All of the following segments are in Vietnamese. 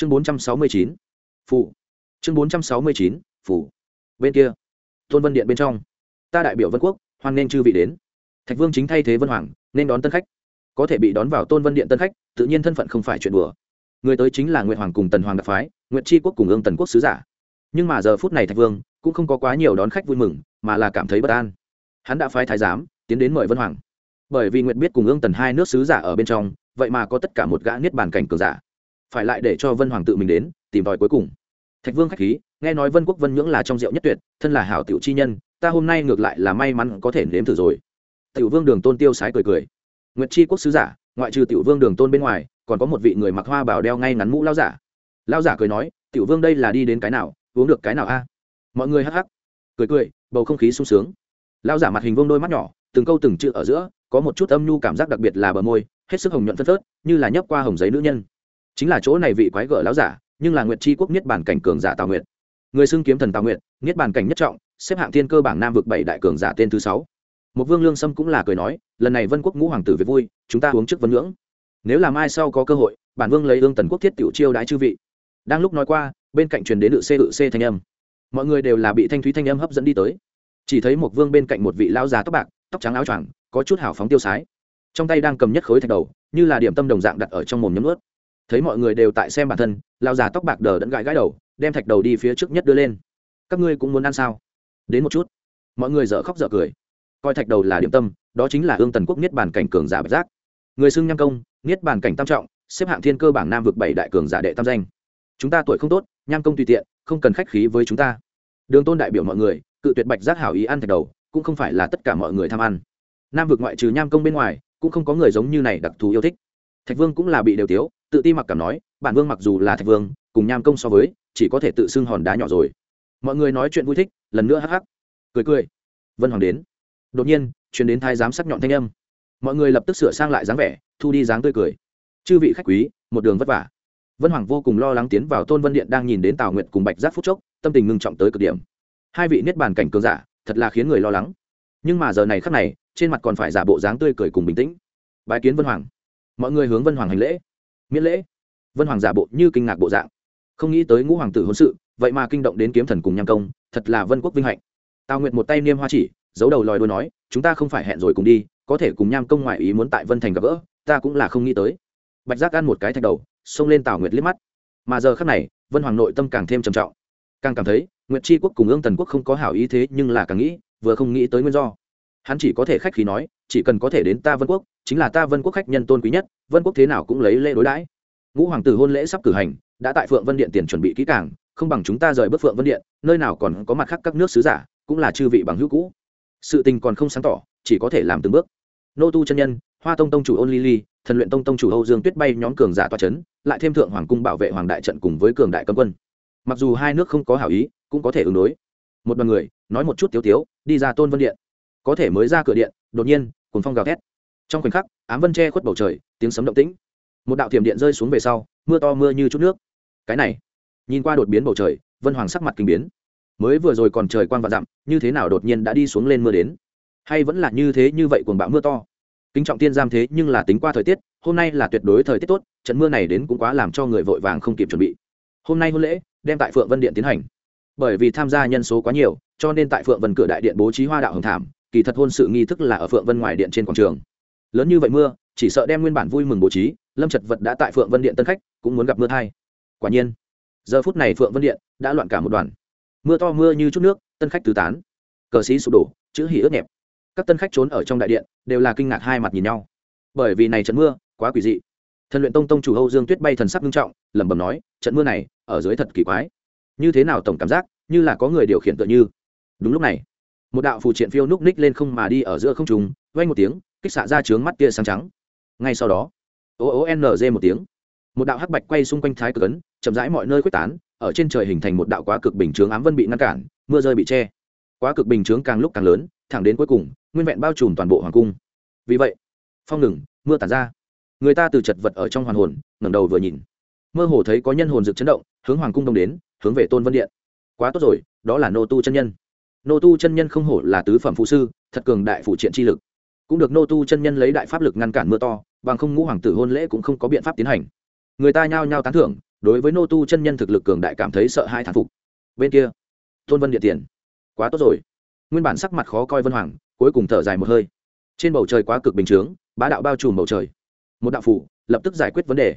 chương bốn trăm sáu mươi chín phụ chương bốn trăm sáu mươi chín phụ bên kia, tôn vân điện bên trong. Ta đại biểu vân quốc, hoan nên chư vị đến. Thạch vương chính thay thế vân hoàng, nên đón tân khách. Có thể bị đón vào tôn vân điện tân khách, tự nhiên thân phận không phải chuyện đùa. Người tới chính là nguyệt hoàng cùng tần hoàng đặc phái, nguyệt tri quốc cùng ương tần quốc sứ giả. Nhưng mà giờ phút này thạch vương cũng không có quá nhiều đón khách vui mừng, mà là cảm thấy bất an. Hắn đã phái thái giám, tiến đến mời vân hoàng. Bởi vì nguyệt biết cùng ương tần hai nước sứ giả ở bên trong, vậy mà có tất cả một gã niết bàn cảnh cường giả phải lại để cho vân hoàng tự mình đến, tìm tòi cuối cùng. Thạch vương khách khí, nghe nói vân quốc vân nhưỡng là trong rượu nhất tuyệt, thân là hảo tiểu chi nhân, ta hôm nay ngược lại là may mắn có thể nếm thử rồi. Tiểu vương đường tôn tiêu sái cười cười. Nguyệt chi quốc sứ giả, ngoại trừ tiểu vương đường tôn bên ngoài, còn có một vị người mặc hoa bảo đeo ngay ngắn mũ lao giả. Lao giả cười nói, tiểu vương đây là đi đến cái nào, uống được cái nào a? À? Mọi người hắc hắc. Cười cười, bầu không khí sung sướng. Lao giả mặt hình vương đôi mắt nhỏ, từng câu từng chữ ở giữa, có một chút âm nhu cảm giác đặc biệt là bờ môi, hết sức hồng nhuận phân phớt, như là nhấp qua hồng giấy nữ nhân chính là chỗ này vị quái gở lão giả, nhưng là nguyệt chi quốc niết bản cảnh cường giả tào nguyệt. Người xưng kiếm thần tào nguyệt, niết bản cảnh nhất trọng, xếp hạng thiên cơ bảng nam vực bảy đại cường giả tên thứ sáu. Một vương lương sâm cũng là cười nói, lần này vân quốc ngũ hoàng tử về vui, chúng ta uống trước vân ngưỡng. Nếu làm ai sau có cơ hội, bản vương lấy ương tần quốc thiết tiểu chiêu đái chư vị. Đang lúc nói qua, bên cạnh truyền đến tự c tự c thanh âm. Mọi người đều là bị thanh thúy thanh âm hấp dẫn đi tới. Chỉ thấy một vương bên cạnh một vị lao già tóc bạc, tóc trắng áo choàng, có chút hào phóng tiêu sái. Trong tay đang cầm nhất khối thạch đầu, như là điểm tâm đồng dạng đặt ở trong mồm nhấm ướt thấy mọi người đều tại xem bản thân, lao già tóc bạc đờ đẫn gãi gãi đầu, đem thạch đầu đi phía trước nhất đưa lên. Các ngươi cũng muốn ăn sao? Đến một chút. Mọi người dở khóc dở cười. Coi thạch đầu là điểm tâm, đó chính là ương tần quốc niết bàn cảnh cường giả bạch giác. Người xưng nham công, niết bàn cảnh tam trọng, xếp hạng thiên cơ bảng nam vực bảy đại cường giả đệ tam danh. Chúng ta tuổi không tốt, nham công tùy tiện, không cần khách khí với chúng ta. Đường tôn đại biểu mọi người, cự tuyệt bạch giác hảo ý ăn thạch đầu, cũng không phải là tất cả mọi người tham ăn. Nam vực ngoại trừ nham công bên ngoài, cũng không có người giống như này đặc thù yêu thích. Thạch vương cũng là bị đều tiếu tự ti mặc cảm nói, bản vương mặc dù là thạch vương, cùng nham công so với, chỉ có thể tự xưng hòn đá nhỏ rồi. Mọi người nói chuyện vui thích, lần nữa hắc hắc. Cười cười. Vân hoàng đến. Đột nhiên chuyển đến thái giám sắc nhọn thanh âm. Mọi người lập tức sửa sang lại dáng vẻ, thu đi dáng tươi cười. Chư vị khách quý, một đường vất vả. Vân hoàng vô cùng lo lắng tiến vào tôn vân điện đang nhìn đến tào nguyện cùng bạch giác phúc chốc, tâm tình ngưng trọng tới cực điểm. Hai vị niết bàn cảnh cường giả, thật là khiến người lo lắng. Nhưng mà giờ này khắc này, trên mặt còn phải giả bộ dáng tươi cười cùng bình tĩnh. Bái kiến vân hoàng. Mọi người hướng vân hoàng hành lễ miễn lễ. Vân hoàng giả bộ như kinh ngạc bộ dạng. Không nghĩ tới ngũ hoàng tử hôn sự, vậy mà kinh động đến kiếm thần cùng nham công, thật là vân quốc vinh hạnh. Tào nguyệt một tay niêm hoa chỉ, giấu đầu lòi đôi nói, chúng ta không phải hẹn rồi cùng đi, có thể cùng nham công ngoại ý muốn tại vân thành gặp gỡ, ta cũng là không nghĩ tới. Bạch giác ăn một cái thạch đầu, xông lên tào nguyệt liếc mắt. Mà giờ khắc này, vân hoàng nội tâm càng thêm trầm trọng. Càng cảm thấy, nguyệt tri quốc cùng ương tần quốc không có hảo ý thế nhưng là càng nghĩ, vừa không nghĩ tới nguyên do hắn chỉ có thể khách khí nói, chỉ cần có thể đến ta vân quốc, chính là ta vân quốc khách nhân tôn quý nhất, vân quốc thế nào cũng lấy lễ đối đãi. Ngũ hoàng tử hôn lễ sắp cử hành, đã tại phượng vân điện tiền chuẩn bị kỹ càng, không bằng chúng ta rời bước phượng vân điện, nơi nào còn có mặt khác các nước sứ giả, cũng là chư vị bằng hữu cũ. Sự tình còn không sáng tỏ, chỉ có thể làm từng bước. Nô tu chân nhân, hoa tông tông chủ ôn ly ly, thần luyện tông tông chủ âu dương tuyết bay nhóm cường giả toa c h ấ n lại thêm thượng hoàng cung bảo vệ hoàng đại trận cùng với cường đại cấm quân. Mặc dù hai nước không có hảo ý, cũng có thể ứng đối. Một đoàn người, nói một chút tiếu tiếu, đi ra tôn vân điện có thể mới ra cửa điện, đột nhiên cùng phong gào thét. Trong khoảnh khắc, ám vân che khuất bầu trời, tiếng sấm động tĩnh. Một đạo thiểm điện rơi xuống về sau, mưa to mưa như chút nước. Cái này, nhìn qua đột biến bầu trời, vân hoàng sắc mặt kinh biến. Mới vừa rồi còn trời quang và dặm, như thế nào đột nhiên đã đi xuống lên mưa đến? Hay vẫn là như thế như vậy cuồng bão mưa to? Kính trọng tiên giam thế, nhưng là tính qua thời tiết, hôm nay là tuyệt đối thời tiết tốt, trận mưa này đến cũng quá làm cho người vội vàng không kịp chuẩn bị. Hôm nay hôn lễ, đem tại phượng vân điện tiến hành. Bởi vì tham gia nhân số quá nhiều, cho nên tại phượng vân cửa đại điện bố trí hoa đạo hồng thảm kỳ thật hôn sự nghi thức là ở phượng vân ngoài điện trên quảng trường. Lớn như vậy mưa, chỉ sợ đem nguyên bản vui mừng bố trí, lâm trật vật đã tại phượng vân điện tân khách, cũng muốn gặp mưa thay. Quả nhiên, giờ phút này phượng vân điện đã loạn cả một đoàn. Mưa to mưa như chút nước, tân khách tứ tán. Cờ sĩ sụp đổ, chữ hỉ ướt nhẹp. Các tân khách trốn ở trong đại điện, đều là kinh ngạc hai mặt nhìn nhau. Bởi vì này trận mưa, quá quỷ dị. Thần luyện tông tông chủ hâu dương tuyết bay thần sắc nghiêm trọng, lẩm bẩm nói, trận mưa này, ở dưới thật kỳ quái. Như thế nào tổng cảm giác, như là có người điều khiển tựa như. Đúng lúc này một đạo phù triện phiêu núc ních lên không mà đi ở giữa không trùng vay một tiếng, kích xạ ra trướng mắt tia sáng trắng. Ngay sau đó, o ô n g một tiếng, một đạo hắc bạch quay xung quanh thái cực ấn, chậm rãi mọi nơi quyết tán, ở trên trời hình thành một đạo quá cực bình chướng ám vân bị ngăn cản, mưa rơi bị che. Quá cực bình chướng càng lúc càng lớn, thẳng đến cuối cùng, nguyên vẹn bao trùm toàn bộ hoàng cung. Vì vậy, phong ngừng, mưa tàn ra. Người ta từ chật vật ở trong hoàn hồn, ngẩng đầu vừa nhìn. Mơ hồ thấy có nhân hồn rực chấn động, hướng hoàng cung đông đến, hướng về tôn vân điện. Quá tốt rồi, đó là nô tu chân nhân nô tu chân nhân không hổ là tứ phẩm phụ sư, thật cường đại phụ triện chi lực. Cũng được nô tu chân nhân lấy đại pháp lực ngăn cản mưa to, bằng không ngũ hoàng tử hôn lễ cũng không có biện pháp tiến hành. Người ta nhao nhao tán thưởng, đối với nô tu chân nhân thực lực cường đại cảm thấy sợ hai thán phục. Bên kia, tôn vân địa tiền. Quá tốt rồi. Nguyên bản sắc mặt khó coi vân hoàng, cuối cùng thở dài một hơi. Trên bầu trời quá cực bình chướng, bá đạo bao trùm bầu trời. Một đạo phủ lập tức giải quyết vấn đề.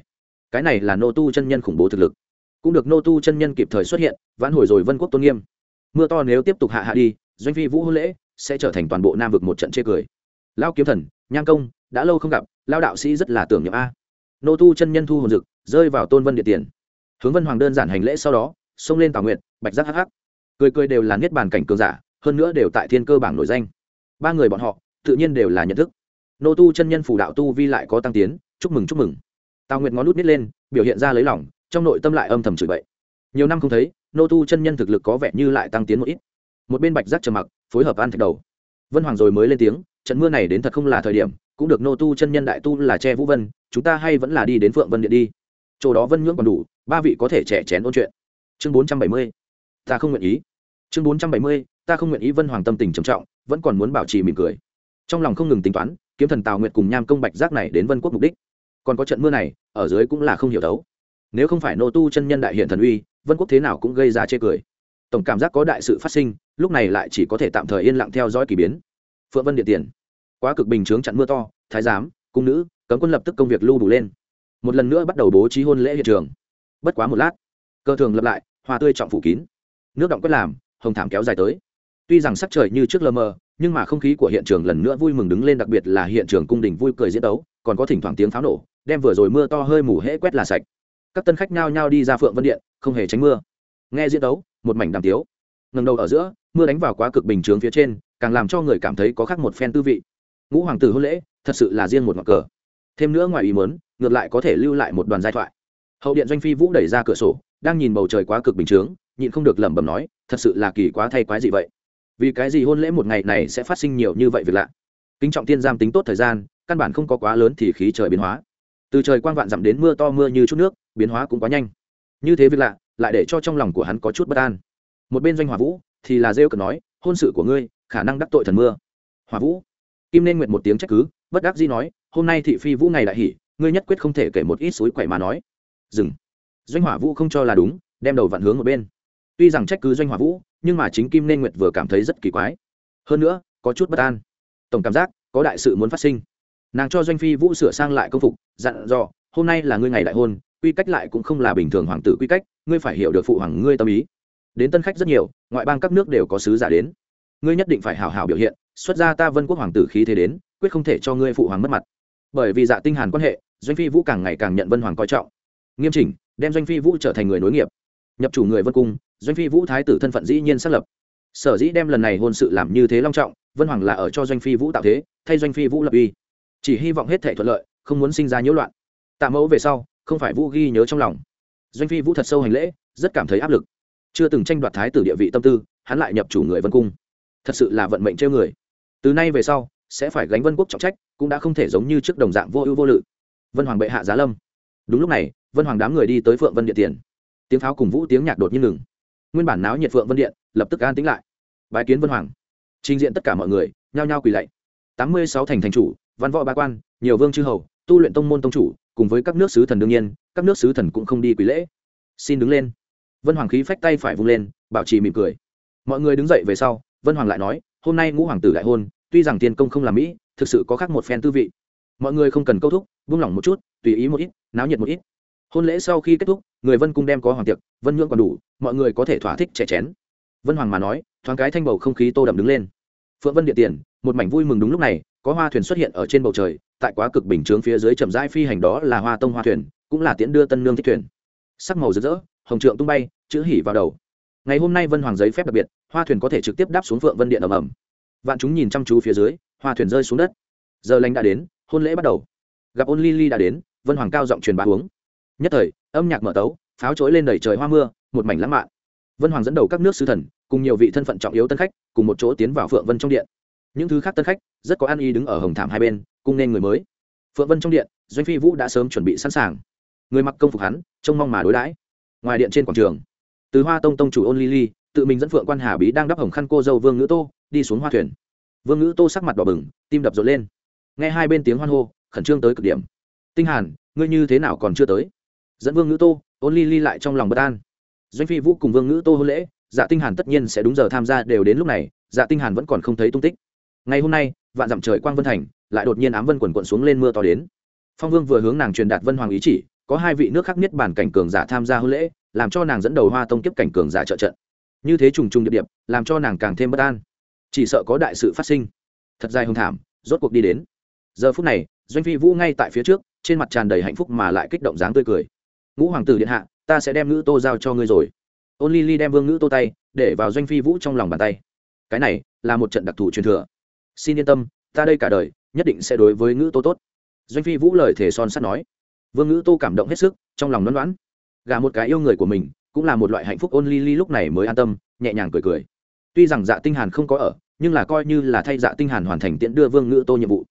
Cái này là nô tu chân nhân khủng bố thực lực. Cũng được nô tu chân nhân kịp thời xuất hiện, vãn hồi rồi vân quốc tôn nghiêm mưa to nếu tiếp tục hạ hạ đi, doanh phi vũ hôn lễ, sẽ trở thành toàn bộ nam vực một trận chê cười. Lao kiếm thần nhang công, đã lâu không gặp, lao đạo sĩ rất là tưởng nhậm a. Nô tu chân nhân thu hồn dực, rơi vào tôn vân địa tiền. Hướng vân hoàng đơn giản hành lễ sau đó, xông lên tào nguyện bạch giác hắc hắc. Cười cười đều là niết bàn cảnh cường giả, hơn nữa đều tại thiên cơ bảng nổi danh. Ba người bọn họ, tự nhiên đều là nhận thức. Nô tu chân nhân phủ đạo tu vi lại có tăng tiến, chúc mừng chúc mừng. Tào nguyệt ngón nút nít lên, biểu hiện ra lấy lòng, trong nội tâm lại âm thầm chửi bậy. Nhiều năm không thấy nô tu chân nhân thực lực có vẻ như lại tăng tiến một ít. Một bên bạch giác trầm mặc, phối hợp an thạch đầu. Vân hoàng rồi mới lên tiếng, trận mưa này đến thật không là thời điểm, cũng được nô tu chân nhân đại tu là che vũ vân, chúng ta hay vẫn là đi đến phượng vân điện đi. Chỗ đó vân nhưỡng còn đủ, ba vị có thể trẻ chén ôn chuyện. Chương bốn trăm bảy mươi, ta không nguyện ý. Chương bốn trăm bảy mươi, ta không nguyện ý vân hoàng tâm tình trầm trọng, vẫn còn muốn bảo trì mỉm cười. Trong lòng không ngừng tính toán, kiếm thần tào nguyệt cùng nham công bạch giác này đến vân quốc mục đích. Còn có trận mưa này, ở dưới cũng là không hiểu đấu. Nếu không phải nô tu chân nhân đại hiện thần uy vân quốc thế nào cũng gây ra chê cười. Tổng cảm giác có đại sự phát sinh, lúc này lại chỉ có thể tạm thời yên lặng theo dõi k ỳ biến. Phượng vân điện tiền. Quá cực bình chướng chặn mưa to, thái giám, cung nữ, cấm quân lập tức công việc lưu đủ lên. Một lần nữa bắt đầu bố trí hôn lễ hiện trường. Bất quá một lát, cơ thường lập lại, hoa tươi trọng phủ kín. Nước động quét làm, hồng thảm kéo dài tới. Tuy rằng sắc trời như trước lơ mờ, nhưng mà không khí của hiện trường lần nữa vui mừng đứng lên đặc biệt là hiện trường cung đình vui cười diễn đấu còn có thỉnh thoảng tiếng pháo nổ, đem vừa rồi mưa to hơi mù hễ quét là sạch. Các tân khách nhao nhao đi ra phượng vân điện không hề tránh mưa. Nghe diễn đấu, một mảnh đàm tiếu. Ngầm đầu ở giữa, mưa đánh vào quá cực bình chướng phía trên, càng làm cho người cảm thấy có khác một phen tư vị. Ngũ hoàng tử hôn lễ, thật sự là riêng một ngọn cờ. Thêm nữa ngoài ý mớn ngược lại có thể lưu lại một đoàn giai thoại. Hậu điện doanh phi vũ đẩy ra cửa sổ, đang nhìn bầu trời quá cực bình chướng, nhịn không được lẩm bẩm nói, thật sự là kỳ quá thay quái gì vậy? Vì cái gì hôn lễ một ngày này sẽ phát sinh nhiều như vậy việc lạ? Kính trọng tiên giam tính tốt thời gian, căn bản không có quá lớn thì khí trời biến hóa. Từ trời quang vạn dặm đến mưa to mưa như chút nước, biến hóa cũng quá nhanh như thế việc lạ, lại để cho trong lòng của hắn có chút bất an. Một bên doanh hòa vũ thì là rêu cực nói, hôn sự của ngươi, khả năng đắc tội thần mưa. Hòa vũ, kim nên nguyện một tiếng trách cứ, bất đắc dĩ nói, hôm nay thị phi vũ ngày đại hỉ, ngươi nhất quyết không thể kể một ít suối quậy mà nói. Dừng. Doanh hỏa vũ không cho là đúng, đem đầu vặn hướng một bên. Tuy rằng trách cứ doanh hỏa vũ, nhưng mà chính kim nên nguyệt vừa cảm thấy rất kỳ quái. Hơn nữa, có chút bất an. Tổng cảm giác, có đại sự muốn phát sinh. Nàng cho doanh phi vũ sửa sang lại công phục, dặn dò, hôm nay là ngươi ngày đại hôn quy cách lại cũng không là bình thường hoàng tử quy cách, ngươi phải hiểu được phụ hoàng ngươi tâm ý. Đến tân khách rất nhiều, ngoại bang các nước đều có sứ giả đến. Ngươi nhất định phải hào hào biểu hiện, xuất ra ta vân quốc hoàng tử khí thế đến, quyết không thể cho ngươi phụ hoàng mất mặt. Bởi vì dạ tinh hàn quan hệ, doanh phi vũ càng ngày càng nhận vân hoàng coi trọng. Nghiêm chỉnh, đem doanh phi vũ trở thành người nối nghiệp. Nhập chủ người vân cung, doanh phi vũ thái tử thân phận dĩ nhiên xác lập. Sở dĩ đem lần này hôn sự làm như thế long trọng, vân hoàng là ở cho doanh phi vũ tạo thế, thay doanh phi vũ lập uy. Chỉ hy vọng hết thể thuận lợi, không muốn sinh ra nhiễu loạn. Tạ mẫu về sau không phải vũ ghi nhớ trong lòng. Doanh phi vũ thật sâu hành lễ, rất cảm thấy áp lực. Chưa từng tranh đoạt thái tử địa vị tâm tư, hắn lại nhập chủ người vân cung. Thật sự là vận mệnh trêu người. Từ nay về sau, sẽ phải gánh vân quốc trọng trách, cũng đã không thể giống như trước đồng dạng vô ưu vô lự. Vân hoàng bệ hạ giá lâm. Đúng lúc này, vân hoàng đám người đi tới phượng vân điện tiền. Tiếng pháo cùng vũ tiếng nhạc đột nhiên ngừng. Nguyên bản náo nhiệt phượng vân điện, lập tức an tính lại. Bài kiến vân hoàng. Trình diện tất cả mọi người, nhao nhao quỳ lạy. Tám mươi sáu thành thành chủ, văn võ ba quan, nhiều vương chư hầu tu luyện tông môn tông chủ, cùng với các nước sứ thần đương nhiên, các nước sứ thần cũng không đi quỳ lễ. Xin đứng lên. Vân hoàng khí phách tay phải vung lên, bảo trì mỉm cười. Mọi người đứng dậy về sau, vân hoàng lại nói, hôm nay ngũ hoàng tử đại hôn, tuy rằng tiền công không làm mỹ, thực sự có khác một phen tư vị. Mọi người không cần câu thúc, buông lỏng một chút, tùy ý một ít, náo nhiệt một ít. Hôn lễ sau khi kết thúc, người vân cung đem có hoàng tiệc, vân nhưỡng còn đủ, mọi người có thể thỏa thích trẻ chén. Vân hoàng mà nói, thoáng cái thanh bầu không khí tô đậm đứng lên. Phượng vân địa tiền, một mảnh vui mừng đúng lúc này có hoa thuyền xuất hiện ở trên bầu trời, tại quá cực bình chướng phía dưới chậm rãi phi hành đó là hoa tông hoa thuyền, cũng là tiễn đưa tân nương thích thuyền. Sắc màu rực rỡ, hồng trượng tung bay, chữ hỉ vào đầu. Ngày hôm nay vân hoàng giấy phép đặc biệt, hoa thuyền có thể trực tiếp đáp xuống phượng vân điện ầm ầm. Vạn chúng nhìn chăm chú phía dưới, hoa thuyền rơi xuống đất. Giờ lành đã đến, hôn lễ bắt đầu. Gặp ôn ly ly đã đến, vân hoàng cao giọng truyền bá uống. Nhất thời, âm nhạc mở tấu, pháo trỗi lên đầy trời hoa mưa, một mảnh lãng mạn. Vân hoàng dẫn đầu các nước sứ thần, cùng nhiều vị thân phận trọng yếu tân khách, cùng một chỗ tiến vào phượng vân trong điện. Những thứ khác tân khách rất có an y đứng ở hồng thảm hai bên cung nên người mới. Phượng vân trong điện, doanh phi vũ đã sớm chuẩn bị sẵn sàng. Người mặc công phục hắn, trông mong mà đối đãi. Ngoài điện trên quảng trường, từ hoa tông tông chủ ôn ly ly, tự mình dẫn phượng quan hà bí đang đắp hồng khăn cô dâu vương ngữ tô, đi xuống hoa thuyền. Vương ngữ tô sắc mặt đỏ bừng, tim đập rộn lên. Nghe hai bên tiếng hoan hô, khẩn trương tới cực điểm. Tinh hàn, ngươi như thế nào còn chưa tới? Dẫn vương ngữ tô, ôn ly ly lại trong lòng bất an. Doanh phi vũ cùng vương ngữ tô hôn lễ dạ tinh hàn tất nhiên sẽ đúng giờ tham gia đều đến lúc này dạ tinh hàn vẫn còn không thấy tung tích. Ngày hôm nay vạn dặm trời quang vân thành, lại đột nhiên ám vân quần quận xuống lên mưa to đến. Phong vương vừa hướng nàng truyền đạt vân hoàng ý chỉ, có hai vị nước khác nhất bản cảnh cường giả tham gia hôn lễ, làm cho nàng dẫn đầu hoa tông kiếp cảnh cường giả trợ trận. Như thế trùng trùng địa điểm, làm cho nàng càng thêm bất an. Chỉ sợ có đại sự phát sinh. Thật dài hung thảm, rốt cuộc đi đến. Giờ phút này, doanh phi vũ ngay tại phía trước, trên mặt tràn đầy hạnh phúc mà lại kích động dáng tươi cười. Ngũ hoàng tử điện hạ, ta sẽ đem ngữ tô giao cho ngươi rồi. Ôn ly ly đem vương ngữ tô tay, để vào doanh phi vũ trong lòng bàn tay. Cái này là một trận đặc thù truyền thừa xin yên tâm, ta đây cả đời, nhất định sẽ đối với ngữ tô tốt. Doanh phi vũ lời thề son sắt nói. Vương ngữ tô cảm động hết sức, trong lòng đoán đoán. Gà một cái yêu người của mình, cũng là một loại hạnh phúc ôn ly ly lúc này mới an tâm, nhẹ nhàng cười cười. Tuy rằng dạ tinh hàn không có ở, nhưng là coi như là thay dạ tinh hàn hoàn thành tiễn đưa vương ngữ tô nhiệm vụ.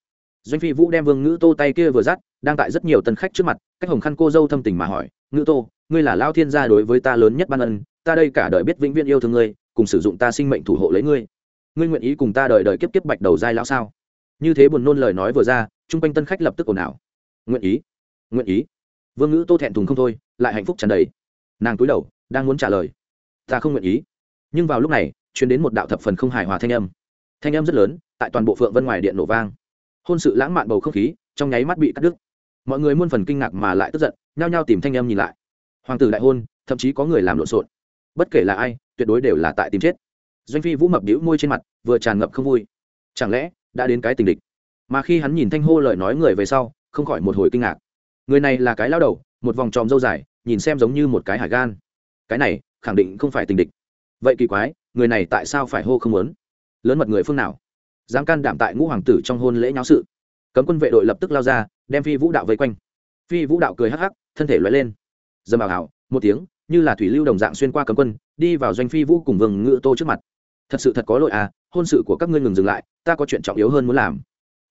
Doanh phi vũ đem vương ngữ tô tay kia vừa dắt, đang tại rất nhiều tân khách trước mặt, cách hồng khăn cô dâu thâm tình mà hỏi, ngữ tô, ngươi là lao thiên gia đối với ta lớn nhất ban ân, ta đây cả đời biết vĩnh viễn yêu thương ngươi, cùng sử dụng ta sinh mệnh thủ hộ lấy ngươi ngươi nguyện ý cùng ta đời đời kiếp kiếp bạch đầu giai lão sao? Như thế buồn nôn lời nói vừa ra, chung quanh tân khách lập tức ồn ào. Nguyện ý nguyện ý. Vương ngữ tô thẹn thùng không thôi, lại hạnh phúc tràn đầy. Nàng cúi đầu, đang muốn trả lời. Ta không nguyện ý. Nhưng vào lúc này chuyến đến một đạo thập phần không hài hòa thanh âm. Thanh âm rất lớn, tại toàn bộ phượng vân ngoài điện nổ vang. Hôn sự lãng mạn bầu không khí, trong nháy mắt bị cắt đứt. Mọi người muôn phần kinh ngạc mà lại tức giận, nhao nhao tìm thanh âm nhìn lại. Hoàng tử đại hôn, thậm chí có người làm lộn xộn. Bất kể là ai, tuyệt đối đều là tại tìm chết doanh phi vũ mập đĩu môi trên mặt, vừa tràn ngập không vui. Chẳng lẽ, đã đến cái tình địch? Mà khi hắn nhìn thanh hô lời nói người về sau, không khỏi một hồi kinh ngạc. Người này là cái lao đầu, một vòng tròm dâu dài, nhìn xem giống như một cái hải gan. Cái này, khẳng định không phải tình địch. Vậy kỳ quái, người này tại sao phải hô không muốn? Lớn mật người phương nào? Dám can đảm tại ngũ hoàng tử trong hôn lễ nháo sự. Cấm quân vệ đội lập tức lao ra, đem phi vũ đạo vây quanh. Phi vũ đạo cười hắc hắc, thân thể loay lên. Dầm ảo ảo một tiếng, như là thủy lưu đồng dạng xuyên qua cấm quân, đi vào doanh phi vũ cùng vương ngự tô trước mặt thật sự thật có lỗi à hôn sự của các ngươi ngừng dừng lại, ta có chuyện trọng yếu hơn muốn làm.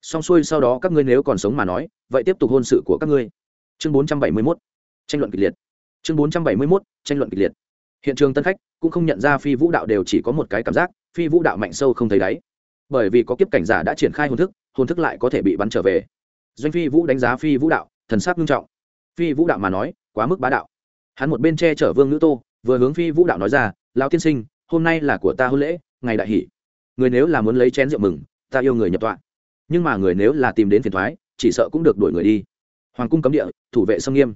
Xong xuôi sau đó các ngươi nếu còn sống mà nói, vậy tiếp tục hôn sự của các ngươi. Chương bốn trăm bảy mươi mốt. Tranh luận kịch liệt. Chương bốn trăm bảy mươi mốt. Tranh luận kịch liệt. Hiện trường tân khách cũng không nhận ra phi vũ đạo đều chỉ có một cái cảm giác, phi vũ đạo mạnh sâu không thấy đáy. Bởi vì có kiếp cảnh giả đã triển khai hồn thức hồn thức lại có thể bị bắn trở về. Doanh phi vũ đánh giá phi vũ đạo, thần sắc nghiêm trọng. Phi vũ đạo mà nói, quá mức bá đạo. Hắn một bên che chở vương nữ tô, vừa hướng phi vũ đạo nói ra, lão tiên sinh, hôm nay là của ta hôn lễ ngày đại hỷ. Người nếu là muốn lấy chén rượu mừng, ta yêu người nhập tọa. Nhưng mà người nếu là tìm đến phiền thoái, chỉ sợ cũng được đuổi người đi. Hoàng cung cấm địa, thủ vệ sông nghiêm.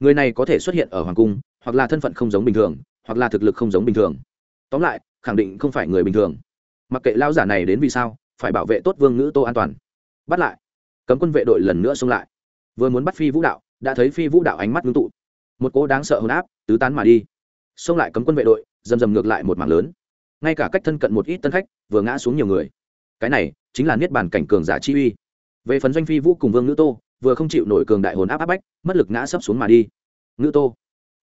Người này có thể xuất hiện ở hoàng cung, hoặc là thân phận không giống bình thường, hoặc là thực lực không giống bình thường. Tóm lại, khẳng định không phải người bình thường. Mặc kệ lao giả này đến vì sao, phải bảo vệ tốt vương ngữ tô an toàn. Bắt lại. Cấm quân vệ đội lần nữa xông lại. Vừa muốn bắt phi vũ đạo, đã thấy phi vũ đạo ánh mắt ngưng tụ. Một cỗ đáng sợ hôn áp, tứ tán mà đi. Xông lại cấm quân vệ đội, dầm dầm ngược lại một mảng lớn ngay cả cách thân cận một ít tân khách, vừa ngã xuống nhiều người. Cái này chính là niết bàn cảnh cường giả chi uy. Về phần doanh phi vũ cùng vương ngữ tô, vừa không chịu nổi cường đại hồn áp áp bách, mất lực ngã sấp xuống mà đi. Ngữ tô.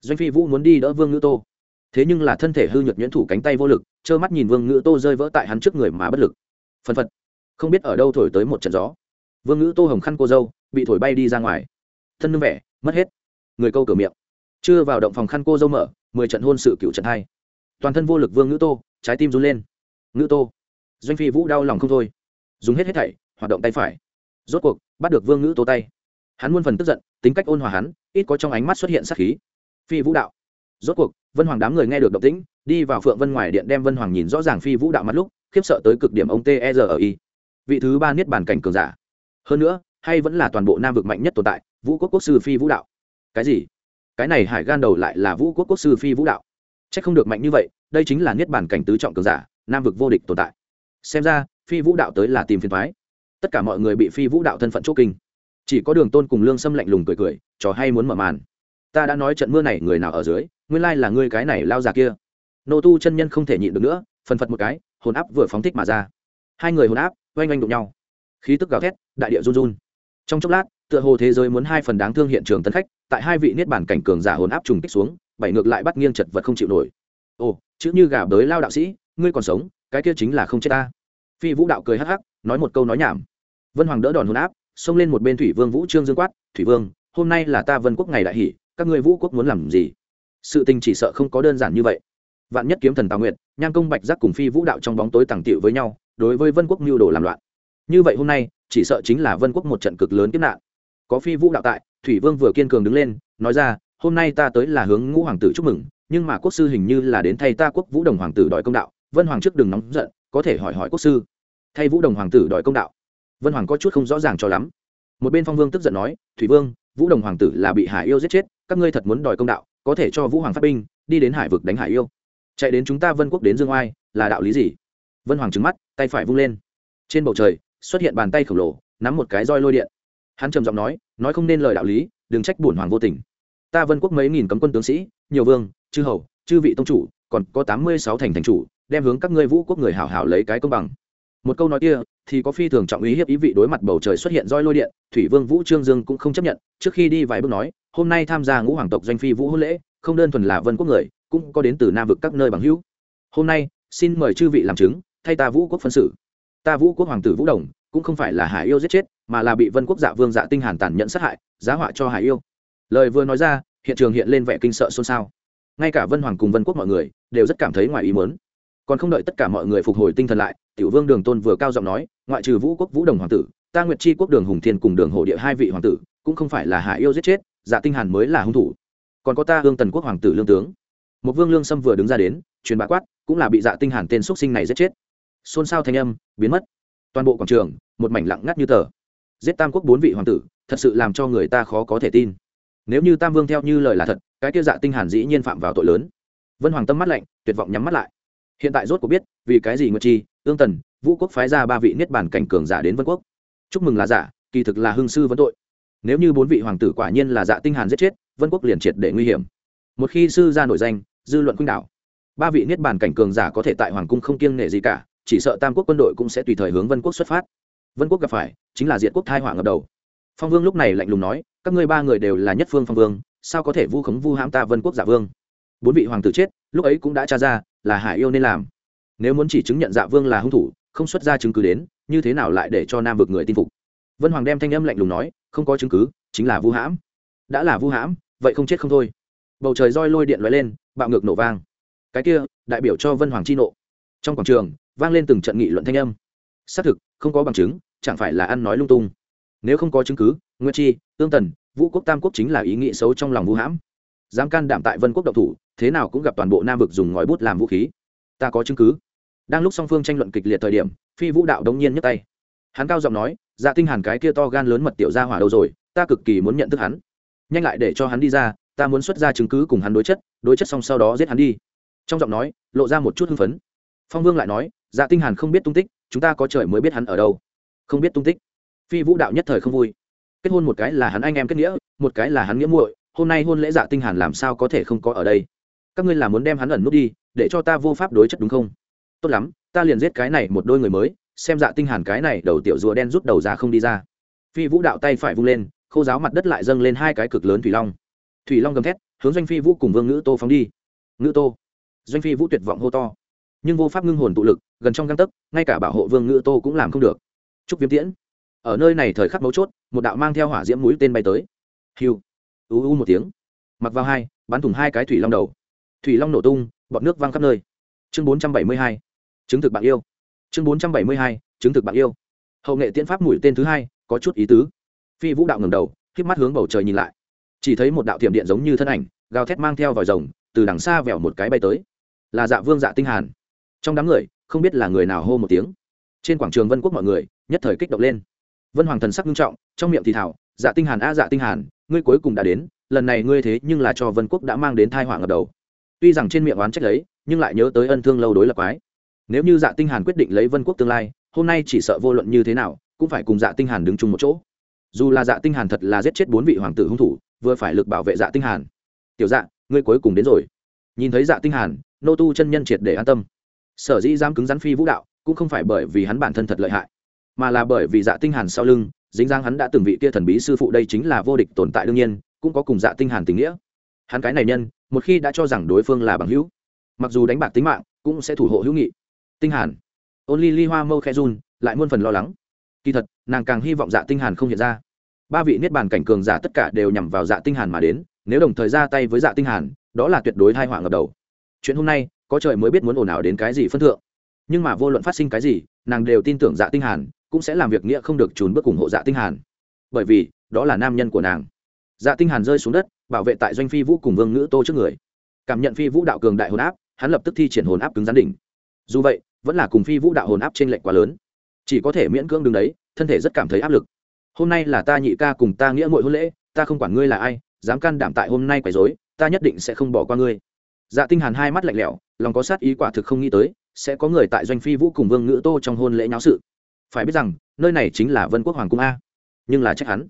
Doanh phi vũ muốn đi đỡ vương ngữ tô. Thế nhưng là thân thể hư nhược nhuyễn thủ cánh tay vô lực, trơ mắt nhìn vương ngữ tô rơi vỡ tại hắn trước người mà bất lực. Phân phật. Không biết ở đâu thổi tới một trận gió. Vương ngữ tô hồng khăn cô dâu, bị thổi bay đi ra ngoài. Thân nương vẻ, mất hết. Người câu cửa miệng. Chưa vào động phòng khăn cô dâu mở, mười trận hôn sự cựu trận hai. Toàn thân vô lực vương ngữ tô trái tim run lên. Ngữ tô. Doanh phi vũ đau lòng không thôi. Dùng hết hết thảy, hoạt động tay phải. Rốt cuộc, bắt được vương ngữ tô tay. Hắn muôn phần tức giận, tính cách ôn hòa hắn, ít có trong ánh mắt xuất hiện sát khí. Phi vũ đạo. Rốt cuộc, vân hoàng đám người nghe được động tĩnh, đi vào phượng vân ngoài điện đem vân hoàng nhìn rõ ràng phi vũ đạo mắt lúc, khiếp sợ tới cực điểm ông t e r vị thứ ba niết bàn cảnh cường giả. Hơn nữa, hay vẫn là toàn bộ nam vực mạnh nhất tồn tại, vũ quốc quốc sư phi vũ đạo. Cái gì? Cái này hải gan đầu lại là vũ quốc quốc sư phi vũ đạo. Chắc không được mạnh như vậy, đây chính là niết bàn cảnh tứ trọng cường giả, nam vực vô địch tồn tại. xem ra, phi vũ đạo tới là tìm phiền toái. tất cả mọi người bị phi vũ đạo thân phận chốt kinh. chỉ có đường tôn cùng lương xâm lạnh lùng cười cười, trò hay muốn mở màn. ta đã nói trận mưa này, người nào ở dưới, nguyên lai là ngươi cái này lao già kia. nô tu chân nhân không thể nhịn được nữa, phần phật một cái, hồn áp vừa phóng thích mà ra. hai người hồn áp, oanh oanh đụng nhau. khí tức gào thét, đại địa run run. trong chốc lát, tựa hồ thế giới muốn hai phần đáng thương hiện trường tấn khách, tại hai vị niết bản cảnh cường giả hồn áp trùng kích xuống bảy ngược lại bắt nghiêng chật vật không chịu nổi. Ồ, chữ như gà bới lao đạo sĩ, ngươi còn sống, cái kia chính là không chết ta. Phi vũ đạo cười hắc hắc, nói một câu nói nhảm. Vân hoàng đỡ đòn hôn áp, xông lên một bên thủy vương vũ trương dương quát, thủy vương, hôm nay là ta vân quốc ngày đại hỷ, các ngươi vũ quốc muốn làm gì? Sự tình chỉ sợ không có đơn giản như vậy. Vạn nhất kiếm thần tào nguyệt nhan công bạch giác cùng phi vũ đạo trong bóng tối tàng tiệu với nhau, đối với vân quốc mưu đồ làm loạn. Như vậy hôm nay, chỉ sợ chính là vân quốc một trận cực lớn kiếp nạn. Có phi vũ đạo tại, thủy vương vừa kiên cường đứng lên, nói ra hôm nay ta tới là hướng ngũ hoàng tử chúc mừng, nhưng mà quốc sư hình như là đến thay ta quốc vũ đồng hoàng tử đòi công đạo, vân hoàng trước đừng nóng giận, có thể hỏi hỏi quốc sư. Thay vũ đồng hoàng tử đòi công đạo. Vân hoàng có chút không rõ ràng cho lắm. Một bên phong vương tức giận nói, thủy vương, vũ đồng hoàng tử là bị hải yêu giết chết, các ngươi thật muốn đòi công đạo, có thể cho vũ hoàng phát binh, đi đến hải vực đánh hải yêu. Chạy đến chúng ta vân quốc đến dương oai, là đạo lý gì? Vân hoàng trứng mắt, tay phải vung lên. Trên bầu trời, xuất hiện bàn tay khổng lồ, nắm một cái roi lôi điện. Hắn trầm giọng nói nói không nên lời đạo lý, đừng trách bổn hoàng vô tình ta vân quốc mấy nghìn cấm quân tướng sĩ, nhiều vương, chư hầu, chư vị tông chủ, còn có tám mươi sáu thành thành chủ, đem hướng các ngươi vũ quốc người hảo hảo lấy cái công bằng. Một câu nói kia, thì có phi thường trọng ý hiếp ý vị đối mặt bầu trời xuất hiện roi lôi điện, thủy vương vũ trương dương cũng không chấp nhận, trước khi đi vài bước nói, hôm nay tham gia ngũ hoàng tộc doanh phi vũ hôn lễ, không đơn thuần là vân quốc người, cũng có đến từ nam vực các nơi bằng hữu. Hôm nay, xin mời chư vị làm chứng, thay ta vũ quốc phân xử. Ta vũ quốc hoàng tử vũ đồng, cũng không phải là hải yêu giết chết, mà là bị vân quốc dạ vương dạ tinh hàn tàn nhẫn sát hại, giá họa cho hải yêu lời vừa nói ra, hiện trường hiện lên vẻ kinh sợ xôn xao. Ngay cả vân hoàng cùng vân quốc mọi người đều rất cảm thấy ngoài ý muốn. Còn không đợi tất cả mọi người phục hồi tinh thần lại, tiểu vương đường tôn vừa cao giọng nói, ngoại trừ vũ quốc vũ đồng hoàng tử, ta nguyệt chi quốc đường hùng thiên cùng đường hồ địa hai vị hoàng tử, cũng không phải là hạ yêu giết chết dạ tinh hàn mới là hung thủ. Còn có ta hương tần quốc hoàng tử lương tướng. Một vương lương sâm vừa đứng ra đến, truyền bá quát, cũng là bị dạ tinh hàn tên xuất sinh này giết chết. Xôn xao thanh âm, biến mất. Toàn bộ quảng trường, một mảnh lặng ngắt như tờ. Giết tam quốc bốn vị hoàng tử, thật sự làm cho người ta khó có thể tin nếu như tam vương theo như lời là thật, cái kia dạ tinh hàn dĩ nhiên phạm vào tội lớn. Vân hoàng tâm mắt lạnh, tuyệt vọng nhắm mắt lại. Hiện tại rốt cuộc biết, vì cái gì nguyệt chi, ương tần, vũ quốc phái ra ba vị niết bàn cảnh cường giả đến vân quốc. Chúc mừng là giả, kỳ thực là hưng sư vấn tội. Nếu như bốn vị hoàng tử quả nhiên là dạ tinh hàn giết chết, vân quốc liền triệt để nguy hiểm. Một khi sư ra nổi danh, dư luận khuynh đảo. Ba vị niết bàn cảnh cường giả có thể tại hoàng cung không kiêng nể gì cả, chỉ sợ tam quốc quân đội cũng sẽ tùy thời hướng vân quốc xuất phát. Vân quốc gặp phải, chính là diệt quốc thai hỏa ngập đầu. Phong vương lúc này lạnh lùng nói các ngươi ba người đều là nhất phương phong vương, sao có thể vu khống vu hãm ta vân quốc giả vương? Bốn vị hoàng tử chết, lúc ấy cũng đã tra ra, là hải yêu nên làm. Nếu muốn chỉ chứng nhận dạ vương là hung thủ, không xuất ra chứng cứ đến, như thế nào lại để cho nam vực người tin phục? Vân hoàng đem thanh âm lạnh lùng nói, không có chứng cứ, chính là vu hãm. Đã là vu hãm, vậy không chết không thôi. Bầu trời roi lôi điện loại lên, bạo ngược nổ vang. Cái kia, đại biểu cho vân hoàng chi nộ. Trong quảng trường, vang lên từng trận nghị luận thanh âm. Xác thực, không có bằng chứng, chẳng phải là ăn nói lung tung. Nếu không có chứng cứ nguyên chi, tương tần vũ quốc tam quốc chính là ý nghĩ xấu trong lòng vũ hãm. Dám can đảm tại vân quốc độc thủ, thế nào cũng gặp toàn bộ nam vực dùng ngòi bút làm vũ khí. Ta có chứng cứ. Đang lúc song phương tranh luận kịch liệt thời điểm, phi vũ đạo đống nhiên nhấc tay. Hắn cao giọng nói dạ tinh hàn cái kia to gan lớn mật tiểu ra hỏa đâu rồi, ta cực kỳ muốn nhận thức hắn. Nhanh lại để cho hắn đi ra, ta muốn xuất ra chứng cứ cùng hắn đối chất đối chất xong sau đó giết hắn đi. Trong giọng nói, lộ ra một chút hưng phấn. Phong vương lại nói dạ tinh hàn không biết tung tích, chúng ta có trời mới biết hắn ở đâu. Không biết tung tích. Phi vũ đạo nhất thời không vui kết hôn một cái là hắn anh em kết nghĩa, một cái là hắn nghĩa muội, hôm nay hôn lễ dạ tinh hàn làm sao có thể không có ở đây? Các ngươi là muốn đem hắn ẩn nút đi, để cho ta vô pháp đối chất đúng không? Tốt lắm, ta liền giết cái này một đôi người mới, xem dạ tinh hàn cái này đầu tiểu rùa đen rút đầu ra không đi ra. Phi vũ đạo tay phải vung lên khô giáo mặt đất lại dâng lên hai cái cực lớn thủy long. Thủy long gầm thét, hướng doanh phi vũ cùng vương ngữ tô phóng đi. Ngữ tô. Doanh phi vũ tuyệt vọng hô to. Nhưng vô pháp ngưng hồn tụ lực, gần trong găng tấc, ngay cả bảo hộ vương ngữ tô cũng làm không được. Chúc viêm tiễn ở nơi này thời khắc mấu chốt, một đạo mang theo hỏa diễm mũi tên bay tới. Hiu, u u một tiếng. Mặc vào hai, bắn thủng hai cái thủy long đầu. Thủy long nổ tung, bọt nước văng khắp nơi. Chương bốn trăm bảy mươi hai, chứng thực bạn yêu. Chương bốn trăm bảy mươi hai, chứng thực bạn yêu. Hậu nghệ tiễn pháp mũi tên thứ hai, có chút ý tứ. Phi vũ đạo ngầm đầu k mắt hướng bầu trời nhìn lại. Chỉ thấy một đạo tiệm điện giống như thân ảnh, gào thét mang theo vòi rồng, từ đằng xa vẻo một cái bay tới. Là dạ vương dạ tinh hàn. Trong đám người, không biết là người nào hô một tiếng. Trên quảng trường vân quốc mọi người, nhất thời kích động lên vân hoàng thần sắc nghiêm trọng, trong miệng thì thảo dạ tinh hàn a dạ tinh hàn, ngươi cuối cùng đã đến, lần này ngươi thế nhưng là cho vân quốc đã mang đến tai họa ngập đầu. Tuy rằng trên miệng oán trách lấy, nhưng lại nhớ tới ân thương lâu đối lập quái. Nếu như dạ tinh hàn quyết định lấy vân quốc tương lai, hôm nay chỉ sợ vô luận như thế nào, cũng phải cùng dạ tinh hàn đứng chung một chỗ. Dù là dạ tinh hàn thật là giết chết bốn vị hoàng tử hung thủ, vừa phải lực bảo vệ dạ tinh hàn. Tiểu dạ ngươi cuối cùng đến rồi. Nhìn thấy dạ tinh hàn, nô tu chân nhân triệt để an tâm. Sở dĩ dám cứng rắn phi vũ đạo, cũng không phải bởi vì hắn bản thân thật lợi hại mà là bởi vì dạ tinh hàn sau lưng, dính dáng hắn đã từng vị kia thần bí sư phụ đây chính là vô địch tồn tại đương nhiên, cũng có cùng dạ tinh hàn tình nghĩa. Hắn cái này nhân, một khi đã cho rằng đối phương là bằng hữu, mặc dù đánh bạc tính mạng, cũng sẽ thủ hộ hữu nghị. Tinh hàn. Ôn ly ly hoa mâu khe run lại muôn phần lo lắng. Kỳ thật, nàng càng hy vọng dạ tinh hàn không hiện ra. Ba vị niết bàn cảnh cường giả tất cả đều nhằm vào dạ tinh hàn mà đến, nếu đồng thời ra tay với dạ tinh hàn, đó là tuyệt đối tai họa ngập đầu. Chuyện hôm nay, có trời mới biết muốn ồn ào đến cái gì phân thượng. Nhưng mà vô luận phát sinh cái gì, nàng đều tin tưởng dạ tinh hàn cũng sẽ làm việc nghĩa không được trốn bước ủng hộ dạ tinh hàn. Bởi vì, đó là nam nhân của nàng. Dạ tinh hàn rơi xuống đất, bảo vệ tại doanh phi vũ cùng vương ngữ tô trước người. Cảm nhận phi vũ đạo cường đại hồn áp, hắn lập tức thi triển hồn áp cứng rắn đỉnh. Dù vậy, vẫn là cùng phi vũ đạo hồn áp trên lệnh quá lớn. Chỉ có thể miễn cưỡng đứng đấy, thân thể rất cảm thấy áp lực. Hôm nay là ta nhị ca cùng ta nghĩa muội hôn lễ, ta không quản ngươi là ai, dám can đảm tại hôm nay quấy rối, ta nhất định sẽ không bỏ qua ngươi. Dạ tinh hàn hai mắt lạnh lẽo, lòng có sát ý quả thực không nghĩ tới, sẽ có người tại doanh phi vũ cùng vương ngữ tô trong hôn lễ nháo sự phải biết rằng, nơi này chính là vân quốc hoàng cung a. Nhưng là trách hắn.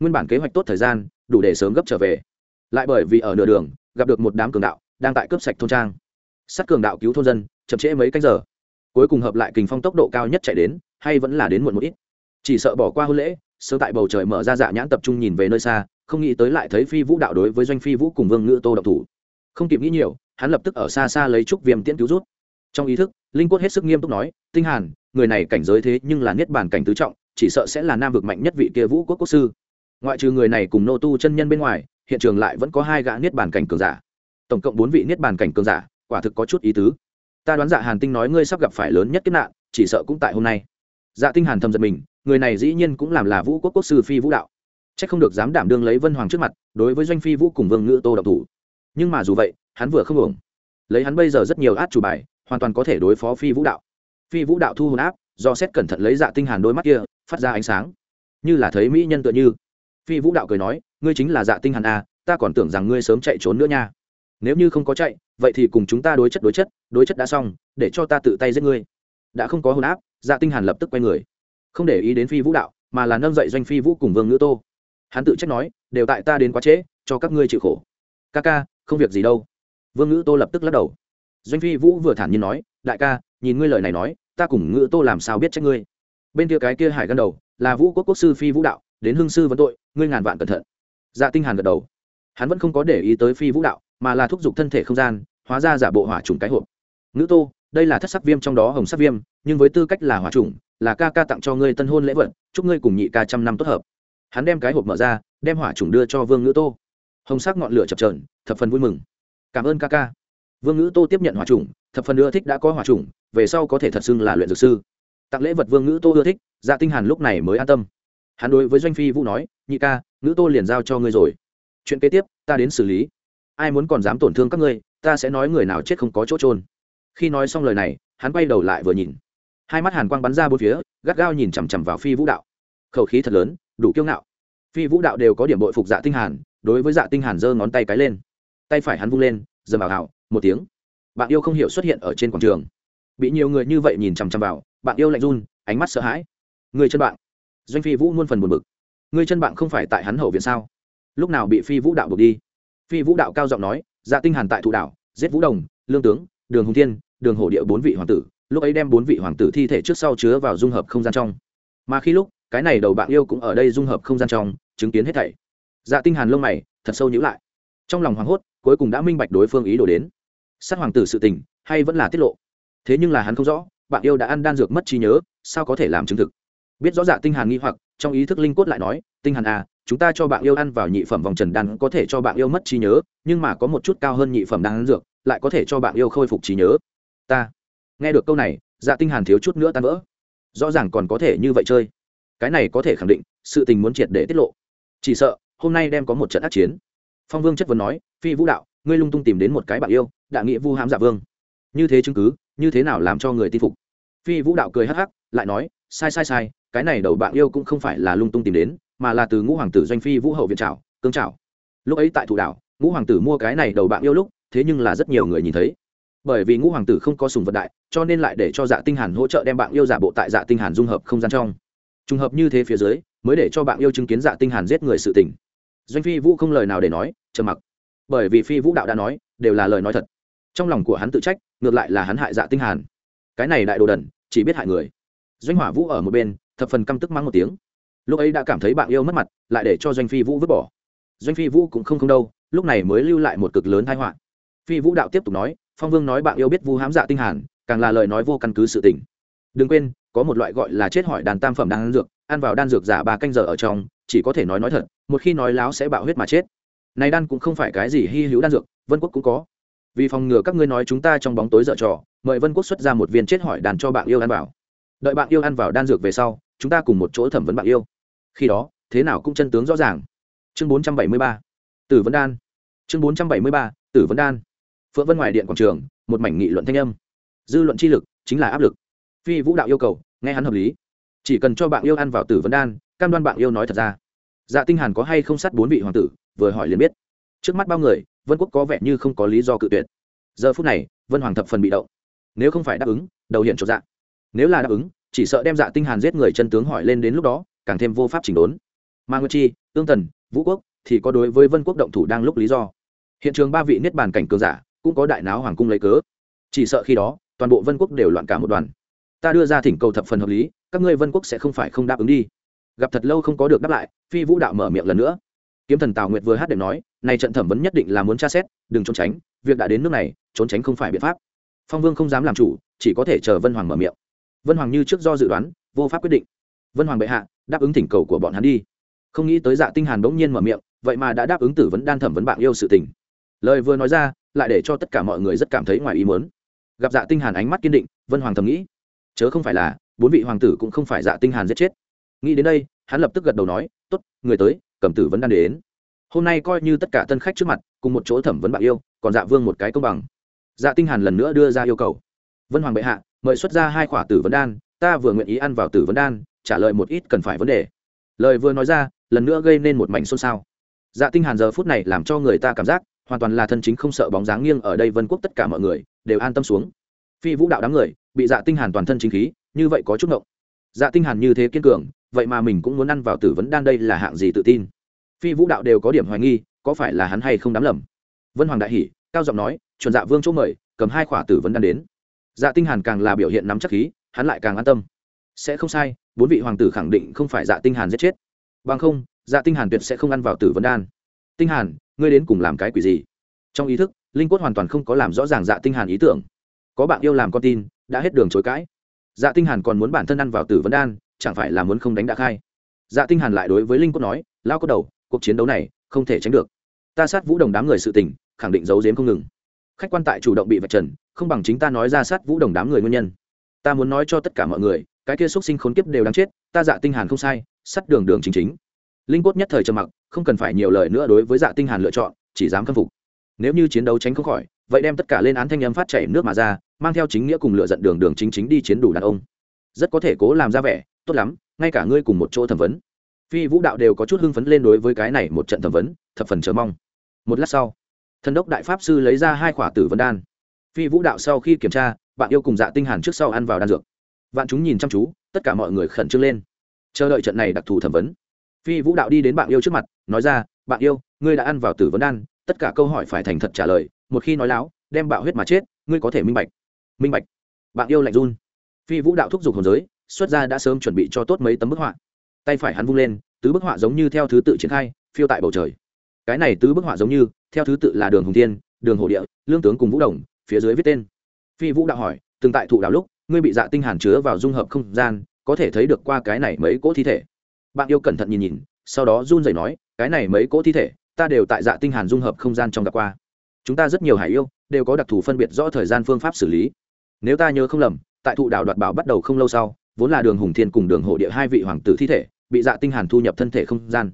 Nguyên bản kế hoạch tốt thời gian, đủ để sớm gấp trở về. Lại bởi vì ở nửa đường, gặp được một đám cường đạo, đang tại cướp sạch thôn trang. Sát cường đạo cứu thôn dân, chậm trễ mấy canh giờ. Cuối cùng hợp lại kình phong tốc độ cao nhất chạy đến, hay vẫn là đến muộn một ít. Chỉ sợ bỏ qua hôn lễ, sớm tại bầu trời mở ra dạ nhãn tập trung nhìn về nơi xa, không nghĩ tới lại thấy phi vũ đạo đối với doanh phi vũ cùng vương ngữ tô độc thủ. Không kịp nghĩ nhiều, hắn lập tức ở xa xa lấy trúc viêm tiễn cứu rút. Trong ý thức, linh quất hết sức nghiêm túc nói, tinh hàn người này cảnh giới thế nhưng là niết bàn cảnh tứ trọng, chỉ sợ sẽ là nam vực mạnh nhất vị kia vũ quốc quốc sư. Ngoại trừ người này cùng nô tu chân nhân bên ngoài, hiện trường lại vẫn có hai gã niết bàn cảnh cường giả. Tổng cộng bốn vị niết bàn cảnh cường giả, quả thực có chút ý tứ. Ta đoán dạ hàn tinh nói ngươi sắp gặp phải lớn nhất kiếp nạn, chỉ sợ cũng tại hôm nay. Dạ tinh hàn thầm giật mình, người này dĩ nhiên cũng làm là vũ quốc quốc sư phi vũ đạo. Chắc không được dám đảm đương lấy vân hoàng trước mặt, đối với doanh phi vũ cùng vương ngữ tô độc thủ. Nhưng mà dù vậy, hắn vừa không ổng lấy hắn bây giờ rất nhiều át chủ bài, hoàn toàn có thể đối phó phi vũ đạo phi vũ đạo thu hồn áp, do xét cẩn thận lấy dạ tinh hàn đôi mắt kia, phát ra ánh sáng. Như là thấy mỹ nhân tựa như. Phi vũ đạo cười nói, ngươi chính là dạ tinh hàn à ta còn tưởng rằng ngươi sớm chạy trốn nữa nha. Nếu như không có chạy, vậy thì cùng chúng ta đối chất đối chất đối chất đã xong, để cho ta tự tay giết ngươi. Đã không có hồn áp dạ tinh hàn lập tức quay người. Không để ý đến phi vũ đạo, mà là nâng dậy doanh phi vũ cùng vương ngữ tô. Hắn tự trách nói, đều tại ta đến quá trễ, cho các ngươi chịu khổ. Ca ca, không việc gì đâu. Vương ngữ tô lập tức lắc đầu. Doanh phi vũ vừa thản nhiên nói, đại ca, nhìn ngươi lời này nói ta cùng ngữ tô làm sao biết trách ngươi? Bên kia cái kia hải gân đầu, là vũ quốc quốc sư phi vũ đạo, đến hương sư vấn tội, ngươi ngàn vạn cẩn thận. Dạ tinh hàn gật đầu. Hắn vẫn không có để ý tới phi vũ đạo, mà là thúc giục thân thể không gian, hóa ra giả bộ hỏa trùng cái hộp. Ngữ tô, đây là thất sắc viêm trong đó hồng sắc viêm, nhưng với tư cách là hỏa trùng, là ca ca tặng cho ngươi tân hôn lễ vật, chúc ngươi cùng nhị ca trăm năm tốt hợp. Hắn đem cái hộp mở ra, đem hỏa trùng đưa cho vương ngữ tô. Hồng sắc ngọn lửa chập trờn thập phần vui mừng. Cảm ơn ca ca. Vương ngữ tô tiếp nhận hỏa trùng, thập phần ưa thích đã có hỏa trùng về sau có thể thật xưng là luyện dược sư. Tặng lễ vật vương ngữ tô ưa thích dạ tinh hàn lúc này mới an tâm. Hắn đối với doanh phi vũ nói, nhị ca, ngữ tô liền giao cho ngươi rồi. Chuyện kế tiếp, ta đến xử lý. Ai muốn còn dám tổn thương các ngươi, ta sẽ nói người nào chết không có chỗ trôn khi nói xong lời này, hắn quay đầu lại vừa nhìn. Hai mắt hàn quang bắn ra bốn phía, gắt gao nhìn chằm chằm vào phi vũ đạo. Khẩu khí thật lớn, đủ kiêu ngạo. Phi vũ đạo đều có điểm bội phục dạ tinh hàn, đối với dạ tinh hàn giơ ngón tay cái lên. Tay phải hắn vung lên, dầm vào hào, một tiếng. Bạn yêu không hiểu xuất hiện ở trên quảng trường bị nhiều người như vậy nhìn chằm chằm vào, bạn yêu lạnh run, ánh mắt sợ hãi. Người chân bạn. Doanh phi vũ muôn phần buồn bực. Người chân bạn không phải tại hắn hậu viện sao? Lúc nào bị phi vũ đạo buộc đi? Phi vũ đạo cao giọng nói dạ tinh hàn tại thủ đạo, giết vũ đồng, lương tướng, đường hùng thiên, đường hổ địa bốn vị hoàng tử, lúc ấy đem bốn vị hoàng tử thi thể trước sau chứa vào dung hợp không gian trong. Mà khi lúc, cái này đầu bạn yêu cũng ở đây dung hợp không gian trong, chứng kiến hết thảy. Dạ tinh hàn lông mày, thật sâu nhíu lại. Trong lòng hoảng hốt, cuối cùng đã minh bạch đối phương ý đồ đến. Sát hoàng tử sự tình, hay vẫn là tiết lộ thế nhưng là hắn không rõ, bạn yêu đã ăn đan dược mất trí nhớ, sao có thể làm chứng thực? Biết rõ dạ tinh hàn nghi hoặc, trong ý thức linh cốt lại nói, tinh hàn à chúng ta cho bạn yêu ăn vào nhị phẩm vòng trần đan có thể cho bạn yêu mất trí nhớ, nhưng mà có một chút cao hơn nhị phẩm đan dược, lại có thể cho bạn yêu khôi phục trí nhớ. Ta nghe được câu này dạ tinh hàn thiếu chút nữa tan vỡ. Rõ ràng còn có thể như vậy chơi. Cái này có thể khẳng định, sự tình muốn triệt để tiết lộ. Chỉ sợ, hôm nay đem có một trận ác chiến. Phong vương chất vấn nói, phi vũ đạo, ngươi lung tung tìm đến một cái bạn yêu đại nghĩa vu hãm giả dạ vương. Như thế chứng cứ như thế nào làm cho người tin phục? Phi vũ đạo cười hắc hắc, lại nói, sai sai sai, cái này đầu bạn yêu cũng không phải là lung tung tìm đến, mà là từ ngũ hoàng tử doanh phi vũ hậu viện trào cương trào lúc ấy tại thủ đảo, ngũ hoàng tử mua cái này đầu bạn yêu lúc, thế nhưng là rất nhiều người nhìn thấy. Bởi vì ngũ hoàng tử không có sùng vật đại, cho nên lại để cho dạ tinh hàn hỗ trợ đem bạn yêu giả bộ tại dạ tinh hàn dung hợp không gian trong. Trùng hợp như thế phía dưới, mới để cho bạn yêu chứng kiến dạ tinh hàn giết người sự tình. Doanh phi vũ không lời nào để nói, trầm mặc. Bởi vì phi vũ đạo đã nói, đều là lời nói thật. Trong lòng của hắn tự trách ngược lại là hắn hại dạ tinh hàn. Cái này đại đồ đần, chỉ biết hại người. Doanh hỏa vũ ở một bên, thập phần căm tức mắng một tiếng. Lúc ấy đã cảm thấy bạn yêu mất mặt, lại để cho doanh phi vũ vứt bỏ. Doanh phi vũ cũng không không đâu, lúc này mới lưu lại một cực lớn tai họa. Phi vũ đạo tiếp tục nói, phong vương nói bạn yêu biết vu hãm dạ tinh hàn, càng là lời nói vô căn cứ sự tình. Đừng quên, có một loại gọi là chết hỏi đàn tam phẩm đan dược, ăn vào đan dược giả ba canh giờ ở trong, chỉ có thể nói nói thật, một khi nói láo sẽ bạo huyết mà chết. Này đan cũng không phải cái gì hy hữu đan dược, vân quốc cũng có vì phòng ngừa các ngươi nói chúng ta trong bóng tối dở trò, mời vân quốc xuất ra một viên chết hỏi đàn cho bạn yêu ăn vào. Đợi bạn yêu ăn vào đan dược về sau, chúng ta cùng một chỗ thẩm vấn bạn yêu. Khi đó, thế nào cũng chân tướng rõ ràng. Chương bốn trăm bảy mươi ba, tử vấn đan. Chương bốn trăm bảy mươi ba, tử vấn đan. Phượng vân ngoài điện quảng trường, một mảnh nghị luận thanh âm. Dư luận chi lực chính là áp lực. Phi vũ đạo yêu cầu, nghe hắn hợp lý. Chỉ cần cho bạn yêu ăn vào tử vấn đan, cam đoan bạn yêu nói thật ra. Dạ tinh hàn có hay không sát bốn vị hoàng tử, vừa hỏi liền biết. Trước mắt bao người vân quốc có vẻ như không có lý do cự tuyệt giờ phút này vân hoàng thập phần bị động nếu không phải đáp ứng đầu hiện chỗ dạ nếu là đáp ứng chỉ sợ đem dạ tinh hàn giết người chân tướng hỏi lên đến lúc đó càng thêm vô pháp chỉnh đốn mà nguyệt chi tương tần vũ quốc thì có đối với vân quốc động thủ đang lúc lý do hiện trường ba vị niết bàn cảnh cường giả cũng có đại náo hoàng cung lấy cớ chỉ sợ khi đó toàn bộ vân quốc đều loạn cả một đoàn ta đưa ra thỉnh cầu thập phần hợp lý các ngươi vân quốc sẽ không phải không đáp ứng đi gặp thật lâu không có được đáp lại phi vũ đạo mở miệng lần nữa kiếm thần tào nguyệt vừa hát đệm nói, này trận thẩm vấn nhất định là muốn tra xét, đừng trốn tránh, việc đã đến nước này, trốn tránh không phải biện pháp. Phong vương không dám làm chủ, chỉ có thể chờ vân hoàng mở miệng. Vân hoàng như trước do dự đoán, vô pháp quyết định. Vân hoàng bệ hạ, đáp ứng thỉnh cầu của bọn hắn đi. Không nghĩ tới dạ tinh hàn bỗng nhiên mở miệng, vậy mà đã đáp ứng tử vấn đan thẩm vấn bạn yêu sự tình. Lời vừa nói ra, lại để cho tất cả mọi người rất cảm thấy ngoài ý muốn. Gặp dạ tinh hàn ánh mắt kiên định, vân hoàng thầm nghĩ, chớ không phải là, bốn vị hoàng tử cũng không phải dạ tinh hàn giết chết. Nghĩ đến đây, hắn lập tức gật đầu nói, tốt, người tới cầm tử vấn đan đến. Hôm nay coi như tất cả tân khách trước mặt, cùng một chỗ thẩm vấn bạn yêu, còn dạ vương một cái công bằng. Dạ tinh hàn lần nữa đưa ra yêu cầu. Vân hoàng bệ hạ, mời xuất ra hai khỏa tử vấn đan, ta vừa nguyện ý ăn vào tử vấn đan, trả lời một ít cần phải vấn đề. Lời vừa nói ra, lần nữa gây nên một mảnh xôn xao. Dạ tinh hàn giờ phút này làm cho người ta cảm giác, hoàn toàn là thân chính không sợ bóng dáng nghiêng ở đây vân quốc tất cả mọi người, đều an tâm xuống. Phi vũ đạo đám người, bị dạ tinh hàn toàn thân chính khí, như vậy có chút ngộng. Dạ tinh hàn như thế kiên cường vậy mà mình cũng muốn ăn vào tử vấn đan đây là hạng gì tự tin? Phi vũ đạo đều có điểm hoài nghi, có phải là hắn hay không đám lầm? Vân hoàng đại hỉ, cao giọng nói, chuẩn dạ vương chỗ mời, cầm hai khỏa tử vấn đan đến. Dạ tinh hàn càng là biểu hiện nắm chắc khí, hắn lại càng an tâm. Sẽ không sai, bốn vị hoàng tử khẳng định không phải dạ tinh hàn giết chết. Bằng không dạ tinh hàn tuyệt sẽ không ăn vào tử vấn đan. Tinh hàn, ngươi đến cùng làm cái quỷ gì? Trong ý thức, linh quất hoàn toàn không có làm rõ ràng dạ tinh hàn ý tưởng. Có bạn yêu làm con tin, đã hết đường chối cãi. Dạ tinh hàn còn muốn bản thân ăn vào tử vấn đan chẳng phải là muốn không đánh đã khai. Dạ tinh hàn lại đối với linh cốt nói lao có đầu, cuộc chiến đấu này không thể tránh được. Ta sát vũ đồng đám người sự tình, khẳng định giấu giếm không ngừng. Khách quan tại chủ động bị vạch trần, không bằng chính ta nói ra sát vũ đồng đám người nguyên nhân. Ta muốn nói cho tất cả mọi người, cái kia xuất sinh khốn kiếp đều đáng chết, ta dạ tinh hàn không sai sắt đường đường chính chính. Linh cốt nhất thời trầm mặc, không cần phải nhiều lời nữa đối với dạ tinh hàn lựa chọn, chỉ dám khâm phục. Nếu như chiến đấu tránh không khỏi, vậy đem tất cả lên án thanh âm phát chảy nước mà ra, mang theo chính nghĩa cùng lựa giận đường đường chính chính đi chiến đủ đàn ông. Rất có thể cố làm ra vẻ tốt lắm, ngay cả ngươi cùng một chỗ thẩm vấn. Phi vũ đạo đều có chút hưng phấn lên đối với cái này một trận thẩm vấn, thập phần chờ mong. Một lát sau, thần đốc đại pháp sư lấy ra hai khỏa tử vấn đan. Phi vũ đạo sau khi kiểm tra, bạn yêu cùng dạ tinh hàn trước sau ăn vào đan dược. Vạn chúng nhìn chăm chú, tất cả mọi người khẩn trương lên. Chờ đợi trận này đặc thù thẩm vấn. Phi vũ đạo đi đến bạn yêu trước mặt, nói ra, bạn yêu, ngươi đã ăn vào tử vấn đan, tất cả câu hỏi phải thành thật trả lời, một khi nói láo, đem bạo huyết mà chết, ngươi có thể minh bạch. Minh bạch. Bạn yêu lạnh run. Phi vũ đạo thúc giục hồn giới xuất ra đã sớm chuẩn bị cho tốt mấy tấm bức họa. Tay phải hắn vung lên, tứ bức họa giống như theo thứ tự triển khai, phiêu tại bầu trời. Cái này tứ bức họa giống như, theo thứ tự là đường hùng thiên, đường hồ địa, lương tướng cùng vũ đồng, phía dưới viết tên. Phi vũ đạo hỏi, từng tại thụ đạo lúc, ngươi bị dạ tinh hàn chứa vào dung hợp không gian, có thể thấy được qua cái này mấy cỗ thi thể? Bạn yêu cẩn thận nhìn nhìn, sau đó run rẩy nói, cái này mấy cỗ thi thể, ta đều tại dạ tinh hàn dung hợp không gian trong gặp qua. Chúng ta rất nhiều hải yêu, đều có đặc thù phân biệt rõ thời gian phương pháp xử lý. Nếu ta nhớ không lầm, tại thụ đạo đoạt bảo bắt đầu không lâu sau vốn là đường hùng thiên cùng đường hộ địa hai vị hoàng tử thi thể, bị dạ tinh hàn thu nhập thân thể không gian.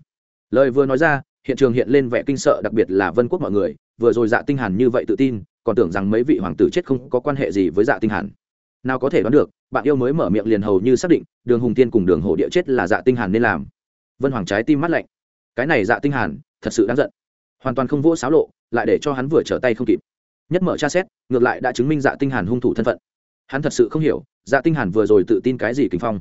Lời vừa nói ra, hiện trường hiện lên vẻ kinh sợ đặc biệt là vân quốc mọi người, vừa rồi dạ tinh hàn như vậy tự tin, còn tưởng rằng mấy vị hoàng tử chết không có quan hệ gì với dạ tinh hàn. Nào có thể đoán được, bạn yêu mới mở miệng liền hầu như xác định, đường hùng tiên cùng đường hộ địa chết là dạ tinh hàn nên làm. Vân hoàng trái tim mắt lạnh. Cái này dạ tinh hàn, thật sự đáng giận. Hoàn toàn không vỗ sáo lộ, lại để cho hắn vừa trở tay không kịp. Nhất mở tra xét, ngược lại đã chứng minh dạ tinh hàn hung thủ thân phận. Hắn thật sự không hiểu dạ tinh hàn vừa rồi tự tin cái gì kinh phong?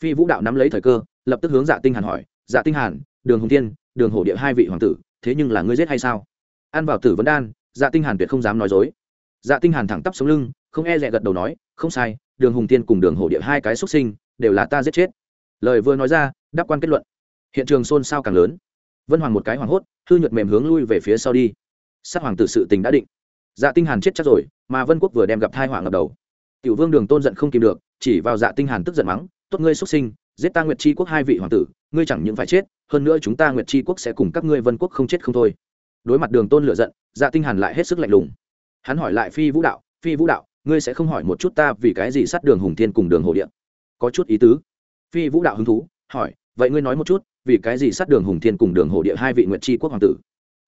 Phi vũ đạo nắm lấy thời cơ lập tức hướng dạ tinh hàn hỏi dạ tinh hàn đường hùng Thiên, đường hổ địa hai vị hoàng tử thế nhưng là ngươi giết hay sao? Ăn vào tử vấn đan dạ tinh hàn tuyệt không dám nói dối. Dạ tinh hàn thẳng tắp sống lưng không e dè gật đầu nói không sai đường hùng tiên cùng đường hổ địa hai cái xuất sinh đều là ta giết chết. Lời vừa nói ra đáp quan kết luận. Hiện trường xôn xao càng lớn. Vân hoàng một cái hoàng hốt hư nhuận mềm hướng lui về phía sau đi. Sát hoàng tử sự tình đã định. Dạ tinh hàn chết chắc rồi mà vân quốc vừa đem gặp thai hoàng ngập đầu tiểu vương đường tôn giận không kìm được, chỉ vào dạ tinh hàn tức giận mắng, tốt ngươi xuất sinh, giết ta nguyệt chi quốc hai vị hoàng tử, ngươi chẳng những phải chết, hơn nữa chúng ta nguyệt chi quốc sẽ cùng các ngươi vân quốc không chết không thôi. Đối mặt đường tôn lửa giận dạ tinh hàn lại hết sức lạnh lùng. Hắn hỏi lại phi vũ đạo, phi vũ đạo, ngươi sẽ không hỏi một chút ta vì cái gì sát đường hùng thiên cùng đường hồ điện? Có chút ý tứ. Phi vũ đạo hứng thú, hỏi, vậy ngươi nói một chút, vì cái gì sát đường hùng thiên cùng đường hồ địa hai vị nguyệt chi quốc hoàng tử?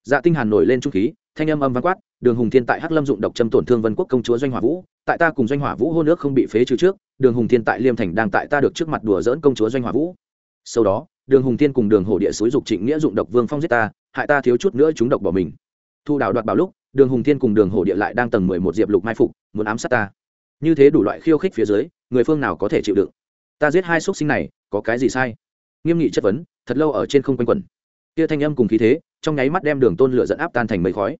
Dạ tinh hàn nổi lên trung khí thanh âm âm vang quát, đường hùng thiên tại hắc lâm dụng độc châm tổn thương vân quốc công chúa doanh hỏa vũ, tại ta cùng doanh hỏa vũ hôn nước không bị phế trừ trước, đường hùng thiên tại liêm thành đang tại ta được trước mặt đùa dỡn công chúa doanh hỏa vũ. Sau đó, đường hùng thiên cùng đường hổ địa suối dục trịnh nghĩa dụng độc vương phong giết ta, hại ta thiếu chút nữa chúng độc bỏ mình. Thu đạo đoạt bảo lúc, đường hùng thiên cùng đường hổ địa lại đang tầng mười một diệp lục mai phục, muốn ám sát ta. Như thế đủ loại khiêu khích phía dưới, người phương nào có thể chịu đựng? Ta giết hai xúc sinh này, có cái gì sai? Nghiêm nghị chất vấn, thật lâu ở trên không quanh quẩn. Kia thanh âm cùng khí thế, trong nháy mắt đem đường tôn lửa dẫn áp tan thành mây khói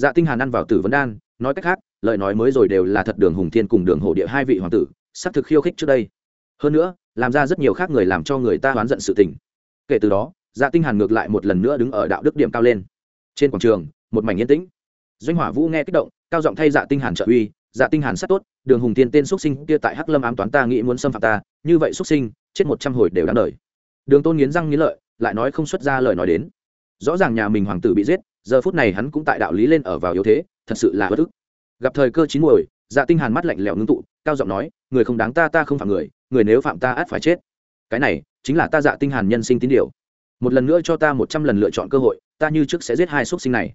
dạ tinh hàn ăn vào tử vấn đan, nói cách khác, lời nói mới rồi đều là thật đường hùng thiên cùng đường hổ địa hai vị hoàng tử, sắp thực khiêu khích trước đây. Hơn nữa, làm ra rất nhiều khác người làm cho người ta oán giận sự tình. Kể từ đó dạ tinh hàn ngược lại một lần nữa đứng ở đạo đức điểm cao lên. Trên quảng trường, một mảnh yên tĩnh. Doanh hỏa vũ nghe kích động, cao giọng thay dạ tinh hàn trợ uy dạ tinh hàn sát tốt, đường hùng thiên tên xuất sinh kia tại hắc lâm ám toán ta nghĩ muốn xâm phạm ta, như vậy xuất sinh, chết một trăm hồi đều đáng đời. Đường tôn nghiến răng nghiến lợi, lại nói không xuất ra lời nói đến. Rõ ràng nhà mình hoàng tử bị giết giờ phút này hắn cũng tại đạo lý lên ở vào yếu thế, thật sự là bất ức. Gặp thời cơ chín muồi dạ tinh hàn mắt lạnh lẽo ngưng tụ, cao giọng nói, người không đáng ta ta không phạm người người nếu phạm ta át phải chết. Cái này, chính là ta dạ tinh hàn nhân sinh tín điều. Một lần nữa cho ta một trăm lần lựa chọn cơ hội, ta như trước sẽ giết hai xuất sinh này.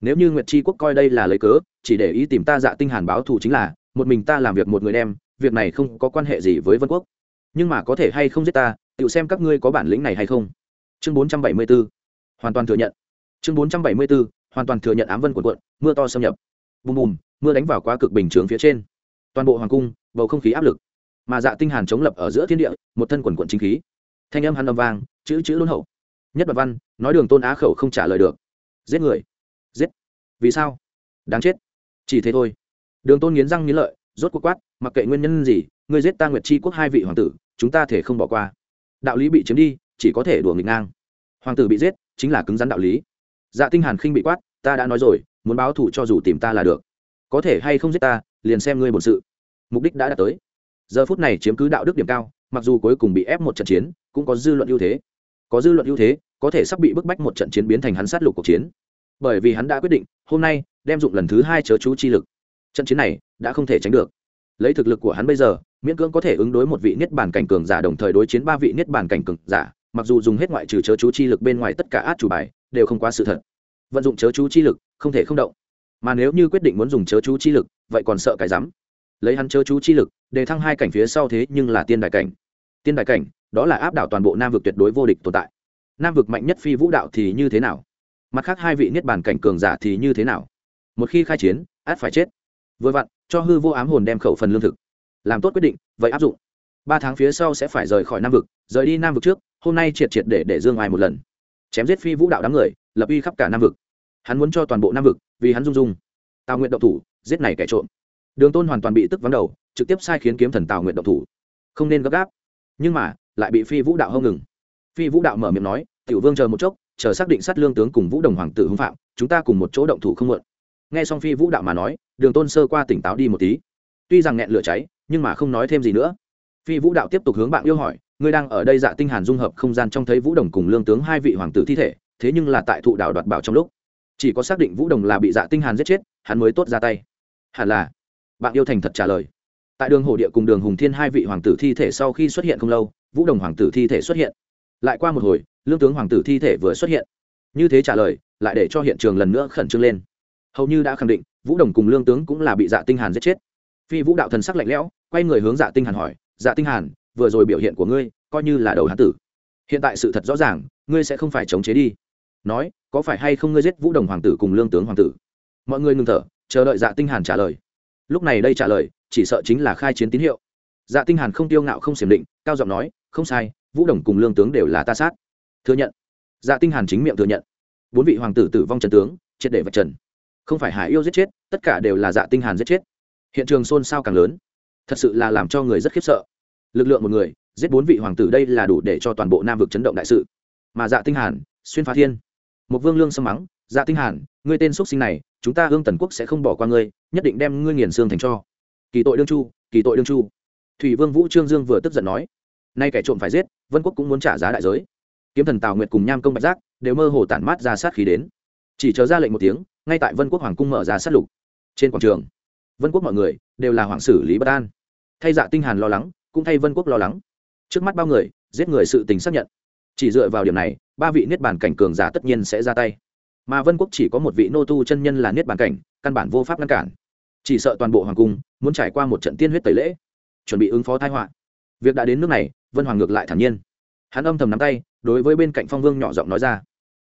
Nếu như nguyệt chi quốc coi đây là lấy cớ, chỉ để ý tìm ta dạ tinh hàn báo thù chính là, một mình ta làm việc một người đem, việc này không có quan hệ gì với vân quốc. Nhưng mà có thể hay không giết ta, tự xem các ngươi có bản lĩnh này hay không. Chương 474 hoàn toàn thừa nhận chương 474 hoàn toàn thừa nhận ám vân quần quận, mưa to xâm nhập. Bùm bùm, mưa đánh vào quá cực bình chướng phía trên. Toàn bộ hoàng cung, bầu không khí áp lực. Mà dạ tinh hàn chống lập ở giữa thiên địa, một thân quần quận chính khí. Thanh âm hắn âm vang, chữ chữ luôn hậu. Nhất đoạn văn, nói đường tôn á khẩu không trả lời được. Giết người. Giết. Vì sao? Đáng chết. Chỉ thế thôi. Đường tôn nghiến răng nghiến lợi, rốt cuộc quát, mặc kệ nguyên nhân gì, ngươi giết ta nguyệt chi quốc hai vị hoàng tử, chúng ta thể không bỏ qua. Đạo lý bị chiếm đi, chỉ có thể đùa nghịch ngang. Hoàng tử bị giết, chính là cứng rắn đạo lý dạ tinh hàn khinh bị quát, ta đã nói rồi, muốn báo thù cho dù tìm ta là được. Có thể hay không giết ta, liền xem ngươi bổn sự. Mục đích đã đạt tới. Giờ phút này chiếm cứ đạo đức điểm cao, mặc dù cuối cùng bị ép một trận chiến, cũng có dư luận ưu thế. Có dư luận ưu thế, có thể sắp bị bức bách một trận chiến biến thành hắn sát lục cuộc chiến. Bởi vì hắn đã quyết định, hôm nay, đem dụng lần thứ hai chớ chú chi lực. Trận chiến này, đã không thể tránh được. Lấy thực lực của hắn bây giờ, miễn cưỡng có thể ứng đối một vị niết bàn cảnh cường giả đồng thời đối chiến ba vị niết bàn cảnh cường giả, mặc dù dùng hết ngoại trừ chớ chú chi lực bên ngoài tất cả át chủ bài đều không quá sự thật. Vận dụng chớ chú chi lực, không thể không động. Mà nếu như quyết định muốn dùng chớ chú chi lực, vậy còn sợ cái rắm. Lấy hắn chớ chú chi lực, để thăng hai cảnh phía sau thế nhưng là tiên đại cảnh. Tiên đại cảnh, đó là áp đảo toàn bộ nam vực tuyệt đối vô địch tồn tại. Nam vực mạnh nhất phi vũ đạo thì như thế nào? Mặt khác hai vị niết bàn cảnh cường giả thì như thế nào? Một khi khai chiến át phải chết. Vừa vặn, cho hư vô ám hồn đem khẩu phần lương thực. Làm tốt quyết định, vậy áp dụng. Ba tháng phía sau sẽ phải rời khỏi nam vực, rời đi nam vực trước, hôm nay triệt triệt để để dương ai một lần chém giết phi vũ đạo đám người, lập uy khắp cả nam vực. Hắn muốn cho toàn bộ nam vực, vì hắn dung dung tào nguyện động thủ, giết này kẻ trộm. Đường tôn hoàn toàn bị tức vắng đầu, trực tiếp sai khiến kiếm thần tào nguyện động thủ. Không nên gấp gáp. Nhưng mà, lại bị phi vũ đạo hông ngừng. Phi vũ đạo mở miệng nói, tiểu vương chờ một chốc, chờ xác định sát lương tướng cùng vũ đồng hoàng tử hưng phạm, chúng ta cùng một chỗ động thủ không mượn nghe xong phi vũ đạo mà nói, đường tôn sơ qua tỉnh táo đi một tí. Tuy rằng nghẹn lửa cháy, nhưng mà không nói thêm gì nữa. Phi vũ đạo tiếp tục hướng bạn yêu hỏi ngươi đang ở đây dạ tinh hàn dung hợp không gian trong thấy vũ đồng cùng lương tướng hai vị hoàng tử thi thể, thế nhưng là tại thụ đạo đoạt bảo trong lúc. Chỉ có xác định vũ đồng là bị dạ tinh hàn giết chết, hắn mới tốt ra tay. Hẳn là, bạn yêu thành thật trả lời. Tại đường hồ địa cùng đường hùng thiên hai vị hoàng tử thi thể sau khi xuất hiện không lâu, vũ đồng hoàng tử thi thể xuất hiện. Lại qua một hồi, lương tướng hoàng tử thi thể vừa xuất hiện. Như thế trả lời, lại để cho hiện trường lần nữa khẩn trương lên. Hầu như đã khẳng định, vũ đồng cùng lương tướng cũng là bị dạ tinh hàn giết chết. Phi vũ đạo thần sắc lạnh lẽo, quay người hướng dạ tinh hàn hỏi dạ tinh hàn vừa rồi biểu hiện của ngươi coi như là đầu hán tử. Hiện tại sự thật rõ ràng, ngươi sẽ không phải chống chế đi. Nói, có phải hay không ngươi giết vũ đồng hoàng tử cùng lương tướng hoàng tử? Mọi người ngừng thở, chờ đợi dạ tinh hàn trả lời. Lúc này đây trả lời, chỉ sợ chính là khai chiến tín hiệu. Dạ tinh hàn không tiêu ngạo không xiểm định, cao giọng nói, không sai, vũ đồng cùng lương tướng đều là ta sát. Thừa nhận. Dạ tinh hàn chính miệng thừa nhận. Bốn vị hoàng tử tử vong trần tướng, triệt để vạch trần. Không phải hải yêu giết chết, tất cả đều là dạ tinh hàn giết chết. Hiện trường xôn xao càng lớn. Thật sự là làm cho người rất khiếp sợ lực lượng một người, giết bốn vị hoàng tử đây là đủ để cho toàn bộ nam vực chấn động đại sự. Mà dạ tinh hàn, xuyên phá thiên. Một vương lương sâm mắng dạ tinh hàn, ngươi tên xuất sinh này, chúng ta hương tần quốc sẽ không bỏ qua ngươi, nhất định đem ngươi nghiền xương thành cho. Kỳ tội đương chu, kỳ tội đương chu. Thủy vương vũ trương dương vừa tức giận nói, nay kẻ trộm phải giết, vân quốc cũng muốn trả giá đại giới. Kiếm thần tào nguyệt cùng nham công bạch giác đều mơ hồ tản mát ra sát khí đến. Chỉ chờ ra lệnh một tiếng, ngay tại vân quốc hoàng cung mở ra sát lục. Trên quảng trường, vân quốc mọi người đều là hoàng xử lý bất an. Thay dạ tinh hàn lo lắng cũng thay vân quốc lo lắng. Trước mắt bao người, giết người sự tình xác nhận. Chỉ dựa vào điểm này, ba vị niết bàn cảnh cường giả tất nhiên sẽ ra tay. Mà vân quốc chỉ có một vị nô tu chân nhân là niết bàn cảnh, căn bản vô pháp ngăn cản. Chỉ sợ toàn bộ hoàng cung muốn trải qua một trận tiên huyết tẩy lễ, chuẩn bị ứng phó thái họa. Việc đã đến nước này, vân hoàng ngược lại thản nhiên. Hắn âm thầm nắm tay, đối với bên cạnh phong vương nhỏ giọng nói ra.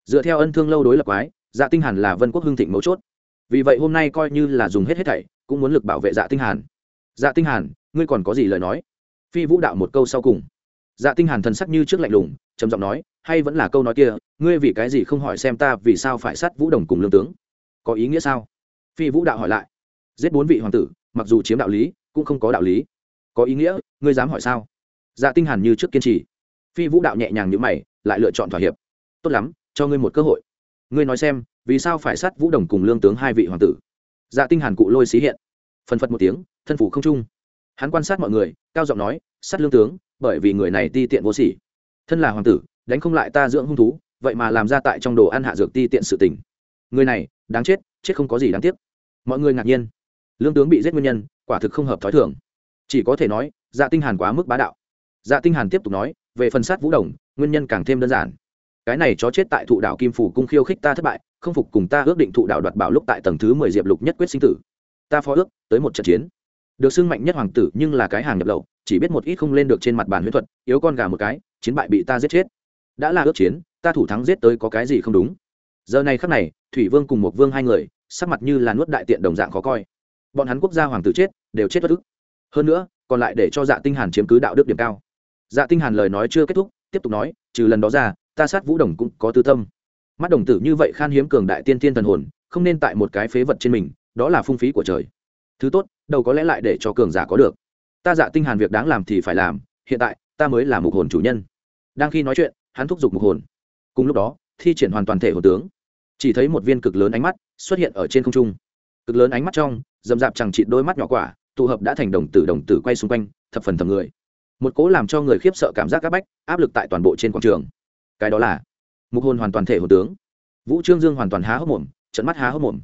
Dựa theo ân thương lâu đối lập quái dạ tinh hàn là vân quốc hưng thịnh mấu chốt. Vì vậy hôm nay coi như là dùng hết hết thảy, cũng muốn lực bảo vệ dạ tinh hàn. Dạ tinh hàn, ngươi còn có gì lời nói? Phi vũ đạo một câu sau cùng. Dạ tinh hàn thần sắc như trước lạnh lùng, trầm giọng nói, hay vẫn là câu nói kia, ngươi vì cái gì không hỏi xem ta vì sao phải sát vũ đồng cùng lương tướng? Có ý nghĩa sao? Phi vũ đạo hỏi lại. Giết bốn vị hoàng tử, mặc dù chiếm đạo lý, cũng không có đạo lý. Có ý nghĩa, ngươi dám hỏi sao? Dạ tinh hàn như trước kiên trì. Phi vũ đạo nhẹ nhàng như mày, lại lựa chọn thỏa hiệp. Tốt lắm, cho ngươi một cơ hội. Ngươi nói xem, vì sao phải sát vũ đồng cùng lương tướng hai vị hoàng tử? Dạ tinh hàn cụ lôi xí hiện. Phân phật một tiếng, thân phủ không trung hắn quan sát mọi người, cao giọng nói sát lương tướng, bởi vì người này ti tiện vô sỉ. Thân là hoàng tử, đánh không lại ta dưỡng hung thú, vậy mà làm ra tại trong đồ ăn hạ dược ti tiện sự tình. Người này, đáng chết chết không có gì đáng tiếc. Mọi người ngạc nhiên. Lương tướng bị giết nguyên nhân, quả thực không hợp thói thường. Chỉ có thể nói dạ tinh hàn quá mức bá đạo. Dạ tinh hàn tiếp tục nói, về phần sát vũ đồng, nguyên nhân càng thêm đơn giản. Cái này chó chết tại thụ đạo kim phủ cung khiêu khích ta thất bại, không phục cùng ta ước định thụ đạo đoạt bảo lúc tại tầng thứ mười diệp lục nhất quyết sinh tử. Ta phó ước, tới một trận chiến được xưng mạnh nhất hoàng tử nhưng là cái hàng nhập lậu, chỉ biết một ít không lên được trên mặt bàn huyết thuật, yếu con gà một cái, chiến bại bị ta giết chết. Đã là ước chiến, ta thủ thắng giết tới có cái gì không đúng? Giờ này khắc này, thủy vương cùng một vương hai người, sắc mặt như là nuốt đại tiện đồng dạng khó coi. Bọn hắn quốc gia hoàng tử chết, đều chết bất ức. Hơn nữa, còn lại để cho dạ tinh hàn chiếm cứ đạo đức điểm cao. Dạ tinh hàn lời nói chưa kết thúc, tiếp tục nói, trừ lần đó ra, ta sát vũ đồng cũng có tư tâm. Mắt đồng tử như vậy khan hiếm cường đại tiên tiên thần hồn, không nên tại một cái phế vật trên mình, đó là phung phí của trời thứ tốt đâu có lẽ lại để cho cường giả có được. Ta dạ tinh hàn việc đáng làm thì phải làm, hiện tại, ta mới là mục hồn chủ nhân. Đang khi nói chuyện, hắn thúc giục mục hồn. Cùng lúc đó, thi triển hoàn toàn thể hồn tướng. Chỉ thấy một viên cực lớn ánh mắt xuất hiện ở trên không trung. Cực lớn ánh mắt trong, dầm dạp chẳng chịt đôi mắt nhỏ quả, tụ hợp đã thành đồng tử đồng tử quay xung quanh, thập phần thầm người. Một cố làm cho người khiếp sợ cảm giác áp bách, áp lực tại toàn bộ trên quảng trường. Cái đó là mục hồn hoàn toàn thể hồn tướng. Vũ trương dương hoàn toàn há hốc mồm trận mắt há hốc mồm.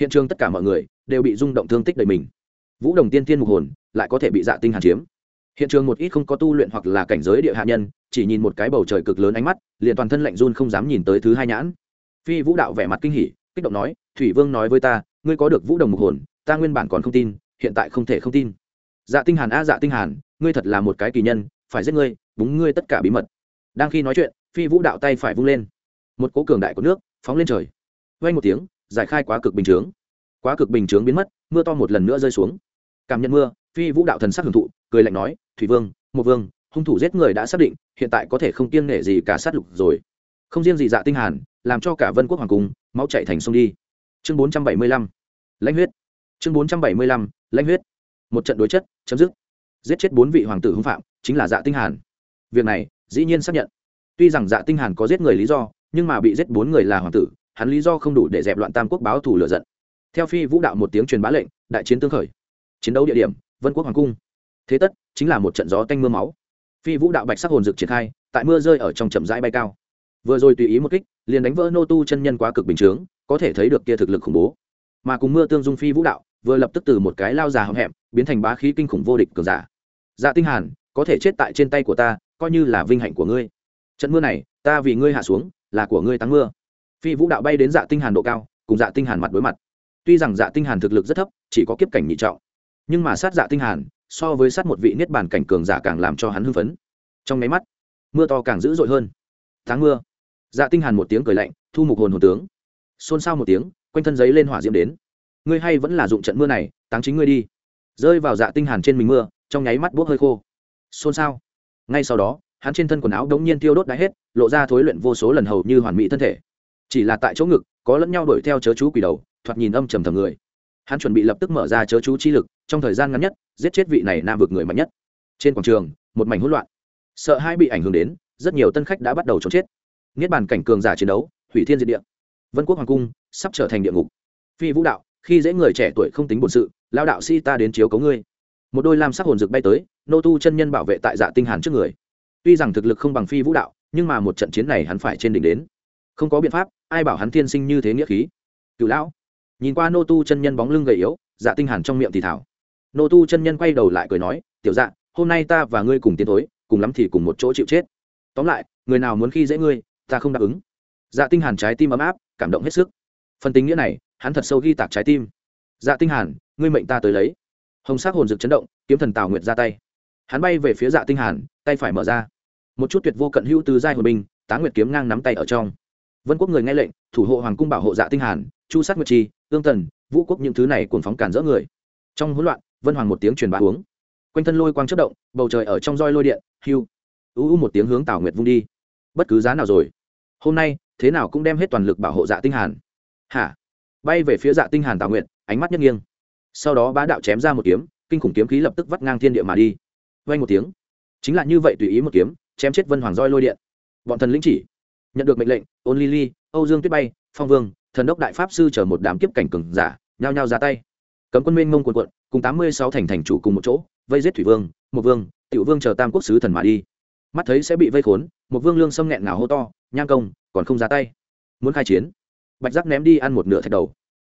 Hiện trường tất cả mọi người đều bị rung động thương tích đầy mình. Vũ đồng tiên tiên mục hồn lại có thể bị dạ tinh hàn chiếm. Hiện trường một ít không có tu luyện hoặc là cảnh giới địa hạ nhân, chỉ nhìn một cái bầu trời cực lớn ánh mắt, liền toàn thân lạnh run không dám nhìn tới thứ hai nhãn. Phi vũ đạo vẻ mặt kinh hỉ, kích động nói, thủy vương nói với ta, ngươi có được vũ đồng mục hồn, ta nguyên bản còn không tin, hiện tại không thể không tin. Dạ tinh hàn a dạ tinh hàn, ngươi thật là một cái kỳ nhân, phải giết ngươi, búng ngươi tất cả bí mật. Đang khi nói chuyện, phi vũ đạo tay phải vung lên. Một cỗ cường đại của nước phóng lên trời. Vang một tiếng, giải khai quá cực bình chướng quá cực bình chướng biến mất, mưa to một lần nữa rơi xuống. Cảm nhận mưa, phi vũ đạo thần sắc hưởng thụ, cười lạnh nói, thủy vương, một vương, hung thủ giết người đã xác định, hiện tại có thể không kiêng nể gì cả sát lục rồi. Không riêng gì dạ tinh hàn, làm cho cả vân quốc hoàng cung, máu chảy thành sông đi. Chương 475 lãnh huyết. Chương 475 lãnh huyết. Một trận đối chất, chấm dứt. Giết chết bốn vị hoàng tử hung phạm, chính là dạ tinh hàn. Việc này, dĩ nhiên xác nhận. Tuy rằng dạ tinh hàn có giết người lý do, nhưng mà bị giết bốn người là hoàng tử, hắn lý do không đủ để dẹp loạn tam quốc báo thù lửa giận theo phi vũ đạo một tiếng truyền bá lệnh, đại chiến tương khởi. Chiến đấu địa điểm, vân quốc hoàng cung. Thế tất, chính là một trận gió tanh mưa máu. Phi vũ đạo bạch sắc hồn dực triển khai, tại mưa rơi ở trong chậm rãi bay cao. Vừa rồi tùy ý một kích, liền đánh vỡ nô tu chân nhân quá cực bình chướng, có thể thấy được kia thực lực khủng bố. Mà cùng mưa tương dung phi vũ đạo, vừa lập tức từ một cái lao già hậm hẹm, biến thành bá khí kinh khủng vô địch cường giả. Dạ tinh hàn, có thể chết tại trên tay của ta, coi như là vinh hạnh của ngươi. Trận mưa này, ta vì ngươi hạ xuống, là của ngươi tăng mưa. Phi vũ đạo bay đến dạ tinh hàn độ cao, cùng dạ tinh hàn mặt đối mặt tuy rằng dạ tinh hàn thực lực rất thấp, chỉ có kiếp cảnh nhị trọng, nhưng mà sát dạ tinh hàn, so với sát một vị niết bàn cảnh cường giả càng làm cho hắn hưng phấn. Trong máy mắt, mưa to càng dữ dội hơn. Tháng mưa dạ tinh hàn một tiếng cười lạnh, thu mục hồn hồn tướng. Xôn xao một tiếng, quanh thân giấy lên hỏa diễm đến. Ngươi hay vẫn là dụng trận mưa này, táng chính ngươi đi. Rơi vào dạ tinh hàn trên mình mưa, trong nháy mắt bốc hơi khô. Xôn xao. Ngay sau đó, hắn trên thân quần áo đống nhiên tiêu đốt đã hết, lộ ra thối luyện vô số lần hầu như hoàn mỹ thân thể. Chỉ là tại chỗ ngực có lẫn nhau đuổi theo chớ chú quỷ đầu, thoạt nhìn âm trầm thầm người. Hắn chuẩn bị lập tức mở ra chớ chú chi lực, trong thời gian ngắn nhất, giết chết vị này nam vực người mạnh nhất. Trên quảng trường, một mảnh hỗn loạn. Sợ hai bị ảnh hưởng đến, rất nhiều tân khách đã bắt đầu trốn chết. Niết bàn cảnh cường giả chiến đấu, hủy thiên diệt địa. Vân quốc hoàng cung sắp trở thành địa ngục. Phi vũ đạo, khi dễ người trẻ tuổi không tính bổn sự lao đạo si ta đến chiếu cấu ngươi. Một đôi lam sắc hồn rực bay tới, nô tu chân nhân bảo vệ tại dạ tinh hàn trước người. Tuy rằng thực lực không bằng phi vũ đạo, nhưng mà một trận chiến này hắn phải trên đỉnh đến. Không có biện pháp ai bảo hắn thiên sinh như thế nghĩa khí? Cựu lão. Nhìn qua nô tu chân nhân bóng lưng gầy yếu dạ tinh hàn trong miệng thì thảo. Nô tu chân nhân quay đầu lại cười nói, tiểu dạ hôm nay ta và ngươi cùng tiến tối cùng lắm thì cùng một chỗ chịu chết. Tóm lại, người nào muốn khi dễ ngươi, ta không đáp ứng. Dạ tinh hàn trái tim ấm áp, cảm động hết sức. Phần tính nghĩa này, hắn thật sâu ghi tạc trái tim. Dạ tinh hàn, ngươi mệnh ta tới lấy. Hồng sắc hồn dược chấn động, kiếm thần tào nguyệt ra tay. Hắn bay về phía dạ tinh hàn, tay phải mở ra. Một chút tuyệt vô cận hữu từ giai hồn binh, tá nguyệt kiếm ngang nắm tay ở trong vân quốc người nghe lệnh thủ hộ hoàng cung bảo hộ dạ tinh hàn chu sát nguyệt chi, ương tần vũ quốc những thứ này cuồng phóng cản rỡ người. Trong hỗn loạn vân hoàng một tiếng truyền bá uống. Quanh thân lôi quang chớp động bầu trời ở trong roi lôi điện hưu. U u một tiếng hướng tào nguyệt vung đi. Bất cứ giá nào rồi. Hôm nay thế nào cũng đem hết toàn lực bảo hộ dạ tinh hàn. Hả? Bay về phía dạ tinh hàn tào nguyệt ánh mắt nhất nghiêng. Sau đó bá đạo chém ra một kiếm kinh khủng kiếm khí lập tức vắt ngang thiên địa mà đi. Vang một tiếng. Chính là như vậy tùy ý một kiếm chém chết vân hoàng roi lôi điện. Bọn thần lĩnh chỉ nhận được mệnh lệnh, ôn ly ly, âu dương tuyết bay, phong vương, thần đốc đại pháp sư chở một đám kiếp cảnh cường giả, nhao nhao ra tay. Cấm quân minh mông quần quận cùng tám mươi sáu thành thành chủ cùng một chỗ, vây giết thủy vương một vương, tiểu vương chờ tam quốc sứ thần mà đi. Mắt thấy sẽ bị vây khốn một vương lương xâm nghẹn nào hô to, nhang công, còn không ra tay? Muốn khai chiến? Bạch giác ném đi ăn một nửa thạch đầu.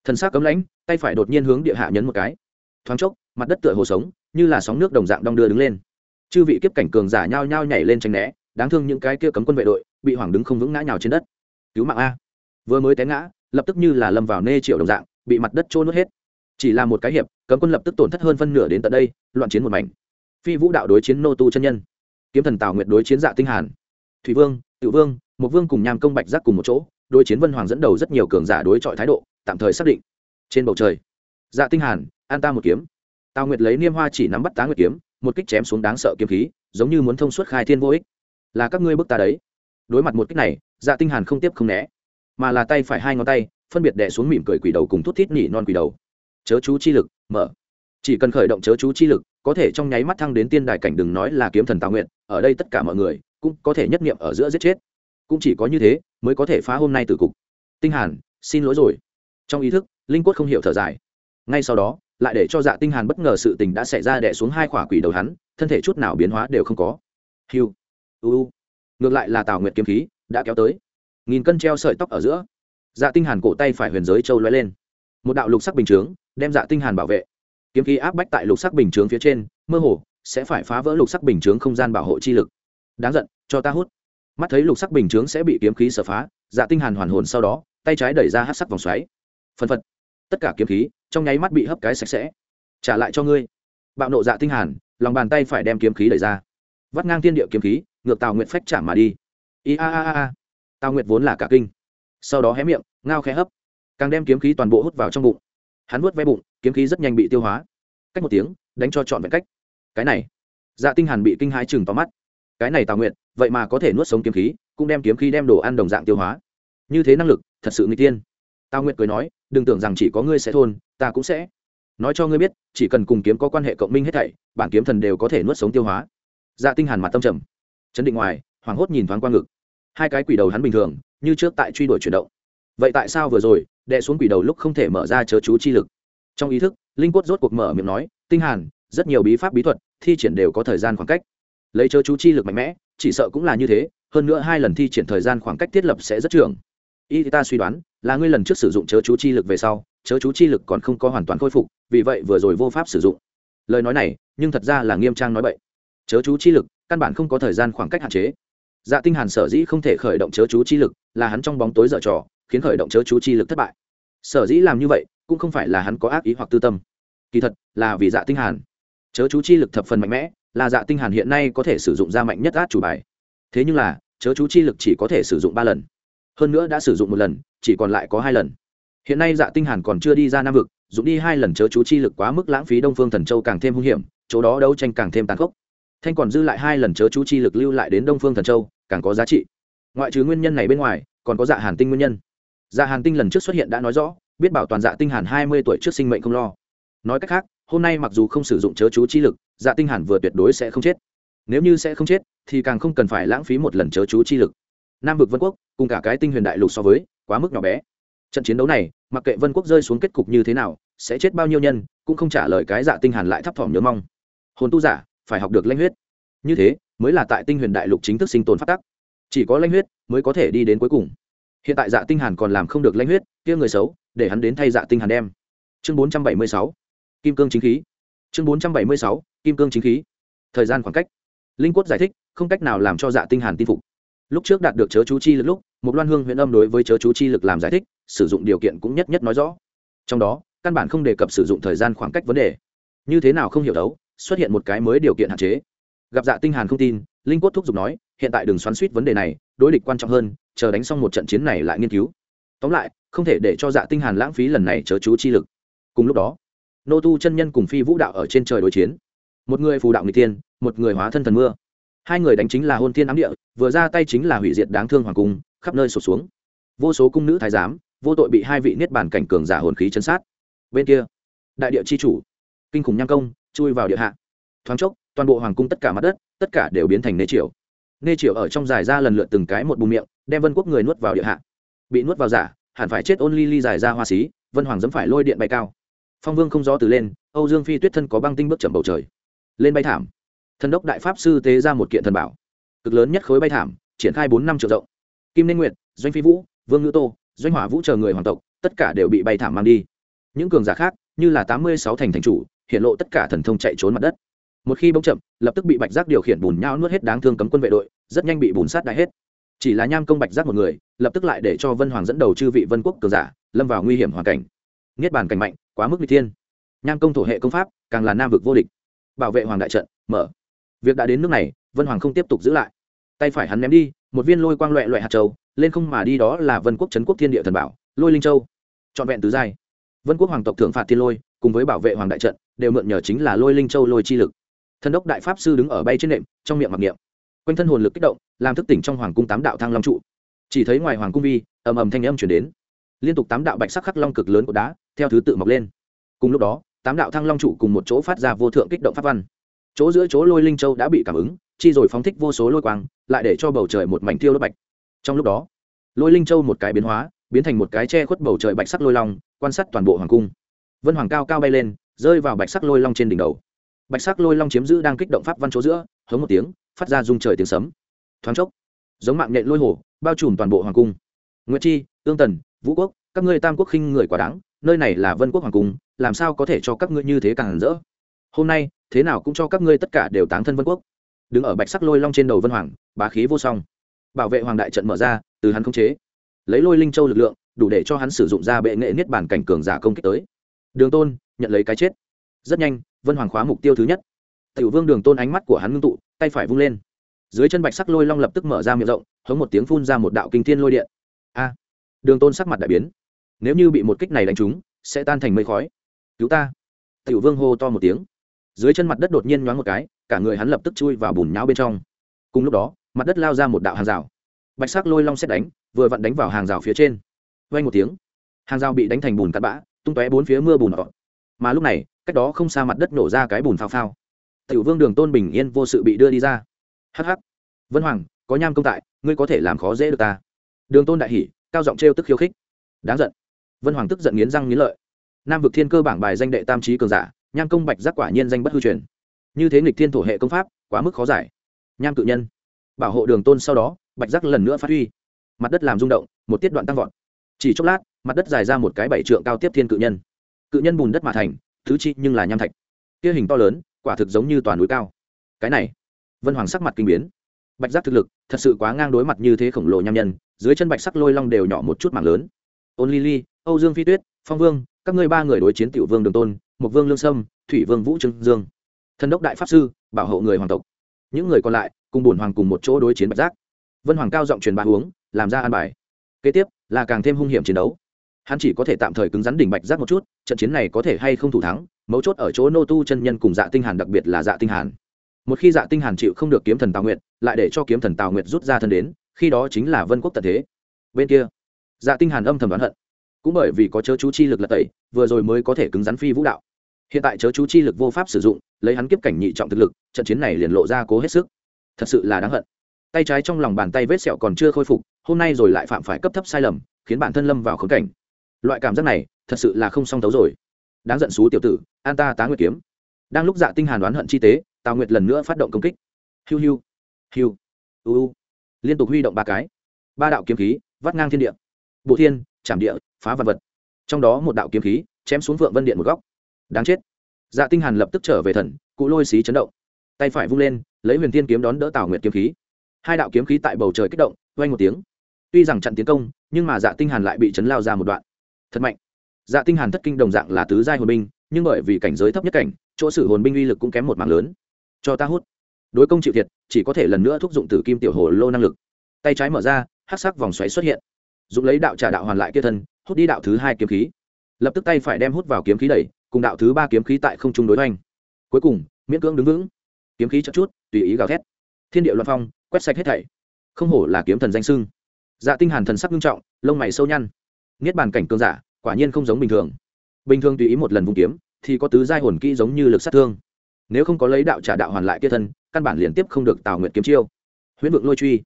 Thần s á c cấm lãnh, tay phải đột nhiên hướng địa hạ nhấn một cái. Thoáng chốc, mặt đất tựa hồ sống, như là sóng nước đồng dạng đong đưa đứng lên. Chư vị kiếp cảnh cường giả nhao nhao nhảy lên tranh né đáng thương những cái kia cấm quân vệ đội bị hoảng đứng không vững ngã nhào trên đất. Cứu mạng a. Vừa mới té ngã, lập tức như là lâm vào nê triệu đồng dạng, bị mặt đất trôi nuốt hết. Chỉ là một cái hiệp, cấm quân lập tức tổn thất hơn phân nửa đến tận đây, loạn chiến một mảnh. Phi vũ đạo đối chiến nô tu chân nhân. Kiếm thần tào nguyệt đối chiến dạ tinh hàn. Thủy vương tự vương một vương cùng nham công bạch giác cùng một chỗ, đối chiến vân hoàng dẫn đầu rất nhiều cường giả đối chọi thái độ, tạm thời xác định. Trên bầu trời dạ tinh hàn, an ta một kiếm. Tào nguyệt lấy niêm hoa chỉ nắm bắt tá nguyệt kiếm, một kích chém xuống đáng sợ kiếm khí, giống như muốn thông suốt khai thiên vô ích là các ngươi bức ta đấy. Đối mặt một cách này dạ tinh hàn không tiếp không né, mà là tay phải hai ngón tay, phân biệt đè xuống mỉm cười quỷ đầu cùng thút thít nhỉ non quỷ đầu. Chớ chú chi lực, mở. Chỉ cần khởi động chớ chú chi lực, có thể trong nháy mắt thăng đến tiên đài cảnh đừng nói là kiếm thần tào nguyện ở đây tất cả mọi người cũng có thể nhất niệm ở giữa giết chết. Cũng chỉ có như thế mới có thể phá hôm nay từ cục. Tinh hàn, xin lỗi rồi. Trong ý thức, linh quất không hiểu thở dài. Ngay sau đó, lại để cho dạ tinh hàn bất ngờ sự tình đã xảy ra đè xuống hai quả quỷ đầu hắn, thân thể chút nào biến hóa đều không có. Hiu u ngược lại là tào nguyệt kiếm khí, đã kéo tới. Nghìn cân treo sợi tóc ở giữa. Dạ tinh hàn cổ tay phải huyền giới châu lóe lên. Một đạo lục sắc bình chướng, đem dạ tinh hàn bảo vệ. Kiếm khí áp bách tại lục sắc bình chướng phía trên, mơ hồ, sẽ phải phá vỡ lục sắc bình chướng không gian bảo hộ chi lực. Đáng giận, cho ta hút. Mắt thấy lục sắc bình chướng sẽ bị kiếm khí sở phá dạ tinh hàn hoàn hồn sau đó, tay trái đẩy ra hắc sắc vòng xoáy. Phân phật. Tất cả kiếm khí, trong nháy mắt bị hấp cái sạch sẽ. Trả lại cho ngươi. Bạo nộ dạ tinh hàn, lòng bàn tay phải đem kiếm khí đẩy ra. Vắt ngang thiên địa kiếm khí ngược tào nguyệt phách chạm mà đi. I a a a tào nguyệt vốn là cả kinh. Sau đó hé miệng, ngao khẽ hấp. Càng đem kiếm khí toàn bộ hút vào trong bụng. Hắn vuốt ve bụng, kiếm khí rất nhanh bị tiêu hóa. Cách một tiếng, đánh cho trọn vẹn cách. Cái này. Dạ tinh hàn bị kinh hãi chừng tóm mắt. Cái này tào nguyệt, vậy mà có thể nuốt sống kiếm khí, cũng đem kiếm khí đem đồ ăn đồng dạng tiêu hóa. Như thế năng lực, thật sự nguy tiên. Tào nguyệt cười nói, đừng tưởng rằng chỉ có ngươi sẽ thôn, ta cũng sẽ. Nói cho ngươi biết, chỉ cần cùng kiếm có quan hệ cộng minh hết thảy, bản kiếm thần đều có thể nuốt sống tiêu hóa. Dạ tinh hàn mặt tâm trầm chấn định ngoài, hoảng hốt nhìn thoáng qua ngực. Hai cái quỷ đầu hắn bình thường, như trước tại truy đuổi chuyển động. Vậy tại sao vừa rồi đệ xuống quỷ đầu lúc không thể mở ra chớ chú chi lực? Trong ý thức, linh quất rốt cuộc mở miệng nói, tinh hàn, rất nhiều bí pháp bí thuật, thi triển đều có thời gian khoảng cách. Lấy chớ chú chi lực mạnh mẽ, chỉ sợ cũng là như thế, hơn nữa hai lần thi triển thời gian khoảng cách thiết lập sẽ rất trường. Y ta suy đoán, là ngươi lần trước sử dụng chớ chú chi lực về sau, chớ chú chi lực còn không có hoàn toàn khôi phục, vì vậy vừa rồi vô pháp sử dụng. Lời nói này, nhưng thật ra là nghiêm trang nói vậy chớ chú chi lực căn bản không có thời gian khoảng cách hạn chế. Dạ tinh hàn sở dĩ không thể khởi động chớ chú chi lực là hắn trong bóng tối dở trò, khiến khởi động chớ chú chi lực thất bại. Sở dĩ làm như vậy cũng không phải là hắn có ác ý hoặc tư tâm. Kỳ thật, là vì dạ tinh hàn. Chớ chú chi lực thập phần mạnh mẽ, là dạ tinh hàn hiện nay có thể sử dụng ra mạnh nhất át chủ bài. Thế nhưng là, chớ chú chi lực chỉ có thể sử dụng ba lần. Hơn nữa đã sử dụng một lần, chỉ còn lại có hai lần. Hiện nay dạ tinh hàn còn chưa đi ra nam vực, dùng đi hai lần chớ chú chi lực quá mức lãng phí đông phương thần châu càng thêm hung hiểm, chỗ đó đấu tranh càng thêm tàn khốc thanh còn dư lại hai lần chớ chú chi lực lưu lại đến đông phương thần châu, càng có giá trị. Ngoại trừ nguyên nhân này bên ngoài, còn có dạ hàn tinh nguyên nhân. Dạ hàn tinh lần trước xuất hiện đã nói rõ, biết bảo toàn dạ tinh hàn hai mươi tuổi trước sinh mệnh không lo. Nói cách khác, hôm nay mặc dù không sử dụng chớ chú chi lực dạ tinh hàn vừa tuyệt đối sẽ không chết. Nếu như sẽ không chết, thì càng không cần phải lãng phí một lần chớ chú chi lực. Nam vực vân quốc, cùng cả cái tinh huyền đại lục so với, quá mức nhỏ bé. Trận chiến đấu này, mặc kệ vân quốc rơi xuống kết cục như thế nào, sẽ chết bao nhiêu nhân, cũng không trả lời cái dạ tinh hàn lại thấp thỏm nhớ mong. Hồn tu giả phải học được lãnh huyết. Như thế, mới là tại tinh huyền đại lục chính thức sinh tồn phát tắc. Chỉ có lãnh huyết mới có thể đi đến cuối cùng. Hiện tại dạ tinh hàn còn làm không được lãnh huyết, kia người xấu, để hắn đến thay dạ tinh hàn đem. Chương 476 kim cương chính khí. Chương 476 kim cương chính khí. Thời gian khoảng cách. Linh quất giải thích, không cách nào làm cho dạ tinh hàn tin phục. Lúc trước đạt được chớ chú chi lực lúc một loan hương huyện âm đối với chớ chú chi lực làm giải thích, sử dụng điều kiện cũng nhất nhất nói rõ. Trong đó, căn bản không đề cập sử dụng thời gian khoảng cách vấn đề. Như thế nào không hiểu đấu xuất hiện một cái mới điều kiện hạn chế. Gặp dạ tinh hàn không tin, linh Quốc thúc giục nói, hiện tại đừng xoắn xuýt vấn đề này, đối địch quan trọng hơn, chờ đánh xong một trận chiến này lại nghiên cứu. Tóm lại, không thể để cho dạ tinh hàn lãng phí lần này chớ chú chi lực. Cùng lúc đó, nô tu chân nhân cùng phi vũ đạo ở trên trời đối chiến. Một người phù đạo nghịch tiên một người hóa thân thần mưa. Hai người đánh chính là hôn thiên ám địa, vừa ra tay chính là hủy diệt đáng thương hoàng cung, khắp nơi sụt xuống. Vô số cung nữ thái giám, vô tội bị hai vị niết bàn cảnh cường giả hồn khí chấn sát. Bên kia, đại địa chi chủ, kinh khủng nham công chui vào địa hạ. Thoáng chốc, toàn bộ hoàng cung tất cả mặt đất, tất cả đều biến thành nê triều. Nê triều ở trong dài ra lần lượt từng cái một bùm miệng, đem vân quốc người nuốt vào địa hạ. Bị nuốt vào giả, hẳn phải chết ôn ly ly dài ra hoa xí, vân hoàng dẫm phải lôi điện bay cao. Phong vương không gió từ lên, âu dương phi tuyết thân có băng tinh bước chậm bầu trời. Lên bay thảm. Thần đốc đại pháp sư tế ra một kiện thần bảo. Cực lớn nhất khối bay thảm, triển khai bốn năm triệu rộng. Kim nên nguyệt, doanh phi vũ, vương ngữ tô, doanh hỏa vũ chờ người hoàng tộc, tất cả đều bị bay thảm mang đi. Những cường giả khác, như là tám mươi sáu thành thành chủ hiện lộ tất cả thần thông chạy trốn mặt đất. Một khi bỗng chậm, lập tức bị bạch giác điều khiển bùn nhau nuốt hết đáng thương cấm quân vệ đội, rất nhanh bị bùn sát đại hết. Chỉ là nham công bạch giác một người, lập tức lại để cho vân hoàng dẫn đầu chư vị vân quốc cường giả, lâm vào nguy hiểm hoàn cảnh. Niết bàn cảnh mạnh, quá mức n thiên. Nham công thổ hệ công pháp, càng là nam vực vô địch. Bảo vệ hoàng đại trận, mở. Việc đã đến nước này, vân hoàng không tiếp tục giữ lại. Tay phải hắn ném đi, một viên lôi quang loẹ loẹ hạt châu, lên không mà đi đó là vân quốc trấn quốc thiên địa thần bảo, lôi linh châu. Trọn vẹn tứ giai. Vân quốc hoàng tộc thượng phạt thiên lôi, cùng với bảo vệ hoàng đại trận đều mượn nhờ chính là lôi linh châu lôi chi lực. Thần đốc đại pháp sư đứng ở bay trên nệm, trong miệng mặc niệm. Quanh thân hồn lực kích động, làm thức tỉnh trong hoàng cung tám đạo thăng long trụ. Chỉ thấy ngoài hoàng cung vi, ầm ầm thanh âm chuyển đến. Liên tục tám đạo bạch sắc khắc long cực lớn của đá, theo thứ tự mọc lên. Cùng lúc đó, tám đạo thăng long trụ cùng một chỗ phát ra vô thượng kích động pháp văn. Chỗ giữa chỗ lôi linh châu đã bị cảm ứng, chi rồi phóng thích vô số lôi quang, lại để cho bầu trời một mảnh tiêu đốt bạch. Trong lúc đó, lôi linh châu một cái biến hóa, biến thành một cái che khuất bầu trời bạch sắc lôi long, quan sát toàn bộ hoàng cung. Vân hoàng cao cao bay lên rơi vào bạch sắc lôi long trên đỉnh đầu. Bạch sắc lôi long chiếm giữ đang kích động pháp văn chỗ giữa, hống một tiếng, phát ra rung trời tiếng sấm. Thoáng chốc, giống mạng nhện lôi hồ, bao trùm toàn bộ hoàng cung. Nguyễn chi, ương tần, vũ quốc, các ngươi tam quốc khinh người quá đáng, nơi này là vân quốc hoàng cung, làm sao có thể cho các ngươi như thế càng rỡ? Hôm nay, thế nào cũng cho các ngươi tất cả đều táng thân vân quốc. Đứng ở bạch sắc lôi long trên đầu vân hoàng, bá khí vô song. Bảo vệ hoàng đại trận mở ra, từ hắn khống chế. Lấy lôi linh châu lực lượng, đủ để cho hắn sử dụng ra bệ nghệ niết bản cảnh cường giả công kích tới. Đường tôn nhận lấy cái chết. Rất nhanh, vân hoàng khóa mục tiêu thứ nhất. Tiểu vương đường tôn ánh mắt của hắn ngưng tụ, tay phải vung lên. Dưới chân bạch sắc lôi long lập tức mở ra miệng rộng, hống một tiếng phun ra một đạo kinh thiên lôi điện. A! Đường tôn sắc mặt đại biến. Nếu như bị một kích này đánh trúng, sẽ tan thành mây khói. Cứu ta! Tiểu vương hô to một tiếng. Dưới chân mặt đất đột nhiên nhoáng một cái, cả người hắn lập tức chui vào bùn nhão bên trong. Cùng lúc đó, mặt đất lao ra một đạo hàng rào. Bạch sắc lôi long xét đánh, vừa vặn đánh vào hàng rào phía trên. Vay một tiếng, hàng rào bị đánh thành bùn cắt bã, tung tóe bốn phía mưa bùn họ mà lúc này, cách đó không xa mặt đất nổ ra cái bùn phao phao. Tiểu vương đường tôn bình yên vô sự bị đưa đi ra. Hh vân hoàng, có nham công tại, ngươi có thể làm khó dễ được ta. Đường tôn đại hỉ, cao giọng trêu tức khiêu khích. Đáng giận. Vân hoàng tức giận nghiến răng nghiến lợi. Nam vực thiên cơ bảng bài danh đệ tam trí cường giả, nham công bạch giác quả nhiên danh bất hư truyền. Như thế nghịch thiên thổ hệ công pháp, quá mức khó giải. Nham cự nhân. Bảo hộ đường tôn sau đó, bạch giác lần nữa phát huy. Mặt đất làm rung động, một tiết đoạn tăng vọt. Chỉ chốc lát, mặt đất dài ra một cái bảy trượng cao tiếp thiên cự nhân cự nhân bùn đất mà thành, thứ chi nhưng là nham thạch. Kia hình to lớn, quả thực giống như toàn núi cao. Cái này, vân hoàng sắc mặt kinh biến. Bạch giác thực lực, thật sự quá ngang đối mặt như thế khổng lồ nham nhân, dưới chân bạch sắc lôi long đều nhỏ một chút mảng lớn. Ôn ly ly, âu dương phi tuyết, phong vương, các ngươi ba người đối chiến tiểu vương đường tôn một vương lương sâm, thủy vương vũ trương dương. Thần đốc đại pháp sư, bảo hộ người hoàng tộc. Những người còn lại, cùng bổn hoàng cùng một chỗ đối chiến bạch giác. Vân hoàng cao giọng truyền bá uống làm ra an bài. Kế tiếp, là càng thêm hung hiểm chiến đấu hắn chỉ có thể tạm thời cứng rắn đỉnh bạch giác một chút, trận chiến này có thể hay không thủ thắng, mấu chốt ở chỗ nô tu chân nhân cùng dạ tinh hàn, đặc biệt là dạ tinh hàn. Một khi dạ tinh hàn chịu không được kiếm thần tào nguyệt, lại để cho kiếm thần tào nguyệt rút ra thân đến, khi đó chính là vân quốc tận thế. Bên kia dạ tinh hàn âm thầm đoán hận. Cũng bởi vì có chớ chú chi lực là tẩy, vừa rồi mới có thể cứng rắn phi vũ đạo. Hiện tại chớ chú chi lực vô pháp sử dụng, lấy hắn kiếp cảnh nhị trọng thực lực, trận chiến này liền lộ ra cố hết sức. Thật sự là đáng hận. Tay trái trong lòng bàn tay vết sẹo còn chưa khôi phục, hôm nay rồi lại phạm phải cấp thấp sai lầm, khiến bản thân lâm vào khốn cảnh loại cảm giác này thật sự là không song tấu rồi. Đáng giận xú tiểu tử, an ta tá nguyệt kiếm. Đang lúc dạ tinh hàn đoán hận chi tế tào nguyệt lần nữa phát động công kích. Hiu hiu hiu, u liên tục huy động ba cái. Ba đạo kiếm khí, vắt ngang thiên địa. Bộ thiên chạm địa, phá vật vật. Trong đó một đạo kiếm khí, chém xuống vượng vân điện một góc. Đáng chết. Dạ tinh hàn lập tức trở về thần, cụ lôi xí chấn động. Tay phải vung lên, lấy huyền thiên kiếm đón đỡ tào nguyệt kiếm khí. Hai đạo kiếm khí tại bầu trời kích động, vang một tiếng. Tuy rằng chặn tiến công, nhưng mà dạ tinh hàn lại bị chấn lao ra một đoạn thật mạnh. Dạ tinh hàn thất kinh đồng dạng là tứ giai hồn binh, nhưng bởi vì cảnh giới thấp nhất cảnh, chỗ sử hồn binh uy lực cũng kém một mảng lớn. Cho ta hút. Đối công chịu thiệt, chỉ có thể lần nữa thúc dụng tử kim tiểu hồ lô năng lực. Tay trái mở ra, hắc sắc vòng xoáy xuất hiện. Dụng lấy đạo trả đạo hoàn lại kia thân, hút đi đạo thứ hai kiếm khí. Lập tức tay phải đem hút vào kiếm khí đẩy, cùng đạo thứ ba kiếm khí tại không trung đối hoành. Cuối cùng, miễn cưỡng đứng vững. Kiếm khí chậm chút, tùy ý gào thét. Thiên địa loạn phong, quét sạch hết thảy. Không hổ là kiếm thần danh sưng dạ tinh hàn thần sắc nghiêm trọng, lông mày sâu nhăn niết bàn cảnh cường giả quả nhiên không giống bình thường. Bình thường tùy ý một lần vung kiếm thì có tứ giai hồn kỹ giống như lực sát thương. Nếu không có lấy đạo trả đạo hoàn lại kia thân căn bản liên tiếp không được tào nguyệt kiếm chiêu. Huyễn vượng lôi truy.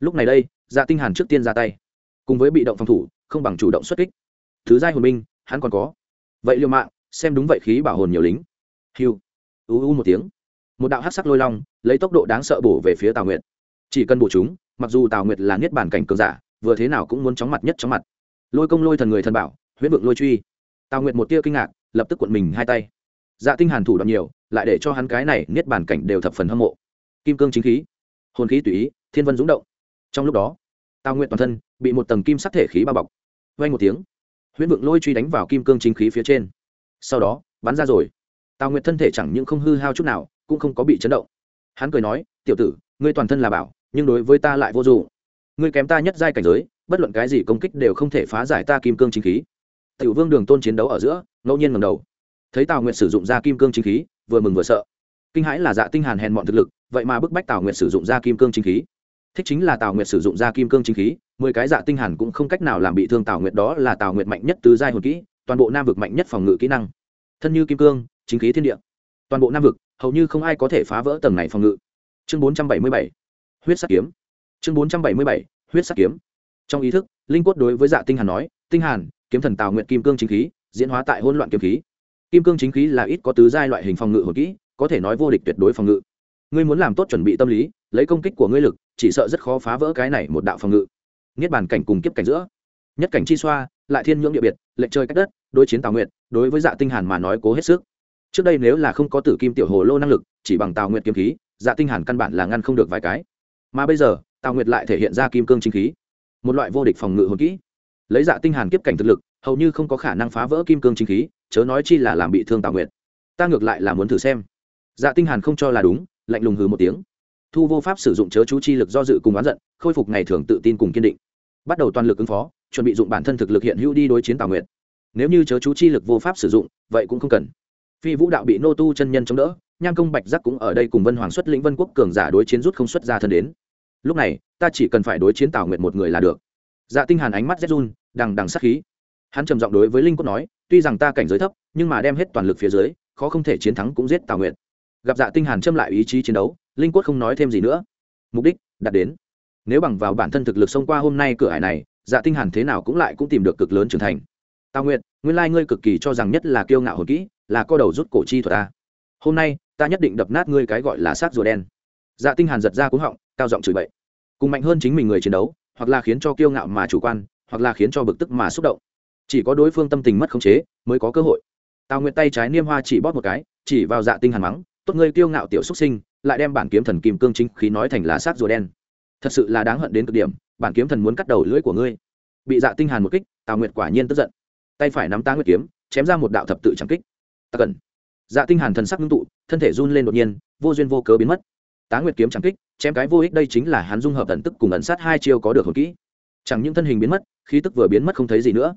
Lúc này đây dạ tinh hàn trước tiên ra tay. Cùng với bị động phòng thủ không bằng chủ động xuất kích. Thứ giai hồn minh, hắn còn có. Vậy liều mạng xem đúng vậy khí bảo hồn nhiều lính. Hiu u u một tiếng. Một đạo hắc sắc lôi long lấy tốc độ đáng sợ bổ về phía tào nguyệt. Chỉ cần bổ chúng mặc dù tào nguyệt là niết bàn cảnh cường giả vừa thế nào cũng muốn chóng mặt nhất chóng mặt lôi công lôi thần người thần bảo, huyễn vượng lôi truy. Tào nguyệt một tia kinh ngạc, lập tức cuộn mình hai tay. Dạ tinh hàn thủ đoạn nhiều, lại để cho hắn cái này niết bàn cảnh đều thập phần hâm mộ. Kim cương chính khí, hồn khí tùy ý, thiên vân dũng động. Trong lúc đó, tào nguyệt toàn thân bị một tầng kim sắc thể khí bao bọc. Vang một tiếng, huyễn vượng lôi truy đánh vào kim cương chính khí phía trên. Sau đó, bắn ra rồi. Tào nguyệt thân thể chẳng những không hư hao chút nào, cũng không có bị chấn động. Hắn cười nói, tiểu tử, ngươi toàn thân là bảo, nhưng đối với ta lại vô dụng. Ngươi kém ta nhất giai cảnh giới bất luận cái gì công kích đều không thể phá giải ta kim cương chính khí. Tiểu vương đường tôn chiến đấu ở giữa, ngẫu nhiên ngầm đầu. Thấy tào nguyệt sử dụng ra kim cương chính khí, vừa mừng vừa sợ. Kinh hãi là dạ tinh hàn hèn mọn thực lực, vậy mà bức bách tào nguyệt sử dụng ra kim cương chính khí. Thích chính là tào nguyệt sử dụng ra kim cương chính khí, mười cái dạ tinh hàn cũng không cách nào làm bị thương tào nguyệt, đó là tào nguyệt mạnh nhất tứ giai hồn kỹ, toàn bộ nam vực mạnh nhất phòng ngự kỹ năng. Thân như kim cương, chính khí thiên địa. Toàn bộ nam vực, hầu như không ai có thể phá vỡ tầng này phòng ngự. Chương 477 huyết sắc kiếm. Chương 477 huyết sắc kiếm trong ý thức, linh quất đối với dạ tinh hàn nói, tinh hàn, kiếm thần tào nguyệt kim cương chính khí, diễn hóa tại hỗn loạn kiếm khí. Kim cương chính khí là ít có tứ giai loại hình phòng ngự hồn kỹ, có thể nói vô địch tuyệt đối phòng ngự. Ngươi muốn làm tốt chuẩn bị tâm lý, lấy công kích của ngươi lực, chỉ sợ rất khó phá vỡ cái này một đạo phòng ngự. Niết bàn cảnh cùng kiếp cảnh giữa. Nhất cảnh chi xoa, lại thiên nhưỡng địa biệt lệnh chơi cách đất, đối chiến tào nguyệt, đối với dạ tinh hàn mà nói cố hết sức. Trước đây nếu là không có tử kim tiểu hồ lô năng lực, chỉ bằng tào nguyệt kiếm khí dạ tinh hàn căn bản là ngăn không được vài cái. Mà bây giờ, tào nguyệt lại thể hiện ra kim cương chính khí một loại vô địch phòng ngự hồn kỹ. Lấy dạ tinh hàn kiếp cảnh thực lực, hầu như không có khả năng phá vỡ kim cương chính khí, chớ nói chi là làm bị thương tào nguyệt. Ta ngược lại là muốn thử xem. Dạ tinh hàn không cho là đúng, lạnh lùng hừ một tiếng. Thu vô pháp sử dụng chớ chú chi lực do dự cùng oán giận, khôi phục ngày thường tự tin cùng kiên định. Bắt đầu toàn lực ứng phó, chuẩn bị dụng bản thân thực lực hiện hữu đi đối chiến tào nguyệt. Nếu như chớ chú chi lực vô pháp sử dụng, vậy cũng không cần. Phi vũ đạo bị nô tu chân nhân chống đỡ, nham công bạch giác cũng ở đây cùng vân hoàng xuất lĩnh vân quốc cường giả đối chiến rút không xuất ra thân đến lúc này, ta chỉ cần phải đối chiến tào nguyệt một người là được. Dạ tinh hàn ánh mắt rét run, đằng đằng sát khí. Hắn trầm giọng đối với linh cốt nói, tuy rằng ta cảnh giới thấp, nhưng mà đem hết toàn lực phía dưới, khó không thể chiến thắng cũng giết tào nguyệt. Gặp dạ tinh hàn châm lại ý chí chiến đấu, linh quất không nói thêm gì nữa. Mục đích, đạt đến. Nếu bằng vào bản thân thực lực xông qua hôm nay cửa hải này dạ tinh hàn thế nào cũng lại cũng tìm được cực lớn trưởng thành. Tào nguyệt, nguyên lai ngươi cực kỳ cho rằng nhất là kiêu ngạo hồn kỹ, là co đầu rút cổ chi thuật ta hôm nay, ta nhất định đập nát ngươi cái gọi là sát rùa đen dạ tinh hàn giật ra cuống họng, cao giọng chửi bậy. Cùng mạnh hơn chính mình người chiến đấu, hoặc là khiến cho kiêu ngạo mà chủ quan, hoặc là khiến cho bực tức mà xúc động. Chỉ có đối phương tâm tình mất khống chế, mới có cơ hội. Tào nguyệt tay trái niêm hoa chỉ bóp một cái, chỉ vào dạ tinh hàn mắng, tốt ngươi kiêu ngạo tiểu xuất sinh, lại đem bản kiếm thần kim cương chính khí nói thành là sát rùa đen. Thật sự là đáng hận đến cực điểm, bản kiếm thần muốn cắt đầu lưỡi của ngươi. Bị dạ tinh hàn một kích, tào nguyệt quả nhiên tức giận. Tay phải nắm tá nguyệt kiếm, chém ra một đạo thập tự chẳng kích. Ta cần dạ tinh hàn thần sắc ngưng tụ, thân thể run lên đột nhiên, vô duyên vô cớ biến mất tá nguyệt kiếm chẳng kích, chém cái vô ích đây chính là hắn dung hợp tận tức cùng ẩn sát hai chiêu có được hồn kỹ. Chẳng những thân hình biến mất, khí tức vừa biến mất không thấy gì nữa.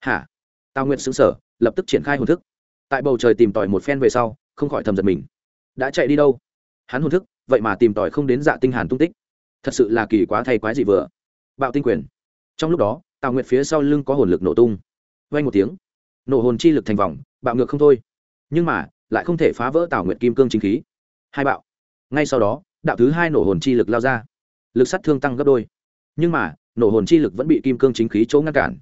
Hả? Tào nguyệt xứng sở lập tức triển khai hồn thức. Tại bầu trời tìm tòi một phen về sau, không khỏi thầm giật mình. Đã chạy đi đâu? Hắn hồn thức, vậy mà tìm tòi không đến dạ tinh hàn tung tích. Thật sự là kỳ quá thay quái gì vừa. Bạo tinh quyền. Trong lúc đó tào nguyệt phía sau lưng có hồn lực nổ tung. Vang một tiếng. Nổ hồn chi lực thành vòng, bạo ngược không thôi. Nhưng mà, lại không thể phá vỡ tào nguyệt kim cương chính khí. Hai bạo ngay sau đó, đạo thứ hai nổ hồn chi lực lao ra. Lực sát thương tăng gấp đôi. Nhưng mà, nổ hồn chi lực vẫn bị kim cương chính khí chỗ ngăn cản.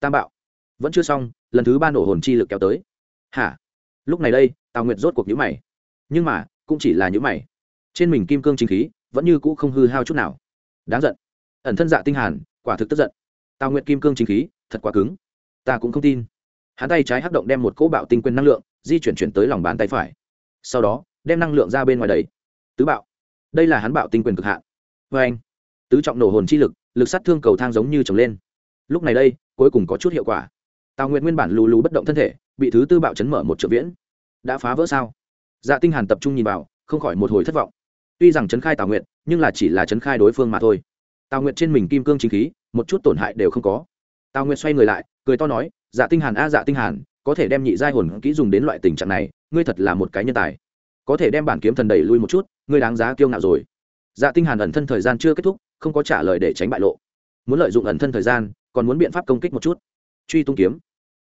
Tam bạo. Vẫn chưa xong, lần thứ ba nổ hồn chi lực kéo tới. Hả? Lúc này đây, tào nguyệt rốt cuộc nhữ mày. Nhưng mà, cũng chỉ là nhữ mày. Trên mình kim cương chính khí, vẫn như cũ không hư hao chút nào. Đáng giận. Ẩn thân dạ tinh hàn, quả thực tức giận. Tào nguyệt kim cương chính khí, thật quá cứng. Ta cũng không tin. Hắn tay trái hắc động đem một cỗ bạo tinh quyền năng lượng, di chuyển chuyển tới lòng bàn tay phải. Sau đó, đem năng lượng ra bên ngoài đầy tứ bạo. Đây là hắn bạo tinh quyền cực hạn. Vê anh, tứ trọng nổ hồn chi lực lực sát thương cầu thang giống như trồng lên. Lúc này đây, cuối cùng có chút hiệu quả. Tào nguyệt nguyên bản lù lù bất động thân thể, bị thứ tư bạo chấn mở một trợ viễn. Đã phá vỡ sao? Dạ tinh hàn tập trung nhìn vào, không khỏi một hồi thất vọng. Tuy rằng chấn khai tào nguyệt, nhưng là chỉ là chấn khai đối phương mà thôi. Tào nguyệt trên mình kim cương chính khí, một chút tổn hại đều không có. Tào nguyệt xoay người lại, cười to nói dạ tinh hàn a dạ tinh hàn, có thể đem nhị giai hồn kỹ dùng đến loại tình trạng này, ngươi thật là một cái nhân tài có thể đem bản kiếm thần đẩy lui một chút, ngươi đáng giá kiêu ngạo rồi. Dạ tinh hàn ẩn thân thời gian chưa kết thúc, không có trả lời để tránh bại lộ. Muốn lợi dụng ẩn thân thời gian, còn muốn biện pháp công kích một chút. Truy tung kiếm.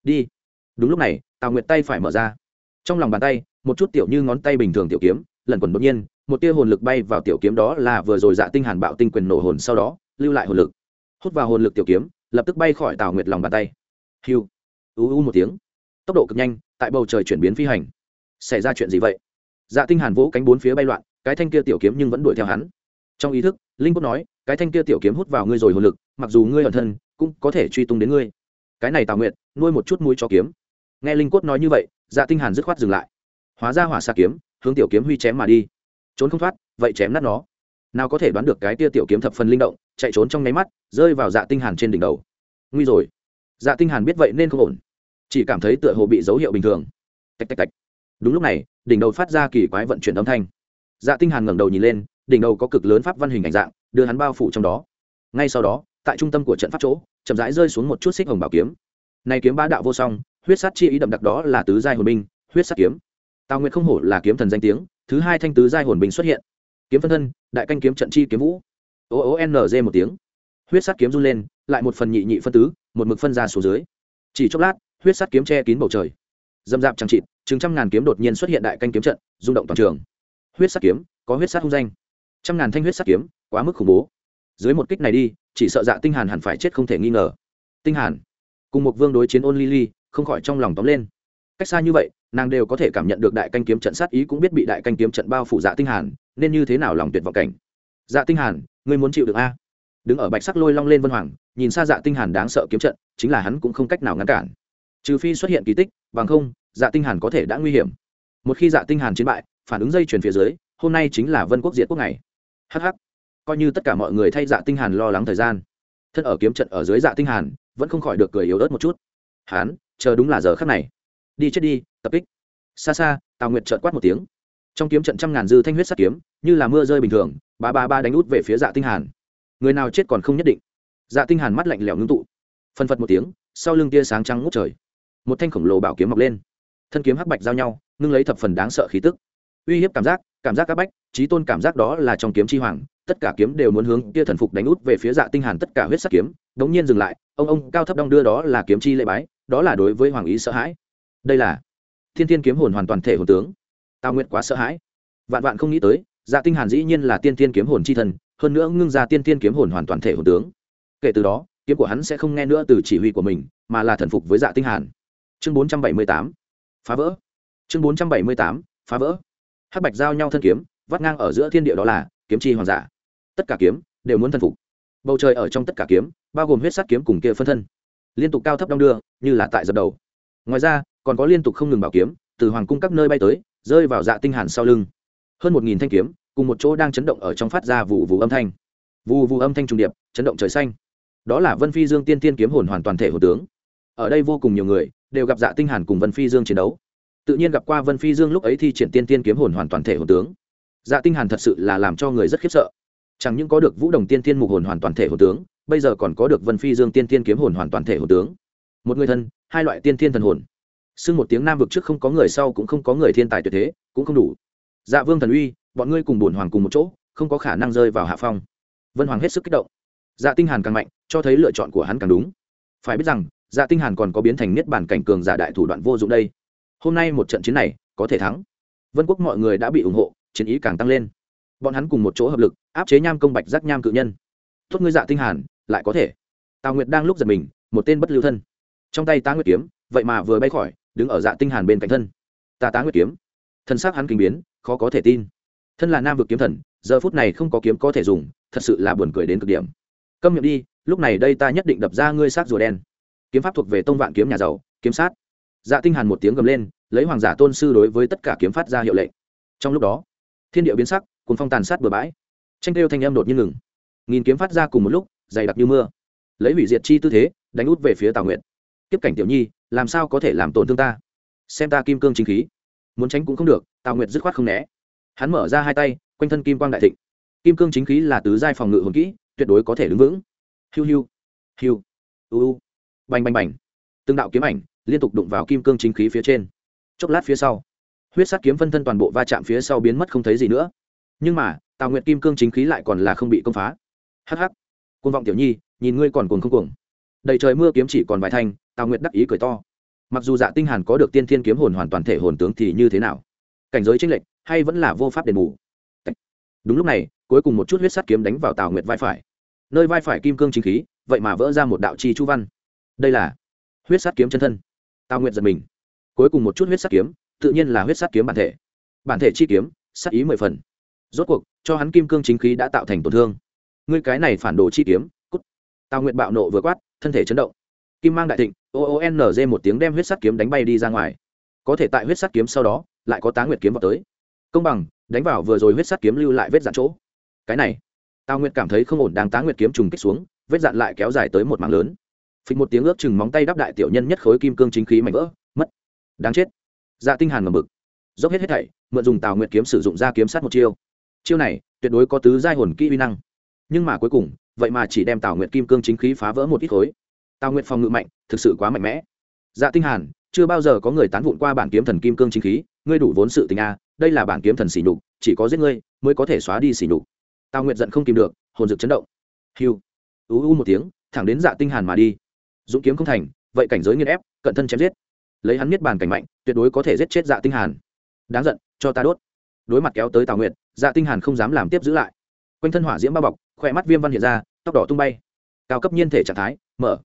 Đi. Đúng lúc này, tào nguyệt tay phải mở ra. Trong lòng bàn tay, một chút tiểu như ngón tay bình thường tiểu kiếm, lần quần đột nhiên, một tia hồn lực bay vào tiểu kiếm đó là vừa rồi dạ tinh hàn bạo tinh quyền nổ hồn sau đó, lưu lại hồn lực. Hút vào hồn lực tiểu kiếm, lập tức bay khỏi tào nguyệt lòng bàn tay. Hiu u u một tiếng. Tốc độ cực nhanh, tại bầu trời chuyển biến phi hành. Xảy ra chuyện gì vậy? Dạ tinh hàn vỗ cánh bốn phía bay loạn, cái thanh kia tiểu kiếm nhưng vẫn đuổi theo hắn. Trong ý thức, linh cốt nói, cái thanh kia tiểu kiếm hút vào ngươi rồi hồn lực, mặc dù ngươi ẩn thân, cũng có thể truy tung đến ngươi. Cái này tào nguyệt, nuôi một chút mũi cho kiếm. Nghe linh cốt nói như vậy dạ tinh hàn dứt khoát dừng lại. Hóa ra hỏa xa kiếm, hướng tiểu kiếm huy chém mà đi. Trốn không thoát, vậy chém nát nó. Nào có thể đoán được cái tia tiểu kiếm thập phần linh động, chạy trốn trong nháy mắt, rơi vào dạ tinh hàn trên đỉnh đầu. Nguy rồi. Dạ tinh hàn biết vậy nên không ổn. Chỉ cảm thấy tựa hồ bị dấu hiệu bình thường. Tạch tạch tạch. Đúng lúc này đỉnh đầu phát ra kỳ quái vận chuyển âm thanh. Dạ tinh hàn ngẩng đầu nhìn lên, đỉnh đầu có cực lớn pháp văn hình ảnh dạng, đưa hắn bao phủ trong đó. Ngay sau đó, tại trung tâm của trận pháp chỗ, chậm rãi rơi xuống một chút xích hồng bảo kiếm. Này kiếm ba đạo vô song, huyết sát chi ý đậm đặc đó là tứ giai hồn binh, huyết sát kiếm. Tào nguyệt không hổ là kiếm thần danh tiếng, thứ hai thanh tứ giai hồn binh xuất hiện. Kiếm phân thân, đại canh kiếm trận chi kiếm vũ. O o n một tiếng. Huyết sát kiếm run lên, lại một phần nhị nhị phân tứ, một mực phân ra xuống dưới. Chỉ chốc lát, huyết sát kiếm che kín bầu trời dâm dạp chẳng chịt, chừng trăm ngàn kiếm đột nhiên xuất hiện đại canh kiếm trận, rung động toàn trường. Huyết sát kiếm, có huyết sát hung danh. Trăm ngàn thanh huyết sát kiếm, quá mức khủng bố. Dưới một kích này đi, chỉ sợ dạ tinh hàn hẳn phải chết không thể nghi ngờ. Tinh hàn, cùng một vương đối chiến ôn ly ly không khỏi trong lòng tóm lên. Cách xa như vậy, nàng đều có thể cảm nhận được đại canh kiếm trận sát ý cũng biết bị đại canh kiếm trận bao phủ dạ tinh hàn, nên như thế nào lòng tuyệt vọng cảnh. Dạ tinh hàn, ngươi muốn chịu được a? Đứng ở bạch sắc lôi long lên vân hoàng, nhìn xa dạ tinh hàn đáng sợ kiếm trận, chính là hắn cũng không cách nào ngăn cản. Trừ phi xuất hiện kỳ tích bằng không dạ tinh hàn có thể đã nguy hiểm. Một khi dạ tinh hàn chiến bại, phản ứng dây chuyển phía dưới, hôm nay chính là vân quốc diệt quốc ngày. Hh coi như tất cả mọi người thay dạ tinh hàn lo lắng thời gian. Thân ở kiếm trận ở dưới dạ tinh hàn, vẫn không khỏi được cười yếu ớt một chút. Hắn chờ đúng là giờ khắc này. Đi chết đi, tập kích. Xa xa, tào nguyệt trợt quát một tiếng. Trong kiếm trận trăm ngàn dư thanh huyết sát kiếm, như là mưa rơi bình thường, ba ba ba đánh út về phía dạ tinh hàn. Người nào chết còn không nhất định. Dạ tinh hàn mắt lạnh lẽo ngưng tụ. Phân phật một tiếng, sau lưng tia sáng trắng ngút trời một thanh khổng lồ bảo kiếm mọc lên. Thân kiếm hắc bạch giao nhau, ngưng lấy thập phần đáng sợ khí tức. Uy hiếp cảm giác cảm giác các bách, trí tôn cảm giác đó là trong kiếm chi hoàng, tất cả kiếm đều muốn hướng kia thần phục đánh út về phía dạ tinh hàn tất cả huyết sắc kiếm, đống nhiên dừng lại, ông ông cao thấp đong đưa đó là kiếm chi lễ bái, đó là đối với hoàng ý sợ hãi. Đây là thiên thiên kiếm hồn hoàn toàn thể hồn tướng. Tào nguyện quá sợ hãi. Vạn vạn không nghĩ tới dạ tinh hàn dĩ nhiên là tiên thiên kiếm hồn chi thần, hơn nữa ngưng ra tiên thiên kiếm hồn hoàn toàn thể hồn tướng. Kể từ đó, kiếm của hắn sẽ không nghe nữa từ chỉ huy của mình, mà là thần phục với dạ tinh hàn chương 478 phá vỡ. Chương 478 phá vỡ. Hắc bạch giao nhau thân kiếm, vắt ngang ở giữa thiên địa đó là kiếm chi hoàng giả. Tất cả kiếm đều muốn thần phục. Bầu trời ở trong tất cả kiếm, bao gồm huyết sắt kiếm cùng kia phân thân, liên tục cao thấp đong đưa, như là tại dập đầu. Ngoài ra, còn có liên tục không ngừng bảo kiếm, từ hoàng cung các nơi bay tới, rơi vào dạ tinh hàn sau lưng. Hơn một nghìn thanh kiếm, cùng một chỗ đang chấn động ở trong phát ra vụ vụ âm thanh. Vụ vụ âm thanh trùng điệp, chấn động trời xanh. Đó là vân phi dương tiên tiên kiếm hồn hoàn toàn thể hồn tướng. Ở đây vô cùng nhiều người đều gặp dạ tinh hàn cùng vân phi dương chiến đấu. Tự nhiên gặp qua vân phi dương lúc ấy thi triển tiên tiên kiếm hồn hoàn toàn thể hồn tướng. Dạ tinh hàn thật sự là làm cho người rất khiếp sợ. Chẳng những có được vũ đồng tiên tiên mục hồn hoàn toàn thể hồn tướng, bây giờ còn có được vân phi dương tiên tiên kiếm hồn hoàn toàn thể hồn tướng. Một người thân, hai loại tiên tiên thần hồn. Xưng một tiếng nam vực trước không có người sau cũng không có người thiên tài tuyệt thế, cũng không đủ. Dạ vương thần uy, bọn ngươi cùng bổn hoàng cùng một chỗ, không có khả năng rơi vào hạ phong. Vân hoàng hết sức kích động. Dạ tinh hàn càng mạnh, cho thấy lựa chọn của hắn càng đúng. Phải biết rằng dạ tinh hàn còn có biến thành niết bản cảnh cường giả đại thủ đoạn vô dụng đây. Hôm nay một trận chiến này, có thể thắng. Vân quốc mọi người đã bị ủng hộ, chiến ý càng tăng lên. Bọn hắn cùng một chỗ hợp lực, áp chế nham công bạch giác nham cự nhân. Tốt ngươi dạ tinh hàn, lại có thể. Tào nguyệt đang lúc giật mình, một tên bất lưu thân. Trong tay tá nguyệt kiếm, vậy mà vừa bay khỏi, đứng ở dạ tinh hàn bên cạnh thân. Ta tá nguyệt kiếm. Thân xác hắn kinh biến, khó có thể tin. Thân là nam vực kiếm thần, giờ phút này không có kiếm có thể dùng, thật sự là buồn cười đến cực điểm. Câm miệng đi, lúc này đây ta nhất định đập ra ngươi sát rùa đen kiếm pháp thuộc về tông vạn kiếm nhà giàu, kiếm sát. Dạ tinh hàn một tiếng gầm lên, lấy hoàng giả tôn sư đối với tất cả kiếm phát ra hiệu lệnh. Trong lúc đó, thiên địa biến sắc cùng phong tàn sát bừa bãi. Tranh kêu thanh âm đột nhiên ngừng. Nghìn kiếm phát ra cùng một lúc, dày đặc như mưa. Lấy hủy diệt chi tư thế, đánh út về phía tào nguyệt. Kiếp cảnh tiểu nhi, làm sao có thể làm tổn thương ta? Xem ta kim cương chính khí. Muốn tránh cũng không được, tào nguyệt dứt khoát không né. Hắn mở ra hai tay, quanh thân kim quang đại thịnh. Kim cương chính khí là tứ giai phòng ngự hồn kỹ, tuyệt đối có thể đứng vững. Hiu hiu. Hiu. U u bành bành bành. Từng đạo kiếm ảnh liên tục đụng vào kim cương chính khí phía trên. Chốc lát phía sau, huyết sát kiếm phân thân toàn bộ va chạm phía sau biến mất không thấy gì nữa. Nhưng mà, tào nguyệt kim cương chính khí lại còn là không bị công phá. Hh côn vọng tiểu nhi, nhìn ngươi còn cuồng không cuồng. Đầy trời mưa kiếm chỉ còn vài thanh, tào nguyệt đắc ý cười to. Mặc dù dạ tinh hàn có được tiên thiên kiếm hồn hoàn toàn thể hồn tướng thì như thế nào? Cảnh giới chênh lệch hay vẫn là vô pháp đền bù? Đúng lúc này, cuối cùng một chút huyết sắt kiếm đánh vào tào nguyệt vai phải. Nơi vai phải kim cương chính khí, vậy mà vỡ ra một đạo chi chu văn đây là huyết sát kiếm chân thân. Tào nguyện giật mình. Cuối cùng một chút huyết sát kiếm, tự nhiên là huyết sát kiếm bản thể. Bản thể chi kiếm, sát ý mười phần. Rốt cuộc, cho hắn kim cương chính khí đã tạo thành tổn thương. Ngươi cái này phản đồ chi kiếm, cút. Tào nguyện bạo nộ vừa quát, thân thể chấn động. Kim mang đại thịnh, o o n g một tiếng đem huyết sát kiếm đánh bay đi ra ngoài. Có thể tại huyết sát kiếm sau đó, lại có tá nguyệt kiếm vào tới. Công bằng, đánh vào vừa rồi huyết sát kiếm lưu lại vết dạn chỗ. Cái này tào nguyệt cảm thấy không ổn đang tá nguyệt kiếm trùng kích xuống, vết dạn lại kéo dài tới một mảng lớn phịch một tiếng ước chừng móng tay đắp đại tiểu nhân nhất khối kim cương chính khí mạnh vỡ, mất. Đáng chết. Dạ tinh hàn ngầm bực. Dốc hết hết thảy, mượn dùng tào nguyệt kiếm sử dụng ra kiếm sát một chiêu. Chiêu này, tuyệt đối có tứ giai hồn kỹ uy năng. Nhưng mà cuối cùng, vậy mà chỉ đem tào nguyệt kim cương chính khí phá vỡ một ít khối. Tào nguyệt phòng ngự mạnh, thực sự quá mạnh mẽ. Dạ tinh hàn, chưa bao giờ có người tán vụn qua bản kiếm thần kim cương chính khí, ngươi đủ vốn sự tình a, đây là bản kiếm thần xỉ nhục, chỉ có giết ngươi mới có thể xóa đi xỉ nhục. Tào nguyệt giận không kìm được, hồn dực chấn động. Hiu ú u một tiếng, thẳng đến dạ tinh hàn mà đi dũng kiếm không thành, vậy cảnh giới nghiên ép, cận thân chém giết. Lấy hắn niết bàn cảnh mạnh, tuyệt đối có thể giết chết dạ tinh hàn. Đáng giận, cho ta đốt. Đối mặt kéo tới tào nguyệt dạ tinh hàn không dám làm tiếp giữ lại. Quanh thân hỏa diễm bao bọc khoe mắt viêm văn hiện ra, tóc đỏ tung bay. Cao cấp nhiên thể trạng thái, mở.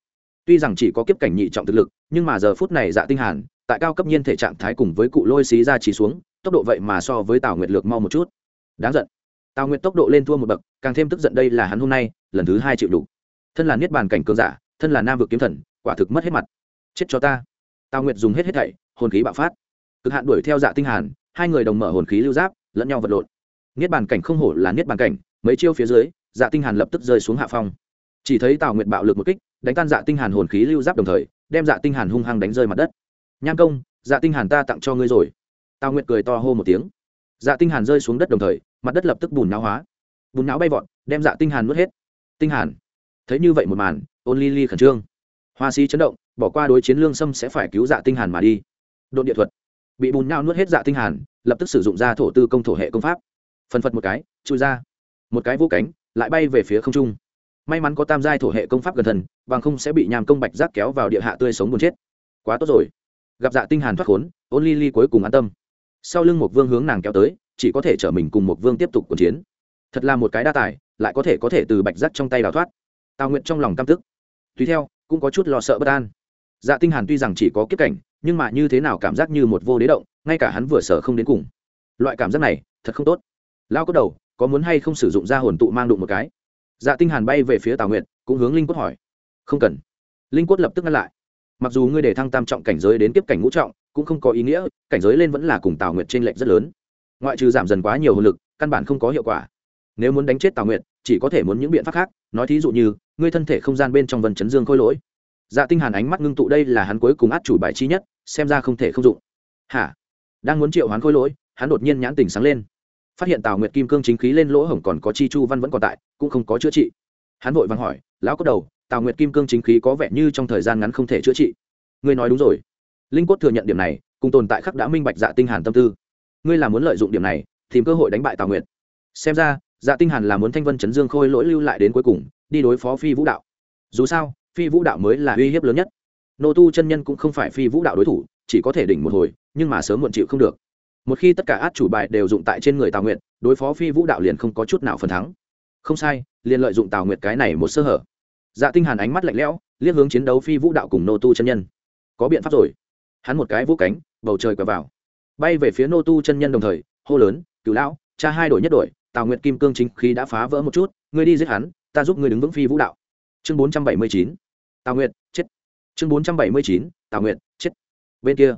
Tuy rằng chỉ có kiếp cảnh nhị trọng thực lực, nhưng mà giờ phút này dạ tinh hàn, tại cao cấp nhiên thể trạng thái cùng với cụ lôi xí ra chỉ xuống, tốc độ vậy mà so với tào nguyệt lược mau một chút. Đáng giận. Tào nguyệt tốc độ lên thua một bậc, càng thêm tức giận đây là hắn hôm nay, lần thứ hai chịu đủ. Thân là niết bàn cảnh cường giả thân là nam vực kiếm thần, quả thực mất hết mặt. Chết cho ta. Tào nguyệt dùng hết hết thảy, hồn khí bạo phát. Cực hạn đuổi theo dạ tinh hàn, hai người đồng mở hồn khí lưu giáp, lẫn nhau vật lộn. Niết bàn cảnh không hổ là niết bàn cảnh, mấy chiêu phía dưới dạ tinh hàn lập tức rơi xuống hạ phong. Chỉ thấy tào nguyệt bạo lực một kích, đánh tan dạ tinh hàn hồn khí lưu giáp đồng thời, đem dạ tinh hàn hung hăng đánh rơi mặt đất. Nham công dạ tinh hàn ta tặng cho ngươi rồi. Tào nguyệt cười to hô một tiếng. Dạ tinh hàn rơi xuống đất đồng thời, mặt đất lập tức bùn náo hóa. Bùn náo bay vọt, đem dạ tinh hàn nuốt hết. Tinh hàn. Thấy như vậy một màn ôn ly ly khẩn trương. Hoa sĩ chấn động, bỏ qua đối chiến lương sâm sẽ phải cứu dạ tinh hàn mà đi. Đội địa thuật. Bị bùn nhau nuốt hết dạ tinh hàn, lập tức sử dụng ra thổ tư công thổ hệ công pháp. Phần phật một cái, chui ra. Một cái vũ cánh, lại bay về phía không trung. May mắn có tam giai thổ hệ công pháp gần thần, bằng không sẽ bị nhàm công bạch giác kéo vào địa hạ tươi sống buồn chết. Quá tốt rồi. Gặp dạ tinh hàn thoát khốn, ôn ly ly cuối cùng an tâm. Sau lưng một vương hướng nàng kéo tới, chỉ có thể chở mình cùng một vương tiếp tục cuộc chiến. Thật là một cái đa tài, lại có thể có thể từ bạch giác trong tay đào thoát. Tào nguyện trong lòng cam tức tùy theo, cũng có chút lo sợ bất an. Dạ tinh hàn tuy rằng chỉ có kiếp cảnh, nhưng mà như thế nào cảm giác như một vô đế động, ngay cả hắn vừa sợ không đến cùng. Loại cảm giác này, thật không tốt. Lao có đầu, có muốn hay không sử dụng ra hồn tụ mang đụng một cái? Dạ tinh hàn bay về phía tào nguyệt, cũng hướng linh quất hỏi. Không cần. Linh quất lập tức ngăn lại. Mặc dù ngươi để thăng tam trọng cảnh giới đến kiếp cảnh ngũ trọng, cũng không có ý nghĩa, cảnh giới lên vẫn là cùng tào nguyệt trên lệnh rất lớn. Ngoại trừ giảm dần quá nhiều hồn lực, căn bản không có hiệu quả. Nếu muốn đánh chết tào nguyệt, chỉ có thể muốn những biện pháp khác, nói thí dụ như ngươi thân thể không gian bên trong vân chấn dương khôi lỗi. Dạ tinh hàn ánh mắt ngưng tụ đây là hắn cuối cùng át chủ bài chi nhất, xem ra không thể không dụng. Hả? Đang muốn triệu hoán khôi lỗi, hắn đột nhiên nhãn tình sáng lên. Phát hiện tào nguyệt kim cương chính khí lên lỗ hổng còn có chi chu văn vẫn còn tại, cũng không có chữa trị. Hắn vội vàng hỏi, lão có đầu, tào nguyệt kim cương chính khí có vẻ như trong thời gian ngắn không thể chữa trị? Ngươi nói đúng rồi. Linh quất thừa nhận điểm này, cùng tồn tại khắc đã minh bạch dạ tinh hàn tâm tư. Ngươi là muốn lợi dụng điểm này, tìm cơ hội đánh bại tào nguyệt. Xem ra dạ tinh hàn là muốn thanh vân chấn dương khôi lỗi lưu lại đến cuối cùng đi đối phó phi vũ đạo. Dù sao, phi vũ đạo mới là uy hiếp lớn nhất. Nô tu chân nhân cũng không phải phi vũ đạo đối thủ, chỉ có thể đỉnh một hồi, nhưng mà sớm muộn chịu không được. Một khi tất cả át chủ bài đều dụng tại trên người tào nguyệt, đối phó phi vũ đạo liền không có chút nào phần thắng. Không sai, liền lợi dụng tào nguyệt cái này một sơ hở. Dạ tinh hàn ánh mắt lạnh lẽo, liếc hướng chiến đấu phi vũ đạo cùng nô tu chân nhân. Có biện pháp rồi. Hắn một cái vũ cánh, bầu trời quẹo vào. Bay về phía nô tu chân nhân đồng thời, hô lớn cứu lão, cha hai đổi nhất đổi, tào nguyệt kim cương chính khí đã phá vỡ một chút, ngươi đi giết hắn ta giúp ngươi đứng vững phi vũ đạo. Chương bốn trăm bảy mươi chín, tào nguyệt, chết. Chương bốn trăm bảy mươi chín, tào nguyệt, chết. Bên kia,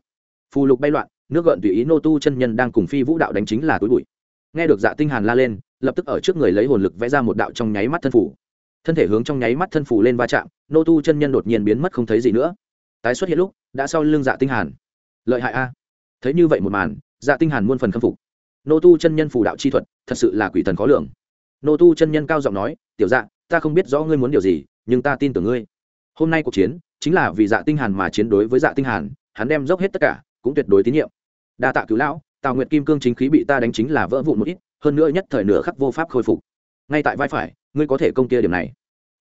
phù lục bay loạn, nước gợn tùy ý nô tu chân nhân đang cùng phi vũ đạo đánh chính là túi bụi. Nghe được dạ tinh hàn la lên, lập tức ở trước người lấy hồn lực vẽ ra một đạo trong nháy mắt thân phủ. Thân thể hướng trong nháy mắt thân phủ lên va chạm, nô tu chân nhân đột nhiên biến mất không thấy gì nữa. Tái xuất hiện lúc, đã sau lưng dạ tinh hàn. Lợi hại a. Thấy như vậy một màn dạ tinh hàn muôn phần khâm phục. Nô tu chân nhân phù đạo chi thuật, thật sự là quỷ thần khó lường. Nô tu chân nhân cao giọng nói tiểu dạ ta không biết rõ ngươi muốn điều gì, nhưng ta tin tưởng ngươi. Hôm nay cuộc chiến chính là vì dạ tinh hàn mà chiến đối với dạ tinh hàn, hắn đem dốc hết tất cả, cũng tuyệt đối tín nhiệm. Đa tạ cứu lão, tào nguyệt kim cương chính khí bị ta đánh chính là vỡ vụn một ít, hơn nữa nhất thời nửa khắc vô pháp khôi phục. Ngay tại vai phải, ngươi có thể công kia điểm này.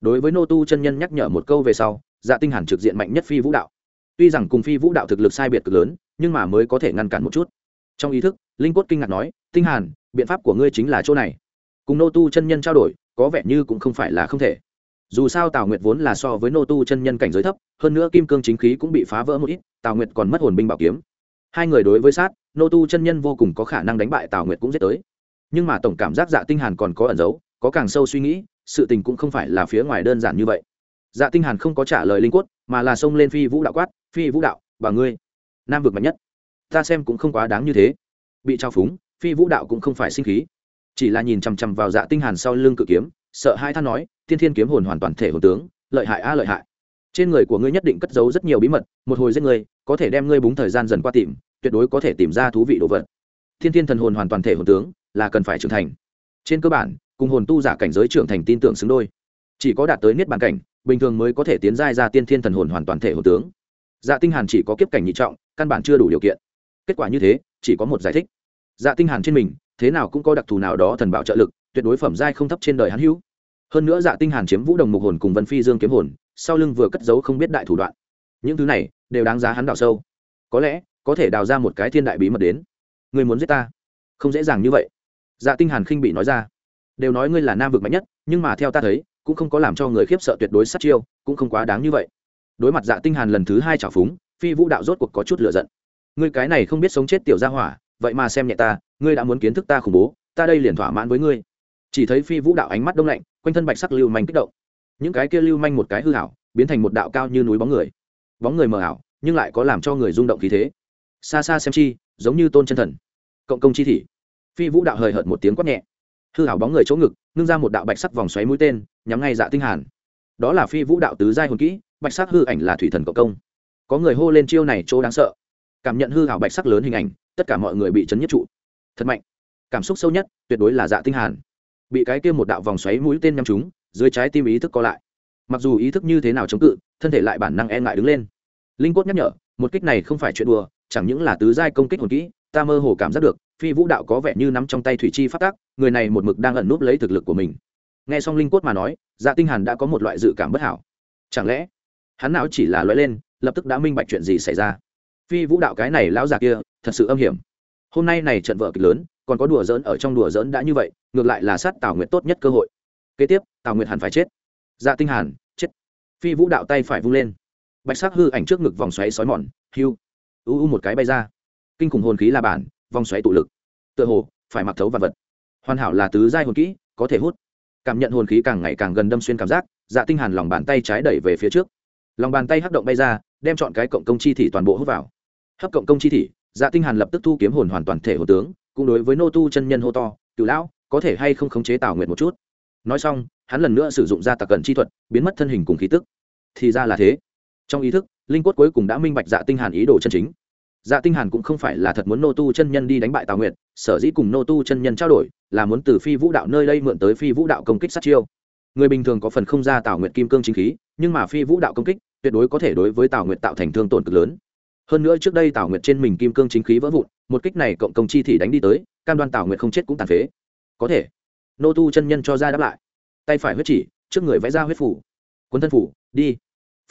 Đối với nô tu chân nhân nhắc nhở một câu về sau dạ tinh hàn trực diện mạnh nhất phi vũ đạo. Tuy rằng cùng phi vũ đạo thực lực sai biệt cực lớn, nhưng mà mới có thể ngăn cản một chút. Trong ý thức, linh quất kinh ngạc nói, tinh hàn, biện pháp của ngươi chính là chỗ này. Cùng nô tu chân nhân trao đổi có vẻ như cũng không phải là không thể. Dù sao tào nguyệt vốn là so với nô tu chân nhân cảnh giới thấp, hơn nữa kim cương chính khí cũng bị phá vỡ một ít, tào nguyệt còn mất hồn binh bảo kiếm. Hai người đối với sát, nô tu chân nhân vô cùng có khả năng đánh bại tào nguyệt cũng giết tới. Nhưng mà tổng cảm giác dạ tinh hàn còn có ẩn giấu, có càng sâu suy nghĩ, sự tình cũng không phải là phía ngoài đơn giản như vậy. Dạ tinh hàn không có trả lời linh quất mà là xông lên phi vũ đạo quát, phi vũ đạo, bà ngươi, nam vực mạnh nhất, ta xem cũng không quá đáng như thế. Bị trao phúng, phi vũ đạo cũng không phải sinh khí chỉ là nhìn chằm chằm vào dạ tinh hàn sau lưng cự kiếm, sợ hai than nói thiên thiên kiếm hồn hoàn toàn thể hồn tướng, lợi hại a lợi hại. Trên người của ngươi nhất định cất giấu rất nhiều bí mật, một hồi giết ngươi, có thể đem ngươi búng thời gian dần qua tìm, tuyệt đối có thể tìm ra thú vị đồ vật. Thiên thiên thần hồn hoàn toàn thể hồn tướng, là cần phải trưởng thành. Trên cơ bản, cùng hồn tu giả cảnh giới trưởng thành tin tưởng xứng đôi. Chỉ có đạt tới niết bàn cảnh, bình thường mới có thể tiến giai ra tiên thiên thần hồn hoàn toàn thể hồn tướng. Dạ tinh hàn chỉ có kiếp cảnh nhị trọng, căn bản chưa đủ điều kiện. Kết quả như thế, chỉ có một giải thích. Dạ tinh hàn trên mình thế nào cũng có đặc thù nào đó thần bảo trợ lực, tuyệt đối phẩm giai không thấp trên đời hắn hữu. Hơn nữa dạ tinh hàn chiếm vũ đồng mục hồn cùng vân phi dương kiếm hồn, sau lưng vừa cất giấu không biết đại thủ đoạn. Những thứ này đều đáng giá hắn đào sâu. Có lẽ có thể đào ra một cái thiên đại bí mật đến. Người muốn giết ta? Không dễ dàng như vậy. Dạ tinh hàn khinh bị nói ra. Đều nói ngươi là nam vực mạnh nhất, nhưng mà theo ta thấy, cũng không có làm cho người khiếp sợ tuyệt đối sát chiêu, cũng không quá đáng như vậy. Đối mặt dạ tinh hàn lần thứ hai chảo phúng, phi vũ đạo rốt cuộc có chút lửa giận. Ngươi cái này không biết sống chết tiểu gia hỏa, vậy mà xem nhẹ ta ngươi đã muốn kiến thức ta khủng bố, ta đây liền thỏa mãn với ngươi. Chỉ thấy phi vũ đạo ánh mắt đông lạnh, quanh thân bạch sắc lưu manh kích động. Những cái kia lưu manh một cái hư hảo biến thành một đạo cao như núi bóng người. Bóng người mờ ảo, nhưng lại có làm cho người rung động khí thế. Xa xa xem chi, giống như tôn chân thần. Cộng công chi thị. Phi vũ đạo hời hợt một tiếng quát nhẹ. Hư hảo bóng người chỗ ngực, ngưng ra một đạo bạch sắc vòng xoáy mũi tên, nhắm ngay dạ tinh hàn. Đó là phi vũ đạo tứ giai hồn kỹ, bạch sắc hư ảnh là thủy thần cộng công. Có người hô lên chiêu này chỗ đáng sợ. Cảm nhận hư hảo bạch sắc lớn hình ảnh, tất cả mọi người bị chấn nhất trụ thật mạnh. Cảm xúc sâu nhất, tuyệt đối là dạ tinh hàn. Bị cái kia một đạo vòng xoáy mũi tên nhắm trúng, dưới trái tim ý thức co lại. Mặc dù ý thức như thế nào chống cự, thân thể lại bản năng e ngại đứng lên. Linh cốt nhắc nhở, một kích này không phải chuyện đùa, chẳng những là tứ giai công kích hồn kỹ, ta mơ hồ cảm giác được, phi vũ đạo có vẻ như nắm trong tay thủy chi phát tác, người này một mực đang ẩn núp lấy thực lực của mình. Nghe xong linh cốt mà nói dạ tinh hàn đã có một loại dự cảm bất hảo. Chẳng lẽ, hắn não chỉ là loại lên, lập tức đã minh bạch chuyện gì xảy ra? Phi vũ đạo cái này lão già kia, thật sự âm hiểm hôm nay này trận vợ kịch lớn, còn có đùa dỡn ở trong đùa dỡn đã như vậy, ngược lại là sát tào nguyệt tốt nhất cơ hội. Kế tiếp, tào nguyệt hẳn phải chết. Dạ tinh hàn, chết. Phi vũ đạo tay phải vung lên. Bạch sắc hư ảnh trước ngực vòng xoáy sói mòn hưu u u một cái bay ra. Kinh khủng hồn khí là bản, vòng xoáy tụ lực. Tựa hồ, phải mặc thấu vật vật. Hoàn hảo là tứ giai hồn kỹ, có thể hút. Cảm nhận hồn khí càng ngày càng gần đâm xuyên cảm giác dạ tinh hàn lòng bàn tay trái đẩy về phía trước. Lòng bàn tay hấp động bay ra, đem chọn cái cộng công chi thị toàn bộ hút vào. Hấp cộng công chi thị dạ tinh hàn lập tức thu kiếm hồn hoàn toàn thể hồn tướng, cũng đối với nô tu chân nhân hô to, cửu lão, có thể hay không khống chế tào nguyệt một chút? Nói xong, hắn lần nữa sử dụng ra tạc cận chi thuật, biến mất thân hình cùng khí tức. Thì ra là thế. Trong ý thức, linh quất cuối cùng đã minh bạch dạ tinh hàn ý đồ chân chính. Dạ tinh hàn cũng không phải là thật muốn nô tu chân nhân đi đánh bại tào nguyệt, sở dĩ cùng nô tu chân nhân trao đổi là muốn từ phi vũ đạo nơi đây mượn tới phi vũ đạo công kích sát chiêu. Người bình thường có phần không ra tào nguyệt kim cương chính khí, nhưng mà phi vũ đạo công kích, tuyệt đối có thể đối với tào nguyệt tạo thành thương tổn cực lớn hơn nữa trước đây tào nguyệt trên mình kim cương chính khí vỡ vụn, một kích này cộng công chi thì đánh đi tới, cam đoan tào nguyệt không chết cũng tàn phế. Có thể. Nô tu chân nhân cho ra đáp lại. Tay phải huyết chỉ, trước người vẽ ra huyết phủ. Quân thân phủ, đi.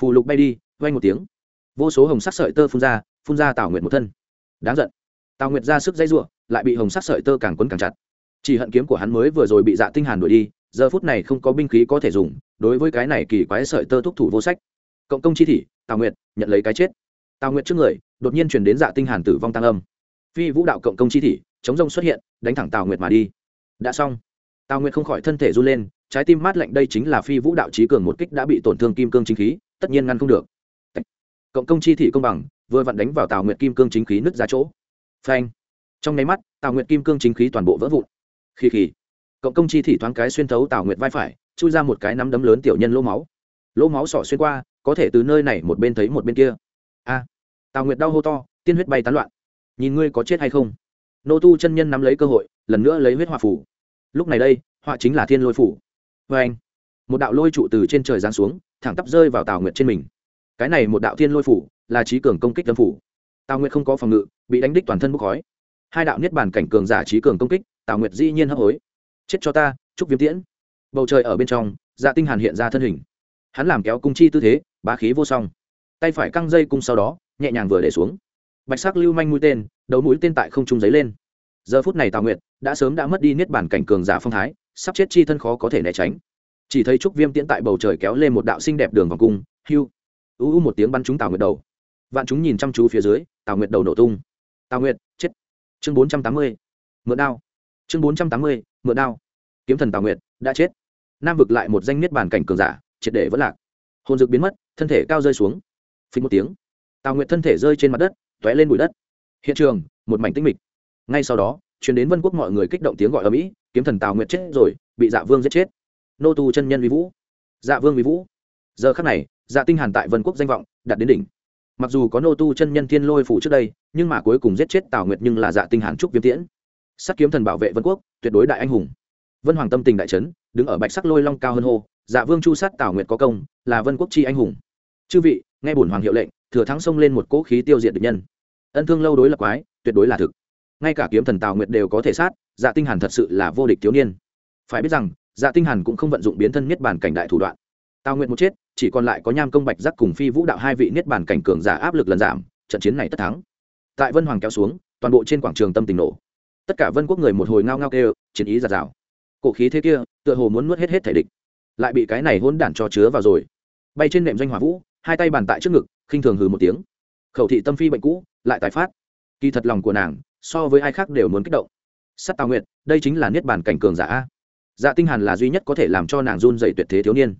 Phù lục bay đi vay một tiếng. Vô số hồng sắc sợi tơ phun ra phun ra tào nguyệt một thân. Đáng giận. Tào nguyệt ra sức dây giụa, lại bị hồng sắc sợi tơ càng quấn càng chặt. Chỉ hận kiếm của hắn mới vừa rồi bị dạ tinh hàn đuổi đi, giờ phút này không có binh khí có thể dùng, đối với cái này kỳ quái sợi tơ thúc thủ vô sách. Cộng công chi thị tào nguyệt, nhận lấy cái chết tào nguyệt trước người, đột nhiên chuyển đến dạ tinh hàn tử vong tăng âm. Phi vũ đạo cộng công chi thị, chống rông xuất hiện, đánh thẳng tào nguyệt mà đi. Đã xong. Tào nguyệt không khỏi thân thể run lên, trái tim mát lạnh đây chính là phi vũ đạo trí cường một kích đã bị tổn thương kim cương chính khí, tất nhiên ngăn không được. Cộng công chi thị công bằng, vừa vặn đánh vào tào nguyệt kim cương chính khí nứt ra chỗ. Phanh. Trong nháy mắt, tào nguyệt kim cương chính khí toàn bộ vỡ vụn. Khi khỉ cộng công chi thị thoáng cái xuyên thấu tào nguyệt vai phải, chui ra một cái nắm đấm lớn tiểu nhân lỗ máu. Lỗ máu sỏ xuyên qua, có thể từ nơi này một bên thấy một bên kia tào nguyệt đau hô to, tiên huyết bay tán loạn. Nhìn ngươi có chết hay không? Nô tu chân nhân nắm lấy cơ hội, lần nữa lấy huyết họa phủ. Lúc này đây, họa chính là thiên lôi phủ. Vê anh, một đạo lôi trụ từ trên trời giáng xuống, thẳng tắp rơi vào tào nguyệt trên mình. Cái này một đạo thiên lôi phủ, là trí cường công kích lâm phủ. Tào nguyệt không có phòng ngự, bị đánh đích toàn thân bốc khói. Hai đạo niết bàn cảnh cường giả trí cường công kích, tào nguyệt dĩ nhiên hấp hối. Chết cho ta, chúc viêm tiễn. Bầu trời ở bên trong dạ tinh hàn hiện ra thân hình. Hắn làm kéo cung chi tư thế, bá khí vô song. Tay phải căng dây cung sau đó nhẹ nhàng vừa để xuống. Bạch sắc lưu manh mũi tên, đầu mũi tên tại không trung giấy lên. Giờ phút này tào nguyệt đã sớm đã mất đi niết bản cảnh cường giả phong thái, sắp chết chi thân khó có thể né tránh. Chỉ thấy trúc viêm tiễn tại bầu trời kéo lên một đạo xinh đẹp đường vòng cung hưu u u một tiếng bắn trúng tào nguyệt đầu. Vạn chúng nhìn chăm chú phía dưới, tào nguyệt đầu nổ tung. Tào nguyệt, chết. Chương bốn trăm tám mươi, mượn đao. Chương bốn trăm tám mươi, mượn đao. Kiếm thần tào nguyệt đã chết. Nam vực lại một danh niết bản cảnh cường giả, triệt để vẫn lạc. Hồn dực biến mất, thân thể cao rơi xuống. Phình một tiếng tào nguyệt thân thể rơi trên mặt đất t ó é lên bụi đất. Hiện trường, một mảnh tinh mịch. Ngay sau đó chuyển đến vân quốc mọi người kích động tiếng gọi ở mỹ kiếm thần tào nguyệt chết rồi, bị dạ vương giết chết. Nô tu chân nhân vi vũ. Dạ vương vi vũ. Giờ khắc này dạ tinh hàn tại vân quốc danh vọng đạt đến đỉnh. Mặc dù có nô tu chân nhân thiên lôi phủ trước đây, nhưng mà cuối cùng giết chết tào nguyệt nhưng là dạ tinh hàn trúc viêm tiễn. Sắt kiếm thần bảo vệ vân quốc, tuyệt đối đại anh hùng. Vân hoàng tâm tình đại trấn đứng ở bạch sắc lôi long cao hơn hô dạ vương chu sát tào nguyệt có công, là vân quốc chi anh hùng. Chư vị, nghe bổn hoàng hiệu lệnh thừa thắng xông lên một cỗ khí tiêu diệt địch nhân. Ân thương lâu đối lập quái, tuyệt đối là thực. Ngay cả kiếm thần tào nguyệt đều có thể sát dạ tinh hàn thật sự là vô địch thiếu niên. Phải biết rằng dạ tinh hàn cũng không vận dụng biến thân niết bàn cảnh đại thủ đoạn. Tào nguyệt một chết, chỉ còn lại có nham công bạch giác cùng phi vũ đạo hai vị niết bàn cảnh cường giả áp lực lần giảm, trận chiến này tất thắng. Tại vân hoàng kéo xuống, toàn bộ trên quảng trường tâm tình nổ. Tất cả vân quốc người một hồi ngao ngao kêu, chiến ý giạt rào. Cổ khí thế kia, tựa hồ muốn nuốt hết hết thể địch. Lại bị cái này hỗn đản cho chứa vào rồi. Bay trên nệm doanh hỏa vũ, hai tay bàn tại trước ngực khinh thường hừ một tiếng. Khẩu thị tâm phi bệnh cũ, lại tái phát. Kỳ thật lòng của nàng, so với ai khác đều muốn kích động. Sắt tào nguyệt, đây chính là niết bàn cảnh cường giả a. dạ tinh hàn là duy nhất có thể làm cho nàng run dậy tuyệt thế thiếu niên.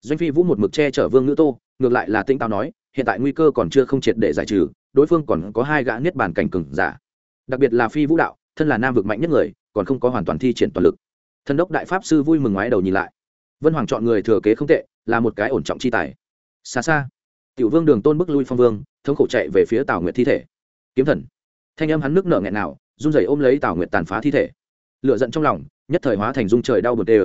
Doanh phi vũ một mực che chở vương ngữ tô, ngược lại là tinh tao nói, hiện tại nguy cơ còn chưa không triệt để giải trừ, đối phương còn có hai gã niết bàn cảnh cường giả. Đặc biệt là phi vũ đạo, thân là nam vực mạnh nhất người, còn không có hoàn toàn thi triển toàn lực. Thần đốc đại pháp sư vui mừng ngoái đầu nhìn lại. Vân hoàng chọn người thừa kế không tệ, là một cái ổn trọng chi tài. Xa xa tiểu vương đường tôn bức lui phong vương, thống khổ chạy về phía tào nguyệt thi thể. Kiếm thần. Thanh âm hắn nước nở nghẹn nào, run rẩy ôm lấy tào nguyệt tàn phá thi thể. Lựa giận trong lòng, nhất thời hóa thành dung trời đau buồn tê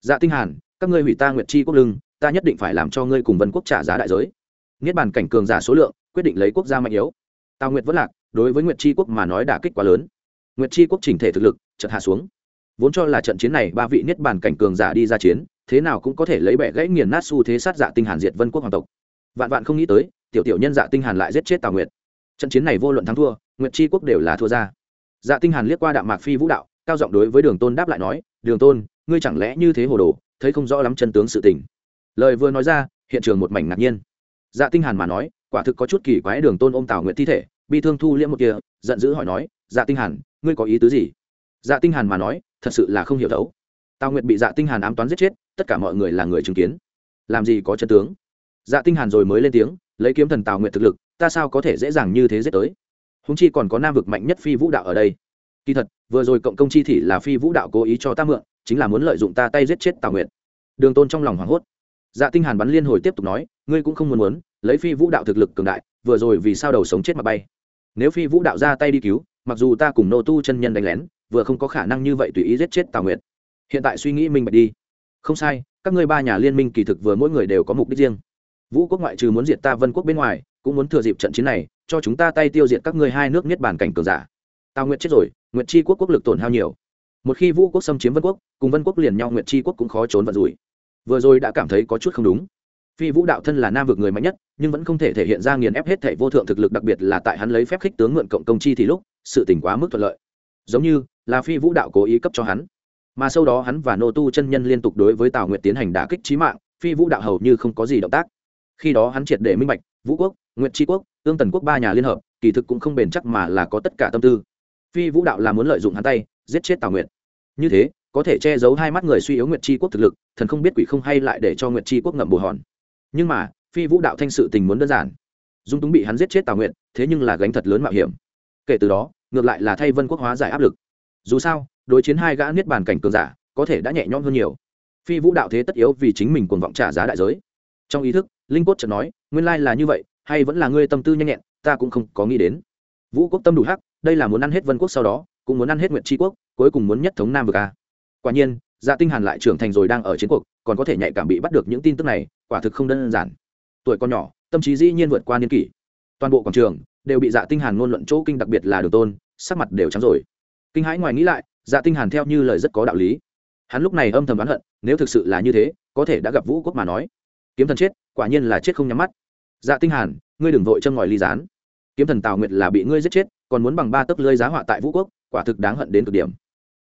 dạ tinh hàn, các ngươi hủy ta nguyệt chi quốc lưng, ta nhất định phải làm cho ngươi cùng vân quốc trả giá đại giới. Niết bàn cảnh cường giả số lượng, quyết định lấy quốc gia mạnh yếu. Tào nguyệt vẫn lạc, đối với nguyệt chi quốc mà nói đả kích quá lớn. Nguyệt chi quốc chỉnh thể thực lực, chợt hạ xuống. Vốn cho là trận chiến này ba vị niết bàn cảnh cường giả đi ra chiến, thế nào cũng có thể lấy bẻ gãy nghiền nát xu thế sát dạ tinh hàn diệt vân quốc hoàng tộc vạn vạn không nghĩ tới, tiểu tiểu nhân dạ tinh hàn lại giết chết tào nguyệt. Trận chiến này vô luận thắng thua, nguyệt chi quốc đều là thua ra. Dạ tinh hàn liếc qua đạm mạc phi vũ đạo, cao giọng đối với đường tôn đáp lại nói, đường tôn, ngươi chẳng lẽ như thế hồ đồ, thấy không rõ lắm chân tướng sự tình. Lời vừa nói ra, hiện trường một mảnh ngạc nhiên. Dạ tinh hàn mà nói, quả thực có chút kỳ quái đường tôn ôm tào nguyệt thi thể, bi thương thu liễm một kia, giận dữ hỏi nói dạ tinh hàn, ngươi có ý tứ gì? Dạ tinh hàn mà nói, thật sự là không hiểu thấu. Tào nguyệt bị dạ tinh hàn ám toán giết chết, tất cả mọi người là người chứng kiến. Làm gì có chân tướng? Dạ tinh hàn rồi mới lên tiếng, lấy kiếm thần tào nguyệt thực lực, ta sao có thể dễ dàng như thế giết tới? Húng chi còn có nam vực mạnh nhất phi vũ đạo ở đây. Kỳ thật, vừa rồi cộng công chi thị là phi vũ đạo cố ý cho ta mượn, chính là muốn lợi dụng ta tay giết chết tào nguyệt. Đường tôn trong lòng hoảng hốt. Dạ tinh hàn bắn liên hồi tiếp tục nói, ngươi cũng không muốn muốn, lấy phi vũ đạo thực lực cường đại, vừa rồi vì sao đầu sống chết mà bay? Nếu phi vũ đạo ra tay đi cứu, mặc dù ta cùng nô tu chân nhân đánh lén, vừa không có khả năng như vậy tùy ý giết chết tào nguyệt. Hiện tại suy nghĩ minh bạch đi. Không sai, các ngươi ba nhà liên minh kỳ thực vừa mỗi người đều có mục đích riêng vũ quốc ngoại trừ muốn diệt ta vân quốc bên ngoài, cũng muốn thừa dịp trận chiến này, cho chúng ta tay tiêu diệt các ngươi hai nước niết bàn cảnh cường giả. Tào nguyệt chết rồi, nguyệt chi quốc quốc lực tổn hao nhiều. Một khi vũ quốc xâm chiếm vân quốc, cùng vân quốc liền nhau, nguyệt chi quốc cũng khó trốn vận rủi. Vừa rồi đã cảm thấy có chút không đúng. Phi vũ đạo thân là nam vực người mạnh nhất, nhưng vẫn không thể thể hiện ra nghiền ép hết thể vô thượng thực lực, đặc biệt là tại hắn lấy phép khích tướng mượn cộng công chi thì lúc, sự tỉnh quá mức thuận lợi. Giống như là phi vũ đạo cố ý cấp cho hắn. Mà sau đó hắn và nô tu chân nhân liên tục đối với tào nguyệt tiến hành đả kích trí mạng, phi vũ đạo hầu như không có gì động tác khi đó hắn triệt để minh bạch, vũ quốc, nguyệt tri quốc ương tần quốc ba nhà liên hợp, kỳ thực cũng không bền chắc mà là có tất cả tâm tư. Phi vũ đạo là muốn lợi dụng hắn tay, giết chết tào nguyệt. Như thế, có thể che giấu hai mắt người suy yếu nguyệt tri quốc thực lực, thần không biết quỷ không hay lại để cho nguyệt tri quốc ngậm bồ hòn. Nhưng mà, phi vũ đạo thanh sự tình muốn đơn giản. Dung túng bị hắn giết chết tào nguyệt, thế nhưng là gánh thật lớn mạo hiểm. Kể từ đó, ngược lại là thay vân quốc hóa giải áp lực. Dù sao, đối chiến hai gã niết bàn cảnh cường giả, có thể đã nhẹ nhõm hơn nhiều. Phi vũ đạo thế tất yếu vì chính mình cuồng vọng trả giá đại giới trong ý thức, linh cốt chợt nói, nguyên lai là như vậy, hay vẫn là ngươi tâm tư nhanh nhẹn, ta cũng không có nghĩ đến. Vũ quốc tâm đủ hắc, đây là muốn ăn hết vân quốc sau đó, cũng muốn ăn hết nguyện tri quốc, cuối cùng muốn nhất thống nam vực a. Quả nhiên dạ tinh hàn lại trưởng thành rồi đang ở chiến cuộc, còn có thể nhạy cảm bị bắt được những tin tức này, quả thực không đơn giản. Tuổi còn nhỏ, tâm trí dĩ nhiên vượt qua niên kỷ. Toàn bộ quảng trường đều bị dạ tinh hàn ngôn luận chỗ kinh đặc biệt là đường tôn, sắc mặt đều trắng rồi. Kinh hãi ngoài nghĩ lại dạ tinh hàn theo như lời rất có đạo lý. Hắn lúc này âm thầm oán hận, nếu thực sự là như thế, có thể đã gặp vũ quốc mà nói kiếm thần chết quả nhiên là chết không nhắm mắt. Dạ tinh hàn ngươi đừng vội châm ngòi ly gián. Kiếm thần tào nguyệt là bị ngươi giết chết còn muốn bằng ba tấc lưới giá họa tại vũ quốc quả thực đáng hận đến cực điểm.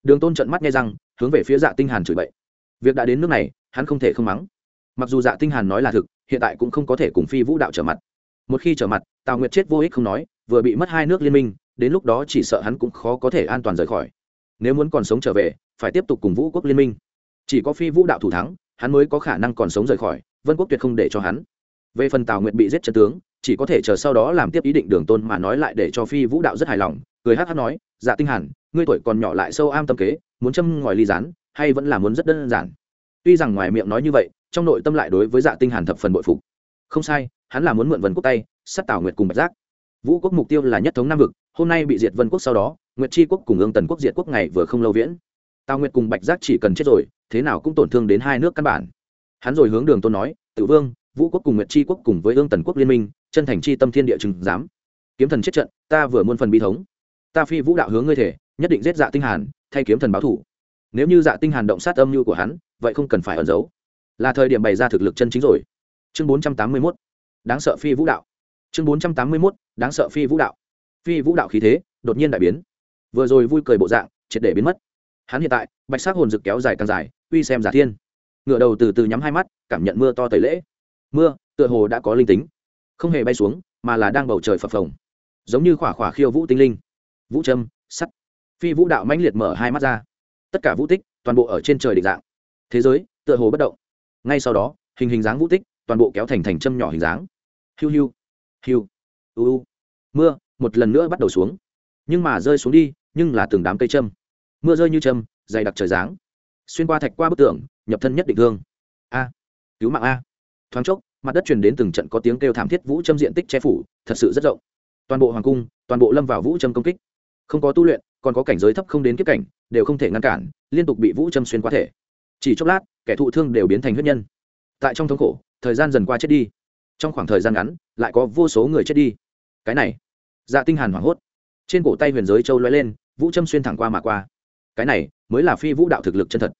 Đường tôn trợn mắt nghe rằng, hướng về phía dạ tinh hàn chửi bậy. Việc đã đến nước này hắn không thể không mắng. Mặc dù dạ tinh hàn nói là thực hiện tại cũng không có thể cùng phi vũ đạo trở mặt. Một khi trở mặt tào nguyệt chết vô ích không nói vừa bị mất hai nước liên minh đến lúc đó chỉ sợ hắn cũng khó có thể an toàn rời khỏi. Nếu muốn còn sống trở về phải tiếp tục cùng vũ quốc liên minh. Chỉ có phi vũ đạo thủ thắng hắn mới có khả năng còn sống rời khỏi vân quốc tuyệt không để cho hắn. Về phần tào nguyệt bị giết chân tướng, chỉ có thể chờ sau đó làm tiếp ý định đường tôn mà nói lại để cho phi vũ đạo rất hài lòng, cười hát hát nói dạ tinh hàn, ngươi tuổi còn nhỏ lại sâu am tâm kế, muốn châm ngòi ly rán hay vẫn là muốn rất đơn giản? Tuy rằng ngoài miệng nói như vậy, trong nội tâm lại đối với dạ tinh hàn thập phần bội phục. Không sai, hắn là muốn mượn vân quốc tay, sát tào nguyệt cùng bạch giác. Vũ quốc mục tiêu là nhất thống nam vực, hôm nay bị diệt vân quốc sau đó, nguyệt chi quốc cùng ương tần quốc diệt quốc ngày vừa không lâu viễn. Tào nguyệt cùng bạch giác chỉ cần chết rồi, thế nào cũng tổn thương đến hai nước căn bản hắn rồi hướng đường tôn nói tự vương, vũ quốc cùng nguyệt chi quốc cùng với ương tần quốc liên minh, chân thành chi tâm thiên địa chừng dám kiếm thần chết trận, ta vừa muôn phần bi thống. Ta phi vũ đạo hướng ngươi thể, nhất định giết dạ tinh hàn, thay kiếm thần báo thủ. Nếu như dạ tinh hàn động sát âm mưu của hắn, vậy không cần phải ẩn giấu. Là thời điểm bày ra thực lực chân chính rồi. Chương 481 đáng sợ phi vũ đạo. Chương 481 đáng sợ phi vũ đạo. Phi vũ đạo khí thế, đột nhiên đại biến. Vừa rồi vui cười bộ dạng, triệt để biến mất. Hắn hiện tại, bạch sắc hồn rực kéo dài càng dài, uy xem giả thiên ngựa đầu từ từ nhắm hai mắt, cảm nhận mưa to tẩy lễ. Mưa, tựa hồ đã có linh tính. Không hề bay xuống, mà là đang bầu trời phập phồng. Giống như khỏa khỏa khiêu vũ tinh linh. Vũ trâm sắt. Phi vũ đạo mãnh liệt mở hai mắt ra. Tất cả vũ tích, toàn bộ ở trên trời định dạng. Thế giới, tựa hồ bất động. Ngay sau đó, hình hình dáng vũ tích, toàn bộ kéo thành thành châm nhỏ hình dáng. Hiu hiu hiu, u u. Mưa, một lần nữa bắt đầu xuống. Nhưng mà rơi xuống đi, nhưng là từng đám cây châm. Mưa rơi như châm, dày đặc trời dáng. Xuyên qua thạch qua bức tường nhập thân nhất định thương. A. Cứu mạng a. Thoáng chốc, mặt đất truyền đến từng trận có tiếng kêu thảm thiết vũ châm diện tích che phủ, thật sự rất rộng. Toàn bộ hoàng cung, toàn bộ lâm vào vũ châm công kích. Không có tu luyện, còn có cảnh giới thấp không đến kiếp cảnh, đều không thể ngăn cản, liên tục bị vũ châm xuyên qua thể. Chỉ chốc lát, kẻ thụ thương đều biến thành huyết nhân. Tại trong thống khổ, thời gian dần qua chết đi. Trong khoảng thời gian ngắn, lại có vô số người chết đi. Cái này dạ tinh hàn hoảng hốt. Trên cổ tay huyền giới châu lóe lên, vũ châm xuyên thẳng qua mà qua. Cái này mới là phi vũ đạo thực lực chân thật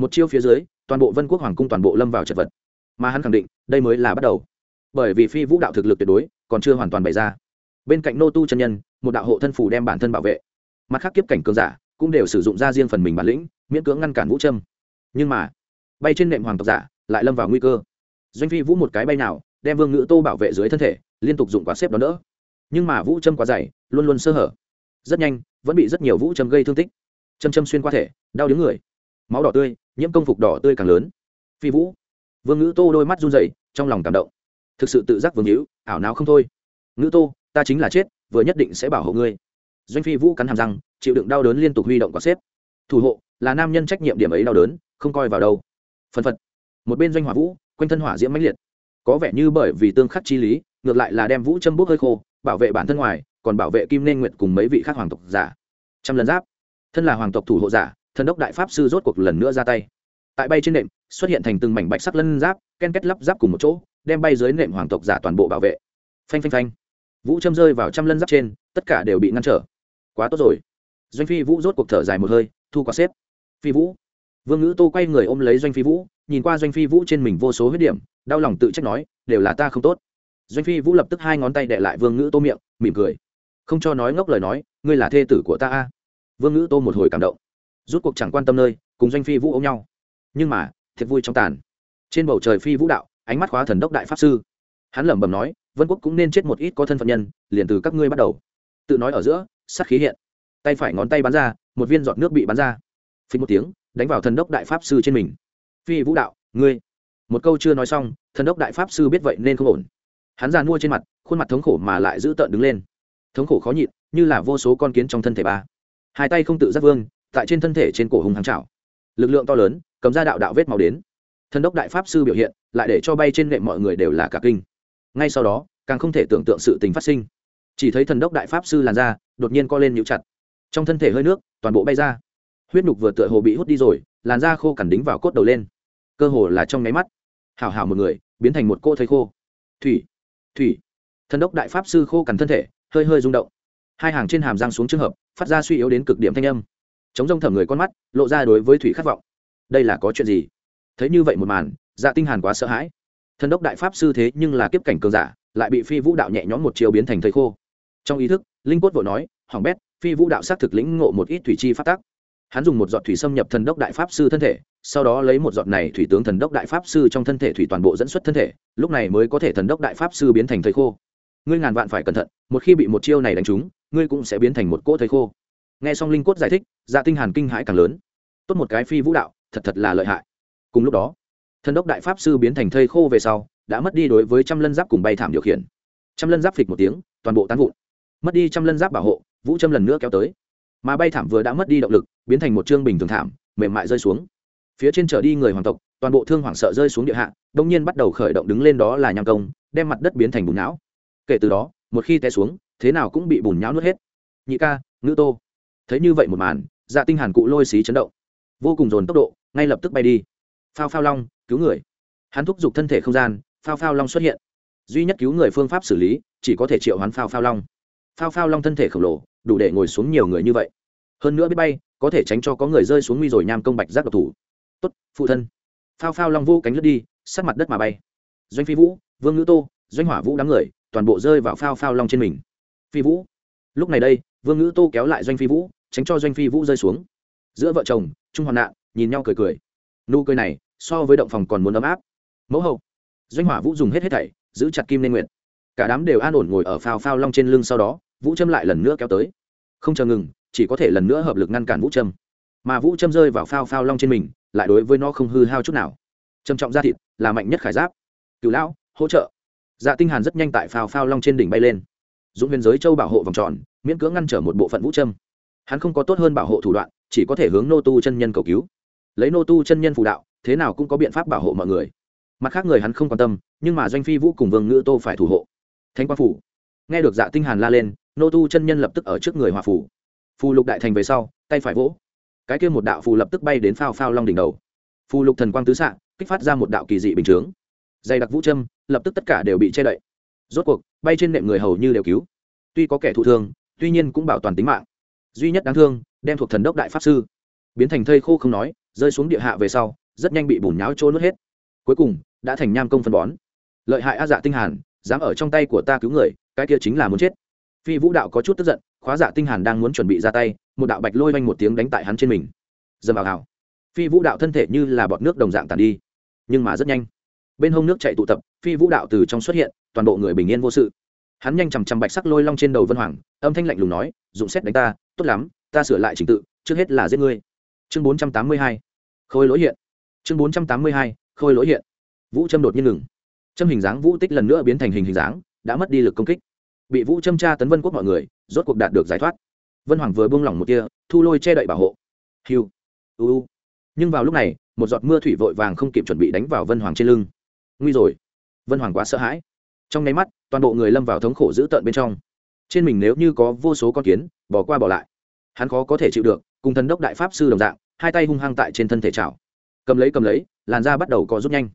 một chiêu phía dưới, toàn bộ vân quốc hoàng cung toàn bộ lâm vào chật vật. Mà hắn khẳng định, đây mới là bắt đầu. Bởi vì phi vũ đạo thực lực tuyệt đối, còn chưa hoàn toàn bày ra. Bên cạnh nô tu chân nhân, một đạo hộ thân phủ đem bản thân bảo vệ. Mặt khác kiếp cảnh cường giả, cũng đều sử dụng ra riêng phần mình bản lĩnh, miễn cưỡng ngăn cản vũ trâm nhưng mà, bay trên nệm hoàng tộc giả, lại lâm vào nguy cơ. Doanh phi vũ một cái bay nào, đem vương ngữ tô bảo vệ dưới thân thể, liên tục dụng quả xếp đó nữa nhưng mà vũ trâm quá dày, luôn luôn sơ hở. Rất nhanh, vẫn bị rất nhiều vũ trâm gây thương tích. Châm châm xuyên qua thể, đau đứng người. Máu đỏ tươi nhiễm công phục đỏ tươi càng lớn. Phi vũ, vương ngữ tô đôi mắt run rẩy, trong lòng cảm động. Thực sự tự giác vương hữu, ảo nào không thôi. Ngữ tô, ta chính là chết, vừa nhất định sẽ bảo hộ ngươi. Doanh phi vũ cắn hàm răng, chịu đựng đau đớn liên tục huy động quả xếp. Thủ hộ, là nam nhân trách nhiệm điểm ấy đau đớn, không coi vào đâu. Phân phật. Một bên doanh hỏa vũ, quanh thân hỏa diễm mãnh liệt. Có vẻ như bởi vì tương khắc chi lý, ngược lại là đem vũ châm bốc hơi khô, bảo vệ bản thân ngoài, còn bảo vệ kim nên nguyện cùng mấy vị khác hoàng tộc giả. Trăm lần giáp. Thân là hoàng tộc thủ hộ giả thần đốc đại pháp sư rốt cuộc lần nữa ra tay. Tại bay trên nệm, xuất hiện thành từng mảnh bạch sắc lân giáp, ken kết lắp giáp cùng một chỗ, đem bay dưới nệm hoàng tộc giả toàn bộ bảo vệ. Phanh phanh phanh. Vũ châm rơi vào trăm lân giáp trên, tất cả đều bị ngăn trở. Quá tốt rồi. Doanh phi vũ rốt cuộc thở dài một hơi, thu quả xếp. Phi vũ. Vương ngữ tô quay người ôm lấy doanh phi vũ, nhìn qua doanh phi vũ trên mình vô số huyết điểm, đau lòng tự trách nói, đều là ta không tốt. Doanh phi vũ lập tức hai ngón tay đệ lại vương ngữ tô miệng, mỉm cười. Không cho nói ngốc lời nói, ngươi là thê tử của ta a. Vương ngữ tô một hồi cảm động rút cuộc chẳng quan tâm nơi, cùng doanh phi vũ ôm nhau. Nhưng mà, thiệt vui trong tàn. Trên bầu trời phi vũ đạo, ánh mắt khóa thần đốc đại pháp sư. Hắn lẩm bẩm nói, vân quốc cũng nên chết một ít có thân phận nhân, liền từ các ngươi bắt đầu. Tự nói ở giữa sắc khí hiện. Tay phải ngón tay bắn ra, một viên giọt nước bị bắn ra. Phí một tiếng, đánh vào thần đốc đại pháp sư trên mình. Phi vũ đạo, ngươi. Một câu chưa nói xong, thần đốc đại pháp sư biết vậy nên không ổn. Hắn già mua trên mặt, khuôn mặt thống khổ mà lại giữ tợn đứng lên. Thống khổ khó nhịn, như là vô số con kiến trong thân thể ba hai tay không tự giác vương tại trên thân thể trên cổ hùng hàng trào lực lượng to lớn, cầm ra đạo đạo vết màu đến. Thần đốc đại pháp sư biểu hiện, lại để cho bay trên nệm mọi người đều là cả kinh. Ngay sau đó, càng không thể tưởng tượng sự tình phát sinh. Chỉ thấy thần đốc đại pháp sư làn ra đột nhiên co lên nhũ chặt. Trong thân thể hơi nước, toàn bộ bay ra. Huyết nhục vừa tựa hồ bị hút đi rồi, làn da khô cằn đính vào cốt đầu lên. Cơ hồ là trong nháy mắt hảo hảo một người, biến thành một cô thấy khô. Thủy thủy. Thần đốc đại pháp sư khô cằn thân thể, hơi hơi rung động. Hai hàng trên hàm răng xuống trường hợp, phát ra suy yếu đến cực điểm thanh âm chống rông thẩm người con mắt, lộ ra đối với thủy khát vọng. Đây là có chuyện gì? Thấy như vậy một màn dạ tinh hàn quá sợ hãi. Thần đốc đại pháp sư thế nhưng là kiếp cảnh cường giả, lại bị phi vũ đạo nhẹ nhõm một chiều biến thành thầy khô. Trong ý thức, linh cốt vội nói, hoàng bét, phi vũ đạo xác thực lĩnh ngộ một ít thủy chi phát tác hắn dùng một giọt thủy xâm nhập thần đốc đại pháp sư thân thể, sau đó lấy một giọt này thủy tướng thần đốc đại pháp sư trong thân thể thủy toàn bộ dẫn xuất thân thể, lúc này mới có thể thần đốc đại pháp sư biến thành thầy khô. Ngươi ngàn vạn phải cẩn thận, một khi bị một chiêu này đánh trúng, ngươi cũng sẽ biến thành một cỗ thầy khô nghe xong linh cốt giải thích dạ tinh hàn kinh hãi càng lớn. Tốt một cái phi vũ đạo, thật thật là lợi hại. Cùng lúc đó, thần đốc đại pháp sư biến thành thây khô về sau, đã mất đi đối với trăm lân giáp cùng bay thảm điều khiển. Trăm lân giáp phịch một tiếng, toàn bộ tán vụn. Mất đi trăm lân giáp bảo hộ, vũ châm lần nữa kéo tới. Mà bay thảm vừa đã mất đi động lực, biến thành một chương bình thường thảm, mềm mại rơi xuống. Phía trên trở đi người hoàng tộc, toàn bộ thương hoảng sợ rơi xuống địa hạ, đông nhiên bắt đầu khởi động đứng lên đó là nham công, đem mặt đất biến thành bùn não. Kể từ đó, một khi té xuống, thế nào cũng bị bùn nhão nuốt hết. Nhị ca ngữ tô thấy như vậy một màn dạ tinh hàn cụ lôi xí chấn động. Vô cùng dồn tốc độ, ngay lập tức bay đi. Phao phao long, cứu người. Hắn thúc giục thân thể không gian, phao phao long xuất hiện. Duy nhất cứu người phương pháp xử lý, chỉ có thể triệu hoán phao phao long. Phao phao long thân thể khổng lồ, đủ để ngồi xuống nhiều người như vậy. Hơn nữa biết bay, có thể tránh cho có người rơi xuống nguy rồi nham công bạch giác độc thủ. Tốt, phụ thân. Phao phao long vô cánh lướt đi, sát mặt đất mà bay. Doanh phi vũ, vương ngữ tô, doanh hỏa vũ đám người, toàn bộ rơi vào phao phao long trên mình. Phi vũ, lúc này đây vương ngữ tô kéo lại doanh phi vũ, tránh cho doanh phi vũ rơi xuống. Giữa vợ chồng, trung hoàn nạn nhìn nhau cười cười. Nụ cười này, so với động phòng còn muốn ấm áp. Mẫu hậu, doanh hỏa vũ dùng hết hết thảy, giữ chặt kim nên nguyện cả đám đều an ổn ngồi ở phao phao long trên lưng sau đó, vũ châm lại lần nữa kéo tới. Không chờ ngừng, chỉ có thể lần nữa hợp lực ngăn cản vũ châm. Mà vũ châm rơi vào phao phao long trên mình, lại đối với nó không hư hao chút nào. Trầm trọng da thịt, là mạnh nhất khải giáp. Cựu lão, hỗ trợ. Dạ tinh hàn rất nhanh tại phao phao long trên đỉnh bay lên. Dũng huyền giới châu bảo hộ vòng tròn miễn cưỡng ngăn trở một bộ phận vũ trâm, hắn không có tốt hơn bảo hộ thủ đoạn chỉ có thể hướng nô tu chân nhân cầu cứu. Lấy nô tu chân nhân phù đạo thế nào cũng có biện pháp bảo hộ mọi người. Mặt khác người hắn không quan tâm nhưng mà doanh phi vũ cùng vương ngữ tô phải thủ hộ. Thánh quang phủ. Nghe được dạ tinh hàn la lên nô tu chân nhân lập tức ở trước người hòa phủ. Phù lục đại thành về sau tay phải vỗ. Cái kia một đạo phù lập tức bay đến phao phao long đỉnh đầu. Phù lục thần quang tứ xạ kích phát ra một đạo kỳ dị bình chướng. Dày đặc vũ châm lập tức tất cả đều bị che đậy. Rốt cuộc bay trên nệm người hầu như đều cứu. Tuy có kẻ thụ thương tuy nhiên cũng bảo toàn tính mạng. Duy nhất đáng thương, đem thuộc thần đốc đại pháp sư. Biến thành thây khô không nói, rơi xuống địa hạ về sau, rất nhanh bị bùn nháo trôi nuốt hết. Cuối cùng, đã thành nham công phân bón. Lợi hại a dạ tinh hàn, dám ở trong tay của ta cứu người, cái kia chính là muốn chết. Phi vũ đạo có chút tức giận, khóa dạ tinh hàn đang muốn chuẩn bị ra tay, một đạo bạch lôi vang một tiếng đánh tại hắn trên mình. Dầm vào hào. Phi vũ đạo thân thể như là bọt nước đồng dạng tàn đi, nhưng mà rất nhanh. Bên hông nước chạy tụ tập, phi vũ đạo từ trong xuất hiện, toàn bộ người bình yên vô sự hắn nhanh chằm chằm bạch sắc lôi long trên đầu vân hoàng, âm thanh lạnh lùng nói, dụng xét đánh ta, tốt lắm, ta sửa lại trình tự, trước hết là giết ngươi. Chương bốn trăm tám mươi hai, khôi lỗi hiện. Chương bốn trăm tám mươi hai, khôi lỗi hiện. Vũ châm đột nhiên ngừng. Châm hình dáng vũ tích lần nữa biến thành hình hình dáng, đã mất đi lực công kích. Bị vũ châm tra tấn vân quốc mọi người, rốt cuộc đạt được giải thoát. Vân hoàng vừa buông lỏng một tia, thu lôi che đậy bảo hộ. Hiu uu nhưng vào lúc này, một giọt mưa thủy vội vàng không kịp chuẩn bị đánh vào vân hoàng trên lưng. Nguy rồi. Vân hoàng quá sợ hãi. Trong nháy mắt toàn bộ người lâm vào thống khổ dữ tợn bên trong. Trên mình nếu như có vô số con kiến, bỏ qua bỏ lại. Hắn khó có thể chịu được, cùng thần đốc đại pháp sư đồng dạng, hai tay hung hăng tại trên thân thể chảo. Cầm lấy cầm lấy, làn da bắt đầu có rút nhanh.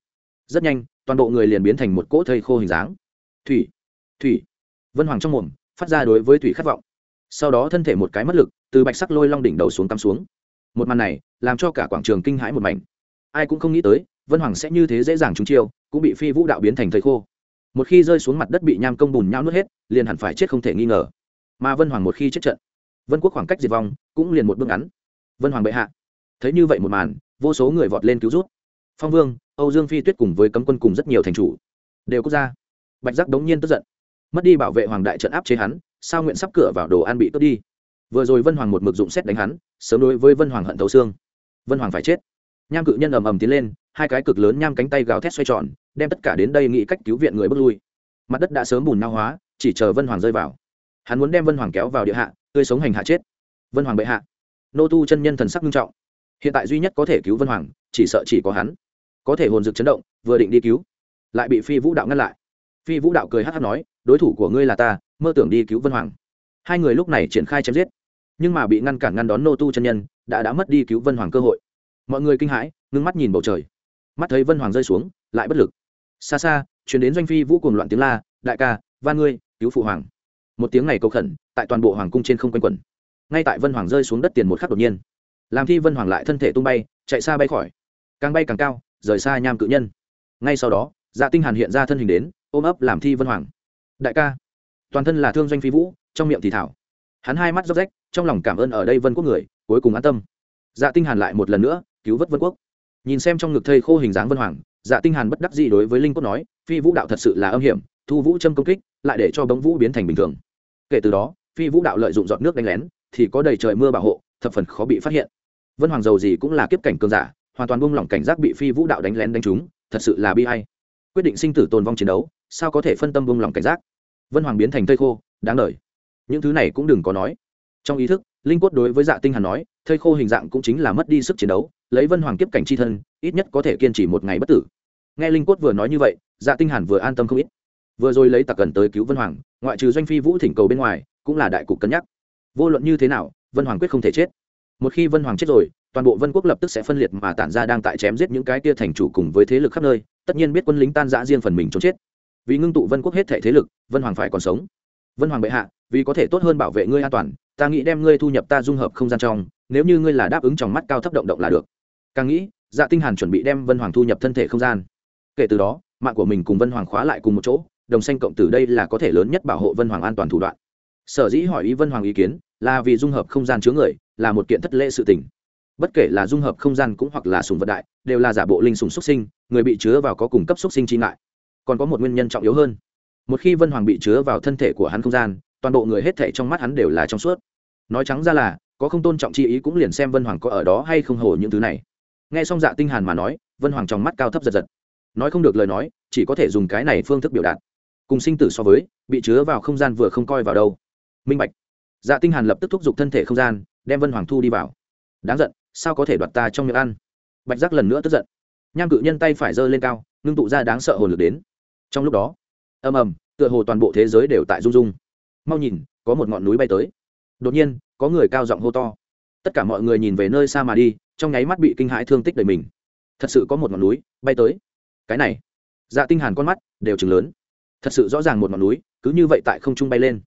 Rất nhanh, toàn bộ người liền biến thành một cỗ thây khô hình dáng. Thủy thủy. Vân hoàng trong mồm, phát ra đối với thủy khát vọng. Sau đó thân thể một cái mất lực, từ bạch sắc lôi long đỉnh đầu xuống tắm xuống. Một màn này, làm cho cả quảng trường kinh hãi một mảnh. Ai cũng không nghĩ tới, vân hoàng sẽ như thế dễ dàng trúng chiêu, cũng bị phi vũ đạo biến thành thầy khô một khi rơi xuống mặt đất bị nham công bùn nhau nuốt hết, liền hẳn phải chết không thể nghi ngờ. Mà vân hoàng một khi chết trận, vân quốc khoảng cách diệt vong cũng liền một bước ngắn. Vân hoàng bệ hạ, thấy như vậy một màn, vô số người vọt lên cứu rút phong vương, âu dương phi tuyết cùng với cấm quân cùng rất nhiều thành chủ, đều quốc gia bạch giác đống nhiên tức giận. Mất đi bảo vệ hoàng đại trận áp chế hắn, sao nguyện sắp cửa vào đồ ăn bị cướp đi? Vừa rồi vân hoàng một mực dụng xét đánh hắn, sớm đối với vân hoàng hận thấu xương. Vân hoàng phải chết. Nham cự nhân ầm ầm tiến lên hai cái cực lớn nham cánh tay gào thét xoay tròn, đem tất cả đến đây nghĩ cách cứu viện người bước lui. Mặt đất đã sớm bùn nao hóa, chỉ chờ vân hoàng rơi vào. Hắn muốn đem vân hoàng kéo vào địa hạ, tươi sống hành hạ chết. Vân hoàng bệ hạ. Nô tu chân nhân thần sắc nghiêm trọng. Hiện tại duy nhất có thể cứu vân hoàng, chỉ sợ chỉ có hắn. Có thể hồn dực chấn động, vừa định đi cứu, lại bị phi vũ đạo ngăn lại. Phi vũ đạo cười hát hát nói, đối thủ của ngươi là ta, mơ tưởng đi cứu vân hoàng. Hai người lúc này triển khai chém giết, nhưng mà bị ngăn cản ngăn đón nô tu chân nhân, đã đã mất đi cứu vân hoàng cơ hội. Mọi người kinh hãi, ngưng mắt nhìn bầu trời mắt thấy vân hoàng rơi xuống, lại bất lực. Xa xa chuyển đến doanh phi vũ cùng loạn tiếng la, đại ca, van ngươi, cứu phụ hoàng. Một tiếng này cầu khẩn, tại toàn bộ hoàng cung trên không quanh quẩn. Ngay tại vân hoàng rơi xuống đất tiền một khắc đột nhiên, làm thi vân hoàng lại thân thể tung bay, chạy xa bay khỏi. Càng bay càng cao, rời xa nham cự nhân. Ngay sau đó dạ tinh hàn hiện ra thân hình đến, ôm ấp làm thi vân hoàng. Đại ca. Toàn thân là thương doanh phi vũ, trong miệng thì thảo. Hắn hai mắt róc rách, trong lòng cảm ơn ở đây vân quốc người, cuối cùng an tâm. Dạ tinh hàn lại một lần nữa, cứu vớt vân quốc nhìn xem trong ngực thây khô hình dáng vân hoàng dạ tinh hàn bất đắc dĩ đối với linh cốt nói, phi vũ đạo thật sự là âm hiểm, thu vũ châm công kích, lại để cho bóng vũ biến thành bình thường. Kể từ đó, phi vũ đạo lợi dụng giọt nước đánh lén, thì có đầy trời mưa bảo hộ, thập phần khó bị phát hiện. Vân hoàng giàu gì cũng là kiếp cảnh cường giả, hoàn toàn buông lỏng cảnh giác bị phi vũ đạo đánh lén đánh trúng, thật sự là bi hay quyết định sinh tử tồn vong chiến đấu, sao có thể phân tâm buông lỏng cảnh giác? Vân hoàng biến thành thây khô, đáng đời. Những thứ này cũng đừng có nói. Trong ý thức linh cốt đối với dạ tinh hàn nói thây khô hình dạng cũng chính là mất đi sức chiến đấu, lấy vân hoàng kiếp cảnh chi thân, ít nhất có thể kiên trì một ngày bất tử. Nghe linh cốt vừa nói như vậy dạ tinh hàn vừa an tâm không ít. Vừa rồi lấy tặc cần tới cứu vân hoàng, ngoại trừ doanh phi vũ thỉnh cầu bên ngoài, cũng là đại cục cân nhắc. Vô luận như thế nào, vân hoàng quyết không thể chết. Một khi vân hoàng chết rồi, toàn bộ vân quốc lập tức sẽ phân liệt mà tản ra đang tại chém giết những cái kia thành chủ cùng với thế lực khắp nơi, tất nhiên biết quân lính tan rã riêng phần mình trốn chết. Vì ngưng tụ vân quốc hết thể thế lực, vân hoàng phải còn sống vân hoàng bệ hạ, vì có thể tốt hơn bảo vệ ngươi an toàn, ta nghĩ đem ngươi thu nhập ta dung hợp không gian trong, nếu như ngươi là đáp ứng trong mắt cao thấp động động là được. Càng nghĩ dạ tinh hàn chuẩn bị đem vân hoàng thu nhập thân thể không gian. Kể từ đó, mạng của mình cùng vân hoàng khóa lại cùng một chỗ, đồng xanh cộng tử đây là có thể lớn nhất bảo hộ vân hoàng an toàn thủ đoạn. Sở dĩ hỏi ý vân hoàng ý kiến, là vì dung hợp không gian chứa người, là một kiện thất lễ sự tình. Bất kể là dung hợp không gian cũng hoặc là sùng vật đại, đều là giả bộ linh sùng xuất sinh, người bị chứa vào có cùng cấp xuất sinh chi ngại. Còn có một nguyên nhân trọng yếu hơn một khi vân hoàng bị chứa vào thân thể của hắn không gian, toàn bộ người hết thể trong mắt hắn đều là trong suốt. Nói trắng ra là, có không tôn trọng chi ý cũng liền xem vân hoàng có ở đó hay không hồ những thứ này. Nghe xong dạ tinh hàn mà nói, vân hoàng trong mắt cao thấp giật giật. Nói không được lời nói, chỉ có thể dùng cái này phương thức biểu đạt. Cùng sinh tử so với, bị chứa vào không gian vừa không coi vào đâu. Minh bạch. Dạ tinh hàn lập tức thúc giục thân thể không gian, đem vân hoàng thu đi vào. Đáng giận, sao có thể đoạt ta trong miệng ăn? Bạch giác lần nữa tức giận. Nham cự nhân tay phải giơ lên cao, ngưng tụ ra đáng sợ hồn lực đến. Trong lúc đó ầm ầm, tựa hồ toàn bộ thế giới đều tại rung rung. Mau nhìn, có một ngọn núi bay tới. Đột nhiên, có người cao giọng hô to. Tất cả mọi người nhìn về nơi xa mà đi, trong nháy mắt bị kinh hãi thương tích đầy mình. Thật sự có một ngọn núi bay tới. Cái này dạ tinh hàn con mắt đều trừng lớn. Thật sự rõ ràng một ngọn núi, cứ như vậy tại không trung bay lên.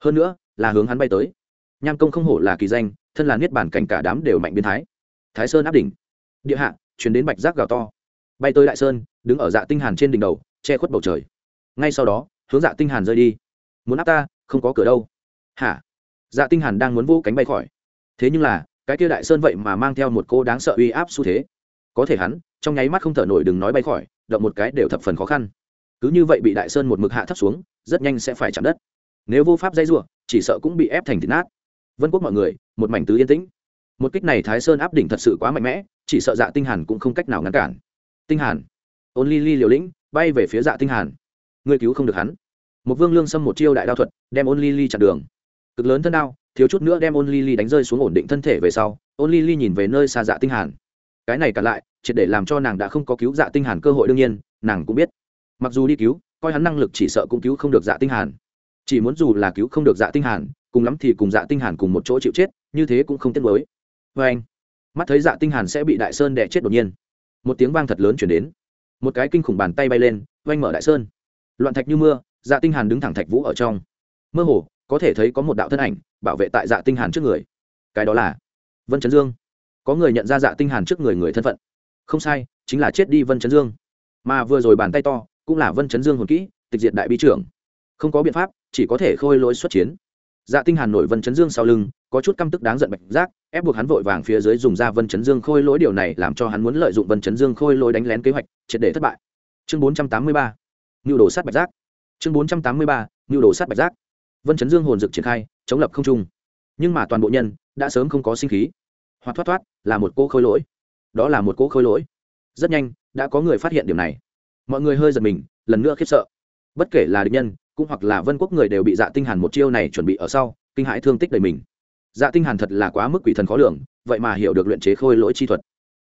Hơn nữa, là hướng hắn bay tới. Nham công không hổ là kỳ danh, thân là niết bản cảnh cả đám đều mạnh biến thái. Thái sơn áp đỉnh. Địa hạ chuyển đến bạch giác gào to. Bay tới đại sơn, đứng ở dạ tinh hàn trên đỉnh đầu, che khuất bầu trời ngay sau đó, hướng dạ tinh hàn rơi đi. Muốn áp ta, không có cửa đâu. Hả? Dạ tinh hàn đang muốn vô cánh bay khỏi. Thế nhưng là, cái kia đại sơn vậy mà mang theo một cô đáng sợ uy áp xu thế. Có thể hắn, trong nháy mắt không thở nổi đừng nói bay khỏi, động một cái đều thập phần khó khăn. Cứ như vậy bị đại sơn một mực hạ thấp xuống, rất nhanh sẽ phải chạm đất. Nếu vô pháp dây rủa, chỉ sợ cũng bị ép thành thịt nát. Vân quốc mọi người, một mảnh tứ yên tĩnh. Một kích này thái sơn áp đỉnh thật sự quá mạnh mẽ, chỉ sợ dạ tinh hàn cũng không cách nào ngăn cản. Tinh hàn. Ôn ly ly liều lĩnh, bay về phía dạ tinh hàn ngươi cứu không được hắn. Một vương lương xâm một chiêu đại đao thuật, đem ôn ly ly chặn đường. Cực lớn thân đao, thiếu chút nữa đem ôn ly ly đánh rơi xuống ổn định thân thể về sau, ôn ly ly nhìn về nơi xa dạ tinh hàn. Cái này cả lại, triệt để làm cho nàng đã không có cứu dạ tinh hàn cơ hội đương nhiên, nàng cũng biết. Mặc dù đi cứu, coi hắn năng lực chỉ sợ cũng cứu không được dạ tinh hàn. Chỉ muốn dù là cứu không được dạ tinh hàn, cùng lắm thì cùng dạ tinh hàn cùng một chỗ chịu chết, như thế cũng không tiếc mới với anh, mắt thấy dạ tinh hàn sẽ bị đại sơn đè chết đột nhiên. Một tiếng vang thật lớn truyền đến. Một cái kinh khủng bàn tay bay lên oanh mở đại sơn loạn thạch như mưa dạ tinh hàn đứng thẳng thạch vũ ở trong. Mơ hồ, có thể thấy có một đạo thân ảnh bảo vệ tại dạ tinh hàn trước người. Cái đó là vân chấn dương. Có người nhận ra dạ tinh hàn trước người người thân phận. Không sai, chính là chết đi vân chấn dương. Mà vừa rồi bàn tay to cũng là vân chấn dương hồn kỹ, tịch diệt đại bi trưởng. Không có biện pháp, chỉ có thể khôi lỗi xuất chiến. Dạ tinh hàn nổi vân chấn dương sau lưng, có chút căm tức đáng giận bạch giác, ép buộc hắn vội vàng phía dưới dùng ra vân chấn dương khôi lỗi điều này làm cho hắn muốn lợi dụng vân chấn dương khôi lỗi đánh lén kế hoạch, triệt để thất bại. Chương 483 nhu đồ sát bạch giác. Chương 483 nhu đồ sát bạch giác. Vân chấn dương hồn dực triển khai, chống lập không trung. Nhưng mà toàn bộ nhân đã sớm không có sinh khí. Hoặc thoát thoát, là một cô khôi lỗi. Đó là một cỗ khôi lỗi. Rất nhanh, đã có người phát hiện điểm này. Mọi người hơi giật mình, lần nữa khiếp sợ. Bất kể là địch nhân, cũng hoặc là vân quốc người đều bị dạ tinh hàn một chiêu này chuẩn bị ở sau, kinh hãi thương tích đầy mình. Dạ tinh hàn thật là quá mức quỷ thần khó lường, vậy mà hiểu được luyện chế khôi lỗi chi thuật.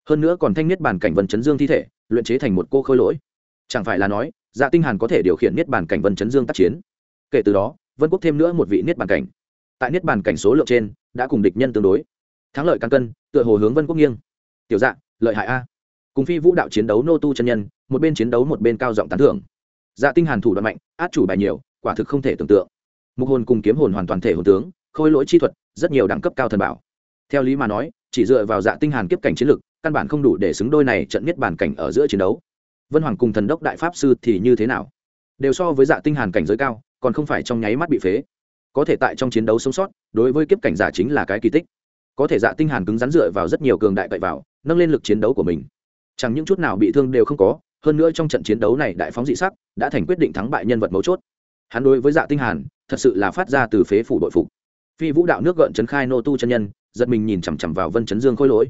Hơn nữa còn thanh niết bản cảnh vân chấn dương thi thể, luyện chế thành một cô khôi lỗi. Chẳng phải là nói dạ tinh hàn có thể điều khiển niết bàn cảnh vân chấn dương tác chiến. Kể từ đó, vân quốc thêm nữa một vị niết bàn cảnh. Tại niết bàn cảnh số lượng trên, đã cùng địch nhân tương đối. Thắng lợi căn cân, tựa hồ hướng vân quốc nghiêng. Tiểu dạ lợi hại a. Cùng phi vũ đạo chiến đấu nô tu chân nhân, một bên chiến đấu một bên cao giọng tán thưởng. Dạ tinh hàn thủ đoạn mạnh, át chủ bài nhiều, quả thực không thể tưởng tượng. Mục hồn cùng kiếm hồn hoàn toàn thể hồn tướng, khôi lỗi chi thuật, rất nhiều đẳng cấp cao thần bảo. Theo lý mà nói, chỉ dựa vào dạ tinh hàn kiếp cảnh chiến lực, căn bản không đủ để xứng đôi này trận niết bàn cảnh ở giữa chiến đấu vân hoàng cùng thần đốc đại pháp sư thì như thế nào? Đều so với dạ tinh hàn cảnh giới cao, còn không phải trong nháy mắt bị phế. Có thể tại trong chiến đấu sống sót, đối với kiếp cảnh giả chính là cái kỳ tích. Có thể dạ tinh hàn cứng rắn dựa vào rất nhiều cường đại cậy vào, nâng lên lực chiến đấu của mình. Chẳng những chút nào bị thương đều không có, hơn nữa trong trận chiến đấu này đại phóng dị sắc, đã thành quyết định thắng bại nhân vật mấu chốt. Hắn đối với dạ tinh hàn, thật sự là phát ra từ phế phủ đội phục. Phi vũ đạo nước gợn chấn khai nô tu chân nhân, giật mình nhìn chằm chằm vào vân chấn dương khôi lỗi.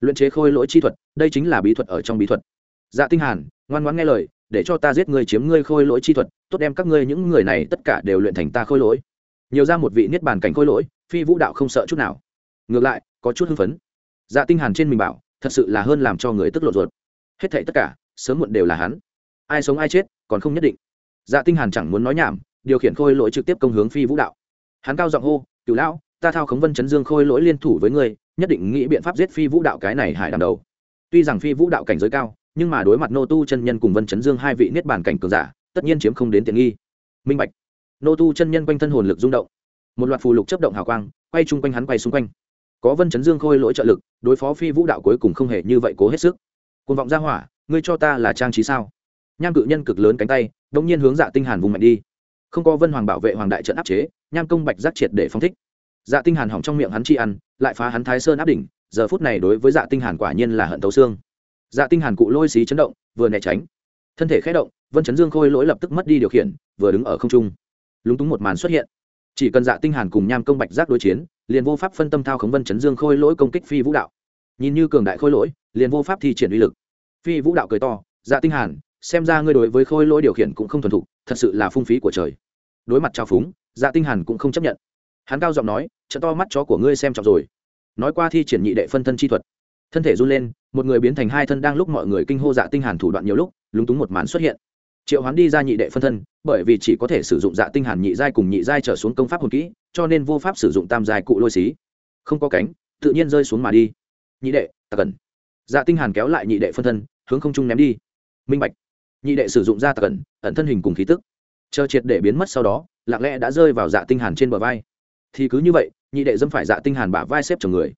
Luyện chế khôi lỗi chi thuật, đây chính là bí thuật ở trong bí thuật. Dạ tinh hàn ngoan ngoãn nghe lời, để cho ta giết ngươi chiếm ngươi khôi lỗi chi thuật, tốt đem các ngươi những người này tất cả đều luyện thành ta khôi lỗi. Nhiều ra một vị niết bàn cảnh khôi lỗi, phi vũ đạo không sợ chút nào. Ngược lại, có chút hưng phấn. Dạ tinh hàn trên mình bảo, thật sự là hơn làm cho người tức lộ ruột. Hết thảy tất cả, sớm muộn đều là hắn. Ai sống ai chết, còn không nhất định. Dạ tinh hàn chẳng muốn nói nhảm, điều khiển khôi lỗi trực tiếp công hướng phi vũ đạo. Hắn cao giọng hô, cửu lão, ta thao khống vân chấn dương khôi lỗi liên thủ với ngươi, nhất định nghĩ biện pháp giết phi vũ đạo cái này hải đằng đầu. Tuy rằng phi vũ đạo cảnh giới cao nhưng mà đối mặt nô tu chân nhân cùng vân chấn dương hai vị niết bàn cảnh cường giả, tất nhiên chiếm không đến tiện nghi. Minh bạch. Nô tu chân nhân quanh thân hồn lực rung động. Một loạt phù lục chấp động hào quang, quay chung quanh hắn quay xung quanh. Có vân chấn dương khôi lỗi trợ lực, đối phó phi vũ đạo cuối cùng không hề như vậy cố hết sức. Côn vọng ra hỏa, ngươi cho ta là trang trí sao? Nham cự nhân cực lớn cánh tay đông nhiên hướng dạ tinh hàn vùng mạnh đi. Không có vân hoàng bảo vệ hoàng đại trận áp chế, nham công bạch giác triệt để phong thích. Dạ tinh hàn hỏng trong miệng hắn chi ăn, lại phá hắn thái sơn áp đỉnh, giờ phút này đối với dạ tinh hàn quả nhiên là hận tấu xương dạ tinh hàn cụ lôi xí chấn động, vừa né tránh. Thân thể khẽ động, vân chấn dương khôi lỗi lập tức mất đi điều khiển, vừa đứng ở không trung. Lúng túng một màn xuất hiện. Chỉ cần dạ tinh hàn cùng nham công bạch giác đối chiến, liền vô pháp phân tâm thao khống vân chấn dương khôi lỗi công kích phi vũ đạo. Nhìn như cường đại khôi lỗi, liền vô pháp thi triển uy lực. Phi vũ đạo cười to dạ tinh hàn, xem ra ngươi đối với khôi lỗi điều khiển cũng không thuần thục, thật sự là phung phí của trời. Đối mặt trao phúng dạ tinh hàn cũng không chấp nhận. Hắn cao giọng nói, trận to mắt chó của ngươi xem trọng rồi. Nói qua thi triển nhị đệ phân thân chi thuật. Thân thể run lên một người biến thành hai thân đang lúc mọi người kinh hô dạ tinh hàn thủ đoạn nhiều lúc, lúng túng một màn xuất hiện. Triệu hoán đi ra nhị đệ phân thân, bởi vì chỉ có thể sử dụng dạ tinh hàn nhị giai cùng nhị giai trở xuống công pháp hồn kỹ, cho nên vô pháp sử dụng tam giai cụ lôi xí. Không có cánh, tự nhiên rơi xuống mà đi. Nhị đệ, ta cần. Dạ tinh hàn kéo lại nhị đệ phân thân, hướng không trung ném đi. Minh bạch. Nhị đệ sử dụng ra ta cần, ẩn thân hình cùng khí tức. Chờ triệt để biến mất sau đó, lặng lẽ đã rơi vào dạ tinh hàn trên bờ vai. Thì cứ như vậy, nhị đệ dâm phải dạ tinh hàn bả vai xếp chồng người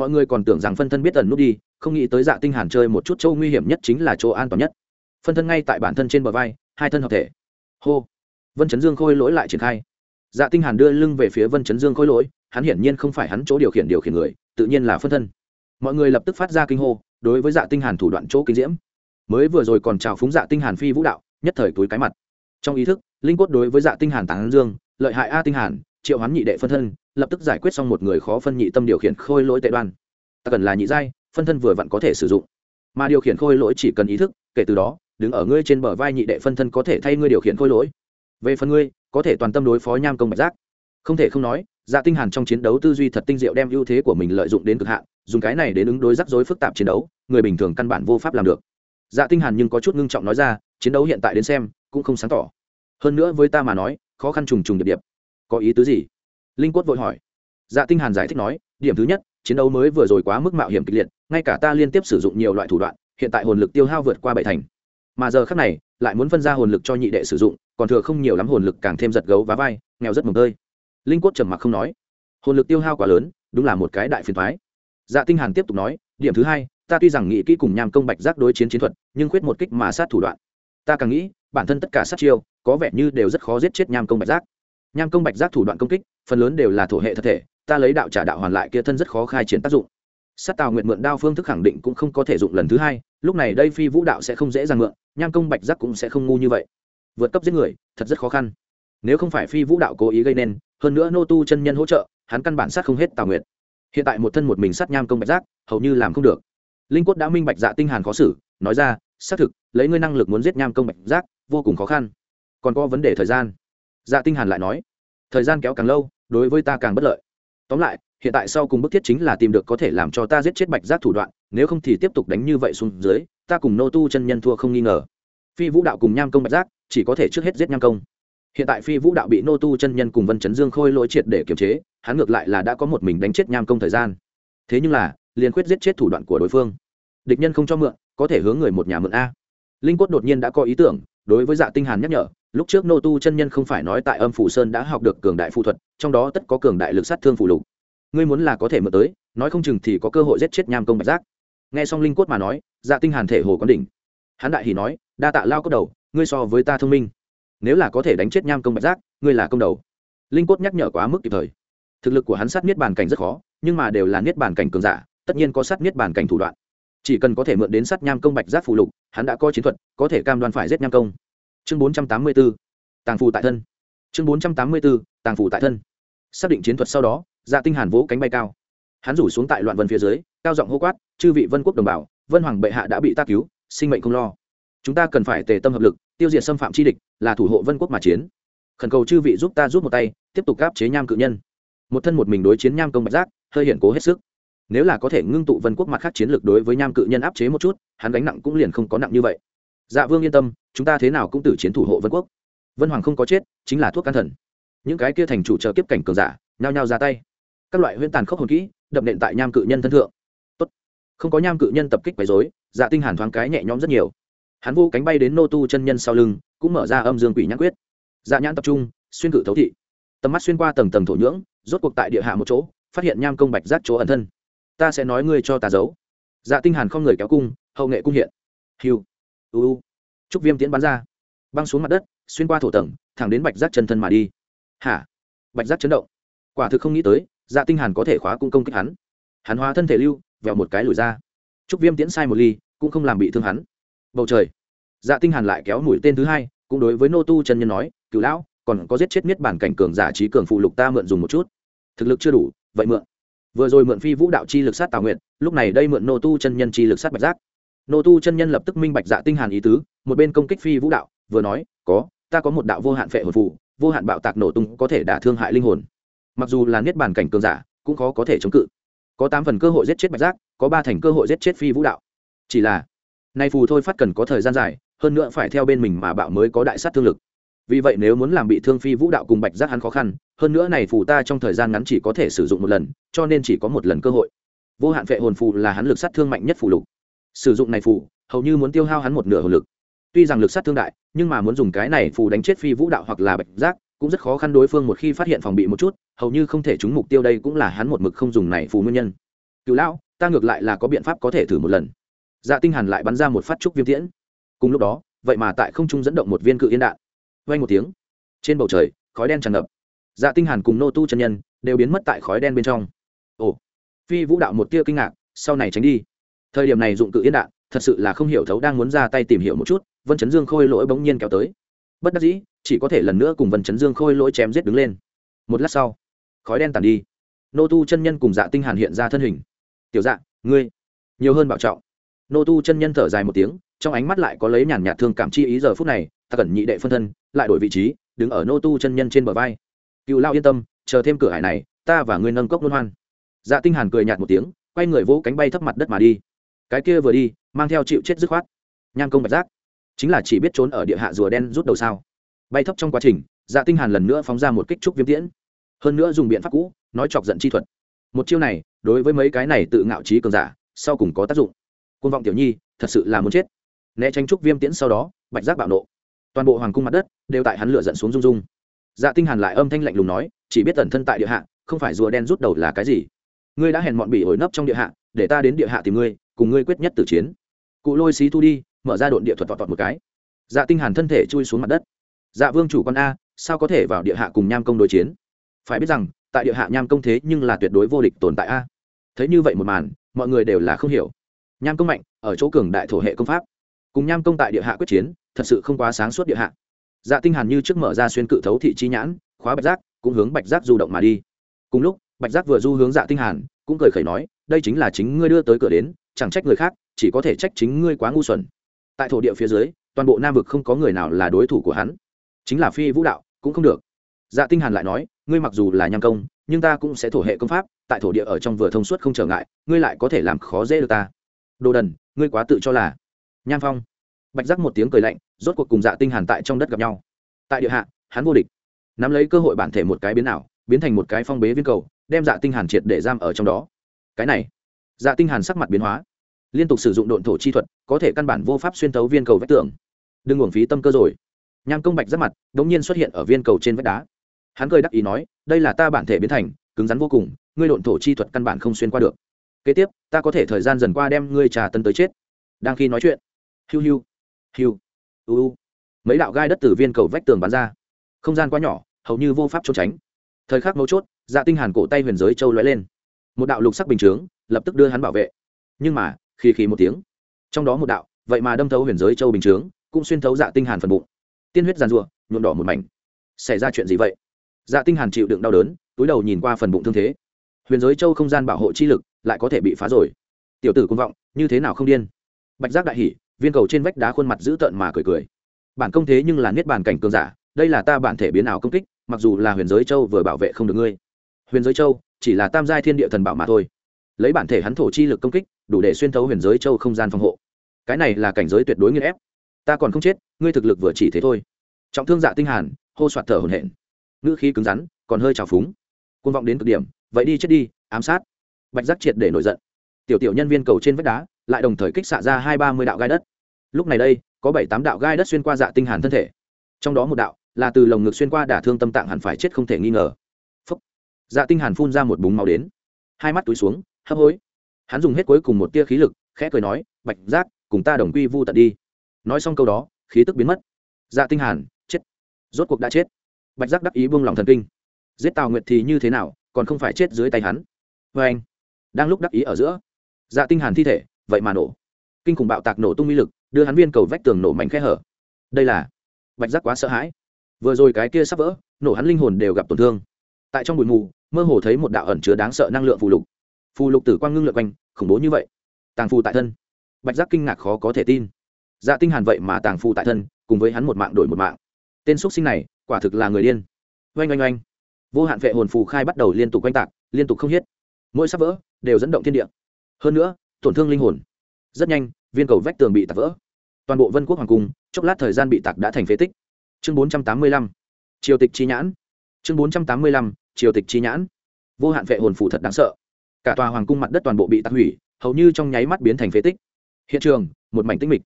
mọi người còn tưởng rằng phân thân biết ẩn nút đi, không nghĩ tới dạ tinh hàn chơi một chút chỗ nguy hiểm nhất chính là chỗ an toàn nhất. Phân thân ngay tại bản thân trên bờ vai, hai thân hợp thể. Hô. Vân chấn dương khôi lỗi lại triển khai. Dạ tinh hàn đưa lưng về phía vân chấn dương khôi lỗi, hắn hiển nhiên không phải hắn chỗ điều khiển điều khiển người, tự nhiên là phân thân. Mọi người lập tức phát ra kinh hô, đối với dạ tinh hàn thủ đoạn chỗ kinh diễm. Mới vừa rồi còn chào phúng dạ tinh hàn phi vũ đạo, nhất thời túi cái mặt. Trong ý thức, linh quất đối với dạ tinh hàn tán dương, lợi hại a tinh hàn triệu hoán nhị đệ phân thân, lập tức giải quyết xong một người khó phân nhị tâm điều khiển khôi lỗi tệ đoan. Ta cần là nhị giai, phân thân vừa vặn có thể sử dụng. Mà điều khiển khôi lỗi chỉ cần ý thức, kể từ đó, đứng ở ngươi trên bờ vai nhị đệ phân thân có thể thay ngươi điều khiển khôi lỗi. Về phần ngươi, có thể toàn tâm đối phó nham công bạch giác. Không thể không nói dạ tinh hàn trong chiến đấu tư duy thật tinh diệu đem ưu thế của mình lợi dụng đến cực hạn, dùng cái này đến ứng đối rắc rối phức tạp chiến đấu, người bình thường căn bản vô pháp làm được. Dạ tinh hàn nhưng có chút ngưng trọng nói ra, chiến đấu hiện tại đến xem, cũng không sáng tỏ. Hơn nữa với ta mà nói, khó khăn trùng trùng điệp điệp có ý tứ gì? Linh quất vội hỏi. Dạ tinh hàn giải thích nói, điểm thứ nhất, chiến đấu mới vừa rồi quá mức mạo hiểm kịch liệt, ngay cả ta liên tiếp sử dụng nhiều loại thủ đoạn, hiện tại hồn lực tiêu hao vượt qua bảy thành. Mà giờ khắc này, lại muốn phân ra hồn lực cho nhị đệ sử dụng, còn thừa không nhiều lắm hồn lực càng thêm giật gấu và vai, nghèo rất mồm tơi. Linh quất trầm mặc không nói. Hồn lực tiêu hao quá lớn, đúng là một cái đại phiền toái. Dạ tinh hàn tiếp tục nói, điểm thứ hai, ta tuy rằng nghĩ kỹ cùng nham công bạch giác đối chiến chiến thuật, nhưng khuyết một kích mà sát thủ đoạn. Ta càng nghĩ, bản thân tất cả sát chiêu, có vẻ như đều rất khó giết chết nham công bạch giác nham công bạch giác thủ đoạn công kích, phần lớn đều là thổ hệ thật thể, ta lấy đạo trả đạo hoàn lại kia thân rất khó khai triển tác dụng. Sát tào nguyện mượn đao phương thức khẳng định cũng không có thể dụng lần thứ hai, lúc này đây phi vũ đạo sẽ không dễ dàng mượn, nham công bạch giác cũng sẽ không ngu như vậy. Vượt cấp giết người, thật rất khó khăn. Nếu không phải phi vũ đạo cố ý gây nên, hơn nữa nô tu chân nhân hỗ trợ, hắn căn bản sát không hết tào nguyện hiện tại một thân một mình sát nham công bạch giác, hầu như làm không được. Linh quất đã minh bạch dạ tinh hàn khó xử, nói ra, xác thực, lấy ngươi năng lực muốn giết nham công bạch giác, vô cùng khó khăn. Còn có vấn đề thời gian dạ tinh hàn lại nói, thời gian kéo càng lâu, đối với ta càng bất lợi. Tóm lại, hiện tại sau cùng bức thiết chính là tìm được có thể làm cho ta giết chết bạch giác thủ đoạn, nếu không thì tiếp tục đánh như vậy xuống dưới, ta cùng nô tu chân nhân thua không nghi ngờ. Phi vũ đạo cùng nham công bạch giác, chỉ có thể trước hết giết nham công. Hiện tại phi vũ đạo bị nô tu chân nhân cùng vân chấn dương khôi lỗi triệt để kiềm chế, hắn ngược lại là đã có một mình đánh chết nham công thời gian. Thế nhưng là, liền quyết giết chết thủ đoạn của đối phương. Địch nhân không cho mượn, có thể hướng người một nhà mượn a. Linh quất đột nhiên đã có ý tưởng, đối với dạ tinh hàn nhắc nhở lúc trước nô tu chân nhân không phải nói tại âm phủ sơn đã học được cường đại phụ thuật, trong đó tất có cường đại lực sát thương phụ lục. Ngươi muốn là có thể mượn tới, nói không chừng thì có cơ hội giết chết nham công bạch giác. Nghe xong linh cốt mà nói dạ tinh hàn thể hồ quán đỉnh. Hắn đại hỉ nói, đa tạ lao cốt đầu, ngươi so với ta thông minh. Nếu là có thể đánh chết nham công bạch giác, ngươi là công đầu. Linh cốt nhắc nhở quá mức kịp thời. Thực lực của hắn sát niết bàn cảnh rất khó, nhưng mà đều là niết bàn cảnh cường giả, tất nhiên có sát niết bàn cảnh thủ đoạn. Chỉ cần có thể mượn đến sát nham công bạch giác phụ lục, hắn đã có chiến thuật, có thể cam đoan phải giết nham công chương bốn trăm tám mươi 484, tàng phù tại thân. Chương bốn trăm tám mươi 484, tàng phù tại thân. Xác định chiến thuật sau đó dạ tinh hàn vỗ cánh bay cao. Hắn rủ xuống tại loạn vân phía dưới cao giọng hô quát chư vị vân quốc đồng bào vân hoàng bệ hạ đã bị ta cứu sinh mệnh không lo. Chúng ta cần phải tề tâm hợp lực tiêu diệt xâm phạm chi địch là thủ hộ vân quốc mà chiến. Khẩn cầu chư vị giúp ta giúp một tay tiếp tục áp chế nham cự nhân. Một thân một mình đối chiến nham công bạch giác hơi hiển cố hết sức. Nếu là có thể ngưng tụ vân quốc mặt khác chiến lược đối với nham cự nhân áp chế một chút hắn gánh nặng cũng liền không có nặng như vậy dạ vương yên tâm, chúng ta thế nào cũng từ chiến thủ hộ vân quốc. Vân hoàng không có chết, chính là thuốc can thần. Những cái kia thành chủ trợ kiếp cảnh cường giả, nhao nhao ra tay. Các loại huyễn tàn khốc hồn kỹ, đập nện tại nham cự nhân thân thượng. Tốt. không có nham cự nhân tập kích quấy dối dạ tinh hàn thoáng cái nhẹ nhõm rất nhiều. Hắn vô cánh bay đến nô tu chân nhân sau lưng, cũng mở ra âm dương quỷ nhãn quyết. Dạ nhãn tập trung, xuyên cự thấu thị. Tầm mắt xuyên qua tầng tầng thổ nhưỡng, rốt cuộc tại địa hạ một chỗ, phát hiện nham công bạch giác chỗ ẩn thân. Ta sẽ nói ngươi cho ta giấu. Dạ tinh hàn không người kéo cung, hậu nghệ cung hiện. Hiu u trúc viêm tiễn bắn ra. Băng xuống mặt đất, xuyên qua thổ tầng, thẳng đến bạch giác chân thân mà đi. Hả? Bạch giác chấn động. Quả thực không nghĩ tới dạ tinh hàn có thể khóa cung công kích hắn. Hắn hóa thân thể lưu, vẹo một cái lùi ra. Trúc viêm tiễn sai một ly, cũng không làm bị thương hắn. Bầu trời. Dạ tinh hàn lại kéo mũi tên thứ hai, cũng đối với nô tu chân nhân nói, cửu lão, còn có giết chết miết bản cảnh cường giả trí cường phụ lục ta mượn dùng một chút. Thực lực chưa đủ, vậy mượn. Vừa rồi mượn phi vũ đạo chi lực sát tào nguyện lúc này đây mượn nô tu chân nhân chi lực sát bạch giác nô tu chân nhân lập tức minh bạch dạ tinh hàn ý tứ một bên công kích phi vũ đạo vừa nói có ta có một đạo vô hạn phệ hồn phù, vô hạn bạo tạc nổ tung có thể đả thương hại linh hồn. Mặc dù là niết bàn cảnh cường giả cũng khó có thể chống cự. Có tám phần cơ hội giết chết bạch giác có ba thành cơ hội giết chết phi vũ đạo. Chỉ là nay phù thôi phát cần có thời gian dài hơn nữa phải theo bên mình mà bạo mới có đại sát thương lực. Vì vậy nếu muốn làm bị thương phi vũ đạo cùng bạch giác hắn khó khăn hơn nữa này phù ta trong thời gian ngắn chỉ có thể sử dụng một lần cho nên chỉ có một lần cơ hội. Vô hạn vệ hồn phù là hắn lực sát thương mạnh nhất phù lục sử dụng này phù, hầu như muốn tiêu hao hắn một nửa hồn lực. Tuy rằng lực sát thương đại, nhưng mà muốn dùng cái này phù đánh chết phi vũ đạo hoặc là bạch giác, cũng rất khó khăn đối phương một khi phát hiện phòng bị một chút, hầu như không thể trúng mục tiêu đây cũng là hắn một mực không dùng này phù nguyên nhân. Cựu lão, ta ngược lại là có biện pháp có thể thử một lần. Dạ tinh hàn lại bắn ra một phát trúc viêm tiễn. Cùng lúc đó, vậy mà tại không trung dẫn động một viên cự yên đạn. Vang một tiếng, trên bầu trời, khói đen tràn ngập. Dạ tinh hàn cùng nô tu chân nhân đều biến mất tại khói đen bên trong. Ồ, phi vũ đạo một tia kinh ngạc, sau này tránh đi thời điểm này dụng cự yên đạn, thật sự là không hiểu thấu đang muốn ra tay tìm hiểu một chút, vân chấn dương khôi lỗi bỗng nhiên kéo tới. Bất đắc dĩ, chỉ có thể lần nữa cùng vân chấn dương khôi lỗi chém giết đứng lên. Một lát sau, khói đen tàn đi. Nô tu chân nhân cùng dạ tinh hàn hiện ra thân hình. Tiểu dạ ngươi nhiều hơn bảo trọng. Nô tu chân nhân thở dài một tiếng, trong ánh mắt lại có lấy nhàn nhạt thương cảm chi ý giờ phút này, ta cần nhị đệ phân thân, lại đổi vị trí, đứng ở nô tu chân nhân trên bờ vai. Cựu lao yên tâm, chờ thêm cửa hải này, ta và ngươi nâng cốc luân hoan. Dạ tinh hàn cười nhạt một tiếng, quay người vỗ cánh bay thấp mặt đất mà đi cái kia vừa đi, mang theo chịu chết dứt khoát. Nhang công bạch giác, chính là chỉ biết trốn ở địa hạ rùa đen rút đầu sao. Bay thấp trong quá trình dạ tinh hàn lần nữa phóng ra một kích trúc viêm tiễn. Hơn nữa dùng biện pháp cũ, nói chọc giận chi thuật. Một chiêu này, đối với mấy cái này tự ngạo trí cường giả, sau cùng có tác dụng. Côn vọng tiểu nhi, thật sự là muốn chết. Né tránh trúc viêm tiễn sau đó, bạch giác bạo nộ. Toàn bộ hoàng cung mặt đất, đều tại hắn lửa giận xuống rung rung. Dạ tinh hàn lại âm thanh lạnh lùng nói, chỉ biết tẩn thân tại địa hạ, không phải rùa đen rút đầu là cái gì. Ngươi đã hẹn mọn bị ổi nấp trong địa hạ, để ta đến địa hạ tìm ngươi cùng ngươi quyết nhất tử chiến. Cụ lôi xí thu đi, mở ra độn địa thuật tọt tọt một cái. Dạ tinh hàn thân thể chui xuống mặt đất. Dạ vương chủ con a, sao có thể vào địa hạ cùng nham công đối chiến? Phải biết rằng, tại địa hạ nham công thế nhưng là tuyệt đối vô địch tồn tại a. Thấy như vậy một màn, mọi người đều là không hiểu. Nham công mạnh, ở chỗ cường đại thổ hệ công pháp. Cùng nham công tại địa hạ quyết chiến, thật sự không quá sáng suốt địa hạ. Dạ tinh hàn như trước mở ra xuyên cự thấu thị chi nhãn, khóa bạch giác, cũng hướng bạch giác du động mà đi. Cùng lúc, bạch giác vừa du hướng dạ tinh hàn, cũng cười khẩy nói đây chính là chính ngươi đưa tới cửa đến, chẳng trách người khác, chỉ có thể trách chính ngươi quá ngu xuẩn. Tại thổ địa phía dưới, toàn bộ nam vực không có người nào là đối thủ của hắn. Chính là phi vũ đạo, cũng không được. Dạ tinh hàn lại nói, ngươi mặc dù là nham công, nhưng ta cũng sẽ thổ hệ công pháp, tại thổ địa ở trong vừa thông suốt không trở ngại, ngươi lại có thể làm khó dễ được ta. Đồ đần, ngươi quá tự cho là. Nham phong. Bạch giác một tiếng cười lạnh, rốt cuộc cùng dạ tinh hàn tại trong đất gặp nhau. Tại địa hạ, hắn vô địch. Nắm lấy cơ hội bản thể một cái biến ảo, biến thành một cái phong bế viên cầu, đem dạ tinh hàn triệt để giam ở trong đó cái này. Dạ tinh hàn sắc mặt biến hóa. Liên tục sử dụng độn thổ chi thuật, có thể căn bản vô pháp xuyên thấu viên cầu vách tường. Đừng uổng phí tâm cơ rồi. Nham công bạch giáp mặt đống nhiên xuất hiện ở viên cầu trên vách đá. Hắn cười đắc ý nói, đây là ta bản thể biến thành, cứng rắn vô cùng, ngươi độn thổ chi thuật căn bản không xuyên qua được. Kế tiếp, ta có thể thời gian dần qua đem ngươi trà tân tới chết. Đang khi nói chuyện, hiu hiu hiu u, mấy đạo gai đất từ viên cầu vách tường bắn ra. Không gian quá nhỏ, hầu như vô pháp trốn tránh. Thời khắc mấu chốt dạ tinh hàn cổ tay huyền giới châu lóe lên một đạo lục sắc bình chướng lập tức đưa hắn bảo vệ. Nhưng mà khi khí một tiếng. Trong đó một đạo, vậy mà đâm thấu huyền giới châu bình chướng, cũng xuyên thấu dạ tinh hàn phần bụng. Tiên huyết giàn rủa nhuộm đỏ một mảnh. Xảy ra chuyện gì vậy? Dạ tinh hàn chịu đựng đau đớn, túi đầu nhìn qua phần bụng thương thế. Huyền giới châu không gian bảo hộ chi lực lại có thể bị phá rồi. Tiểu tử cuồng vọng, như thế nào không điên? Bạch giác đại hỉ, viên cầu trên vách đá khuôn mặt dữ tợn mà cười cười. Bản công thế nhưng là niết bàn cảnh cường giả, đây là ta bản thể biến ảo công kích, mặc dù là huyền giới châu vừa bảo vệ không được ngươi huyền giới châu, chỉ là tam giai thiên địa thần bảo mà thôi. Lấy bản thể hắn thổ chi lực công kích, đủ để xuyên thấu huyền giới châu không gian phòng hộ. Cái này là cảnh giới tuyệt đối nghiên ép. Ta còn không chết, ngươi thực lực vừa chỉ thế thôi. Trọng thương dạ tinh hàn, hô soạt thở hổn hển. Ngữ khí cứng rắn, còn hơi trào phúng. Côn vọng đến cực điểm, vậy đi chết đi, ám sát. Bạch giác triệt để nổi giận. Tiểu tiểu nhân viên cầu trên vách đá, lại đồng thời kích xạ ra hai ba mươi đạo gai đất. Lúc này đây, có bảy tám đạo gai đất xuyên qua dạ tinh hàn thân thể. Trong đó một đạo là từ lồng ngực xuyên qua đả thương tâm tạng hẳn phải chết không thể nghi ngờ dạ tinh hàn phun ra một búng máu đến. Hai mắt túi xuống, hấp hối. Hắn dùng hết cuối cùng một tia khí lực, khẽ cười nói, bạch giác, cùng ta đồng quy vu tận đi. Nói xong câu đó, khí tức biến mất. Dạ tinh hàn, chết. Rốt cuộc đã chết. Bạch giác đắc ý buông lòng thần kinh. Giết tào nguyệt thì như thế nào, còn không phải chết dưới tay hắn. Với anh, đang lúc đắc ý ở giữa dạ tinh hàn thi thể, vậy mà nổ. Kinh khủng bạo tạc nổ tung uy lực, đưa hắn viên cầu vách tường nổ mảnh khe hở. Đây là, bạch giác quá sợ hãi. Vừa rồi cái kia sắp vỡ, nổ hắn linh hồn đều gặp tổn thương tại trong bụi mù mơ hồ thấy một đạo ẩn chứa đáng sợ năng lượng phù lục. Phù lục tử quang ngưng lượt quanh khủng bố như vậy. Tàng phù tại thân. Bạch giác kinh ngạc khó có thể tin. Dạ tinh hàn vậy mà tàng phù tại thân cùng với hắn một mạng đổi một mạng. Tên xuất sinh này quả thực là người điên. Oanh oanh oanh. Vô hạn vệ hồn phù khai bắt đầu liên tục quanh tạc liên tục không hết. Mỗi sắp vỡ đều dẫn động thiên địa. Hơn nữa tổn thương linh hồn. Rất nhanh viên cầu vách tường bị tạc vỡ. Toàn bộ vân quốc hoàng cung chốc lát thời gian bị tạc đã thành phế tích. Chương 485. triều tịch chi nhãn. Chương 485, triều tịch chi nhãn. Vô hạn vệ hồn phụ thật đáng sợ. Cả tòa hoàng cung mặt đất toàn bộ bị tạc hủy, hầu như trong nháy mắt biến thành phế tích. Hiện trường, một mảnh tĩnh mịch.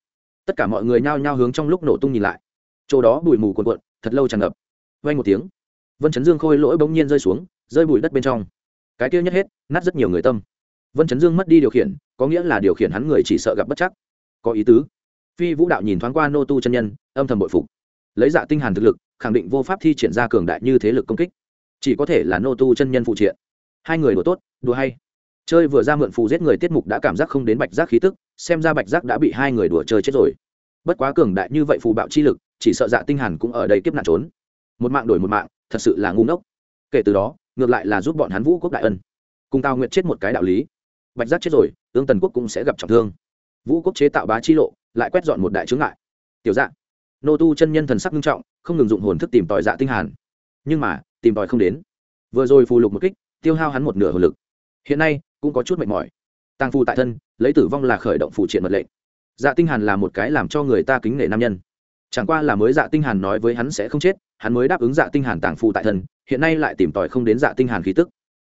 Tất cả mọi người nhao nhao hướng trong lúc nổ tung nhìn lại. Chỗ đó bụi mù cuộn cuộn, thật lâu tràn ngập. Vay một tiếng, vân chấn dương khôi lỗi bỗng nhiên rơi xuống, rơi bụi đất bên trong. Cái kia nhất hết, nát rất nhiều người tâm. Vân chấn dương mất đi điều khiển, có nghĩa là điều khiển hắn người chỉ sợ gặp bất chắc. Có ý tứ. Phi vũ đạo nhìn thoáng qua nô tu chân nhân, âm thầm bội phục. Lấy dạ tinh hàn thực lực, khẳng định vô pháp thi triển ra cường đại như thế lực công kích chỉ có thể là nô tu chân nhân phụ triện. Hai người đùa tốt, đùa hay. Chơi vừa ra mượn phù giết người tiết mục đã cảm giác không đến bạch giác khí tức, xem ra bạch giác đã bị hai người đùa chơi chết rồi. Bất quá cường đại như vậy phù bạo chi lực, chỉ sợ dạ tinh hàn cũng ở đây kiếp nạn trốn. Một mạng đổi một mạng, thật sự là ngu ngốc. Kể từ đó, ngược lại là giúp bọn hắn vũ quốc đại ân. Cùng tào nguyệt chết một cái đạo lý. Bạch giác chết rồi ương tần quốc cũng sẽ gặp trọng thương. Vũ quốc chế tạo bá chi lộ, lại quét dọn một đại chướng ngại. Tiểu dạ nô tu chân nhân thần sắc nghiêm trọng, không ngừng dụng hồn thức tìm tòi dạ tinh hàn. Nhưng mà tìm tòi không đến. Vừa rồi phù lục một kích, tiêu hao hắn một nửa hồn lực. Hiện nay, cũng có chút mệt mỏi. Tăng phù tại thân, lấy tử vong là khởi động phụ triện mật lệnh. Dạ tinh hàn là một cái làm cho người ta kính nể nam nhân. Chẳng qua là mới dạ tinh hàn nói với hắn sẽ không chết, hắn mới đáp ứng dạ tinh hàn tàng phù tại thân, hiện nay lại tìm tòi không đến dạ tinh hàn khí tức.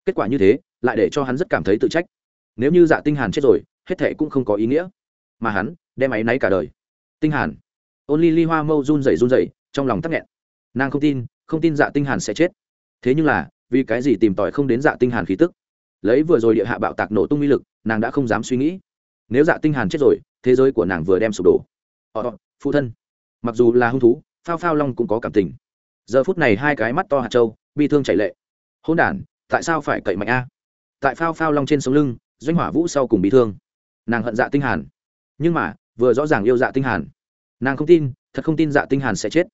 Kết quả như thế, lại để cho hắn rất cảm thấy tự trách. Nếu như dạ tinh hàn chết rồi, hết thề cũng không có ý nghĩa. Mà hắn, đem ấy náy cả đời. Tinh hàn. Ôn ly ly hoa mâu run rẩy run rẩy, trong lòng tắc nghẹn. Nàng không tin không tin dạ tinh hàn sẽ chết. Thế nhưng là, vì cái gì tìm tòi không đến dạ tinh hàn khí tức? Lấy vừa rồi địa hạ bạo tạc nổ tung uy lực, nàng đã không dám suy nghĩ. Nếu dạ tinh hàn chết rồi, thế giới của nàng vừa đem sụp đổ. Ờ, ờ phụ thân. Mặc dù là hung thú, phao phao long cũng có cảm tình. Giờ phút này hai cái mắt to hạt trâu bi thương chảy lệ. Hôn đản, tại sao phải cậy mạnh a? Tại phao phao long trên sống lưng, doanh hỏa vũ sau cùng bị thương. Nàng hận dạ tinh hàn. Nhưng mà, vừa rõ ràng yêu dạ tinh hàn. Nàng không tin, thật không tin dạ tinh hàn sẽ chết.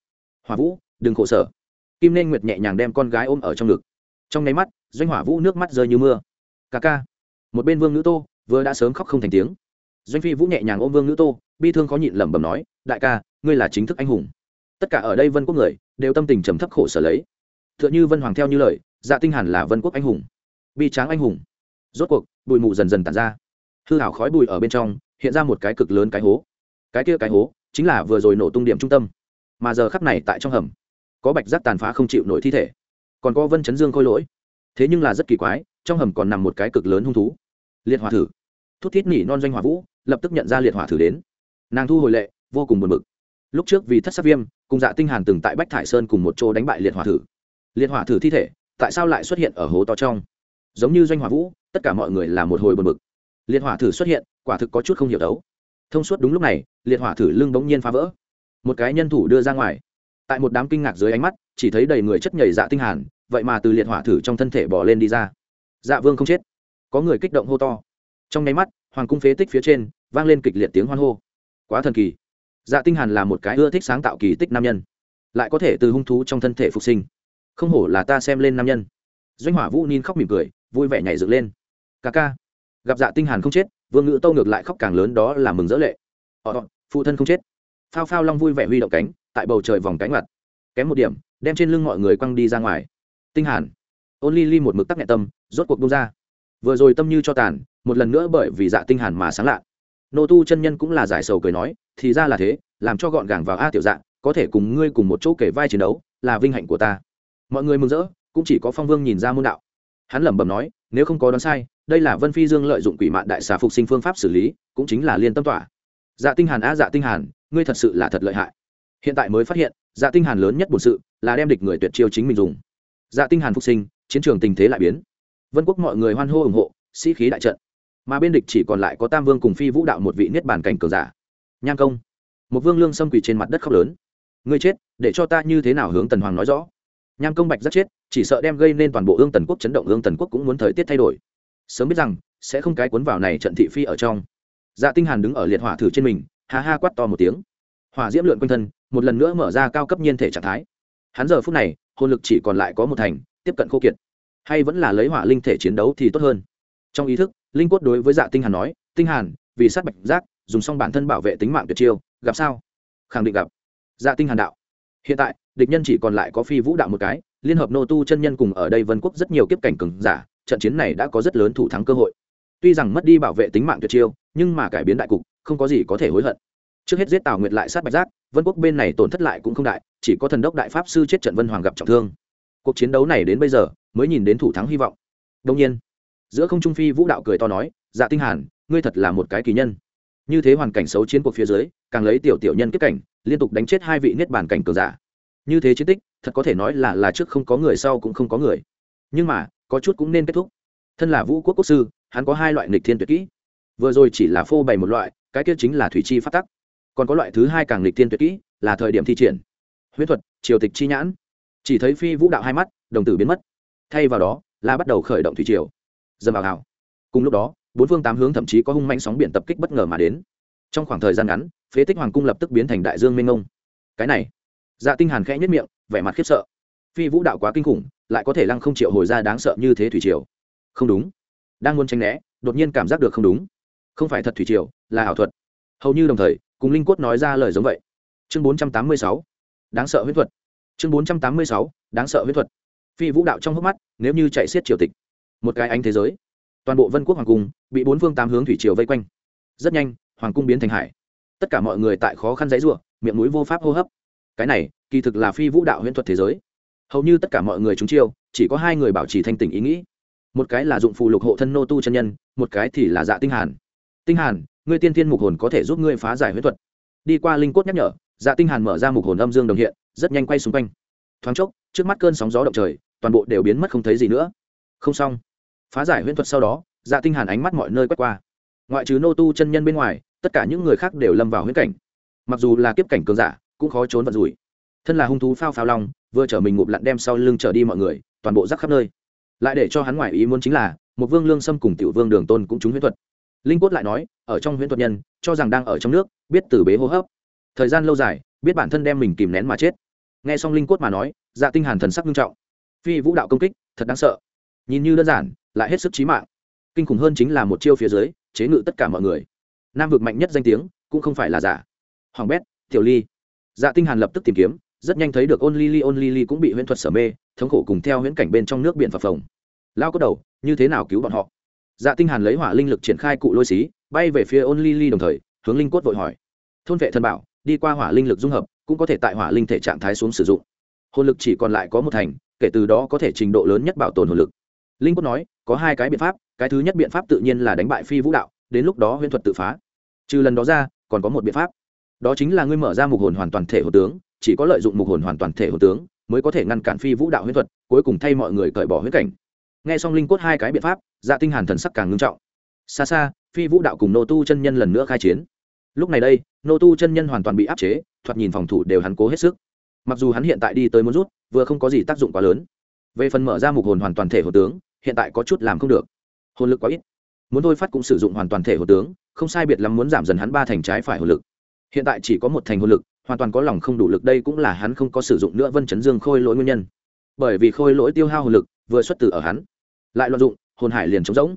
Hỏa vũ, đừng khổ sở kim nên nguyệt nhẹ nhàng đem con gái ôm ở trong ngực. Trong nháy mắt, doanh hỏa vũ nước mắt rơi như mưa. Ca ca. Một bên vương nữ tô vừa đã sớm khóc không thành tiếng. Doanh phi vũ nhẹ nhàng ôm vương nữ tô, bi thương khó nhịn lẩm bẩm nói, đại ca, ngươi là chính thức anh hùng. Tất cả ở đây vân quốc người đều tâm tình trầm thấp khổ sở lấy. T h ư ợ n h ư vân hoàng theo như lời dạ tinh hàn là vân quốc anh hùng. Bi tráng anh hùng. Rốt cuộc, bụi mù dần dần tàn ra. Hư hảo khói bụi ở bên trong, hiện ra một cái cực lớn cái hố. Cái kia cái hố chính là vừa rồi nổ tung điểm trung tâm. Mà giờ khắp này tại trong hầm có bạch giác tàn phá không chịu nổi thi thể, còn có vân chấn dương khôi lỗi. Thế nhưng là rất kỳ quái, trong hầm còn nằm một cái cực lớn hung thú. Liệt hỏa thử. Thút thít nỉ non doanh hỏa vũ, lập tức nhận ra liệt hỏa thử đến. Nàng thu hồi lệ, vô cùng buồn bực. Lúc trước vì thất sắc viêm, cùng dạ tinh hàn từng tại bách thải sơn cùng một chỗ đánh bại liệt hỏa thử. Liệt hỏa thử thi thể, tại sao lại xuất hiện ở hố to trong? Giống như doanh hỏa vũ, tất cả mọi người là một hồi buồn bực. Liệt hỏa thử xuất hiện, quả thực có chút không hiểu đấu. Thông suốt đúng lúc này, liệt hỏa thử lưng bỗng nhiên phá vỡ. Một cái nhân thủ đưa ra ngoài tại một đám kinh ngạc dưới ánh mắt, chỉ thấy đầy người chất nhảy dạ tinh hàn, vậy mà từ liệt hỏa thử trong thân thể bò lên đi ra. Dạ vương không chết. Có người kích động hô to. Trong nháy mắt, hoàng cung phế tích phía trên, vang lên kịch liệt tiếng hoan hô. Quá thần kỳ. Dạ tinh hàn là một cái ưa thích sáng tạo kỳ tích nam nhân. Lại có thể từ hung thú trong thân thể phục sinh. Không hổ là ta xem lên nam nhân. Doanh hỏa vũ nín khóc mỉm cười, vui vẻ nhảy dựng lên. Ca ca. Gặp dạ tinh hàn không chết, vương ngữ tâu ngược lại khóc càng lớn đó là mừng rỡ lệ. Họ, phụ thân không chết. Phao phao long vui vẻ huy động cánh tại bầu trời vòng cánh mặt. Kém một điểm, đem trên lưng mọi người quăng đi ra ngoài. Tinh hàn. Ôn ly ly một mực tắc nhẹ tâm, rốt cuộc bung ra. Vừa rồi tâm như cho tàn, một lần nữa bởi vì dạ tinh hàn mà sáng lạ. Nô tu chân nhân cũng là giải sầu cười nói, thì ra là thế, làm cho gọn gàng vào a tiểu dạ có thể cùng ngươi cùng một chỗ kể vai chiến đấu, là vinh hạnh của ta. Mọi người mừng rỡ, cũng chỉ có phong vương nhìn ra môn đạo. Hắn lẩm bẩm nói, nếu không có đoán sai, đây là vân phi dương lợi dụng quỷ mạn đại xà phục sinh phương pháp xử lý, cũng chính là liên tâm tỏa. Dạ tinh hàn a dạ tinh hàn, ngươi thật sự là thật lợi hại hiện tại mới phát hiện dạ tinh hàn lớn nhất bổn sự là đem địch người tuyệt chiêu chính mình dùng. Dạ tinh hàn phục sinh, chiến trường tình thế lại biến. Vân quốc mọi người hoan hô ủng hộ, sĩ khí đại trận. Mà bên địch chỉ còn lại có tam vương cùng phi vũ đạo một vị niết bàn cảnh cường giả. Nhang công, một vương lương xâm quỳ trên mặt đất khóc lớn. Ngươi chết, để cho ta như thế nào hướng tần hoàng nói rõ? Nhang công bạch rất chết, chỉ sợ đem gây nên toàn bộ ương tần quốc chấn động, ương tần quốc cũng muốn thời tiết thay đổi. Sớm biết rằng, sẽ không cái cuốn vào này trận thị phi ở trong. Dạ tinh hàn đứng ở liệt hỏa thử trên mình, ha ha quát to một tiếng. Hỏa diễm lượn quanh thân một lần nữa mở ra cao cấp nhiên thể trạng thái. Hắn giờ phút này, hồn lực chỉ còn lại có một thành, tiếp cận khô kiệt. Hay vẫn là lấy hỏa linh thể chiến đấu thì tốt hơn. Trong ý thức, linh quất đối với dạ tinh hàn nói, tinh hàn, vì sát bạch giác, dùng xong bản thân bảo vệ tính mạng tuyệt chiêu, gặp sao? Khẳng định gặp. Dạ tinh hàn đạo. Hiện tại, địch nhân chỉ còn lại có phi vũ đạo một cái, liên hợp nô tu chân nhân cùng ở đây vân quốc rất nhiều kiếp cảnh cường giả, trận chiến này đã có rất lớn thủ thắng cơ hội. Tuy rằng mất đi bảo vệ tính mạng tuyệt chiêu, nhưng mà cải biến đại cục, không có gì có thể hối hận trước hết giết tào nguyệt lại sát bạch giác, vân quốc bên này tổn thất lại cũng không đại, chỉ có thần đốc đại pháp sư chết trận vân hoàng gặp trọng thương. Cuộc chiến đấu này đến bây giờ, mới nhìn đến thủ thắng hy vọng. Đông nhiên, giữa không trung phi vũ đạo cười to nói dạ tinh hàn, ngươi thật là một cái kỳ nhân. Như thế hoàn cảnh xấu chiến cuộc phía dưới, càng lấy tiểu tiểu nhân kết cảnh, liên tục đánh chết hai vị niết bàn cảnh cường giả. Như thế chiến tích, thật có thể nói là là trước không có người sau cũng không có người. Nhưng mà, có chút cũng nên kết thúc. Thân là vũ quốc quốc sư, hắn có hai loại nghịch thiên tuyệt kỹ. Vừa rồi chỉ là phô bày một loại, cái kia chính là thủy chi phát tắc còn có loại thứ hai càng lịch thiên tuyệt kỹ, là thời điểm thi triển. Huyễn thuật, triều tịch chi nhãn. Chỉ thấy phi vũ đạo hai mắt, đồng tử biến mất. Thay vào đó, là bắt đầu khởi động thủy triều. Dầm vào hào. Cùng lúc đó, bốn phương tám hướng thậm chí có hung manh sóng biển tập kích bất ngờ mà đến. Trong khoảng thời gian ngắn, phế tích hoàng cung lập tức biến thành đại dương minh ngông cái này dạ tinh hàn khẽ nhất miệng, vẻ mặt khiếp sợ. Phi vũ đạo quá kinh khủng, lại có thể lăng không triệu hồi ra đáng sợ như thế thủy triều. Không đúng. Đang muốn tránh né, đột nhiên cảm giác được không đúng. Không phải thật thủy triều, là ảo thuật hầu như đồng thời, cùng linh quất nói ra lời giống vậy. Chương 486 đáng sợ huyết thuật. Chương 486 đáng sợ huyết thuật. Phi vũ đạo trong hốc mắt, nếu như chạy xiết triều tịch, một cái ánh thế giới, toàn bộ vân quốc hoàng cung bị bốn phương tám hướng thủy triều vây quanh. Rất nhanh, hoàng cung biến thành hải. Tất cả mọi người tại khó khăn dãy ruộng miệng núi vô pháp hô hấp. Cái này, kỳ thực là phi vũ đạo huyễn thuật thế giới. Hầu như tất cả mọi người chúng chiêu, chỉ có hai người bảo trì thanh tỉnh ý nghĩ. Một cái là dụng phù lục hộ thân nô tu chân nhân, một cái thì là dạ tinh hàn. Tinh hàn ngươi tiên thiên mục hồn có thể giúp ngươi phá giải huyết thuật. Đi qua linh cốt nhắc nhở dạ tinh hàn mở ra mục hồn âm dương đồng hiện, rất nhanh quay xung quanh. Thoáng chốc, trước mắt cơn sóng gió động trời, toàn bộ đều biến mất không thấy gì nữa. Không xong. Phá giải huyễn thuật sau đó dạ tinh hàn ánh mắt mọi nơi quét qua. Ngoại trừ nô tu chân nhân bên ngoài, tất cả những người khác đều lâm vào huyễn cảnh. Mặc dù là kiếp cảnh cường giả, cũng khó trốn vận rủi. Thân là hung thú phao phao long, vừa chở mình ngụp lặn đem sau lưng trở đi mọi người, toàn bộ rắc khắp nơi. Lại để cho hắn ngoại ý muốn chính là, một vương lương sâm cùng tiểu vương đường tôn cũng trúng huyễn thuật linh Cốt lại nói, ở trong huyễn thuật nhân, cho rằng đang ở trong nước, biết từ bế hô hấp. Thời gian lâu dài, biết bản thân đem mình kìm nén mà chết. Nghe xong linh Cốt mà nói dạ tinh hàn thần sắc nghiêm trọng. Phi vũ đạo công kích, thật đáng sợ. Nhìn như đơn giản, lại hết sức chí mạng. Kinh khủng hơn chính là một chiêu phía dưới, chế ngự tất cả mọi người. Nam vực mạnh nhất danh tiếng, cũng không phải là giả. Hoàng bét, tiểu ly. Dạ tinh hàn lập tức tìm kiếm, rất nhanh thấy được ôn ly ly ôn ly ly cũng bị huyễn thuật sở mê, thống khổ cùng theo huyễn cảnh bên trong nước biển phập phồng. Lao có đầu, như thế nào cứu bọn họ? Dạ tinh hàn lấy hỏa linh lực triển khai cụ lôi xí, bay về phía ôn ly ly đồng thời, hướng linh cốt vội hỏi. Thôn vệ thần bảo, đi qua hỏa linh lực dung hợp, cũng có thể tại hỏa linh thể trạng thái xuống sử dụng. Hồn lực chỉ còn lại có một thành, kể từ đó có thể trình độ lớn nhất bảo tồn hồn lực. Linh cốt nói, có hai cái biện pháp, cái thứ nhất biện pháp tự nhiên là đánh bại phi vũ đạo, đến lúc đó huyễn thuật tự phá. Trừ lần đó ra, còn có một biện pháp. Đó chính là ngươi mở ra mục hồn hoàn toàn thể hồn tướng, chỉ có lợi dụng mục hồn hoàn toàn thể hồn tướng, mới có thể ngăn cản phi vũ đạo huyễn thuật, cuối cùng thay mọi người cởi bỏ huyễn cảnh nghe xong linh cốt hai cái biện pháp dạ tinh hàn thần sắc càng ngưng trọng. Xa xa, phi vũ đạo cùng nô tu chân nhân lần nữa khai chiến. Lúc này đây, nô tu chân nhân hoàn toàn bị áp chế, thoạt nhìn phòng thủ đều hắn cố hết sức. Mặc dù hắn hiện tại đi tới muốn rút, vừa không có gì tác dụng quá lớn. Về phần mở ra mục hồn hoàn toàn thể hồ tướng, hiện tại có chút làm không được. Hồn lực quá ít. Muốn thôi phát cũng sử dụng hoàn toàn thể hồ tướng, không sai biệt lắm muốn giảm dần hắn ba thành trái phải hồn lực. Hiện tại chỉ có một thành hồn lực, hoàn toàn có lòng không đủ lực đây cũng là hắn không có sử dụng nữa vân chấn dương khôi lỗi nguyên nhân. Bởi vì khôi lỗi tiêu hao hồn lực, vừa xuất từ ở hắn lại loạn dụng, hồn hải liền trống rỗng.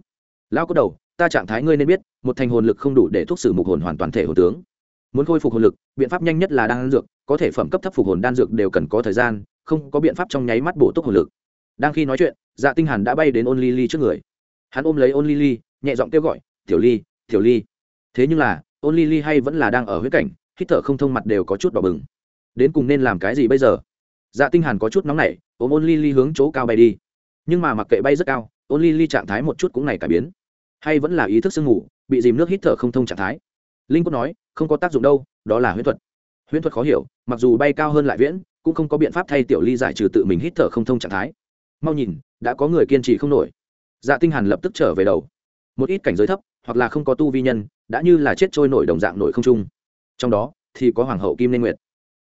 Lão có đầu, ta trạng thái ngươi nên biết, một thành hồn lực không đủ để thúc sử mục hồn hoàn toàn thể hồn tướng. Muốn khôi phục hồn lực, biện pháp nhanh nhất là đan dược, có thể phẩm cấp thấp phục hồn đan dược đều cần có thời gian, không có biện pháp trong nháy mắt bổ túc hồn lực. Đang khi nói chuyện dạ tinh hàn đã bay đến ôn ly ly trước người. Hắn ôm lấy ôn ly ly, nhẹ giọng kêu gọi, tiểu ly tiểu ly. Thế nhưng là, ôn ly ly hay vẫn là đang ở huyết cảnh, hít thở không thông mặt đều có chút đỏ bừng. Đến cùng nên làm cái gì bây giờ? Dạ tinh hàn có chút nóng nảy, ôm ôn ly ly hướng chỗ cao bay đi nhưng mà mặc kệ bay rất cao, ôn ly ly trạng thái một chút cũng này cải biến. Hay vẫn là ý thức sương ngủ bị dìm nước hít thở không thông trạng thái. Linh cốt nói, không có tác dụng đâu, đó là huyễn thuật. Huyễn thuật khó hiểu, mặc dù bay cao hơn lại viễn, cũng không có biện pháp thay tiểu ly giải trừ tự mình hít thở không thông trạng thái. Mau nhìn, đã có người kiên trì không nổi. Dạ tinh hàn lập tức trở về đầu. Một ít cảnh giới thấp, hoặc là không có tu vi nhân, đã như là chết trôi nổi đồng dạng nổi không trung. Trong đó, thì có hoàng hậu kim nên nguyệt.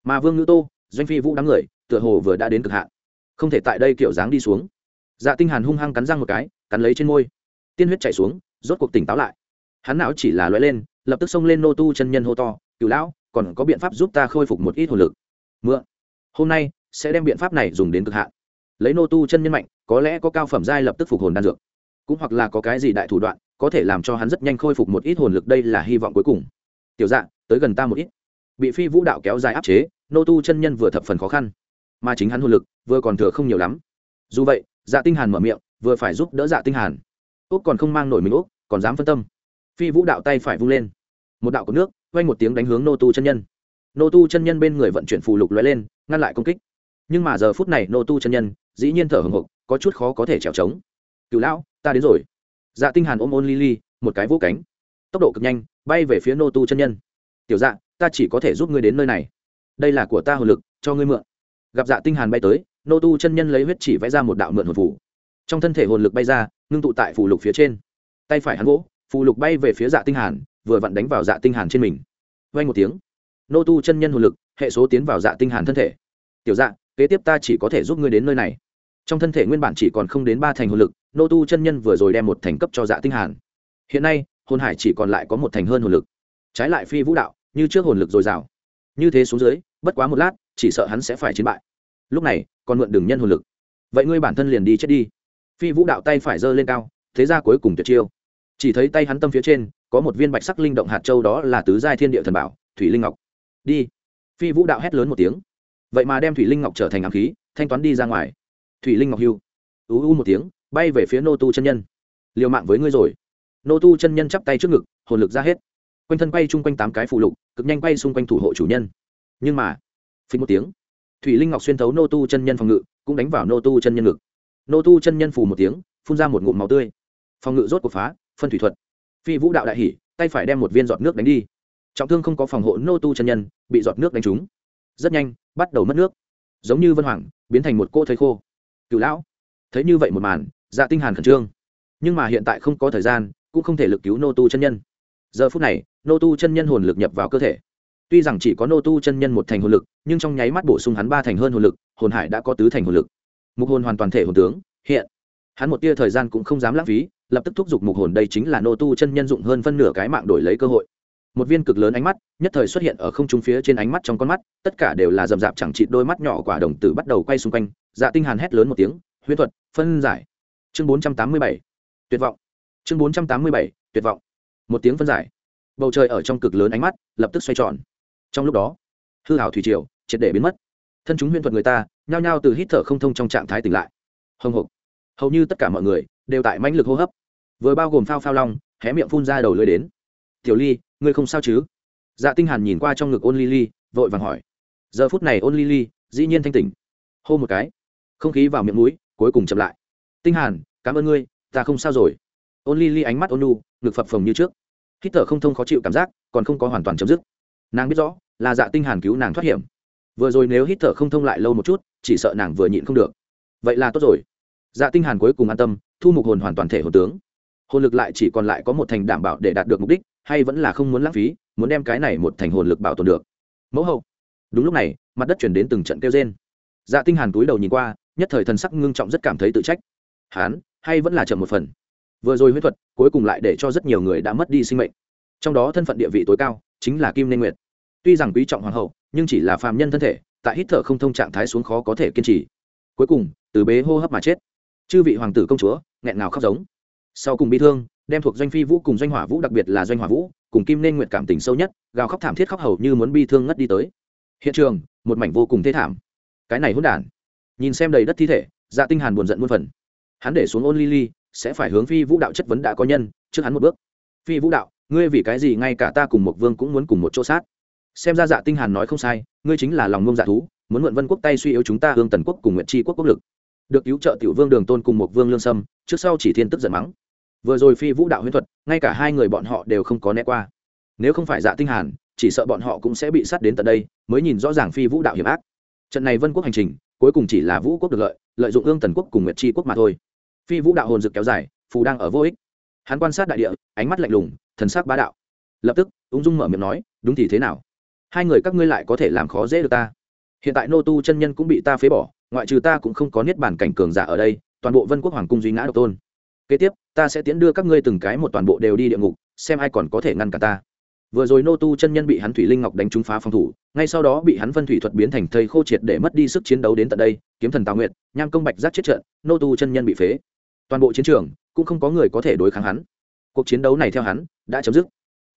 Mà vương ngữ tô, doanh phi vũ đám người, tựa hồ vừa đã đến cực hạn. Không thể tại đây kiểu dáng đi xuống dạ tinh hàn hung hăng cắn răng một cái, cắn lấy trên môi. Tiên huyết chảy xuống, rốt cuộc tỉnh táo lại. Hắn não chỉ là lóe lên, lập tức xông lên nô tu chân nhân hô to, cửu lão, còn có biện pháp giúp ta khôi phục một ít hồn lực? Mượn. Hôm nay sẽ đem biện pháp này dùng đến cực hạn. Lấy nô tu chân nhân mạnh, có lẽ có cao phẩm giai lập tức phục hồn đan dược. Cũng hoặc là có cái gì đại thủ đoạn, có thể làm cho hắn rất nhanh khôi phục một ít hồn lực, đây là hy vọng cuối cùng. Tiểu dạ tới gần ta một ít. Bị phi vũ đạo kéo dài áp chế, nô tu chân nhân vừa thập phần khó khăn. Mà chính hắn hồn lực vừa còn thừa không nhiều lắm. Dù vậy dạ tinh hàn mở miệng, vừa phải giúp đỡ dạ tinh hàn. Úc còn không mang nổi mình úc, còn dám phân tâm. Phi vũ đạo tay phải vung lên. Một đạo của nước, vang một tiếng đánh hướng nô tu chân nhân. Nô tu chân nhân bên người vận chuyển phù lục lóe lên, ngăn lại công kích. Nhưng mà giờ phút này nô tu chân nhân, dĩ nhiên thở hừng hực có chút khó có thể trèo trống. Cửu lão, ta đến rồi. Dạ tinh hàn ôm ôn lily, một cái vỗ cánh. Tốc độ cực nhanh, bay về phía nô tu chân nhân. Tiểu dạ ta chỉ có thể giúp ngươi đến nơi này. Đây là của ta hồn lực, cho ngươi mượn. Gặp dạ tinh hàn bay tới nô tu chân nhân lấy huyết chỉ vẽ ra một đạo mượn hồn phủ trong thân thể hồn lực bay ra, ngưng tụ tại phù lục phía trên. Tay phải hắn gỗ, phù lục bay về phía dạ tinh hàn, vừa vặn đánh vào dạ tinh hàn trên mình. Vang một tiếng, nô tu chân nhân hồn lực, hệ số tiến vào dạ tinh hàn thân thể. Tiểu dạ kế tiếp ta chỉ có thể giúp ngươi đến nơi này. Trong thân thể nguyên bản chỉ còn không đến ba thành hồn lực, nô tu chân nhân vừa rồi đem một thành cấp cho dạ tinh hàn. Hiện nay, hồn hải chỉ còn lại có một thành hơn hồn lực. Trái lại phi vũ đạo, như trước hồn lực dồi dào. Như thế xuống dưới, bất quá một lát, chỉ sợ hắn sẽ phải chiến bại. Lúc này còn mượn đường nhân hồn lực. Vậy ngươi bản thân liền đi chết đi. Phi vũ đạo tay phải giơ lên cao, thế ra cuối cùng tuyệt chiêu. Chỉ thấy tay hắn tâm phía trên, có một viên bạch sắc linh động hạt châu đó là tứ giai thiên địa thần bảo, thủy linh ngọc. Đi. Phi vũ đạo hét lớn một tiếng. Vậy mà đem thủy linh ngọc trở thành ám khí, thanh toán đi ra ngoài. Thủy linh ngọc hưu. Ú u một tiếng, bay về phía nô tu chân nhân. Liều mạng với ngươi rồi. Nô tu chân nhân chắp tay trước ngực, hồn lực ra hết. Quanh thân quay chung quanh tám cái phụ lục, cực nhanh quay xung quanh thủ hộ chủ nhân. Nhưng mà phí một tiếng thủy linh ngọc xuyên thấu nô tu chân nhân phòng ngự, cũng đánh vào nô tu chân nhân ngực. Nô tu chân nhân phù một tiếng, phun ra một ngụm máu tươi. Phòng ngự rốt cuộc phá, phân thủy thuật. Phi vũ đạo đại hỉ, tay phải đem một viên giọt nước đánh đi. Trọng thương không có phòng hộ nô tu chân nhân, bị giọt nước đánh trúng. Rất nhanh, bắt đầu mất nước. Giống như vân hoàng, biến thành một cô thấy khô. Cựu lão, thấy như vậy một màn dạ tinh hàn khẩn trương. Nhưng mà hiện tại không có thời gian, cũng không thể lực cứu nô tu chân nhân. Giờ phút này, nô tu chân nhân hồn lực nhập vào cơ thể tuy rằng chỉ có nô tu chân nhân một thành hồn lực, nhưng trong nháy mắt bổ sung hắn ba thành hơn hồn lực, hồn hải đã có tứ thành hồn lực. Mục hồn hoàn toàn thể hồn tướng, hiện. Hắn một tia thời gian cũng không dám lãng phí, lập tức thúc giục mục hồn đây chính là nô tu chân nhân dụng hơn phân nửa cái mạng đổi lấy cơ hội. Một viên cực lớn ánh mắt, nhất thời xuất hiện ở không trung phía trên ánh mắt trong con mắt, tất cả đều là rậm rạp chẳng chịt đôi mắt nhỏ quả đồng tử bắt đầu quay xung quanh dạ tinh hàn hét lớn một tiếng, huyễn thuật, phân giải. Chương 487 tuyệt vọng. Chương 487 tuyệt vọng. Một tiếng phân giải. Bầu trời ở trong cực lớn ánh mắt lập tức xoay tròn trong lúc đó, hư hảo thủy triều triệt để biến mất. Thân chúng huyễn thuật người ta nhao nhao từ hít thở không thông trong trạng thái tỉnh lại. Hồng hộc, hầu như tất cả mọi người đều tại mãnh lực hô hấp, vừa bao gồm phao phao long, hé miệng phun ra đầu lưới đến. Tiểu ly, ngươi không sao chứ? Dạ tinh hàn nhìn qua trong ngực ôn ly ly, vội vàng hỏi. Giờ phút này ôn ly ly dĩ nhiên thanh tỉnh. Hô một cái, không khí vào miệng mũi cuối cùng chậm lại. Tinh hàn, cảm ơn ngươi, ta không sao rồi. Ôn ly ly ánh mắt ôn nu ngực phập phồng như trước. Hít thở không thông khó chịu cảm giác còn không có hoàn toàn chấm dứt nàng biết rõ, là dạ tinh hàn cứu nàng thoát hiểm. Vừa rồi nếu hít thở không thông lại lâu một chút, chỉ sợ nàng vừa nhịn không được. Vậy là tốt rồi. Dạ tinh hàn cuối cùng an tâm, thu mục hồn hoàn toàn thể hồn tướng. Hồn lực lại chỉ còn lại có một thành đảm bảo để đạt được mục đích, hay vẫn là không muốn lãng phí, muốn đem cái này một thành hồn lực bảo tồn được. Mẫu hậu. Đúng lúc này, mặt đất chuyển đến từng trận kêu rên. Dạ tinh hàn túi đầu nhìn qua, nhất thời thần sắc ngưng trọng rất cảm thấy tự trách. Hán, hay vẫn là chậm một phần. Vừa rồi huyết thuật, cuối cùng lại để cho rất nhiều người đã mất đi sinh mệnh. Trong đó thân phận địa vị tối cao chính là kim nên nguyệt. Tuy rằng quý trọng hoàng hậu, nhưng chỉ là phàm nhân thân thể, tại hít thở không thông trạng thái xuống khó có thể kiên trì. Cuối cùng, từ bế hô hấp mà chết. Chư vị hoàng tử công chúa, nghẹn ngào khóc giống. Sau cùng bi thương, đem thuộc doanh phi vũ cùng doanh hỏa vũ, đặc biệt là doanh hỏa vũ, cùng kim nên nguyện cảm tình sâu nhất, gào khóc thảm thiết khóc hầu như muốn bi thương ngất đi tới. Hiện trường, một mảnh vô cùng thê thảm. Cái này hỗn đản. Nhìn xem đầy đất thi thể dạ tinh hàn buồn giận muôn phần. Hắn để xuống ôn ly ly, sẽ phải hướng phi vũ đạo chất vấn đã có nhân, trước hắn một bước. Phi vũ đạo ngươi vì cái gì ngay cả ta cùng một vương cũng muốn cùng một chỗ sát? Xem ra dạ tinh hàn nói không sai, ngươi chính là lòng ngông dạ thú, muốn mượn vân quốc tay suy yếu chúng ta hương tần quốc cùng nguyện tri quốc quốc lực. Được cứu trợ tiểu vương đường tôn cùng một vương lương sâm, trước sau chỉ thiên tức giận mắng. Vừa rồi phi vũ đạo huyễn thuật, ngay cả hai người bọn họ đều không có né qua. Nếu không phải dạ tinh hàn, chỉ sợ bọn họ cũng sẽ bị sát đến tận đây, mới nhìn rõ ràng phi vũ đạo hiểm ác. Trận này vân quốc hành trình, cuối cùng chỉ là vũ quốc được lợi lợi dụng ương tần quốc cùng nguyệt tri quốc mà thôi. Phi vũ đạo hồn dực kéo dài, phù đang ở vô ích hắn quan sát đại địa, ánh mắt lạnh lùng, thần sắc bá đạo. Lập tức, ung dung mở miệng nói, đúng thì thế nào? Hai người các ngươi lại có thể làm khó dễ được ta? Hiện tại nô tu chân nhân cũng bị ta phế bỏ, ngoại trừ ta cũng không có niết bản cảnh cường giả ở đây, toàn bộ vân quốc hoàng cung duy ngã độc tôn. Kế tiếp, ta sẽ tiến đưa các ngươi từng cái một toàn bộ đều đi địa ngục, xem ai còn có thể ngăn cả ta. Vừa rồi nô tu chân nhân bị hắn thủy linh ngọc đánh trúng phá phòng thủ, ngay sau đó bị hắn phân thủy thuật biến thành thây khô triệt để mất đi sức chiến đấu đến tận đây, kiếm thần tào nguyệt, nham công bạch giác chết trận, nô tu chân nhân bị phế. Toàn bộ chiến trường cũng không có người có thể đối kháng hắn. Cuộc chiến đấu này theo hắn, đã chấm dứt.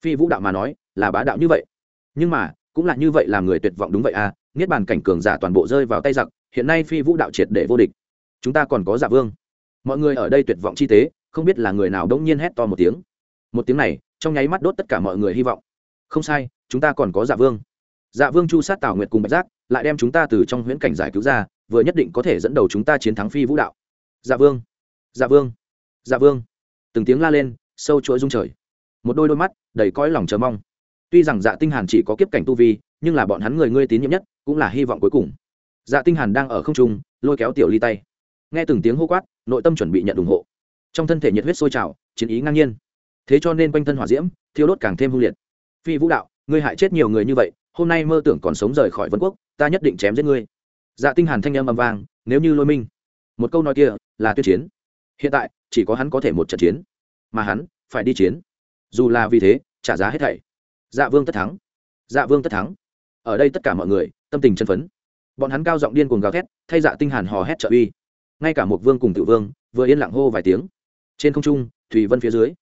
Phi vũ đạo mà nói, là bá đạo như vậy. Nhưng mà, cũng là như vậy làm người tuyệt vọng đúng vậy à niết bàn cảnh cường giả toàn bộ rơi vào tay giặc, hiện nay phi vũ đạo triệt để vô địch. Chúng ta còn có giả vương. Mọi người ở đây tuyệt vọng chi tế, không biết là người nào đống nhiên hét to một tiếng. Một tiếng này, trong nháy mắt đốt tất cả mọi người hy vọng. Không sai, chúng ta còn có dạ vương. Dạ vương chu sát tào nguyệt cùng bạch giác, lại đem chúng ta từ trong huyễn cảnh giải cứu ra, vừa nhất định có thể dẫn đầu chúng ta chiến thắng phi vũ đạo. Dạ vương. Dạ vương dạ vương từng tiếng la lên, sâu chuỗi rung trời. Một đôi đôi mắt đầy cõi lòng chờ mong. Tuy rằng dạ tinh hàn chỉ có kiếp cảnh tu vi, nhưng là bọn hắn người ngươi tín nhiệm nhất cũng là hy vọng cuối cùng. Dạ tinh hàn đang ở không trung, lôi kéo tiểu ly tay. Nghe từng tiếng hô quát, nội tâm chuẩn bị nhận ủng hộ. Trong thân thể nhiệt huyết sôi trào, chiến ý ngang nhiên. Thế cho nên quanh thân hỏa diễm, thiêu đốt càng thêm hung liệt. Phi vũ đạo, ngươi hại chết nhiều người như vậy, hôm nay mơ tưởng còn sống rời khỏi vân quốc, ta nhất định chém giết ngươi. Dạ tinh hàn thanh âm âm vang, nếu như lôi minh. Một câu nói kia là tuyên chiến. Hiện tại chỉ có hắn có thể một trận chiến. Mà hắn, phải đi chiến. Dù là vì thế, trả giá hết thảy. Dạ vương tất thắng. Dạ vương tất thắng. Ở đây tất cả mọi người, tâm tình chân phấn. Bọn hắn cao giọng điên cuồng gào thét, thay dạ tinh hàn hò hét trợ uy. Ngay cả một vương cùng tự vương, vừa yên lặng hô vài tiếng. Trên không trung, thủy vân phía dưới.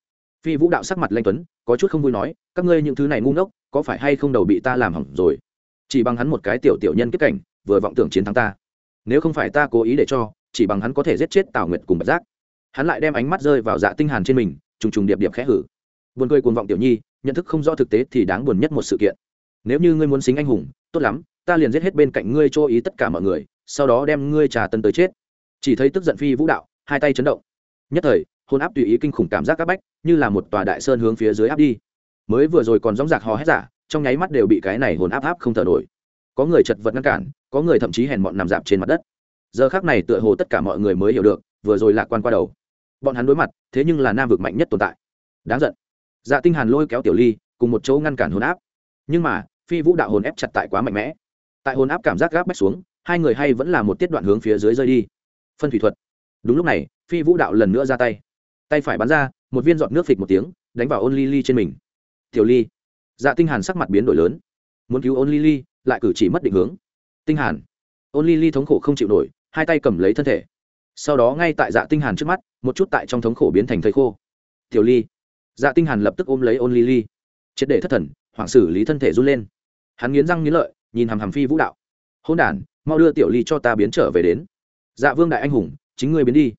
Phi vũ đạo sắc mặt lanh tuấn, có chút không vui nói, các ngươi những thứ này ngu ngốc, có phải hay không đầu bị ta làm hỏng rồi? Chỉ bằng hắn một cái tiểu tiểu nhân kết cảnh, vừa vọng tưởng chiến thắng ta. Nếu không phải ta cố ý để cho, chỉ bằng hắn có thể giết chết tào nguyệt cùng bạch giác hắn lại đem ánh mắt rơi vào dạ tinh hàn trên mình, trùng trùng điệp điệp khẽ hử. Buồn cười cuồng vọng tiểu nhi, nhận thức không rõ thực tế thì đáng buồn nhất một sự kiện. Nếu như ngươi muốn xính anh hùng, tốt lắm, ta liền giết hết bên cạnh ngươi cho ý tất cả mọi người, sau đó đem ngươi trà tân tới chết. Chỉ thấy tức giận phi vũ đạo, hai tay chấn động. Nhất thời hôn áp tùy ý kinh khủng cảm giác các bách, như là một tòa đại sơn hướng phía dưới áp đi. Mới vừa rồi còn dóng giạc hò hét giả, trong nháy mắt đều bị cái này hồn áp áp không thở nổi. Có người chật vật ngăn cản, có người thậm chí hèn mọn nằm dạp trên mặt đất. Giờ khác này tựa hồ tất cả mọi người mới hiểu được, vừa rồi lạc quan qua đầu bọn hắn đối mặt, thế nhưng là nam vực mạnh nhất tồn tại. Đáng giận. Dạ tinh hàn lôi kéo tiểu ly, cùng một chỗ ngăn cản hồn áp. Nhưng mà, phi vũ đạo hồn ép chặt tại quá mạnh mẽ. Tại hồn áp cảm giác gáp bách xuống, hai người hay vẫn là một tiết đoạn hướng phía dưới rơi đi. Phân thủy thuật. Đúng lúc này, phi vũ đạo lần nữa ra tay. Tay phải bắn ra, một viên giọt nước phịch một tiếng, đánh vào ôn ly ly trên mình. Tiểu ly. Dạ tinh hàn sắc mặt biến đổi lớn. Muốn cứu ôn ly ly lại cử chỉ mất định hướng. Tinh hàn. Ôn ly ly thống khổ không chịu nổi, hai tay cầm lấy thân thể sau đó ngay tại dạ tinh hàn trước mắt, một chút tại trong thống khổ biến thành thây khô. Tiểu ly. Dạ tinh hàn lập tức ôm lấy ôn ly ly. Triệt để thất thần, hoảng xử lý thân thể run lên. Hắn nghiến răng nghiến lợi, nhìn hàm hàm phi vũ đạo. Hôn đản, mau đưa tiểu ly cho ta biến trở về đến. Dạ vương đại anh hùng, chính ngươi biến đi.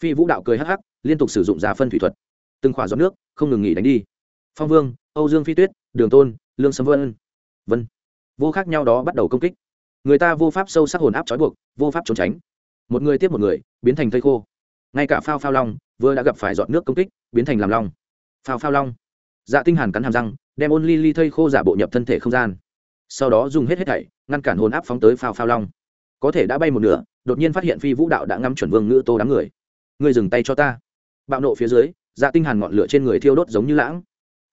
Phi vũ đạo cười hắc hắc, liên tục sử dụng giả phân thủy thuật. Từng khỏa giọt nước, không ngừng nghỉ đánh đi. Phong vương, âu dương phi tuyết, đường tôn, lương Sâm vân. Vân. Vô khác nhau đó bắt đầu công kích. Người ta vô pháp sâu sắc hồn áp trói buộc, vô pháp trốn tránh một người tiếp một người, biến thành thây khô. Ngay cả phao phao long vừa đã gặp phải dọn nước công kích, biến thành làm long. Phao phao long. Dạ tinh hàn cắn hàm răng, đem ôn ly ly thây khô giả bộ nhập thân thể không gian. Sau đó dùng hết hết thảy, ngăn cản hồn áp phóng tới phao phao long. Có thể đã bay một nửa, đột nhiên phát hiện phi vũ đạo đã ngắm chuẩn vương ngữ tô đám người. Ngươi dừng tay cho ta. Bạo nộ phía dưới dạ tinh hàn ngọn lửa trên người thiêu đốt giống như lãng.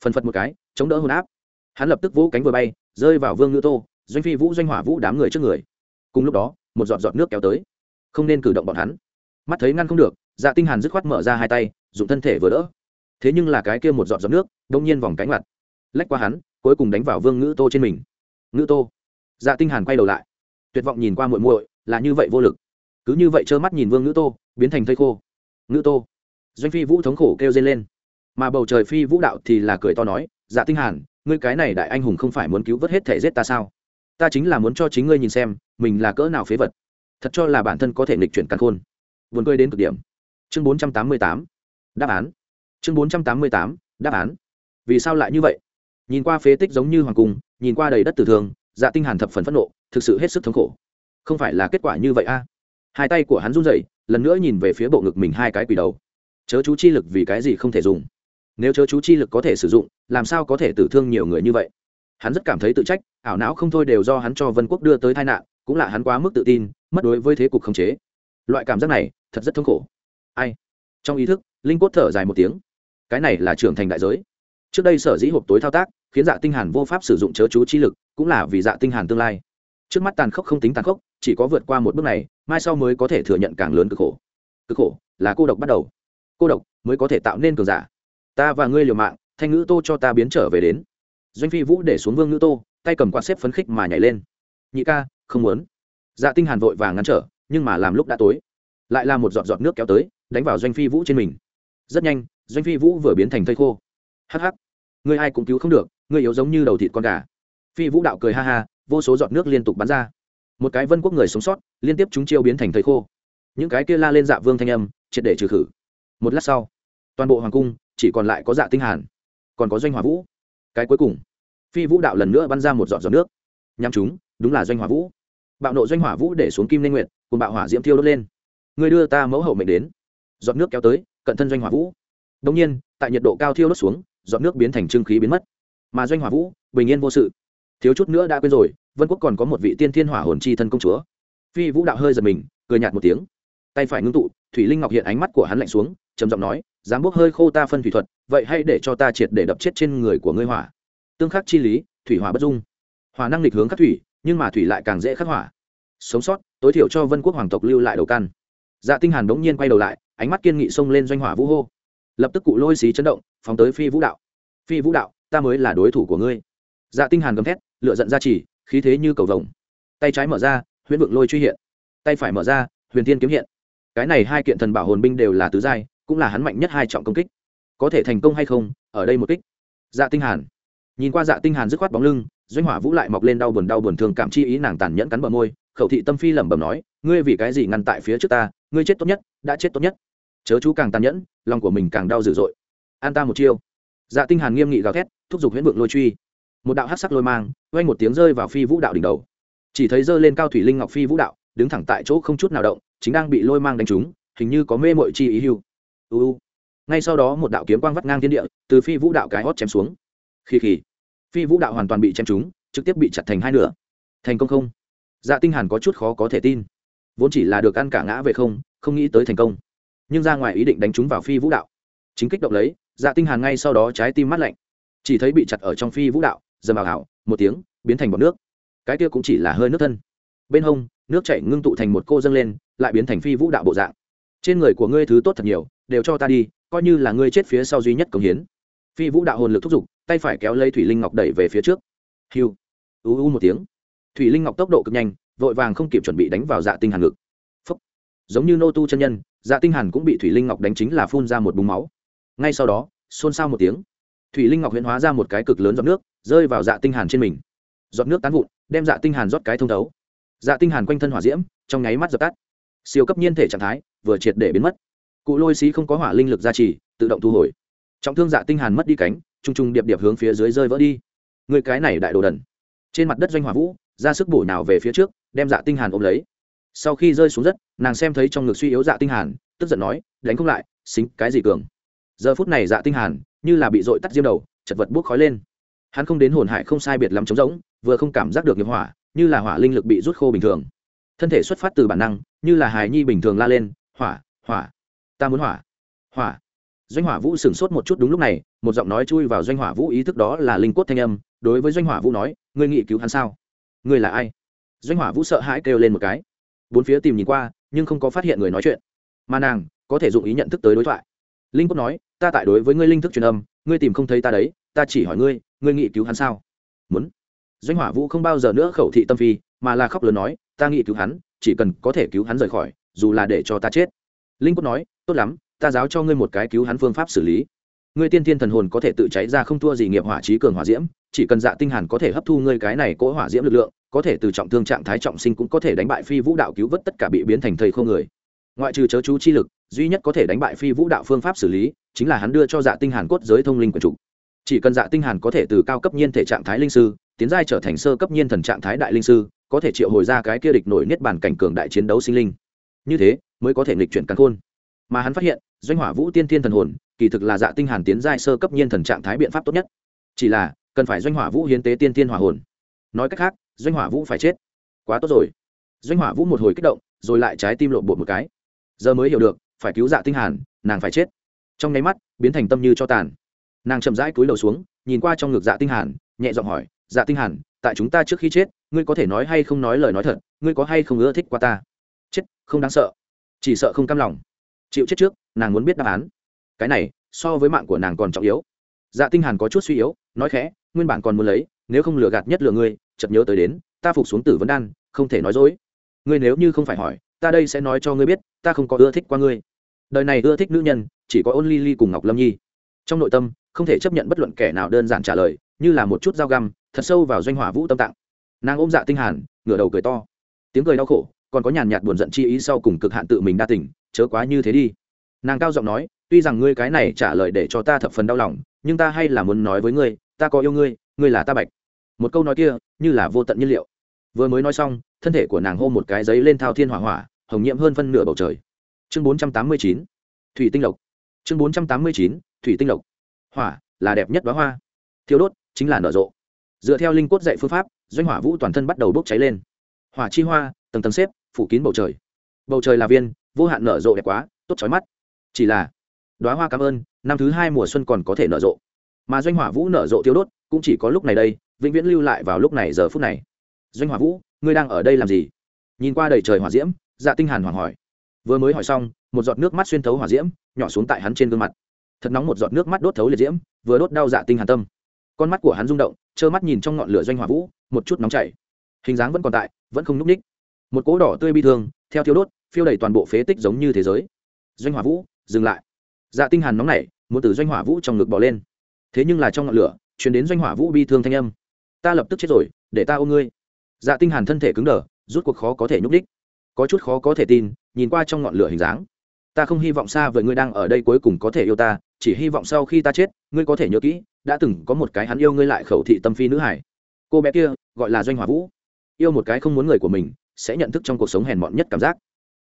Phần phật một cái, chống đỡ hồn áp. Hắn lập tức vỗ cánh vừa bay, rơi vào vương ngữ tô, doanh phi vũ doanh hỏa vũ đám người trước người. Cùng lúc đó, một giọt giọt nước kéo tới không nên cử động bọn hắn. Mắt thấy ngăn không được dạ tinh hàn dứt khoát mở ra hai tay, dùng thân thể vừa đỡ. Thế nhưng là cái kia một giọt giọt nước, đông nhiên vòng cánh mặt lách qua hắn, cuối cùng đánh vào vương ngữ tô trên mình. Ngữ tô. Dạ tinh hàn quay đầu lại. Tuyệt vọng nhìn qua muội muội, là như vậy vô lực. Cứ như vậy trơ mắt nhìn vương ngữ tô, biến thành thây khô. Ngữ tô. Doanh phi vũ thống khổ kêu dây lên. Mà bầu trời phi vũ đạo thì là cười to nói dạ tinh hàn, ngươi cái này đại anh hùng không phải muốn cứu vớt hết thể giết ta sao? Ta chính là muốn cho chính ngươi nhìn xem, mình là cỡ nào phế vật thật cho là bản thân có thể nghịch chuyển căn khôn. Vườn cười đến cực điểm. Chương 488 đáp án. Chương 488 đáp án. Vì sao lại như vậy? Nhìn qua phế tích giống như hoàng cung, nhìn qua đầy đất tử thương dạ tinh hàn thập phần phẫn nộ, thực sự hết sức thống khổ. Không phải là kết quả như vậy a? Hai tay của hắn run rẩy, lần nữa nhìn về phía bộ ngực mình hai cái quỷ đầu. Chớ chú chi lực vì cái gì không thể dùng? Nếu chớ chú chi lực có thể sử dụng, làm sao có thể tử thương nhiều người như vậy? Hắn rất cảm thấy tự trách, ảo não không thôi đều do hắn cho vân quốc đưa tới tai nạn, cũng là hắn quá mức tự tin mất đối với thế cục khống chế. Loại cảm giác này, thật rất thống khổ. Ai? Trong ý thức, linh cốt thở dài một tiếng. Cái này là trưởng thành đại giới. Trước đây sở dĩ hộp tối thao tác, khiến dạ tinh hàn vô pháp sử dụng chớ chú chi lực, cũng là vì dạ tinh hàn tương lai. Trước mắt tàn khốc không tính tàn khốc, chỉ có vượt qua một bước này, mai sau mới có thể thừa nhận càng lớn cực khổ. Cực khổ là cô độc bắt đầu. Cô độc mới có thể tạo nên cường giả. Ta và ngươi liều mạng, thanh ngữ tô cho ta biến trở về đến. Doanh phi vũ để xuống vương ngữ tô, tay cầm quạt xếp phấn khích mà nhảy lên. Nhị ca, không muốn dạ tinh hàn vội vàng ngăn trở, nhưng mà làm lúc đã tối. Lại là một giọt giọt nước kéo tới, đánh vào doanh phi vũ trên mình. Rất nhanh, doanh phi vũ vừa biến thành thây khô. Hắc hắc Người ai cũng cứu không được người yếu giống như đầu thịt con gà. Phi vũ đạo cười ha ha, vô số giọt nước liên tục bắn ra. Một cái vân quốc người sống sót, liên tiếp chúng chiêu biến thành thây khô. Những cái kia la lên dạ vương thanh âm, triệt để trừ khử. Một lát sau, toàn bộ hoàng cung, chỉ còn lại có dạ tinh hàn. Còn có doanh hỏa vũ. Cái cuối cùng, phi vũ đạo lần nữa bắn ra một giọt giọt nước. Nhắm chúng, đúng là doanh hỏa vũ bạo nộ doanh hỏa vũ để xuống kim linh nguyệt, cùng bạo hỏa diễm thiêu đốt lên. Người đưa ta mẫu hậu mệnh đến. Giọt nước kéo tới, cận thân doanh hỏa vũ. Đông nhiên, tại nhiệt độ cao thiêu đốt xuống, giọt nước biến thành trương khí biến mất. Mà doanh hỏa vũ, bình yên vô sự. Thiếu chút nữa đã quên rồi, vân quốc còn có một vị tiên thiên hỏa hồn chi thân công chúa. Phi vũ đạo hơi giật mình, cười nhạt một tiếng. Tay phải ngưng tụ, thủy linh ngọc hiện ánh mắt của hắn lạnh xuống, trầm giọng nói, dám bốc hơi khô ta phân thủy thuật, vậy hãy để cho ta triệt để đập chết trên người của ngươi hỏa. Tương khắc chi lý, thủy hỏa bất dung. Hỏa năng lịch hướng khắc thủy nhưng mà thủy lại càng dễ khắc hỏa sống sót, tối thiểu cho vân quốc hoàng tộc lưu lại đầu căn. Dạ tinh hàn đống nhiên quay đầu lại, ánh mắt kiên nghị xông lên doanh hỏa vũ hô. Lập tức cụ lôi xí chấn động, phóng tới phi vũ đạo. Phi vũ đạo, ta mới là đối thủ của ngươi. Dạ tinh hàn gầm thét lựa giận ra chỉ, khí thế như cầu vồng. Tay trái mở ra, huyễn vượng lôi truy hiện. Tay phải mở ra, huyền thiên kiếm hiện. Cái này hai kiện thần bảo hồn binh đều là tứ giai, cũng là hắn mạnh nhất hai trọng công kích. Có thể thành công hay không, ở đây một kích. Dạ tinh hàn nhìn qua dạ tinh hàn dứt khoát bóng lưng, doanh hỏa vũ lại mọc lên đau buồn đau buồn thương cảm chi ý nàng tàn nhẫn cắn bờ môi, khẩu thị tâm phi lẩm bẩm nói, ngươi vì cái gì ngăn tại phía trước ta, ngươi chết tốt nhất, đã chết tốt nhất. Chớ chú càng tàn nhẫn, lòng của mình càng đau dữ dội. An ta một chiêu. Dạ tinh hàn nghiêm nghị gào thét, thúc giục huyễn vượng lôi truy. Một đạo hắc sắc lôi mang, vang một tiếng rơi vào phi vũ đạo đỉnh đầu. Chỉ thấy rơi lên cao thủy linh ngọc phi vũ đạo, đứng thẳng tại chỗ không chút nào động, chính đang bị lôi mang đánh trúng, hình như có mê muội chi ý hưu. U. Ngay sau đó một đạo kiếm quang vắt ngang thiên địa, từ phi vũ đạo cái hót chém xuống khi khi, phi vũ đạo hoàn toàn bị chém trúng, trực tiếp bị chặt thành hai nửa. Thành công không? Dạ tinh hàn có chút khó có thể tin. Vốn chỉ là được ăn cả ngã về không không nghĩ tới thành công. Nhưng ra ngoài ý định đánh trúng vào phi vũ đạo. Chính kích động lấy dạ tinh hàn ngay sau đó trái tim mát lạnh. Chỉ thấy bị chặt ở trong phi vũ đạo, dầm vào hảo một tiếng, biến thành bọt nước. Cái kia cũng chỉ là hơi nước thân. Bên hông, nước chảy ngưng tụ thành một cô dâng lên, lại biến thành phi vũ đạo bộ dạng. Trên người của ngươi thứ tốt thật nhiều, đều cho ta đi, coi như là ngươi chết phía sau duy nhất công hiến. Phi vũ đạo hồn lực thúc giục tay phải kéo lấy thủy linh ngọc đẩy về phía trước. Hiu. U u một tiếng. Thủy linh ngọc tốc độ cực nhanh, vội vàng không kịp chuẩn bị đánh vào dạ tinh hàn ngực. Phúc. giống như nô tu chân nhân dạ tinh hàn cũng bị thủy linh ngọc đánh chính là phun ra một búng máu. Ngay sau đó, xôn xao một tiếng. Thủy linh ngọc huyễn hóa ra một cái cực lớn giọt nước, rơi vào dạ tinh hàn trên mình. Giọt nước tán vụn, đem dạ tinh hàn rót cái thông thấu. Dạ tinh hàn quanh thân hỏa diễm, trong nháy mắt dập tắt. Siêu cấp nhiên thể trạng thái, vừa triệt để biến mất. Cụ lôi xí không có hỏa linh lực gia trì, tự động thu hồi. Trọng thương dạ tinh hàn mất đi cánh trung trung điệp điệp hướng phía dưới rơi vỡ đi. Người cái này đại đồ đần. Trên mặt đất doanh hỏa vũ, ra sức bổ nào về phía trước, đem dạ tinh hàn ôm lấy. Sau khi rơi xuống đất, nàng xem thấy trong ngực suy yếu dạ tinh hàn, tức giận nói, đánh không lại, xính cái gì cường? Giờ phút này dạ tinh hàn như là bị dội tắt diêm đầu, chật vật buốc khói lên. Hắn không đến hồn hại không sai biệt lắm trống rỗng, vừa không cảm giác được nghiệp hỏa, như là hỏa linh lực bị rút khô bình thường. Thân thể xuất phát từ bản năng, như là hài nhi bình thường la lên, hỏa hỏa, ta muốn hỏa hỏa doanh hỏa vũ sửng sốt một chút đúng lúc này, một giọng nói chui vào doanh hỏa vũ ý thức đó là linh cốt thanh âm, đối với doanh hỏa vũ nói, ngươi nghị cứu hắn sao? Ngươi là ai? Doanh hỏa vũ sợ hãi kêu lên một cái. Bốn phía tìm nhìn qua, nhưng không có phát hiện người nói chuyện. Mà nàng, có thể dụng ý nhận thức tới đối thoại. Linh cốt nói, ta tại đối với ngươi linh thức truyền âm, ngươi tìm không thấy ta đấy, ta chỉ hỏi ngươi ngươi nghị cứu hắn sao? Muốn. Doanh hỏa vũ không bao giờ nữa khẩu thị tâm phi, mà là khóc lớn nói, ta nghị cứu hắn, chỉ cần có thể cứu hắn rời khỏi, dù là để cho ta chết. Linh cốt nói, tốt lắm ta giáo cho ngươi một cái cứu hắn phương pháp xử lý. Ngươi tiên tiên thần hồn có thể tự cháy ra không thua gì nghiệp hỏa trí cường hỏa diễm, chỉ cần dạ tinh hàn có thể hấp thu ngươi cái này cỗ hỏa diễm lực lượng, có thể từ trọng thương trạng thái trọng sinh cũng có thể đánh bại phi vũ đạo cứu vớt tất cả bị biến thành thầy không người. Ngoại trừ chớ chú chi lực, duy nhất có thể đánh bại phi vũ đạo phương pháp xử lý, chính là hắn đưa cho dạ tinh hàn cốt giới thông linh của chủ. Chỉ cần dạ tinh hàn có thể từ cao cấp nhiên thể trạng thái linh sư, tiến giai trở thành sơ cấp nhiên thần trạng thái đại linh sư, có thể triệu hồi ra cái kia địch nổi niết bàn cảnh cường đại chiến đấu sinh linh. Như thế, mới có thể nghịch chuyển căn khôn mà hắn phát hiện, doanh hỏa vũ tiên thiên thần hồn, kỳ thực là dạ tinh hàn tiến giai sơ cấp nhiên thần trạng thái biện pháp tốt nhất. Chỉ là, cần phải doanh hỏa vũ hiến tế tiên thiên hỏa hồn. Nói cách khác, doanh hỏa vũ phải chết. Quá tốt rồi. Doanh hỏa vũ một hồi kích động, rồi lại trái tim lộn bột một cái. Giờ mới hiểu được, phải cứu dạ tinh hàn, nàng phải chết. Trong nháy mắt, biến thành tâm như cho tàn. Nàng chậm rãi cúi đầu xuống, nhìn qua trong ngực dạ tinh hàn, nhẹ giọng hỏi dạ tinh hàn, tại chúng ta trước khi chết, ngươi có thể nói hay không nói lời nói thật, ngươi có hay không ưa thích qua ta? Chết, không đáng sợ. Chỉ sợ không cam lòng chịu chết trước, nàng muốn biết đáp án. Cái này, so với mạng của nàng còn trọng yếu. Dạ tinh hàn có chút suy yếu, nói khẽ, nguyên bản còn muốn lấy, nếu không lừa gạt nhất lừa ngươi, chợt nhớ tới đến, ta phục xuống tử vấn đan, không thể nói dối. Ngươi nếu như không phải hỏi, ta đây sẽ nói cho ngươi biết, ta không có ưa thích qua ngươi. Đời này ưa thích nữ nhân, chỉ có ôn ly ly cùng ngọc lâm nhi. Trong nội tâm, không thể chấp nhận bất luận kẻ nào đơn giản trả lời, như là một chút dao găm, thật sâu vào doanh hỏa vũ tâm tạng. Nàng ôm dạ tinh hàn, ngửa đầu cười to. Tiếng cười đau khổ, còn có nhàn nhạt buồn giận chi ý sau cùng cực hạn tự mình đa tỉnh chớ quá như thế đi. Nàng cao giọng nói, tuy rằng ngươi cái này trả lời để cho ta thập phần đau lòng, nhưng ta hay là muốn nói với ngươi, ta có yêu ngươi ngươi là ta bạch. Một câu nói kia, như là vô tận nhiên liệu. Vừa mới nói xong, thân thể của nàng hô một cái giấy lên thao thiên hỏa hỏa, hồng nhiễm hơn phân nửa bầu trời. Chương bốn trăm tám mươi chín, thủy tinh lộc. Chương bốn trăm tám mươi chín, thủy tinh lộc. Hỏa, là đẹp nhất đoá hoa. Thiêu đốt, chính là nở rộ. Dựa theo linh cốt dạy phương pháp, doanh hỏa vũ toàn thân bắt đầu bốc cháy lên. Hỏa chi hoa, tầng tầng xếp, phủ kín bầu trời. Bầu trời là viên vô hạn nở rộ đẹp quá, tốt trói mắt. Chỉ là đoá hoa cảm ơn, năm thứ hai mùa xuân còn có thể nở rộ. Mà doanh hỏa vũ nở rộ tiêu đốt, cũng chỉ có lúc này đây, vĩnh viễn lưu lại vào lúc này giờ phút này. Doanh hỏa vũ, ngươi đang ở đây làm gì? Nhìn qua đầy trời hỏa diễm dạ tinh hàn hoảng hỏi. Vừa mới hỏi xong, một giọt nước mắt xuyên thấu hỏa diễm, nhỏ xuống tại hắn trên gương mặt. Thật nóng một giọt nước mắt đốt thấu liệt diễm, vừa đốt đau dạ tinh hàn tâm. Con mắt của hắn rung động, trơ mắt nhìn trong ngọn lửa doanh hỏa vũ, một chút nóng chảy. Hình dáng vẫn còn tại, vẫn không núc ních một cỗ đỏ tươi bi thương, theo thiếu đốt phiêu đầy toàn bộ phế tích giống như thế giới. Doanh hỏa vũ, dừng lại. Dạ tinh hàn nóng nảy, muốn từ doanh hỏa vũ trong ngực bỏ lên. Thế nhưng là trong ngọn lửa, truyền đến doanh hỏa vũ bi thương thanh âm. Ta lập tức chết rồi, để ta ôm ngươi. Dạ tinh hàn thân thể cứng đờ, rút cuộc khó có thể nhúc đích có chút khó có thể tin, nhìn qua trong ngọn lửa hình dáng. Ta không hy vọng xa với ngươi đang ở đây cuối cùng có thể yêu ta, chỉ hy vọng sau khi ta chết, ngươi có thể nhớ kỹ, đã từng có một cái hắn yêu ngươi lại khẩu thị tâm phi nữ hải. Cô bé kia, gọi là doanh hỏa vũ. Yêu một cái không muốn người của mình, sẽ nhận thức trong cuộc sống hèn mọn nhất cảm giác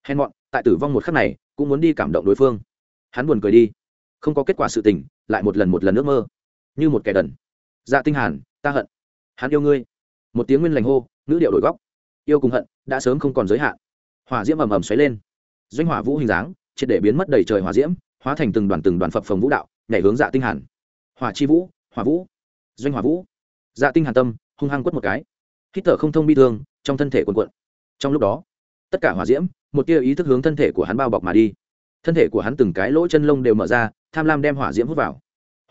hèn mọn, tại tử vong một khắc này, cũng muốn đi cảm động đối phương. Hắn buồn cười đi. Không có kết quả sự tình, lại một lần một lần ước mơ. Như một kẻ đần. Dạ tinh hàn, ta hận. Hắn yêu ngươi. Một tiếng nguyên lành hô nữ điệu đổi góc. Yêu cùng hận, đã sớm không còn giới hạn. Hỏa diễm ầm ầm xoáy lên. Doanh hỏa vũ hình dáng, triệt để biến mất đầy trời hỏa diễm, hóa thành từng đoàn từng đoàn phập phồng vũ đạo, nhảy hướng dạ tinh hàn. Hỏa chi vũ, hỏa vũ. Doanh hỏa vũ. Dạ tinh hàn tâm, hung hăng quất một cái. Hít thở không thông bi thương, trong thân thể cuộn cuộn. Trong lúc đó, tất cả hỏa diễm một tia ý thức hướng thân thể của hắn bao bọc mà đi. Thân thể của hắn từng cái lỗ chân lông đều mở ra, tham lam đem hỏa diễm hút vào.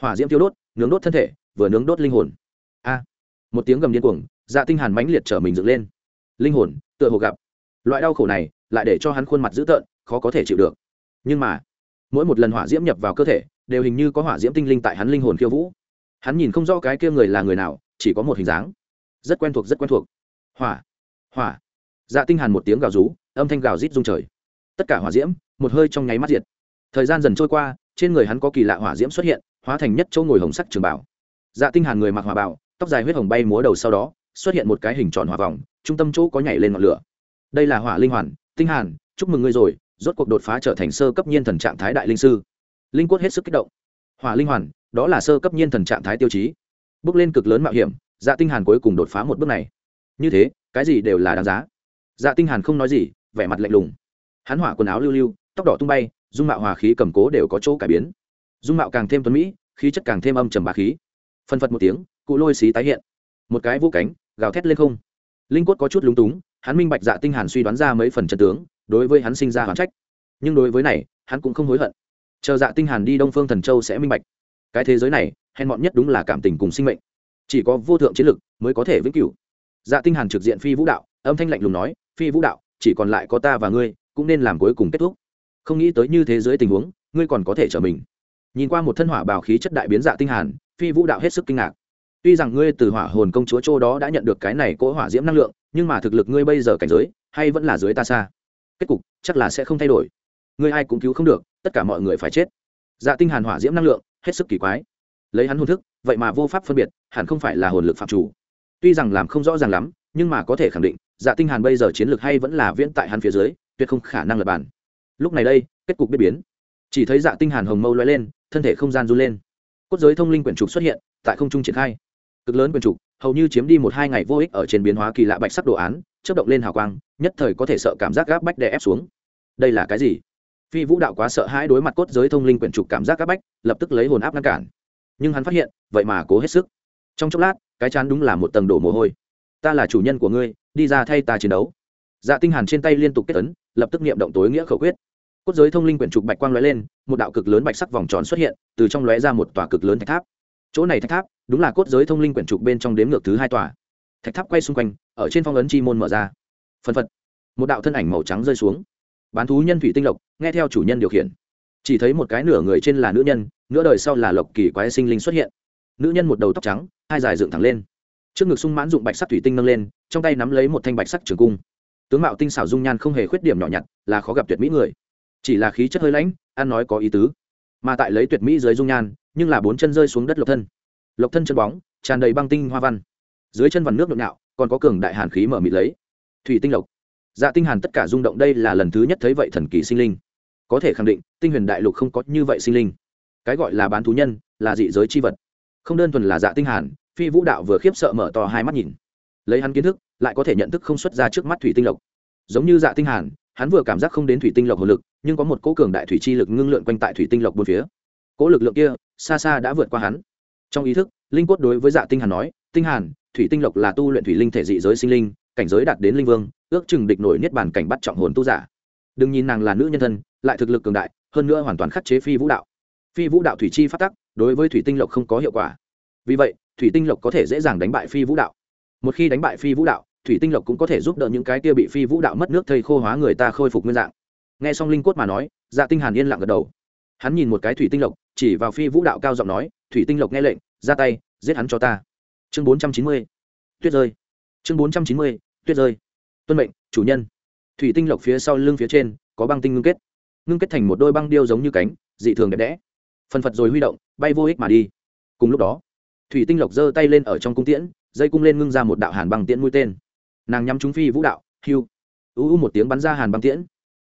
Hỏa diễm tiêu đốt, nướng đốt thân thể, vừa nướng đốt linh hồn. A! Một tiếng gầm điên cuồng dạ tinh hàn mãnh liệt trở mình dựng lên. Linh hồn, tựa hồ gặp. Loại đau khổ này, lại để cho hắn khuôn mặt dữ tợn, khó có thể chịu được. Nhưng mà, mỗi một lần hỏa diễm nhập vào cơ thể, đều hình như có hỏa diễm tinh linh tại hắn linh hồn khiêu vũ. Hắn nhìn không rõ cái kia người là người nào, chỉ có một hình dáng. Rất quen thuộc, rất quen thuộc. Hỏa hỏa dạ tinh hàn một tiếng gào rú, âm thanh gào rít rung trời. Tất cả hỏa diễm, một hơi trong nháy mắt diệt. Thời gian dần trôi qua, trên người hắn có kỳ lạ hỏa diễm xuất hiện, hóa thành nhất châu ngồi hồng sắc trường bảo. Dạ tinh hàn người mặc hỏa bảo, tóc dài huyết hồng bay múa đầu sau đó, xuất hiện một cái hình tròn hỏa vòng, trung tâm chỗ có nhảy lên ngọn lửa. Đây là hỏa linh hoàn, tinh hàn, chúc mừng ngươi rồi, rốt cuộc đột phá trở thành sơ cấp nhiên thần trạng thái đại linh sư. Linh quất hết sức kích động. Hỏa linh hoàn, đó là sơ cấp nhiên thần trạng thái tiêu chí. Bước lên cực lớn mạo hiểm dạ tinh hàn cuối cùng đột phá một bước này. Như thế, cái gì đều là đáng giá dạ tinh hàn không nói gì, vẻ mặt lạnh lùng. Hắn hỏa quần áo lưu lưu, tóc đỏ tung bay, dung mạo hòa khí cầm cố đều có chỗ cải biến. Dung mạo càng thêm tuấn mỹ, khí chất càng thêm âm trầm bá khí. Phân phật một tiếng, cụ lôi xí tái hiện. Một cái vô cánh, gào thét lên không. Linh quất có chút lúng túng, hắn minh bạch dạ tinh hàn suy đoán ra mấy phần chân tướng, đối với hắn sinh ra hoán trách. Nhưng đối với này, hắn cũng không hối hận. Chờ dạ tinh hàn đi đông phương thần châu sẽ minh bạch. Cái thế giới này, hèn mọn nhất đúng là cảm tình cùng sinh mệnh. Chỉ có vô thượng chiến lực mới có thể vĩnh cửu. Dạ tinh hàn trực diện phi vũ đạo, âm thanh lạnh lùng nói phi vũ đạo, chỉ còn lại có ta và ngươi, cũng nên làm cuối cùng kết thúc. Không nghĩ tới như thế giới tình huống, ngươi còn có thể trở mình. Nhìn qua một thân hỏa bào khí chất đại biến dạ tinh hàn, phi vũ đạo hết sức kinh ngạc. Tuy rằng ngươi từ hỏa hồn công chúa châu đó đã nhận được cái này cỗ hỏa diễm năng lượng, nhưng mà thực lực ngươi bây giờ cảnh giới, hay vẫn là dưới ta xa. Kết cục, chắc là sẽ không thay đổi. Ngươi ai cũng cứu không được, tất cả mọi người phải chết. Dạ tinh hàn hỏa diễm năng lượng, hết sức kỳ quái. Lấy hắn hồn thức, vậy mà vô pháp phân biệt, hẳn không phải là hồn lực phạm chủ tuy rằng làm không rõ ràng lắm, nhưng mà có thể khẳng định dạ tinh hàn bây giờ chiến lược hay vẫn là viễn tại hắn phía dưới, tuyệt không khả năng lật bàn. lúc này đây, kết cục biết biến. Chỉ thấy dạ tinh hàn hồng mâu lóe lên, thân thể không gian run lên. Cốt giới thông linh quyển trục xuất hiện, tại không trung triển khai. Cực lớn quyển trục, hầu như chiếm đi một hai ngày vô ích ở trên biến hóa kỳ lạ bạch sắc đồ án, chớp động lên hào quang, nhất thời có thể sợ cảm giác gáp bách đè ép xuống. Đây là cái gì? Phi vũ đạo quá sợ hãi đối mặt cốt giới thông linh quyển trục cảm giác gáp bách, lập tức lấy hồn áp ngăn cản. Nhưng hắn phát hiện, vậy mà cố hết sức. Trong chốc lát cái chán đúng là một tầng đổ mồ hôi. Ta là chủ nhân của ngươi, đi ra thay ta chiến đấu. Dạ tinh hàn trên tay liên tục kết ấn, lập tức niệm động tối nghĩa khẩu quyết. Cốt giới thông linh quyển trục bạch quang lóe lên, một đạo cực lớn bạch sắc vòng tròn xuất hiện, từ trong lóe ra một tòa cực lớn thạch tháp. Chỗ này thạch tháp, đúng là cốt giới thông linh quyển trục bên trong đếm ngược thứ hai tòa. Thạch tháp quay xung quanh, ở trên phong ấn chi môn mở ra. Phân phật, một đạo thân ảnh màu trắng rơi xuống. Bán thú nhân thủy tinh lộc, nghe theo chủ nhân điều khiển. Chỉ thấy một cái nửa người trên là nữ nhân, nửa đời sau là lộc kỳ quái sinh linh xuất hiện nữ nhân một đầu tóc trắng, hai dài dựng thẳng lên. Trước ngực sung mãn dụng bạch sắc thủy tinh nâng lên, trong tay nắm lấy một thanh bạch sắc trường cung. Tướng mạo tinh xảo dung nhan không hề khuyết điểm nhỏ nhặt, là khó gặp tuyệt mỹ người. Chỉ là khí chất hơi lãnh, ăn nói có ý tứ. Mà tại lấy tuyệt mỹ dưới dung nhan, nhưng là bốn chân rơi xuống đất lộc thân. Lộc thân chân bóng, tràn đầy băng tinh hoa văn. Dưới chân vằn nước nhộn nhạo, còn có cường đại hàn khí mở mịt lấy. Thủy tinh lộc. Dạ tinh hàn tất cả rung động đây là lần thứ nhất thấy vậy thần kỳ sinh linh. Có thể khẳng định, tinh huyền đại lục không có như vậy sinh linh. Cái gọi là bán thú nhân, là dị giới chi vật không đơn thuần là dạ tinh hàn, phi vũ đạo vừa khiếp sợ mở to hai mắt nhìn. Lấy hắn kiến thức, lại có thể nhận thức không xuất ra trước mắt thủy tinh lộc. Giống như dạ tinh hàn, hắn vừa cảm giác không đến thủy tinh lộc hồn lực, nhưng có một cỗ cường đại thủy chi lực ngưng lượn quanh tại thủy tinh lộc bốn phía. Cỗ lực lượng kia, xa xa đã vượt qua hắn. Trong ý thức, linh quất đối với dạ tinh hàn nói, tinh hàn, thủy tinh lộc là tu luyện thủy linh thể dị giới sinh linh, cảnh giới đạt đến linh vương, ước chừng địch nổi niết bàn cảnh bắt trọng hồn tu giả. Đừng nhìn nàng là nữ nhân thân, lại thực lực cường đại, hơn nữa hoàn toàn khắc chế phi vũ đạo. Phi vũ đạo thủy chi phát tắc đối với thủy tinh lộc không có hiệu quả. Vì vậy, thủy tinh lộc có thể dễ dàng đánh bại phi vũ đạo. Một khi đánh bại phi vũ đạo, thủy tinh lộc cũng có thể giúp đỡ những cái kia bị phi vũ đạo mất nước thây khô hóa người ta khôi phục nguyên dạng. Nghe xong linh cốt mà nói dạ tinh hàn yên lặng gật đầu. Hắn nhìn một cái thủy tinh lộc, chỉ vào phi vũ đạo cao giọng nói, thủy tinh lộc nghe lệnh, ra tay, giết hắn cho ta. Chương 490. tuyết rơi. Chương 490. tuyết rơi. Tuân mệnh, chủ nhân. Thủy tinh lộc phía sau lưng phía trên, có băng tinh ngưng kết. Ngưng kết thành một đôi băng điêu giống như cánh, dị thường đẹp đẽ phần phật rồi huy động, bay vô ích mà đi. Cùng lúc đó, thủy tinh lộc giơ tay lên ở trong cung tiễn, dây cung lên ngưng ra một đạo hàn băng tiễn mũi tên. Nàng nhắm trúng phi vũ đạo hiu u u một tiếng bắn ra hàn băng tiễn.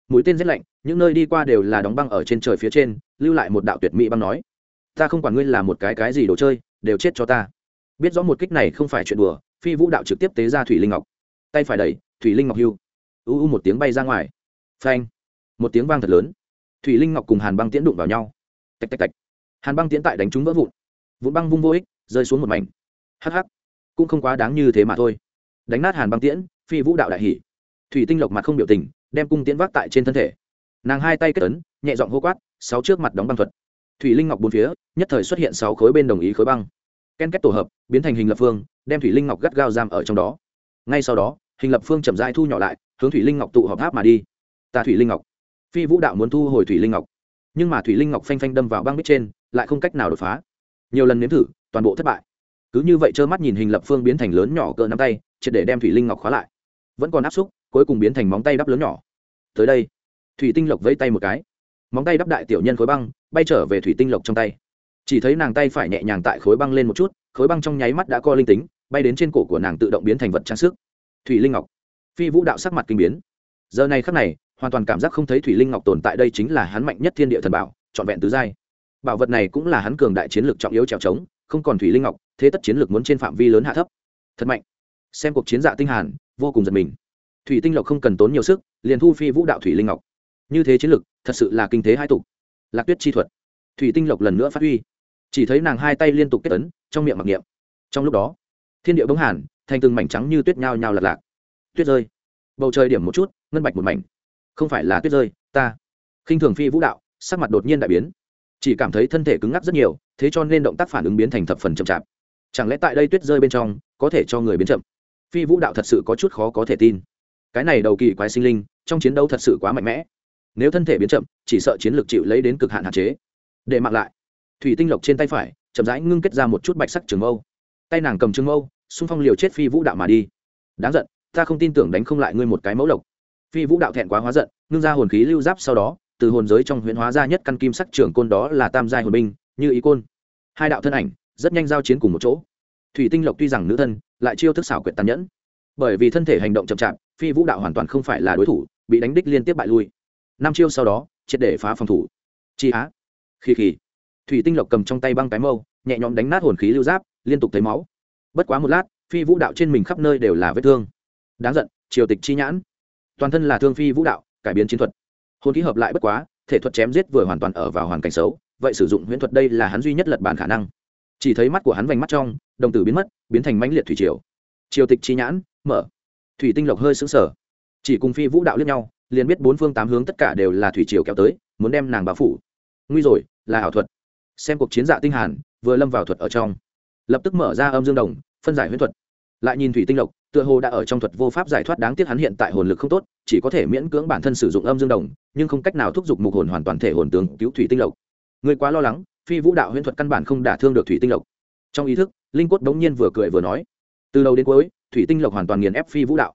Mũi tên rét lạnh, những nơi đi qua đều là đóng băng ở trên trời phía trên, lưu lại một đạo tuyệt mỹ băng nói. Ta không quản ngươi là một cái cái gì đồ chơi, đều chết cho ta. Biết rõ một kích này không phải chuyện đùa, phi vũ đạo trực tiếp tế ra thủy linh ngọc. Tay phải đẩy, thủy linh ngọc hưu, u u một tiếng bay ra ngoài. Phanh, một tiếng vang thật lớn. Thủy linh ngọc cùng hàn băng tiễn đụng vào nhau tạch tạch tạch. Hàn băng tiễn tại đánh chúng vỡ vụn. Vụn băng vung vô ích, rơi xuống một mảnh. Hh cũng không quá đáng như thế mà thôi. Đánh nát hàn băng tiễn, phi vũ đạo đại hỷ thủy tinh lộc mặt không biểu tình, đem cung tiễn vác tại trên thân thể. Nàng hai tay kết ấn, nhẹ giọng hô quát, sáu trước mặt đóng băng thuật. Thủy linh ngọc bốn phía, nhất thời xuất hiện sáu khối bên đồng ý khối băng. Ken kết tổ hợp, biến thành hình lập phương, đem thủy linh ngọc gắt gao giam ở trong đó. Ngay sau đó, hình lập phương chậm dai thu nhỏ lại, hướng thủy linh ngọc tụ họp tháp mà đi. Ta thủy linh ngọc. Phi vũ đạo muốn thu hồi thủy linh ngọc nhưng mà thủy linh ngọc phanh phanh đâm vào băng bích trên, lại không cách nào đột phá. Nhiều lần nếm thử, toàn bộ thất bại. Cứ như vậy trơ mắt nhìn hình lập phương biến thành lớn nhỏ cỡ nắm tay, triệt để đem thủy linh ngọc khóa lại. Vẫn còn áp xúc, cuối cùng biến thành móng tay đắp lớn nhỏ. Tới đây, thủy tinh lộc vây tay một cái. Móng tay đắp đại tiểu nhân khối băng, bay trở về thủy tinh lộc trong tay. Chỉ thấy nàng tay phải nhẹ nhàng tại khối băng lên một chút, khối băng trong nháy mắt đã co linh tính, bay đến trên cổ của nàng tự động biến thành vật trang sức. Thủy linh ngọc. Phi vũ đạo sắc mặt kinh biến. Giờ này khắc này hoàn toàn cảm giác không thấy thủy linh ngọc tồn tại đây chính là hắn mạnh nhất thiên địa thần bảo, trọn vẹn tứ giai. Bảo vật này cũng là hắn cường đại chiến lược trọng yếu trèo trống, không còn thủy linh ngọc, thế tất chiến lược muốn trên phạm vi lớn hạ thấp. Thật mạnh. Xem cuộc chiến dạ tinh hàn, vô cùng giật mình. Thủy tinh lộc không cần tốn nhiều sức, liền thu phi vũ đạo thủy linh ngọc. Như thế chiến lược, thật sự là kinh thế hai tục. Lạc tuyết chi thuật. Thủy tinh lộc lần nữa phát huy. Chỉ thấy nàng hai tay liên tục kết ấn, trong miệng mặc niệm. Trong lúc đó, thiên địa bóng hàn, thành từng mảnh trắng như tuyết nhao nhao lật lạc. Tuyết rơi. Bầu trời điểm một chút, ngân bạch một mảnh không phải là tuyết rơi, ta. Khinh thường phi vũ đạo, sắc mặt đột nhiên đại biến. Chỉ cảm thấy thân thể cứng ngắc rất nhiều, thế cho nên động tác phản ứng biến thành thập phần chậm chạp. Chẳng lẽ tại đây tuyết rơi bên trong, có thể cho người biến chậm? Phi vũ đạo thật sự có chút khó có thể tin. Cái này đầu kỳ quái sinh linh, trong chiến đấu thật sự quá mạnh mẽ. Nếu thân thể biến chậm, chỉ sợ chiến lược chịu lấy đến cực hạn hạn chế. Để mặc lại. Thủy tinh lộc trên tay phải, chậm rãi ngưng kết ra một chút bạch sắc trường mâu. Tay nàng cầm trường mâu, xung phong liều chết phi vũ đạo mà đi. Đáng giận, ta không tin tưởng đánh không lại ngươi một cái mẫu lộc phi vũ đạo thẹn quá hóa giận, ngưng ra hồn khí lưu giáp sau đó, từ hồn giới trong huyễn hóa ra nhất căn kim sắc trưởng côn đó là tam giai hồn binh, như ý côn. Hai đạo thân ảnh, rất nhanh giao chiến cùng một chỗ. Thủy tinh lộc tuy rằng nữ thân, lại chiêu thức xảo quyệt tàn nhẫn. Bởi vì thân thể hành động chậm chạp, phi vũ đạo hoàn toàn không phải là đối thủ, bị đánh đích liên tiếp bại lui. Năm chiêu sau đó, triệt để phá phòng thủ. Chi á. Khi khi thủy tinh lộc cầm trong tay băng cái mâu, nhẹ nhõm đánh nát hồn khí lưu giáp, liên tục thấy máu. Bất quá một lát, phi vũ đạo trên mình khắp nơi đều là vết thương. Đáng giận, triều tịch chi nhãn toàn thân là thương phi vũ đạo, cải biến chiến thuật. Hồn khí hợp lại bất quá, thể thuật chém giết vừa hoàn toàn ở vào hoàn cảnh xấu, vậy sử dụng huyễn thuật đây là hắn duy nhất lật bản khả năng. Chỉ thấy mắt của hắn vành mắt trong, đồng tử biến mất, biến thành mãnh liệt thủy triều. Triều tịch chi nhãn, mở. Thủy tinh lộc hơi xứng sở chỉ cùng phi vũ đạo liếc nhau, liền biết bốn phương tám hướng tất cả đều là thủy triều kéo tới, muốn đem nàng bao phủ. Nguy rồi, là ảo thuật. Xem cuộc chiến dạ tinh hàn, vừa lâm vào thuật ở trong. Lập tức mở ra âm dương đồng, phân giải huyễn thuật. Lại nhìn thủy tinh lộc tựa hồ đã ở trong thuật vô pháp giải thoát đáng tiếc hắn hiện tại hồn lực không tốt, chỉ có thể miễn cưỡng bản thân sử dụng âm dương đồng, nhưng không cách nào thúc giục mục hồn hoàn toàn thể hồn tướng cứu thủy tinh lộc. Người quá lo lắng, phi vũ đạo huyễn thuật căn bản không đả thương được thủy tinh lộc. Trong ý thức, linh quất đống nhiên vừa cười vừa nói, từ đầu đến cuối, thủy tinh lộc hoàn toàn nghiền ép phi vũ đạo.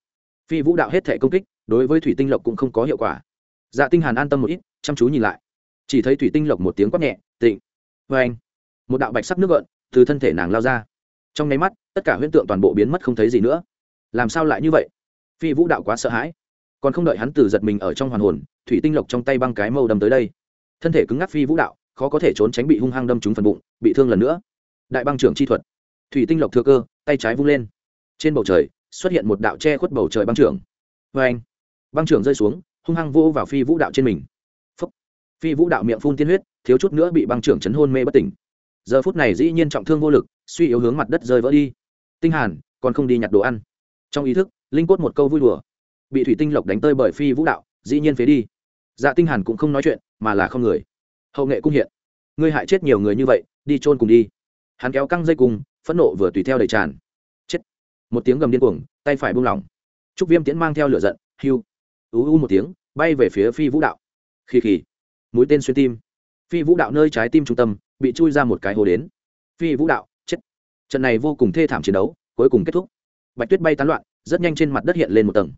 Phi vũ đạo hết thể công kích, đối với thủy tinh lộc cũng không có hiệu quả. Dạ tinh hàn an tâm một ít, chăm chú nhìn lại. Chỉ thấy thủy tinh lộc một tiếng quát nhẹ, tịnh. Vê anh, một đạo bạch sắc nước gợn từ thân thể nàng lao ra. Trong nháy mắt, tất cả huyễn tượng toàn bộ biến mất không thấy gì nữa làm sao lại như vậy? Phi vũ đạo quá sợ hãi. Còn không đợi hắn từ giật mình ở trong hoàn hồn, thủy tinh lộc trong tay băng cái mâu đâm tới đây. Thân thể cứng ngắc phi vũ đạo, khó có thể trốn tránh bị hung hăng đâm trúng phần bụng, bị thương lần nữa. Đại băng trưởng chi thuật. Thủy tinh lộc thừa cơ, tay trái vung lên. Trên bầu trời, xuất hiện một đạo che khuất bầu trời băng trưởng. Vê anh, băng trưởng rơi xuống, hung hăng vô vào phi vũ đạo trên mình. Phúc. phi vũ đạo miệng phun tiên huyết, thiếu chút nữa bị băng trưởng chấn hôn mê bất tỉnh. Giờ phút này dĩ nhiên trọng thương vô lực, suy yếu hướng mặt đất rơi vỡ đi. Tinh hàn, còn không đi nhặt đồ ăn trong ý thức, linh cốt một câu vui đùa. Bị thủy tinh lộc đánh tơi bởi phi vũ đạo, dĩ nhiên phế đi. Dạ tinh hàn cũng không nói chuyện, mà là không người. Hậu nghệ cung hiện. Ngươi hại chết nhiều người như vậy, đi chôn cùng đi. Hắn kéo căng dây cùng, phẫn nộ vừa tùy theo đầy tràn. Chết. Một tiếng gầm điên cuồng, tay phải buông lỏng. Trúc viêm tiễn mang theo lửa giận, hưu. Ú u một tiếng, bay về phía phi vũ đạo. Khi khỉ mũi tên xuyên tim. Phi vũ đạo nơi trái tim trung tâm, bị chui ra một cái hồ đến. Phi vũ đạo, chết. Trận này vô cùng thê thảm chiến đấu, cuối cùng kết thúc bạch tuyết bay tán loạn, rất nhanh trên mặt đất hiện lên một tầng.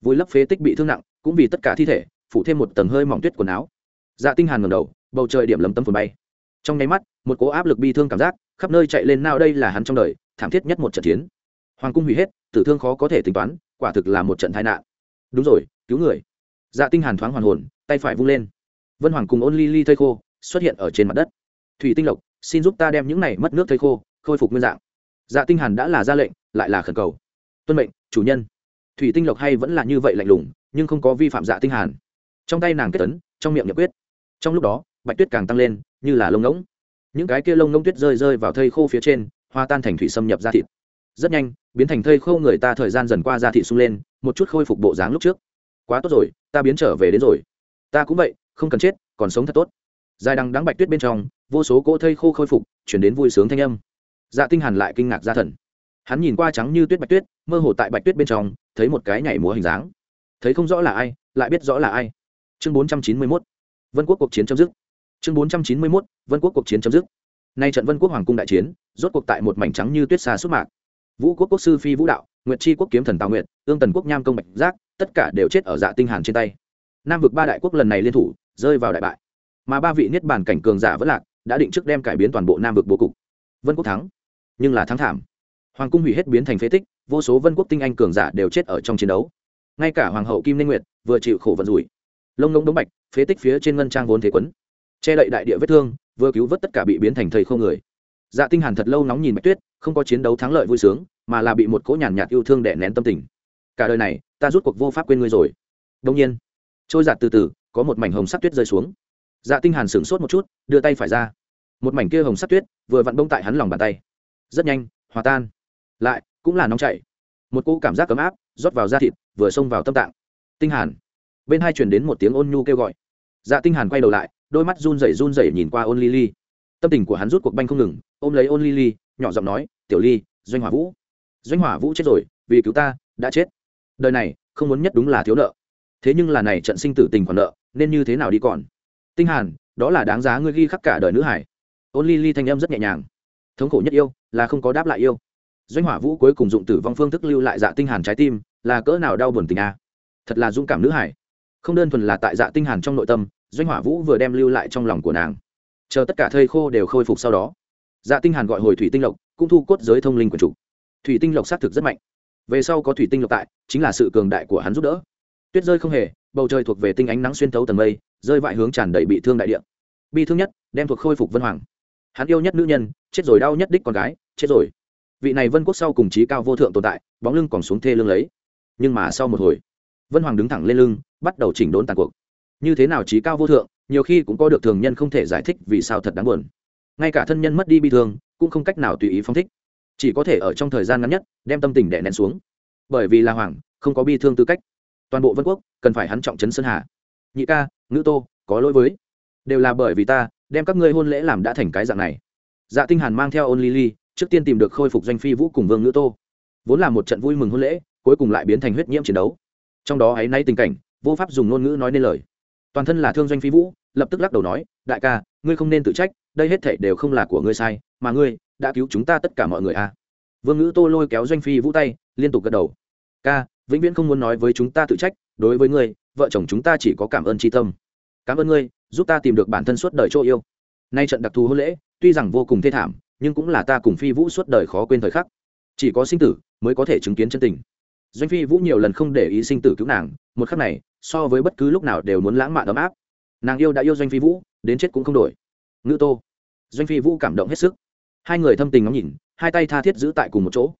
Vùi lấp phế tích bị thương nặng, cũng vì tất cả thi thể, phủ thêm một tầng hơi mỏng tuyết quần áo. Dạ tinh hàn ngẩng đầu, bầu trời điểm lấm tấm phồn bay. Trong nháy mắt, một cỗ áp lực bi thương cảm giác, khắp nơi chạy lên nào đây là hắn trong đời, thảm thiết nhất một trận chiến. Hoàng cung hủy hết, tử thương khó có thể tính toán, quả thực là một trận tai nạn. Đúng rồi, cứu người. Dạ tinh hàn thoáng hoàn hồn, tay phải vung lên. Vân hoàng cùng ôn ly ly thây khô, xuất hiện ở trên mặt đất. Thủy tinh lộc, xin giúp ta đem những này mất nước thây khô, khôi phục nguyên dạng. Dạ tinh hàn đã là ra lệnh lại là khẩn cầu. Tuân mệnh, chủ nhân. Thủy tinh lộc hay vẫn là như vậy lạnh lùng, nhưng không có vi phạm dạ tinh hàn. Trong tay nàng kết tấn trong miệng nhập quyết. Trong lúc đó, bạch tuyết càng tăng lên, như là lông ngỗng. Những cái kia lông ngỗng tuyết rơi rơi vào thây khô phía trên, hoa tan thành thủy xâm nhập ra thịt. Rất nhanh, biến thành thây khô người ta thời gian dần qua ra thịt sung lên, một chút khôi phục bộ dáng lúc trước. Quá tốt rồi, ta biến trở về đến rồi. Ta cũng vậy, không cần chết, còn sống thật tốt. Dài đằng đắng bạch tuyết bên trong, vô số cỗ thây khô khôi phục, chuyển đến vui sướng thanh âm. Dạ tinh hàn lại kinh ngạc ra thần hắn nhìn qua trắng như tuyết bạch tuyết, mơ hồ tại bạch tuyết bên trong, thấy một cái nhảy múa hình dáng. Thấy không rõ là ai, lại biết rõ là ai. Chương 491 vân quốc cuộc chiến chấm dứt. Chương 491 vân quốc cuộc chiến chấm dứt. Nay trận vân quốc hoàng cung đại chiến, rốt cuộc tại một mảnh trắng như tuyết xa xuất mạc. Vũ quốc quốc sư phi vũ đạo, nguyệt chi quốc kiếm thần tào nguyệt, ương tần quốc nham công bạch giác, tất cả đều chết ở dạ tinh hàn trên tay. Nam vực ba đại quốc lần này liên thủ, rơi vào đại bại. Mà ba vị niết bàn cảnh cường giả vẫn lạc, đã định trước đem cải biến toàn bộ nam vực bố cục. Vân quốc thắng, nhưng là thắng thảm hoàng cung hủy hết biến thành phế tích, vô số vân quốc tinh anh cường giả đều chết ở trong chiến đấu. Ngay cả hoàng hậu kim ninh nguyệt vừa chịu khổ vận rủi. Lông ngông đống bạch, phế tích phía trên ngân trang vốn thế quấn. Che đậy đại địa vết thương, vừa cứu vớt tất cả bị biến thành thầy không người. Dạ tinh hàn thật lâu nóng nhìn bạch tuyết, không có chiến đấu thắng lợi vui sướng, mà là bị một cỗ nhàn nhạt yêu thương đè nén tâm tình. Cả đời này, ta rút cuộc vô pháp quên ngươi rồi. Đông nhiên, trôi giạt từ từ, có một mảnh hồng sắc tuyết rơi xuống. Dạ tinh hàn sửng sốt một chút, đưa tay phải ra. Một mảnh kia hồng sắc tuyết vừa vặn bông tại hắn lòng bàn tay. Rất nhanh, hòa tan lại cũng là nóng chảy. Một cỗ cảm giác ấm áp rót vào da thịt, vừa xông vào tâm tạng. Tinh hàn. Bên hai truyền đến một tiếng ôn nhu kêu gọi. Dạ tinh hàn quay đầu lại, đôi mắt run rẩy run rẩy nhìn qua ôn lily. Tâm tình của hắn rút cuộc banh không ngừng, ôm lấy ôn lily, nhỏ giọng nói, tiểu ly, doanh hỏa vũ. Doanh hỏa vũ chết rồi, vì cứu ta, đã chết. Đời này, không muốn nhất đúng là thiếu nợ. Thế nhưng là này trận sinh tử tình còn nợ, nên như thế nào đi còn? Tinh hàn, đó là đáng giá ngươi ghi khắc cả đời nữ hải. Ôn ly ly thanh âm rất nhẹ nhàng. Thống khổ nhất yêu, là không có đáp lại yêu doanh hỏa vũ cuối cùng dụng tử vong phương thức lưu lại dạ tinh hàn trái tim, là cỡ nào đau buồn tình a. Thật là dũng cảm nữ hải. Không đơn thuần là tại dạ tinh hàn trong nội tâm, doanh hỏa vũ vừa đem lưu lại trong lòng của nàng. Chờ tất cả thây khô đều khôi phục sau đó dạ tinh hàn gọi hồi thủy tinh lộc, cũng thu cốt giới thông linh của chủ. Thủy tinh lộc xác thực rất mạnh. Về sau có thủy tinh lộc tại, chính là sự cường đại của hắn giúp đỡ. Tuyết rơi không hề, bầu trời thuộc về tinh ánh nắng xuyên thấu tầng mây, rơi vại hướng tràn đầy bị thương đại địa. Bi thương nhất, đem thuộc khôi phục vân hoàng. Hắn yêu nhất nữ nhân, chết rồi đau nhất đích con gái, chết rồi vị này vân quốc sau cùng trí cao vô thượng tồn tại, bóng lưng còn xuống thê lưng lấy. Nhưng mà sau một hồi, vân hoàng đứng thẳng lên lưng, bắt đầu chỉnh đốn tàn cuộc. Như thế nào trí cao vô thượng, nhiều khi cũng có được thường nhân không thể giải thích vì sao thật đáng buồn. Ngay cả thân nhân mất đi bi thương, cũng không cách nào tùy ý phong thích. Chỉ có thể ở trong thời gian ngắn nhất, đem tâm tình đè nén xuống. Bởi vì là hoàng, không có bi thương tư cách. Toàn bộ vân quốc, cần phải hắn trọng trấn sơn hà. Nhị ca, ngữ tô, có lỗi với. Đều là bởi vì ta, đem các ngươi hôn lễ làm đã thành cái dạng này. Dạ tinh hàn mang theo ôn lily trước tiên tìm được khôi phục doanh phi vũ cùng vương ngữ tô. Vốn là một trận vui mừng hôn lễ, cuối cùng lại biến thành huyết nhiễm chiến đấu. Trong đó ấy nay tình cảnh, vô pháp dùng ngôn ngữ nói nên lời. Toàn thân là thương doanh phi vũ, lập tức lắc đầu nói, đại ca, ngươi không nên tự trách, đây hết thảy đều không là của ngươi sai, mà ngươi đã cứu chúng ta tất cả mọi người à. Vương ngữ tô lôi kéo doanh phi vũ tay, liên tục gật đầu. Ca, vĩnh viễn không muốn nói với chúng ta tự trách, đối với ngươi, vợ chồng chúng ta chỉ có cảm ơn tri tâm. Cảm ơn ngươi, giúp ta tìm được bản thân suốt đời chỗ yêu. Nay trận đặc thù hôn lễ, tuy rằng vô cùng thê thảm nhưng cũng là ta cùng phi vũ suốt đời khó quên thời khắc. Chỉ có sinh tử mới có thể chứng kiến chân tình. Doanh phi vũ nhiều lần không để ý sinh tử cứu nàng, một khắc này, so với bất cứ lúc nào đều muốn lãng mạn ấm áp. Nàng yêu đã yêu doanh phi vũ, đến chết cũng không đổi. Ngữ tô. Doanh phi vũ cảm động hết sức. Hai người thâm tình ngắm nhìn, hai tay tha thiết giữ tại cùng một chỗ.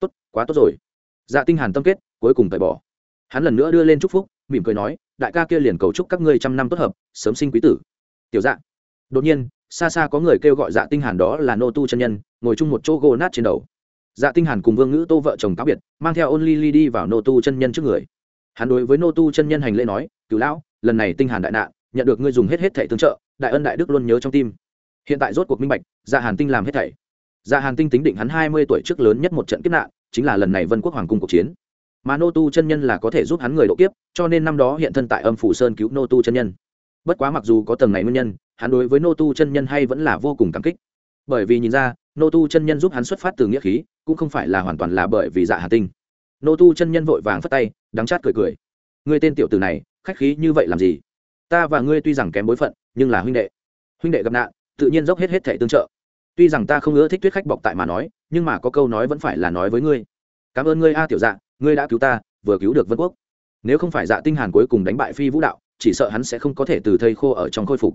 Tốt, quá tốt rồi. Dạ tinh hàn tâm kết, cuối cùng tẩy bỏ. Hắn lần nữa đưa lên chúc phúc, mỉm cười nói, đại ca kia liền cầu chúc các ngươi trăm năm tốt hợp, sớm sinh quý tử. Tiểu dạ. Đột nhiên xa xa có người kêu gọi dạ tinh hàn đó là nô tu chân nhân, ngồi chung một chỗ gô nát trên đầu. Dạ tinh hàn cùng vương ngữ tô vợ chồng cáo biệt, mang theo ôn ly ly đi vào nô tu chân nhân trước người. Hắn đối với nô tu chân nhân hành lễ nói, cửu lão, lần này tinh hàn đại nạn, nhận được ngươi dùng hết hết thảy tương trợ, đại ân đại đức luôn nhớ trong tim. Hiện tại rốt cuộc minh bạch dạ hàn tinh làm hết thảy. Dạ hàn tinh tính định hắn hai mươi tuổi trước lớn nhất một trận kiếp nạn, chính là lần này vân quốc hoàng cung cuộc chiến. Mà nô tu chân nhân là có thể giúp hắn người độ kiếp, cho nên năm đó hiện thân tại âm phủ sơn cứu nô tu chân nhân bất quá mặc dù có tầng này nguyên nhân, hắn đối với nô tu chân nhân hay vẫn là vô cùng cảm kích. Bởi vì nhìn ra, nô tu chân nhân giúp hắn xuất phát từ nghĩa khí, cũng không phải là hoàn toàn là bởi vì dạ hà tinh. Nô tu chân nhân vội vàng phất tay, đắng chát cười cười. Ngươi tên tiểu tử này, khách khí như vậy làm gì? Ta và ngươi tuy rằng kém bối phận, nhưng là huynh đệ. Huynh đệ gặp nạn, tự nhiên dốc hết hết thẻ tương trợ. Tuy rằng ta không ưa thích tuyết khách bọc tại mà nói, nhưng mà có câu nói vẫn phải là nói với ngươi. Cảm ơn ngươi a, tiểu dạ ngươi đã cứu ta, vừa cứu được vân quốc. Nếu không phải dạ tinh hàn cuối cùng đánh bại phi vũ đạo chỉ sợ hắn sẽ không có thể từ thây khô ở trong khôi phục.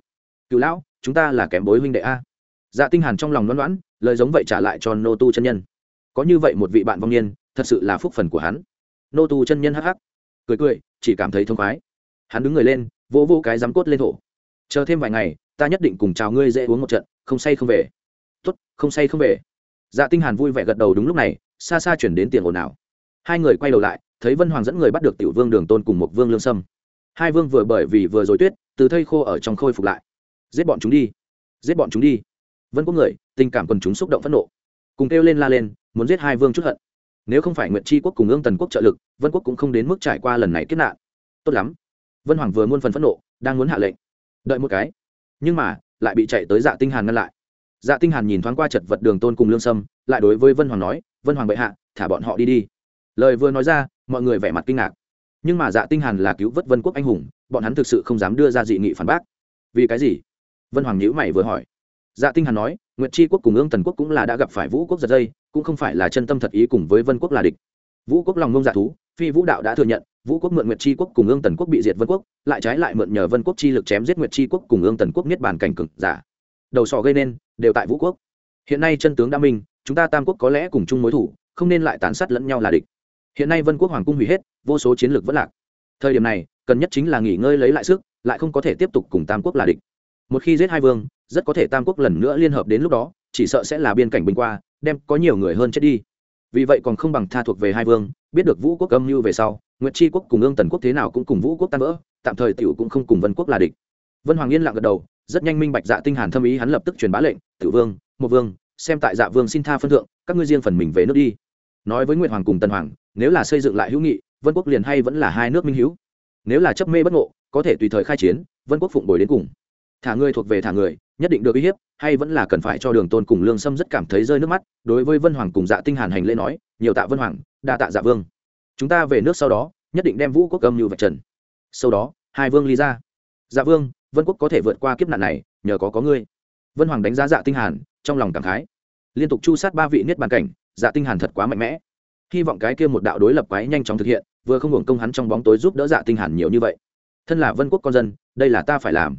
Cựu lão, chúng ta là kém bối huynh đệ a. Dạ tinh hàn trong lòng đoán loãn, lời giống vậy trả lại cho nô tu chân nhân. Có như vậy một vị bạn vong niên, thật sự là phúc phần của hắn. Nô tu chân nhân hắc hắc, cười cười, chỉ cảm thấy thông khoái. Hắn đứng người lên, vỗ vỗ cái giám cốt lên thổ. Chờ thêm vài ngày, ta nhất định cùng chào ngươi dễ uống một trận, không say không về. Tốt, không say không về. Dạ tinh hàn vui vẻ gật đầu đúng lúc này, xa xa chuyển đến tiền ồn ào. Hai người quay đầu lại, thấy vân hoàng dẫn người bắt được tiểu vương đường tôn cùng một vương lương sâm hai vương vừa bởi vì vừa rồi tuyết, từ thây khô ở trong khôi phục lại. Giết bọn chúng đi. Giết bọn chúng đi. Vân có người, tình cảm quần chúng xúc động phẫn nộ. Cùng kêu lên la lên, muốn giết hai vương chút hận. Nếu không phải nguyện tri quốc cùng ương tần quốc trợ lực, vân quốc cũng không đến mức trải qua lần này kết nạn. Tốt lắm. Vân hoàng vừa muôn phần phẫn nộ, đang muốn hạ lệnh. Đợi một cái. Nhưng mà, lại bị chạy tới dạ tinh hàn ngăn lại. Dạ tinh hàn nhìn thoáng qua chật vật đường tôn cùng lương sâm, lại đối với vân hoàng nói, vân hoàng bệ hạ, thả bọn họ đi đi. Lời vừa nói ra, mọi người vẻ mặt kinh ngạc nhưng mà dạ tinh hàn là cứu vớt vân quốc anh hùng, bọn hắn thực sự không dám đưa ra dị nghị phản bác. Vì cái gì? Vân hoàng nhữ mày vừa hỏi. Dạ tinh hàn nói, nguyệt chi quốc cùng ương tần quốc cũng là đã gặp phải vũ quốc giật dây, cũng không phải là chân tâm thật ý cùng với vân quốc là địch. Vũ quốc lòng ngông dạ thú, phi vũ đạo đã thừa nhận, vũ quốc mượn nguyệt chi quốc cùng ương tần quốc bị diệt vân quốc, lại trái lại mượn nhờ vân quốc chi lực chém giết nguyệt chi quốc cùng ương tần quốc niết bàn cảnh cực giả. Đầu sò gây nên, đều tại vũ quốc. Hiện nay chân tướng đã minh, chúng ta tam quốc có lẽ cùng chung mối thủ, không nên lại tàn sát lẫn nhau là địch hiện nay vân quốc hoàng cung hủy hết, vô số chiến lược vẫn lạc. Thời điểm này, cần nhất chính là nghỉ ngơi lấy lại sức, lại không có thể tiếp tục cùng tam quốc là địch. Một khi giết hai vương, rất có thể tam quốc lần nữa liên hợp đến lúc đó, chỉ sợ sẽ là biên cảnh bình qua, đem có nhiều người hơn chết đi. Vì vậy còn không bằng tha thuộc về hai vương, biết được vũ quốc âm mưu về sau nguyễn tri quốc cùng ương tần quốc thế nào cũng cùng vũ quốc tan vỡ, tạm thời tiểu cũng không cùng vân quốc là địch. Vân hoàng yên lặng gật đầu, rất nhanh minh bạch dạ tinh hàn thâm ý hắn lập tức truyền bá lệnh tử vương, một vương, xem tại dạ vương xin tha phân thượng, các ngươi riêng phần mình về nước đi nói với nguyệt hoàng cùng tần hoàng, nếu là xây dựng lại hữu nghị, vân quốc liền hay vẫn là hai nước minh hữu nếu là chấp mê bất ngộ, có thể tùy thời khai chiến, vân quốc phụng bồi đến cùng. Thả người thuộc về thả người, nhất định được uy hiếp, hay vẫn là cần phải cho đường tôn cùng lương sâm rất cảm thấy rơi nước mắt, đối với vân hoàng cùng dạ tinh hàn hành lễ nói, nhiều tạ vân hoàng, đa tạ dạ vương. Chúng ta về nước sau đó, nhất định đem vũ quốc âm như vạch trần. Sau đó, hai vương ly ra. Dạ vương, vân quốc có thể vượt qua kiếp nạn này, nhờ có có ngươi. Vân hoàng đánh giá dạ tinh hàn, trong lòng cảm khái. Liên tục chu sát ba vị niết bàn cảnh dạ tinh hàn thật quá mạnh mẽ. Hy vọng cái kia một đạo đối lập quái nhanh chóng thực hiện, vừa không hưởng công hắn trong bóng tối giúp đỡ dạ tinh hàn nhiều như vậy. Thân là vân quốc con dân, đây là ta phải làm.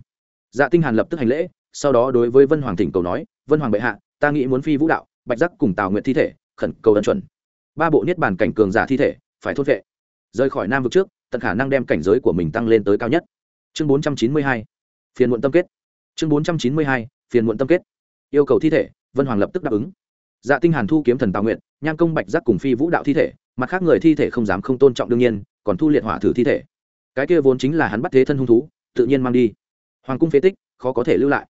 Dạ tinh hàn lập tức hành lễ, sau đó đối với vân hoàng thỉnh cầu nói, vân hoàng bệ hạ, ta nghĩ muốn phi vũ đạo, bạch giác cùng tào nguyện thi thể, khẩn cầu đơn chuẩn. Ba bộ niết bàn cảnh cường giả thi thể, phải thốt vệ. Rời khỏi nam vực trước, tận khả năng đem cảnh giới của mình tăng lên tới cao nhất. Chương 492 phiền muộn tâm kết. Chương 492 phiền muộn tâm kết. Yêu cầu thi thể, vân hoàng lập tức đáp ứng dạ tinh hàn thu kiếm thần tào nguyện nhang công bạch giác cùng phi vũ đạo thi thể, mặt khác người thi thể không dám không tôn trọng đương nhiên, còn thu liệt hỏa thử thi thể. Cái kia vốn chính là hắn bắt thế thân hung thú, tự nhiên mang đi. Hoàng cung phế tích, khó có thể lưu lại.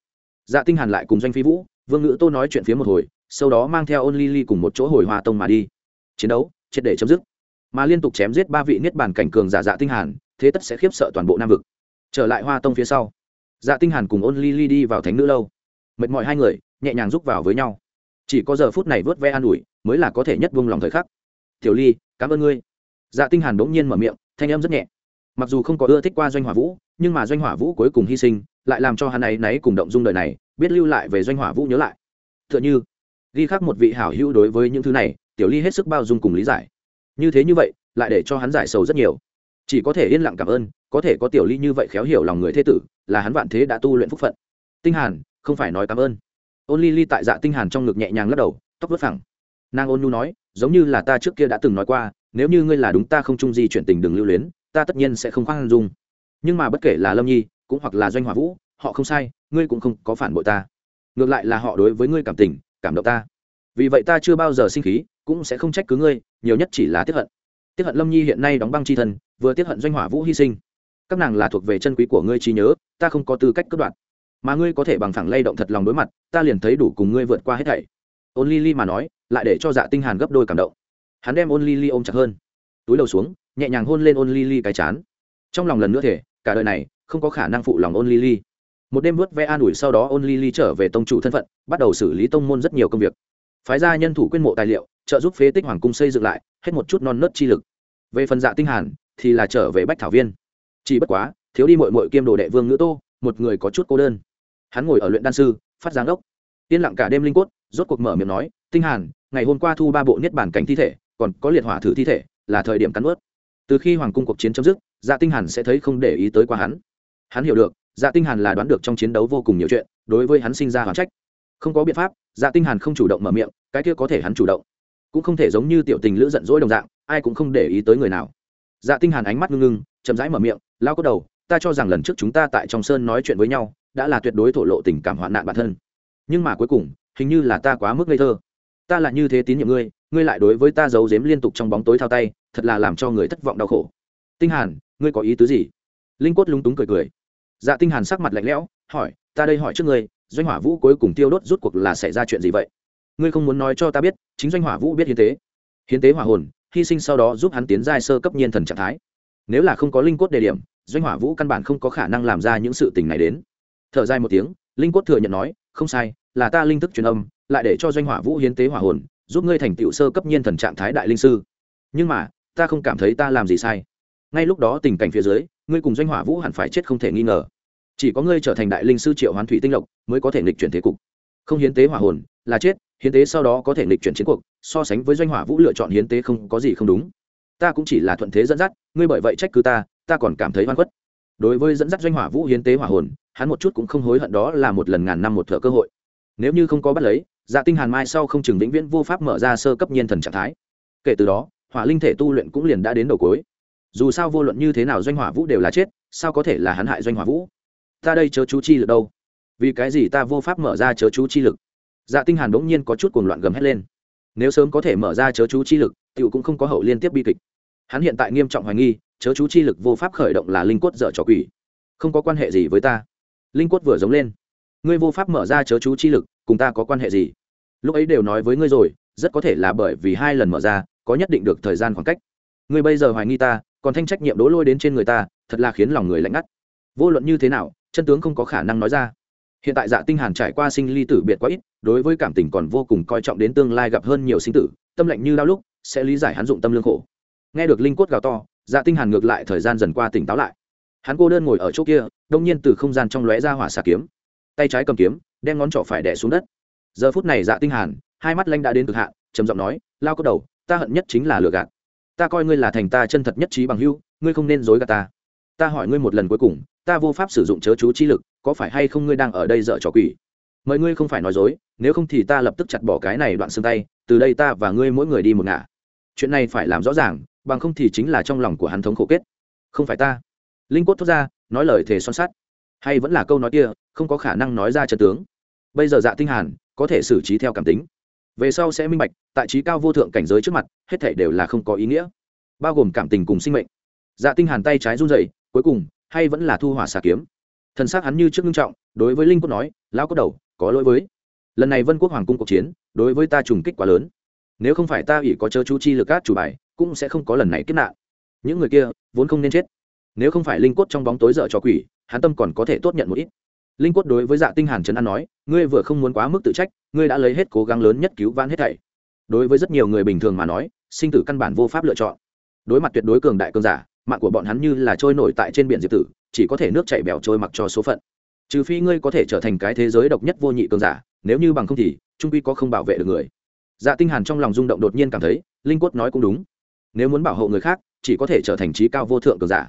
Dạ tinh hàn lại cùng doanh phi vũ, vương ngữ tô nói chuyện phía một hồi, sau đó mang theo ôn ly ly cùng một chỗ hồi Hoa tông mà đi. Chiến đấu, triệt để chấm dứt. Mà liên tục chém giết ba vị niết bàn cảnh cường giả dạ tinh hàn, thế tất sẽ khiếp sợ toàn bộ nam vực. Trở lại hoa tông phía sau dạ tinh hàn cùng ôn ly ly đi vào thánh nữ lâu. Mệt mỏi hai người, nhẹ nhàng rúc vào với nhau chỉ có giờ phút này vớt ve an ủi, mới là có thể nhất vung lòng thời khắc. Tiểu ly, cảm ơn ngươi. Dạ tinh hàn đống nhiên mở miệng, thanh âm rất nhẹ. Mặc dù không có ưa thích qua doanh hỏa vũ, nhưng mà doanh hỏa vũ cuối cùng hy sinh, lại làm cho hắn ấy náy cùng động dung đời này, biết lưu lại về doanh hỏa vũ nhớ lại. Tựa như, ghi khắc một vị hảo hữu đối với những thứ này, tiểu ly hết sức bao dung cùng lý giải. Như thế như vậy, lại để cho hắn giải sầu rất nhiều. Chỉ có thể yên lặng cảm ơn, có thể có tiểu ly như vậy khéo hiểu lòng người thế tử, là hắn vạn thế đã tu luyện phúc phận. Tinh hàn, không phải nói cảm ơn ôn ly ly tại dạ tinh hàn trong ngực nhẹ nhàng lắc đầu, tóc vớt phẳng. Nàng ôn nhu nói, giống như là ta trước kia đã từng nói qua, nếu như ngươi là đúng ta không trung di chuyện tình đừng lưu luyến, ta tất nhiên sẽ không khoan dung. Nhưng mà bất kể là lâm nhi, cũng hoặc là doanh hòa vũ, họ không sai, ngươi cũng không có phản bội ta. Ngược lại là họ đối với ngươi cảm tình, cảm động ta. Vì vậy ta chưa bao giờ sinh khí, cũng sẽ không trách cứ ngươi, nhiều nhất chỉ là tiếp hận. Tiếp hận lâm nhi hiện nay đóng băng c h i thân, vừa tiếp hận doanh hỏa vũ hy sinh. Các nàng là thuộc về chân quý của ngươi trí nhớ, ta không có tư cách cất đoạn mà ngươi có thể bằng phẳng lay động thật lòng đối mặt, ta liền thấy đủ cùng ngươi vượt qua hết thảy. Ôn ly ly mà nói, lại để cho dạ tinh hàn gấp đôi cảm động. Hắn đem ôn ly ly ôm chặt hơn. Túi đầu xuống, nhẹ nhàng hôn lên ôn ly ly cái chán. Trong lòng lần nữa thể cả đời này, không có khả năng phụ lòng ôn ly ly. Một đêm vớt ve an ủi sau đó ôn ly ly trở về tông chủ thân phận, bắt đầu xử lý tông môn rất nhiều công việc. Phái ra nhân thủ quyên mộ tài liệu, trợ giúp phế tích hoàng cung xây dựng lại, hết một chút non nớt chi lực. Về phần dạ tinh hàn, thì là trở về bách thảo viên. Chỉ bất quá, thiếu đi muội muội kiêm đồ đệ vương ngữ tô, một người có chút cô đơn hắn ngồi ở luyện đan sư, phát giáng đốc. Yên lặng cả đêm linh cốt, rốt cuộc mở miệng nói, tinh hàn, ngày hôm qua thu ba bộ niết bản cảnh thi thể, còn có liệt hỏa thử thi thể, là thời điểm cắn ướt từ khi hoàng cung cuộc chiến chấm dứt dạ tinh hàn sẽ thấy không để ý tới qua hắn. Hắn hiểu được dạ tinh hàn là đoán được trong chiến đấu vô cùng nhiều chuyện, đối với hắn sinh ra hoàn trách. Không có biện pháp dạ tinh hàn không chủ động mở miệng, cái kia có thể hắn chủ động. Cũng không thể giống như tiểu tình lữ giận dỗi đồng dạng, ai cũng không để ý tới người nào. Dạ tinh hàn ánh mắt ngưng ngưng, chậm rãi mở miệng, lao có đầu ta cho rằng lần trước chúng ta tại trong sơn nói chuyện với nhau, đã là tuyệt đối thổ lộ tình cảm hoạn nạn bản thân. Nhưng mà cuối cùng, hình như là ta quá mức ngây thơ. Ta là như thế tín nhiệm ngươi ngươi lại đối với ta giấu giếm liên tục trong bóng tối thao tay, thật là làm cho người thất vọng đau khổ. Tinh hàn, ngươi có ý tứ gì? Linh quất lúng túng cười cười. Dạ tinh hàn sắc mặt lạnh lẽo, hỏi, ta đây hỏi trước ngươi, doanh hỏa vũ cuối cùng tiêu đốt rút cuộc là xảy ra chuyện gì vậy? Ngươi không muốn nói cho ta biết, chính doanh hỏa vũ biết hiến tế. Hiến tế hỏa hồn, hy sinh sau đó giúp hắn tiến giai sơ cấp nhiên thần trạng thái. Nếu là không có linh cốt đề điểm doanh hỏa vũ căn bản không có khả năng làm ra những sự tình này đến. Thở dài một tiếng, linh Quất thừa nhận nói, không sai, là ta linh thức truyền âm, lại để cho doanh hỏa vũ hiến tế hỏa hồn, giúp ngươi thành tựu sơ cấp nhiên thần trạng thái đại linh sư. Nhưng mà, ta không cảm thấy ta làm gì sai. Ngay lúc đó tình cảnh phía dưới, ngươi cùng doanh hỏa vũ hẳn phải chết không thể nghi ngờ. Chỉ có ngươi trở thành đại linh sư triệu hoán thủy tinh lộc mới có thể nghịch chuyển thế cục. Không hiến tế hỏa hồn, là chết, hiến tế sau đó có thể nghịch chuyển chiến cuộc, so sánh với doanh hỏa vũ lựa chọn hiến tế không có gì không đúng ta cũng chỉ là thuận thế dẫn dắt, ngươi bởi vậy trách cứ ta ta còn cảm thấy oan khuất. Đối với dẫn dắt doanh hỏa vũ hiến tế hỏa hồn, hắn một chút cũng không hối hận đó là một lần ngàn năm một thợ cơ hội. Nếu như không có bắt lấy dạ tinh hàn mai sau không chừng vĩnh viễn vô pháp mở ra sơ cấp nhiên thần trạng thái. Kể từ đó, hỏa linh thể tu luyện cũng liền đã đến đầu cuối. Dù sao vô luận như thế nào doanh hỏa vũ đều là chết, sao có thể là hắn hại doanh hỏa vũ? Ta đây chớ chú chi lực đâu. Vì cái gì ta vô pháp mở ra chớ chú chi lực? Dạ tinh hàn đống nhiên có chút cuồng loạn gầm hết lên. Nếu sớm có thể mở ra chớ chú chi lực, tiểu cũng không có hậu liên tiếp bi kịch hắn hiện tại nghiêm trọng hoài nghi, chớ chú chi lực vô pháp khởi động là linh Quất dở trò quỷ. Không có quan hệ gì với ta. Linh Quất vừa giống lên. Ngươi vô pháp mở ra chớ chú chi lực, cùng ta có quan hệ gì? Lúc ấy đều nói với ngươi rồi, rất có thể là bởi vì hai lần mở ra, có nhất định được thời gian khoảng cách. Ngươi bây giờ hoài nghi ta, còn thanh trách nhiệm đố lôi đến trên người ta, thật là khiến lòng người lạnh ngắt. Vô luận như thế nào, chân tướng không có khả năng nói ra. Hiện tại dạ tinh hàn trải qua sinh ly tử biệt quá ít, đối với cảm tình còn vô cùng coi trọng đến tương lai gặp hơn nhiều sinh tử, tâm lạnh như đau lúc, sẽ lý giải hắn dụng tâm lương khổ nghe được linh quất gào to dạ tinh hàn ngược lại thời gian dần qua tỉnh táo lại. Hắn cô đơn ngồi ở chỗ kia, đông nhiên từ không gian trong lóe ra hỏa xà kiếm. Tay trái cầm kiếm, đem ngón trỏ phải đè xuống đất. Giờ phút này dạ tinh hàn, hai mắt lanh đã đến cực hạn, trầm giọng nói, lao cốt đầu, ta hận nhất chính là lừa gạt. Ta coi ngươi là thành ta chân thật nhất trí bằng hữu, ngươi không nên dối gạt ta. Ta hỏi ngươi một lần cuối cùng, ta vô pháp sử dụng chớ chú chi lực, có phải hay không ngươi đang ở đây dở trò quỷ? Mời ngươi không phải nói dối, nếu không thì ta lập tức chặt bỏ cái này đoạn xương tay, từ đây ta và ngươi mỗi người đi một ngả. Chuyện này phải làm rõ ràng bằng không thì chính là trong lòng của hắn thống khổ kết. Không phải ta. Linh cốt thốt ra, nói lời thề son sắt. Hay vẫn là câu nói kia, không có khả năng nói ra trận tướng. Bây giờ dạ tinh hàn, có thể xử trí theo cảm tính. Về sau sẽ minh bạch, tại trí cao vô thượng cảnh giới trước mặt, hết thảy đều là không có ý nghĩa. Bao gồm cảm tình cùng sinh mệnh. Dạ tinh hàn tay trái run rẩy, cuối cùng, hay vẫn là thu hỏa xà kiếm. Thần sắc hắn như trước nghiêm trọng, đối với linh cốt nói, lão cốt đầu, có lỗi với. Lần này vân quốc hoàng cung cuộc chiến, đối với ta trùng kích quá lớn. Nếu không phải ta ủy có chớ chú chi lực cát chủ bài cũng sẽ không có lần này kết nạn. Những người kia vốn không nên chết. Nếu không phải linh cốt trong bóng tối dở cho quỷ, hắn tâm còn có thể tốt nhận một ít. Linh cốt đối với dạ tinh hàn trấn an nói, ngươi vừa không muốn quá mức tự trách, ngươi đã lấy hết cố gắng lớn nhất cứu vãn hết thảy. Đối với rất nhiều người bình thường mà nói, sinh tử căn bản vô pháp lựa chọn. Đối mặt tuyệt đối cường đại cường giả, mạng của bọn hắn như là trôi nổi tại trên biển diệp tử, chỉ có thể nước chảy bèo trôi mặc cho số phận. Trừ phi ngươi có thể trở thành cái thế giới độc nhất vô nhị cường giả, nếu như bằng không thì, trung quy có không bảo vệ được người. Dạ tinh hàn trong lòng rung động đột nhiên cảm thấy, linh quất nói cũng đúng nếu muốn bảo hộ người khác, chỉ có thể trở thành trí cao vô thượng cường giả.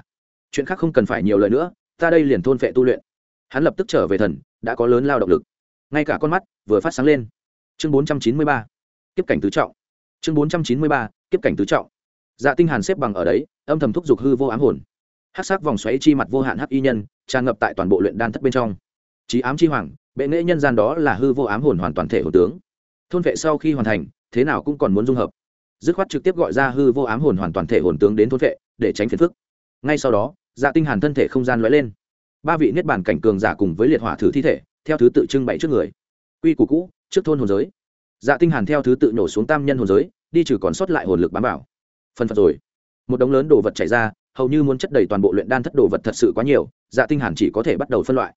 Chuyện khác không cần phải nhiều lời nữa, ta đây liền thôn phệ tu luyện. Hắn lập tức trở về thần, đã có lớn lao động lực. Ngay cả con mắt vừa phát sáng lên. Chương 493 kiếp cảnh tứ trọng. Chương 493 kiếp cảnh tứ trọng. Dạ tinh hàn xếp bằng ở đấy, âm thầm thúc giục hư vô ám hồn. Hắc sắc vòng xoáy chi mặt vô hạn hắc y nhân, tràn ngập tại toàn bộ luyện đan thất bên trong. Trí ám chi hoàng, bệ nghệ nhân gian đó là hư vô ám hồn hoàn toàn thể hồn tướng. Thôn vệ sau khi hoàn thành, thế nào cũng còn muốn dung hợp dứt khoát trực tiếp gọi ra hư vô ám hồn hoàn toàn thể hồn tướng đến thôn vệ, để tránh phiền phức. Ngay sau đó dạ tinh hàn thân thể không gian lóe lên. Ba vị niết bàn cảnh cường giả cùng với liệt hỏa thử thi thể, theo thứ tự trưng bày trước người. Quy củ cũ, trước thôn hồn giới. Dạ tinh hàn theo thứ tự nổ xuống tam nhân hồn giới, đi trừ còn sót lại hồn lực bám bảo phân phật rồi. Một đống lớn đồ vật chảy ra, hầu như muốn chất đầy toàn bộ luyện đan thất đồ vật thật sự quá nhiều dạ tinh hàn chỉ có thể bắt đầu phân loại.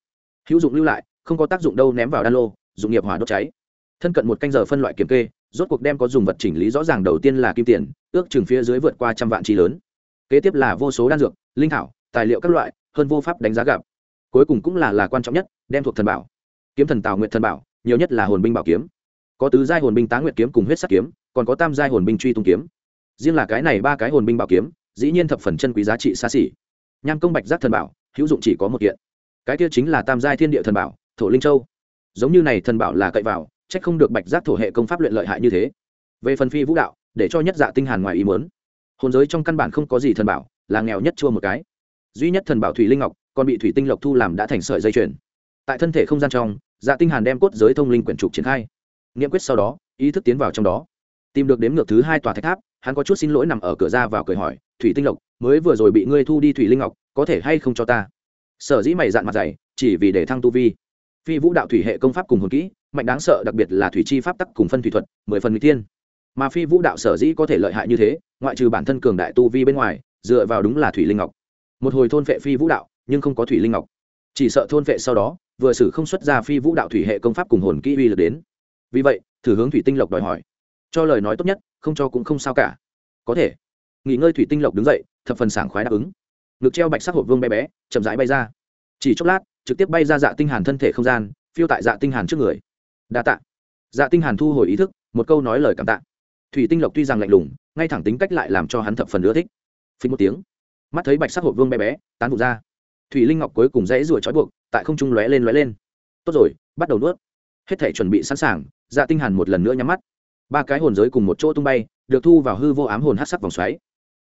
Hữu dụng lưu lại, không có tác dụng đâu ném vào đan lô, dụng nghiệp hỏa đốt cháy. Thân cận một canh giờ phân loại kiểm kê rốt cuộc đem có dùng vật chỉnh lý rõ ràng đầu tiên là kim tiền, ước chừng phía dưới vượt qua trăm vạn chi lớn. Kế tiếp là vô số đan dược, linh thảo, tài liệu các loại, hơn vô pháp đánh giá gặp. Cuối cùng cũng là là quan trọng nhất, đem thuộc thần bảo. Kiếm thần tào nguyện thần bảo, nhiều nhất là hồn binh bảo kiếm. Có tứ giai hồn binh tá nguyệt kiếm cùng huyết sắc kiếm, còn có tam giai hồn binh truy tung kiếm. Riêng là cái này ba cái hồn binh bảo kiếm, dĩ nhiên thập phần chân quý giá trị xa xỉ. Nham công bạch giác thần bảo, hữu dụng chỉ có một kiện. Cái kia chính là tam giai thiên địa thần bảo, thổ linh châu. Giống như này thần bảo là cậy vào trách không được bạch giác thổ hệ công pháp luyện lợi hại như thế. Về phần phi vũ đạo, để cho nhất dạ tinh hàn ngoài ý muốn. Hồn giới trong căn bản không có gì thần bảo, là nghèo nhất chua một cái. Duy nhất thần bảo thủy linh ngọc, còn bị thủy tinh lộc thu làm đã thành sợi dây chuyền. Tại thân thể không gian trong dạ tinh hàn đem cốt giới thông linh quyển trục triển khai. Nghiệm quyết sau đó, ý thức tiến vào trong đó. Tìm được đếm ngược thứ hai tòa thạch tháp, hắn có chút xin lỗi nằm ở cửa ra vào cười hỏi, thủy tinh lộc, mới vừa rồi bị ngươi thu đi thủy linh ngọc, có thể hay không cho ta? Sở dĩ mày dạn mặt dày, chỉ vì để thăng tu vi. Phi vũ đạo thủy hệ công pháp cùng hồn kỹ mạnh đáng sợ đặc biệt là thủy chi pháp tắc cùng phân thủy thuật, mười phần mỹ tiên mà phi vũ đạo sở dĩ có thể lợi hại như thế, ngoại trừ bản thân cường đại tu vi bên ngoài, dựa vào đúng là thủy linh ngọc. Một hồi thôn vệ phi vũ đạo, nhưng không có thủy linh ngọc. Chỉ sợ thôn vệ sau đó, vừa xử không xuất ra phi vũ đạo thủy hệ công pháp cùng hồn kỹ uy lực đến. Vì vậy, thử hướng thủy tinh lộc đòi hỏi. Cho lời nói tốt nhất, không cho cũng không sao cả. Có thể. Nghỉ ngơi thủy tinh lộc đứng dậy, thập phần sảng khoái đáp ứng. Ngực treo bạch sắc hộp vương bé bé, chậm rãi bay ra. Chỉ chốc lát, trực tiếp bay ra dạ tinh hàn thân thể không gian, phiêu tại dạ tinh hàn trước người đa tạ. Dạ tinh hàn thu hồi ý thức, một câu nói lời cảm tạ. Thủy tinh lộc tuy rằng lạnh lùng, ngay thẳng tính cách lại làm cho hắn thập phần ưa thích. Phình một tiếng, mắt thấy bạch sắc hộp vương bé bé, tán vụt ra. Thủy linh ngọc cuối cùng dãy ruồi trói buộc, tại không trung lóe lên lóe lên. Tốt rồi, bắt đầu nuốt. Hết thể chuẩn bị sẵn sàng dạ tinh hàn một lần nữa nhắm mắt. Ba cái hồn giới cùng một chỗ tung bay, được thu vào hư vô ám hồn hắc sắc vòng xoáy.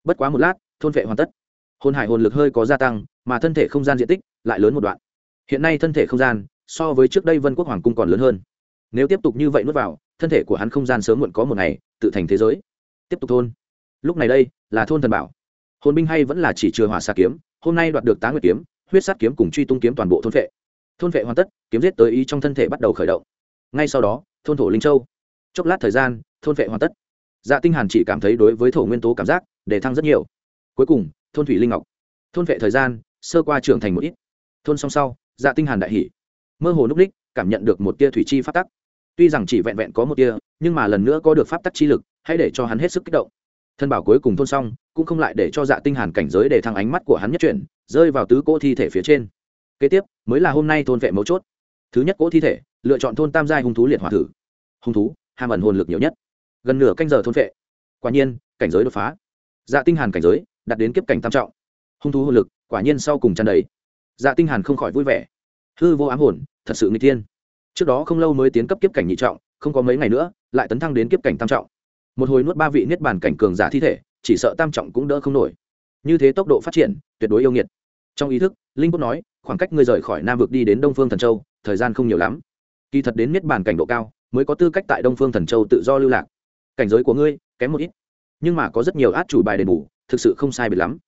Bất quá một lát, thôn vệ hoàn tất. Hồn hải hồn lực hơi có gia tăng, mà thân thể không gian diện tích lại lớn một đoạn. Hiện nay thân thể không gian, so với trước đây vân quốc hoàng cung còn lớn hơn nếu tiếp tục như vậy nuốt vào, thân thể của hắn không gian sớm muộn có một ngày, tự thành thế giới. Tiếp tục thôn. Lúc này đây, là thôn thần bảo. Hồn binh hay vẫn là chỉ chừa hỏa xà kiếm, hôm nay đoạt được tá nguyệt kiếm, huyết sát kiếm cùng truy tung kiếm toàn bộ thôn vệ. Thôn vệ hoàn tất, kiếm giết tới ý trong thân thể bắt đầu khởi động. Ngay sau đó, thôn thổ linh châu. Chốc lát thời gian, thôn vệ hoàn tất. Dạ tinh hàn chỉ cảm thấy đối với thổ nguyên tố cảm giác, để thăng rất nhiều. Cuối cùng, thôn thủy linh ngọc. Thôn vệ thời gian, sơ qua trưởng thành một ít. Thôn song sau dạ tinh hàn đại hỉ. Mơ hồ núp đích cảm nhận được một tia thủy chi pháp tắc tuy rằng chỉ vẹn vẹn có một tia, nhưng mà lần nữa có được pháp tắc chi lực, hãy để cho hắn hết sức kích động. Thân bảo cuối cùng thôn xong, cũng không lại để cho dạ tinh hàn cảnh giới để thăng ánh mắt của hắn nhất chuyển, rơi vào tứ cỗ thi thể phía trên. Kế tiếp, mới là hôm nay thôn vệ mấu chốt. Thứ nhất cỗ thi thể, lựa chọn thôn tam giai hung thú liệt hỏa thử. Hung thú, hàm ẩn hồn lực nhiều nhất. Gần nửa canh giờ thôn vệ. Quả nhiên, cảnh giới đột phá. Dạ tinh hàn cảnh giới, đạt đến kiếp cảnh tam trọng. Hung thú hồn lực, quả nhiên sau cùng tràn đầy. Dạ tinh hàn không khỏi vui vẻ. Hư vô ám hồn, thật sự nguy tiên trước đó không lâu mới tiến cấp kiếp cảnh nhị trọng, không có mấy ngày nữa, lại tấn thăng đến kiếp cảnh tam trọng. Một hồi nuốt ba vị niết bàn cảnh cường giả thi thể, chỉ sợ tam trọng cũng đỡ không nổi. Như thế tốc độ phát triển, tuyệt đối yêu nghiệt. Trong ý thức, linh quốc nói, khoảng cách ngươi rời khỏi nam vực đi đến đông phương thần châu, thời gian không nhiều lắm. Kỳ thật đến niết bàn cảnh độ cao, mới có tư cách tại đông phương thần châu tự do lưu lạc. Cảnh giới của ngươi, kém một ít. Nhưng mà có rất nhiều át chủ bài đền bù, thực sự không sai biệt lắm.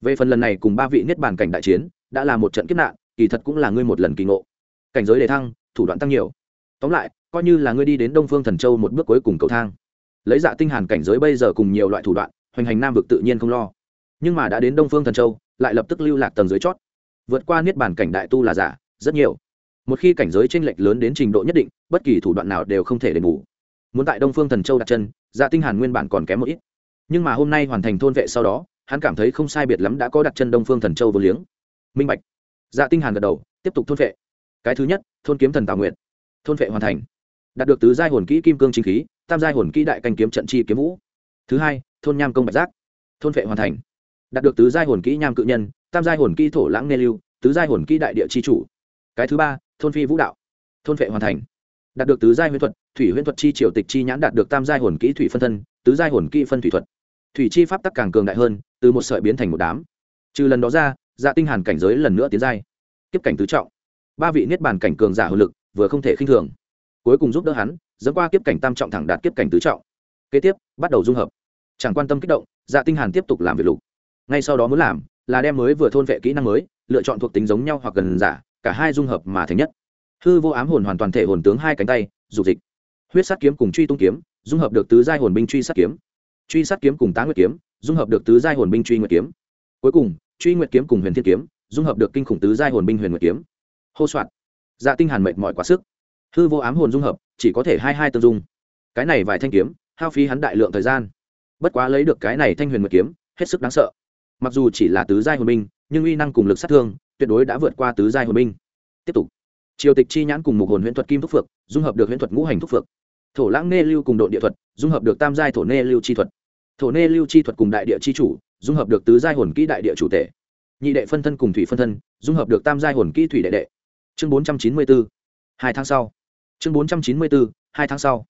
Về phần lần này cùng ba vị niết bàn cảnh đại chiến, đã là một trận kiếp nạn, kỳ thật cũng là ngươi một lần kỳ ngộ. Cảnh giới đề thăng thủ đoạn tăng nhiều. Tóm lại, coi như là ngươi đi đến đông phương thần châu một bước cuối cùng cầu thang, lấy dạ tinh hàn cảnh giới bây giờ cùng nhiều loại thủ đoạn, hoành hành nam vực tự nhiên không lo. Nhưng mà đã đến đông phương thần châu, lại lập tức lưu lạc tầng dưới chót. Vượt qua niết bàn cảnh đại tu là giả, rất nhiều. Một khi cảnh giới chênh lệch lớn đến trình độ nhất định, bất kỳ thủ đoạn nào đều không thể đền bù. Muốn tại đông phương thần châu đặt chân dạ tinh hàn nguyên bản còn kém một ít. Nhưng mà hôm nay hoàn thành thôn vệ sau đó, hắn cảm thấy không sai biệt lắm đã có đặt chân đông phương thần châu vô liếng. Minh bạch. Dạ tinh hàn gật đầu, tiếp tục thôn vệ cái thứ nhất, thôn kiếm thần tào nguyện thôn vệ hoàn thành. Đạt được tứ giai hồn kỹ kim cương chính khí, tam giai hồn kỹ đại canh kiếm trận chi kiếm vũ. Thứ hai, thôn nham công bạch giác. Thôn vệ hoàn thành. Đạt được tứ giai hồn kỹ nham cự nhân, tam giai hồn kỹ thổ lãng nê lưu, tứ giai hồn kỹ đại địa chi chủ. Cái thứ ba, thôn phi vũ đạo. Thôn vệ hoàn thành. Đạt được tứ giai huyễn thuật, thủy huyễn thuật chi triều tịch chi nhãn đạt được tam giai hồn kỹ thủy phân thân, tứ giai hồn kỹ phân thủy thuật. Thủy chi pháp tắc càng cường đại hơn, từ một sợi biến thành một đám. Trừ lần đó ra dạ tinh hàn cảnh giới lần nữa tiến giai. Tiếp cảnh tứ trọng ba vị niết bàn cảnh cường giả hồn lực vừa không thể khinh thường. Cuối cùng giúp đỡ hắn, dẫn qua kiếp cảnh tam trọng thẳng đạt kiếp cảnh tứ trọng. Kế tiếp, bắt đầu dung hợp. Chẳng quan tâm kích động dạ tinh hàn tiếp tục làm việc lục. Ngay sau đó muốn làm là đem mới vừa thôn vệ kỹ năng mới, lựa chọn thuộc tính giống nhau hoặc gần giả, cả hai dung hợp mà thành nhất. Hư vô ám hồn hoàn toàn thể hồn tướng hai cánh tay, dục dịch. Huyết sát kiếm cùng truy tung kiếm, dung hợp được tứ giai hồn binh truy sát kiếm. Truy sát kiếm cùng tá nguyệt kiếm, dung hợp được tứ giai hồn binh truy nguyệt kiếm. Cuối cùng, truy nguyệt kiếm cùng huyền thiên kiếm, dung hợp được kinh khủng tứ giai hồn binh huyền nguyệt kiếm hô soạn dạ tinh hàn mệt mỏi quá sức. Hư vô ám hồn dung hợp, chỉ có thể hai hai tương dung. Cái này vài thanh kiếm, hao phí hắn đại lượng thời gian. Bất quá lấy được cái này thanh huyền mật kiếm, hết sức đáng sợ. Mặc dù chỉ là tứ giai hồn binh, nhưng uy năng cùng lực sát thương, tuyệt đối đã vượt qua tứ giai hồn binh. Tiếp tục. Triều tịch chi nhãn cùng mục hồn huyễn thuật kim thúc phược dung hợp được huyễn thuật ngũ hành thúc phược thổ lãng nê lưu cùng độ địa thuật, dung hợp được tam giai thổ nê lưu chi thuật. Thổ nê lưu chi thuật cùng đại địa chi chủ, dung hợp được tứ giai hồn kỹ đại địa chủ tể. Nhị đệ phân thân cùng thủy phân thân, dung hợp được tam giai hồn kỹ thủy đệ đệ chương bốn trăm chín mươi bốn, hai tháng sau. Chương bốn trăm chín mươi bốn, hai tháng sau.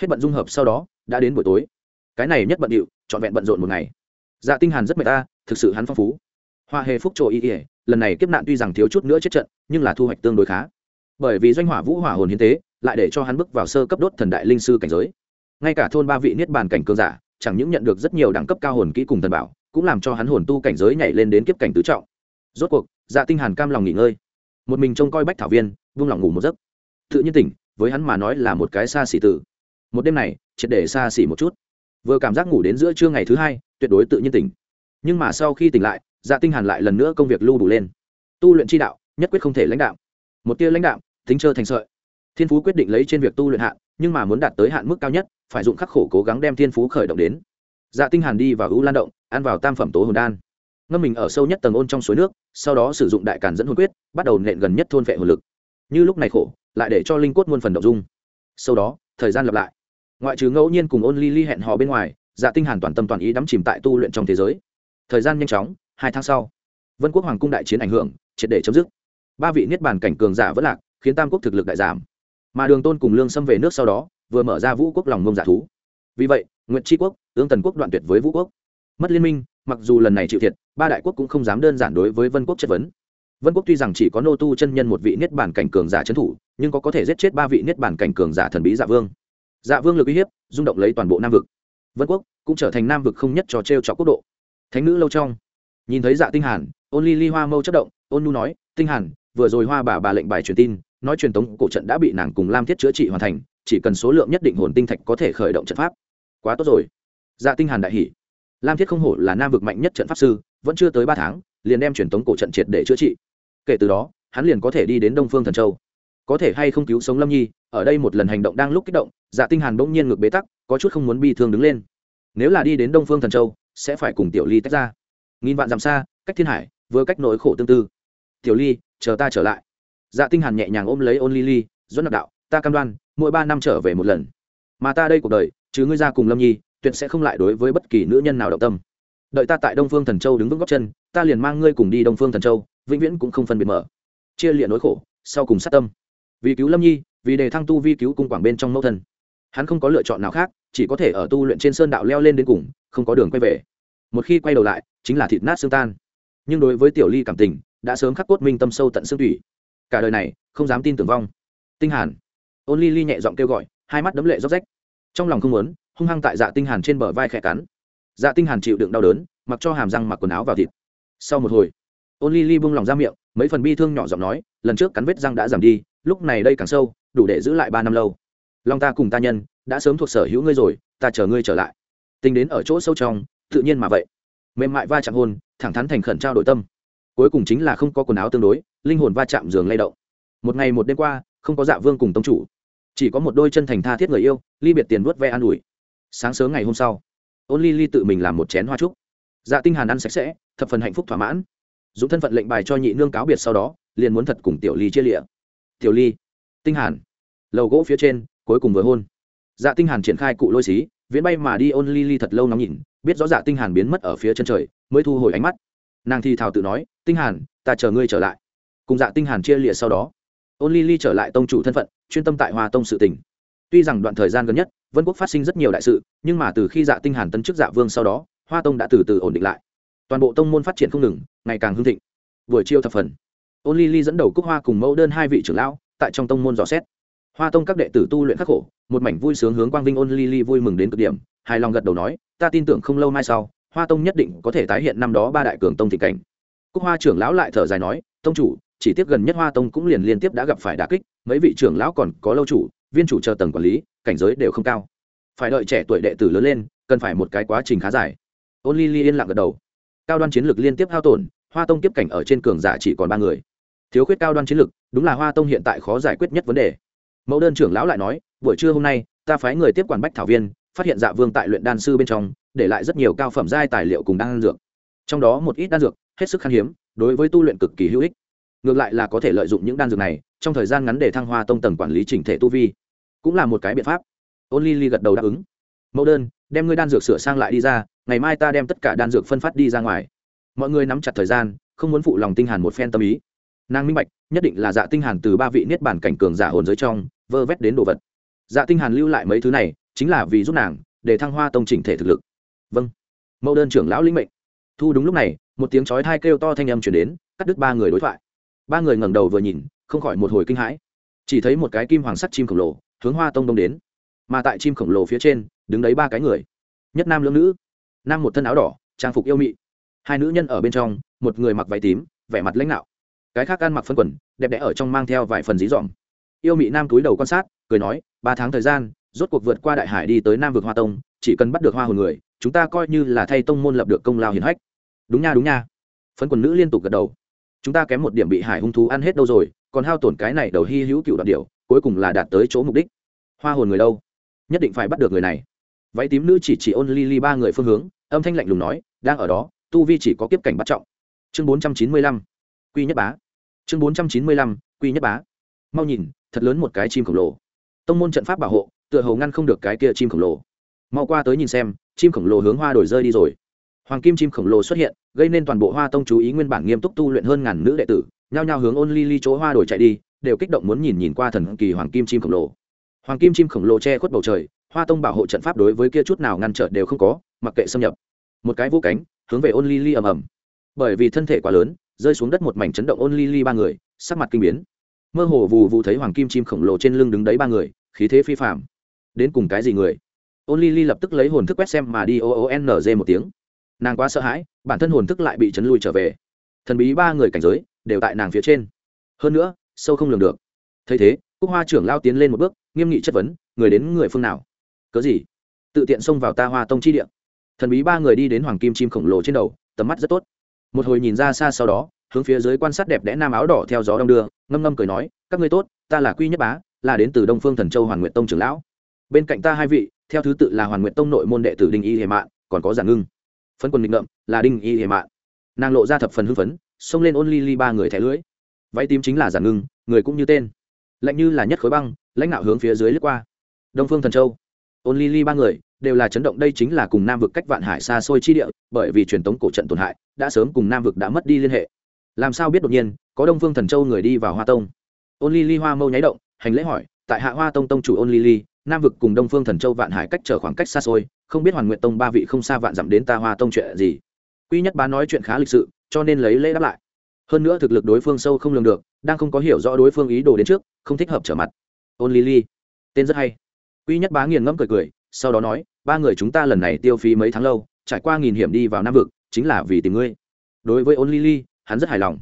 Hết bận dung hợp sau đó, đã đến buổi tối. Cái này nhất bận điệu, trọn vẹn bận rộn một ngày. Dạ tinh hàn rất mệt ta, thực sự hắn phong phú. Hoa hề phúc trội y ỉa, lần này kiếp nạn tuy rằng thiếu chút nữa chết trận, nhưng là thu hoạch tương đối khá. Bởi vì doanh hỏa vũ hỏa hồn hiến tế, lại để cho hắn bước vào sơ cấp đốt thần đại linh sư cảnh giới. Ngay cả thôn ba vị niết bàn cảnh cường giả, chẳng những nhận được rất nhiều đẳng cấp cao hồn kỹ cùng thần bảo, cũng làm cho hắn hồn tu cảnh giới nhảy lên đến kiếp cảnh tứ trọng. Rốt cuộc dạ tinh hàn cam lòng nghỉ ngơi một mình trông coi bách thảo viên, vung lòng ngủ một giấc. Tự nhiên tỉnh, với hắn mà nói là một cái xa xỉ tử. Một đêm này, triệt để xa xỉ một chút. Vừa cảm giác ngủ đến giữa trưa ngày thứ hai, tuyệt đối tự nhiên tỉnh. Nhưng mà sau khi tỉnh lại dạ tinh hàn lại lần nữa công việc lưu đủ lên. Tu luyện chi đạo, nhất quyết không thể lãnh đạo một tia lãnh đạo tính trơ thành sợi. Thiên phú quyết định lấy trên việc tu luyện hạn, nhưng mà muốn đạt tới hạn mức cao nhất, phải dụng khắc khổ cố gắng đem thiên phú khởi động đến. Dạ tinh hàn đi vào ưu lan động, ăn vào tam phẩm tố hồn đan ngâm mình ở sâu nhất tầng ôn trong suối nước, sau đó sử dụng đại càn dẫn hồn quyết, bắt đầu nện gần nhất thôn vệ hồn lực. Như lúc này khổ, lại để cho linh cốt muôn phần động dung. Sau đó, thời gian lặp lại. Ngoại trừ ngẫu nhiên cùng ôn ly ly hẹn hò bên ngoài dạ tinh hàn toàn tâm toàn ý đắm chìm tại tu luyện trong thế giới. Thời gian nhanh chóng, hai tháng sau, vân quốc hoàng cung đại chiến ảnh hưởng, triệt để chấm dứt. Ba vị niết bàn cảnh cường giả vẫn lạc, khiến tam quốc thực lực đại giảm. Mà đường tôn cùng lương xâm về nước sau đó, vừa mở ra vũ quốc lòng ngông giả thú. Vì vậy nguyễn tri quốc, ương tần quốc đoạn tuyệt với vũ quốc. Mất liên minh mặc dù lần này chịu thiệt, ba đại quốc cũng không dám đơn giản đối với vân quốc chất vấn. Vân quốc tuy rằng chỉ có nô tu chân nhân một vị niết bản cảnh cường giả trấn thủ, nhưng có có thể giết chết ba vị niết bản cảnh cường giả thần bí dạ vương. Dạ vương lực uy hiếp, rung động lấy toàn bộ nam vực. Vân quốc cũng trở thành nam vực không nhất trò t r e o trọ quốc độ. Thánh nữ lâu trong, nhìn thấy dạ tinh hàn, ôn ly ly hoa mâu chất động, ôn nu nói, tinh hàn, vừa rồi hoa bà bà lệnh bài truyền tin, nói truyền tống cổ trận đã bị nàng cùng lam thiết chữa trị hoàn thành, chỉ cần số lượng nhất định hồn tinh thạch có thể khởi động trận pháp. Quá tốt rồi. Dạ tinh hàn đại hỉ lam thiết không hổ là nam vực mạnh nhất trận pháp sư, vẫn chưa tới ba tháng, liền đem truyền tống cổ trận triệt để chữa trị. Kể từ đó, hắn liền có thể đi đến đông phương thần châu. Có thể hay không cứu sống lâm nhi, ở đây một lần hành động đang lúc kích động dạ tinh hàn bỗng nhiên ngược bế tắc, có chút không muốn bi thương đứng lên. Nếu là đi đến đông phương thần châu, sẽ phải cùng tiểu ly tách ra. Nghìn vạn dặm xa, cách thiên hải, vừa cách nỗi khổ tương tư. Tiểu ly, chờ ta trở lại. Dạ tinh hàn nhẹ nhàng ôm lấy ôn ly ly dẫn đạo, ta cam đoan, mỗi ba năm trở về một lần. Mà ta đây cuộc đời, chứ ngươi ra cùng lâm nhi tuyệt sẽ không lại đối với bất kỳ nữ nhân nào động tâm. Đợi ta tại đông phương thần châu đứng vững góc chân, ta liền mang ngươi cùng đi đông phương thần châu, vĩnh viễn cũng không phân biệt mở. Chia liệt nỗi khổ, sau cùng sát tâm. Vì cứu lâm nhi, vì đề thăng tu vi cứu cung quảng bên trong mẫu thân. Hắn không có lựa chọn nào khác, chỉ có thể ở tu luyện trên sơn đạo leo lên đến cùng, không có đường quay về. Một khi quay đầu lại, chính là thịt nát xương tan. Nhưng đối với tiểu ly cảm tình, đã sớm khắc cốt minh tâm sâu tận xương thủy cả đời này, không dám tin tưởng vong. Tinh hàn. Ôn ly ly nhẹ giọng kêu gọi, hai mắt đấm lệ róc rách. Trong lòng không muốn hung hăng tại dạ tinh hàn trên bờ vai khẽ cắn. Dạ tinh hàn chịu đựng đau đớn, mặc cho hàm răng mặc quần áo vào thịt. Sau một hồi, ôn ly ly buông lòng ra miệng, mấy phần bi thương nhỏ giọng nói, lần trước cắn vết răng đã giảm đi, lúc này đây càng sâu, đủ để giữ lại ba năm lâu. Long ta cùng ta nhân, đã sớm thuộc sở hữu ngươi rồi, ta chờ ngươi trở lại. Tính đến ở chỗ sâu trong, tự nhiên mà vậy. Mềm mại va chạm hôn, thẳng thắn thành khẩn trao đổi tâm. Cuối cùng chính là không có quần áo tương đối, linh hồn va chạm giường lay động. Một ngày một đêm qua, không có dạ vương cùng tông chủ. Chỉ có một đôi chân thành tha thiết người yêu, ly biệt tiền vuốt ve an ủi sáng sớm ngày hôm sau, ôn ly ly tự mình làm một chén hoa trúc. Dạ tinh hàn ăn sạch sẽ, thập phần hạnh phúc thỏa mãn. Dùng thân phận lệnh bài cho nhị nương cáo biệt sau đó, liền muốn thật cùng tiểu ly chia lịa. Tiểu ly, tinh hàn. Lầu gỗ phía trên, cuối cùng vừa hôn. Dạ tinh hàn triển khai cụ lôi xí, viễn bay mà đi, ôn ly ly thật lâu nóng nhìn, biết rõ dạ tinh hàn biến mất ở phía chân trời, mới thu hồi ánh mắt. Nàng thì thào tự nói, tinh hàn, ta chờ ngươi trở lại. Cùng dạ tinh hàn chia lịa sau đó, ôn ly ly trở lại tông chủ thân phận, chuyên tâm tại hoa tông sự tình tuy rằng đoạn thời gian gần nhất, vân quốc phát sinh rất nhiều đại sự, nhưng mà từ khi dạ tinh hàn tấn chức dạ vương sau đó, hoa tông đã từ từ ổn định lại. Toàn bộ tông môn phát triển không ngừng, ngày càng hưng thịnh. Buổi chiều thập phần, ôn ly ly dẫn đầu cúc hoa cùng mẫu đơn hai vị trưởng lão tại trong tông môn dò xét. Hoa tông các đệ tử tu luyện khắc khổ, một mảnh vui sướng hướng quang vinh ôn ly ly vui mừng đến cực điểm, hài lòng gật đầu nói, ta tin tưởng không lâu mai sau, hoa tông nhất định có thể tái hiện năm đó ba đại cường tông thị cảnh. Cúc hoa trưởng lão lại thở dài nói, tông chủ, chỉ tiếp gần nhất hoa tông cũng liền liên tiếp đã gặp phải đả kích, mấy vị trưởng lão còn có lâu chủ viên chủ chờ tầng quản lý, cảnh giới đều không cao. Phải đợi trẻ tuổi đệ tử lớn lên, cần phải một cái quá trình khá dài. Ôn ly ly yên lặng gật đầu. Cao đoan chiến lược liên tiếp hao tổn, hoa tông tiếp cảnh ở trên cường giả chỉ còn ba người. Thiếu khuyết cao đoan chiến lược đúng là hoa tông hiện tại khó giải quyết nhất vấn đề. Mẫu đơn trưởng lão lại nói, buổi trưa hôm nay, ta phái người tiếp quản bách thảo viên, phát hiện dạ vương tại luyện đan sư bên trong, để lại rất nhiều cao phẩm giai tài liệu cùng đan dược. Trong đó một ít đan dược, hết sức khan hiếm, đối với tu luyện cực kỳ hữu ích. Ngược lại là có thể lợi dụng những đan dược này, trong thời gian ngắn để thăng hoa tông tầng quản lý chỉnh thể tu vi cũng là một cái biện pháp. Ôn ly ly gật đầu đáp ứng. Mẫu đơn, đem ngươi đan dược sửa sang lại đi ra, ngày mai ta đem tất cả đan dược phân phát đi ra ngoài. Mọi người nắm chặt thời gian, không muốn phụ lòng tinh hàn một phen tâm ý. Nàng minh bạch, nhất định là dạ tinh hàn từ ba vị niết bản cảnh cường giả hồn giới trong, vơ vét đến đồ vật. Dạ tinh hàn lưu lại mấy thứ này, chính là vì giúp nàng, để thăng hoa tông chỉnh thể thực lực. Vâng. Mẫu đơn trưởng lão linh mệnh. Thu đúng lúc này, một tiếng chói tai kêu to thanh âm truyền đến, cắt đứt ba người đối thoại. Ba người ngẩng đầu vừa nhìn, không khỏi một hồi kinh hãi. Chỉ thấy một cái kim hoàng sắt chim khổng lồ hướng hoa tông đông đến mà tại chim khổng lồ phía trên đứng đấy ba cái người nhất nam lưỡng nữ nam một thân áo đỏ trang phục yêu mị hai nữ nhân ở bên trong một người mặc váy tím vẻ mặt lãnh đạo cái khác ăn mặc phân quần đẹp đẽ ở trong mang theo vài phần dí dỏm yêu mị nam túi đầu quan sát cười nói ba tháng thời gian rốt cuộc vượt qua đại hải đi tới nam vực hoa tông chỉ cần bắt được hoa hồn người chúng ta coi như là thay tông môn lập được công lao hiển hách đúng nha đúng nha phân quần nữ liên tục gật đầu chúng ta kém một điểm bị hải hung thú ăn hết đâu rồi còn hao tổn cái này đầu hy hữu cựu đoạn điều cuối cùng là đạt tới chỗ mục đích. Hoa hồn người đâu? Nhất định phải bắt được người này. Váy tím nữ chỉ chỉ ôn ly ly ba người phương hướng, âm thanh lạnh lùng nói, đang ở đó, tu vi chỉ có kiếp cảnh bắt trọng. Chương bốn trăm chín mươi lăm, quy nhất bá. Chương bốn trăm chín mươi lăm, quy nhất bá. Mau nhìn, thật lớn một cái chim khổng lồ. Tông môn trận pháp bảo hộ, tựa hồ ngăn không được cái kia chim khổng lồ. Mau qua tới nhìn xem, chim khổng lồ hướng hoa đổi rơi đi rồi. Hoàng kim chim khổng lồ xuất hiện, gây nên toàn bộ hoa tông chú ý nguyên bản nghiêm túc tu luyện hơn ngàn nữ đệ tử, nhao nhao hướng ôn ly ly chỗ hoa đổi chạy đi đều kích động muốn nhìn nhìn qua thần kỳ hoàng kim chim khổng lồ. Hoàng kim chim khổng lồ che khuất bầu trời, hoa tông bảo hộ trận pháp đối với kia chút nào ngăn trở đều không có, mặc kệ xâm nhập. Một cái vũ cánh, hướng về ôn ly ly ầm ầm. Bởi vì thân thể quá lớn, rơi xuống đất một mảnh chấn động ôn ly ly ba người, sắc mặt kinh biến. Mơ hồ vù vù thấy hoàng kim chim khổng lồ trên lưng đứng đấy ba người, khí thế phi phạm đến cùng cái gì người? Ôn ly ly lập tức lấy hồn thức quét xem mà đi o o n g một tiếng. Nàng quá sợ hãi, bản thân hồn thức lại bị chấn lui trở về. Thần bí ba người cảnh giới, đều tại nàng phía trên. Hơn nữa sâu không lường được. Thấy thế, cúc hoa trưởng lao tiến lên một bước, nghiêm nghị chất vấn, người đến người phương nào? Cớ gì? Tự tiện xông vào ta hoa tông chi địa. Thần bí ba người đi đến hoàng kim chim khổng lồ trên đầu, tầm mắt rất tốt. Một hồi nhìn ra xa sau đó, hướng phía dưới quan sát đẹp đẽ nam áo đỏ theo gió đông đưa, ngâm ngâm cười nói, các ngươi tốt, ta là quy nhất bá, là đến từ đông phương thần châu hoàn nguyện tông trưởng lão. Bên cạnh ta hai vị, theo thứ tự là hoàn nguyện tông nội môn đệ tử đinh y hề mạn, còn có giản ngưng. Phân quân định ngậm là đinh y hề mạn. Nàng lộ ra thập phần hưng phấn, xông lên ôn ly ly ba người thẻ lưới váy tím chính là giản ngưng, người cũng như tên. Lạnh như là nhất khối băng, lãnh đạo hướng phía dưới lướt qua. Đông phương thần châu. Ôn ly ly ba người, đều là chấn động, đây chính là cùng nam vực cách vạn hải xa xôi chi địa, bởi vì truyền thống cổ trận tổn hại, đã sớm cùng nam vực đã mất đi liên hệ. Làm sao biết đột nhiên, có đông phương thần châu người đi vào hoa tông? Ôn ly ly hoa mâu nháy động, hành lễ hỏi, tại hạ hoa tông tông chủ ôn ly ly, nam vực cùng đông phương thần châu vạn hải cách trở khoảng cách xa xôi, không biết hoàn nguyện tông ba vị không xa vạn dặm đến ta hoa tông chuyện gì? Quy nhất bá nói chuyện khá lịch sự, cho nên lấy lễ đáp lại hơn nữa thực lực đối phương sâu không lường được đang không có hiểu rõ đối phương ý đồ đến trước không thích hợp trở mặt. Ôn Lily, tên rất hay. Quy nhất bá nghiền ngẫm cười cười sau đó nói ba người chúng ta lần này tiêu phí mấy tháng lâu trải qua nghìn hiểm đi vào nam vực chính là vì tìm ngươi. Đối với ôn Lily, hắn rất hài lòng.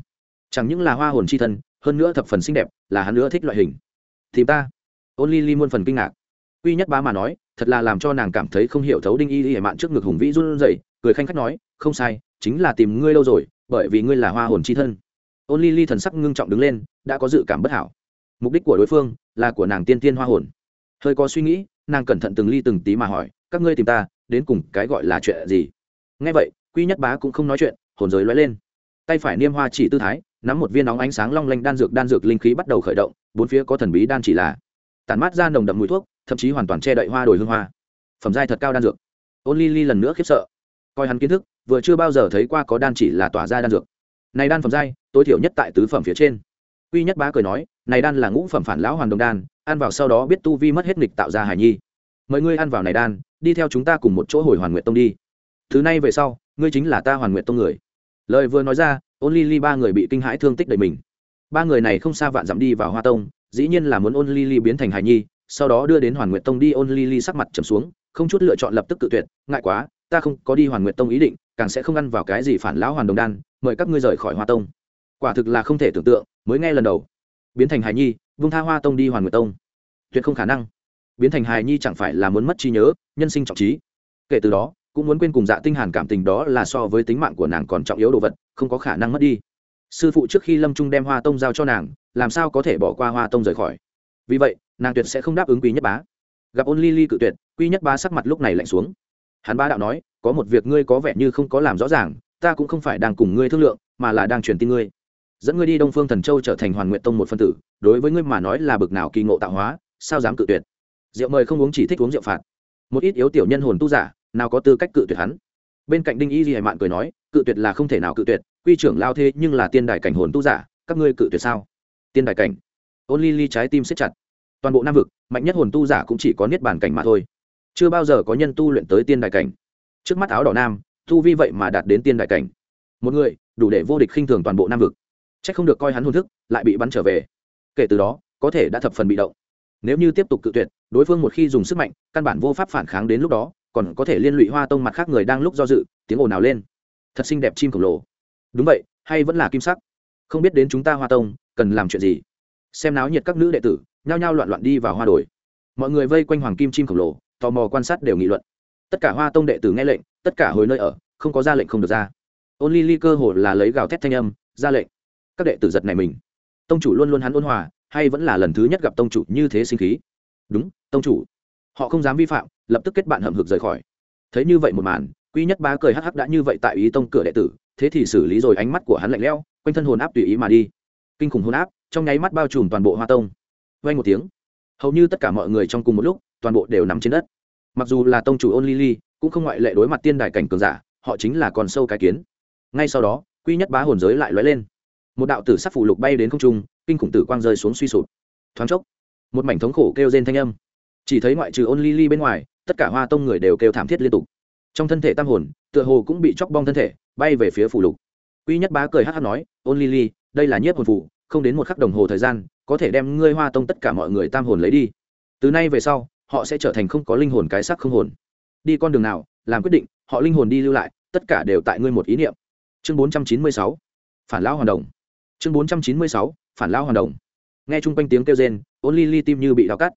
Chẳng những là hoa hồn c h i thân hơn nữa thập phần xinh đẹp là hắn nữa thích loại hình. Thì ta. Ôn Lily muôn phần kinh ngạc. Quy nhất bá mà nói thật là làm cho nàng cảm thấy không hiểu thấu đinh y y hệ mạn trước ngực hùng vĩ run rẩy cười khanh khách nói không sai chính là tìm ngươi lâu rồi bởi vì ngươi là hoa hồn chi thân. Ôn ly ly thần sắc ngưng trọng đứng lên, đã có dự cảm bất hảo. Mục đích của đối phương là của nàng tiên tiên hoa hồn. Hơi có suy nghĩ, nàng cẩn thận từng ly từng tí mà hỏi, các ngươi tìm ta, đến cùng cái gọi là chuyện gì? Ngay vậy, quy nhất bá cũng không nói chuyện, hồn giới lóe lên. Tay phải niêm hoa chỉ tư thái, nắm một viên nóng ánh sáng long lanh đan dược đan dược linh khí bắt đầu khởi động, bốn phía có thần bí đan chỉ là tàn mát ra nồng đậm mùi thuốc, thậm chí hoàn toàn che đậy hoa đồi hương hoa. Phẩm giai thật cao đan dược. Ôn ly ly lần nữa khiếp sợ. Coi hắn kiến thức vừa chưa bao giờ thấy qua có đan chỉ là tỏa ra đan dược. Này đan phẩm giai, tối thiểu nhất tại tứ phẩm phía trên. Quy nhất bá cười nói, này đan là ngũ phẩm phản lão hoàn đồng đan, ăn vào sau đó biết tu vi mất hết nghịch tạo ra hải nhi. Mời ngươi ăn vào này đan, đi theo chúng ta cùng một chỗ hồi hoàn nguyện tông đi. Thứ này về sau, ngươi chính là ta hoàn nguyện tông người. Lời vừa nói ra, ôn ly ly ba người bị kinh hãi thương tích đầy mình. Ba người này không xa vạn dặm đi vào hoa tông, dĩ nhiên là muốn ôn ly ly biến thành hải nhi, sau đó đưa đến hoàn nguyện tông đi, ôn ly ly sắc mặt trầm xuống, không chút lựa chọn lập tức tự tuyệt, ngại quá ta không có đi hoàn nguyện tông ý định, càng sẽ không ăn vào cái gì phản lão hoàn đồng đan, mời các ngươi rời khỏi hoa tông. Quả thực là không thể tưởng tượng, mới nghe lần đầu. Biến thành hài nhi, vung tha hoa tông đi hoàn nguyện tông. Tuyệt không khả năng. Biến thành hài nhi chẳng phải là muốn mất trí nhớ, nhân sinh trọng trí. Kể từ đó, cũng muốn quên cùng dạ tinh hàn cảm tình đó là so với tính mạng của nàng còn trọng yếu đồ vật, không có khả năng mất đi. Sư phụ trước khi lâm trung đem hoa tông giao cho nàng, làm sao có thể bỏ qua hoa tông rời khỏi? Vì vậy, nàng tuyệt sẽ không đáp ứng quý nhất bá. Gặp ôn ly ly cự tuyệt, quý nhất bá sắc mặt lúc này lạnh xuống hắn Ba đạo nói, có một việc ngươi có vẻ như không có làm rõ ràng, ta cũng không phải đang cùng ngươi thương lượng, mà là đang truyền tin ngươi. Dẫn ngươi đi đông phương thần châu trở thành hoàn nguyện tông một phân tử, đối với ngươi mà nói là bực nào kỳ ngộ tạo hóa, sao dám cự tuyệt? Rượu mời không uống chỉ thích uống rượu phạt. Một ít yếu tiểu nhân hồn tu giả, nào có tư cách cự tuyệt hắn? Bên cạnh đinh y di hải mạn cười nói, cự tuyệt là không thể nào cự tuyệt, quy trưởng lao thế nhưng là tiên đài cảnh hồn tu giả, các ngươi cự tuyệt sao? Tiên đài cảnh. Ôn ly ly trái tim siết chặt. Toàn bộ nam vực, mạnh nhất hồn tu giả cũng chỉ có niết bàn cảnh mà thôi chưa bao giờ có nhân tu luyện tới tiên đại cảnh. Trước mắt áo đỏ nam, tu vi vậy mà đạt đến tiên đại cảnh. Một người, đủ để vô địch khinh thường toàn bộ nam vực. C h ắ c không được coi hắn hôn thức, lại bị bắn trở về. Kể từ đó, có thể đã thập phần bị động. Nếu như tiếp tục cự tuyệt, đối phương một khi dùng sức mạnh, căn bản vô pháp phản kháng đến lúc đó, còn có thể liên lụy hoa tông mặt khác người đang lúc do dự, tiếng ồn nào lên. Thật xinh đẹp chim khổng lồ. Đúng vậy, hay vẫn là kim sắc? Không biết đến chúng ta hoa tông, cần làm chuyện gì? Xem náo nhiệt các nữ đệ tử, nhao nhao loạn loạn đi vào hoa đồi. Mọi người vây quanh hoàng kim chim khổng lồ tò mò quan sát đều nghị luận. Tất cả hoa tông đệ tử nghe lệnh, tất cả hồi nơi ở, không có ra lệnh không được ra. Ôn ly ly cơ hồ là lấy gào thét thanh âm, ra lệnh. Các đệ tử giật này mình. Tông chủ luôn luôn hắn ôn hòa, hay vẫn là lần thứ nhất gặp tông chủ như thế sinh khí? Đúng, tông chủ. Họ không dám vi phạm, lập tức kết bạn hầm hực rời khỏi. Thấy như vậy một màn, quy nhất bá cười hắc hắc đã như vậy tại ý tông cửa đệ tử, thế thì xử lý rồi ánh mắt của hắn lạnh lẽo, quanh thân hồn áp tùy ý mà đi. Kinh khủng hồn áp, trong nháy mắt bao trùm toàn bộ hoa tông. Vay một tiếng, hầu như tất cả mọi người trong cùng một lúc toàn bộ đều nằm trên đất. Mặc dù là tông chủ ôn Lily cũng không ngoại lệ đối mặt tiên đài cảnh cường giả họ chính là con sâu cái kiến. Ngay sau đó quy nhất bá hồn giới lại lóe lên. Một đạo tử sắc phủ lục bay đến không trung kinh khủng tử quang rơi xuống suy sụp. Thoáng chốc một mảnh thống khổ kêu rên thanh âm. Chỉ thấy ngoại trừ ôn Lily bên ngoài tất cả hoa tông người đều kêu thảm thiết liên tục. Trong thân thể tam hồn tựa hồ cũng bị chóc bong thân thể bay về phía phủ lục. Quy nhất bá cười hát hát nói ôn Lily, đây là nhiếp hồn phủ không đến một khắc đồng hồ thời gian có thể đem ngươi hoa tông tất cả mọi người tam hồn lấy đi. Từ nay về sau họ sẽ trở thành không có linh hồn cái sắc không hồn. Đi con đường nào, làm quyết định, họ linh hồn đi lưu lại, tất cả đều tại ngươi một ý niệm. Chương bốn trăm chín mươi sáu, phản lão hoàn đồng. Chương bốn trăm chín mươi sáu, phản lão hoàn đồng. Nghe chung quanh tiếng kêu rên, ôn ly ly tim như bị đau cắt.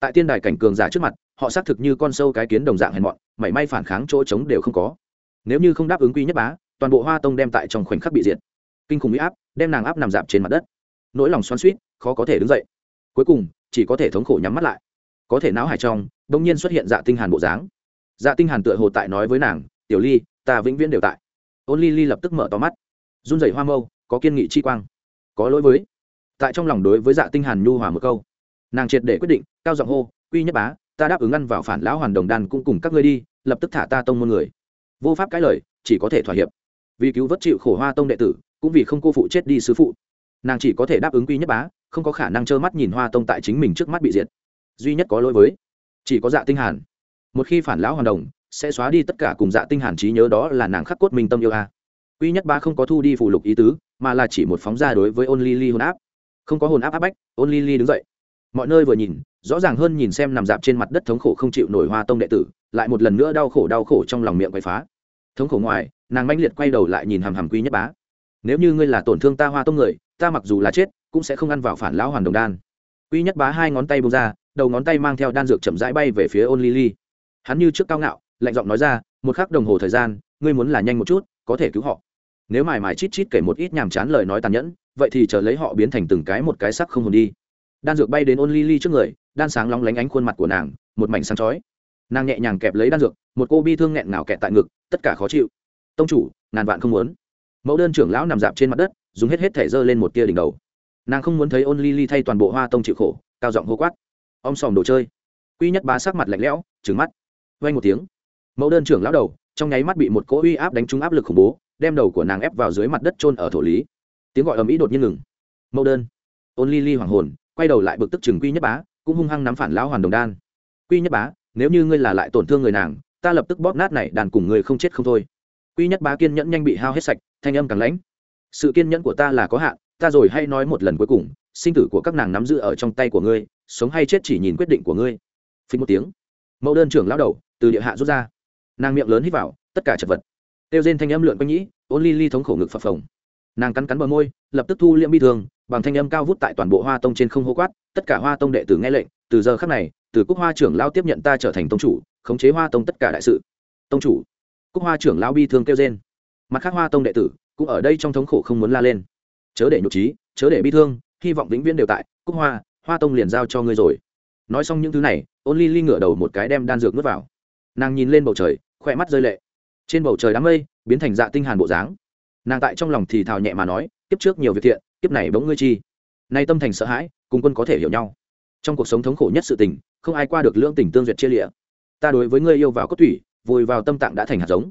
Tại tiên đài cảnh cường giả trước mặt, họ xác thực như con sâu cái kiến đồng dạng hèn mọn, mảy may phản kháng chỗ trống đều không có. Nếu như không đáp ứng quy nhất bá, toàn bộ hoa tông đem tại trong khoảnh khắc bị diệt. Kinh khủng bị áp, đem nàng áp nằm dạp trên mặt đất. Nỗi lòng xoan suýt khó có thể đứng dậy. Cuối cùng, chỉ có thể thống khổ nhắm mắt lại có thể não hải trong đông nhiên xuất hiện dạ tinh hàn bộ dáng. Dạ tinh hàn tựa hồ tại nói với nàng, tiểu ly, ta vĩnh viễn đều tại. Ôn ly ly lập tức mở to mắt. Run rẩy hoa mâu, có kiên nghị chi quang, có lỗi với. Tại trong lòng đối với dạ tinh hàn nhu hòa một câu, nàng triệt để quyết định, cao giọng hô, quy nhất bá, ta đáp ứng ăn vào phản lão hoàn đồng đan cũng cùng các ngươi đi, lập tức thả ta tông môn người. Vô pháp cãi lời, chỉ có thể thỏa hiệp. Vì cứu vớt chịu khổ hoa tông đệ tử, cũng vì không cô phụ chết đi sứ phụ. Nàng chỉ có thể đáp ứng quy nhất bá, không có khả năng trơ mắt nhìn hoa tông tại chính mình trước mắt bị diệt duy nhất có lỗi với. Chỉ có dạ tinh hàn. Một khi phản lão hoàn đồng, sẽ xóa đi tất cả cùng dạ tinh hàn trí nhớ đó là nàng khắc cốt minh tâm yêu a. Quy nhất bá không có thu đi phụ lục ý tứ, mà là chỉ một phóng ra đối với ôn ly ly hồn áp. Không có hồn áp áp bách ôn ly ly đứng dậy. Mọi nơi vừa nhìn, rõ ràng hơn nhìn xem nằm dạp trên mặt đất thống khổ không chịu nổi hoa tông đệ tử, lại một lần nữa đau khổ đau khổ trong lòng miệng quay phá. Thống khổ ngoài, nàng manh liệt quay đầu lại nhìn hàm hàm quy nhất bá. Nếu như ngươi là tổn thương ta hoa tông người, ta mặc dù là chết, cũng sẽ không ăn vào phản lão hoàn đồng đan. Quy nhất bá hai ngón tay bông ra đầu ngón tay mang theo đan dược chậm rãi bay về phía ôn Lily. hắn như trước cao ngạo, lạnh giọng nói ra, một khắc đồng hồ thời gian, ngươi muốn là nhanh một chút, có thể cứu họ. Nếu mải mải chít chít kể một ít nhàm chán lời nói tàn nhẫn, vậy thì chờ lấy họ biến thành từng cái một cái sắc không hồn đi. Đan dược bay đến ôn Lily trước người, đan sáng lóng lánh ánh khuôn mặt của nàng, một mảnh sáng chói. Nàng nhẹ nhàng kẹp lấy đan dược, một cô bi thương nghẹn ngào kẹt tại ngực, tất cả khó chịu. Tông chủ, ngàn vạn không muốn. Mẫu đơn trưởng lão nằm dạp trên mặt đất, dùng hết hết thể dơ lên một tia đỉnh đầu. Nàng không muốn thấy ôn ly ly thay toàn bộ hoa tông chịu khổ, cao giọng hô quát om sòm đồ chơi. Quy nhất bá sắc mặt lạnh lẽo trứng mắt. Vay một tiếng. Mẫu đơn trưởng lão đầu, trong nháy mắt bị một cỗ uy áp đánh trúng áp lực khủng bố, đem đầu của nàng ép vào dưới mặt đất trôn ở thổ lý. Tiếng gọi ầm ĩ đột nhiên ngừng. Mẫu đơn. Ôn ly ly hoàng hồn, quay đầu lại bực tức chừng quy nhất bá, cũng hung hăng nắm phản lão hoàn đồng đan. Quy nhất bá, nếu như ngươi là lại tổn thương người nàng, ta lập tức bóp nát này, đàn cùng người không chết không thôi. Quy nhất bá kiên nhẫn nhanh bị hao hết sạch, thanh âm càng lãnh. Sự kiên nhẫn của ta là có hạn, ta rồi hay nói một lần cuối cùng, sinh tử của các nàng nắm giữ ở trong tay của ngươi sống hay chết chỉ nhìn quyết định của ngươi. Phí một tiếng, mẫu đơn trưởng lao đầu từ địa hạ rút ra. Nàng miệng lớn hít vào, tất cả chật vật. Tiêu trên thanh âm lượn quanh nhĩ, ôn ly ly thống khổ ngực phập phồng. Nàng cắn cắn bờ môi, lập tức thu liễm bi thường bằng thanh âm cao vút tại toàn bộ hoa tông trên không hô quát, tất cả hoa tông đệ tử nghe lệnh, từ giờ khắc này, từ cúc hoa trưởng lao tiếp nhận ta trở thành tông chủ, khống chế hoa tông tất cả đại sự. Tông chủ, cúc hoa trưởng lao bi thương kêu trên mặt khác hoa tông đệ tử cũng ở đây trong thống khổ không muốn la lên. Chớ để nhục trí chớ để bi thương, hy vọng vĩnh viễn đều tại, cúc hoa hoa tông liền giao cho ngươi rồi. Nói xong những thứ này, ôn ly ly ngửa đầu một cái đem đan dược n vào. Nàng nhìn lên bầu trời, khỏe mắt rơi lệ. Trên bầu trời đám mây, biến thành dạ tinh hàn bộ dáng. Nàng tại trong lòng thì thào nhẹ mà nói, kiếp trước nhiều việc thiện, kiếp này bỗng ngươi chi. Nay tâm thành sợ hãi, cùng quân có thể hiểu nhau. Trong cuộc sống thống khổ nhất sự tình, không ai qua được lưỡng tình tương duyệt chia lịa. Ta đối với ngươi yêu vào cốt thủy vùi vào tâm tạng đã thành hạt giống.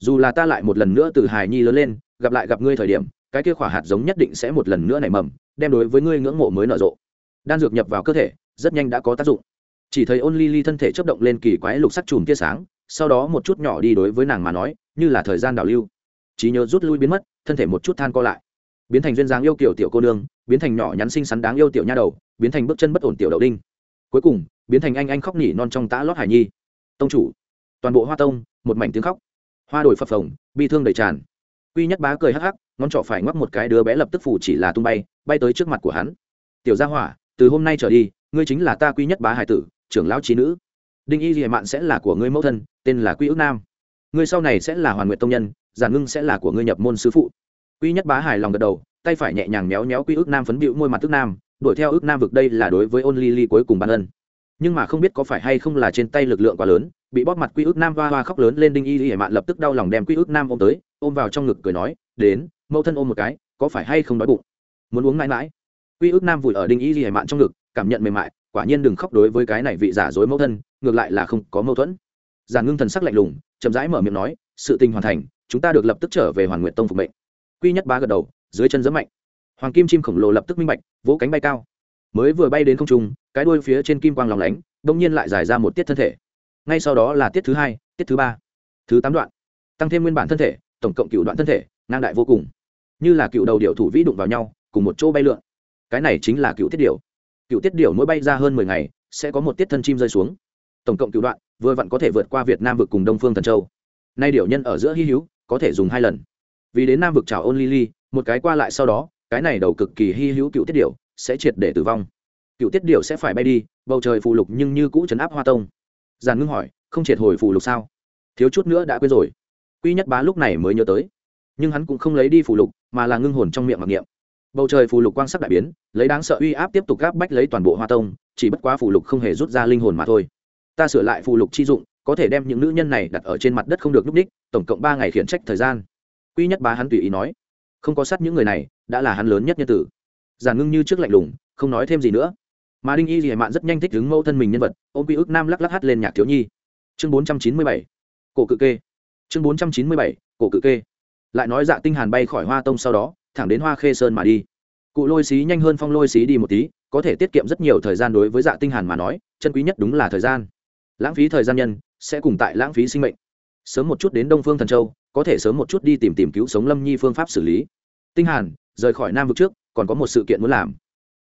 Dù là ta lại một lần nữa từ hài nhi lớn lên, gặp lại gặp ngươi thời điểm, cái kia khỏa hạt giống nhất định sẽ một lần nữa nảy mầm, đem đối với ngươi ngưỡng mộ mới nở rộ đan dược nhập vào cơ thể, rất nhanh đã có tác dụng. Chỉ thấy ôn ly ly thân thể chấp động lên kỳ quái lục sắc chùm tia sáng, sau đó một chút nhỏ đi đối với nàng mà nói, như là thời gian đào lưu. Trí nhớ rút lui biến mất, thân thể một chút than co lại. Biến thành duyên dáng yêu kiểu tiểu cô nương, biến thành nhỏ nhắn xinh xắn đáng yêu tiểu nha đầu, biến thành bước chân bất ổn tiểu đậu đinh. Cuối cùng, biến thành anh anh khóc nỉ non trong tã lót hải nhi. Tông chủ, toàn bộ hoa tông, một mảnh tiếng khóc. Hoa đổi phập phồng, bi thương đầy tràn. Quy nhất bá cười hắc hắc, ngón trỏ phải ngoắc một cái đứa bé lập tức phủ chỉ là tung bay bay tới trước mặt của hắn. Tiểu gia hỏa từ hôm nay trở đi, ngươi chính là ta quy nhất bá hải tử, trưởng lão trí nữ. Đinh y dìa mạn sẽ là của ngươi mẫu thân, tên là quy ước nam. Ngươi sau này sẽ là hoàn nguyện tông nhân, giản ngưng sẽ là của ngươi nhập môn sứ phụ. Quy nhất bá hài lòng gật đầu, tay phải nhẹ nhàng méo méo quy ước nam phấn bịu môi mặt ước nam, đuổi theo ước nam vực đây là đối với ôn ly ly cuối cùng ban ân. Nhưng mà không biết có phải hay không là trên tay lực lượng quá lớn, bị bóp mặt quy ước nam hoa hoa khóc lớn lên đinh y y mạn lập tức đau lòng đem quy ước nam ôm tới, ôm vào trong ngực cười nói, đến, mẫu thân ôm một cái, có phải hay không đói bụng? Muốn uống mãi mãi quy ước nam vùi ở đinh y y mạn trong ngực, cảm nhận mềm mại, quả nhiên đừng khóc đối với cái này vị giả dối mẫu thân, ngược lại là không có mâu thuẫn. Giàn ngưng thần sắc lạnh lùng, chậm rãi mở miệng nói, sự tình hoàn thành, chúng ta được lập tức trở về hoàn nguyện tông phục mệnh. Quy nhất ba gật đầu, dưới chân giấm mạnh. Hoàng kim chim khổng lồ lập tức minh bạch, vỗ cánh bay cao. Mới vừa bay đến không trung, cái đuôi phía trên kim quang lòng lánh đông nhiên lại giải ra một tiết thân thể. Ngay sau đó là tiết thứ hai, tiết thứ ba, thứ tám đoạn. Tăng thêm nguyên bản thân thể, tổng cộng cựu đoạn thân thể, ngang đại vô cùng. Như là cựu đầu điệu thủ vĩ đụng vào nhau, cùng một chỗ bay lượn cái này chính là cựu tiết điểu, cựu tiết điểu mỗi bay ra hơn mười ngày sẽ có một tiết thân chim rơi xuống. Tổng cộng cựu đoạn vừa vặn có thể vượt qua việt nam vực cùng đông phương thần châu. Nay điểu nhân ở giữa hy hữu có thể dùng hai lần. Vì đến nam vực trào ôn lily một cái qua lại sau đó cái này đầu cực kỳ hy hữu cựu tiết điểu sẽ triệt để tử vong. Cựu tiết điểu sẽ phải bay đi bầu trời phù lục nhưng như cũ chấn áp hoa tông. Giàn ngưng hỏi không triệt hồi phù lục sao? Thiếu chút nữa đã quên rồi. Quy nhất bá lúc này mới nhớ tới nhưng hắn cũng không lấy đi phù lục mà là ngưng hồn trong miệng mặc niệm bầu trời phù lục quang sắc đại biến, lấy đáng sợ uy áp tiếp tục gáp bách lấy toàn bộ hoa tông, chỉ bất quá phù lục không hề rút ra linh hồn mà thôi. Ta sửa lại phù lục chi dụng, có thể đem những nữ nhân này đặt ở trên mặt đất không được núp đích tổng cộng ba ngày khiển trách thời gian. Quy nhất bá hắn tùy ý nói, không có sát những người này, đã là hắn lớn nhất nhân tử. Giản ngưng như trước lạnh lùng, không nói thêm gì nữa. Mà đinh y dì mạn rất nhanh thích đứng mẫu thân mình nhân vật, ôm quy ức nam lắc lắc hát lên nhạc thiếu nhi. Chương bốn trăm chín mươi bảy, cổ cự kê. Chương bốn trăm chín mươi bảy, cổ cự kê. Lại nói dạ tinh hàn bay khỏi hoa tông sau đó thẳng đến hoa khê sơn mà đi. Cụ lôi xí nhanh hơn phong lôi xí đi một tí, có thể tiết kiệm rất nhiều thời gian đối với dạ tinh hàn mà nói, chân quý nhất đúng là thời gian. Lãng phí thời gian nhân sẽ cùng tại lãng phí sinh mệnh. Sớm một chút đến đông phương thần châu, có thể sớm một chút đi tìm tìm cứu sống lâm nhi phương pháp xử lý. Tinh hàn, rời khỏi nam vực trước, còn có một sự kiện muốn làm.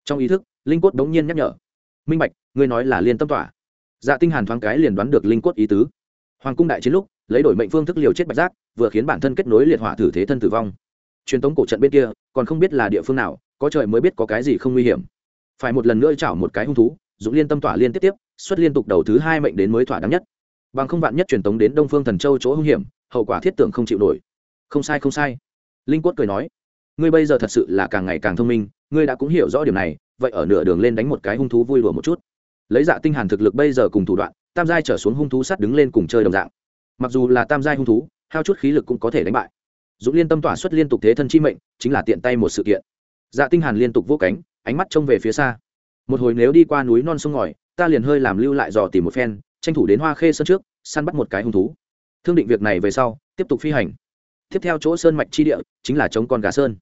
Trong ý thức, linh quất đống nhiên nhắc nhở. Minh bạch, ngươi nói là liên tâm tỏa. Dạ tinh hàn thoáng cái liền đoán được linh quất ý tứ. Hoàng cung đại chiến lúc, lấy đổi mệnh phương thức liều chết bạch giác, vừa khiến bản thân kết nối liệt hỏa thử thế thân tử vong truyền tống cổ trận bên kia, còn không biết là địa phương nào, có trời mới biết có cái gì không nguy hiểm. Phải một lần nữa chảo một cái hung thú dũng liên tâm tỏa liên tiếp tiếp, xuất liên tục đầu thứ hai mệnh đến mới thỏa đáng nhất. Bằng không vạn nhất truyền tống đến đông phương thần châu chỗ hung hiểm, hậu quả thiết tưởng không chịu nổi. Không sai không sai. Linh quất cười nói, ngươi bây giờ thật sự là càng ngày càng thông minh, ngươi đã cũng hiểu rõ điểm này, vậy ở nửa đường lên đánh một cái hung thú vui đùa một chút. Lấy dạ tinh hàn thực lực bây giờ cùng thủ đoạn, tam giai trở xuống hung thú sắt đứng lên cùng chơi đồng dạng. Mặc dù là tam giai hung thú, hao chút khí lực cũng có thể đánh bại dũng liên tâm tỏa xuất liên tục thế thân chi mệnh, chính là tiện tay một sự kiện. Dạ tinh hàn liên tục vỗ cánh, ánh mắt trông về phía xa. Một hồi nếu đi qua núi non sông ngòi, ta liền hơi làm lưu lại dò tìm một phen, tranh thủ đến hoa khê sơn trước, săn bắt một cái hung thú. Thương định việc này về sau, tiếp tục phi hành. Tiếp theo chỗ sơn mạch chi địa, chính là chống con gà sơn.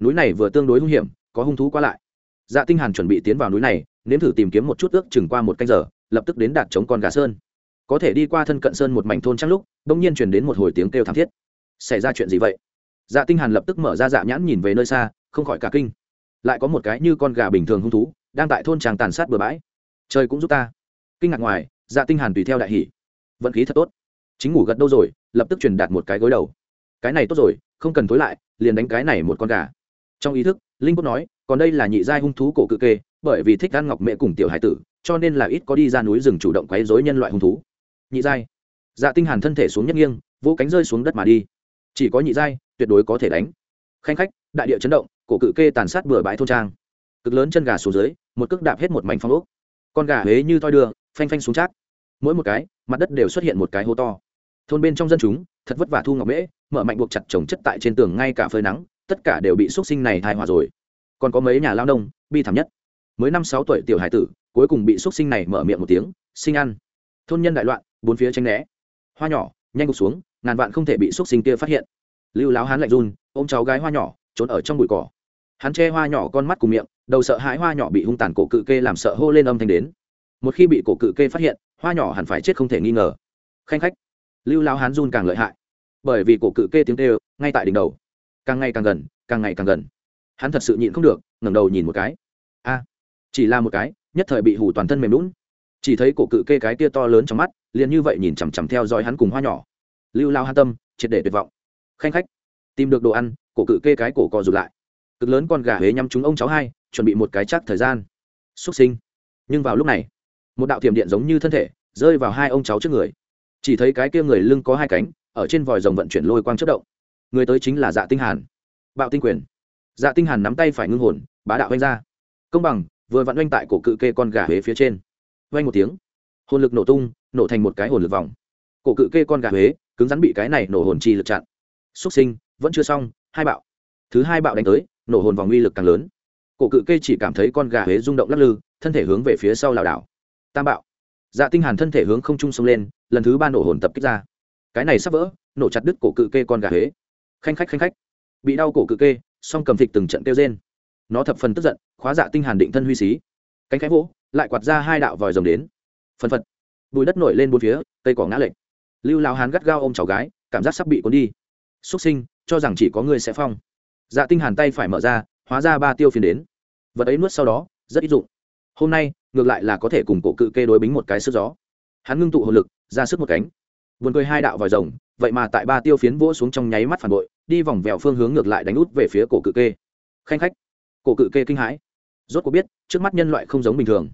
Núi này vừa tương đối hung hiểm, có hung thú qua lại. Dạ tinh hàn chuẩn bị tiến vào núi này, nếm thử tìm kiếm một chút ước chừng qua một canh giờ, lập tức đến đạt chống con gà sơn. Có thể đi qua thân cận sơn một mảnh thôn trăng lúc đông nhiên truyền đến một hồi tiếng kêu thảm thiết xảy ra chuyện gì vậy? Dạ tinh hàn lập tức mở ra dạ nhãn nhìn về nơi xa, không khỏi cả kinh. Lại có một cái như con gà bình thường hung thú, đang tại thôn tràng tàn sát bừa bãi. Trời cũng giúp ta. Kinh ngạc ngoài dạ tinh hàn tùy theo đại hỉ. Vận khí thật tốt. Chính ngủ gật đâu rồi, lập tức truyền đạt một cái gối đầu. Cái này tốt rồi, không cần tối lại, liền đánh cái này một con gà. Trong ý thức, linh cốt nói, còn đây là nhị giai hung thú cổ cự kê, bởi vì thích ăn ngọc mẹ cùng tiểu hải tử, cho nên là ít có đi ra núi rừng chủ động quấy rối nhân loại hung thú. Nhị giai. Dạ tinh hàn thân thể xuống nhất nghiêng, vỗ cánh rơi xuống đất mà đi chỉ có nhị giai, tuyệt đối có thể đánh. Khanh khách, đại địa chấn động, cổ cự kê tàn sát bừa bãi thôn trang. Cực lớn chân gà xuống dưới, một cước đạp hết một mảnh phong ốc. Con gà huế như toi đưa, phanh phanh xuống chát mỗi một cái, mặt đất đều xuất hiện một cái hố to. Thôn bên trong dân chúng, thật vất vả thu ngọc mễ, mở mạnh buộc chặt trồng chất tại trên tường ngay cả phơi nắng, tất cả đều bị xuất sinh này thai hòa rồi. Còn có mấy nhà lao nông, bi thảm nhất. Mới năm sáu tuổi tiểu hải tử, cuối cùng bị xuất sinh này mở miệng một tiếng, sinh ăn. Thôn nhân đại loạn, bốn phía tranh né. Hoa nhỏ, nhanh gục xuống ngàn vạn không thể bị xuất sinh kia phát hiện. Lưu láo hán lạnh run, ôm cháu gái hoa nhỏ, trốn ở trong bụi cỏ. Hắn che hoa nhỏ con mắt cùng miệng, đầu sợ hãi hoa nhỏ bị hung tàn cổ cự kê làm sợ hô lên âm thanh đến. Một khi bị cổ cự kê phát hiện, hoa nhỏ hẳn phải chết không thể nghi ngờ. Khanh khách. Lưu lao hán run càng lợi hại. Bởi vì cổ cự kê tiếng kêu, ngay tại đỉnh đầu. Càng ngày càng gần, càng ngày càng gần. Hắn thật sự nhịn không được, ngẩng đầu nhìn một cái. A, chỉ là một cái, nhất thời bị hủ toàn thân mềm lún chỉ thấy cổ cự kê cái tia to lớn trong mắt, liền như vậy nhìn chằm chằm theo dõi hắn cùng hoa nhỏ lưu lao han tâm, triệt để tuyệt vọng. Khanh khách, tìm được đồ ăn, cổ cự kê cái cổ cò rụt lại. Cực lớn con gà huế nhắm chúng ông cháu hai, chuẩn bị một cái chắc thời gian. Xuất sinh. Nhưng vào lúc này, một đạo thiểm điện giống như thân thể, rơi vào hai ông cháu trước người. Chỉ thấy cái kia người lưng có hai cánh, ở trên vòi rồng vận chuyển lôi quang chất động. Người tới chính là dạ tinh hàn. Bạo tinh quyền. Dạ tinh hàn nắm tay phải ngưng hồn, bá đạo oanh ra. Công bằng, vừa vặn oanh tại cổ cự kê con gà huế phía trên. Oanh một tiếng, hồn lực nổ tung, nổ thành một cái hồn lực vòng. Cổ cự kê con gà huế cứng rắn bị cái này nổ hồn chi lực chặn. Xuất sinh, vẫn chưa xong, hai bạo. Thứ hai bạo đánh tới, nổ hồn vòng uy lực càng lớn. Cổ cự kê chỉ cảm thấy con gà huế rung động lắc lư, thân thể hướng về phía sau lảo đảo. Tam bạo. Dạ tinh hàn thân thể hướng không trung xông lên, lần thứ ba nổ hồn tập kích ra. Cái này sắp vỡ, nổ chặt đứt cổ cự kê con gà huế khanh khách khanh khách. Bị đau cổ cự kê, song cầm thịt từng trận kêu rên. Nó thập phần tức giận, khóa dạ tinh hàn định thân huy xí. Cánh khẽ vỗ, lại quạt ra hai đạo vòi rồng đến. Phân phật. Bùi đất nổi lên bốn phía, cây cỏ ngã lệch lưu lao hán gắt gao ôm cháu gái, cảm giác sắp bị cuốn đi. Xuất sinh, cho rằng chỉ có ngươi sẽ phong. Dạ tinh hàn tay phải mở ra, hóa ra ba tiêu phiến đến. Vật ấy nuốt sau đó, rất ít dụng. Hôm nay, ngược lại là có thể cùng cổ cự kê đối bính một cái sức gió. Hắn ngưng tụ hồn lực, ra sức một cánh. Vườn cười hai đạo vòi rồng, vậy mà tại ba tiêu phiến vỗ xuống trong nháy mắt phản bội, đi vòng vèo phương hướng ngược lại đánh út về phía cổ cự kê. Khanh khách. Cổ cự kê kinh hãi. Rốt cuộc biết, trước mắt nhân loại không giống bình thường.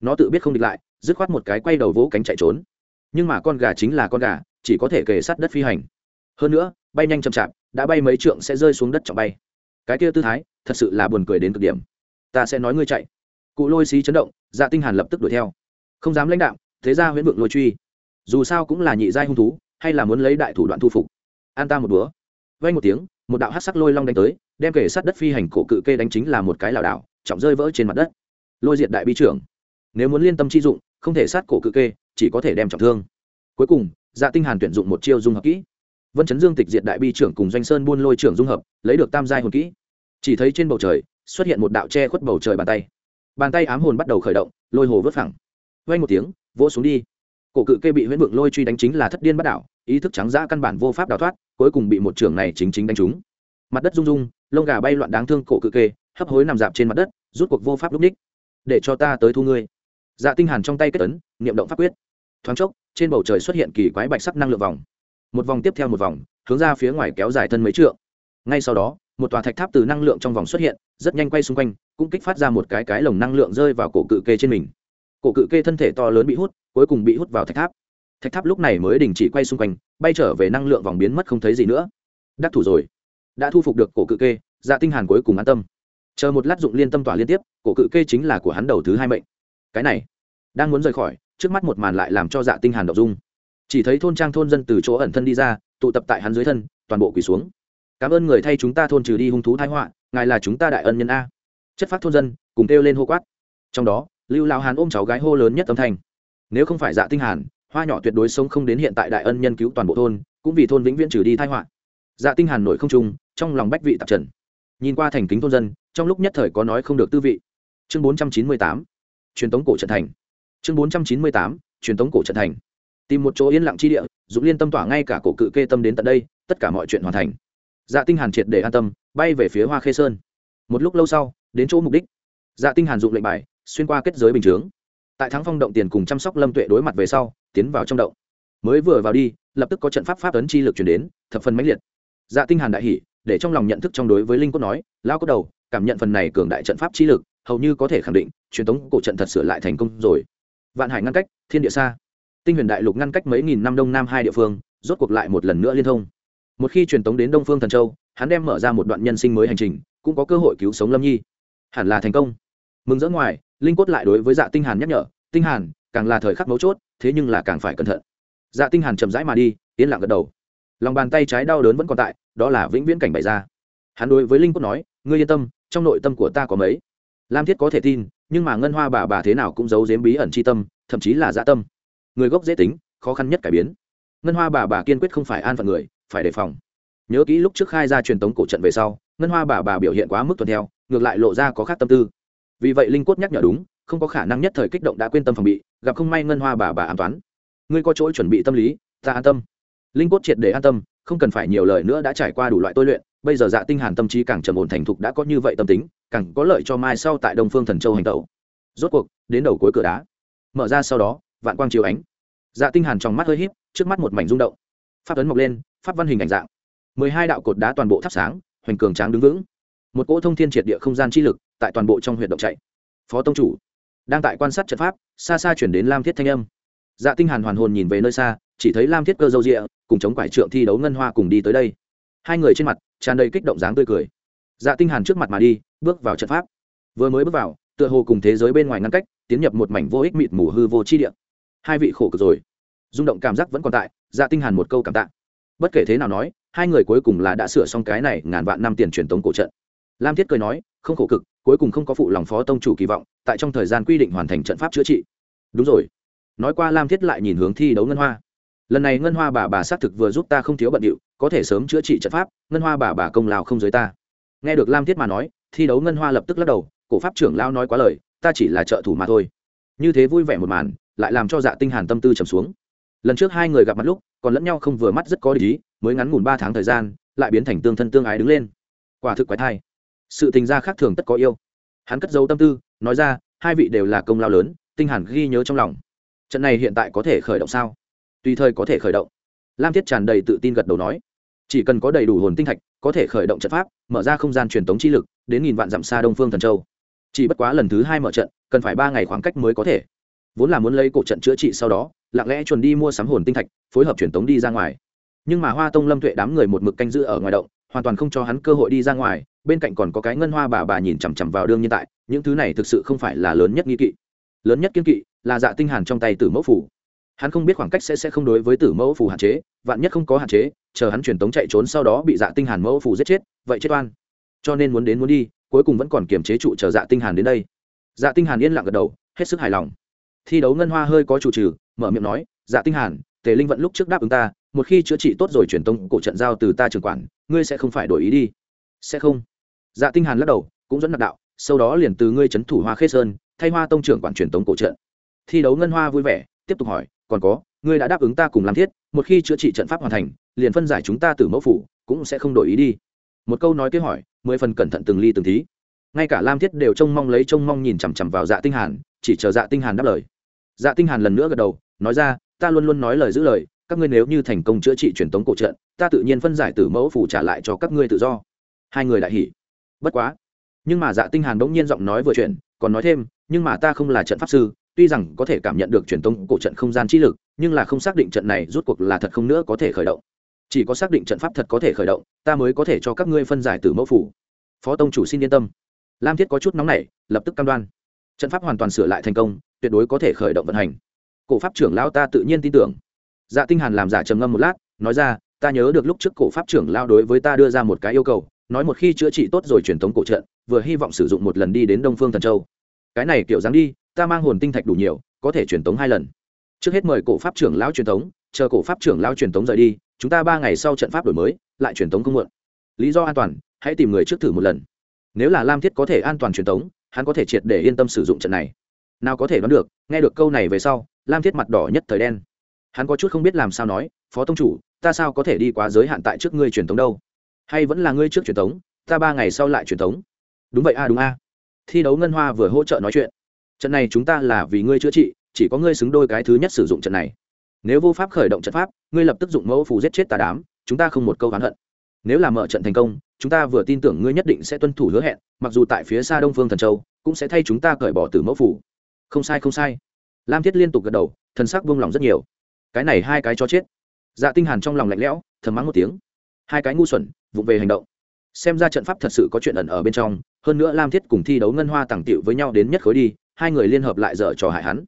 Nó tự biết không địch lại, dứt khoát một cái quay đầu vỗ cánh chạy trốn nhưng mà con gà chính là con gà, chỉ có thể kề sát đất phi hành. Hơn nữa, bay nhanh chậm chạp, đã bay mấy trượng sẽ rơi xuống đất trọng bay. Cái kia tư thái, thật sự là buồn cười đến cực điểm. Ta sẽ nói ngươi chạy. Cụ lôi xí chấn động dạ tinh hàn lập tức đuổi theo. Không dám lãnh đạo thế ra huyễn vượng lôi truy. Dù sao cũng là nhị giai hung thú, hay là muốn lấy đại thủ đoạn thu phục. An ta một búa. Vay một tiếng, một đạo hắc sắc lôi long đánh tới, đem kể sát đất phi hành cổ cự kê đánh chính là một cái lảo đảo, trọng rơi vỡ trên mặt đất. Lôi diệt đại bi trưởng. Nếu muốn liên tâm chi dụng, không thể sát cổ cự kê chỉ có thể đem trọng thương. Cuối cùng dạ tinh hàn tuyển dụng một chiêu dung hợp kỹ. Vân chấn dương tịch diệt đại bi trưởng cùng doanh sơn buôn lôi trưởng dung hợp, lấy được tam giai hồn kỹ. Chỉ thấy trên bầu trời, xuất hiện một đạo che khuất bầu trời bàn tay. Bàn tay ám hồn bắt đầu khởi động, lôi hồ vớt phẳng. Vay một tiếng, vỗ xuống đi. Cổ cự kê bị huyễn vượng lôi truy đánh chính là thất điên bắt đảo, ý thức trắng dã căn bản vô pháp đào thoát, cuối cùng bị một trưởng này chính chính đánh trúng. Mặt đất rung rung, lông gà bay loạn đáng thương cổ cự kê, hấp hối nằm dạp trên mặt đất, rút cuộc vô pháp lúc ních để cho ta tới thu ngươi dạ tinh hàn trong tay kết tấn niệm động pháp quyết. Thoáng chốc, trên bầu trời xuất hiện kỳ quái bạch sắc năng lượng vòng. Một vòng tiếp theo một vòng, hướng ra phía ngoài kéo dài thân mấy trượng. Ngay sau đó, một tòa thạch tháp từ năng lượng trong vòng xuất hiện, rất nhanh quay xung quanh, cũng kích phát ra một cái cái lồng năng lượng rơi vào cổ cự kê trên mình. Cổ cự kê thân thể to lớn bị hút, cuối cùng bị hút vào thạch tháp. Thạch tháp lúc này mới đình chỉ quay xung quanh, bay trở về năng lượng vòng biến mất không thấy gì nữa. Đắc thủ rồi. Đã thu phục được cổ cự kê dạ tinh hàn cuối cùng an tâm. Chờ một lát dụng liên tâm tỏa liên tiếp, cổ cự kê chính là của hắn đầu thứ hai mệnh. Cái này đang muốn rời khỏi, trước mắt một màn lại làm cho dạ tinh hàn động dung. Chỉ thấy thôn trang thôn dân từ chỗ ẩn thân đi ra, tụ tập tại hắn dưới thân, toàn bộ quỳ xuống. Cảm ơn người thay chúng ta thôn trừ đi hung thú thái họa, ngài là chúng ta đại ân nhân a. Chất phát thôn dân, cùng kêu lên hô quát. Trong đó, lưu lão hàn ôm cháu gái hô lớn nhất âm thanh. Nếu không phải dạ tinh hàn, hoa nhỏ tuyệt đối sống không đến hiện tại đại ân nhân cứu toàn bộ thôn, cũng vì thôn vĩnh viễn trừ đi tai họa. Dạ tinh hàn nổi không trung, trong lòng bách vị tạp trần. Nhìn qua thành kính thôn dân, trong lúc nhất thời có nói không được tư vị. Chương 498 truyền tống cổ trận thành chương 498 truyền tống cổ trận thành. Tìm một chỗ yên lặng chi địa dũng liên tâm tỏa ngay cả cổ cự kê tâm đến tận đây, tất cả mọi chuyện hoàn thành. Dạ tinh hàn triệt để an tâm, bay về phía hoa khê sơn. Một lúc lâu sau, đến chỗ mục đích. Dạ tinh hàn dụng lệnh bài, xuyên qua kết giới bình chướng. Tại thắng phong động tiền cùng chăm sóc lâm tuệ đối mặt về sau, tiến vào trong động. Mới vừa vào đi, lập tức có trận pháp pháp ấn chi lực truyền đến, thập phần mãnh liệt. Dạ tinh hàn đại hỉ, để trong lòng nhận thức trong đối với linh cốt nói lao cốt đầu, cảm nhận phần này cường đại trận pháp chi lực, hầu như có thể khẳng định, truyền thống cổ trận thật sửa lại thành công rồi vạn hải ngăn cách, thiên địa xa. Tinh huyền đại lục ngăn cách mấy nghìn năm đông nam hai địa phương, rốt cuộc lại một lần nữa liên thông. Một khi truyền tống đến đông phương thần châu, hắn đem mở ra một đoạn nhân sinh mới hành trình, cũng có cơ hội cứu sống lâm nhi. Hẳn là thành công. Mừng rỡ ngoài, linh cốt lại đối với dạ tinh hàn nhắc nhở, tinh hàn, càng là thời khắc mấu chốt, thế nhưng là càng phải cẩn thận. Dạ tinh hàn chậm rãi mà đi, yên lặng gật đầu. Lòng bàn tay trái đau đớn vẫn còn tại, đó là vĩnh viễn cảnh bày ra. Hắn đối với linh cốt nói, ngươi yên tâm, trong nội tâm của ta có mấy? Lam thiết có thể tin nhưng mà ngân hoa bà bà thế nào cũng giấu giếm bí ẩn chi tâm, thậm chí là dạ tâm. Người gốc dễ tính, khó khăn nhất cải biến. Ngân hoa bà bà kiên quyết không phải an phận người, phải đề phòng. Nhớ kỹ lúc trước khai ra truyền tống cổ trận về sau, ngân hoa bà bà biểu hiện quá mức tuần theo, ngược lại lộ ra có khác tâm tư. Vì vậy linh cốt nhắc nhở đúng, không có khả năng nhất thời kích động đã quên tâm phòng bị, gặp không may ngân hoa bà bà an toán. Ngươi có chỗ chuẩn bị tâm lý, ta an tâm. Linh cốt triệt để an tâm, không cần phải nhiều lời nữa đã trải qua đủ loại tôi luyện bây giờ dạ tinh hàn tâm trí càng trầm ổn thành thục đã có như vậy tâm tính, càng có lợi cho mai sau tại đông phương thần châu hành tẩu. Rốt cuộc, đến đầu cuối cửa đá. Mở ra sau đó, vạn quang chiếu ánh. Dạ tinh hàn trong mắt hơi híp, trước mắt một mảnh rung động. Pháp ấn mọc lên, pháp văn hình ảnh dạng. Mười hai đạo cột đá toàn bộ thắp sáng, hoành cường tráng đứng vững. Một cỗ thông thiên triệt địa không gian chi lực tại toàn bộ trong huyện động chạy. Phó tông chủ, đang tại quan sát trận pháp, xa xa chuyển đến lam thiết thanh âm. Dạ tinh hàn hoàn hồn nhìn về nơi xa, chỉ thấy lam thiết cơ dâu rịa, cùng chống quải trượng thi đấu ngân hoa cùng đi tới đây hai người trên mặt tràn đầy kích động dáng tươi cười. Dạ tinh hàn trước mặt mà đi, bước vào trận pháp. Vừa mới bước vào, tựa hồ cùng thế giới bên ngoài ngăn cách, tiến nhập một mảnh vô ích mịt mù hư vô chi địa. Hai vị khổ cực rồi. Rung động cảm giác vẫn còn tại dạ tinh hàn một câu cảm tạ. Bất kể thế nào nói, hai người cuối cùng là đã sửa xong cái này ngàn vạn năm tiền truyền tống cổ trận. Lam thiết cười nói, không khổ cực, cuối cùng không có phụ lòng phó tông chủ kỳ vọng, tại trong thời gian quy định hoàn thành trận pháp chữa trị. Đúng rồi. Nói qua lam thiết lại nhìn hướng thi đấu ngân hoa lần này ngân hoa bà bà xác thực vừa giúp ta không thiếu bận điệu, có thể sớm chữa trị trận pháp, ngân hoa bà bà công lao không giới ta. Nghe được lam thiết mà nói, thi đấu ngân hoa lập tức lắc đầu, cổ pháp trưởng lao nói quá lời, ta chỉ là trợ thủ mà thôi. Như thế vui vẻ một màn, lại làm cho dạ tinh hàn tâm tư trầm xuống. Lần trước hai người gặp mặt lúc, còn lẫn nhau không vừa mắt rất có lý, mới ngắn ngủn ba tháng thời gian, lại biến thành tương thân tương ái đứng lên. Quả thực quái thai. Sự tình gia khác thường tất có yêu. Hắn cất giấu tâm tư, nói ra, hai vị đều là công lao lớn, tinh hàn ghi nhớ trong lòng. Trận này hiện tại có thể khởi động sao? Tùy thời có thể khởi động. Lam thiết tràn đầy tự tin gật đầu nói, chỉ cần có đầy đủ hồn tinh thạch, có thể khởi động trận pháp, mở ra không gian truyền tống chi lực, đến nghìn vạn dặm xa đông phương thần châu. Chỉ bất quá lần thứ hai mở trận, cần phải ba ngày khoảng cách mới có thể. Vốn là muốn lấy cổ trận chữa trị sau đó, lặng lẽ chuẩn đi mua sắm hồn tinh thạch, phối hợp truyền tống đi ra ngoài. Nhưng mà hoa tông lâm tuệ đám người một mực canh giữ ở ngoài động, hoàn toàn không cho hắn cơ hội đi ra ngoài, bên cạnh còn có cái ngân hoa bà bà nhìn chằm chằm vào đương nhiên tại, những thứ này thực sự không phải là lớn nhất nghi kỵ. Lớn nhất kiên kỵ là dạ tinh hàn trong tay tử mẫu phủ hắn không biết khoảng cách sẽ sẽ không đối với tử mẫu phù hạn chế, vạn nhất không có hạn chế, chờ hắn truyền tống chạy trốn sau đó bị dạ tinh hàn mẫu phù giết chết, vậy chết oan. Cho nên muốn đến muốn đi, cuối cùng vẫn còn kiềm chế trụ chờ dạ tinh hàn đến đây. Dạ tinh hàn yên lặng gật đầu, hết sức hài lòng. Thi đấu ngân hoa hơi có chủ trừ, mở miệng nói dạ tinh hàn, tề linh vận lúc trước đáp ứng ta, một khi chữa trị tốt rồi truyền tống cổ trận giao từ ta trưởng quản, ngươi sẽ không phải đổi ý đi. Sẽ không. Dạ tinh hàn lắc đầu, cũng dẫn nạp đạo, sau đó liền từ ngươi chấn thủ hoa khê sơn, thay hoa tông trưởng quản truyền tống cổ trận. Thi đấu ngân hoa vui vẻ, tiếp tục hỏi còn có, ngươi đã đáp ứng ta cùng làm thiết, một khi chữa trị trận pháp hoàn thành, liền phân giải chúng ta từ mẫu phủ, cũng sẽ không đổi ý đi. Một câu nói kế hỏi, mười phần cẩn thận từng ly từng tí ngay cả lam thiết đều trông mong lấy trông mong nhìn chằm chằm vào dạ tinh hàn, chỉ chờ dạ tinh hàn đáp lời. Dạ tinh hàn lần nữa gật đầu, nói ra, ta luôn luôn nói lời giữ lời, các ngươi nếu như thành công chữa trị truyền tống cổ trận, ta tự nhiên phân giải tử mẫu phủ trả lại cho các ngươi tự do. Hai người đại hỉ. Bất quá. Nhưng mà dạ tinh hàn đống nhiên giọng nói vừa chuyện còn nói thêm, nhưng mà ta không là trận pháp sư tuy rằng có thể cảm nhận được truyền tống cổ trận không gian chi lực, nhưng là không xác định trận này rút cuộc là thật không nữa có thể khởi động. Chỉ có xác định trận pháp thật có thể khởi động, ta mới có thể cho các ngươi phân giải tử mẫu phủ. Phó tông chủ xin yên tâm. Lam thiết có chút nóng nảy, lập tức cam đoan. Trận pháp hoàn toàn sửa lại thành công, tuyệt đối có thể khởi động vận hành. Cổ pháp trưởng lão ta tự nhiên tin tưởng. Dạ tinh hàn làm giả trầm ngâm một lát, nói ra, ta nhớ được lúc trước cổ pháp trưởng lão đối với ta đưa ra một cái yêu cầu, nói một khi chữa trị tốt rồi truyền thống cổ trận, vừa hy vọng sử dụng một lần đi đến đông phương thần châu. Cái này kiểu dáng đi ta mang hồn tinh thạch đủ nhiều, có thể truyền tống hai lần. Trước hết mời cổ pháp trưởng lão truyền tống, chờ cổ pháp trưởng lão truyền tống rời đi, chúng ta ba ngày sau trận pháp đổi mới, lại truyền tống không muộn. Lý do an toàn, hãy tìm người trước thử một lần. Nếu là lam thiết có thể an toàn truyền tống, hắn có thể triệt để yên tâm sử dụng trận này. Nào có thể đoán được, nghe được câu này về sau, lam thiết mặt đỏ nhất thời đen. Hắn có chút không biết làm sao nói, phó tông chủ, ta sao có thể đi quá giới hạn tại trước ngươi truyền tống đâu? Hay vẫn là ngươi trước truyền tống, ta ba ngày sau lại truyền tống? Đúng vậy a, đúng a. Thi đấu ngân hoa vừa hỗ trợ nói chuyện trận này chúng ta là vì ngươi chữa trị, chỉ có ngươi xứng đôi cái thứ nhất sử dụng trận này. Nếu vô pháp khởi động trận pháp, ngươi lập tức dụng mẫu phù giết chết tà đám, chúng ta không một câu oán hận. Nếu là mở trận thành công, chúng ta vừa tin tưởng ngươi nhất định sẽ tuân thủ hứa hẹn, mặc dù tại phía xa đông phương thần châu, cũng sẽ thay chúng ta cởi bỏ từ mẫu phủ không sai không sai. Lam thiết liên tục gật đầu, thần sắc buông lòng rất nhiều. Cái này hai cái cho chết. Dạ tinh hàn trong lòng lạnh lẽo, thầm mắng một tiếng. Hai cái ngu xuẩn, vụng về hành động. Xem ra trận pháp thật sự có chuyện ẩn ở bên trong, hơn nữa lam thiết cùng thi đấu ngân hoa tàng tiệu với nhau đến nhất khối đi hai người liên hợp lại dở trò hại hắn.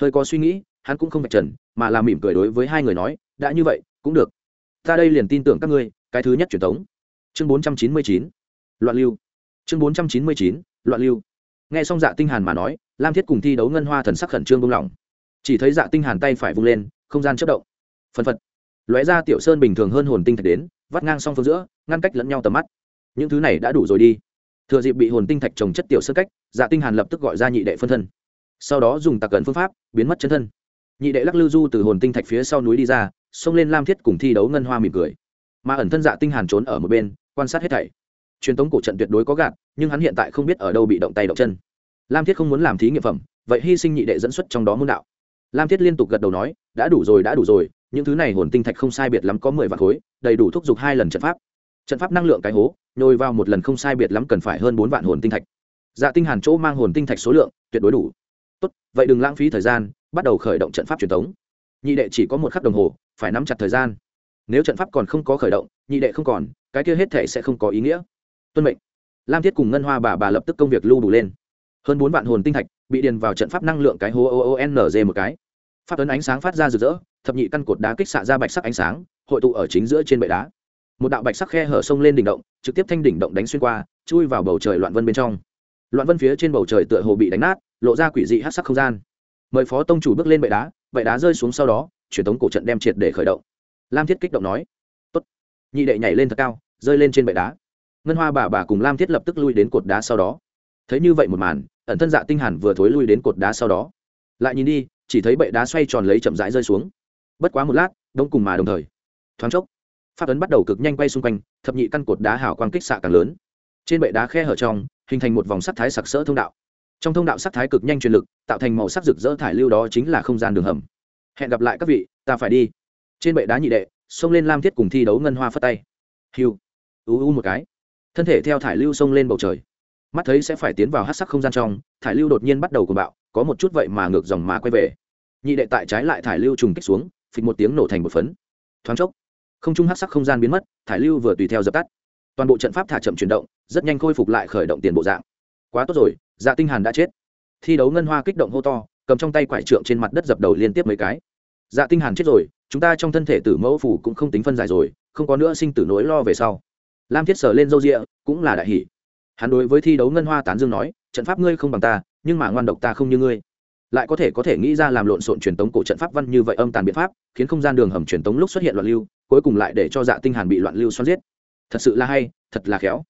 Hơi có suy nghĩ, hắn cũng không vạch trần, mà là mỉm cười đối với hai người nói, đã như vậy, cũng được. Ta đây liền tin tưởng các ngươi, cái thứ nhất truyền thống. Chương bốn trăm chín mươi chín, loạn lưu. Chương bốn trăm chín mươi chín, loạn lưu. Nghe xong dạ tinh hàn mà nói, lam thiết cùng thi đấu ngân hoa thần sắc khẩn trương buông lỏng. Chỉ thấy dạ tinh hàn tay phải vung lên, không gian chớp động. Phân phật. Lóe ra tiểu sơn bình thường hơn hồn tinh thạch đến, vắt ngang song phương giữa, ngăn cách lẫn nhau tầm mắt. Những thứ này đã đủ rồi đi thừa dịp bị hồn tinh thạch trồng chất tiểu sơn cách dạ tinh hàn lập tức gọi ra nhị đệ phân thân. Sau đó dùng tạc cẩn phương pháp, biến mất chân thân. Nhị đệ lắc lư du từ hồn tinh thạch phía sau núi đi ra, xông lên lam thiết cùng thi đấu ngân hoa mỉm cười. Mà ẩn thân dạ tinh hàn trốn ở một bên, quan sát hết thảy. Truyền thống cổ trận tuyệt đối có gạt, nhưng hắn hiện tại không biết ở đâu bị động tay động chân. Lam thiết không muốn làm thí nghiệm phẩm, vậy hy sinh nhị đệ dẫn xuất trong đó môn đạo. Lam thiết liên tục gật đầu nói, đã đủ rồi, đã đủ rồi, những thứ này hồn tinh thạch không sai biệt lắm có mười vạn khối, đầy đủ thúc giục hai lần trận pháp trận pháp năng lượng cái hố, nhồi vào một lần không sai biệt lắm cần phải hơn bốn vạn hồn tinh thạch. Dạ tinh hàn chỗ mang hồn tinh thạch số lượng, tuyệt đối đủ. Tốt, vậy đừng lãng phí thời gian, bắt đầu khởi động trận pháp truyền thống. Nhị đệ chỉ có một khắc đồng hồ, phải nắm chặt thời gian. Nếu trận pháp còn không có khởi động, nhị đệ không còn, cái kia hết thể sẽ không có ý nghĩa. Tuân mệnh. Lam thiết cùng ngân hoa bà bà lập tức công việc lưu đủ lên. Hơn bốn vạn hồn tinh thạch bị điền vào trận pháp năng lượng cái hố oonz một cái. Phát ấn ánh sáng phát ra rực rỡ, thập nhị căn cột đá kích xạ ra bạch sắc ánh sáng, hội tụ ở chính giữa trên bệ đá một đạo bạch sắc khe hở sông lên đỉnh động, trực tiếp thanh đỉnh động đánh xuyên qua, chui vào bầu trời loạn vân bên trong. Loạn vân phía trên bầu trời tựa hồ bị đánh nát, lộ ra quỷ dị hát sắc không gian. Mời phó tông chủ bước lên bệ đá bệ đá rơi xuống sau đó, truyền thống cổ trận đem triệt để khởi động. Lam thiết kích động nói, Tốt. nhị đệ nhảy lên thật cao, rơi lên trên bệ đá. Ngân hoa bà bà cùng lam thiết lập tức lui đến cột đá sau đó. Thấy như vậy một màn, ẩn thân dạ tinh hàn vừa thối lui đến cột đá sau đó. Lại nhìn đi, chỉ thấy bệ đá xoay tròn lấy chậm rãi rơi xuống. Bất quá một lát đông cùng mà đồng thời. Thoáng chốc Pháp ấn bắt đầu cực nhanh quay xung quanh, thập nhị căn cột đá hào quang kích xạ càng lớn. Trên bệ đá khe hở trong, hình thành một vòng sắc thái sặc sỡ thông đạo. Trong thông đạo sắc thái cực nhanh truyền lực, tạo thành màu sắc rực rỡ thải lưu đó chính là không gian đường hầm. Hẹn gặp lại các vị, ta phải đi. Trên bệ đá nhị đệ, xông lên lam thiết cùng thi đấu ngân hoa phất tay. Hiu. U u một cái. Thân thể theo thải lưu xông lên bầu trời. Mắt thấy sẽ phải tiến vào hát sắc không gian trong, thải lưu đột nhiên bắt đầu cùng bạo, có một chút vậy mà ngược dòng mà quay về. Nhị đệ tại trái lại thải lưu trùng kích xuống, phịch một tiếng nổ thành một phấn. Thoáng chốc không trung hát sắc không gian biến mất, thải lưu vừa tùy theo dập tắt. Toàn bộ trận pháp thả chậm chuyển động, rất nhanh khôi phục lại khởi động tiền bộ dạng. Quá tốt rồi dạ tinh hàn đã chết. Thi đấu ngân hoa kích động hô to, cầm trong tay quải trượng trên mặt đất dập đầu liên tiếp mấy cái. Dạ tinh hàn chết rồi, chúng ta trong thân thể tử mẫu phủ cũng không tính phân giải rồi, không có nữa sinh tử nỗi lo về sau. Lam thiết sở lên dâu rịa, cũng là đại hỷ hắn đối với thi đấu ngân hoa tán dương nói, trận pháp ngươi không bằng ta, nhưng mà ngoan độc ta không như ngươi. Lại có thể có thể nghĩ ra làm lộn xộn truyền tống cổ trận pháp văn như vậy âm tàn biện pháp, khiến không gian đường hầm truyền tống lúc xuất hiện loạn lưu cuối cùng lại để cho dạ tinh hàn bị loạn lưu xoắn giết. Thật sự là hay, thật là khéo.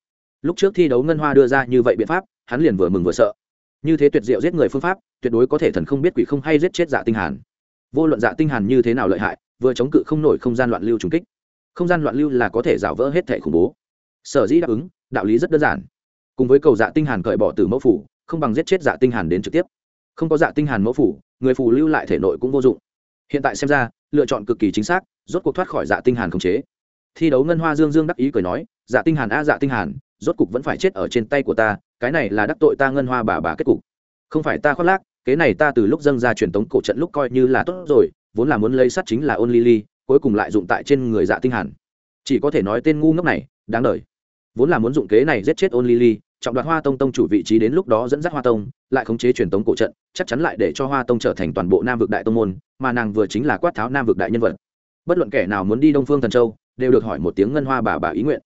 Lúc trước thi đấu ngân hoa đưa ra như vậy biện pháp, hắn liền vừa mừng vừa sợ. Như thế tuyệt diệu giết người phương pháp, tuyệt đối có thể thần không biết quỷ không hay giết chết dạ tinh hàn. Vô luận dạ tinh hàn như thế nào lợi hại, vừa chống cự không nổi không gian loạn lưu trùng kích. Không gian loạn lưu là có thể rào vỡ hết thể khủng bố. Sở dĩ đáp ứng, đạo lý rất đơn giản. Cùng với cầu dạ tinh hàn cởi bỏ từ mẫu phủ, không bằng giết chết dạ tinh hàn đến trực tiếp. Không có dạ tinh hàn mẫu phủ, người phù lưu lại thể nội cũng vô dụng hiện tại xem ra, lựa chọn cực kỳ chính xác, rốt cuộc thoát khỏi dạ tinh hàn khống chế. Thi đấu ngân hoa dương dương đắc ý cười nói dạ tinh hàn a dạ tinh hàn, rốt cục vẫn phải chết ở trên tay của ta, cái này là đắc tội ta ngân hoa bà bà kết cục. Không phải ta khoác lác, kế này ta từ lúc dâng ra truyền tống cổ trận lúc coi như là tốt rồi, vốn là muốn lấy sắt chính là ôn ly ly, cuối cùng lại dụng tại trên người dạ tinh hàn. Chỉ có thể nói tên ngu ngốc này, đáng đời. Vốn là muốn dụng kế này giết chết ôn ly ly trọng đoạt hoa tông tông chủ vị trí đến lúc đó dẫn dắt hoa tông, lại khống chế truyền tống cổ trận, chắc chắn lại để cho hoa tông trở thành toàn bộ nam vực đại tông môn, mà nàng vừa chính là quát tháo nam vực đại nhân vật. Bất luận kẻ nào muốn đi đông phương thần châu, đều được hỏi một tiếng ngân hoa bà bà ý nguyện.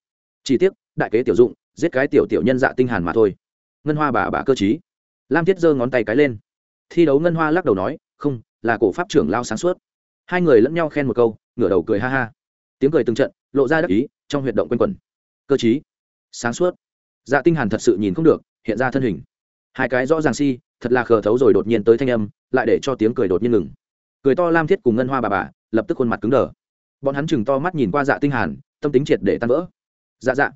Chỉ tiếc, đại kế tiểu dụng, giết cái tiểu tiểu nhân dạ tinh hàn mà thôi. Ngân hoa bà bà cơ trí. Lam thiết giơ ngón tay cái lên. Thi đấu ngân hoa lắc đầu nói, không, là cổ pháp trưởng lao sáng suốt. Hai người lẫn nhau khen một câu, ngửa đầu cười ha ha. Tiếng cười từng trận, lộ ra đắc ý, trong huyệt động quanh quẩn. Cơ trí. Sáng suốt dạ tinh hàn thật sự nhìn không được, hiện ra thân hình. Hai cái rõ ràng si, thật là khờ thấu rồi đột nhiên tới thanh âm, lại để cho tiếng cười đột nhiên ngừng. Cười to lam thiết cùng ngân hoa bà bà, lập tức khuôn mặt cứng đờ. Bọn hắn chừng to mắt nhìn qua dạ tinh hàn, tâm tính triệt để tan vỡ. Dạ dạ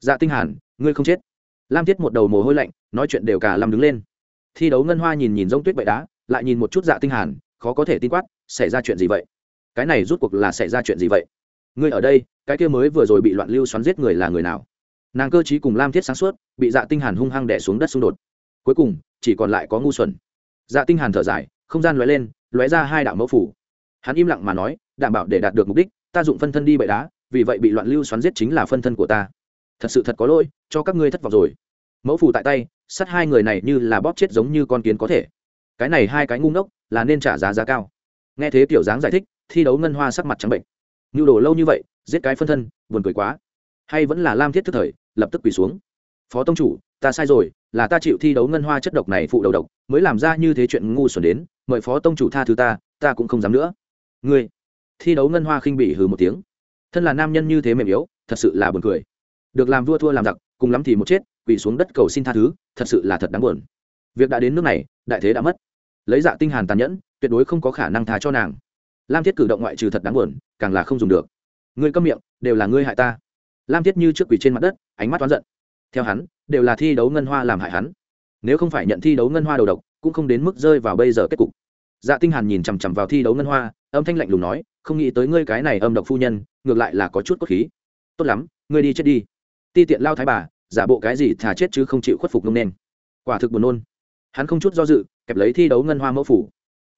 dạ tinh hàn, ngươi không chết. Lam thiết một đầu mồ hôi lạnh, nói chuyện đều cả lâm đứng lên. Thi đấu ngân hoa nhìn nhìn rông tuyết bậy đá, lại nhìn một chút dạ tinh hàn, khó có thể tin quát, xảy ra chuyện gì vậy? Cái này rút cuộc là xảy ra chuyện gì vậy? Ngươi ở đây, cái kia mới vừa rồi bị loạn lưu xoắn giết người là người nào? Nàng cơ trí cùng lam thiết sáng suốt, bị dạ tinh hàn hung hăng đè xuống đất xung đột. Cuối cùng, chỉ còn lại có ngu xuẩn. Dạ tinh hàn thở dài, không gian lóe lên, lóe ra hai đạo mẫu phủ. Hắn im lặng mà nói, đảm bảo để đạt được mục đích, ta dụng phân thân đi bậy đá, vì vậy bị loạn lưu xoắn giết chính là phân thân của ta. Thật sự thật có lỗi, cho các ngươi thất vọng rồi. Mẫu phủ tại tay, sát hai người này như là bóp chết giống như con kiến có thể. Cái này hai cái ngu ngốc, là nên trả giá giá cao. Nghe thế tiểu dáng giải thích, thi đấu ngân hoa sắc mặt trắng bệnh. Nhu đồ lâu như vậy, giết cái phân thân, buồn cười quá. Hay vẫn là lam thiết thức thời lập tức quỳ xuống. Phó tông chủ, ta sai rồi, là ta chịu thi đấu ngân hoa chất độc này phụ đầu độc, mới làm ra như thế chuyện ngu xuẩn đến, mời phó tông chủ tha thứ ta ta cũng không dám nữa. Ngươi, thi đấu ngân hoa khinh bị hừ một tiếng. Thân là nam nhân như thế mềm yếu, thật sự là buồn cười. Được làm vua thua làm giặc, cùng lắm thì một chết, quỳ xuống đất cầu xin tha thứ, thật sự là thật đáng buồn. Việc đã đến nước này, đại thế đã mất. Lấy dạ tinh hàn tàn nhẫn, tuyệt đối không có khả năng tha cho nàng. Lam thiết cử động ngoại trừ thật đáng buồn, càng là không dùng được. Ngươi câm miệng, đều là ngươi hại ta lam thiết như trước quỷ trên mặt đất, ánh mắt toán giận. Theo hắn, đều là thi đấu ngân hoa làm hại hắn. Nếu không phải nhận thi đấu ngân hoa đầu độc, cũng không đến mức rơi vào bây giờ kết cục. Dạ tinh hàn nhìn chằm chằm vào thi đấu ngân hoa, âm thanh lạnh lùng nói, không nghĩ tới ngươi cái này âm độc phu nhân, ngược lại là có chút cốt khí. Tốt lắm, ngươi đi chết đi. Ti tiện lao thái bà, giả bộ cái gì thà chết chứ không chịu khuất phục nông nên quả thực buồn nôn. Hắn không chút do dự, kẹp lấy thi đấu ngân hoa mẫu phủ.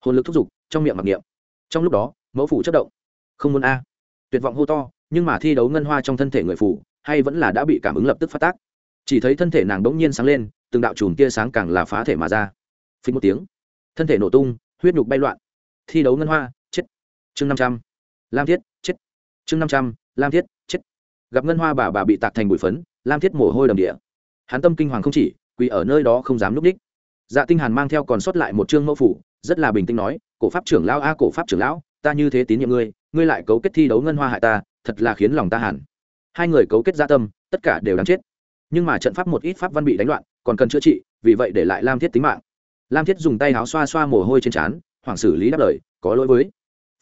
Hồn lực thúc giục, trong miệng mặc niệm. Trong lúc đó, mẫu phủ chất động. Không muốn a. Tuyệt vọng hô to nhưng mà thi đấu ngân hoa trong thân thể người phụ, hay vẫn là đã bị cảm ứng lập tức phát tác. Chỉ thấy thân thể nàng đ ỗ n g nhiên sáng lên, từng đạo chùm tia sáng càng là phá thể mà ra. Phí một tiếng, thân thể nổ tung, huyết nhục bay loạn. Thi đấu ngân hoa, chết. Chương năm trăm, lam thiết, chết. Chương năm trăm, lam thiết, chết. Gặp ngân hoa bà bà bị tạc thành bụi phấn, lam thiết mồ hôi đầm địa. Hắn tâm kinh hoàng không chỉ, quỳ ở nơi đó không dám núp đích. Dạ tinh hàn mang theo còn sót lại một chương mẫu phủ rất là bình tĩnh nói, cổ pháp trưởng lão a, cổ pháp trưởng lão, ta như thế tín nhiệm ngươi ngươi lại cấu kết thi đấu ngân hoa hại ta thật là khiến lòng ta hẳn. Hai người cấu kết gia tâm, tất cả đều đáng chết. Nhưng mà trận pháp một ít pháp văn bị đánh loạn, còn cần chữa trị, vì vậy để lại lam thiết tính mạng. Lam thiết dùng tay áo xoa xoa mồ hôi trên trán hoàng xử lý đáp lời, có lỗi với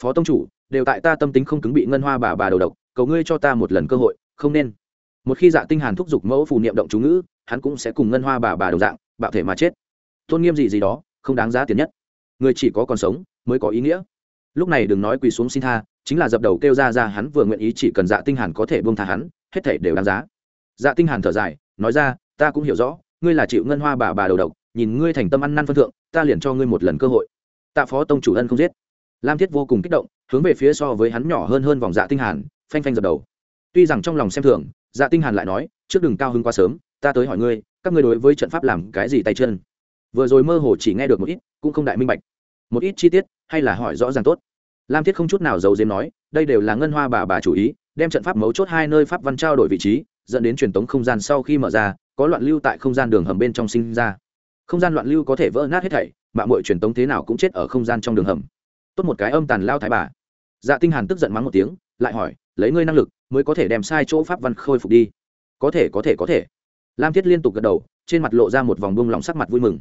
phó tông chủ, đều tại ta tâm tính không cứng bị ngân hoa bà bà đầu độc, cầu ngươi cho ta một lần cơ hội, không nên. Một khi dạ tinh hàn thúc giục mẫu phù niệm động chú ngữ, hắn cũng sẽ cùng ngân hoa bà bà đồng dạng, bạo thể mà chết. Tôn nghiêm gì gì đó, không đáng giá tiền nhất. Người chỉ có còn sống, mới có ý nghĩa. Lúc này đừng nói quỳ xuống xin tha chính là dập đầu kêu ra ra hắn vừa nguyện ý chỉ cần dạ tinh hàn có thể buông tha hắn, hết thảy đều đáng giá. Dạ tinh hàn thở dài, nói ra, ta cũng hiểu rõ, ngươi là chịu ngân hoa bà bà đầu độc, nhìn ngươi thành tâm ăn năn phân thượng, ta liền cho ngươi một lần cơ hội. Tạ phó tông chủ ân không giết. Lam thiết vô cùng kích động, hướng về phía so với hắn nhỏ hơn hơn vòng dạ tinh hàn, phanh phanh dập đầu. Tuy rằng trong lòng xem thường dạ tinh hàn lại nói, trước đừng cao hứng quá sớm, ta tới hỏi ngươi, các ngươi đối với trận pháp làm cái gì tay chân? Vừa rồi mơ hồ chỉ nghe được một ít, cũng không đại minh bạch. Một ít chi tiết, hay là hỏi rõ ràng tốt lam thiết không chút nào giấu diếm nói, đây đều là ngân hoa bà bà chủ ý, đem trận pháp mấu chốt hai nơi pháp văn trao đổi vị trí, dẫn đến truyền tống không gian sau khi mở ra, có loạn lưu tại không gian đường hầm bên trong sinh ra. Không gian loạn lưu có thể vỡ nát hết thảy mạng mội truyền tống thế nào cũng chết ở không gian trong đường hầm. Tốt một cái âm tàn lao thái bà. Dạ tinh hàn tức giận mắng một tiếng, lại hỏi, lấy ngươi năng lực, mới có thể đem sai chỗ pháp văn khôi phục đi. Có thể có thể có thể. Lam thiết liên tục gật đầu, trên mặt lộ ra một vòng bông lỏng sắc mặt vui mừng.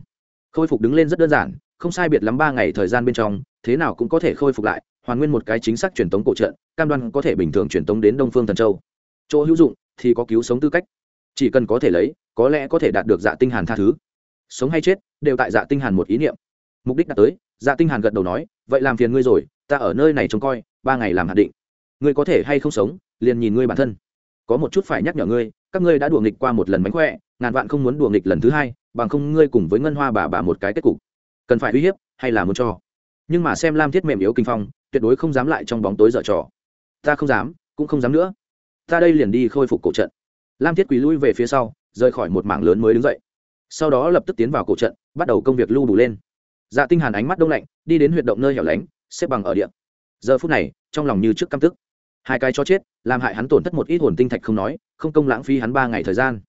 Khôi phục đứng lên rất đơn giản, không sai biệt lắm ba ngày thời gian bên trong, thế nào cũng có thể khôi phục lại hoàn nguyên một cái chính xác truyền tống cổ trận, cam đoan có thể bình thường truyền tống đến đông phương thần châu. Chỗ hữu dụng thì có cứu sống tư cách. Chỉ cần có thể lấy, có lẽ có thể đạt được dạ tinh hàn tha thứ. Sống hay chết, đều tại dạ tinh hàn một ý niệm. Mục đích đạt tới dạ tinh hàn gật đầu nói, vậy làm phiền ngươi rồi, ta ở nơi này trông coi, ba ngày làm hạn định. Ngươi có thể hay không sống, liền nhìn ngươi bản thân. Có một chút phải nhắc nhở ngươi, các ngươi đã đùa nghịch qua một lần mánh khỏe, ngàn vạn không muốn đùa nghịch lần thứ hai, bằng không ngươi cùng với ngân hoa bà bà một cái kết cục. Cần phải uy hiếp hay là muốn cho? Nhưng mà xem lam thiết mềm yếu kinh phong tuyệt đối không dám lại trong bóng tối dở trò. Ta không dám, cũng không dám nữa. Ta đây liền đi khôi phục cổ trận. Lam thiết quỳ lui về phía sau, rời khỏi một mảng lớn mới đứng dậy. Sau đó lập tức tiến vào cổ trận, bắt đầu công việc lưu đủ lên. Dạ tinh hàn ánh mắt đông lạnh, đi đến huyệt động nơi hẻo lánh, xếp bằng ở địa. Giờ phút này, trong lòng như trước căm tức. Hai cái cho chết, làm hại hắn tổn thất một ít hồn tinh thạch không nói, không công lãng phí hắn ba ngày thời gian.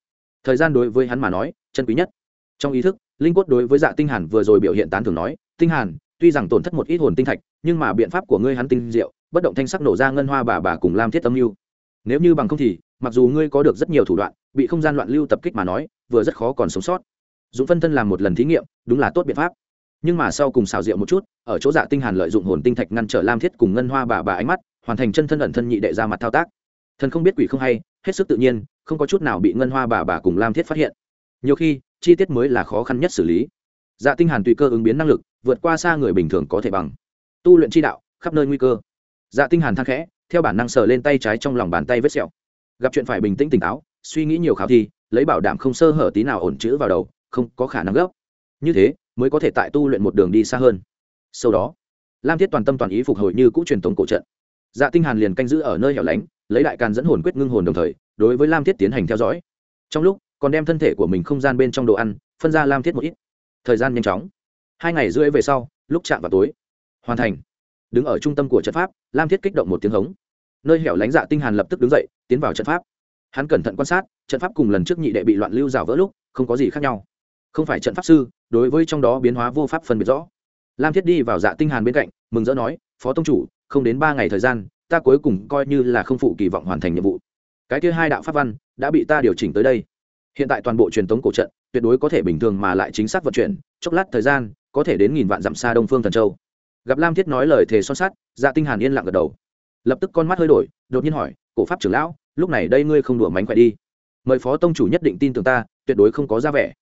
Thời gian đối với hắn mà nói, chân quý nhất. Trong ý thức, linh quất đối với dạ tinh hàn vừa rồi biểu hiện tán thưởng nói, tinh hàn tuy rằng tổn thất một ít hồn tinh thạch, nhưng mà biện pháp của ngươi hắn tinh diệu, bất động thanh sắc nổ ra ngân hoa bà bà cùng lam thiết âm lưu nếu như bằng không thì, mặc dù ngươi có được rất nhiều thủ đoạn, bị không gian loạn lưu tập kích mà nói, vừa rất khó còn sống sót. Dũng phân thân làm một lần thí nghiệm, đúng là tốt biện pháp. Nhưng mà sau cùng xào rượu một chút, ở chỗ dạ tinh hàn lợi dụng hồn tinh thạch ngăn trở lam thiết cùng ngân hoa bà bà ánh mắt, hoàn thành chân thân ẩn thân nhị đệ ra mặt thao tác. Thần không biết quỷ không hay, hết sức tự nhiên, không có chút nào bị ngân hoa bà bà cùng lam thiết phát hiện. Nhiều khi, chi tiết mới là khó khăn nhất xử lý. Dạ tinh hàn tùy cơ ứng biến năng lực vượt qua xa người bình thường có thể bằng. Tu luyện chi đạo, khắp nơi nguy cơ. Dạ tinh hàn thang khẽ, theo bản năng sờ lên tay trái trong lòng bàn tay vết sẹo. Gặp chuyện phải bình tĩnh tỉnh táo, suy nghĩ nhiều khảo thi, lấy bảo đảm không sơ hở tí nào ổn chữ vào đầu, không có khả năng gấp. Như thế, mới có thể tại tu luyện một đường đi xa hơn. Sau đó, lam thiết toàn tâm toàn ý phục hồi như cũ truyền thống cổ trận. Dạ tinh hàn liền canh giữ ở nơi hẻo lánh, lấy đại càn dẫn hồn quyết ngưng hồn đồng thời, đối với lam thiết tiến hành theo dõi. Trong lúc, còn đem thân thể của mình không gian bên trong đồ ăn, phân ra lam thiết một ít. Thời gian nhanh chóng hai ngày rưỡi về sau, lúc chạm vào tối, hoàn thành. Đứng ở trung tâm của trận pháp, lam thiết kích động một tiếng hống. Nơi hẻo lánh dạ tinh hàn lập tức đứng dậy, tiến vào trận pháp. Hắn cẩn thận quan sát, trận pháp cùng lần trước nhị đệ bị loạn lưu rào vỡ lúc, không có gì khác nhau. Không phải trận pháp sư, đối với trong đó biến hóa vô pháp phân biệt rõ. Lam thiết đi vào dạ tinh hàn bên cạnh, mừng rỡ nói, phó tông chủ, không đến ba ngày thời gian, ta cuối cùng coi như là không phụ kỳ vọng hoàn thành nhiệm vụ. Cái kia hai đạo pháp văn đã bị ta điều chỉnh tới đây. Hiện tại toàn bộ truyền thống cổ trận, tuyệt đối có thể bình thường mà lại chính xác vận chuyển, chốc lát thời gian có thể đến nghìn vạn dặm xa đông phương thần châu. Gặp lam thiết nói lời thề son sắt dạ tinh hàn yên lặng gật đầu. Lập tức con mắt hơi đổi, đột nhiên hỏi, cổ pháp trưởng lão, lúc này đây ngươi không đùa mánh khỏe đi. Mời phó tông chủ nhất định tin tưởng ta, tuyệt đối không có ra vẻ.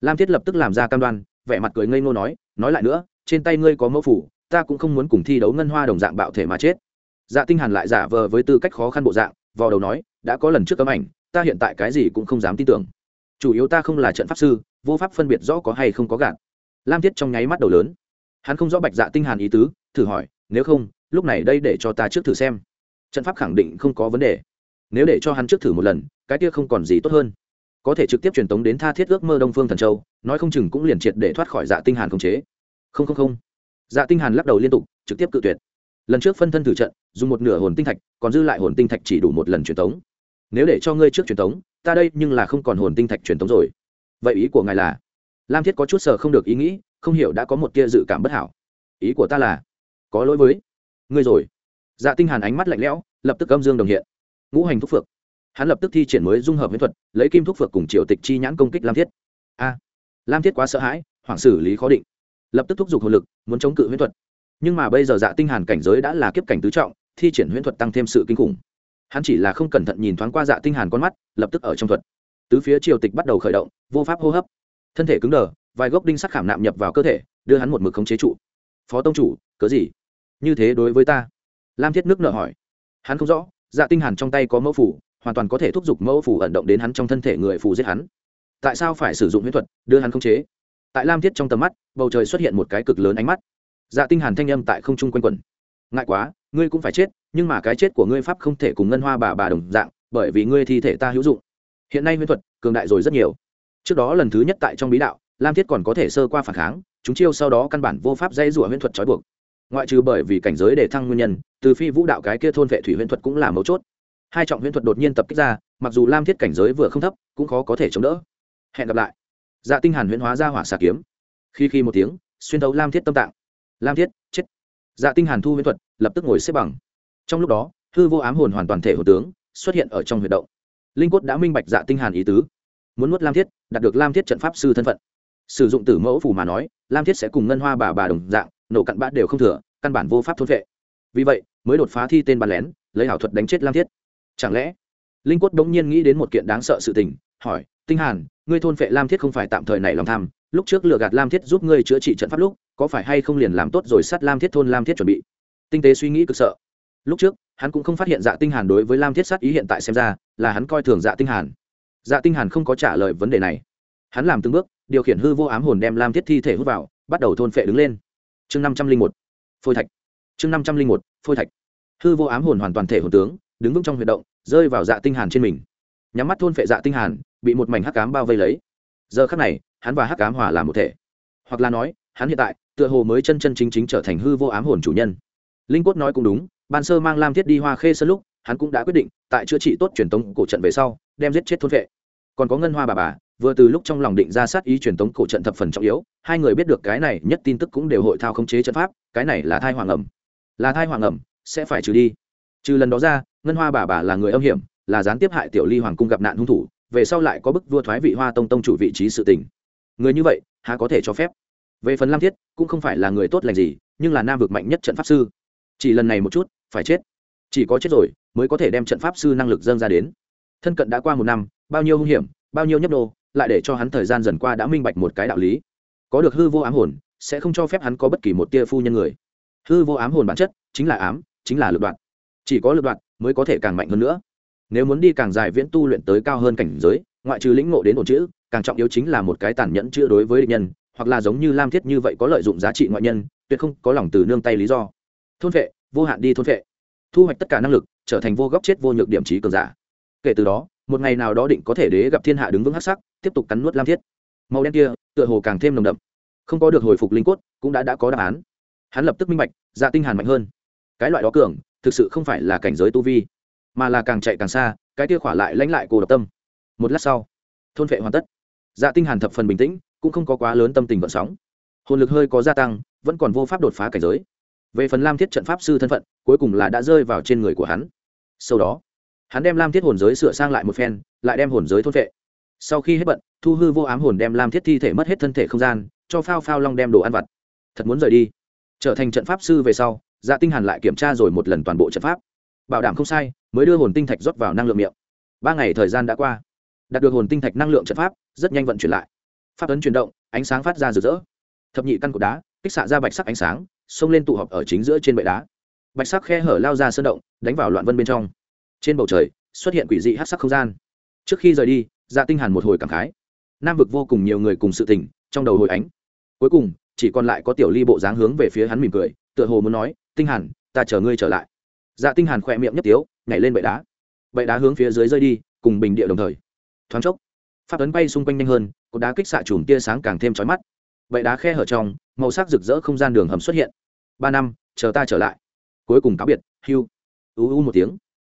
Lam thiết lập tức làm ra cam đoan, vẻ mặt cười ngây ngô nói nói lại nữa, trên tay ngươi có mẫu phủ, ta cũng không muốn cùng thi đấu ngân hoa đồng dạng bạo thể mà chết. Dạ tinh hàn lại giả vờ với tư cách khó khăn bộ dạng, vò đầu nói, đã có lần trước cấm ảnh, ta hiện tại cái gì cũng không dám tin tưởng. Chủ yếu ta không là trận pháp sư, vô pháp phân biệt rõ có hay không có gạt lam thiết trong nháy mắt đầu lớn. Hắn không rõ bạch dạ tinh hàn ý tứ, thử hỏi, nếu không, lúc này đây để cho ta trước thử xem. Trận pháp khẳng định không có vấn đề. Nếu để cho hắn trước thử một lần, cái kia không còn gì tốt hơn. Có thể trực tiếp truyền tống đến tha thiết ước mơ đông phương thần châu, nói không chừng cũng liền triệt để thoát khỏi dạ tinh hàn khống chế. Không không không. Dạ tinh hàn lắc đầu liên tục, trực tiếp cự tuyệt. Lần trước phân thân thử trận, dùng một nửa hồn tinh thạch, còn dư lại hồn tinh thạch chỉ đủ một lần truyền tống. Nếu để cho ngươi trước truyền tống, ta đây nhưng là không còn hồn tinh thạch truyền tống rồi. Vậy ý của ngài là lam thiết có chút sở không được ý nghĩ, không hiểu đã có một tia dự cảm bất hảo. Ý của ta là, có lỗi với. Ngươi rồi. Dạ tinh hàn ánh mắt lạnh lẽo, lập tức âm dương đồng hiện. Ngũ hành thúc phược. Hắn lập tức thi triển mới dung hợp huyễn thuật, lấy kim thúc phược cùng triều tịch chi nhãn công kích lam thiết. A. Lam thiết quá sợ hãi, hoảng xử lý khó định. Lập tức thúc giục hồn lực, muốn chống cự huyễn thuật. Nhưng mà bây giờ dạ tinh hàn cảnh giới đã là kiếp cảnh tứ trọng, thi triển huyễn thuật tăng thêm sự kinh khủng. Hắn chỉ là không cẩn thận nhìn thoáng qua dạ tinh hàn con mắt, lập tức ở trong thuật. Tứ phía triều tịch bắt đầu khởi động, vô pháp hô hấp thân thể cứng đờ, vài gốc đinh sắt khảm nạm nhập vào cơ thể, đưa hắn một mực khống chế trụ. Phó tông chủ, cớ gì? Như thế đối với ta. Lam thiết nước nợ hỏi. Hắn không rõ dạ tinh hàn trong tay có mẫu phủ hoàn toàn có thể thúc giục mẫu phủ ẩn động đến hắn trong thân thể người phù giết hắn. Tại sao phải sử dụng huyễn thuật, đưa hắn khống chế? Tại lam thiết trong tầm mắt, bầu trời xuất hiện một cái cực lớn ánh mắt. Dạ tinh hàn thanh âm tại không trung quanh quẩn. Ngại quá, ngươi cũng phải chết, nhưng mà cái chết của ngươi pháp không thể cùng ngân hoa bà bà đồng dạng, bởi vì ngươi thi thể ta hữu dụng. Hiện nay huyễn thuật cường đại rồi rất nhiều trước đó lần thứ nhất tại trong bí đạo, lam thiết còn có thể sơ qua phản kháng, chúng chiêu sau đó căn bản vô pháp dây rủa huyễn thuật trói buộc. Ngoại trừ bởi vì cảnh giới để thăng nguyên nhân, từ phi vũ đạo cái kia thôn vệ thủy huyễn thuật cũng là mấu chốt. Hai trọng huyễn thuật đột nhiên tập kích ra, mặc dù lam thiết cảnh giới vừa không thấp, cũng khó có thể chống đỡ. Hẹn gặp lại. Dạ tinh hàn huyễn hóa ra hỏa xà kiếm. Khi khi một tiếng, xuyên thấu lam thiết tâm tạng. Lam thiết, chết. Dạ tinh hàn thu huyễn thuật, lập tức ngồi xếp bằng. Trong lúc đó, hư vô ám hồn hoàn toàn thể hồn tướng xuất hiện ở trong huyệt động. Linh cốt đã minh bạch dạ tinh hàn ý tứ muốn nuốt lam thiết, đạt được lam thiết trận pháp sư thân phận. Sử dụng tử mẫu phủ mà nói, lam thiết sẽ cùng ngân hoa bà bà đồng dạng, nổ cặn bã đều không thừa, căn bản vô pháp thôn vệ. Vì vậy, mới đột phá thi tên bàn lén, lấy ảo thuật đánh chết lam thiết. Chẳng lẽ, linh quất bỗng nhiên nghĩ đến một kiện đáng sợ sự tình, hỏi, tinh hàn, ngươi thôn vệ lam thiết không phải tạm thời này lòng tham, lúc trước lừa gạt lam thiết giúp ngươi chữa trị trận pháp lúc, có phải hay không liền làm tốt rồi sát lam thiết thôn lam thiết chuẩn bị? Tinh tế suy nghĩ cực sợ. Lúc trước, hắn cũng không phát hiện dạ tinh hàn đối với lam thiết sát ý hiện tại xem ra là hắn coi thường dạ tinh hàn dạ tinh hàn không có trả lời vấn đề này. Hắn làm từng bước, điều khiển hư vô ám hồn đem lam thiết thi thể hút vào, bắt đầu thôn phệ đứng lên. Chương năm trăm linh một, phôi thạch. Chương năm trăm linh một, phôi thạch. Hư vô ám hồn hoàn toàn thể hồn tướng, đứng vững trong huy động, rơi vào dạ tinh hàn trên mình. Nhắm mắt thôn phệ dạ tinh hàn, bị một mảnh hắc ám bao vây lấy. Giờ khắc này, hắn và hắc ám hòa làm một thể. Hoặc là nói, hắn hiện tại, tựa hồ mới chân chân chính chính trở thành hư vô ám hồn chủ nhân. Linh quất nói cũng đúng, ban sơ mang lam thiết đi hoa khê sơn lúc hắn cũng đã quyết định, tại chữa trị tốt truyền tống cổ trận về sau, đem giết chết thôn vệ. Còn có ngân hoa bà bà, vừa từ lúc trong lòng định ra sát ý truyền tống cổ trận thập phần trọng yếu, hai người biết được cái này nhất tin tức cũng đều hội thao khống chế trận pháp, cái này là thai hoàng ẩm. Là thai hoàng ẩm, sẽ phải trừ đi. Trừ lần đó ra, ngân hoa bà bà là người âm hiểm, là gián tiếp hại tiểu ly hoàng cung gặp nạn hung thủ, về sau lại có bức vua thoái vị hoa tông tông chủ vị trí sự tình. Người như vậy, há có thể cho phép? Về phần lam thiết, cũng không phải là người tốt lành gì, nhưng là nam vực mạnh nhất trận pháp sư. Chỉ lần này một chút, phải chết chỉ có chết rồi mới có thể đem trận pháp sư năng lực dâng ra đến. Thân cận đã qua một năm, bao nhiêu hung hiểm, bao nhiêu nhấp đô lại để cho hắn thời gian dần qua đã minh bạch một cái đạo lý. Có được hư vô ám hồn, sẽ không cho phép hắn có bất kỳ một tia phu nhân người. Hư vô ám hồn bản chất chính là ám, chính là lựa đoạn. Chỉ có lựa đoạn mới có thể càng mạnh hơn nữa. Nếu muốn đi càng dài viễn tu luyện tới cao hơn cảnh giới, ngoại trừ lĩnh ngộ đến ổn chữ, càng trọng yếu chính là một cái tàn nhẫn chữa đối với địch nhân, hoặc là giống như lam thiết như vậy có lợi dụng giá trị ngoại nhân, tuyệt không có lòng từ nương tay lý do. Thôn vệ, vô hạn đi thôn vệ thu hoạch tất cả năng lực, trở thành vô góc chết vô nhược điểm trí cường giả. Kể từ đó, một ngày nào đó định có thể đế gặp thiên hạ đứng vững hắc sắc, tiếp tục cắn nuốt lam thiết. Màu đen kia, tựa hồ càng thêm nồng đậm. Không có được hồi phục linh cốt, cũng đã đã có đáp án. Hắn lập tức minh bạch dạ tinh hàn mạnh hơn. Cái loại đó cường, thực sự không phải là cảnh giới tu vi, mà là càng chạy càng xa, cái kia khỏa lại lãnh lại cô độc tâm. Một lát sau, thôn vệ hoàn tất. Dạ tinh hàn thập phần bình tĩnh, cũng không có quá lớn tâm tình vận sóng. Hồn lực hơi có gia tăng, vẫn còn vô pháp đột phá cảnh giới về phần lam thiết trận pháp sư thân phận, cuối cùng là đã rơi vào trên người của hắn. Sau đó, hắn đem lam thiết hồn giới sửa sang lại một phen, lại đem hồn giới thôn vệ. Sau khi hết bận, thu hư vô ám hồn đem lam thiết thi thể mất hết thân thể không gian, cho phao phao long đem đồ ăn vặt. Thật muốn rời đi. Trở thành trận pháp sư về sau dạ tinh hàn lại kiểm tra rồi một lần toàn bộ trận pháp. Bảo đảm không sai, mới đưa hồn tinh thạch rót vào năng lượng miệng. Ba ngày thời gian đã qua. Đạt được hồn tinh thạch năng lượng trận pháp, rất nhanh vận chuyển lại. Pháp ấn chuyển động, ánh sáng phát ra rực rỡ. Thập nhị căn cột đá, kích xạ ra bạch sắc ánh sáng xông lên tụ họp ở chính giữa trên bệ đá. Bạch sắc khe hở lao ra sơn động, đánh vào loạn vân bên trong. Trên bầu trời, xuất hiện quỷ dị hát sắc không gian. Trước khi rời đi dạ tinh hàn một hồi cảm khái. Nam vực vô cùng nhiều người cùng sự tình, trong đầu hồi ánh. Cuối cùng, chỉ còn lại có tiểu ly bộ dáng hướng về phía hắn mỉm cười, tựa hồ muốn nói, tinh hàn, ta chờ ngươi trở lại. Dạ tinh hàn khoe miệng nhấp tiếu, nhảy lên bệ đá. Bệ đá hướng phía dưới rơi đi, cùng bình địa đồng thời. Thoáng chốc, pháp ấn bay xung quanh nhanh hơn, cột đá kích xạ chùm tia sáng càng thêm chói mắt. Bệ đá khe hở trong, màu sắc rực rỡ không gian đường hầm xuất hiện ba năm, chờ ta trở lại. Cuối cùng cáo biệt, hưu. U u một tiếng.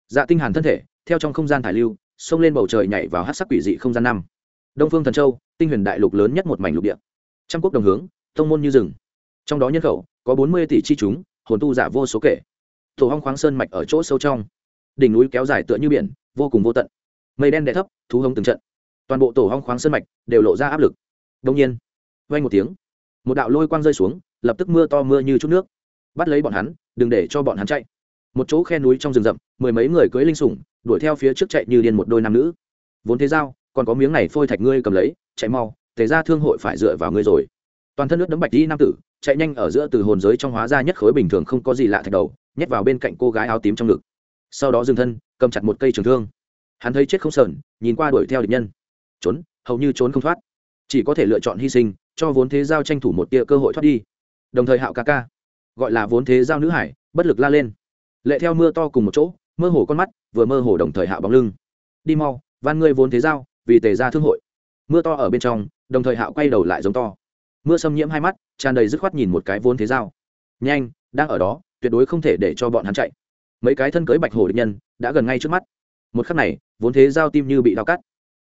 Dạ tinh hàn thân thể, theo trong không gian thải lưu, xông lên bầu trời nhảy vào hát sắc quỷ dị không gian năm. Đông phương thần châu, tinh huyền đại lục lớn nhất một mảnh lục địa. Trăm quốc đồng hướng thông môn như rừng. Trong đó nhân khẩu, có bốn mươi tỷ chi chúng, hồn tu giả vô số kể. Tổ hong khoáng sơn mạch ở chỗ sâu trong. Đỉnh núi kéo dài tựa như biển, vô cùng vô tận. Mây đen đè thấp, thú hông từng trận. Toàn bộ tổ hong khoáng sơn mạch đều lộ ra áp lực. Đông nhiên vay một tiếng. Một đạo lôi quang rơi xuống lập tức mưa to mưa như chút nước. Bắt lấy bọn hắn, đừng để cho bọn hắn chạy. Một chỗ khe núi trong rừng rậm, mười mấy người cưỡi linh sủng, đuổi theo phía trước chạy như điên một đôi nam nữ. Vốn thế giao, còn có miếng này phôi thạch ngươi cầm lấy, chạy mau thế ra thương hội phải dựa vào ngươi rồi. Toàn thân nước đấm bạch đi nam tử, chạy nhanh ở giữa từ hồn giới trong hóa ra nhất khối bình thường không có gì lạ thạch đầu, nhét vào bên cạnh cô gái áo tím trong ngực. Sau đó dừng thân, cầm chặt một cây trường thương. Hắn thấy chết không sờn, nhìn qua đuổi theo địch nhân. Trốn, hầu như trốn không thoát. Chỉ có thể lựa chọn hy sinh, cho vốn thế giao tranh thủ một tia cơ hội thoát đi đồng thời hạo ca ca, gọi là vốn thế giao nữ hải, bất lực la lên. Lệ theo mưa to cùng một chỗ, mơ hồ con mắt, vừa mơ hồ đồng thời hạo bóng lưng. Đi mau, van ngươi vốn thế giao, vì tề ra thương hội. Mưa to ở bên trong, đồng thời hạo quay đầu lại giống to. Mưa xâm nhiễm hai mắt, tràn đầy dứt khoát nhìn một cái vốn thế giao. Nhanh, đang ở đó, tuyệt đối không thể để cho bọn hắn chạy. Mấy cái thân cưới bạch hổ địch nhân, đã gần ngay trước mắt. Một khắc này, vốn thế giao tim như bị đau cắt.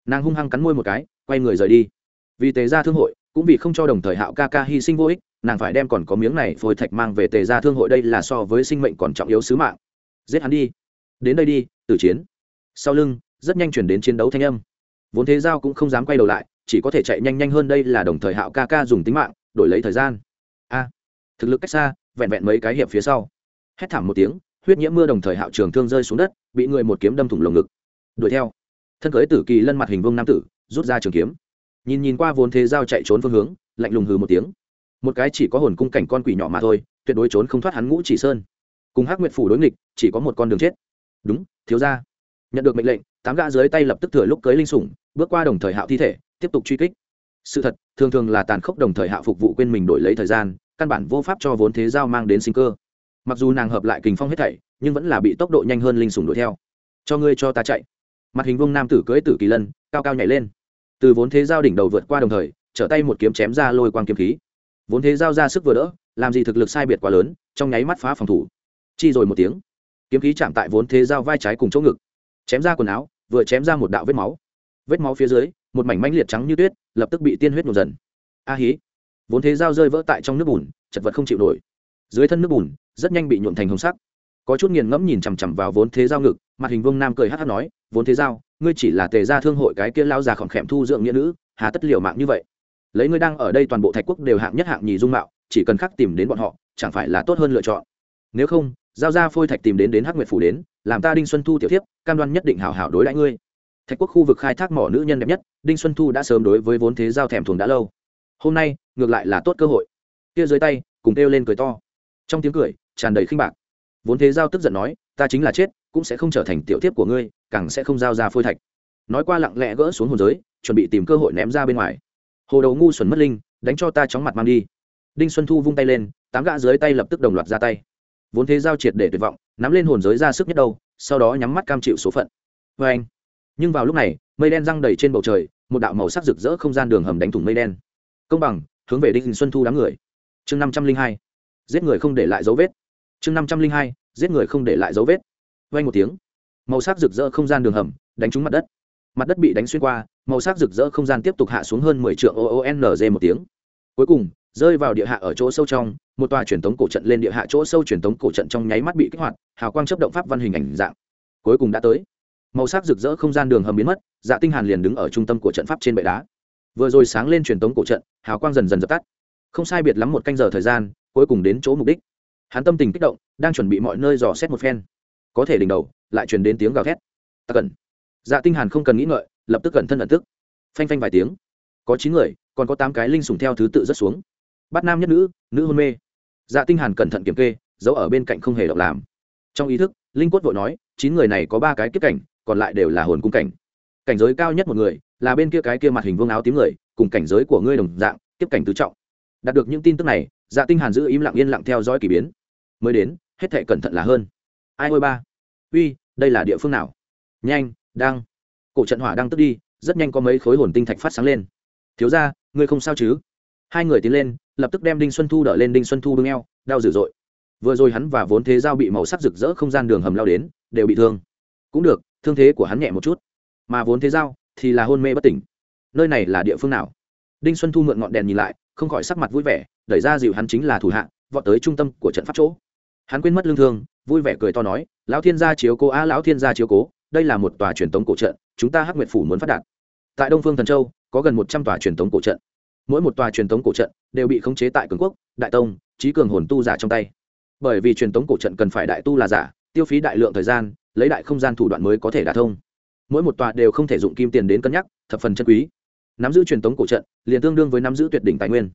Nàng hung hăng cắn môi một cái, quay người rời đi. Vì tề ra thương hội cũng vì không cho đồng thời hạo ca ca hy sinh vô ích, nàng phải đem còn có miếng này phôi thạch mang về tề ra thương hội đây là so với sinh mệnh còn trọng yếu sứ mạng. Giết hắn đi. Đến đây đi, tử chiến. Sau lưng, rất nhanh chuyển đến chiến đấu thanh âm. Vốn thế giao cũng không dám quay đầu lại, chỉ có thể chạy nhanh nhanh hơn đây là đồng thời hạo ca ca dùng tính mạng, đổi lấy thời gian. A, thực lực cách xa, vẹn vẹn mấy cái hiệp phía sau. Hét thảm một tiếng, huyết nhiễm mưa đồng thời hạo trường thương rơi xuống đất, bị người một kiếm đâm thủng lồng ngực. Đuổi theo. Thân cưới tử kỳ lân mặt hình vương nam tử, rút ra trường kiếm nhìn nhìn qua vốn thế giao chạy trốn phương hướng, lạnh lùng hừ một tiếng. Một cái chỉ có hồn cung cảnh con quỷ nhỏ mà thôi, tuyệt đối trốn không thoát hắn ngũ chỉ sơn. Cùng hắc nguyệt phủ đối nghịch, chỉ có một con đường chết. Đúng, thiếu ra nhận được mệnh lệnh, tám gã dưới tay lập tức thừa lúc cưới linh sủng, bước qua đồng thời hạo thi thể, tiếp tục truy kích. Sự thật, thường thường là tàn khốc đồng thời hạ phục vụ quên mình đổi lấy thời gian, căn bản vô pháp cho vốn thế giao mang đến sinh cơ. Mặc dù nàng hợp lại kình phong hết thảy, nhưng vẫn là bị tốc độ nhanh hơn linh sủng đuổi theo. Cho ngươi cho ta chạy. Mặt hình vương nam tử cưới tử kỳ lân, cao cao nhảy lên từ vốn thế giao đỉnh đầu vượt qua đồng thời, trở tay một kiếm chém ra lôi quang kiếm khí. Vốn thế giao ra sức vừa đỡ, làm gì thực lực sai biệt quá lớn, trong nháy mắt phá phòng thủ. Chi rồi một tiếng, kiếm khí chạm tại vốn thế giao vai trái cùng chỗ ngực. Chém ra quần áo, vừa chém ra một đạo vết máu. Vết máu phía dưới, một mảnh manh liệt trắng như tuyết, lập tức bị tiên huyết nổ dần. A hí, vốn thế giao rơi vỡ tại trong nước bùn, chật vật không chịu nổi. Dưới thân nước bùn, rất nhanh bị nhuộm thành hồng sắc. Có chút nghiền ngẫm nhìn chằm chằm vào vốn thế giao ngực, mặt hình vương nam cười hát hát nói, vốn thế giao ngươi chỉ là tề gia thương hội cái kia lao già khỏng khẽm thu dưỡng nghĩa nữ, hà tất liệu mạng như vậy. Lấy ngươi đang ở đây toàn bộ thạch quốc đều hạng nhất hạng nhì dung mạo, chỉ cần khắc tìm đến bọn họ, chẳng phải là tốt hơn lựa chọn. Nếu không, giao ra phôi thạch tìm đến đến hắc nguyệt phủ đến, làm ta đinh xuân thu tiểu thiếp, cam đoan nhất định hảo hảo đối đãi ngươi. Thạch quốc khu vực khai thác mỏ nữ nhân đẹp nhất, đinh xuân thu đã sớm đối với vốn thế giao thèm thuồng đã lâu. Hôm nay, ngược lại là tốt cơ hội. Kia dưới tay, cùng kêu lên cười to. Trong tiếng cười, tràn đầy khinh bạc. Vốn thế giao tức giận nói, ta chính là chết cũng sẽ không trở thành tiểu tiếp của ngươi, càng sẽ không giao ra phôi thạch. Nói qua lặng lẽ gỡ xuống hồn giới, chuẩn bị tìm cơ hội ném ra bên ngoài. Hồ đầu ngu xuẩn mất linh, đánh cho ta chóng mặt mang đi. Đinh xuân thu vung tay lên, tám gã dưới tay lập tức đồng loạt ra tay. Vốn thế giao triệt để tuyệt vọng, nắm lên hồn giới ra sức nhất đâu, sau đó nhắm mắt cam chịu số phận. Vê anh, nhưng vào lúc này, mây đen răng đầy trên bầu trời, một đạo màu sắc rực rỡ không gian đường hầm đánh thủng mây đen. Công bằng, hướng về đinh xuân thu đám người. Chương năm trăm linh hai, giết người không để lại dấu vết. Chương năm trăm linh hai, giết người không để lại dấu vết vang một tiếng. Màu sắc rực rỡ không gian đường hầm đánh trúng mặt đất. Mặt đất bị đánh xuyên qua, màu sắc rực rỡ không gian tiếp tục hạ xuống hơn mười triệu oonz một tiếng. Cuối cùng, rơi vào địa hạ ở chỗ sâu trong, một tòa truyền tống cổ trận lên địa hạ chỗ sâu truyền tống cổ trận trong nháy mắt bị kích hoạt, hào quang chấp động pháp văn hình ảnh dạng. Cuối cùng đã tới. Màu sắc rực rỡ không gian đường hầm biến mất dạ tinh hàn liền đứng ở trung tâm của trận pháp trên bệ đá. Vừa rồi sáng lên truyền tống cổ trận, hào quang dần dần dập tắt. Không sai biệt lắm một canh giờ thời gian, cuối cùng đến chỗ mục đích. Hắn tâm tình kích động, đang chuẩn bị mọi nơi dò xét một phen có thể đỉnh đầu, lại truyền đến tiếng gào thét. Ta cần. Dạ tinh hàn không cần nghĩ ngợi, lập tức cẩn thân ẩn tức. Phanh phanh vài tiếng. Có chín người, còn có tám cái linh sủng theo thứ tự rất xuống. Bắt nam nhất nữ nữ hôn mê. Dạ tinh hàn cẩn thận kiểm kê, giấu ở bên cạnh không hề động làm. Trong ý thức, linh quất vội nói, chín người này có ba cái kiếp cảnh, còn lại đều là hồn cung cảnh. Cảnh giới cao nhất một người, là bên kia cái kia mặt hình vương áo tím người, cùng cảnh giới của ngươi đồng dạng, kiếp cảnh tứ trọng. Đạt được những tin tức này dạ tinh hàn giữ im lặng yên lặng theo dõi kỳ biến. Mới đến, hết thảy cẩn thận là hơn. Ai ôi ba? Uy, đây là địa phương nào? Nhanh, đang. Cổ trận hỏa đang tức đi, rất nhanh có mấy khối hồn tinh thạch phát sáng lên. Thiếu ra ngươi không sao chứ? Hai người tiến lên, lập tức đem đinh xuân thu đỡ lên đinh xuân thu bưng eo, đau dữ dội. Vừa rồi hắn và vốn thế giao bị màu sắc rực rỡ không gian đường hầm lao đến, đều bị thương. Cũng được, thương thế của hắn nhẹ một chút. Mà vốn thế giao, thì là hôn mê bất tỉnh. Nơi này là địa phương nào? Đinh xuân thu mượn ngọn đèn nhìn lại, không khỏi sắc mặt vui vẻ, đẩy ra dịu hắn chính là thủ hạ, vọt tới trung tâm của trận pháp chỗ hắn quên mất lương thương, vui vẻ cười to nói, lão thiên gia chiếu cố a lão thiên gia chiếu cố, đây là một tòa truyền thống cổ trận, chúng ta hắc nguyệt phủ muốn phát đạt. Tại đông phương thần châu, có gần một trăm tòa truyền thống cổ trận. Mỗi một tòa truyền thống cổ trận đều bị khống chế tại cường quốc, đại tông trí cường hồn tu giả trong tay. Bởi vì truyền thống cổ trận cần phải đại tu là giả, tiêu phí đại lượng thời gian, lấy đại không gian thủ đoạn mới có thể đả thông. Mỗi một tòa đều không thể dụng kim tiền đến cân nhắc, thập phần chân quý. Nắm giữ truyền thống cổ trận, liền tương đương với nắm giữ tuyệt đỉnh tài nguyên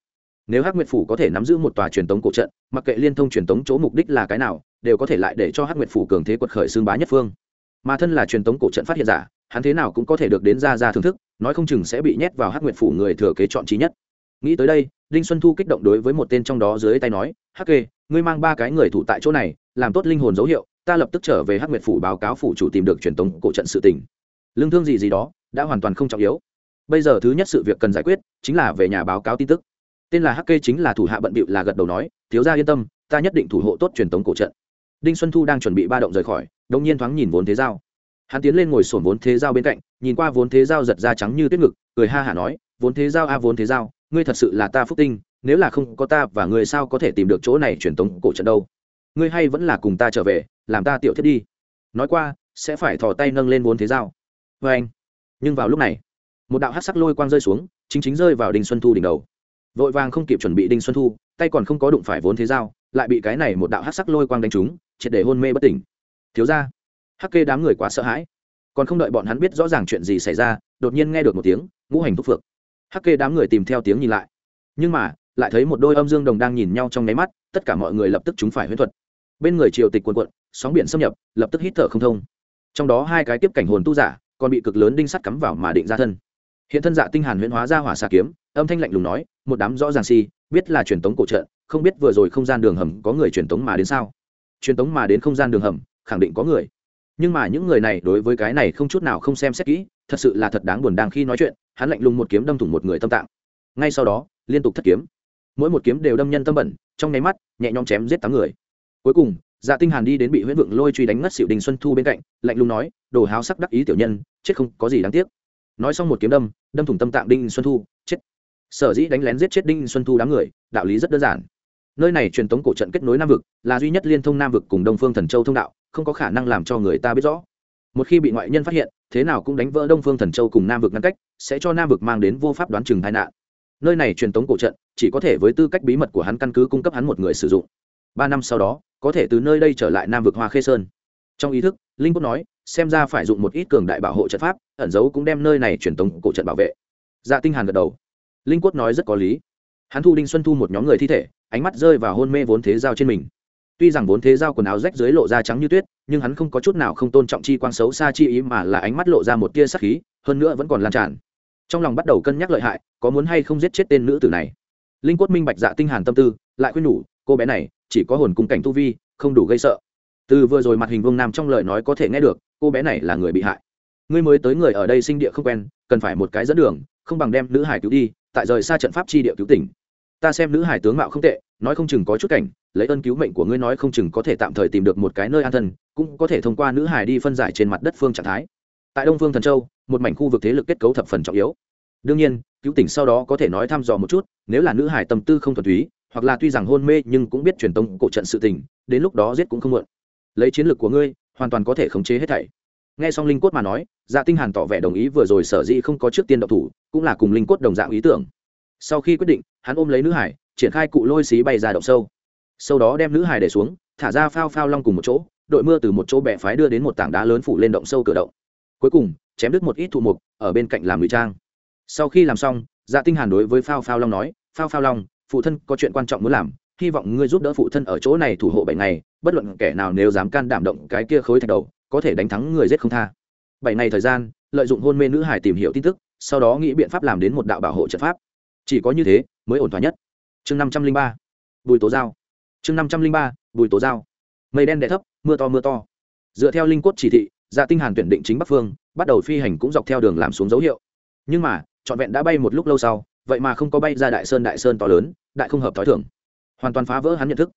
nếu hắc nguyệt phủ có thể nắm giữ một tòa truyền tống cổ trận, mặc kệ liên thông truyền tống chỗ mục đích là cái nào, đều có thể lại để cho hắc nguyệt phủ cường thế quật khởi xương bá nhất phương. Mà thân là truyền tống cổ trận phát hiện giả, hắn thế nào cũng có thể được đến ra ra thưởng thức, nói không chừng sẽ bị nhét vào hắc nguyệt phủ người thừa kế chọn trí nhất. Nghĩ tới đây, đinh xuân thu kích động đối với một tên trong đó dưới tay nói, hắc kê, ngươi mang ba cái người thủ tại chỗ này, làm tốt linh hồn dấu hiệu, ta lập tức trở về hắc nguyệt phủ báo cáo phủ chủ tìm được truyền tống cổ trận sự tình. Lương thương gì gì đó, đã hoàn toàn không trọng yếu. Bây giờ thứ nhất sự việc cần giải quyết, chính là về nhà báo cáo tin tức tên là hắc kê chính là thủ hạ bận bịu là gật đầu nói, thiếu gia yên tâm, ta nhất định thủ hộ tốt truyền tống cổ trận. Đinh xuân thu đang chuẩn bị ba động rời khỏi đông nhiên thoáng nhìn vốn thế giao. Hắn tiến lên ngồi sổn vốn thế giao bên cạnh, nhìn qua vốn thế giao giật da trắng như tuyết ngực, cười ha hả nói, vốn thế giao a, vốn thế giao, ngươi thật sự là ta phúc tinh, nếu là không có ta và ngươi sao có thể tìm được chỗ này truyền tống cổ trận đâu? Ngươi hay vẫn là cùng ta trở về, làm ta tiểu thiết đi. Nói qua, sẽ phải thò tay nâng lên vốn thế giao. Vê anh nhưng vào lúc này, một đạo hát sắc lôi quang rơi xuống, chính chính rơi vào đinh xuân thu đỉnh đầu vội vàng không kịp chuẩn bị đinh xuân thu, tay còn không có đụng phải vốn thế dao, lại bị cái này một đạo hát sắc lôi quang đánh trúng, triệt để hôn mê bất tỉnh. Thiếu ra hắc kê đám người quá sợ hãi. Còn không đợi bọn hắn biết rõ ràng chuyện gì xảy ra, đột nhiên nghe được một tiếng, ngũ hành thúc phượng. Hắc kê đám người tìm theo tiếng nhìn lại. Nhưng mà, lại thấy một đôi âm dương đồng đang nhìn nhau trong nháy mắt, tất cả mọi người lập tức chúng phải huyễn thuật. Bên người triều tịch quần quận sóng biển xâm nhập, lập tức hít thở không thông. Trong đó hai cái tiếp cảnh hồn tu giả, còn bị cực lớn đinh sắt cắm vào mà định ra thân. Hiện thân dạ tinh hàn huyễn hóa ra hỏa xà kiếm âm thanh lạnh lùng nói, một đám rõ ràng si, biết là truyền tống cổ trận, không biết vừa rồi không gian đường hầm có người truyền tống mà đến sao? Truyền tống mà đến không gian đường hầm, khẳng định có người. Nhưng mà những người này đối với cái này không chút nào không xem xét kỹ, thật sự là thật đáng buồn đang khi nói chuyện. Hắn lạnh lùng một kiếm đâm thủng một người tâm tạng. Ngay sau đó, liên tục thất kiếm. Mỗi một kiếm đều đâm nhân tâm bẩn, trong nháy mắt, nhẹ nhõm chém giết tám người. Cuối cùng dạ tinh hàn đi đến bị huyễn vượng lôi truy đánh ngất xỉu đình xuân thu bên cạnh, lạnh lùng nói, đồ háo sắc đắc ý tiểu nhân, chết không có gì đáng tiếc. Nói xong một kiếm đâm đâm thủng tâm tạng đinh xuân thu, chết sở dĩ đánh lén giết chết đinh xuân thu đám người, đạo lý rất đơn giản. Nơi này truyền tống cổ trận kết nối nam vực, là duy nhất liên thông nam vực cùng đông phương thần châu thông đạo, không có khả năng làm cho người ta biết rõ. Một khi bị ngoại nhân phát hiện, thế nào cũng đánh vỡ đông phương thần châu cùng nam vực ngăn cách, sẽ cho nam vực mang đến vô pháp đoán chừng tai nạn. Nơi này truyền tống cổ trận, chỉ có thể với tư cách bí mật của hắn căn cứ cung cấp hắn một người sử dụng. Ba năm sau đó, có thể từ nơi đây trở lại nam vực hoa khê sơn. Trong ý thức, linh quốc nói, xem ra phải dụng một ít cường đại bảo hộ trận pháp, ẩn dấu cũng đem nơi này truyền tống cổ trận bảo vệ. Dạ tinh hàn gật đầu linh quốc nói rất có lý. Hắn thu đinh xuân thu một nhóm người thi thể, ánh mắt rơi vào hôn mê vốn thế giao trên mình. Tuy rằng vốn thế giao quần áo rách dưới lộ ra trắng như tuyết, nhưng hắn không có chút nào không tôn trọng chi quang xấu xa chi ý mà là ánh mắt lộ ra một tia sắc khí, hơn nữa vẫn còn lan tràn. Trong lòng bắt đầu cân nhắc lợi hại, có muốn hay không giết chết tên nữ tử này. Linh quất minh bạch dạ tinh hàn tâm tư, lại khuyên nhủ, cô bé này, chỉ có hồn cung cảnh tu vi, không đủ gây sợ. Từ vừa rồi mặt hình vương nam trong lời nói có thể nghe được, cô bé này là người bị hại. Ngươi mới tới người ở đây sinh địa không quen, cần phải một cái dẫn đường, không bằng đem nữ hải cứu đi tại rời xa trận pháp chi địa cứu tỉnh. Ta xem nữ hải tướng mạo không tệ, nói không chừng có chút cảnh, lấy ơn cứu mệnh của ngươi nói không chừng có thể tạm thời tìm được một cái nơi an thân, cũng có thể thông qua nữ hải đi phân giải trên mặt đất phương trạng thái. Tại đông phương thần châu, một mảnh khu vực thế lực kết cấu thập phần trọng yếu. Đương nhiên, cứu tỉnh sau đó có thể nói thăm dò một chút, nếu là nữ hải tâm tư không thuần túy, hoặc là tuy rằng hôn mê nhưng cũng biết truyền tống cổ trận sự tình, đến lúc đó giết cũng không muộn. Lấy chiến lược của ngươi, hoàn toàn có thể khống chế hết thảy nghe xong linh cốt mà nói dạ tinh hàn tỏ vẻ đồng ý vừa rồi sở dĩ không có trước tiên độc thủ, cũng là cùng linh cốt đồng dạng ý tưởng. Sau khi quyết định, hắn ôm lấy nữ hải, triển khai cụ lôi xí bay ra động sâu. Sau đó đem nữ hải để xuống, thả ra phao phao long cùng một chỗ, đội mưa từ một chỗ bẻ phái đưa đến một tảng đá lớn phủ lên động sâu cửa động. Cuối cùng, chém đứt một ít thụ mục, ở bên cạnh làm ngụy trang. Sau khi làm xong dạ tinh hàn đối với phao phao long nói, phao phao long, phụ thân có chuyện quan trọng muốn làm, hy vọng ngươi giúp đỡ phụ thân ở chỗ này thủ hộ bảy ngày, bất luận kẻ nào nếu dám can đảm động cái kia khối thạch đầu có thể đánh thắng người giết không tha. Bảy ngày thời gian, lợi dụng hôn mê nữ hải tìm hiểu tin tức, sau đó nghĩ biện pháp làm đến một đạo bảo hộ trận pháp. Chỉ có như thế, mới ổn thỏa nhất. Chương năm trăm linh ba, bùi tố giao. Chương năm trăm linh ba, bùi tố giao. Mây đen đè thấp, mưa to mưa to. Dựa theo linh cốt chỉ thị dạ tinh hàn tuyển định chính bắc phương, bắt đầu phi hành cũng dọc theo đường làm xuống dấu hiệu. Nhưng mà, trọn vẹn đã bay một lúc lâu sau, vậy mà không có bay ra đại sơn đại sơn to lớn, đại không hợp thói thường. Hoàn toàn phá vỡ hắn nhận thức.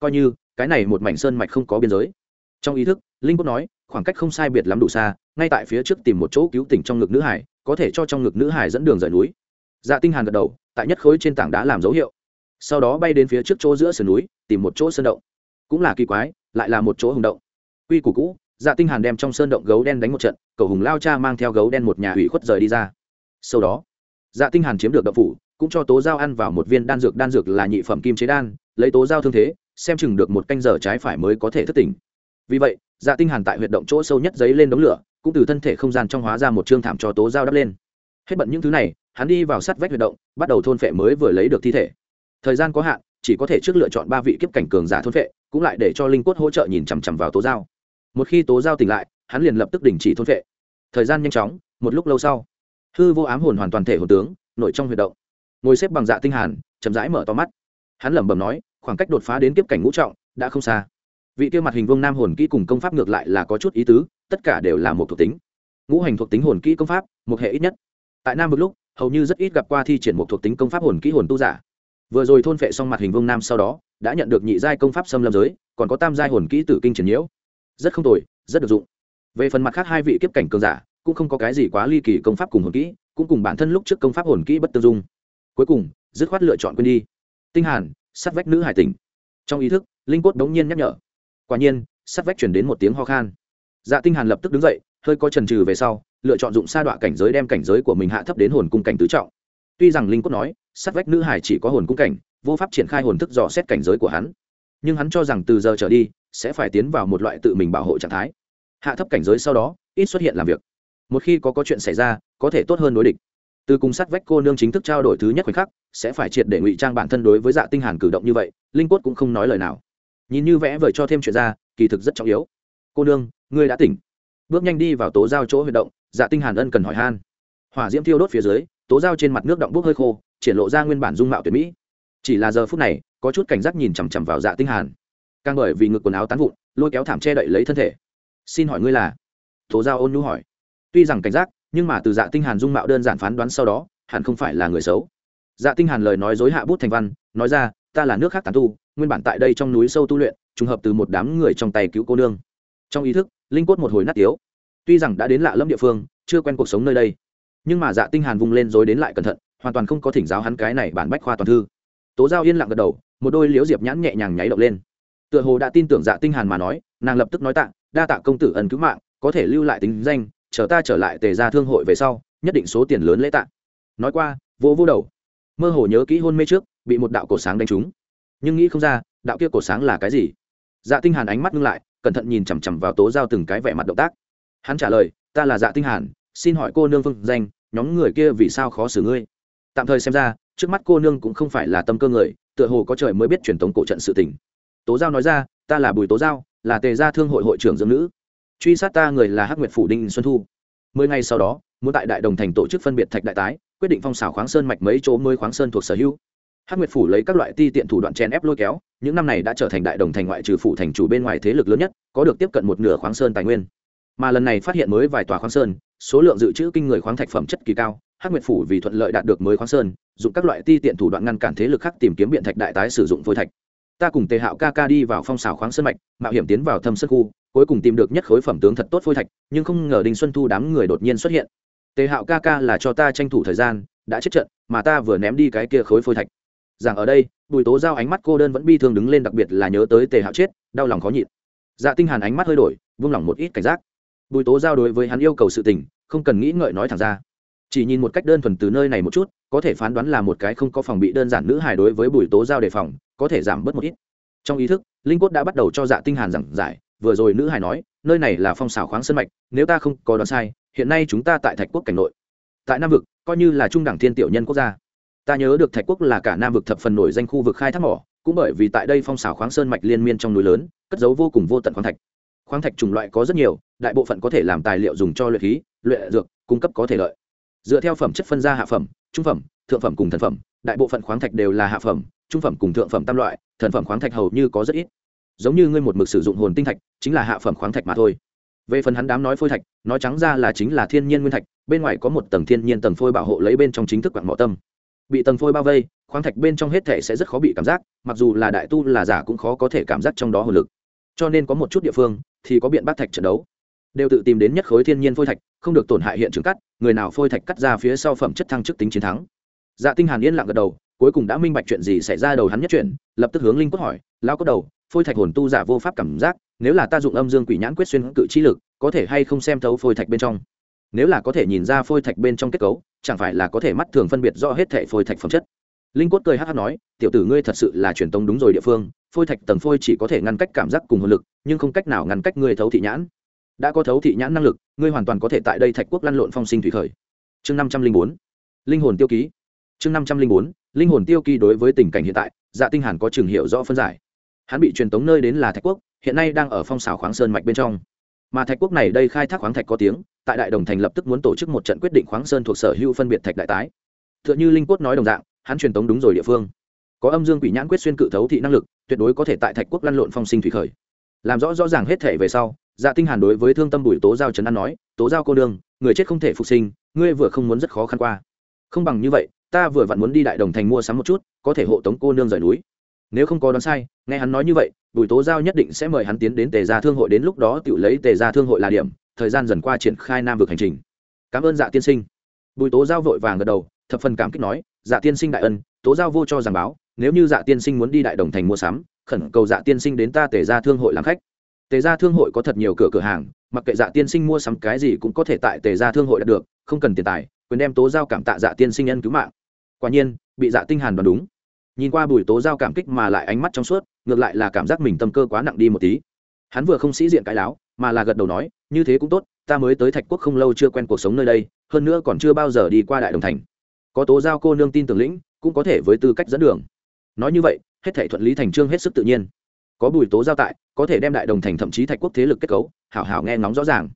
Coi như, cái này một mảnh sơn mạch không có biên giới. Trong ý thức linh cốt nói, khoảng cách không sai biệt lắm đủ xa, ngay tại phía trước tìm một chỗ cứu tỉnh trong ngực nữ hải, có thể cho trong ngực nữ hải dẫn đường rời núi. Dạ tinh hàn gật đầu, tại nhất khối trên tảng đá làm dấu hiệu. Sau đó bay đến phía trước chỗ giữa sườn núi, tìm một chỗ sơn động. Cũng là kỳ quái, lại là một chỗ hùng động. Quy củ cũ dạ tinh hàn đem trong sơn động gấu đen đánh một trận cầu hùng lao cha mang theo gấu đen một nhà hủy khuất rời đi ra. Sau đó dạ tinh hàn chiếm được động phủ, cũng cho tố giao ăn vào một viên đan dược đan dược là nhị phẩm kim chế đan, lấy tố giao thương thế, xem chừng được một canh giờ trái phải mới có thể thức tỉnh. Vì vậy dạ tinh hàn tại huyệt động chỗ sâu nhất giấy lên đống lửa, cũng từ thân thể không gian trong hóa ra một trương thảm cho tố dao đắp lên. Hết bận những thứ này, hắn đi vào sát vách huyệt động, bắt đầu thôn phệ mới vừa lấy được thi thể. Thời gian có hạn, chỉ có thể trước lựa chọn ba vị kiếp cảnh cường giả thôn phệ, cũng lại để cho linh quất hỗ trợ nhìn chằm chằm vào tố dao. một khi tố dao tỉnh lại, hắn liền lập tức đình chỉ thôn phệ. Thời gian nhanh chóng, một lúc lâu sau, hư vô ám hồn hoàn toàn thể hồn tướng nội trong huyệt động. Ngồi xếp bằng dạ tinh hàn, chậm rãi mở to mắt. Hắn lẩm bẩm nói, khoảng cách đột phá đến kiếp cảnh ngũ trọng, đã không xa vị kia mặt hình vương nam hồn kỹ cùng công pháp ngược lại là có chút ý tứ, tất cả đều là một thuộc tính. Ngũ hành thuộc tính hồn kỹ công pháp, một hệ ít nhất. Tại nam vực lúc, hầu như rất ít gặp qua thi triển một thuộc tính công pháp hồn kỹ hồn tu giả. Vừa rồi thôn phệ xong mặt hình vương nam sau đó, đã nhận được nhị giai công pháp xâm lâm giới, còn có tam giai hồn kỹ tử kinh triển nhiễu. Rất không tồi, rất được dụng. Về phần mặt khác hai vị kiếp cảnh cường giả, cũng không có cái gì quá ly kỳ công pháp cùng hồn kỹ, cũng cùng bản thân lúc trước công pháp hồn kỹ bất tương dung. Cuối cùng, dứt khoát lựa chọn quên đi. Tinh hàn, sát vách nữ hải tỉnh. Trong ý thức, linh cốt đống nhiên nhắc nhở quả nhiên sát vách chuyển đến một tiếng ho khan. Dạ tinh hàn lập tức đứng dậy, hơi có chần chừ về sau, lựa chọn dụng sa đoạn cảnh giới đem cảnh giới của mình hạ thấp đến hồn cung cảnh tứ trọng. Tuy rằng linh cốt nói sát vách nữ hải chỉ có hồn cung cảnh, vô pháp triển khai hồn thức dò xét cảnh giới của hắn. Nhưng hắn cho rằng từ giờ trở đi, sẽ phải tiến vào một loại tự mình bảo hộ trạng thái. Hạ thấp cảnh giới sau đó, ít xuất hiện làm việc. Một khi có có chuyện xảy ra, có thể tốt hơn đối địch. Từ cùng sát vách cô nương chính thức trao đổi thứ nhất khoảnh khắc, sẽ phải triệt để ngụy trang bản thân đối với dạ tinh hàn cử động như vậy, linh cốt cũng không nói lời nào nhìn như vẽ vời cho thêm chuyện ra, kỳ thực rất trọng yếu. Cô nương, ngươi đã tỉnh. Bước nhanh đi vào tố giao chỗ huy động dạ tinh hàn ân cần hỏi han. Hỏa diễm thiêu đốt phía dưới, tố giao trên mặt nước động bốc hơi khô, triển lộ ra nguyên bản dung mạo tuyệt mỹ. Chỉ là giờ phút này, có chút cảnh giác nhìn chằm chằm vào dạ tinh hàn. Càng bởi vì ngực quần áo tán vụn, lôi kéo thảm che đậy lấy thân thể. Xin hỏi ngươi là? Tố giao ôn nhu hỏi. Tuy rằng cảnh giác, nhưng mà từ dạ tinh hàn dung mạo đơn giản phán đoán sau đó, hẳn không phải là người xấu. Dạ tinh hàn lời nói dối hạ bút thành văn, nói ra, ta là nước khác tán tu nguyên bản tại đây trong núi sâu tu luyện, trùng hợp từ một đám người trong tay cứu cô nương. Trong ý thức, linh cốt một hồi nát tiếu. Tuy rằng đã đến lạ lẫm địa phương, chưa quen cuộc sống nơi đây, nhưng mà dạ tinh hàn vung lên rồi đến lại cẩn thận, hoàn toàn không có thỉnh giáo hắn cái này bản bách khoa toàn thư. Tố giao yên lặng gật đầu, một đôi liếu diệp nhãn nhẹ nhàng nháy động lên. Tựa hồ đã tin tưởng dạ tinh hàn mà nói, nàng lập tức nói tạ, đa tạ công tử ân cứu mạng, có thể lưu lại tính danh, chờ ta trở lại tề gia thương hội về sau, nhất định số tiền lớn lễ tạ. Nói qua vô vô đầu. Mơ hồ nhớ kỹ hôn mê trước, bị một đạo cổ sáng đánh trúng nhưng nghĩ không ra, đạo kia cổ sáng là cái gì? Dạ tinh hàn ánh mắt ngưng lại, cẩn thận nhìn chằm chằm vào tố giao từng cái vẻ mặt động tác. Hắn trả lời, ta là dạ tinh hàn, xin hỏi cô nương phương danh, nhóm người kia vì sao khó xử ngươi? Tạm thời xem ra, trước mắt cô nương cũng không phải là tâm cơ người, tựa hồ có trời mới biết truyền thống cổ trận sự tình. Tố giao nói ra, ta là bùi tố giao, là tề gia thương hội hội trưởng dưỡng nữ. Truy sát ta người là hắc nguyệt phủ đinh xuân thu. Mười ngày sau đó, muốn tại đại đồng thành tổ chức phân biệt thạch đại tái, quyết định phong xảo khoáng sơn mạch mấy chỗ mới khoáng sơn thuộc sở hữu hắc nguyệt phủ lấy các loại ti tiện thủ đoạn chen ép lôi kéo, những năm này đã trở thành đại đồng thành ngoại trừ phủ thành chủ bên ngoài thế lực lớn nhất, có được tiếp cận một nửa khoáng sơn tài nguyên. Mà lần này phát hiện mới vài tòa khoáng sơn, số lượng dự trữ kinh người khoáng thạch phẩm chất kỳ cao, hắc nguyệt phủ vì thuận lợi đạt được mới khoáng sơn, dùng các loại ti tiện thủ đoạn ngăn cản thế lực khác tìm kiếm biện thạch đại tái sử dụng phôi thạch. Ta cùng tề hạo ca ca đi vào phong xào khoáng sơn mạch, mạo hiểm tiến vào thâm sơn khu, cuối cùng tìm được nhất khối phẩm tướng thật tốt phôi thạch, nhưng không ngờ đinh xuân thu đám người đột nhiên xuất hiện. Tề hạo ca ca là cho ta tranh thủ thời gian, đã chết trận, mà ta vừa ném đi cái kia khối phôi thạch rằng ở đây, bùi tố giao ánh mắt cô đơn vẫn bi thương đứng lên đặc biệt là nhớ tới tề hạo chết, đau lòng khó nhịn. Dạ tinh hàn ánh mắt hơi đổi, vung lòng một ít cảnh giác. Bùi tố giao đối với hắn yêu cầu sự tình, không cần nghĩ ngợi nói thẳng ra. Chỉ nhìn một cách đơn thuần từ nơi này một chút, có thể phán đoán là một cái không có phòng bị đơn giản nữ hài đối với bùi tố giao đề phòng, có thể giảm bớt một ít. Trong ý thức, linh cốt đã bắt đầu cho dạ tinh hàn giảng giải, vừa rồi nữ hài nói, nơi này là phong xảo khoáng sơn mạch, nếu ta không có đoán sai, hiện nay chúng ta tại thạch quốc cảnh nội, tại nam vực, coi như là trung đẳng thiên tiểu nhân quốc gia ta nhớ được thạch quốc là cả nam vực thập phần nổi danh khu vực khai thác mỏ, cũng bởi vì tại đây phong xào khoáng sơn mạch liên miên trong núi lớn, cất giấu vô cùng vô tận khoáng thạch. Khoáng thạch chủng loại có rất nhiều, đại bộ phận có thể làm tài liệu dùng cho luyện khí, luyện dược, cung cấp có thể lợi. Dựa theo phẩm chất phân ra hạ phẩm, trung phẩm, thượng phẩm cùng thần phẩm, đại bộ phận khoáng thạch đều là hạ phẩm, trung phẩm cùng thượng phẩm tam loại, thần phẩm khoáng thạch hầu như có rất ít. Giống như ngươi một mực sử dụng hồn tinh thạch, chính là hạ phẩm khoáng thạch mà thôi. Về phần hắn đám nói phôi thạch, nói trắng ra là chính là thiên nhiên nguyên thạch, bên ngoài có một tầng thiên nhiên tầng phôi bảo hộ lấy bên trong chính thức quặng mỏ tâm bị tầng phôi bao vây, khoáng thạch bên trong hết thể sẽ rất khó bị cảm giác, mặc dù là đại tu là giả cũng khó có thể cảm giác trong đó hồn lực. Cho nên có một chút địa phương thì có biện bác thạch trận đấu. Đều tự tìm đến nhất khối thiên nhiên phôi thạch, không được tổn hại hiện trường cắt, người nào phôi thạch cắt ra phía sau phẩm chất thăng chức tính chiến thắng. Dạ tinh hàn yên lặng gật đầu, cuối cùng đã minh bạch chuyện gì xảy ra đầu hắn nhất chuyện lập tức hướng linh cốt hỏi, lão cốt đầu, phôi thạch hồn tu giả vô pháp cảm giác, nếu là ta dụng âm dương quỷ nhãn quyết xuyên cự chi lực, có thể hay không xem thấu phôi thạch bên trong? Nếu là có thể nhìn ra phôi thạch bên trong kết cấu, chẳng phải là có thể mắt thường phân biệt rõ hết thể phôi thạch phẩm chất. Linh cốt cười hát hát nói, tiểu tử ngươi thật sự là truyền tông đúng rồi địa phương, phôi thạch tầng phôi chỉ có thể ngăn cách cảm giác cùng hồn lực, nhưng không cách nào ngăn cách ngươi thấu thị nhãn. Đã có thấu thị nhãn năng lực, ngươi hoàn toàn có thể tại đây thạch quốc lăn lộn phong sinh thủy khởi. Chương năm trăm linh bốn. Linh hồn tiêu ký. Chương năm trăm linh bốn. Linh hồn tiêu ký đối với tình cảnh hiện tại dạ tinh hàn có trường hiệu rõ phân giải. Hắn bị truyền tống nơi đến là thạch quốc, hiện nay đang ở phong xào khoáng sơn mạch bên trong. Mà thạch quốc này đây khai thác khoáng thạch có tiếng tại đại đồng thành lập tức muốn tổ chức một trận quyết định khoáng sơn thuộc sở hữu phân biệt thạch đại tái. T h ư ợ n h ư linh cốt nói đồng dạng, hắn truyền tống đúng rồi địa phương. Có âm dương quỷ nhãn quyết xuyên cự thấu thị năng lực, tuyệt đối có thể tại thạch quốc lăn lộn phong sinh thủy khởi. Làm rõ rõ ràng hết thể về sau dạ tinh hàn đối với thương tâm bùi tố giao trấn an nói, tố giao cô đương người chết không thể phục sinh, ngươi vừa không muốn rất khó khăn qua. Không bằng như vậy, ta vừa vặn muốn đi đại đồng thành mua sắm một chút, có thể hộ tống cô nương rời núi. Nếu không có đoán sai, nghe hắn nói như vậy, bùi tố giao nhất định sẽ mời hắn tiến đến tề gia thương hội đến lúc đó tự lấy tề gia thương hội là điểm thời gian dần qua triển khai nam vực hành trình. Cảm ơn dạ tiên sinh. Bùi tố giao vội vàng gật đầu, thập phần cảm kích nói dạ tiên sinh đại ân, tố giao vô cho giảng báo, nếu như dạ tiên sinh muốn đi đại đồng thành mua sắm, khẩn cầu dạ tiên sinh đến ta tề gia thương hội làm khách. Tề gia thương hội có thật nhiều cửa cửa hàng, mặc kệ dạ tiên sinh mua sắm cái gì cũng có thể tại tề gia thương hội đạt được, không cần tiền tài, quyền đem tố giao cảm tạ dạ tiên sinh nhân cứu mạng. Quả nhiên, bị dạ tinh hàn đoán đúng. Nhìn qua bùi tố giao cảm kích mà lại ánh mắt trong suốt, ngược lại là cảm giác mình tâm cơ quá nặng đi một tí hắn vừa không sĩ diện cái láo, mà là gật đầu nói, như thế cũng tốt, ta mới tới thạch quốc không lâu chưa quen cuộc sống nơi đây, hơn nữa còn chưa bao giờ đi qua đại đồng thành. Có tố giao cô nương tin tưởng lĩnh, cũng có thể với tư cách dẫn đường. Nói như vậy, hết thể thuận lý thành trương hết sức tự nhiên. Có bùi tố giao tại, có thể đem đại đồng thành thậm chí thạch quốc thế lực kết cấu, hảo hảo nghe ngóng rõ ràng.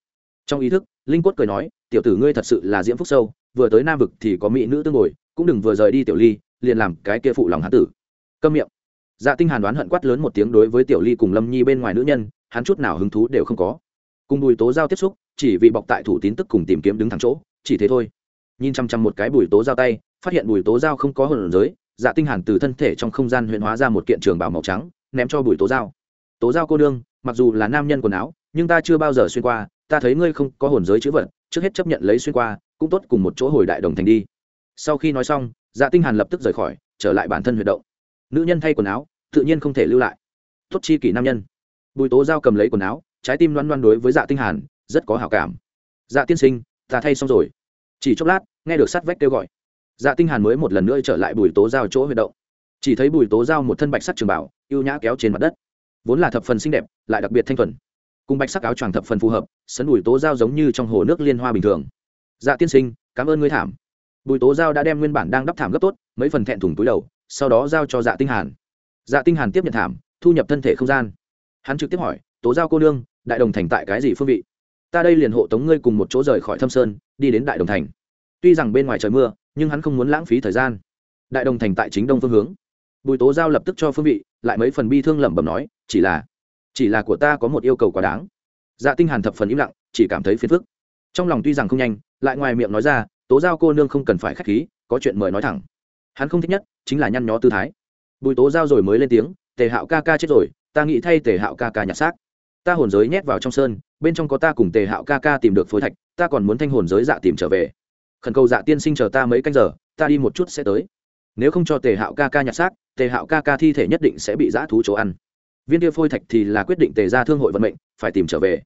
Trong ý thức, linh quất cười nói, tiểu tử ngươi thật sự là diễm phúc sâu, vừa tới nam vực thì có mỹ nữ tương ngồi, cũng đừng vừa rời đi tiểu ly, liền làm cái kia phụ lòng hán tử. Câm miệng. Dạ tinh hàn đoán hận quát lớn một tiếng đối với tiểu ly cùng lâm nhi bên ngoài nữ nhân hắn chút nào hứng thú đều không có. Cùng bùi tố giao tiếp xúc, chỉ vì bọc tại thủ tín tức cùng tìm kiếm đứng thẳng chỗ, chỉ thế thôi. Nhìn chăm chăm một cái bùi tố giao tay, phát hiện bùi tố giao không có hồn giới dạ tinh hàn từ thân thể trong không gian huyện hóa ra một kiện trường bảo màu trắng, ném cho bùi tố giao. Tố giao cô đương mặc dù là nam nhân quần áo, nhưng ta chưa bao giờ xuyên qua, ta thấy ngươi không có hồn giới chữ vật, trước hết chấp nhận lấy xuyên qua, cũng tốt cùng một chỗ hồi đại đồng thành đi. Sau khi nói xong dạ tinh hàn lập tức rời khỏi, trở lại bản thân huyệt động. Nữ nhân thay quần áo, tự nhiên không thể lưu lại. Tốt chi kỷ nam nhân bùi tố giao cầm lấy quần áo, trái tim loan loan đối với dạ tinh hàn, rất có hảo cảm. Dạ tiên sinh, ta thay xong rồi. Chỉ chốc lát, nghe được sát vách kêu gọi. Dạ tinh hàn mới một lần nữa trở lại bùi tố giao chỗ huyệt động. Chỉ thấy bùi tố giao một thân bạch sắc trường bảo yêu nhã kéo trên mặt đất. Vốn là thập phần xinh đẹp, lại đặc biệt thanh thuần. Cùng bạch sắc áo choàng thập phần phù hợp, sấn bùi tố giao giống như trong hồ nước liên hoa bình thường. Dạ tiên sinh, cảm ơn ngươi thảm. Bùi tố giao đã đem nguyên bản đang đắp thảm gấp tốt, mấy phần thẹn thùng túi đầu, sau đó giao cho dạ tinh hàn. Dạ tinh hàn tiếp nhận thảm, thu nhập thân thể không gian hắn trực tiếp hỏi, tố giao cô nương, đại đồng thành tại cái gì phương vị? Ta đây liền hộ tống ngươi cùng một chỗ rời khỏi thâm sơn, đi đến đại đồng thành. Tuy rằng bên ngoài trời mưa, nhưng hắn không muốn lãng phí thời gian. Đại đồng thành tại chính đông phương hướng. Bùi tố giao lập tức cho phương vị, lại mấy phần bi thương lẩm bẩm nói, chỉ là chỉ là của ta có một yêu cầu quá đáng. Dạ tinh hàn thập phần im lặng, chỉ cảm thấy phiền phức. Trong lòng tuy rằng không nhanh, lại ngoài miệng nói ra, tố giao cô nương không cần phải khách khí, có chuyện mời nói thẳng. Hắn không thích nhất chính là nhăn nhó tư thái. Bùi tố giao rồi mới lên tiếng, tề hạo ca ca chết rồi ta nghĩ thay tề hạo ca ca nhặt xác. Ta hồn giới nhét vào trong sơn, bên trong có ta cùng tề hạo ca ca tìm được phối thạch, ta còn muốn thanh hồn giới dạ tìm trở về. Khẩn cầu dạ tiên sinh chờ ta mấy canh giờ, ta đi một chút sẽ tới. Nếu không cho tề hạo ca ca nhặt xác, tề hạo ca ca thi thể nhất định sẽ bị dã thú chỗ ăn. Viên kia phôi thạch thì là quyết định tề ra thương hội vận mệnh, phải tìm trở về.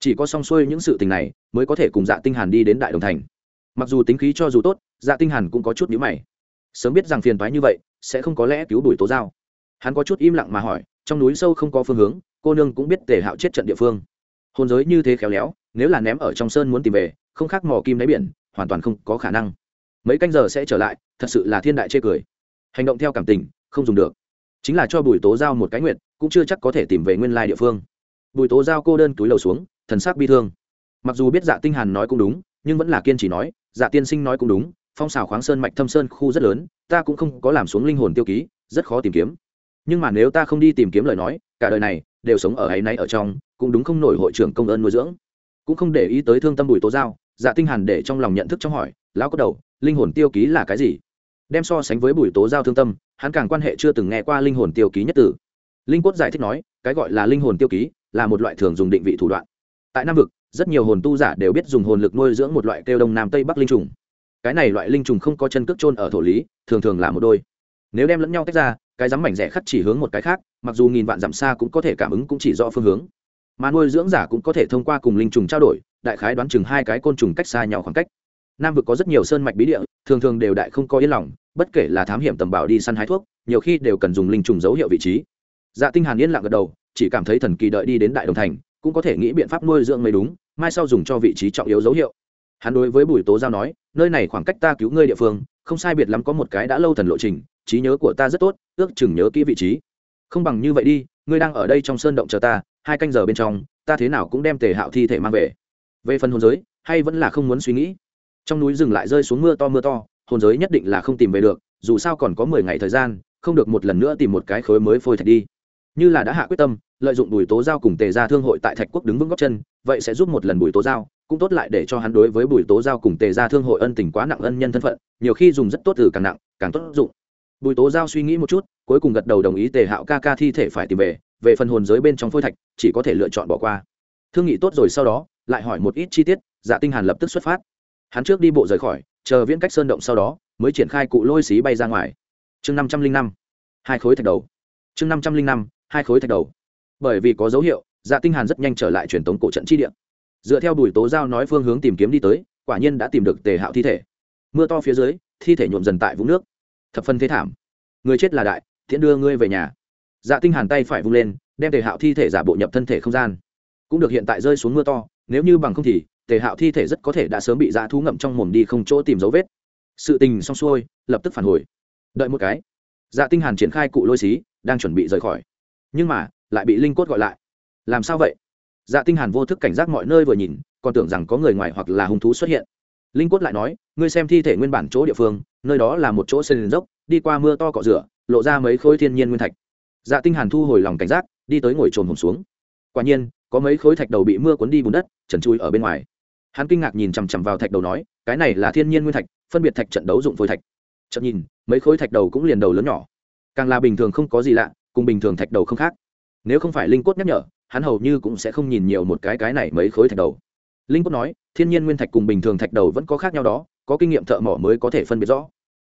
Chỉ có xong xuôi những sự tình này, mới có thể cùng dạ tinh hàn đi đến đại đồng thành. Mặc dù tính khí cho dù tốt dạ tinh hàn cũng có chút nhíu mày. Sớm biết rằng phiền toái như vậy, sẽ không có lẽ cứu đuổi tố giao hắn có chút im lặng mà hỏi trong núi sâu không có phương hướng, cô nương cũng biết tề hạo chết trận địa phương. Hồn giới như thế khéo léo, nếu là ném ở trong sơn muốn tìm về, không khác mò kim đáy biển, hoàn toàn không có khả năng. Mấy canh giờ sẽ trở lại, thật sự là thiên đại chê cười. Hành động theo cảm tình, không dùng được. Chính là cho bùi tố giao một cái nguyện, cũng chưa chắc có thể tìm về nguyên lai địa phương. Bùi tố giao cô đơn túi lầu xuống, thần sắc bi thương. Mặc dù biết dạ tinh hàn nói cũng đúng, nhưng vẫn là kiên trì nói dạ tiên sinh nói cũng đúng, phong xào khoáng sơn mạch thâm sơn khu rất lớn, ta cũng không có làm xuống linh hồn tiêu ký, rất khó tìm kiếm nhưng mà nếu ta không đi tìm kiếm lời nói, cả đời này, đều sống ở ấy nay ở trong, cũng đúng không nổi hội trưởng công ơn nuôi dưỡng. Cũng không để ý tới thương tâm bùi tố giao dạ tinh hàn để trong lòng nhận thức trong hỏi, lão có đầu, linh hồn tiêu ký là cái gì? Đem so sánh với bùi tố giao thương tâm, hắn càng quan hệ chưa từng nghe qua linh hồn tiêu ký nhất tử. Linh quất giải thích nói, cái gọi là linh hồn tiêu ký, là một loại thường dùng định vị thủ đoạn. Tại nam vực, rất nhiều hồn tu giả đều biết dùng hồn lực nuôi dưỡng một loại kêu đông nam tây bắc linh trùng. Cái này loại linh trùng không có chân cước trôn ở thổ lý, thường thường là một đôi. Nếu đem lẫn nhau tách ra cái rắm mảnh rẻ khắt chỉ hướng một cái khác, mặc dù nghìn vạn dặm xa cũng có thể cảm ứng cũng chỉ rõ phương hướng. Mà nuôi dưỡng giả cũng có thể thông qua cùng linh trùng trao đổi, đại khái đoán chừng hai cái côn trùng cách xa nhau khoảng cách. Nam vực có rất nhiều sơn mạch bí địa, thường thường đều đại không có yên lòng, bất kể là thám hiểm tầm bảo đi săn hái thuốc, nhiều khi đều cần dùng linh trùng dấu hiệu vị trí. Dạ tinh hàn yên lặng gật đầu, chỉ cảm thấy thần kỳ đợi đi đến đại đồng thành, cũng có thể nghĩ biện pháp nuôi dưỡng mới đúng, mai sau dùng cho vị trí trọng yếu dấu hiệu. Hắn đối với bùi tố giao nói, nơi này khoảng cách ta cứu ngươi địa phương không sai biệt lắm có một cái đã lâu thần lộ trình, trí nhớ của ta rất tốt, ước chừng nhớ kỹ vị trí. Không bằng như vậy đi, ngươi đang ở đây trong sơn động chờ ta, hai canh giờ bên trong, ta thế nào cũng đem tề hạo thi thể mang về. Về phần hồn giới, hay vẫn là không muốn suy nghĩ. Trong núi rừng lại rơi xuống mưa to mưa to, hồn giới nhất định là không tìm về được, dù sao còn có mười ngày thời gian, không được một lần nữa tìm một cái khối mới phôi thạch đi. Như là đã hạ quyết tâm, lợi dụng bùi tố giao cùng tề ra thương hội tại thạch quốc đứng vững góc chân, vậy sẽ giúp một lần bùi tố giao cũng tốt lại để cho hắn đối với bùi tố giao cùng tề ra thương hội ân tình quá nặng ân nhân thân phận, nhiều khi dùng rất tốt từ càng nặng, càng tốt dụng. Bùi tố giao suy nghĩ một chút, cuối cùng gật đầu đồng ý tề hạo ca ca thi thể phải tìm về về phần hồn giới bên trong phôi thạch, chỉ có thể lựa chọn bỏ qua. Thương nghị tốt rồi sau đó, lại hỏi một ít chi tiết dạ tinh hàn lập tức xuất phát. Hắn trước đi bộ rời khỏi, chờ viễn cách sơn động sau đó, mới triển khai cụ lôi xí bay ra ngoài. Chương năm trăm linh năm, hai khối thạch đầu. Chương năm trăm linh năm, hai khối thạch đầu. Bởi vì có dấu hiệu dạ tinh hàn rất nhanh trở lại truyền tống cổ trận chi địa dựa theo bùi tố giao nói phương hướng tìm kiếm đi tới, quả nhiên đã tìm được tề hạo thi thể. Mưa to phía dưới, thi thể nhuộm dần tại vũng nước. Thập phân thế thảm. Người chết là đại, thiện đưa ngươi về nhà. Dạ tinh hàn tay phải vung lên, đem tề hạo thi thể giả bộ nhập thân thể không gian. Cũng được hiện tại rơi xuống mưa to, nếu như bằng không thì, tề hạo thi thể rất có thể đã sớm bị dã thú ngậm trong mồm đi không chỗ tìm dấu vết. Sự tình xong xuôi, lập tức phản hồi. Đợi một cái. Dạ tinh hàn triển khai cụ lôi xí, đang chuẩn bị rời khỏi. Nhưng mà, lại bị linh cốt gọi lại. Làm sao vậy? Dạ tinh hàn vô thức cảnh giác mọi nơi vừa nhìn, còn tưởng rằng có người ngoài hoặc là hung thú xuất hiện. Linh Quất lại nói, ngươi xem thi thể nguyên bản chỗ địa phương, nơi đó là một chỗ sân dốc, đi qua mưa to cọ rửa, lộ ra mấy khối thiên nhiên nguyên thạch. Dạ tinh hàn thu hồi lòng cảnh giác, đi tới ngồi trồn hồn xuống. Quả nhiên, có mấy khối thạch đầu bị mưa cuốn đi bùn đất, trần chui ở bên ngoài. Hắn kinh ngạc nhìn chằm chằm vào thạch đầu nói, cái này là thiên nhiên nguyên thạch, phân biệt thạch trận đấu dụng phôi thạch. Chợt nhìn, mấy khối thạch đầu cũng liền đầu lớn nhỏ. Càng là bình thường không có gì lạ, cùng bình thường thạch đầu không khác. Nếu không phải linh cốt nhắc nhở hắn hầu như cũng sẽ không nhìn nhiều một cái cái này mấy khối thạch đầu. Linh cốt nói, thiên nhiên nguyên thạch cùng bình thường thạch đầu vẫn có khác nhau đó, có kinh nghiệm thợ mỏ mới có thể phân biệt rõ.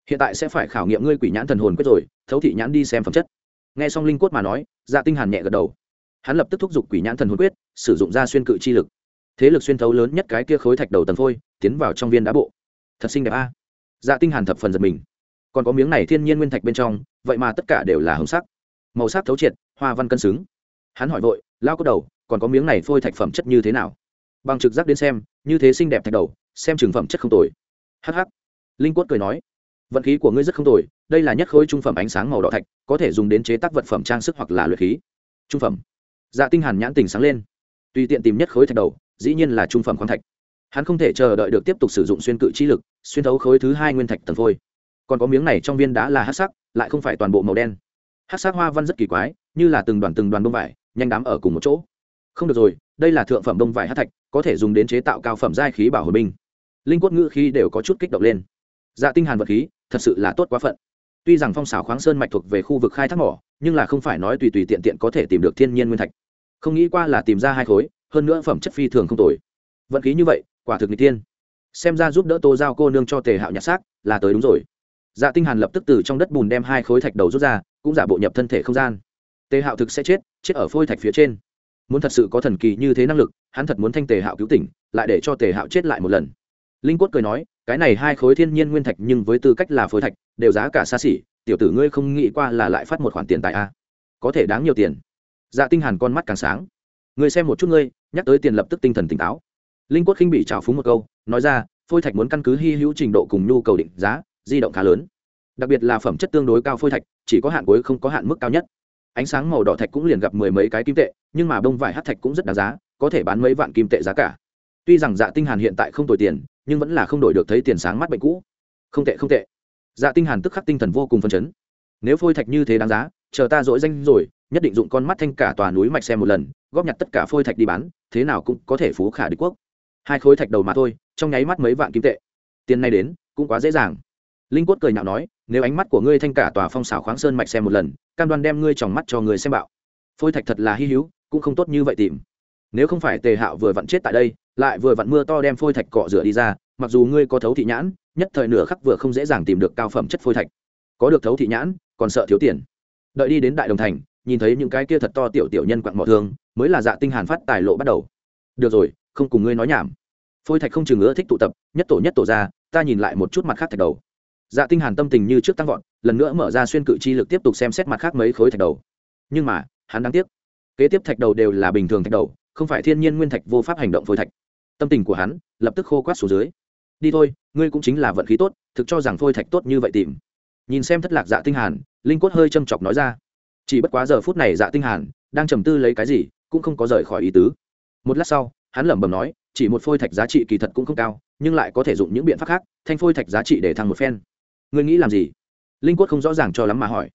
Hiện tại sẽ phải khảo nghiệm ngươi quỷ nhãn thần hồn quyết rồi, thấu thị nhãn đi xem phẩm chất. Nghe xong linh cốt mà nói dạ tinh hàn nhẹ gật đầu. Hắn lập tức thúc giục quỷ nhãn thần hồn quyết, sử dụng ra xuyên cự chi lực. Thế lực xuyên thấu lớn nhất cái kia khối thạch đầu tầng phôi, tiến vào trong viên đá bộ. Thật xinh đẹp a. Dạ tinh hàn thập phần giật mình. Còn có miếng này thiên nhiên nguyên thạch bên trong, vậy mà tất cả đều là hồng sắc. Màu sắc thấu triệt, hoa văn cân xứng. Hắn hỏi vội lao có đầu, còn có miếng này phôi thạch phẩm chất như thế nào? Bằng trực giác đến xem, như thế xinh đẹp thạch đầu, xem trường phẩm chất không tồi. Hh linh quất cười nói, vận khí của ngươi rất không tồi, đây là nhất khối trung phẩm ánh sáng màu đỏ thạch, có thể dùng đến chế tác vật phẩm trang sức hoặc là luyện khí. Trung phẩm. Dạ tinh hàn nhãn tình sáng lên. Tùy tiện tìm nhất khối thạch đầu, dĩ nhiên là trung phẩm khoáng thạch. Hắn không thể chờ đợi được tiếp tục sử dụng xuyên cự chi lực, xuyên thấu khối thứ hai nguyên thạch tầng phôi. Còn có miếng này trong viên đá là hắc sắc, lại không phải toàn bộ màu đen. Hắc sắc hoa văn rất kỳ quái, như là từng đoàn từng đoàn bông vải nhanh đám ở cùng một chỗ. Không được rồi, đây là thượng phẩm đông vải hát thạch, có thể dùng đến chế tạo cao phẩm giai khí bảo hồi binh. Linh quất ngữ khi đều có chút kích động lên. Dạ tinh hàn vật khí, thật sự là tốt quá phận. Tuy rằng phong xảo khoáng sơn mạch thuộc về khu vực khai thác mỏ, nhưng là không phải nói tùy tùy tiện tiện có thể tìm được thiên nhiên nguyên thạch. Không nghĩ qua là tìm ra hai khối, hơn nữa phẩm chất phi thường không tồi. Vận khí như vậy, quả thực n tiên xem ra giúp đỡ tô giao cô nương cho tề hạo nhặt xác là tới đúng rồi. Dạ tinh hàn lập tức từ trong đất bùn đem hai khối thạch đầu rút ra, cũng giả bộ nhập thân thể không gian tề hạo thực sẽ chết chết ở phôi thạch phía trên. Muốn thật sự có thần kỳ như thế năng lực, hắn thật muốn thanh tề hạo cứu tỉnh, lại để cho tề hạo chết lại một lần. Linh quất cười nói, cái này hai khối thiên nhiên nguyên thạch nhưng với tư cách là phôi thạch, đều giá cả xa xỉ, tiểu tử ngươi không nghĩ qua là lại phát một khoản tiền tại a. Có thể đáng nhiều tiền. Dạ tinh hàn con mắt càng sáng. Người xem một chút ngươi, nhắc tới tiền lập tức tinh thần tỉnh táo. Linh quất khinh bị trào phúng một câu, nói ra, phôi thạch muốn căn cứ hy hữu trình độ cùng nhu cầu định giá, di động khá lớn. Đặc biệt là phẩm chất tương đối cao phôi thạch, chỉ có hạn cuối không có hạn mức cao nhất ánh sáng màu đỏ thạch cũng liền gặp mười mấy cái kim tệ, nhưng mà bông vải hát thạch cũng rất đáng giá, có thể bán mấy vạn kim tệ giá cả. Tuy rằng dạ tinh hàn hiện tại không tồi tiền, nhưng vẫn là không đổi được thấy tiền sáng mắt bệnh cũ. Không tệ không tệ. Dạ tinh hàn tức khắc tinh thần vô cùng phấn chấn. Nếu phôi thạch như thế đáng giá, chờ ta dỗi danh rồi, nhất định dụng con mắt thanh cả tòa núi mạch xem một lần, góp nhặt tất cả phôi thạch đi bán, thế nào cũng có thể phú khả địch quốc. Hai khối thạch đầu mà thôi, trong nháy mắt mấy vạn kim tệ. Tiền này đến, cũng quá dễ dàng linh cốt cười nhạo nói, nếu ánh mắt của ngươi thanh cả tòa phong xảo khoáng sơn mạch xem một lần, cam đoan đem ngươi tròng mắt cho người xem bạo. Phôi thạch thật là hy hữu, cũng không tốt như vậy tìm. Nếu không phải tề hạo vừa vặn chết tại đây, lại vừa vặn mưa to đem phôi thạch cọ rửa đi ra, mặc dù ngươi có thấu thị nhãn, nhất thời nửa khắc vừa không dễ dàng tìm được cao phẩm chất phôi thạch. Có được thấu thị nhãn, còn sợ thiếu tiền. Đợi đi đến đại đồng thành, nhìn thấy những cái kia thật to tiểu tiểu nhân quặn mỏ thương, mới là dạ tinh hàn phát tài lộ bắt đầu. Được rồi, không cùng ngươi nói nhảm. Phôi thạch không chừng ngứa thích tụ tập, nhất tổ nhất tổ ra, ta nhìn lại một chút mặt khác thạch đầu dạ tinh hàn tâm tình như trước tăng vọt, lần nữa mở ra xuyên cự chi lực tiếp tục xem xét mặt khác mấy khối thạch đầu. Nhưng mà, hắn đáng tiếc. Kế tiếp thạch đầu đều là bình thường thạch đầu, không phải thiên nhiên nguyên thạch vô pháp hành động phôi thạch. Tâm tình của hắn lập tức khô quát xuống dưới. Đi thôi, ngươi cũng chính là vận khí tốt, thực cho rằng phôi thạch tốt như vậy tìm. Nhìn xem thất lạc dạ tinh hàn, linh quất hơi châm chọc nói ra. Chỉ bất quá giờ phút này dạ tinh hàn đang trầm tư lấy cái gì, cũng không có rời khỏi ý tứ. Một lát sau, hắn lẩm bẩm nói, chỉ một phôi thạch giá trị kỳ thật cũng không cao, nhưng lại có thể dụng những biện pháp khác, thanh phôi thạch giá trị để thăng một phen ngươi nghĩ làm gì? Linh quất không rõ ràng cho lắm mà hỏi.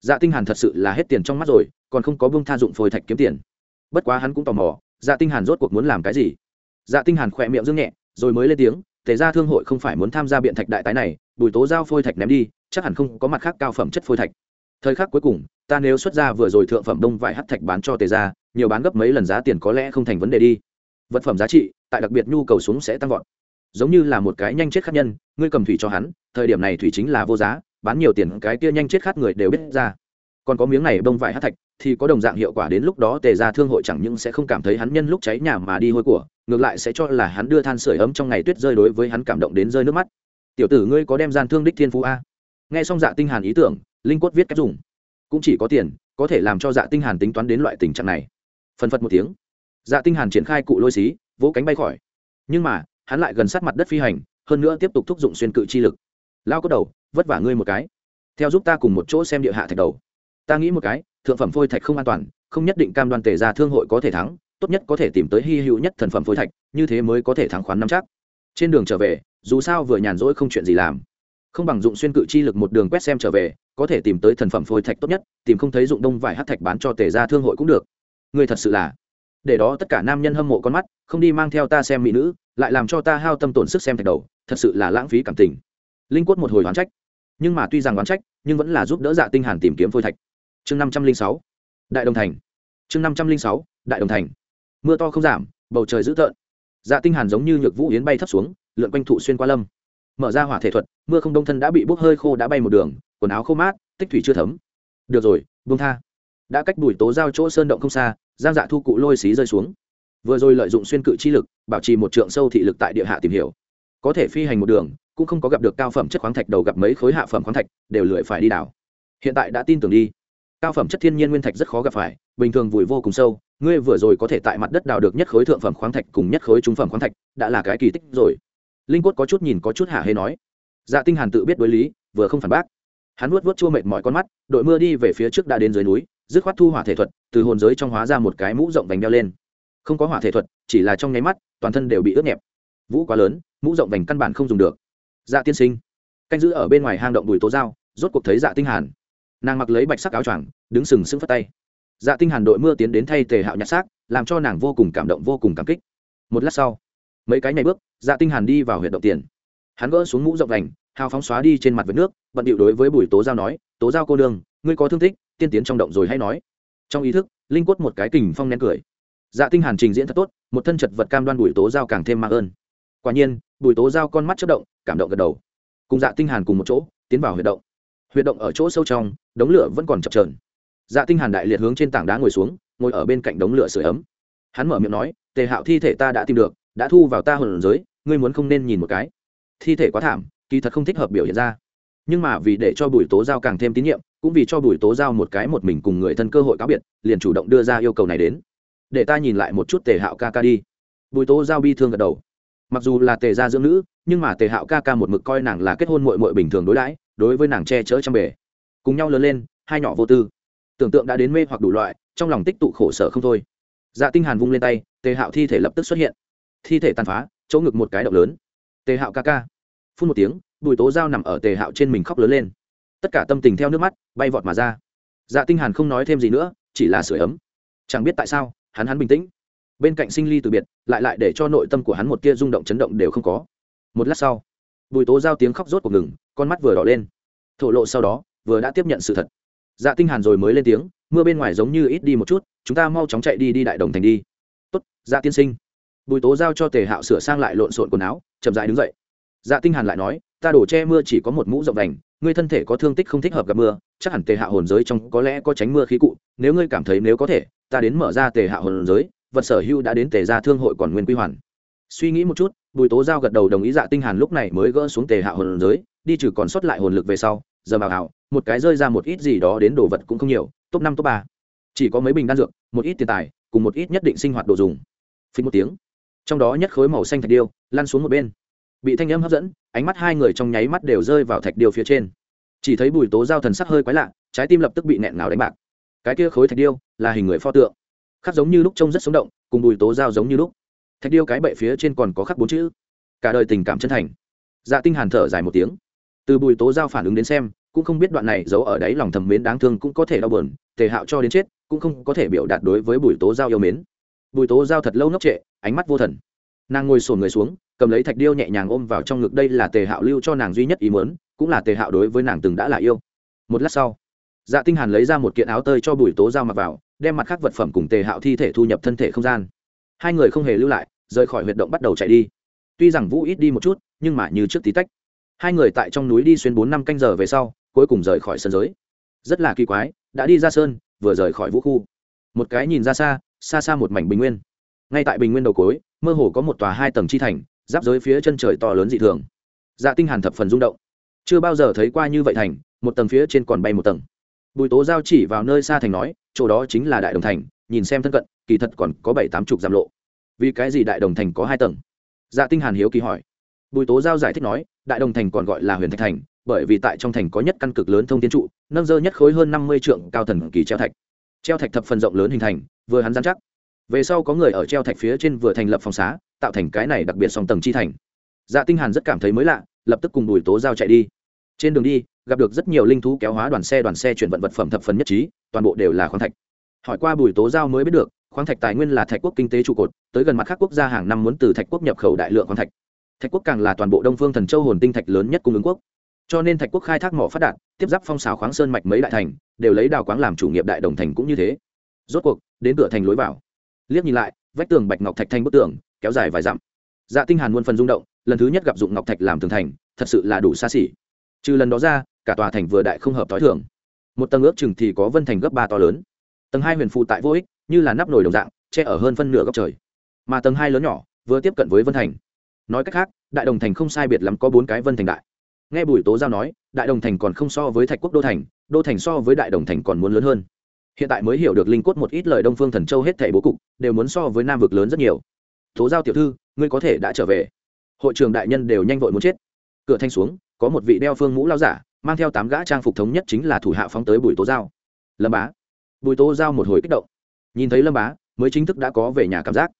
Dạ tinh hàn thật sự là hết tiền trong mắt rồi, còn không có bông tha dụng phôi thạch kiếm tiền. Bất quá hắn cũng tò mò dạ tinh hàn rốt cuộc muốn làm cái gì? Dạ tinh hàn khỏe miệng dương nhẹ, rồi mới lên tiếng, tề gia thương hội không phải muốn tham gia biện thạch đại tái này, bùi tố giao phôi thạch ném đi, chắc hẳn không có mặt khác cao phẩm chất phôi thạch. Thời khắc cuối cùng, ta nếu xuất ra vừa rồi thượng phẩm đông vải hắc thạch bán cho tề gia, nhiều bán gấp mấy lần giá tiền có lẽ không thành vấn đề đi. Vật phẩm giá trị, tại đặc biệt nhu cầu xuống sẽ tăng vọt giống như là một cái nhanh chết khát nhân, ngươi cầm thủy cho hắn, thời điểm này thủy chính là vô giá, bán nhiều tiền cái kia nhanh chết khát người đều biết ra. Còn có miếng này bông vải hát thạch, thì có đồng dạng hiệu quả đến lúc đó tề ra thương hội chẳng những sẽ không cảm thấy hắn nhân lúc cháy nhà mà đi hôi của, ngược lại sẽ cho là hắn đưa than sửa ấm trong ngày tuyết rơi đối với hắn cảm động đến rơi nước mắt. Tiểu tử ngươi có đem gian thương đích thiên phú a? Nghe xong dạ tinh hàn ý tưởng, linh quất viết cách dùng. Cũng chỉ có tiền, có thể làm cho dạ tinh hàn tính toán đến loại tình trạng này. Phần phật một tiếng. Dạ tinh hàn triển khai cụ lôi xí, vỗ cánh bay khỏi. Nhưng mà hắn lại gần sát mặt đất phi hành, hơn nữa tiếp tục thúc dụng xuyên cự chi lực. Lao có đầu, vất vả ngươi một cái. Theo giúp ta cùng một chỗ xem địa hạ thạch đầu. Ta nghĩ một cái, thượng phẩm phôi thạch không an toàn, không nhất định cam đoan tề ra thương hội có thể thắng, tốt nhất có thể tìm tới hy hữu nhất thần phẩm phôi thạch, như thế mới có thể thắng khoán năm chắc. Trên đường trở về, dù sao vừa nhàn rỗi không chuyện gì làm. Không bằng dụng xuyên cự chi lực một đường quét xem trở về, có thể tìm tới thần phẩm phôi thạch tốt nhất, tìm không thấy dụng đông vải hát thạch bán cho tề ra thương hội cũng được. Người thật sự là. Để đó tất cả nam nhân hâm mộ con mắt không đi mang theo ta xem mỹ nữ, lại làm cho ta hao tâm tổn sức xem thạch đầu, thật sự là lãng phí cảm tình. Linh quất một hồi oán trách. Nhưng mà tuy rằng oán trách, nhưng vẫn là giúp đỡ dạ tinh hàn tìm kiếm phôi thạch. Chương năm trăm linh sáu, đại đồng thành. Chương năm trăm linh sáu, đại đồng thành. Mưa to không giảm, bầu trời dữ tợn. Dạ tinh hàn giống như nhược vũ yến bay thấp xuống, lượn quanh thụ xuyên qua lâm. Mở ra hỏa thể thuật, mưa không đông thân đã bị bốc hơi khô đã bay một đường, quần áo khô mát, tích thủy chưa thấm. Được rồi, buông tha. Đã cách bùi tố giao chỗ sơn động không xa, giang dạ thu cụ lôi xí rơi xuống vừa rồi lợi dụng xuyên cự chi lực, bảo trì một trượng sâu thị lực tại địa hạ tìm hiểu. Có thể phi hành một đường, cũng không có gặp được cao phẩm chất khoáng thạch đầu gặp mấy khối hạ phẩm khoáng thạch, đều lười phải đi đảo. Hiện tại đã tin tưởng đi. Cao phẩm chất thiên nhiên nguyên thạch rất khó gặp phải, bình thường vùi vô cùng sâu, ngươi vừa rồi có thể tại mặt đất đào được nhất khối thượng phẩm khoáng thạch cùng nhất khối trung phẩm khoáng thạch, đã là cái kỳ tích rồi. Linh quất có chút nhìn có chút hả hê nói. Dạ tinh hàn tự biết đối lý, vừa không phản bác. Hắn nuốt vuốt chua mệt mỏi con mắt, đội mưa đi về phía trước đã đến dưới núi, dứt khoát thu hỏa thể thuật, từ hồn giới trong hóa ra một cái mũ rộng vành đeo lên không có hỏa thể thuật, chỉ là trong nháy mắt, toàn thân đều bị ướt nhẹp. Vũ quá lớn, mũ rộng vành căn bản không dùng được. Dạ tiên sinh. Canh giữ ở bên ngoài hang động bùi tố dao, rốt cuộc thấy dạ tinh hàn. Nàng mặc lấy bạch sắc áo choàng, đứng sừng sững phất tay. Dạ tinh hàn đội mưa tiến đến thay tề hạo nhặt xác, làm cho nàng vô cùng cảm động, vô cùng cảm kích. Một lát sau, mấy cái nhảy bước dạ tinh hàn đi vào huyện động tiền. Hắn gỡ xuống mũ rộng vành, hào phóng xóa đi trên mặt vệt nước, bận điệu đối với bùi tố giao nói, tố giao cô đường ngươi có thương tích, tiên tiến trong động rồi hay nói. Trong ý thức, linh quất một cái kình phong nén cười dạ tinh hàn trình diễn thật tốt, một thân chật vật cam đoan bùi tố giao càng thêm mạng ơn. Quả nhiên, bùi tố giao con mắt chớp động, cảm động gật đầu. Cùng dạ tinh hàn cùng một chỗ, tiến vào huyệt động. Huyệt động ở chỗ sâu trong, đống lửa vẫn còn chập chờn. Dạ tinh hàn đại liệt hướng trên tảng đá ngồi xuống, ngồi ở bên cạnh đống lửa sưởi ấm. Hắn mở miệng nói, tề hạo thi thể ta đã tìm được, đã thu vào ta hồn giới, ngươi muốn không nên nhìn một cái. Thi thể quá thảm, kỳ thật không thích hợp biểu hiện ra. Nhưng mà vì để cho bùi tố giao càng thêm tín nhiệm, cũng vì cho bùi tố giao một cái một mình cùng người thân cơ hội cáo biệt, liền chủ động đưa ra yêu cầu này đến để ta nhìn lại một chút tề hạo ca ca đi. Bùi tố giao bi thương gật đầu. Mặc dù là tề gia dưỡng nữ, nhưng mà tề hạo ca ca một mực coi nàng là kết hôn mội mội bình thường đối đãi, đối với nàng che chở chăm bề. cùng nhau lớn lên, hai nhỏ vô tư. Tưởng tượng đã đến mê hoặc đủ loại, trong lòng tích tụ khổ sở không thôi. Dạ tinh hàn vung lên tay, tề hạo thi thể lập tức xuất hiện. Thi thể tàn phá, chỗ ngực một cái động lớn. Tề hạo ca ca. Phun một tiếng, bùi tố dao nằm ở tề hạo trên mình khóc lớn lên. Tất cả tâm tình theo nước mắt, bay vọt mà ra. Dạ tinh hàn không nói thêm gì nữa, chỉ là sưởi ấm. Chẳng biết tại sao hắn hắn bình tĩnh. Bên cạnh sinh ly từ biệt, lại lại để cho nội tâm của hắn một tia rung động chấn động đều không có. Một lát sau, bùi tố giao tiếng khóc rốt cuộc ngừng, con mắt vừa đỏ lên. Thổ lộ sau đó, vừa đã tiếp nhận sự thật. Dạ tinh hàn rồi mới lên tiếng, mưa bên ngoài giống như ít đi một chút, chúng ta mau chóng chạy đi đi đại đồng thành đi. Tốt dạ tiên sinh. Bùi tố giao cho tề hạo sửa sang lại lộn xộn quần áo, chậm rãi đứng dậy. Dạ tinh hàn lại nói, ta đổ che mưa chỉ có một mũ rộng đành ngươi thân thể có thương tích không thích hợp gặp mưa, chắc hẳn tề hạ hồn giới trong có lẽ có tránh mưa khí cụ, nếu ngươi cảm thấy nếu có thể, ta đến mở ra tề hạ hồn giới, vật sở hữu đã đến tề ra thương hội còn nguyên quy hoàn. Suy nghĩ một chút, bùi tố giao gật đầu đồng ý dạ tinh hàn lúc này mới gỡ xuống tề hạ hồn giới, đi trừ còn sót lại hồn lực về sau, giờ bảo hảo một cái rơi ra một ít gì đó đến đồ vật cũng không nhiều, top năm, top ba. Chỉ có mấy bình đan dược, một ít tiền tài, cùng một ít nhất định sinh hoạt đồ dùng. Phí một tiếng. Trong đó nhất khối màu xanh thạch điêu, lăn xuống một bên. Bị thanh âm hấp dẫn ánh mắt hai người trong nháy mắt đều rơi vào thạch điêu phía trên. Chỉ thấy bùi tố giao thần sắc hơi quái lạ, trái tim lập tức bị nẹn ngào đánh bạc. Cái kia khối thạch điêu là hình người pho tượng, khắc giống như lúc trông rất sống động, cùng bùi tố giao giống như lúc. Thạch điêu cái bệ phía trên còn có khắc bốn chữ. Cả đời tình cảm chân thành. Dạ tinh hàn thở dài một tiếng. Từ bùi tố giao phản ứng đến xem, cũng không biết đoạn này giấu ở đấy lòng thầm mến đáng thương cũng có thể đau buồn thể hạo cho đến chết, cũng không có thể biểu đạt đối với bùi tố giao yêu mến. Bùi tố giao thật lâu ngốc trệ, ánh mắt vô thần. Nàng ngồi sồn người xuống cầm lấy thạch điêu nhẹ nhàng ôm vào trong ngực, đây là tề hạo lưu cho nàng duy nhất ý mớn cũng là tề hạo đối với nàng từng đã là yêu. Một lát sau dạ tinh hàn lấy ra một kiện áo tơi cho bùi tố giao mặc vào, đem mặt khác vật phẩm cùng tề hạo thi thể thu nhập thân thể không gian. Hai người không hề lưu lại, rời khỏi huyệt động bắt đầu chạy đi. Tuy rằng vũ ít đi một chút, nhưng mà như trước tí tách. Hai người tại trong núi đi xuyên bốn năm canh giờ về sau, cuối cùng rời khỏi sân giới. Rất là kỳ quái, đã đi ra sơn, vừa rời khỏi vũ khu. Một cái nhìn ra xa xa xa một mảnh bình nguyên. Ngay tại bình nguyên đầu cối mơ hồ có một tòa hai tầng chi thành giáp giới phía chân trời to lớn dị thường. Dạ tinh hàn thập phần rung động. Chưa bao giờ thấy qua như vậy thành, một tầng phía trên còn bay một tầng. Bùi tố giao chỉ vào nơi xa thành nói, chỗ đó chính là đại đồng thành, nhìn xem thân cận, kỳ thật còn có bảy tám chục giảm lộ. Vì cái gì đại đồng thành có hai tầng? Dạ tinh hàn hiếu kỳ hỏi. Bùi tố giao giải thích nói, đại đồng thành còn gọi là huyền thạch thành, bởi vì tại trong thành có nhất căn cực lớn thông tiên trụ, nâng dơ nhất khối hơn năm mươi trượng cao thần kỳ treo thạch. Treo thạch thập phần rộng lớn hình thành, vừa hắn dán chắc. Về sau có người ở treo thạch phía trên vừa thành lập phòng xá tạo thành cái này đặc biệt song tầng chi thành. Dạ tinh hàn rất cảm thấy mới lạ, lập tức cùng bùi tố giao chạy đi. Trên đường đi, gặp được rất nhiều linh thú kéo hóa đoàn xe đoàn xe chuyển vận vật phẩm thập phần nhất trí, toàn bộ đều là khoáng thạch. Hỏi qua bùi tố giao mới biết được, khoáng thạch tài nguyên là thạch quốc kinh tế trụ cột, tới gần mặt khác quốc gia hàng năm muốn từ thạch quốc nhập khẩu đại lượng khoáng thạch. Thạch quốc càng là toàn bộ đông phương thần châu hồn tinh thạch lớn nhất cung ứng quốc. Cho nên thạch quốc khai thác mỏ phát đạt, tiếp giáp phong xào khoáng sơn mạch mấy đại thành, đều lấy đào quáng làm chủ nghiệp đại đồng thành cũng như thế. Rốt cuộc, đến cửa thành lối vào. Liếc nhìn lại, vách tường bạch ngọc thạch thành bức tường kéo dài vài dặm. Dạ tinh hàn muôn phần rung động, lần thứ nhất gặp dụng ngọc thạch làm tường thành, thật sự là đủ xa xỉ. Trừ lần đó ra, cả tòa thành vừa đại không hợp thói thường. Một tầng ước chừng thì có vân thành gấp ba to lớn. Tầng hai huyền phụ tại vô ích, như là nắp nồi đồng dạng, che ở hơn phân nửa góc trời. Mà tầng hai lớn nhỏ, vừa tiếp cận với vân thành. Nói cách khác, đại đồng thành không sai biệt lắm có bốn cái vân thành đại. Nghe bùi tố giao nói, đại đồng thành còn không so với thạch quốc đô thành đô thành so với đại đồng thành còn muốn lớn hơn. Hiện tại mới hiểu được linh cốt một ít lời đông phương thần châu hết thảy bố cục, đều muốn so với nam vực lớn rất nhiều tố giao tiểu thư, ngươi có thể đã trở về. Hội trường đại nhân đều nhanh vội muốn chết. Cửa thanh xuống, có một vị đeo phương mũ lao giả, mang theo tám gã trang phục thống nhất chính là thủ hạ phóng tới bùi tố giao. Lâm bá. Bùi tố giao một hồi kích động. Nhìn thấy lâm bá, mới chính thức đã có về nhà cảm giác.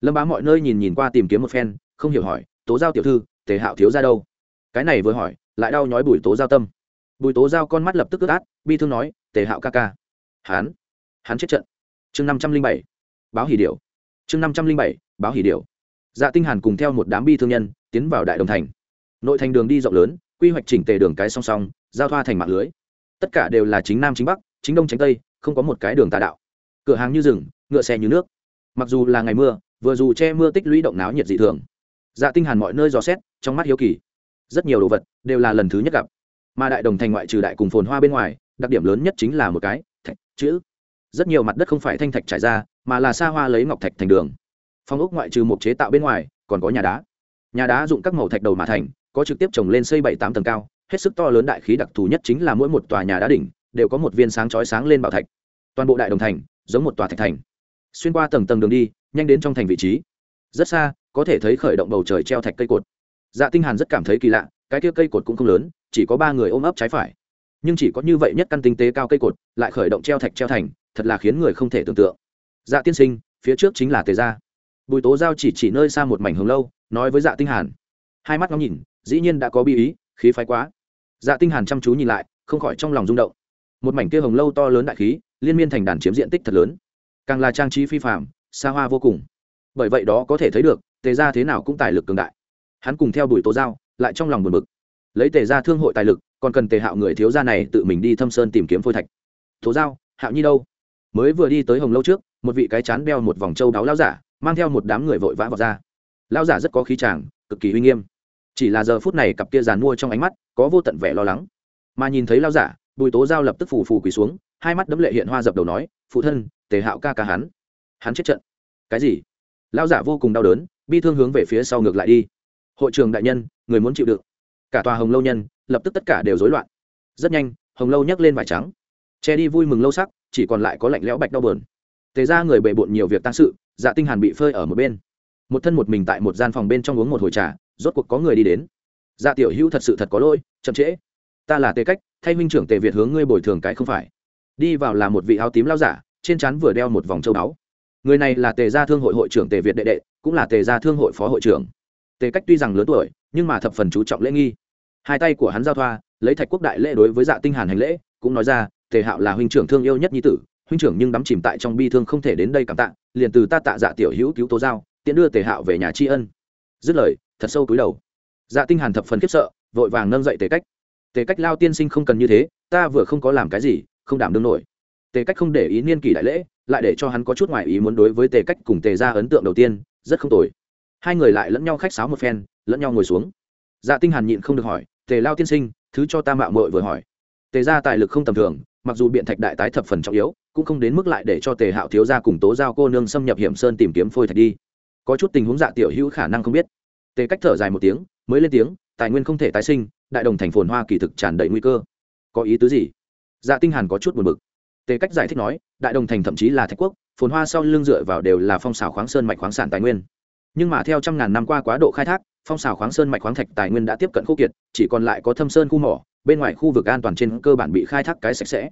Lâm bá mọi nơi nhìn nhìn qua tìm kiếm một phen, không hiểu hỏi, tố giao tiểu thư, tề hạo thiếu ra đâu? Cái này vừa hỏi, lại đau nhói bùi tố giao tâm. Bùi tố giao con mắt lập tức ướt át, bi thương nói, tề hạo ca ca. Hán hán chết trận. Chương năm trăm linh bảy. Báo hỷ điệu. Chương năm trăm linh bảy báo hỉ điệu dạ tinh hàn cùng theo một đám bi thương nhân tiến vào đại đồng thành. Nội thành đường đi rộng lớn, quy hoạch chỉnh tề đường cái song song, giao thoa thành mạng lưới. Tất cả đều là chính nam chính bắc, chính đông chính tây, không có một cái đường tà đạo. Cửa hàng như rừng, ngựa xe như nước. Mặc dù là ngày mưa, vừa dù che mưa tích lũy động náo nhiệt dị thường. Dạ tinh hàn mọi nơi dò xét, trong mắt hiếu kỳ. Rất nhiều đồ vật đều là lần thứ nhất gặp. Mà đại đồng thành ngoại trừ đại cùng phồn hoa bên ngoài, đặc điểm lớn nhất chính là một cái thạch chữ. Rất nhiều mặt đất không phải thanh thạch trải ra, mà là xa hoa lấy ngọc thạch thành đường phong ốc ngoại trừ một chế tạo bên ngoài, còn có nhà đá. Nhà đá dụng các màu thạch đầu mà thành, có trực tiếp trồng lên xây bảy tám tầng cao, hết sức to lớn đại khí đặc thù nhất chính là mỗi một tòa nhà đá đỉnh, đều có một viên sáng chói sáng lên bảo thạch. Toàn bộ đại đồng thành, giống một tòa thạch thành. Xuyên qua tầng tầng đường đi, nhanh đến trong thành vị trí. Rất xa, có thể thấy khởi động bầu trời treo thạch cây cột. Dạ tinh hàn rất cảm thấy kỳ lạ, cái kia cây cột cũng không lớn, chỉ có ba người ôm ấp trái phải. Nhưng chỉ có như vậy nhất căn tinh tế cao cây cột, lại khởi động treo thạch treo thành, thật là khiến người không thể tưởng tượng. Dạ tiên sinh, phía trước chính là tề gia bùi tố giao chỉ chỉ nơi xa một mảnh hồng lâu, nói với dạ tinh hàn. Hai mắt ngóng nhìn, dĩ nhiên đã có bi ý, khí phái quá. Dạ tinh hàn chăm chú nhìn lại, không khỏi trong lòng rung động. Một mảnh kia hồng lâu to lớn đại khí, liên miên thành đàn chiếm diện tích thật lớn. Càng là trang trí phi phàm, xa hoa vô cùng. Bởi vậy đó có thể thấy được, tề gia thế nào cũng tài lực cường đại. Hắn cùng theo bùi tố giao, lại trong lòng buồn bực. Lấy tề gia thương hội tài lực, còn cần tề hạo người thiếu gia này tự mình đi thâm sơn tìm kiếm phôi thạch. Tố giao, hạo nhi đâu? Mới vừa đi tới hồng lâu trước, một vị cái chán đeo một vòng châu đáo lao giả mang theo một đám người vội vã vào ra. Lao giả rất có khí tràng cực kỳ uy nghiêm. Chỉ là giờ phút này cặp kia giàn mua trong ánh mắt có vô tận vẻ lo lắng. Mà nhìn thấy lao giả, bùi tố giao lập tức phủ phủ quỳ xuống, hai mắt đấm lệ hiện hoa dập đầu nói, phụ thân, tề hạo ca ca hắn. Hắn chết trận. Cái gì? Lao giả vô cùng đau đớn, bi thương hướng về phía sau ngược lại đi. Hội trường đại nhân, người muốn chịu đựng. Cả tòa hồng lâu nhân lập tức tất cả đều rối loạn. Rất nhanh, hồng lâu nhấc lên vải trắng. Che đi vui mừng lâu sắc, chỉ còn lại có lạnh lẽo bạch đau bờn tề ra người bề bộn nhiều việc tăng sự dạ tinh hàn bị phơi ở một bên. Một thân một mình tại một gian phòng bên trong uống một hồi trà, rốt cuộc có người đi đến. Dạ tiểu hữu thật sự thật có lỗi, chậm trễ. Ta là tề cách, thay huynh trưởng tề việt hướng ngươi bồi thường cái không phải. Đi vào là một vị áo tím lao giả, trên trán vừa đeo một vòng châu báu. Người này là tề gia thương hội hội trưởng tề việt đệ đệ, cũng là tề gia thương hội phó hội trưởng. Tề cách tuy rằng lớn tuổi, nhưng mà thập phần chú trọng lễ nghi. Hai tay của hắn giao thoa, lấy thạch quốc đại lễ đối với dạ tinh hàn hành lễ, cũng nói ra, tề hạo là huynh trưởng thương yêu nhất nhi tử huynh trưởng nhưng đắm chìm tại trong bi thương không thể đến đây cảm tạ, liền từ ta tạ dạ tiểu hữu cứu tố giao tiện đưa tề hạo về nhà tri ân. Dứt lời, thật sâu túi đầu. Dạ tinh hàn thập phần khiếp sợ, vội vàng nâng dậy tề cách. Tề cách lao tiên sinh không cần như thế, ta vừa không có làm cái gì, không đảm đương nổi. Tề cách không để ý niên kỷ đại lễ, lại để cho hắn có chút ngoại ý muốn đối với tề cách cùng tề ra ấn tượng đầu tiên, rất không tồi. Hai người lại lẫn nhau khách sáo một phen, lẫn nhau ngồi xuống. Dạ tinh hàn nhịn không được hỏi, tề lao tiên sinh, thứ cho ta mạo muội vừa hỏi. Tề ra tài lực không tầm thường mặc dù biện thạch đại tái thập phần trọng yếu, cũng không đến mức lại để cho tề hạo thiếu gia cùng tố giao cô nương xâm nhập hiểm sơn tìm kiếm phôi thạch đi. Có chút tình huống dạ tiểu hữu khả năng không biết. Tề cách thở dài một tiếng, mới lên tiếng, tài nguyên không thể tái sinh, đại đồng thành phồn hoa kỳ thực tràn đầy nguy cơ. Có ý tứ gì? Dạ tinh hàn có chút buồn bực. Tề cách giải thích nói, đại đồng thành thậm chí là thạch quốc, phồn hoa sau lưng dựa vào đều là phong xào khoáng sơn mạch khoáng sản tài nguyên. Nhưng mà theo trăm ngàn năm qua quá độ khai thác, phong xào khoáng sơn mạch khoáng thạch tài nguyên đã tiếp cận khô kiệt, chỉ còn lại có thâm sơn khu mỏ bên ngoài khu vực an toàn trên cơ bản bị khai thác cái sạch sẽ.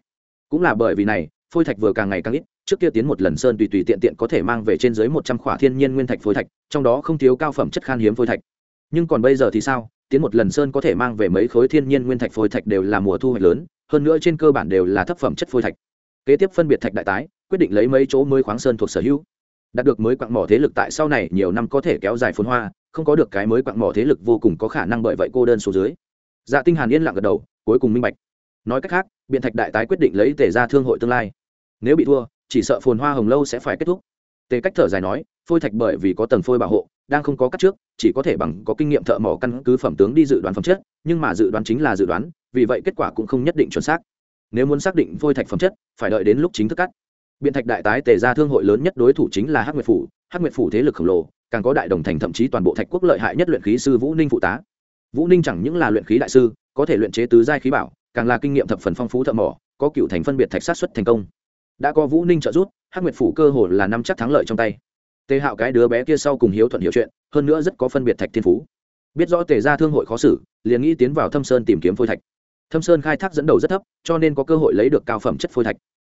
Cũng là bởi vì này, phôi thạch vừa càng ngày càng ít, trước kia tiến một lần sơn tùy tùy tiện tiện có thể mang về trên dưới một trăm khỏa thiên nhiên nguyên thạch phôi thạch, trong đó không thiếu cao phẩm chất khan hiếm phôi thạch. Nhưng còn bây giờ thì sao? Tiến một lần sơn có thể mang về mấy khối thiên nhiên nguyên thạch phôi thạch đều là mùa thu hoạch lớn, hơn nữa trên cơ bản đều là thấp phẩm chất phôi thạch. Kế tiếp phân biệt thạch đại tái, quyết định lấy mấy chỗ mới khoáng sơn thuộc sở hữu. Đạt được mới quặng mỏ thế lực tại sau này nhiều năm có thể kéo dài phồn hoa, không có được cái mới quặng mỏ thế lực vô cùng có khả năng bởi vậy cô đơn số dưới dạ tinh hàn yên lặng gật đầu, cuối cùng minh bạch. Nói cách khác, biện thạch đại tái quyết định lấy tề ra thương hội tương lai. Nếu bị thua, chỉ sợ phồn hoa hồng lâu sẽ phải kết thúc. Tề cách thở dài nói, phôi thạch bởi vì có tầng phôi bảo hộ, đang không có cắt trước, chỉ có thể bằng có kinh nghiệm thợ mỏ căn cứ phẩm tướng đi dự đoán phẩm chất, nhưng mà dự đoán chính là dự đoán, vì vậy kết quả cũng không nhất định chuẩn xác. Nếu muốn xác định phôi thạch phẩm chất, phải đợi đến lúc chính thức cắt. Biện thạch đại tái tề ra thương hội lớn nhất đối thủ chính là hắc nguyệt phủ. Hắc nguyệt phủ thế lực khổng lồ, càng có đại đồng thành thậm chí toàn bộ thạch quốc lợi hại nhất luyện khí sư vũ ninh phụ tá vũ ninh chẳng những là luyện khí đại sư, có thể luyện chế tứ giai khí bảo, càng là kinh nghiệm thập phần phong phú thợ mỏ, có cựu thành phân biệt thạch sát xuất thành công. Đã có vũ ninh trợ giúp, hắc nguyệt phủ cơ hồ là năm chắc thắng lợi trong tay. Tề hạo cái đứa bé kia sau cùng hiếu thuận hiểu chuyện, hơn nữa rất có phân biệt thạch thiên phú. Biết rõ tề ra thương hội khó xử, liền nghĩ tiến vào thâm sơn tìm kiếm phôi thạch. Thâm sơn khai thác dẫn đầu rất thấp, cho nên có cơ hội lấy được cao phẩm chất phôi thạch.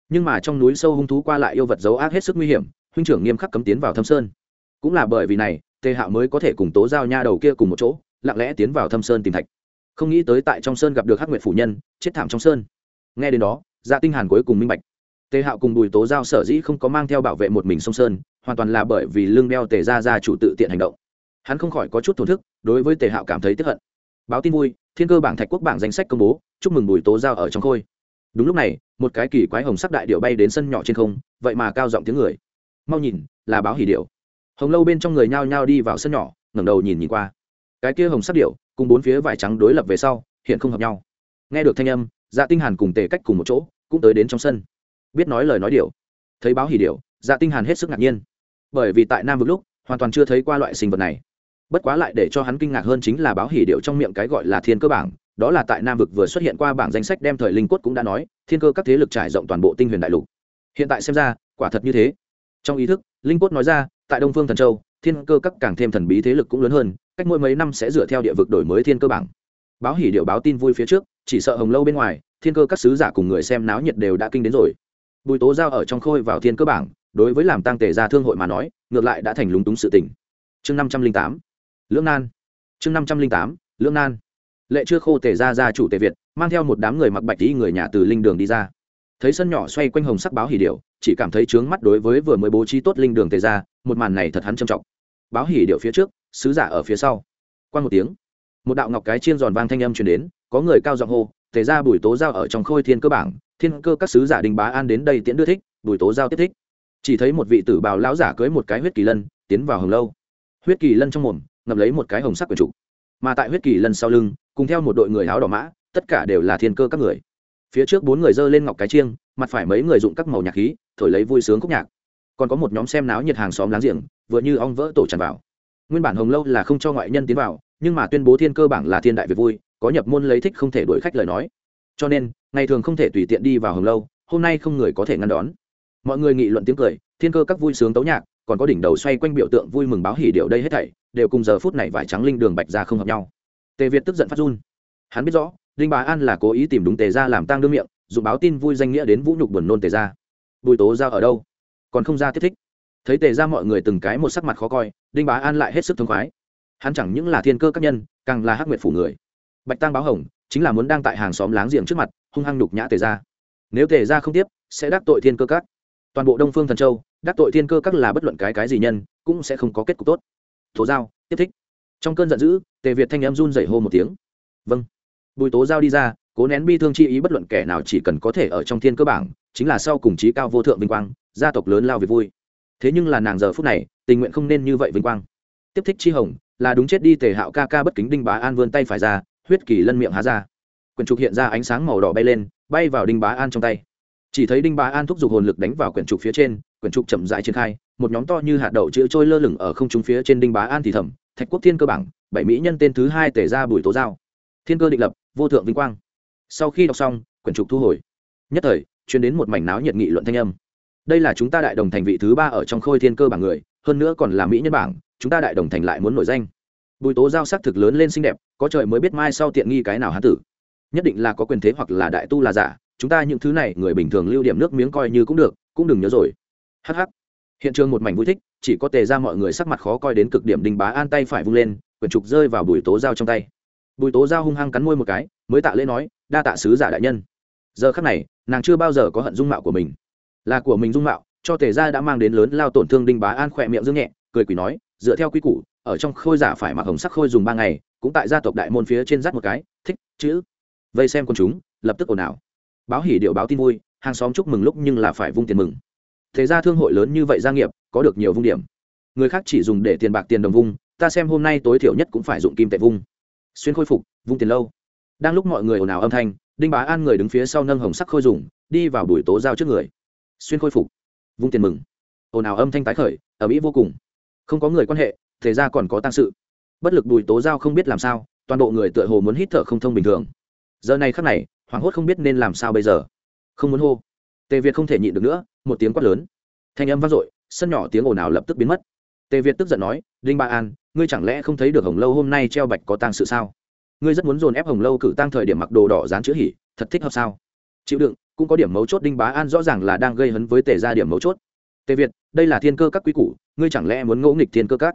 Nhưng mà trong núi sâu hung thú qua lại yêu vật dấu ác hết sức nguy hiểm, huynh trưởng nghiêm khắc cấm tiến vào thâm sơn. Cũng là bởi vì này, tề hạo mới có thể cùng tố giao nha đầu kia cùng một chỗ lặng lẽ tiến vào thâm sơn tìm thạch. Không nghĩ tới tại trong sơn gặp được hắc nguyệt phủ nhân, chết thảm trong sơn. Nghe đến đó dạ tinh hàn cuối cùng minh bạch. Tề hạo cùng bùi tố giao sở dĩ không có mang theo bảo vệ một mình sông sơn, hoàn toàn là bởi vì lương đeo tề ra ra chủ tự tiện hành động. Hắn không khỏi có chút thổn thức, đối với tề hạo cảm thấy tức hận. Báo tin vui, thiên cơ bảng thạch quốc bảng danh sách công bố, chúc mừng bùi tố giao ở trong khôi. Đúng lúc này, một cái kỳ quái hồng sắc đại điệu bay đến sân nhỏ trên không, vậy mà cao giọng tiếng người. Mau nhìn, là báo hỉ điệu hồng lâu bên trong người nhao nhao đi vào sân nhỏ, ngẩng đầu nhìn nhìn qua cái kia hồng sắc điệu, cùng bốn phía vải trắng đối lập về sau, hiện không hợp nhau. Nghe được thanh âm dạ tinh hàn cùng tề cách cùng một chỗ, cũng tới đến trong sân. Biết nói lời nói điệu. Thấy báo hỉ điệu dạ tinh hàn hết sức ngạc nhiên. Bởi vì tại nam vực lúc, hoàn toàn chưa thấy qua loại sinh vật này. Bất quá lại để cho hắn kinh ngạc hơn chính là báo hỉ điệu trong miệng cái gọi là thiên cơ bảng, đó là tại nam vực vừa xuất hiện qua bảng danh sách đem thời linh quất cũng đã nói, thiên cơ các thế lực trải rộng toàn bộ tinh huyền đại lục. Hiện tại xem ra, quả thật như thế. Trong ý thức, linh quất nói ra, tại đông phương thần châu, thiên cơ các càng thêm thần bí thế lực cũng lớn hơn cách mỗi mấy năm sẽ dựa theo địa vực đổi mới thiên cơ bảng. Báo hỉ điệu báo tin vui phía trước, chỉ sợ hồng lâu bên ngoài, thiên cơ các sứ giả cùng người xem náo nhiệt đều đã kinh đến rồi. Bùi tố giao ở trong khôi vào thiên cơ bảng, đối với làm tăng tề gia thương hội mà nói, ngược lại đã thành lúng túng sự tình. Chương năm trăm linh tám, lưỡng nan. Chương năm trăm linh tám, lưỡng nan. Lệ chưa khô tề gia gia chủ tề việt, mang theo một đám người mặc bạch tí người nhà từ linh đường đi ra. Thấy sân nhỏ xoay quanh hồng sắc báo hỉ điệu chỉ cảm thấy trướng mắt đối với vừa mới bố trí tốt linh đường tề gia, một màn này thật hắn trầm trọng báo hỉ điệu phía trước, sứ giả ở phía sau. Qua một tiếng, một đạo ngọc cái chiên giòn vang thanh âm truyền đến, có người cao giọng hô, tề ra bùi tố giao ở trong khôi thiên cơ bảng, thiên cơ các sứ giả đình bá an đến đây tiễn đưa thích, bùi tố giao tiếp thích. Chỉ thấy một vị tử bào lão giả cưới một cái huyết kỳ lân, tiến vào hồng lâu. Huyết kỳ lân trong mồm, ngậm lấy một cái hồng sắc quyển trục mà tại huyết kỳ lân sau lưng, cùng theo một đội người áo đỏ mã, tất cả đều là thiên cơ các người. Phía trước bốn người dơ lên ngọc cái chiêng mặt phải mấy người dụng các màu nhạc khí, thổi lấy vui sướng khúc nhạc. Còn có một nhóm xem náo nhiệt hàng xóm láng giềng vừa như ong vỡ tổ tràn vào. Nguyên bản hồng lâu là không cho ngoại nhân tiến vào, nhưng mà tuyên bố thiên cơ bảng là thiên đại việc vui, có nhập môn lấy thích không thể đuổi khách lời nói. Cho nên, ngày thường không thể tùy tiện đi vào hồng lâu, hôm nay không người có thể ngăn đón. Mọi người nghị luận tiếng cười, thiên cơ các vui sướng tấu nhạc, còn có đỉnh đầu xoay quanh biểu tượng vui mừng báo hỉ điệu đây hết thảy, đều cùng giờ phút này vải trắng linh đường bạch ra không hợp nhau. Tề việt tức giận phát run. Hắn biết rõ, đinh bà an là cố ý tìm đúng tề ra làm tang đương miệng, dùng báo tin vui danh nghĩa đến vũ nhục buồn nôn tề ra bùi tố ra ở đâu? Còn không ra tiếp thích thấy tề ra mọi người từng cái một sắc mặt khó coi, đinh bá an lại hết sức thương khoái. Hắn chẳng những là thiên cơ các nhân, càng là hắc nguyệt phủ người. Bạch tăng báo hồng, chính là muốn đang tại hàng xóm láng giềng trước mặt, hung hăng nhục nhã tề ra. Nếu tề ra không tiếp, sẽ đắc tội thiên cơ các. Toàn bộ đông phương thần châu, đắc tội thiên cơ các là bất luận cái cái gì nhân, cũng sẽ không có kết cục tốt. Thổ giao, tiếp thích. Trong cơn giận dữ, tề việt thanh em run dày hô một tiếng. Vâng. Bùi tố giao đi ra, cố nén bi thương chi ý bất luận kẻ nào chỉ cần có thể ở trong thiên cơ bảng, chính là sau cùng trí cao vô thượng vinh quang, gia tộc lớn lao về vui thế nhưng là nàng giờ phút này, tình nguyện không nên như vậy vinh quang. Tiếp thích chi hồng, là đúng chết đi tề hạo ca ca bất kính đinh bá an vươn tay phải ra, huyết kỳ lân miệng há ra. Quyển trục hiện ra ánh sáng màu đỏ bay lên, bay vào đinh bá an trong tay. Chỉ thấy đinh bá an thúc giục hồn lực đánh vào quyển trục phía trên, quyển trục chậm rãi triển khai, một nhóm to như hạt đậu chữ trôi lơ lửng ở không trung phía trên đinh bá an thì thầm, thạch quốc thiên cơ bảng, bảy mỹ nhân tên thứ hai tể ra bùi tố giao. Thiên cơ định lập, vô thượng vinh quang. Sau khi đọc xong, quyển trục thu hồi. Nhất thời chuyển đến một mảnh náo nhiệt nghị luận thanh âm đây là chúng ta đại đồng thành vị thứ ba ở trong khôi thiên cơ bảng người, hơn nữa còn là mỹ nhân bảng, chúng ta đại đồng thành lại muốn nổi danh. Bùi tố giao sắc thực lớn lên xinh đẹp, có trời mới biết mai sau tiện nghi cái nào hán tử. Nhất định là có quyền thế hoặc là đại tu là giả, chúng ta những thứ này, người bình thường lưu điểm nước miếng coi như cũng được, cũng đừng nhớ rồi. Hh hiện trường một mảnh vui thích, chỉ có tề ra mọi người sắc mặt khó coi đến cực điểm đình bá an tay phải vung lên quyển trục rơi vào bùi tố dao trong tay. Bùi tố dao hung hăng cắn môi một cái, mới tạ lễ nói, đa tạ sứ giả đại nhân. Giờ khắc này, nàng chưa bao giờ có hận dung mạo của mình là của mình dung mạo, cho tề ra đã mang đến lớn lao tổn thương đinh bá an khỏe miệng dương nhẹ, cười quỷ nói, dựa theo quy củ, ở trong khôi giả phải mặc hồng sắc khôi dùng ba ngày, cũng tại gia tộc đại môn phía trên rắt một cái, thích, chữ. Vây xem con chúng, lập tức ồn ào. Báo hỉ điệu báo tin vui, hàng xóm chúc mừng lúc nhưng là phải vung tiền mừng. Thế ra thương hội lớn như vậy gia nghiệp, có được nhiều vung điểm. Người khác chỉ dùng để tiền bạc tiền đồng vung, ta xem hôm nay tối thiểu nhất cũng phải dụng kim tệ vung. Xuyên khôi phục, vung tiền lâu. Đang lúc mọi người ồn ào âm thanh, đinh bá an người đứng phía sau nâng hồng sắc khôi dùng, đi vào buổi tố giao trước người xuyên khôi phục. Vung tiền mừng. Ồn ào âm thanh tái khởi ở mỹ vô cùng. Không có người quan hệ, thế ra còn có tăng sự. Bất lực bùi tố giao không biết làm sao, toàn bộ người tựa hồ muốn hít thở không thông bình thường. Giờ này khắc này, hoảng hốt không biết nên làm sao bây giờ. Không muốn hô. Tề việt không thể nhịn được nữa, một tiếng quát lớn. Thanh âm vang dội, sân nhỏ tiếng ồn ào lập tức biến mất. Tề việt tức giận nói, đinh ba an, ngươi chẳng lẽ không thấy được hồng lâu hôm nay treo bạch có tang sự sao? Ngươi rất muốn dồn ép hồng lâu cử tăng thời điểm mặc đồ đỏ dán chữ hỉ, thật thích hợp sao? Chịu đựng, cũng có điểm mấu chốt đinh bá an rõ ràng là đang gây hấn với tề ra điểm mấu chốt. Tề việt, đây là thiên cơ các quý củ, ngươi chẳng lẽ muốn ngẫu nghịch thiên cơ các?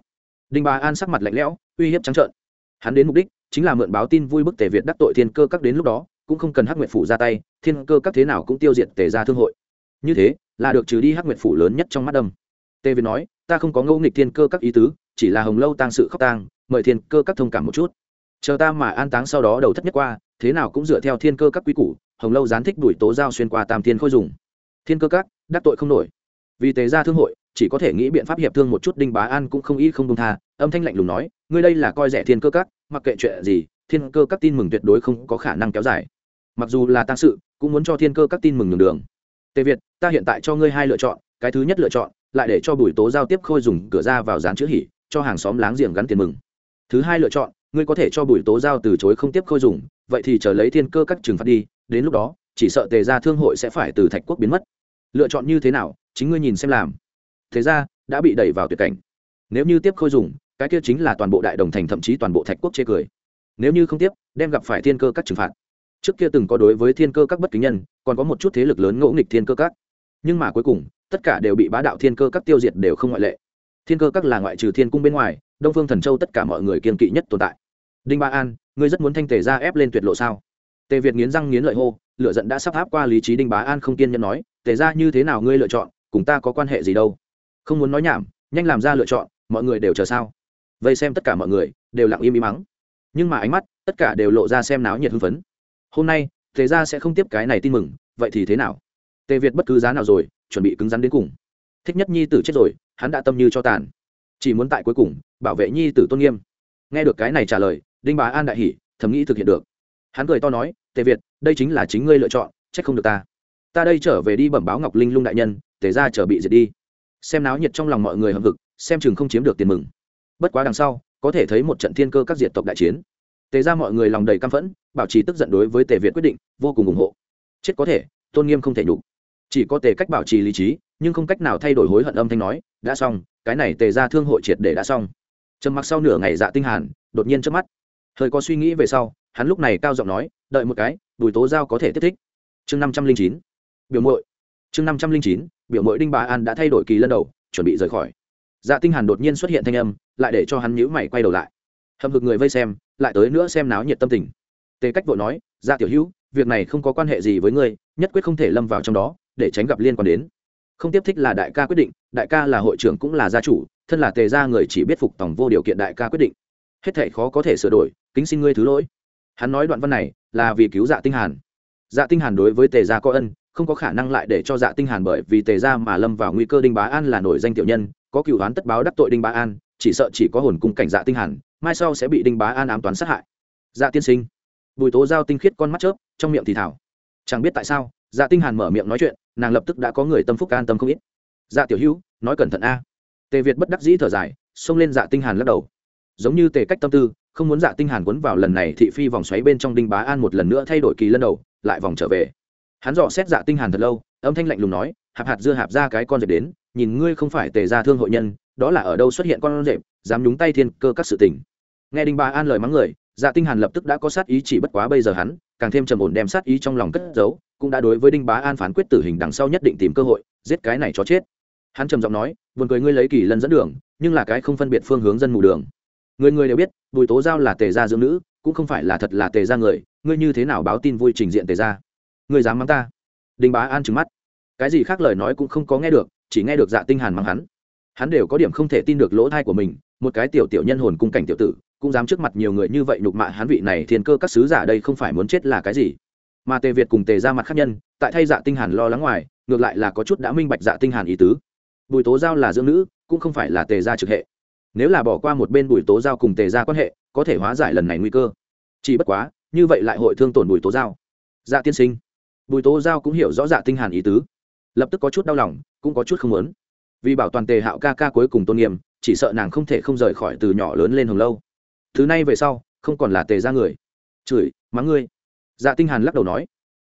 Đinh bá an sắc mặt lạnh lẽo, uy hiếp trắng trợn. Hắn đến mục đích chính là mượn báo tin vui bức tề việt đắc tội thiên cơ các đến lúc đó, cũng không cần hắc nguyệt phủ ra tay, thiên cơ các thế nào cũng tiêu diệt tề ra thương hội. Như thế, là được trừ đi hắc nguyệt phủ lớn nhất trong mắt đâm tề việt nói, ta không có ngẫu nghịch thiên cơ các ý tứ, chỉ là hồng lâu tang sự khóc tang, mời thiên cơ các thông cảm một chút. Chờ ta mà an táng sau đó đầu thất nhất qua, thế nào cũng dựa theo thiên cơ các quy củ hồng lâu gián thích đuổi tố giao xuyên qua tam thiên khôi dùng. Thiên cơ các, đắc tội không nổi. Vì tế ra thương hội, chỉ có thể nghĩ biện pháp hiệp thương một chút đinh bá an cũng không y không đông tha, âm thanh lạnh lùng nói, ngươi đây là coi rẻ thiên cơ các, mặc kệ chuyện gì, thiên cơ các tin mừng tuyệt đối không có khả năng kéo dài. Mặc dù là tăng sự, cũng muốn cho thiên cơ các tin mừng đường đường. Tề việt, ta hiện tại cho ngươi hai lựa chọn, cái thứ nhất lựa chọn, lại để cho bùi tố giao tiếp khôi dùng cửa ra vào dán chữ hỉ, cho hàng xóm láng giềng gắn tiền mừng. Thứ hai lựa chọn, ngươi có thể cho bùi tố giao từ chối không tiếp khôi dùng vậy thì chờ lấy thiên cơ các trừng phạt đi, đến lúc đó, chỉ sợ tề ra thương hội sẽ phải từ thạch quốc biến mất. Lựa chọn như thế nào, chính ngươi nhìn xem làm. Thế ra, đã bị đẩy vào tuyệt cảnh. Nếu như tiếp khôi dùng, cái kia chính là toàn bộ đại đồng thành thậm chí toàn bộ thạch quốc chê cười. Nếu như không tiếp, đem gặp phải thiên cơ các trừng phạt. Trước kia từng có đối với thiên cơ các bất kính nhân, còn có một chút thế lực lớn ngỗ nghịch thiên cơ các. Nhưng mà cuối cùng, tất cả đều bị bá đạo thiên cơ các tiêu diệt đều không ngoại lệ. Thiên cơ các là ngoại trừ thiên cung bên ngoài, đông phương thần châu tất cả mọi người kiên kỵ nhất tồn tại. Đinh ba an ngươi rất muốn thanh tề ra ép lên tuyệt lộ sao? Tề việt nghiến răng nghiến lợi hô lựa giận đã sắp áp qua lý trí đinh bá an không kiên nhẫn nói, tề ra như thế nào ngươi lựa chọn, cùng ta có quan hệ gì đâu? Không muốn nói nhảm, nhanh làm ra lựa chọn, mọi người đều chờ sao? Vây xem tất cả mọi người, đều lặng im im mắng. Nhưng mà ánh mắt, tất cả đều lộ ra xem náo nhiệt hưng phấn. Hôm nay, tề ra sẽ không tiếp cái này tin mừng, vậy thì thế nào? Tề việt bất cứ giá nào rồi, chuẩn bị cứng rắn đến cùng. Thích nhất nhi tử chết rồi, hắn đã tâm như cho tàn. Chỉ muốn tại cuối cùng, bảo vệ nhi tử tôn nghiêm. Nghe được cái này trả lời đinh bá an đại hỉ, thầm nghĩ thực hiện được. Hắn cười to nói, tề việt, đây chính là chính ngươi lựa chọn, trách không được ta. Ta đây trở về đi bẩm báo ngọc linh lung đại nhân, tề ra trở bị diệt đi. Xem náo nhiệt trong lòng mọi người hâm vực xem chừng không chiếm được tiền mừng. Bất quá đằng sau, có thể thấy một trận thiên cơ các diệt tộc đại chiến. Tề ra mọi người lòng đầy căm phẫn, bảo trì tức giận đối với tề việt quyết định, vô cùng ủng hộ. Chết có thể, tôn nghiêm không thể nhục. Chỉ có tề cách bảo trì lý trí, nhưng không cách nào thay đổi hối hận âm thanh nói, đã xong, cái này tề ra thương hội triệt để đã xong. Trầm mặc sau nửa ngày dạ tinh hàn, đột nhiên trước mắt hơi có suy nghĩ về sau, hắn lúc này cao giọng nói, đợi một cái, bùi tố giao có thể tiếp thích. Chương năm trăm linh chín. Biểu mội chương năm trăm linh chín, biểu mội đinh bà an đã thay đổi kỳ lân đầu, chuẩn bị rời khỏi. Dạ tinh hàn đột nhiên xuất hiện thanh âm, lại để cho hắn nhíu mày quay đầu lại. Hầm hực người vây xem, lại tới nữa xem náo nhiệt tâm tình. Tề cách vội nói dạ tiểu hữu, việc này không có quan hệ gì với ngươi, nhất quyết không thể lâm vào trong đó, để tránh gặp liên quan đến. Không tiếp thích là đại ca quyết định, đại ca là hội trưởng cũng là gia chủ, thân là tề gia người chỉ biết phục tòng vô điều kiện đại ca quyết định. Hết thảy khó có thể sửa đổi kính xin ngươi thứ lỗi. Hắn nói đoạn văn này là vì cứu dạ tinh hàn. Dạ tinh hàn đối với tề gia có ân, không có khả năng lại để cho dạ tinh hàn bởi vì tề gia mà lâm vào nguy cơ đinh bá an là nổi danh tiểu nhân, có cựu đoán tất báo đắc tội đinh bá an, chỉ sợ chỉ có hồn cung cảnh dạ tinh hàn, mai sau sẽ bị đinh bá an ám toán sát hại. Dạ tiên sinh. Bùi tố giao tinh khiết con mắt chớp, trong miệng thì thảo. Chẳng biết tại sao dạ tinh hàn mở miệng nói chuyện, nàng lập tức đã có người tâm phúc an tâm không ít. Dạ tiểu hữu, nói cẩn thận a. Tề việt bất đắc dĩ thở dài, xông lên dạ tinh hàn lắc đầu. Giống như tề cách tâm tư không muốn dạ tinh hàn quấn vào lần này thị phi vòng xoáy bên trong đinh bá an một lần nữa thay đổi kỳ lân đầu, lại vòng trở về. Hắn dò xét dạ tinh hàn thật lâu, âm thanh lạnh lùng nói, hạp hạt dưa hạp ra cái con dẹp đến, nhìn ngươi không phải tề gia thương hội nhân, đó là ở đâu xuất hiện con dẹp dám nhúng tay thiên cơ các sự tình. Nghe đinh bá an lời mắng người dạ tinh hàn lập tức đã có sát ý chỉ bất quá bây giờ hắn, càng thêm trầm ổn đem sát ý trong lòng cất giấu, cũng đã đối với đinh bá an phán quyết tử hình đằng sau nhất định tìm cơ hội, giết cái này cho chết. Hắn trầm giọng nói, buồn cười ngươi lấy kỳ lân dẫn đường, nhưng là cái không phân biệt phương hướng dân mù đường người người đều biết, bùi tố giao là tề gia dưỡng nữ, cũng không phải là thật là tề gia người, ngươi như thế nào báo tin vui trình diện tề gia? Ngươi dám mắng ta? Đinh bá an trừng mắt. Cái gì khác lời nói cũng không có nghe được, chỉ nghe được dạ tinh hàn mắng hắn. Hắn đều có điểm không thể tin được lỗ thai của mình, một cái tiểu tiểu nhân hồn cung cảnh tiểu tử, cũng dám trước mặt nhiều người như vậy nhục mạ hắn vị này thiên cơ các sứ giả đây không phải muốn chết là cái gì? Mà tề việt cùng tề ra mặt khác nhân, tại thay dạ tinh hàn lo lắng ngoài, ngược lại là có chút đã minh bạch dạ tinh hàn ý tứ. Bùi tố giao là dưỡng nữ, cũng không phải là tề gia trực hệ nếu là bỏ qua một bên bùi tố giao cùng tề gia quan hệ, có thể hóa giải lần này nguy cơ. Chỉ bất quá, như vậy lại hội thương tổn bùi tố giao. Dạ tiên sinh. Bùi tố giao cũng hiểu rõ dạ tinh hàn ý tứ. Lập tức có chút đau lòng, cũng có chút không muốn. Vì bảo toàn tề hạo ca ca cuối cùng tôn nghiêm, chỉ sợ nàng không thể không rời khỏi từ nhỏ lớn lên hồng lâu. Thứ này về sau, không còn là tề ra người. Chửi, mắng ngươi. Dạ tinh hàn lắc đầu nói.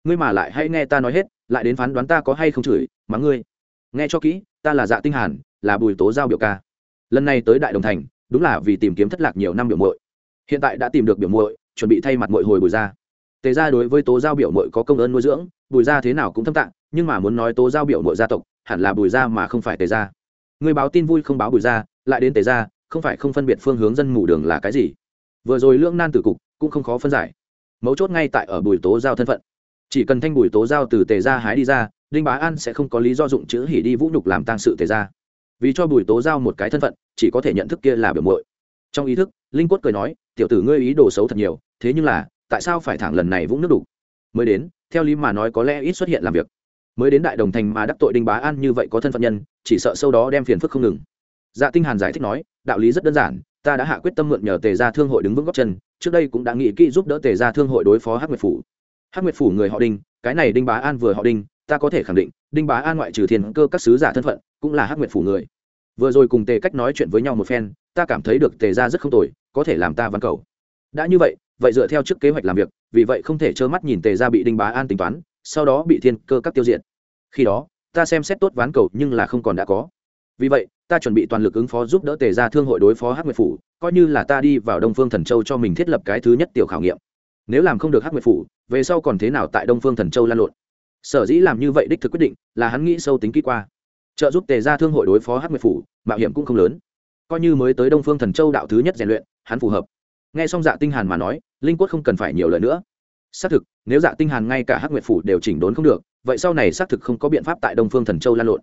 Ngươi mà lại hãy nghe ta nói hết, lại đến phán đoán ta có hay không chửi, mắng ngươi. Nghe cho kỹ, ta là dạ tinh hàn, là bùi tố giao biểu ca lần này tới đại đồng thành, đúng là vì tìm kiếm thất lạc nhiều năm biểu muội. Hiện tại đã tìm được biểu muội, chuẩn bị thay mặt muội hồi bùi ra. Tề gia đối với tố giao biểu muội có công ơn nuôi dưỡng, bùi gia thế nào cũng thâm tạng, nhưng mà muốn nói tố giao biểu muội gia tộc, hẳn là bùi gia mà không phải tề gia. Người báo tin vui không báo bùi gia lại đến tề gia, không phải không phân biệt phương hướng dân mù đường là cái gì. Vừa rồi lưỡng nan tử cục, cũng không khó phân giải. Mấu chốt ngay tại ở bùi tố giao thân phận. Chỉ cần thanh bùi tố giao từ tề gia hái đi ra, đinh bá an sẽ không có lý do dụng chữ hỉ đi vũ nhục làm tang sự tề gia vì cho bùi tố giao một cái thân phận, chỉ có thể nhận thức kia là biểu muội. Trong ý thức, linh quất cười nói, tiểu tử ngươi ý đồ xấu thật nhiều, thế nhưng là, tại sao phải thẳng lần này vũng nước đủ mới đến, theo lý mà nói có lẽ ít xuất hiện làm việc. Mới đến đại đồng thành mà đắc tội đinh bá an như vậy có thân phận nhân, chỉ sợ sâu đó đem phiền phức không ngừng. Dạ tinh hàn giải thích nói, đạo lý rất đơn giản, ta đã hạ quyết tâm mượn nhờ tề gia thương hội đứng vững góc chân, trước đây cũng đã nghĩ kỹ giúp đỡ tề gia thương hội đối phó hắc nguyệt phủ. Hắc nguyệt phủ người họ đinh, cái này đinh bá an vừa họ đinh ta có thể khẳng định, đinh bá an ngoại trừ thiên cơ các sứ giả thân phận, cũng là hắc nguyệt phủ người. Vừa rồi cùng tề cách nói chuyện với nhau một phen, ta cảm thấy được tề gia rất không tồi, có thể làm ta văn cầu. Đã như vậy vậy dựa theo trước kế hoạch làm việc, vì vậy không thể trơ mắt nhìn tề gia bị đinh bá an tính toán, sau đó bị thiên cơ các tiêu diệt. Khi đó, ta xem xét tốt ván cầu nhưng là không còn đã có. Vì vậy, ta chuẩn bị toàn lực ứng phó giúp đỡ tề gia thương hội đối phó hắc nguyệt phủ, coi như là ta đi vào đông phương thần châu cho mình thiết lập cái thứ nhất tiểu khảo nghiệm. Nếu làm không được hắc nguyệt phủ, về sau còn thế nào tại đông phương thần châu lan lộn? Sở dĩ làm như vậy đích thực quyết định là hắn nghĩ sâu tính kỹ qua. Trợ giúp tề gia thương hội đối phó hắc nguyệt phủ, mạo hiểm cũng không lớn. Coi như mới tới đông phương thần châu đạo thứ nhất rèn luyện, hắn phù hợp. Nghe xong dạ tinh hàn mà nói, linh quất không cần phải nhiều lời nữa. Xác thực, nếu dạ tinh hàn ngay cả hắc nguyệt phủ đều chỉnh đốn không được, vậy sau này xác thực không có biện pháp tại đông phương thần châu lan lộn.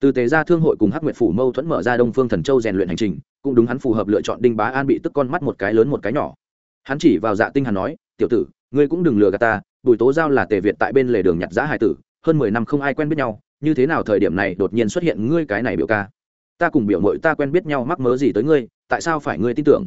Từ tề gia thương hội cùng hắc nguyệt phủ mâu thuẫn mở ra đông phương thần châu rèn luyện hành trình, cũng đúng hắn phù hợp lựa chọn đinh bá an bị tức con mắt một cái lớn một cái nhỏ. Hắn chỉ vào dạ tinh hàn nói, tiểu tử, ngươi cũng đừng lừa gạt ta bùi tố giao là tề việt tại bên lề đường nhặt giá hải tử, hơn mười năm không ai quen biết nhau, như thế nào thời điểm này đột nhiên xuất hiện ngươi cái này biểu ca? Ta cùng biểu mội ta quen biết nhau mắc mớ gì tới ngươi, tại sao phải ngươi tin tưởng?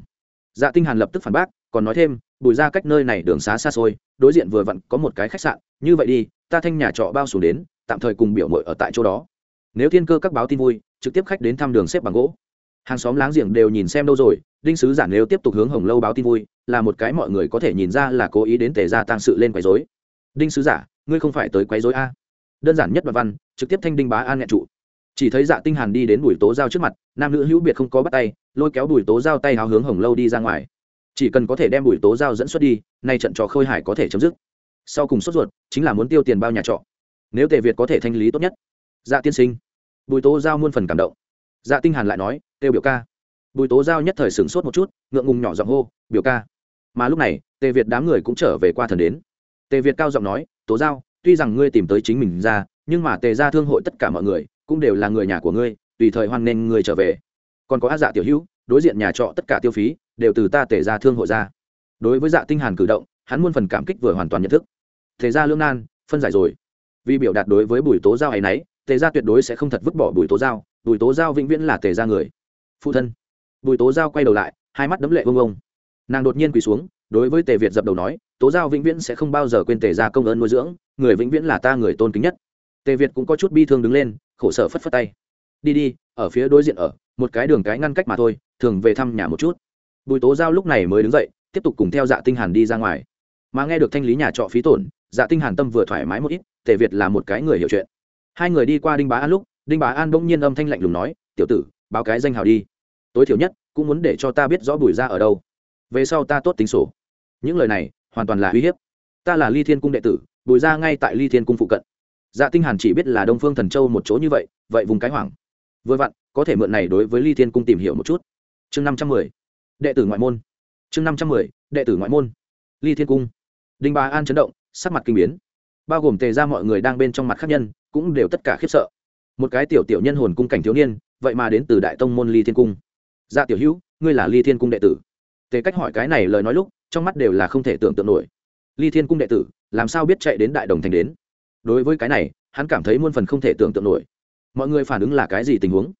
Dạ tinh hàn lập tức phản bác, còn nói thêm, bùi ra cách nơi này đường xá xa xôi, đối diện vừa vặn có một cái khách sạn, như vậy đi, ta thanh nhà trọ bao xuống đến, tạm thời cùng biểu mội ở tại chỗ đó. Nếu thiên cơ các báo tin vui, trực tiếp khách đến thăm đường xếp bằng gỗ hàng xóm láng giềng đều nhìn xem đâu rồi, đinh sứ giản nếu tiếp tục hướng hồng lâu báo tin vui, là một cái mọi người có thể nhìn ra là cố ý đến tề ra tăng sự lên quấy rối. Đinh sứ giả, ngươi không phải tới quấy rối a? Đơn giản nhất và văn, trực tiếp thanh đinh bá an nhẹ trụ. Chỉ thấy dạ tinh hàn đi đến bùi tố giao trước mặt, nam nữ hữu biệt không có bắt tay, lôi kéo bùi tố giao tay háo hướng hồng lâu đi ra ngoài. Chỉ cần có thể đem bùi tố giao dẫn xuất đi, nay trận trò khôi hải có thể chấm dứt. Sau cùng sốt ruột, chính là muốn tiêu tiền bao nhà trọ. Nếu tề việt có thể thanh lý tốt nhất. Dạ tiên sinh. Bùi tố giao muôn phần cảm động. Dạ tinh hàn lại nói kêu biểu ca. Bùi tố giao nhất thời sửng sốt một chút, ngượng ngùng nhỏ giọng hô, biểu ca. Mà lúc này, tề việt đám người cũng trở về qua thần đến. Tề việt cao giọng nói, tố giao, tuy rằng ngươi tìm tới chính mình ra, nhưng mà tề ra thương hội tất cả mọi người, cũng đều là người nhà của ngươi, tùy thời hoan nghênh ngươi trở về. Còn có á dạ tiểu hữu, đối diện nhà trọ tất cả tiêu phí, đều từ ta tề ra thương hội ra. Đối với dạ tinh hàn cử động, hắn muôn phần cảm kích vừa hoàn toàn nhận thức. Tề ra lương nan, phân giải rồi. Vì biểu đạt đối với bùi tố giao ấy nấy, tề ra tuyệt đối sẽ không thật vứt bỏ bùi tố giao, bùi tố giao vĩnh viễn là tề ra người phụ thân. Bùi tố giao quay đầu lại, hai mắt đấm lệ vông ông nàng đột nhiên quỳ xuống, đối với tề việt dập đầu nói, tố giao vĩnh viễn sẽ không bao giờ quên tề ra công ơn nuôi dưỡng, người vĩnh viễn là ta người tôn kính nhất. Tề việt cũng có chút bi thương đứng lên, khổ sở phất phất tay. Đi đi, ở phía đối diện ở, một cái đường cái ngăn cách mà thôi, thường về thăm nhà một chút. Bùi tố giao lúc này mới đứng dậy, tiếp tục cùng theo dạ tinh hàn đi ra ngoài. Mà nghe được thanh lý nhà trọ phí tổn dạ tinh hàn tâm vừa thoải mái một ít, tề việt là một cái người hiểu chuyện. Hai người đi qua đinh bá an lúc, đinh bá an bỗng nhiên âm thanh lạnh lùng nói, tiểu tử, báo cái danh hào đi tối thiểu nhất cũng muốn để cho ta biết rõ bùi ra ở đâu. Về sau ta tốt tính sổ. Những lời này hoàn toàn là uy hiếp. Ta là ly thiên cung đệ tử, bùi ra ngay tại ly thiên cung phụ cận. Dạ tinh hàn chỉ biết là đông phương thần châu một chỗ như vậy vậy vùng cái hoảng. Vừa vặn, có thể mượn này đối với ly thiên cung tìm hiểu một chút. Chương năm trăm mười. Đệ tử ngoại môn. Chương năm trăm mười, đệ tử ngoại môn. Ly thiên cung. Đinh bà an chấn động, sắc mặt kinh biến. Bao gồm tề ra mọi người đang bên trong mặt khác nhân, cũng đều tất cả khiếp sợ. Một cái tiểu tiểu nhân hồn cung cảnh thiếu niên, vậy mà đến từ đại tông môn ly thiên cung dạ tiểu hữu, ngươi là ly thiên cung đệ tử. Tề cách hỏi cái này lời nói lúc, trong mắt đều là không thể tưởng tượng nổi. Ly thiên cung đệ tử, làm sao biết chạy đến đại đồng thành đến? Đối với cái này, hắn cảm thấy muôn phần không thể tưởng tượng nổi. Mọi người phản ứng là cái gì tình huống?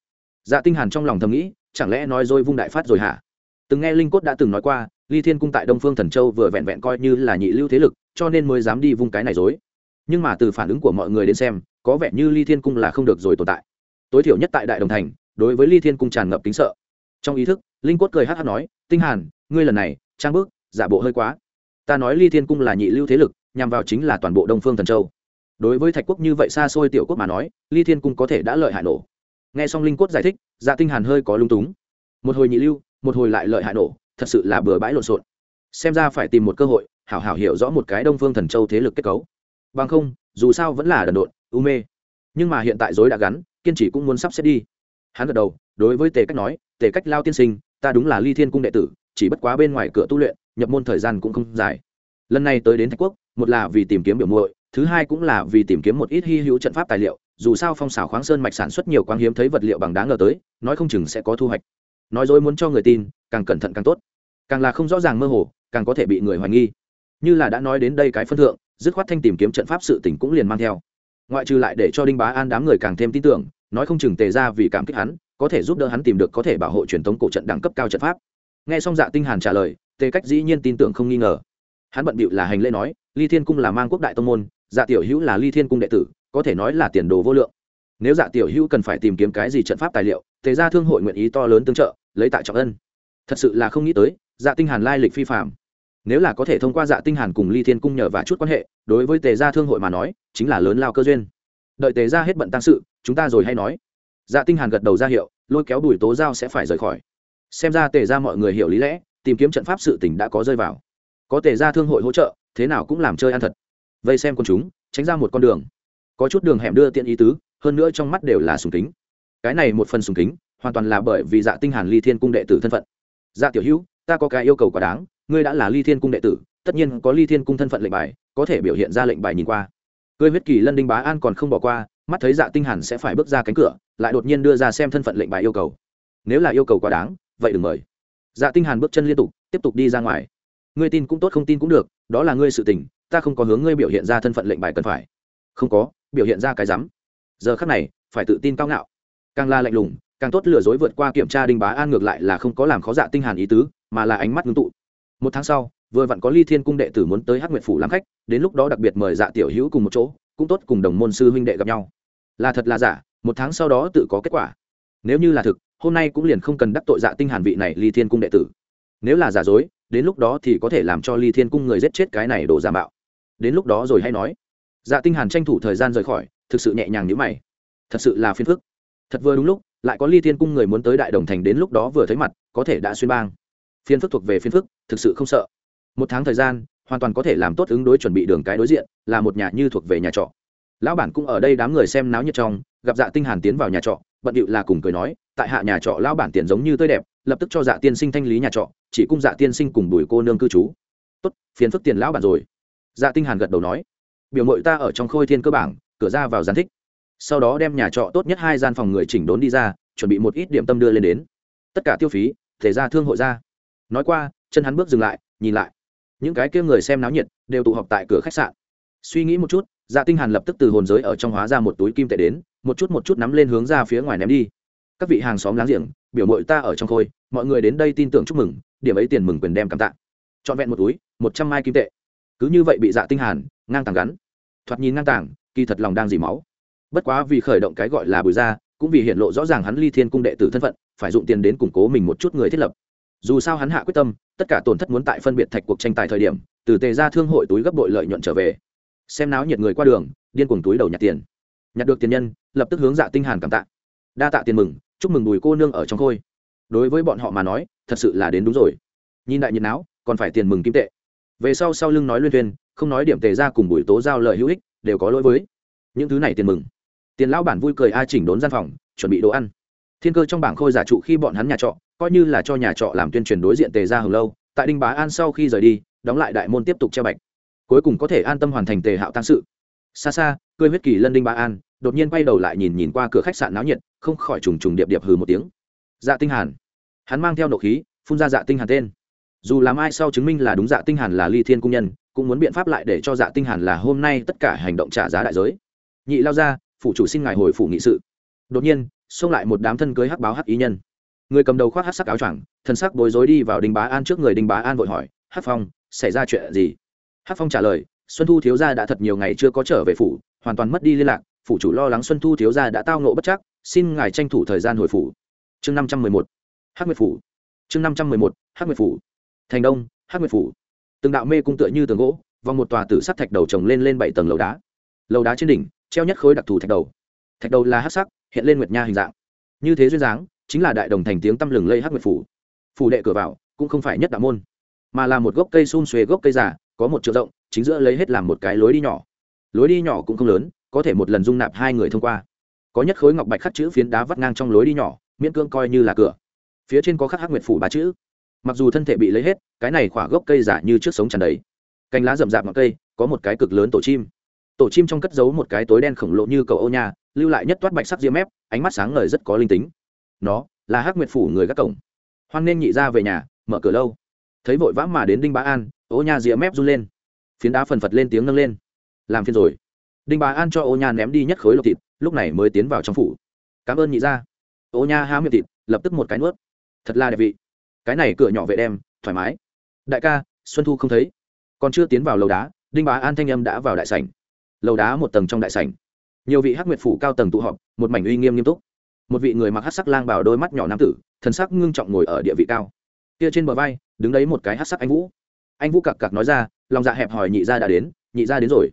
Dạ tinh hàn trong lòng thầm nghĩ, chẳng lẽ nói dôi vung đại phát rồi hả? Từng nghe linh cốt đã từng nói qua, ly thiên cung tại đông phương thần châu vừa vẹn vẹn coi như là nhị lưu thế lực, cho nên mới dám đi vung cái này dối. Nhưng mà từ phản ứng của mọi người đến xem, có vẻ như ly thiên cung là không được rồi tồn tại. Tối thiểu nhất tại đại đồng thành, đối với ly thiên cung tràn ngập kính sợ trong ý thức, linh cốt cười hát hát nói, tinh hàn, ngươi lần này, trang bước giả bộ hơi quá. Ta nói ly thiên cung là nhị lưu thế lực, nhằm vào chính là toàn bộ đông phương thần châu. Đối với thạch quốc như vậy xa xôi tiểu quốc mà nói, ly thiên cung có thể đã lợi hại nổ. Nghe xong linh cốt giải thích dạ tinh hàn hơi có lung túng. Một hồi nhị lưu, một hồi lại lợi hại nổ, thật sự là bừa bãi lộn xộn. Xem ra phải tìm một cơ hội, hảo hảo hiểu rõ một cái đông phương thần châu thế lực kết cấu. Bằng không, dù sao vẫn là đần độn, u mê. Nhưng mà hiện tại dối đã gắn, kiên trì cũng muốn sắp xếp đi. Hắn gật đầu đối với tề cách nói, tề cách lao tiên sinh, ta đúng là ly thiên cung đệ tử, chỉ bất quá bên ngoài cửa tu luyện, nhập môn thời gian cũng không dài. Lần này tới đến thạch quốc, một là vì tìm kiếm biểu muội, thứ hai cũng là vì tìm kiếm một ít hy hữu trận pháp tài liệu, dù sao phong xảo khoáng sơn mạch sản xuất nhiều quang hiếm thấy vật liệu bằng đáng ngờ tới, nói không chừng sẽ có thu hoạch. Nói dối muốn cho người tin, càng cẩn thận càng tốt. Càng là không rõ ràng mơ hồ, càng có thể bị người hoài nghi. Như là đã nói đến đây cái phân thượng, dứt khoát thanh tìm kiếm trận pháp sự tỉnh cũng liền mang theo. Ngoại trừ lại để cho đinh bá an đám người càng thêm tin tưởng, nói không chừng tề ra vì cảm kích hắn có thể giúp đỡ hắn tìm được có thể bảo hộ truyền thống cổ trận đẳng cấp cao trận pháp. Nghe xong dạ tinh hàn trả lời, tề cách dĩ nhiên tin tưởng không nghi ngờ. Hắn bận bịu là hành lễ nói, ly thiên cung là mang quốc đại tông môn dạ tiểu hữu là ly thiên cung đệ tử, có thể nói là tiền đồ vô lượng. Nếu dạ tiểu hữu cần phải tìm kiếm cái gì trận pháp tài liệu, tề ra thương hội nguyện ý to lớn tương trợ, lấy tại trọng ân. Thật sự là không nghĩ tới dạ tinh hàn lai lịch phi phạm nếu là có thể thông qua dạ tinh hàn cùng ly thiên cung nhờ và chút quan hệ, đối với tề gia thương hội mà nói, chính là lớn lao cơ duyên. Đợi tề gia hết bận tăng sự, chúng ta rồi hay nói. Dạ tinh hàn gật đầu ra hiệu lôi kéo đuổi tố giao sẽ phải rời khỏi. Xem ra tề gia mọi người hiểu lý lẽ, tìm kiếm trận pháp sự tình đã có rơi vào. Có tề gia thương hội hỗ trợ, thế nào cũng làm chơi ăn thật. Vây xem con chúng, tránh ra một con đường. Có chút đường hẻm đưa tiện ý tứ, hơn nữa trong mắt đều là sùng kính. Cái này một phần sùng kính, hoàn toàn là bởi vì dạ tinh hàn ly thiên cung đệ tử thân phận. Dạ tiểu hữu, ta có cái yêu cầu quá đáng, ngươi đã là ly thiên cung đệ tử, tất nhiên có ly thiên cung thân phận lệnh bài, có thể biểu hiện ra lệnh bài nhìn qua. Ngươi huyết kỳ lân đinh bá an còn không bỏ qua mắt thấy dạ tinh hàn sẽ phải bước ra cánh cửa, lại đột nhiên đưa ra xem thân phận lệnh bài yêu cầu. Nếu là yêu cầu quá đáng, vậy đừng mời. Dạ tinh hàn bước chân liên tục, tiếp tục đi ra ngoài. Ngươi tin cũng tốt, không tin cũng được, đó là ngươi sự tình, ta không có hướng ngươi biểu hiện ra thân phận lệnh bài cần phải. Không có, biểu hiện ra cái dám. giờ khắc này, phải tự tin cao ngạo. Càng la lạnh lùng, càng tốt lừa dối vượt qua kiểm tra đinh bá an ngược lại là không có làm khó dạ tinh hàn ý tứ, mà là ánh mắt ngưng tụ. Một tháng sau, vừa vặn có ly thiên cung đệ tử muốn tới hắc nguyệt phủ làm khách, đến lúc đó đặc biệt mời dạ tiểu hữu cùng một chỗ cũng tốt cùng đồng môn sư huynh đệ gặp nhau. Là thật là giả, một tháng sau đó tự có kết quả. Nếu như là thực, hôm nay cũng liền không cần đắc tội dạ tinh hàn vị này ly thiên cung đệ tử. Nếu là giả dối, đến lúc đó thì có thể làm cho ly thiên cung người giết chết cái này đổ giả mạo. Đến lúc đó rồi hay nói. Dạ tinh hàn tranh thủ thời gian rời khỏi, thực sự nhẹ nhàng như mày. Thật sự là phiền phức. Thật vừa đúng lúc, lại có ly thiên cung người muốn tới đại đồng thành đến lúc đó vừa thấy mặt, có thể đã xuyên bang. Phiền phức thuộc về phiền phức, thực sự không sợ. Một tháng thời gian hoàn toàn có thể làm tốt ứng đối chuẩn bị đường cái đối diện là một nhà như thuộc về nhà trọ. Lão bản cũng ở đây đám người xem náo nhiệt trong gặp dạ tinh hàn tiến vào nhà trọ bận điệu là cùng cười nói tại hạ nhà trọ lão bản tiền giống như tươi đẹp lập tức cho dạ tiên sinh thanh lý nhà trọ chỉ cung dạ tiên sinh cùng bùi cô nương cư trú. Tốt phiền phức tiền lão bản rồi. Dạ tinh hàn gật đầu nói. Biểu mội ta ở trong khôi thiên cơ bảng, cửa ra vào gián thích. Sau đó đem nhà trọ tốt nhất hai gian phòng người chỉnh đốn đi ra chuẩn bị một ít điểm tâm đưa lên đến. Tất cả tiêu phí thể ra thương hội ra. Nói qua chân hắn bước dừng lại nhìn lại những cái kia người xem náo nhiệt đều tụ họp tại cửa khách sạn. Suy nghĩ một chút dạ tinh hàn lập tức từ hồn giới ở trong hóa ra một túi kim tệ đến, một chút một chút nắm lên hướng ra phía ngoài ném đi. Các vị hàng xóm láng giềng, biểu mội ta ở trong khôi, mọi người đến đây tin tưởng chúc mừng, điểm ấy tiền mừng quyền đem cảm tạ. Trọn vẹn một túi, một trăm mai kim tệ. Cứ như vậy bị dạ tinh hàn ngang tàng gắn. Thoạt nhìn ngang tàng, kỳ thật lòng đang dì máu. Bất quá vì khởi động cái gọi là bùi ra cũng vì hiện lộ rõ ràng hắn ly thiên cung đệ tử thân phận, phải dụng tiền đến củng cố mình một chút người thiết lập dù sao hắn hạ quyết tâm, tất cả tổn thất muốn tại phân biệt thạch cuộc tranh tài thời điểm, từ tề ra thương hội túi gấp đội lợi nhuận trở về. Xem náo nhiệt người qua đường, điên cuồng túi đầu nhặt tiền. Nhặt được tiền nhân, lập tức hướng dạ tinh hàn cảm tạ. Đa tạ tiền mừng, chúc mừng bùi cô nương ở trong khôi. Đối với bọn họ mà nói, thật sự là đến đúng rồi. Nhìn đại nhiệt não còn phải tiền mừng kim tệ. Về sau sau lưng nói luyên thuyên không nói điểm tề ra cùng bùi tố giao lợi hữu ích, đều có lỗi với. Những thứ này tiền mừng. Tiền lão bản vui cười a chỉnh đốn gian phòng, chuẩn bị đồ ăn thiên cơ trong bảng khôi giả trụ khi bọn hắn nhà trọ, coi như là cho nhà trọ làm tuyên truyền đối diện tề ra hồng lâu, tại đinh bá an sau khi rời đi, đóng lại đại môn tiếp tục treo bạch. Cuối cùng có thể an tâm hoàn thành tề hạo tăng sự. Xa xa, cười huyết kỳ lân đinh bá an, đột nhiên quay đầu lại nhìn nhìn qua cửa khách sạn náo nhiệt, không khỏi trùng trùng điệp điệp hừ một tiếng. Dạ tinh hàn. Hắn mang theo nộ khí, phun ra dạ tinh hàn tên. Dù làm ai sau chứng minh là đúng dạ tinh hàn là ly thiên cung nhân, cũng muốn biện pháp lại để cho dạ tinh hàn là hôm nay tất cả hành động trả giá đại giới. Nhị lao ra, phủ chủ xin ngài hồi phủ nghị sự. Đột nhiên xông lại một đám thân cưới hắc báo hắc ý nhân. Người cầm đầu khoác hắc sắc áo choàng, thân sắc bối rối đi vào đinh bá an trước người đinh bá an vội hỏi, hắc phong, xảy ra chuyện gì? Hắc phong trả lời, xuân thu thiếu gia đã thật nhiều ngày chưa có trở về phủ, hoàn toàn mất đi liên lạc, phủ chủ lo lắng xuân thu thiếu gia đã tao nộ bất chắc, xin ngài tranh thủ thời gian hồi phủ. Chương năm trăm mười một. Hắc nguyệt phủ. Chương năm trăm mười một. Hắc nguyệt phủ. Thành đông, hắc nguyệt phủ. Từng đạo mê cung tựa như tường gỗ, vòng một tòa tử sắt thạch đầu trồng lên lên bảy tầng lầu đá. Lầu đá trên đỉnh, treo nhất khối đặc thù thạch đầu. Thạch đầu là hắc sắc hiện lên nguyệt nha hình dạng. Như thế duyên dáng, chính là đại đồng thành tiếng tăm lừng lây hắc nguyệt phủ. Phủ đệ cửa vào, cũng không phải nhất đạo môn, mà là một gốc cây xun xuê gốc cây giả có một chỗ rộng, chính giữa lấy hết làm một cái lối đi nhỏ. Lối đi nhỏ cũng không lớn, có thể một lần dung nạp hai người thông qua. Có nhất khối ngọc bạch khắc chữ phiến đá vắt ngang trong lối đi nhỏ, miễn cưỡng coi như là cửa. Phía trên có khắc hắc nguyệt phủ ba chữ. Mặc dù thân thể bị lấy hết, cái này khỏa gốc cây giả như trước sống tràn đầy. Cành lá rậm rạp ngọn cây, có một cái cực lớn tổ chim tổ chim trong cất giấu một cái tối đen khổng lồ như cầu ô nha, lưu lại nhất toát bạch sắc diêm mép, ánh mắt sáng ngời rất có linh tính. Nó là hắc nguyệt phủ người các cổng. Hoan nên nhị ra về nhà, mở cửa lâu. Thấy vội vã mà đến đinh bá an, ô nha diêm mép run lên. Phiến đá phần phật lên tiếng nâng lên. Làm phiên rồi. Đinh bá an cho ô nha ném đi nhất khối lộc thịt, lúc này mới tiến vào trong phủ. Cảm ơn nhị ra ô nha há miệng thịt, lập tức một cái nuốt. Thật là đẹp vị. Cái này cửa nhỏ vệ đem, thoải mái. Đại ca, xuân thu không thấy. Còn chưa tiến vào lầu đá, đinh bá an thanh âm đã vào đại sảnh lầu đá một tầng trong đại sảnh. Nhiều vị hắc nguyệt phủ cao tầng tụ họp, một mảnh uy nghiêm nghiêm túc. Một vị người mặc hắc sắc lang bảo đôi mắt nhỏ nam tử, thần sắc ngưng trọng ngồi ở địa vị cao. Kia trên bờ vai, đứng đấy một cái hắc sắc anh vũ. Anh vũ cặc cặc nói ra, lòng dạ hẹp hỏi nhị gia đã đến, nhị gia đến rồi.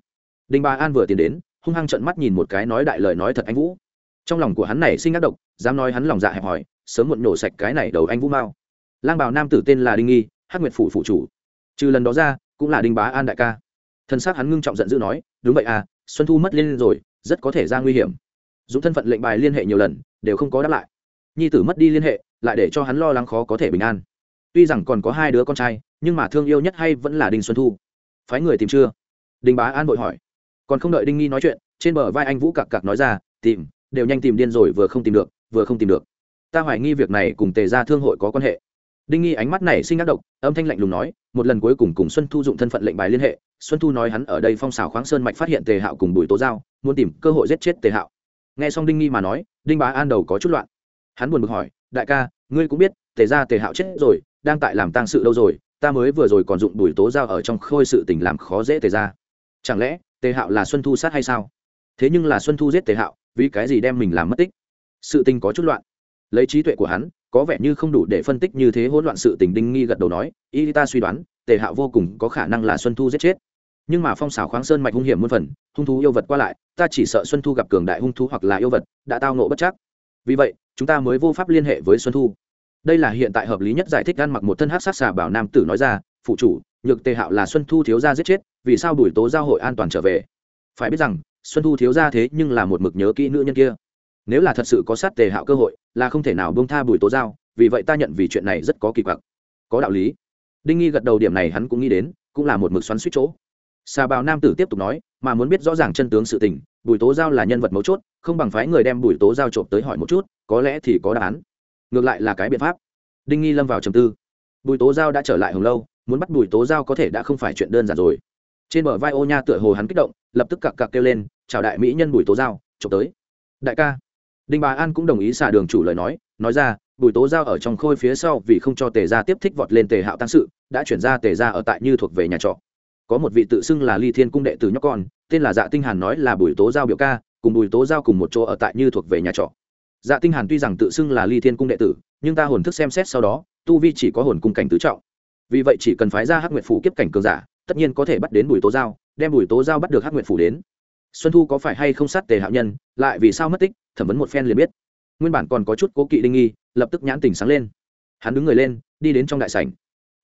Đinh bà an vừa tiến đến, hung hăng trợn mắt nhìn một cái nói đại lời nói thật anh vũ. Trong lòng của hắn này sinh ác độc, dám nói hắn lòng dạ hẹp hòi, sớm muộn nổ sạch cái này đầu anh vũ mao lang bảo nam tử tên là đinh nghi, hắc nguyệt phủ phụ chủ. Trừ lần đó ra, cũng là đinh bá an đại ca thân xác hắn ngưng trọng giận dữ nói, đúng vậy à xuân thu mất liên rồi, rất có thể ra nguy hiểm. Dũng thân phận lệnh bài liên hệ nhiều lần, đều không có đáp lại. Nhi tử mất đi liên hệ, lại để cho hắn lo lắng khó có thể bình an. Tuy rằng còn có hai đứa con trai, nhưng mà thương yêu nhất hay vẫn là đinh xuân thu. Phái người tìm chưa? Đinh bá an vội hỏi. Còn không đợi đinh nghi nói chuyện, trên bờ vai anh vũ cặc cặc nói ra, tìm, đều nhanh tìm điên rồi vừa không tìm được, vừa không tìm được. Ta hoài nghi việc này cùng tề ra thương hội có quan hệ. Đinh nghi ánh mắt này sinh ác độc, âm thanh lạnh lùng nói, một lần cuối cùng cùng xuân thu dụng thân phận lệnh bài liên hệ xuân thu nói hắn ở đây phong xào khoáng sơn mạch phát hiện tề hạo cùng bùi tố giao, muốn tìm cơ hội giết chết tề hạo. Nghe xong đinh nghi mà nói, đinh bá an đầu có chút loạn. Hắn buồn bực hỏi, đại ca, ngươi cũng biết, tề ra tề hạo chết rồi, đang tại làm tang sự đâu rồi, ta mới vừa rồi còn dụng bùi tố dao ở trong khôi sự tình làm khó dễ tề ra chẳng lẽ, tề hạo là xuân thu sát hay sao? Thế nhưng là xuân thu giết tề hạo, vì cái gì đem mình làm mất tích? Sự tình có chút loạn. Lấy trí tuệ của hắn, có vẻ như không đủ để phân tích như thế hỗn loạn sự tình, đinh nghi gật đầu nói, y ta suy đoán, tề hạo vô cùng có khả năng là xuân thu giết chết nhưng mà phong xảo khoáng sơn mạch hung hiểm muôn phần, hung thú yêu vật qua lại, ta chỉ sợ xuân thu gặp cường đại hung thú hoặc là yêu vật, đã tao nộ bất chắc. Vì vậy, chúng ta mới vô pháp liên hệ với xuân thu. Đây là hiện tại hợp lý nhất giải thích ăn mặc một thân hát sát xà bảo nam tử nói ra, phụ chủ, nhược tề hạo là xuân thu thiếu gia giết chết, vì sao đuổi tố giao hội an toàn trở về? Phải biết rằng, xuân thu thiếu gia thế nhưng là một mực nhớ kỹ nữ nhân kia. Nếu là thật sự có sát tề hạo cơ hội, là không thể nào bông tha bùi tố giao, vì vậy ta nhận vì chuyện này rất có kỳ quặc. Có đạo lý. Đinh nghi gật đầu điểm này hắn cũng nghĩ đến, cũng là một mực xoắn suýt chỗ xà bào nam tử tiếp tục nói, mà muốn biết rõ ràng chân tướng sự tình, bùi tố giao là nhân vật mấu chốt, không bằng phái người đem bùi tố giao trộm tới hỏi một chút, có lẽ thì có đáp án. Ngược lại là cái biện pháp. Đinh nghi lâm vào trầm tư. Bùi tố giao đã trở lại hồng lâu, muốn bắt bùi tố giao có thể đã không phải chuyện đơn giản rồi. Trên bờ vai ô nha tựa hồ hắn kích động, lập tức cặc cặc kêu lên, chào đại mỹ nhân bùi tố giao, trộm tới. Đại ca. Đinh bà an cũng đồng ý xả đường chủ lời nói nói ra, bùi tố giao ở trong khôi phía sau vì không cho tề gia tiếp thích vọt lên tề hạo tăng sự, đã chuyển ra tề gia ở tại như thuộc về nhà trọ có một vị tự xưng là ly thiên cung đệ tử nhóc con, tên là dạ tinh hàn nói là bùi tố giao biểu ca, cùng bùi tố giao cùng một chỗ ở tại như thuộc về nhà trọ. Dạ tinh hàn tuy rằng tự xưng là ly thiên cung đệ tử, nhưng ta hồn thức xem xét sau đó, tu vi chỉ có hồn cung cảnh tứ trọng. Vì vậy chỉ cần phái ra hắc nguyệt phủ kiếp cảnh cường giả, tất nhiên có thể bắt đến bùi tố giao, đem bùi tố giao bắt được hắc nguyệt phủ đến. Xuân thu có phải hay không sát tề hạo nhân, lại vì sao mất tích, thẩm vấn một phen liền biết. Nguyên bản còn có chút cố kỵ linh nghi, lập tức nhãn tình sáng lên. Hắn đứng người lên, đi đến trong đại sảnh.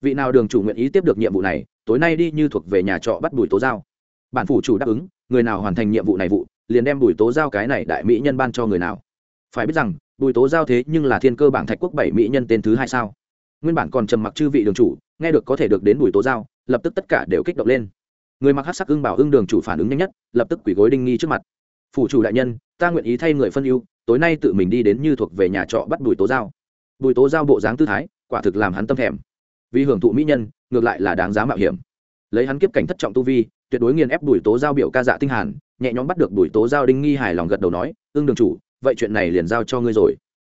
Vị nào đường chủ nguyện ý tiếp được nhiệm vụ này tối nay đi như thuộc về nhà trọ bắt bùi tố giao. Bản phủ chủ đáp ứng, người nào hoàn thành nhiệm vụ này vụ, liền đem bùi tố giao cái này đại mỹ nhân ban cho người nào. Phải biết rằng, bùi tố giao thế nhưng là thiên cơ bảng thạch quốc bảy mỹ nhân tên thứ hai sao? Nguyên bản còn trầm mặc chư vị đường chủ, nghe được có thể được đến bùi tố giao, lập tức tất cả đều kích động lên. Người mặc hát sắc ưng bảo ưng đường chủ phản ứng nhanh nhất, lập tức quỷ gối đinh nghi trước mặt. Phủ chủ đại nhân, ta nguyện ý thay người phân ưu, tối nay tự mình đi đến như thuộc về nhà trọ bắt bùi tố giao. Bùi tố giao bộ dáng tư thái, quả thực làm hắn tâm thèm. Vì hưởng thụ mỹ nhân ngược lại là đáng giá mạo hiểm. Lấy hắn kiếp cảnh thất trọng tu vi, tuyệt đối nghiền ép bùi tố giao biểu ca dạ tinh hàn, nhẹ nhõm bắt được bùi tố giao đinh nghi hài lòng gật đầu nói ương đường chủ, vậy chuyện này liền giao cho ngươi rồi.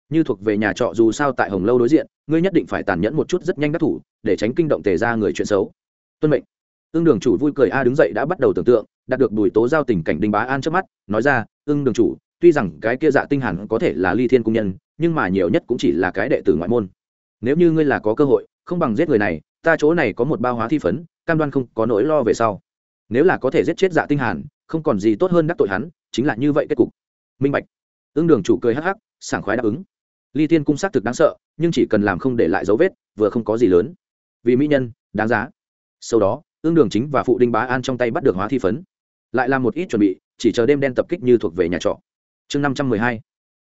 Như thuộc về nhà trọ dù sao tại hồng lâu đối diện, ngươi nhất định phải tàn nhẫn một chút rất nhanh đắc thủ, để tránh kinh động tề ra người chuyện xấu. Tuân mệnh. Ương đường chủ vui cười a đứng dậy đã bắt đầu tưởng tượng, đạt được bùi tố giao tình cảnh đinh bá an trước mắt, nói ra ương đường chủ, tuy rằng cái kia dạ tinh hàn có thể là ly thiên cung nhân, nhưng mà nhiều nhất cũng chỉ là cái đệ tử ngoại môn. Nếu như ngươi là có cơ hội, không bằng giết người này ta chỗ này có một bao hóa thi phấn, cam đoan không có nỗi lo về sau. Nếu là có thể giết chết dạ tinh hàn, không còn gì tốt hơn đắc tội hắn, chính là như vậy kết cục. Minh bạch. Ương đường chủ cười hắc hắc, sảng khoái đáp ứng. Ly thiên cung xác thực đáng sợ, nhưng chỉ cần làm không để lại dấu vết, vừa không có gì lớn. Vì mỹ nhân, đáng giá. Sau đó ương đường chính và phụ đinh bá an trong tay bắt được hóa thi phấn. Lại làm một ít chuẩn bị, chỉ chờ đêm đen tập kích như thuộc về nhà trọ. Chương năm trăm mười hai.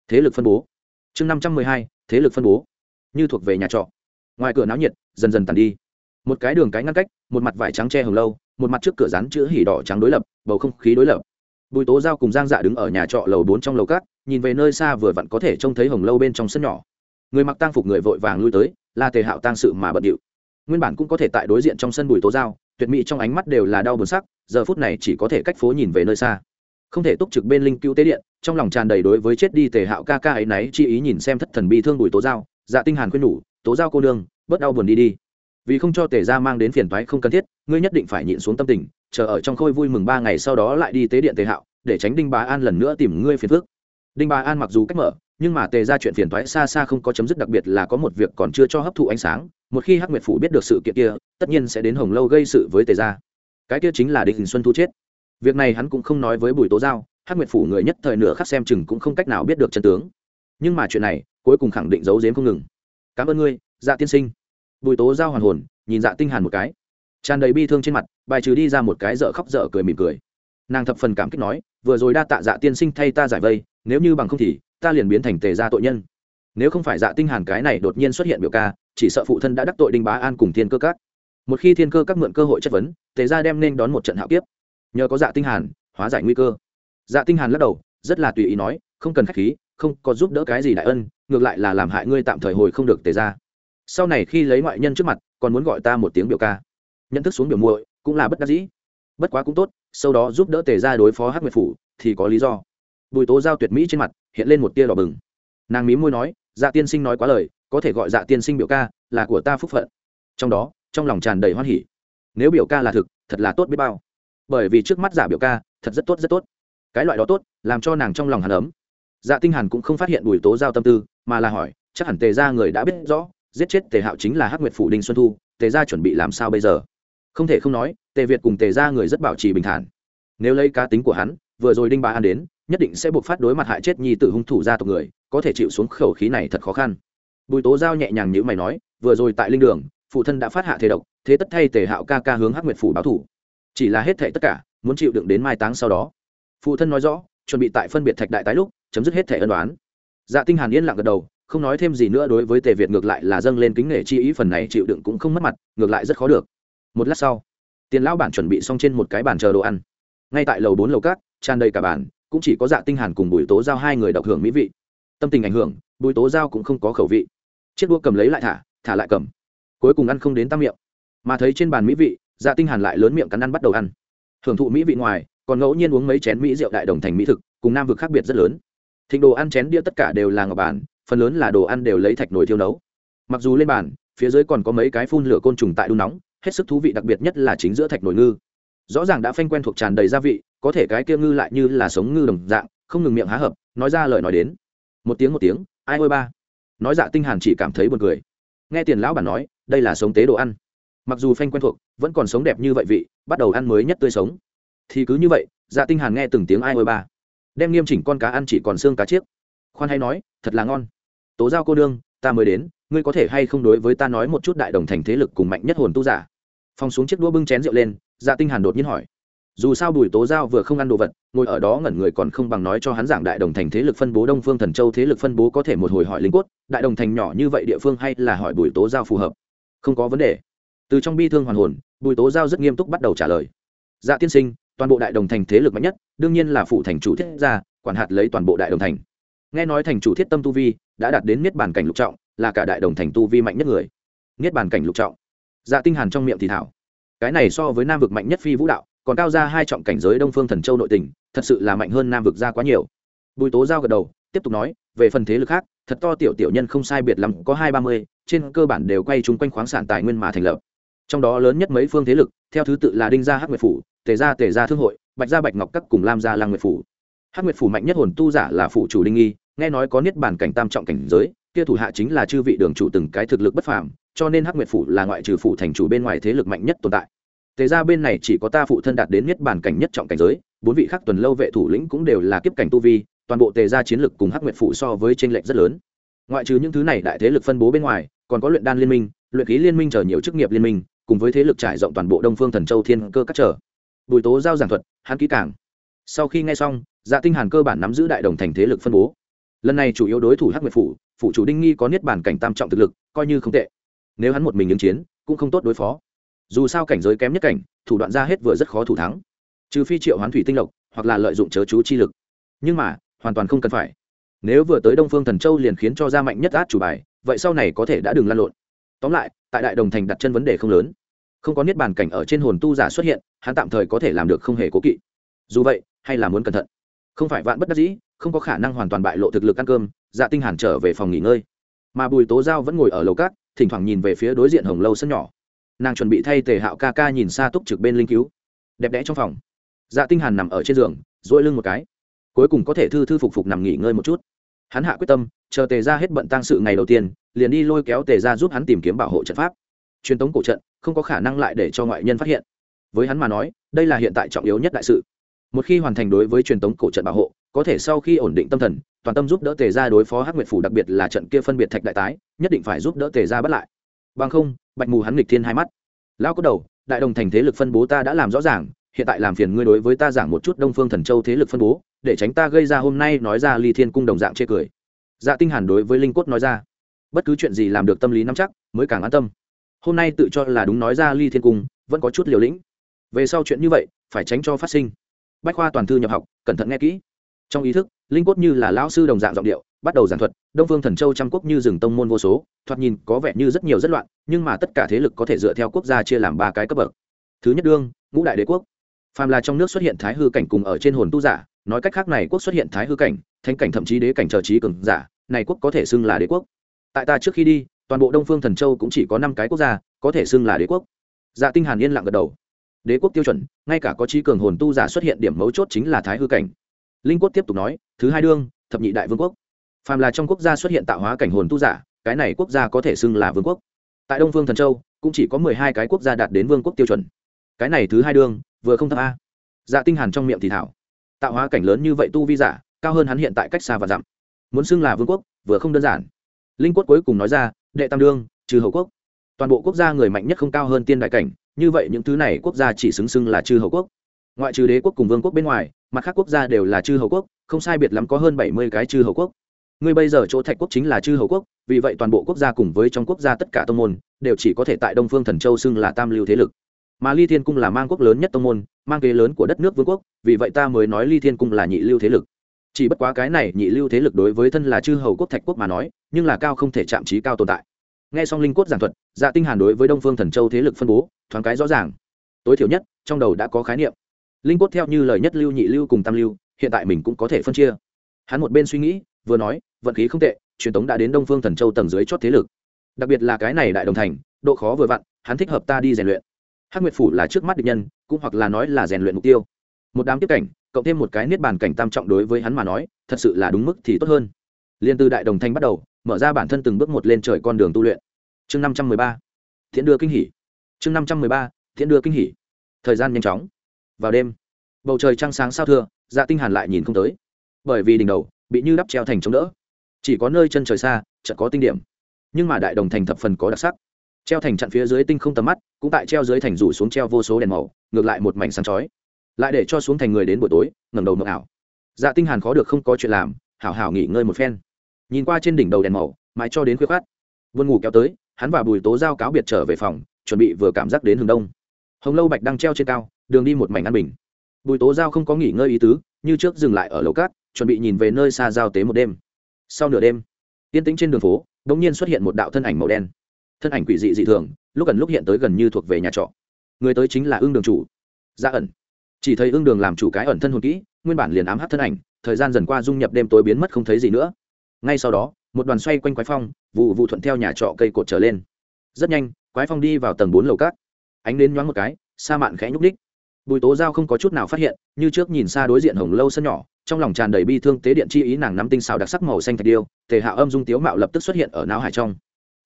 Thế lực phân bố. Chương năm trăm mười hai. Thế lực phân bố. Như thuộc về nhà trọ. Ngoài cửa náo nhiệt, dần dần tàn đi một cái đường cái ngăn cách, một mặt vải trắng tre hồng lâu, một mặt trước cửa rán chữ hỉ đỏ trắng đối lập, bầu không khí đối lập. Bùi tố giao cùng giang dạ đứng ở nhà trọ lầu bốn trong lầu cát, nhìn về nơi xa vừa vặn có thể trông thấy hồng lâu bên trong sân nhỏ. Người mặc tang phục người vội vàng lui tới là tề hạo tang sự mà bận điệu. Nguyên bản cũng có thể tại đối diện trong sân bùi tố giao, tuyệt mỹ trong ánh mắt đều là đau buồn sắc, giờ phút này chỉ có thể cách phố nhìn về nơi xa. Không thể túc trực bên linh cứu tế điện, trong lòng tràn đầy đối với chết đi tề hạo ca ca ấy náy chi ý nhìn xem thất thần bi thương bùi tố giao. Dạ tinh hàn khuyên nhủ, tố giao cô đương bớt đau buồn đi đi vì không cho tề gia mang đến phiền toái không cần thiết, ngươi nhất định phải nhịn xuống tâm tình, chờ ở trong khôi vui mừng ba ngày sau đó lại đi tế điện tề hạo, để tránh đinh bá an lần nữa tìm ngươi phiền phức. Đinh bá an mặc dù cách mở, nhưng mà tề ra chuyện phiền toái xa xa không có chấm dứt, đặc biệt là có một việc còn chưa cho hấp thụ ánh sáng, một khi hắc nguyệt phủ biết được sự kiện kia, tất nhiên sẽ đến hồng lâu gây sự với tề gia. Cái kia chính là đinh xuân thu chết. Việc này hắn cũng không nói với bùi tố giao, hắc nguyệt phủ người nhất thời nửa khắc xem chừng cũng không cách nào biết được chân tướng. Nhưng mà chuyện này, cuối cùng khẳng định giấu giếm không ngừng. Cảm ơn ngươi dạ tiên sinh bùi tố giao hoàn hồn, nhìn dạ tinh hàn một cái. Tràn đầy bi thương trên mặt, bài trừ đi ra một cái dở khóc dở cười mỉm cười. Nàng thập phần cảm kích nói, vừa rồi đa tạ dạ tiên sinh thay ta giải vây, nếu như bằng không thì, ta liền biến thành tề gia tội nhân. Nếu không phải dạ tinh hàn cái này đột nhiên xuất hiện biểu ca, chỉ sợ phụ thân đã đắc tội đinh bá an cùng thiên cơ các. Một khi thiên cơ các mượn cơ hội chất vấn, tề gia đem nên đón một trận hạo kiếp. Nhờ có dạ tinh hàn, hóa giải nguy cơ. Dạ tinh hàn lắc đầu, rất là tùy ý nói, không cần khách khí, không có giúp đỡ cái gì đại ân, ngược lại là làm hại ngươi tạm thời hồi không được tề gia sau này khi lấy ngoại nhân trước mặt, còn muốn gọi ta một tiếng biểu ca. Nhận thức xuống biểu muội cũng là bất đắc dĩ. Bất quá cũng tốt, sau đó giúp đỡ tề ra đối phó hắc nguyệt phủ thì có lý do. Bùi tố giao tuyệt mỹ trên mặt, hiện lên một tia đỏ bừng. Nàng mí môi nói dạ tiên sinh nói quá lời, có thể gọi dạ tiên sinh biểu ca là của ta phúc phận. Trong đó, trong lòng tràn đầy hoan hỉ. Nếu biểu ca là thực, thật là tốt biết bao. Bởi vì trước mắt giả biểu ca, thật rất tốt rất tốt. Cái loại đó tốt, làm cho nàng trong lòng hàn ấm. Dạ tinh hàn cũng không phát hiện bùi tố giao tâm tư, mà là hỏi, chắc hẳn tề gia người đã biết rõ giết chết tề hạo chính là hắc nguyệt phủ đinh xuân thu, tề gia chuẩn bị làm sao bây giờ? Không thể không nói, tề việt cùng tề gia người rất bảo trì bình thản. Nếu lấy cá tính của hắn, vừa rồi đinh ba an đến, nhất định sẽ buộc phát đối mặt hại chết nhi tử hung thủ ra tộc người, có thể chịu xuống khẩu khí này thật khó khăn. Bùi tố giao nhẹ nhàng như mày nói, vừa rồi tại linh đường, phụ thân đã phát hạ thế độc, thế tất thay tề hạo ca ca hướng hắc nguyệt phủ báo thủ. Chỉ là hết thệ tất cả, muốn chịu đựng đến mai táng sau đó. Phụ thân nói rõ, chuẩn bị tại phân biệt thạch đại tái lúc, chấm dứt hết thẻ ân đoán dạ tinh hàn yên lặng gật đầu không nói thêm gì nữa đối với tề việt ngược lại là dâng lên kính nể chi ý, phần này chịu đựng cũng không mất mặt, ngược lại rất khó được. Một lát sau, tiền lão bản chuẩn bị xong trên một cái bàn chờ đồ ăn. Ngay tại lầu bốn lầu cát tràn đầy cả bàn, cũng chỉ có dạ tinh hàn cùng bùi tố giao hai người độc hưởng mỹ vị. Tâm tình ảnh hưởng, bùi tố giao cũng không có khẩu vị. Chiếc đũa cầm lấy lại thả thả lại cầm. Cuối cùng ăn không đến tam miệng. Mà thấy trên bàn mỹ vị dạ tinh hàn lại lớn miệng cắn ăn bắt đầu ăn. Hưởng thụ mỹ vị ngoài, còn ngẫu nhiên uống mấy chén mỹ rượu đại đồng thành mỹ thực, cùng nam vực khác biệt rất lớn. Thịnh đồ ăn chén đĩa tất cả đều là ngọc bản phần lớn là đồ ăn đều lấy thạch nồi thiêu nấu. Mặc dù lên bàn, phía dưới còn có mấy cái phun lửa côn trùng tại đun nóng, hết sức thú vị đặc biệt nhất là chính giữa thạch nồi ngư. Rõ ràng đã phanh quen thuộc tràn đầy gia vị, có thể cái kia ngư lại như là sống ngư đồng dạng, không ngừng miệng há hợp nói ra lời nói đến. Một tiếng một tiếng, ai ôi ba. Nói dạ tinh hàn chỉ cảm thấy buồn cười. Nghe tiền lão bản nói, đây là sống tế đồ ăn. Mặc dù phanh quen thuộc, vẫn còn sống đẹp như vậy vị, bắt đầu ăn mới nhất tươi sống. Thì cứ như vậy dạ tinh hàn nghe từng tiếng ai ôi ba. Đem nghiêm chỉnh con cá ăn chỉ còn xương cá chiếc. Khoan hay nói, thật là ngon tố giao cô đương ta mới đến, ngươi có thể hay không đối với ta nói một chút đại đồng thành thế lực cùng mạnh nhất hồn tu giả? Phong xuống chiếc đũa bưng chén rượu lên dạ tinh hàn đột nhiên hỏi. Dù sao bùi tố giao vừa không ăn đồ vật, ngồi ở đó ngẩn người còn không bằng nói cho hắn giảng đại đồng thành thế lực phân bố đông phương thần châu thế lực phân bố có thể một hồi hỏi linh quất đại đồng thành nhỏ như vậy địa phương hay là hỏi bùi tố giao phù hợp? Không có vấn đề. Từ trong bi thương hoàn hồn, bùi tố giao rất nghiêm túc bắt đầu trả lời. Dạ tiên sinh, toàn bộ đại đồng thành thế lực mạnh nhất, đương nhiên là phụ thành chủ thiết gia, quản hạt lấy toàn bộ đại đồng thành. Nghe nói thành chủ thiết tâm tu vi đã đạt đến niết bàn cảnh lục trọng, là cả đại đồng thành tu vi mạnh nhất người. Niết bàn cảnh lục trọng. Dạ tinh hàn trong miệng thì thảo. Cái này so với nam vực mạnh nhất phi vũ đạo, còn cao ra hai trọng cảnh giới đông phương thần châu nội tình, thật sự là mạnh hơn nam vực ra quá nhiều. Bùi tố giao gật đầu, tiếp tục nói, về phần thế lực khác, thật to tiểu tiểu nhân không sai biệt lắm, có hai ba mươi, trên cơ bản đều quay chung quanh khoáng sản tài nguyên mà thành lập. Trong đó lớn nhất mấy phương thế lực, theo thứ tự là đinh gia hắc nguyệt phủ, tề gia tề gia thương hội, bạch gia bạch ngọc các cùng lam gia lang nguyệt phủ hắc nguyệt phủ mạnh nhất hồn tu giả là phủ chủ đinh nghi, nghe nói có niết bàn cảnh tam trọng cảnh giới, kia thủ hạ chính là chư vị đường chủ từng cái thực lực bất phàm, cho nên hắc nguyệt phủ là ngoại trừ phủ thành chủ bên ngoài thế lực mạnh nhất tồn tại. Tề gia bên này chỉ có ta phụ thân đạt đến niết bàn cảnh nhất trọng cảnh giới, bốn vị khác tuần lâu vệ thủ lĩnh cũng đều là kiếp cảnh tu vi, toàn bộ tề gia chiến lực cùng hắc nguyệt phủ so với tranh lệch rất lớn. Ngoại trừ những thứ này đại thế lực phân bố bên ngoài, còn có luyện đan liên minh, luyện khí liên minh chờ nhiều chức nghiệp liên minh, cùng với thế lực trải rộng toàn bộ đông phương thần châu thiên cơ các trở. Bùi tố giao giảng thuật, hắn kỹ càng. Sau khi nghe xong dạ tinh hàn cơ bản nắm giữ đại đồng thành thế lực phân bố. Lần này chủ yếu đối thủ hắc nguyệt phủ phủ chủ đinh nghi có niết bản cảnh tam trọng thực lực, coi như không tệ. Nếu hắn một mình ứng chiến, cũng không tốt đối phó. Dù sao cảnh giới kém nhất cảnh, thủ đoạn ra hết vừa rất khó thủ thắng. Trừ phi triệu hoán thủy tinh lộc, hoặc là lợi dụng chớ chú chi lực. Nhưng mà, hoàn toàn không cần phải. Nếu vừa tới đông phương thần châu liền khiến cho ra mạnh nhất át chủ bài, vậy sau này có thể đã đừng lăn lộn. Tóm lại, tại đại đồng thành đặt chân vấn đề không lớn. Không có niết bàn cảnh ở trên hồn tu giả xuất hiện, hắn tạm thời có thể làm được không hề cố kỵ. Dù vậy, hay là muốn cẩn thận không phải vạn bất đắc dĩ, không có khả năng hoàn toàn bại lộ thực lực ăn cơm dạ tinh hàn trở về phòng nghỉ ngơi. Mà bùi tố giao vẫn ngồi ở lầu cát, thỉnh thoảng nhìn về phía đối diện hồng lâu sân nhỏ. Nàng chuẩn bị thay tề hạo ca ca nhìn xa túc trực bên linh cứu. Đẹp đẽ trong phòng. Dạ tinh hàn nằm ở trên giường, duỗi lưng một cái. Cuối cùng có thể thư thư phục phục nằm nghỉ ngơi một chút. Hắn hạ quyết tâm, chờ tề ra hết bận tang sự ngày đầu tiên, liền đi lôi kéo tề ra giúp hắn tìm kiếm bảo hộ trận pháp. Truyền tống cổ trận không có khả năng lại để cho ngoại nhân phát hiện. Với hắn mà nói, đây là hiện tại trọng yếu nhất đại sự một khi hoàn thành đối với truyền tống cổ trận bảo hộ, có thể sau khi ổn định tâm thần, toàn tâm giúp đỡ tề ra đối phó hắc nguyệt phủ, đặc biệt là trận kia phân biệt thạch đại tái, nhất định phải giúp đỡ tề ra bắt lại. Bằng không, bạch mù hắn nghịch thiên hai mắt. Lão có đầu, đại đồng thành thế lực phân bố ta đã làm rõ ràng, hiện tại làm phiền ngươi đối với ta giảng một chút đông phương thần châu thế lực phân bố, để tránh ta gây ra hôm nay nói ra ly thiên cung đồng dạng chê cười. Dạ tinh hàn đối với linh cốt nói ra, bất cứ chuyện gì làm được tâm lý nắm chắc, mới càng an tâm. Hôm nay tự cho là đúng nói ra ly thiên cung, vẫn có chút liều lĩnh. Về sau chuyện như vậy, phải tránh cho phát sinh bách khoa toàn thư nhập học, cẩn thận nghe kỹ. Trong ý thức, linh cốt như là lão sư đồng dạng giọng điệu, bắt đầu giảng thuật, đông phương thần châu trăm quốc như rừng tông môn vô số, thoạt nhìn có vẻ như rất nhiều rất loạn, nhưng mà tất cả thế lực có thể dựa theo quốc gia chia làm ba cái cấp bậc. Thứ nhất đương, ngũ đại đế quốc. Phàm là trong nước xuất hiện thái hư cảnh cùng ở trên hồn tu giả, nói cách khác này quốc xuất hiện thái hư cảnh, thánh cảnh thậm chí đế cảnh trợ trí cường giả, này quốc có thể xưng là đế quốc. Tại ta trước khi đi, toàn bộ đông phương thần châu cũng chỉ có năm cái quốc gia, có thể xưng là đế quốc. Dạ tinh hàn yên lặng gật đầu đế quốc tiêu chuẩn, ngay cả có trí cường hồn tu giả xuất hiện điểm mấu chốt chính là thái hư cảnh. Linh quốc tiếp tục nói, thứ hai đương, thập nhị đại vương quốc. Phàm là trong quốc gia xuất hiện tạo hóa cảnh hồn tu giả, cái này quốc gia có thể xưng là vương quốc. Tại đông phương thần châu, cũng chỉ có mười hai cái quốc gia đạt đến vương quốc tiêu chuẩn. Cái này thứ hai đương, vừa không thấp a. Dạ tinh hàn trong miệng thì thảo. Tạo hóa cảnh lớn như vậy tu vi giả, cao hơn hắn hiện tại cách xa và dặm. Muốn xưng là vương quốc, vừa không đơn giản. Linh quốc cuối cùng nói ra, đệ tam đương, trừ Hậu quốc. Toàn bộ quốc gia người mạnh nhất không cao hơn tiên đại cảnh như vậy những thứ này quốc gia chỉ xứng xưng là chư hầu quốc. Ngoại trừ đế quốc cùng vương quốc bên ngoài, mặt khác quốc gia đều là chư hầu quốc, không sai biệt lắm có hơn bảy mươi cái chư hầu quốc. Ngươi bây giờ chỗ thạch quốc chính là chư hầu quốc, vì vậy toàn bộ quốc gia cùng với trong quốc gia tất cả tông môn, đều chỉ có thể tại đông phương thần châu xưng là tam lưu thế lực. Mà ly thiên cung là mang quốc lớn nhất tông môn, mang kế lớn của đất nước vương quốc, vì vậy ta mới nói ly thiên cung là nhị lưu thế lực. Chỉ bất quá cái này nhị lưu thế lực đối với thân là chư hầu quốc thạch quốc mà nói, nhưng là cao không thể chạm trí cao tồn tại nghe xong linh cốt giảng thuật dạ tinh hàn đối với đông phương thần châu thế lực phân bố, thoáng cái rõ ràng. Tối thiểu nhất, trong đầu đã có khái niệm. Linh cốt theo như lời nhất lưu nhị lưu cùng tam lưu, hiện tại mình cũng có thể phân chia. Hắn một bên suy nghĩ, vừa nói, vận khí không tệ, truyền tống đã đến đông phương thần châu tầng dưới chót thế lực. Đặc biệt là cái này đại đồng thành, độ khó vừa vặn, hắn thích hợp ta đi rèn luyện. Hắc nguyệt phủ là trước mắt địch nhân, cũng hoặc là nói là rèn luyện mục tiêu. Một đám tiếp cảnh, cộng thêm một cái niết bàn cảnh tam trọng đối với hắn mà nói, thật sự là đúng mức thì tốt hơn. Liên từ đại đồng thanh bắt đầu mở ra bản thân từng bước một lên trời con đường tu luyện. Chương năm trăm mười ba, thiện đưa kinh hỉ. Chương năm trăm mười ba, thiện đưa kinh hỉ. Thời gian nhanh chóng. Vào đêm, bầu trời trăng sáng sao thưa dạ tinh hàn lại nhìn không tới. Bởi vì đỉnh đầu bị như đắp treo thành chống đỡ. Chỉ có nơi chân trời xa, chợt có tinh điểm. Nhưng mà đại đồng thành thập phần có đặc sắc. Treo thành chặn phía dưới tinh không tầm mắt, cũng tại treo dưới thành rủ xuống treo vô số đèn màu, ngược lại một mảnh sáng chói. Lại để cho xuống thành người đến buổi tối, ngẩng đầu mộng ảo. Dạ tinh hàn khó được không có chuyện làm, hảo hảo nghỉ ngơi một phen nhìn qua trên đỉnh đầu đèn màu, mãi cho đến khuya khát vươn ngủ kéo tới, hắn và bùi tố giao cáo biệt trở về phòng, chuẩn bị vừa cảm giác đến hướng đông. Hồng lâu bạch đang treo trên cao, đường đi một mảnh an bình. Bùi tố giao không có nghỉ ngơi ý tứ, như trước dừng lại ở lầu cát, chuẩn bị nhìn về nơi xa giao tế một đêm. Sau nửa đêm, yên tĩnh trên đường phố đ ỗ n g nhiên xuất hiện một đạo thân ảnh màu đen. Thân ảnh quỷ dị dị thường, lúc gần lúc hiện tới gần như thuộc về nhà trọ. Người tới chính là ương đường chủ. Gia ẩn. Chỉ thấy ương đường làm chủ cái ẩn thân hồn kỹ, nguyên bản liền ám hát thân ảnh, thời gian dần qua dung nhập đêm tối biến mất không thấy gì nữa ngay sau đó, một đoàn xoay quanh quái phong, vụ vụ thuận theo nhà trọ cây cột trở lên. Rất nhanh, quái phong đi vào tầng bốn lầu cát. Ánh đến nhoáng một cái, sa mạn khẽ nhúc ních bùi tố giao không có chút nào phát hiện, như trước nhìn xa đối diện hồng lâu sân nhỏ, trong lòng tràn đầy bi thương tế điện chi ý nàng nắm tinh xào đặc sắc màu xanh thạch điêu tề hạ âm dung tiếu mạo lập tức xuất hiện ở não hải trong.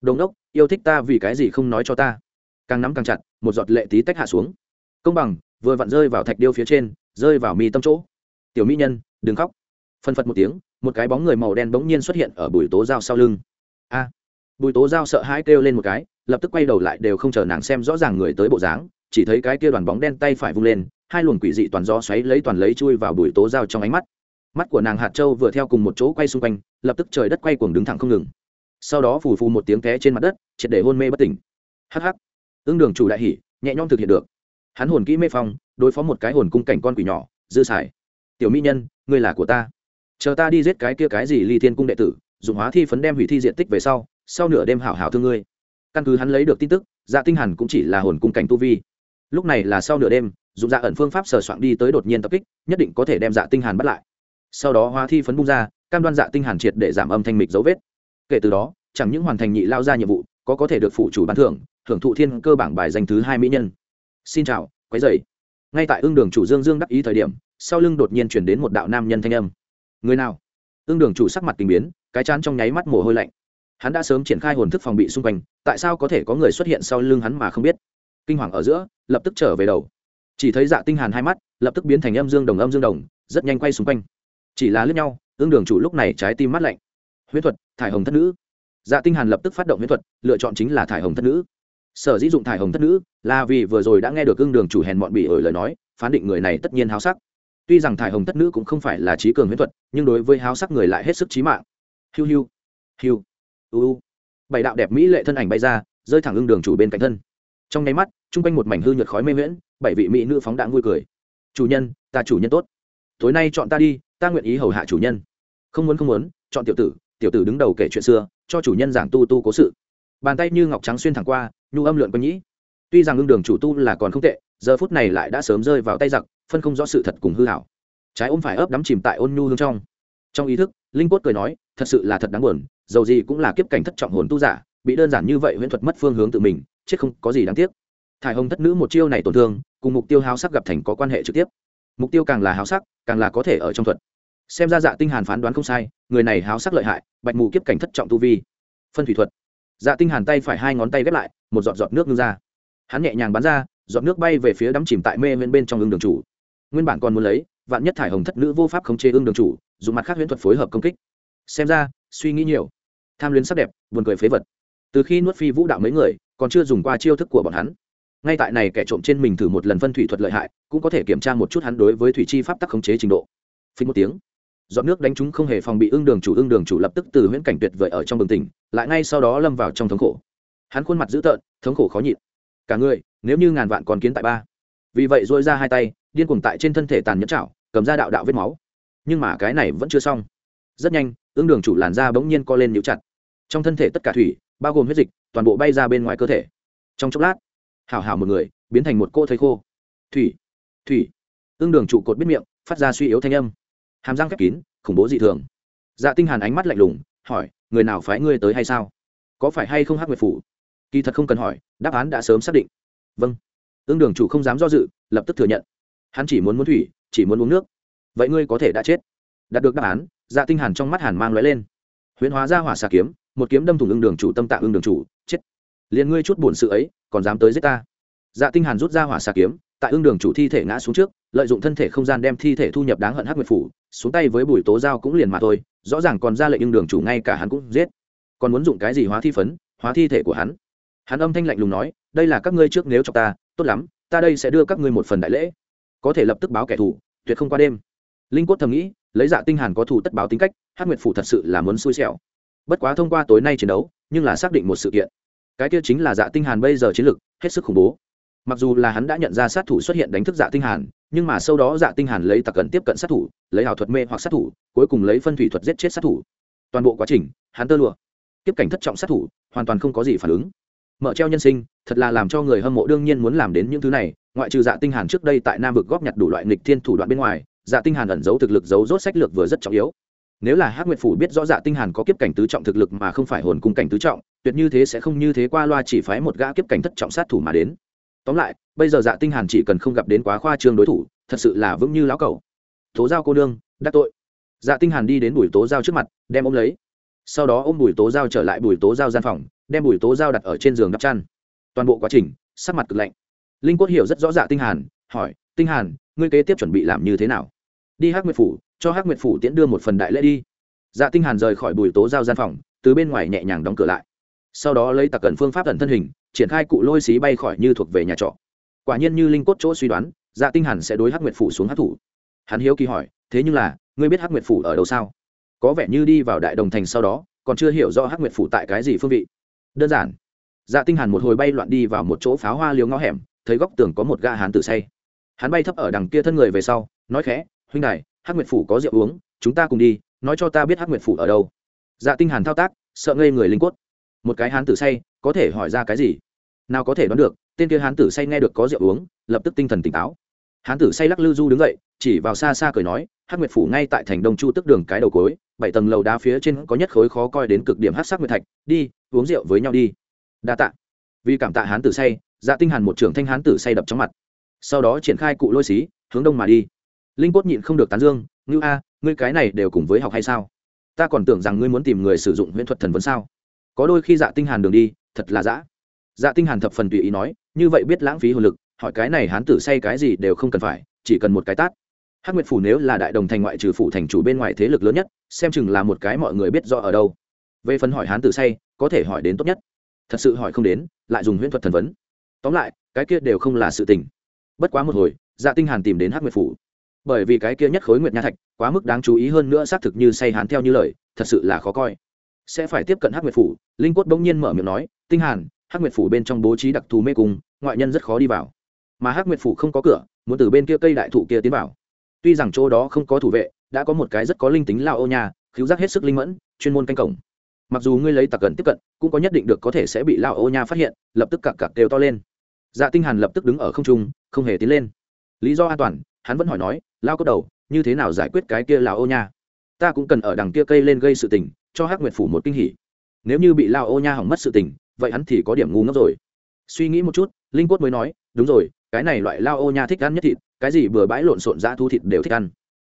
Đồn đốc yêu thích ta vì cái gì không nói cho ta. Càng nắm càng chặt, một giọt lệ tí tách hạ xuống. Công bằng, vừa vặn rơi vào thạch điêu phía trên, rơi vào mi tâm chỗ. Tiểu mỹ nhân, đừng khóc. Phân phật một tiếng một cái bóng người màu đen bỗng nhiên xuất hiện ở bùi tố dao sau lưng. A! Bùi tố dao sợ hãi kêu lên một cái, lập tức quay đầu lại đều không chờ nàng xem rõ ràng người tới bộ dáng, chỉ thấy cái kia đoàn bóng đen tay phải vung lên, hai luồng quỷ dị toàn gió xoáy lấy toàn lấy chui vào bùi tố dao trong ánh mắt. Mắt của nàng hạt châu vừa theo cùng một chỗ quay xung quanh, lập tức trời đất quay cuồng đứng thẳng không ngừng. Sau đó phù phù một tiếng té trên mặt đất, triệt để hôn mê bất tỉnh. Hh ương đường chủ đại hỉ, nhẹ nhõm thực hiện được. Hắn hồn kỹ mê phong, đối phó một cái hồn cung cảnh con quỷ nhỏ, dư xài. Tiểu mỹ nhân, ngươi là của ta chờ ta đi giết cái kia cái gì ly thiên cung đệ tử, dùng hóa thi phấn đem hủy thi diện tích về sau sau nửa đêm hảo hảo thương ngươi. Căn cứ hắn lấy được tin tức dạ tinh hẳn cũng chỉ là hồn cung cảnh tu vi. Lúc này là sau nửa đêm, dùng dạ ẩn phương pháp sờ soạn đi tới đột nhiên tập kích, nhất định có thể đem dạ tinh hàn bắt lại. Sau đó hóa thi phấn bung ra, cam đoan dạ tinh hàn triệt để giảm âm thanh mịch dấu vết. Kể từ đó, chẳng những hoàn thành nhị lao ra nhiệm vụ, có có thể được phụ chủ ban thưởng thưởng thụ thiên cơ bảng bài danh thứ hai mỹ nhân. Xin chào, quấy dậy ngay tại ương đường chủ dương dương đắc ý thời điểm, sau lưng đột nhiên chuyển đến một đạo nam nhân thanh âm người nào? Ương đường chủ sắc mặt tình biến, cái chán trong nháy mắt mồ hôi lạnh. Hắn đã sớm triển khai hồn thức phòng bị xung quanh, tại sao có thể có người xuất hiện sau lưng hắn mà không biết? Kinh hoàng ở giữa, lập tức trở về đầu. Chỉ thấy dạ tinh hàn hai mắt, lập tức biến thành âm dương đồng âm dương đồng, rất nhanh quay xung quanh. Chỉ là lướt nhau ương đường chủ lúc này trái tim mắt lạnh. Huyễn thuật, thải hồng thất nữ. Dạ tinh hàn lập tức phát động huyễn thuật, lựa chọn chính là thải hồng thất nữ. Sở dĩ dụng thải hồng thất nữ là vì vừa rồi đã nghe được ương đường chủ hèn mọn bị ở lời nói, phán định người này tất nhiên háo sắc tuy rằng thải hồng thất nữ cũng không phải là trí cường huyễn thuật, nhưng đối với háo sắc người lại hết sức trí mạng. Hiu hiu hiu, u bảy đạo đẹp mỹ lệ thân ảnh bay ra, rơi thẳng lưng đường chủ bên cạnh thân. Trong nháy mắt, chung quanh một mảnh hư nhược khói mê miễn bảy vị mỹ nữ phóng đạn vui cười. Chủ nhân, ta chủ nhân tốt. Tối nay chọn ta đi, ta nguyện ý hầu hạ chủ nhân. Không muốn không muốn, chọn tiểu tử tiểu tử đứng đầu kể chuyện xưa, cho chủ nhân giảng tu tu cố sự. Bàn tay như ngọc trắng xuyên thẳng qua, nhu âm lượn quanh nhĩ. Tuy rằng ương đường chủ tu là còn không tệ, giờ phút này lại đã sớm rơi vào tay giặc phân không rõ sự thật cùng hư hảo. Trái ôm phải ấp đắm chìm tại ôn nhu hương trong. Trong ý thức, linh quất cười nói, thật sự là thật đáng buồn, dầu gì cũng là kiếp cảnh thất trọng hồn tu giả, bị đơn giản như vậy huyễn thuật mất phương hướng tự mình, chết không có gì đáng tiếc. Thải hồng thất nữ một chiêu này tổn thương, cùng mục tiêu háo sắc gặp thành có quan hệ trực tiếp. Mục tiêu càng là háo sắc, càng là có thể ở trong thuật. Xem ra dạ tinh hàn phán đoán không sai, người này háo sắc lợi hại, bạch mù kiếp cảnh thất trọng tu vi. Phân thủy thuật. Dạ tinh hàn tay phải hai ngón tay ghép lại, một giọt giọt nước ngưng ra. Hắn nhẹ nhàng bắn ra, giọt nước bay về phía đắm chìm tại mê bên bên trong ương đường chủ nguyên bản còn muốn lấy, vạn nhất thải hồng thất nữ vô pháp khống chế ương đường chủ, dùng mặt khác huyễn thuật phối hợp công kích. Xem ra, suy nghĩ nhiều. Tham luyến sắc đẹp, buồn cười phế vật. Từ khi nuốt phi vũ đạo mấy người, còn chưa dùng qua chiêu thức của bọn hắn. Ngay tại này kẻ trộm trên mình thử một lần phân thủy thuật lợi hại, cũng có thể kiểm tra một chút hắn đối với thủy chi pháp tắc khống chế trình độ. Phí một tiếng. Dọn nước đánh chúng không hề phòng bị ương đường chủ, ương đường chủ lập tức từ huyễn cảnh tuyệt vời ở trong bừng tỉnh, lại ngay sau đó lâm vào trong thống khổ. Hắn khuôn mặt dữ tợn, thống khổ khó nhịn. Cả người, nếu như ngàn vạn còn kiến tại ba. Vì vậy dôi ra hai tay điên cuồng tại trên thân thể tàn nhẫn chảo, cầm ra đạo đạo vết máu. Nhưng mà cái này vẫn chưa xong. Rất nhanh, ương đường chủ làn da bỗng nhiên co lên nhũ chặt. Trong thân thể tất cả thủy, bao gồm huyết dịch, toàn bộ bay ra bên ngoài cơ thể. Trong chốc lát hảo hảo một người biến thành một cô thấy khô. Thủy thủy. Ương đường trụ cột biết miệng, phát ra suy yếu thanh âm. Hàm răng khép kín, khủng bố dị thường. Dạ tinh hàn ánh mắt lạnh lùng, hỏi, người nào phái ngươi tới hay sao? Có phải hay không hắc nguyệt phủ? Kỳ thật không cần hỏi, đáp án đã sớm xác định. Vâng. Ương đường chủ không dám do dự, lập tức thừa nhận hắn chỉ muốn muốn thủy, chỉ muốn uống nước. Vậy ngươi có thể đã chết. Đạt được đáp án dạ tinh hàn trong mắt hàn mang lóe lên. Huyễn hóa ra hỏa xà kiếm, một kiếm đâm thủng ương đường chủ, tâm tạng ương đường chủ, chết. Liền ngươi chút buồn sự ấy, còn dám tới giết ta. Dạ tinh hàn rút ra hỏa xà kiếm, tại ương đường chủ thi thể ngã xuống trước, lợi dụng thân thể không gian đem thi thể thu nhập đáng hận hắc nguyệt phủ, xuống tay với bùi tố giao cũng liền mà thôi, rõ ràng còn ra lệnh ương đường chủ ngay cả hắn cũng giết. Còn muốn dụng cái gì hóa thi phấn, hóa thi thể của hắn? Hắn âm thanh lạnh lùng nói, đây là các ngươi trước nếu cho ta, tốt lắm, ta đây sẽ đưa các ngươi một phần đại lễ có thể lập tức báo kẻ thù, tuyệt không qua đêm. Linh cốt thầm nghĩ, lấy dạ tinh hàn có thù tất báo tính cách, hắc nguyệt phủ thật sự là muốn xui xẻo. Bất quá thông qua tối nay chiến đấu, nhưng là xác định một sự kiện. Cái kia chính là dạ tinh hàn bây giờ chiến lực, hết sức khủng bố. Mặc dù là hắn đã nhận ra sát thủ xuất hiện đánh thức dạ tinh hàn, nhưng mà sau đó dạ tinh hàn lấy tặc cận tiếp cận sát thủ, lấy hào thuật mê hoặc sát thủ, cuối cùng lấy phân thủy thuật giết chết sát thủ. Toàn bộ quá trình, hắn tơ lụa. Tiếp cảnh thất trọng sát thủ, hoàn toàn không có gì phản ứng mở treo nhân sinh thật là làm cho người hâm mộ đương nhiên muốn làm đến những thứ này ngoại trừ dạ tinh hàn trước đây tại nam vực góp nhặt đủ loại nghịch thiên thủ đoạn bên ngoài dạ tinh hàn ẩn giấu thực lực giấu rốt sách lược vừa rất trọng yếu. Nếu là hắc nguyệt phủ biết rõ dạ tinh hàn có kiếp cảnh tứ trọng thực lực mà không phải hồn cung cảnh tứ trọng tuyệt như thế sẽ không như thế qua loa chỉ phái một gã kiếp cảnh thất trọng sát thủ mà đến. Tóm lại bây giờ dạ tinh hàn chỉ cần không gặp đến quá khoa trương đối thủ thật sự là vững như lão cẩu. Tố giao cô đương, đắc tội. Dạ tinh hàn đi đến bùi tố giao trước mặt đem ôm lấy. Sau đó ôm bùi tố giao trở lại bùi tố giao gian phòng đem bùi tố giao đặt ở trên giường đắp chăn. Toàn bộ quá trình, sắc mặt cực lạnh. Linh quốc hiểu rất rõ dạ tinh hàn, hỏi, tinh hàn, ngươi kế tiếp chuẩn bị làm như thế nào? Đi hắc nguyệt phủ, cho hắc nguyệt phủ tiễn đưa một phần đại lễ đi. Dạ tinh hàn rời khỏi bùi tố giao gian phòng, từ bên ngoài nhẹ nhàng đóng cửa lại. Sau đó lấy tặc cẩn phương pháp tận thân hình, triển khai cụ lôi xí bay khỏi như thuộc về nhà trọ. Quả nhiên như linh cốt chỗ suy đoán dạ tinh hàn sẽ đối hắc nguyệt phủ xuống hắc thủ hắn hiếu kỳ hỏi, thế nhưng là, ngươi biết hắc nguyệt phủ ở đâu sao? Có vẻ như đi vào đại đồng thành sau đó, còn chưa hiểu rõ hắc nguyệt phủ tại cái gì phương vị đơn giản. Dạ tinh hàn một hồi bay loạn đi vào một chỗ pháo hoa liều ngõ hẻm, thấy góc tường có một gã hán tử say. Hắn bay thấp ở đằng kia thân người về sau, nói khẽ, huynh đài, hắc nguyệt phủ có rượu uống, chúng ta cùng đi, nói cho ta biết hắc nguyệt phủ ở đâu. Dạ tinh hàn thao tác, sợ ngây người linh quất một cái hán tử say, có thể hỏi ra cái gì? Nào có thể đoán được, tên kia hán tử say nghe được có rượu uống, lập tức tinh thần tỉnh táo. Hán tử say lắc lư du đứng dậy, chỉ vào xa xa cười nói, hắc nguyệt phủ ngay tại thành đông chu tức đường cái đầu cối bảy tầng lầu đá phía trên có nhất khối khó coi đến cực điểm hắc sắc nguyệt thạch, đi, uống rượu với nhau đi. Đa tạ. Vì cảm tạ hán tử say dạ tinh hàn một trưởng thanh hán tử say đập trong mặt. Sau đó triển khai cụ lôi xí, hướng đông mà đi. Linh cốt nhịn không được tán dương, ngưu a, ngươi cái này đều cùng với học hay sao? Ta còn tưởng rằng ngươi muốn tìm người sử dụng huyễn thuật thần vấn sao? Có đôi khi dạ tinh hàn đường đi, thật là dã. Dạ tinh hàn thập phần tùy ý nói, như vậy biết lãng phí hồn lực, hỏi cái này hán tử say cái gì đều không cần phải, chỉ cần một cái tát hắc nguyệt phủ nếu là đại đồng thành ngoại trừ phủ thành chủ bên ngoài thế lực lớn nhất, xem chừng là một cái mọi người biết rõ ở đâu. Về phần hỏi hán tử say, có thể hỏi đến tốt nhất. Thật sự hỏi không đến, lại dùng huyễn thuật thần vấn. Tóm lại, cái kia đều không là sự tình. Bất quá một hồi dạ tinh hàn tìm đến hắc nguyệt phủ. Bởi vì cái kia nhất khối nguyệt nha thạch, quá mức đáng chú ý hơn nữa xác thực như say hán theo như lời, thật sự là khó coi. Sẽ phải tiếp cận hắc nguyệt phủ, linh quất bỗng nhiên mở miệng nói, tinh hàn, hắc nguyệt phủ bên trong bố trí đặc thù mê cung, ngoại nhân rất khó đi vào. Mà hắc nguyệt phủ không có cửa, muốn từ bên kia cây đại thụ kia tiến vào tuy rằng chỗ đó không có thủ vệ, đã có một cái rất có linh tính lao ô nhà khiếu giác hết sức linh mẫn, chuyên môn canh cổng. Mặc dù ngươi lấy tặc gần tiếp cận, cũng có nhất định được có thể sẽ bị lao ô nha phát hiện, lập tức cặp cặp đều to lên. Dạ tinh hàn lập tức đứng ở không trung, không hề tiến lên. Lý do an toàn, hắn vẫn hỏi nói lao có đầu, như thế nào giải quyết cái kia lao ô nha? Ta cũng cần ở đằng kia cây lên gây sự tình, cho hắc nguyệt phủ một kinh hỉ. Nếu như bị lao ô nha hỏng mất sự tình, vậy hắn thì có điểm ngu ngốc rồi. Suy nghĩ một chút, linh quất mới nói, đúng rồi, cái này loại lao ô nha thích ăn nhất thịt cái gì bừa bãi lộn xộn ra thu thịt đều thích ăn.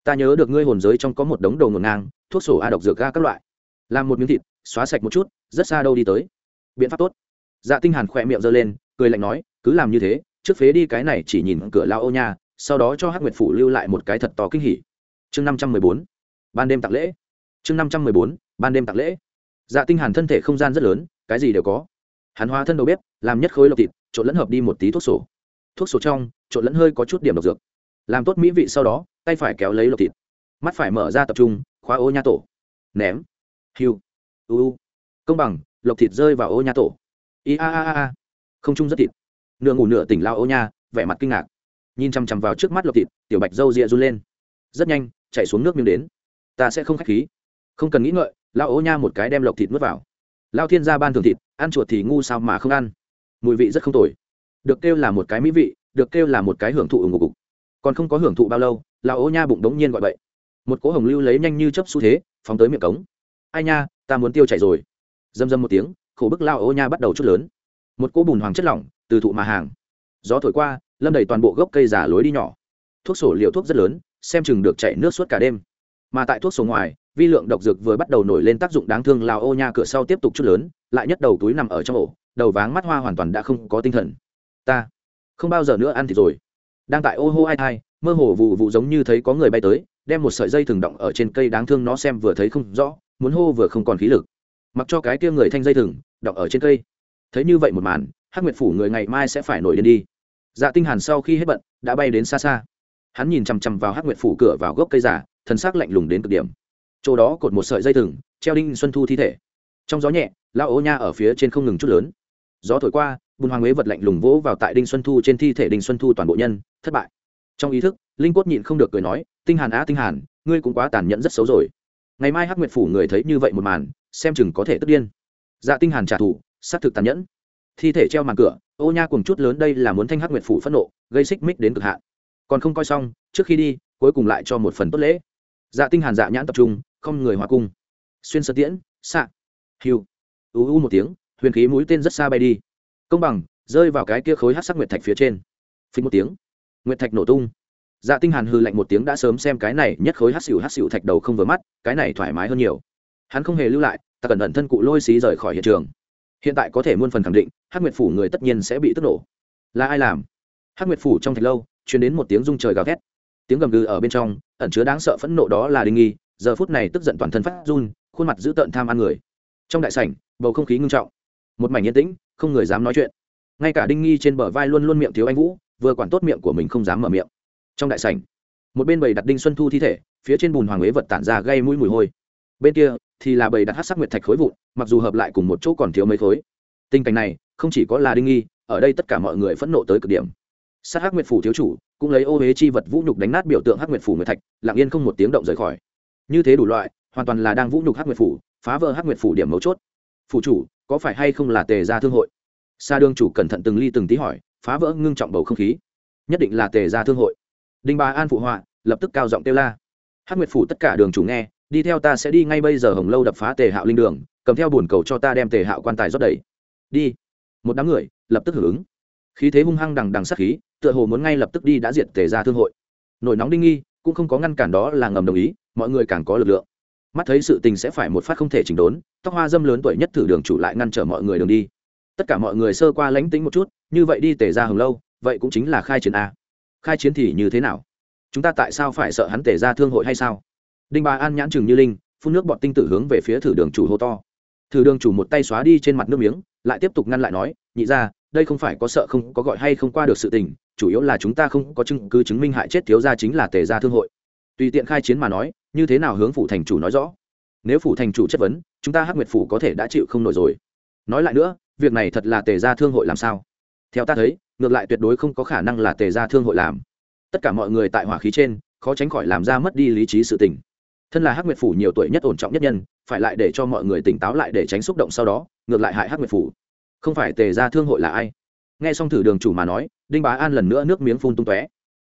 Ta nhớ được ngươi hồn giới trong có một đống đầu ngổn ngang, thuốc sổ a độc dược ga các loại. Làm một miếng thịt, xóa sạch một chút, rất xa đâu đi tới. Biện pháp tốt. Dạ tinh hàn khỏe miệng giơ lên, cười lạnh nói, cứ làm như thế, trước phế đi cái này chỉ nhìn cửa lao ô nha, sau đó cho hắc nguyệt phủ lưu lại một cái thật to kinh hỉ. Chương năm trăm mười bốn. Ban đêm tặng lễ. Chương năm trăm mười bốn. Ban đêm tặng lễ. Dạ tinh hàn thân thể không gian rất lớn, cái gì đều có. Hắn hóa thân đầu bếp, làm nhất khối lộc thịt, trộn lẫn hợp đi một tí thuốc sổ thuốc sổ trong trộn lẫn hơi có chút điểm độc dược. Làm tốt mỹ vị sau đó tay phải kéo lấy lộc thịt. Mắt phải mở ra tập trung khóa ô nha tổ. Ném. Hiu. U công bằng lộc thịt rơi vào ô nha tổ. I a a a a, không chung rất thịt. Nửa ngủ nửa tỉnh lao ô nha vẻ mặt kinh ngạc. Nhìn chằm chằm vào trước mắt lộc thịt tiểu bạch râu rịa run lên. Rất nhanh chạy xuống nước miếng đến. Ta sẽ không k h á c h khí. Không cần nghĩ ngợi lao ô nha một cái đem lộc thịt n u ố t vào. Lao thiên gia ban thường thịt ăn chuột thì ngu sao mà không ăn. Mùi vị rất không tồi được kêu là một cái mỹ vị, được kêu là một cái hưởng thụ ngủ cục còn không có hưởng thụ bao lâu, là ô nha bụng đống nhiên gọi bậy. Một cỗ hồng lưu lấy nhanh như chấp xu thế, phóng tới miệng cống. Ai nha, ta muốn tiêu chảy rồi. Dâm dâm một tiếng, khổ bức lao ô nha bắt đầu chút lớn. Một cỗ bùn hoàng chất lỏng, từ thụ mà hàng. Gió thổi qua, lâm đầy toàn bộ gốc cây giả lối đi nhỏ. Thuốc sổ liệu thuốc rất lớn, xem chừng được chạy nước suốt cả đêm. Mà tại thuốc sổ ngoài, vi lượng độc dược vừa bắt đầu nổi lên tác dụng đáng thương, lao ô nha cửa sau tiếp tục chút lớn, lại nhất đầu túi nằm ở trong ổ, đầu váng mắt hoa hoàn toàn đã không có tinh thần ta không bao giờ nữa ăn thịt rồi. Đang tại ô hô ai thai, mơ hồ vụ vụ giống như thấy có người bay tới, đem một sợi dây thừng động ở trên cây đáng thương nó xem vừa thấy không rõ, muốn hô vừa không còn khí lực. Mặc cho cái kia người thanh dây thừng động ở trên cây. Thấy như vậy một màn, hắc nguyệt phủ người ngày mai sẽ phải nổi điên đi. Dạ tinh hàn sau khi hết bận, đã bay đến xa xa. Hắn nhìn chằm chằm vào hắc nguyệt phủ cửa vào gốc cây giả, thần sắc lạnh lùng đến cực điểm. Chỗ đó cột một sợi dây thừng, treo đinh xuân thu thi thể. Trong gió nhẹ lao ố nha ở phía trên không ngừng chút lớn. Gió thổi qua bùn hoàng ế vật lạnh lùng vỗ vào tại đinh xuân thu trên thi thể đinh xuân thu toàn bộ nhân, thất bại. Trong ý thức, linh cốt nhịn không được cười nói, tinh hàn á, tinh hàn, ngươi cũng quá tàn nhẫn rất xấu rồi. Ngày mai hắc nguyệt phủ người thấy như vậy một màn, xem chừng có thể tức điên. Dạ tinh hàn trả thù sát thực tàn nhẫn. Thi thể treo màn cửa, ô nha cùng chút lớn đây là muốn thanh hắc nguyệt phủ phẫn nộ, gây xích mích đến cực hạn. Còn không coi xong, trước khi đi, cuối cùng lại cho một phần tốt lễ. Dạ tinh hàn dạ nhãn tập trung, không người hòa cung. Xuyên sơ tiễn, xạ. Hiu u u một tiếng, huyền khí mũi tên rất xa bay đi công bằng, rơi vào cái kia khối hắc sắc nguyệt thạch phía trên. Phình một tiếng, nguyệt thạch nổ tung. Dạ tinh hàn hư lạnh một tiếng đã sớm xem cái này nhất khối hắc xỉu hắc xỉu thạch đầu không vừa mắt, cái này thoải mái hơn nhiều. Hắn không hề lưu lại, ta cẩn thận thân cụ lôi xí rời khỏi hiện trường. Hiện tại có thể muôn phần khẳng định, hắc nguyệt phủ người tất nhiên sẽ bị tức nổ. Là ai làm? Hắc nguyệt phủ trong thạch lâu, truyền đến một tiếng rung trời gào thét. Tiếng gầm gừ ở bên trong, ẩn chứa đáng sợ phẫn nộ đó là đinh nghi, giờ phút này tức giận toàn thân phát run, khuôn mặt dữ tợn tham ăn người. Trong đại sảnh, bầu không khí ngưng trọng. Một mảnh yên tĩnh không người dám nói chuyện. Ngay cả đinh nghi trên bờ vai luôn luôn miệng thiếu anh vũ, vừa quản tốt miệng của mình không dám mở miệng. Trong đại sảnh, một bên bầy đặt đinh xuân thu thi thể, phía trên bùn hoàng ế vật tản ra gây mũi mùi hôi. Bên kia thì là bầy đặt hát sắc nguyệt thạch khối vụn, mặc dù hợp lại cùng một chỗ còn thiếu mấy khối. Tình cảnh này không chỉ có là đinh nghi, ở đây tất cả mọi người phẫn nộ tới cực điểm. Sát hắc nguyệt phủ thiếu chủ cũng lấy ô huế chi vật vũ nhục đánh nát biểu tượng hắc nguyệt phủ nguyệt thạch, lặng yên không một tiếng động rời khỏi. Như thế đủ loại, hoàn toàn là đang vũ nhục hắc nguyệt phủ, phá vỡ hắc nguyệt phủ điểm mấu chốt. Phụ chủ, có phải hay không là tề gia thương hội? Sa đương chủ cẩn thận từng ly từng tí hỏi, phá vỡ ngưng trọng bầu không khí. Nhất định là tề gia thương hội. Đinh ba an phụ họa, lập tức cao giọng kêu la. Hắc nguyệt phủ tất cả đường chủ nghe, đi theo ta sẽ đi ngay bây giờ hồng lâu đập phá tề hạo linh đường, cầm theo bồn cầu cho ta đem tề hạo quan tài rót đầy. Đi. Một đám người, lập tức hưởng ứng. Khí thế hung hăng đằng đằng sát khí, tựa hồ muốn ngay lập tức đi đã diệt tề ra thương hội. Nổi nóng đinh nghi, cũng không có ngăn cản đó là ngầm đồng ý, mọi người càng có lực lượng mắt thấy sự tình sẽ phải một phát không thể chỉnh đốn, tóc hoa dâm lớn tuổi nhất thử đường chủ lại ngăn trở mọi người đường đi. Tất cả mọi người sơ qua lánh tính một chút, như vậy đi tề ra hừng lâu, vậy cũng chính là khai chiến a. Khai chiến thì như thế nào? Chúng ta tại sao phải sợ hắn tề ra thương hội hay sao? Đinh bà an nhãn chừng như linh, phun nước bọt tinh tử hướng về phía thử đường chủ hô to. Thử đường chủ một tay xóa đi trên mặt nước miếng, lại tiếp tục ngăn lại nói, nhị ra đây không phải có sợ không, có gọi hay không qua được sự tình, chủ yếu là chúng ta không có chứng cứ chứng minh hại chết thiếu gia chính là tề gia thương hội. Tùy tiện khai chiến mà nói như thế nào hướng phủ thành chủ nói rõ? Nếu phủ thành chủ chất vấn, chúng ta hắc nguyệt phủ có thể đã chịu không nổi rồi. Nói lại nữa, việc này thật là tề gia thương hội làm sao? Theo ta thấy, ngược lại tuyệt đối không có khả năng là tề gia thương hội làm. Tất cả mọi người tại hỏa khí trên, khó tránh khỏi làm ra mất đi lý trí sự tình. Thân là hắc nguyệt phủ nhiều tuổi nhất ổn trọng nhất nhân, phải lại để cho mọi người tỉnh táo lại để tránh xúc động sau đó, ngược lại hại hắc nguyệt phủ. Không phải tề ra thương hội là ai? Nghe xong thử đường chủ mà nói, đinh bá an lần nữa nước miếng phun tung tóe.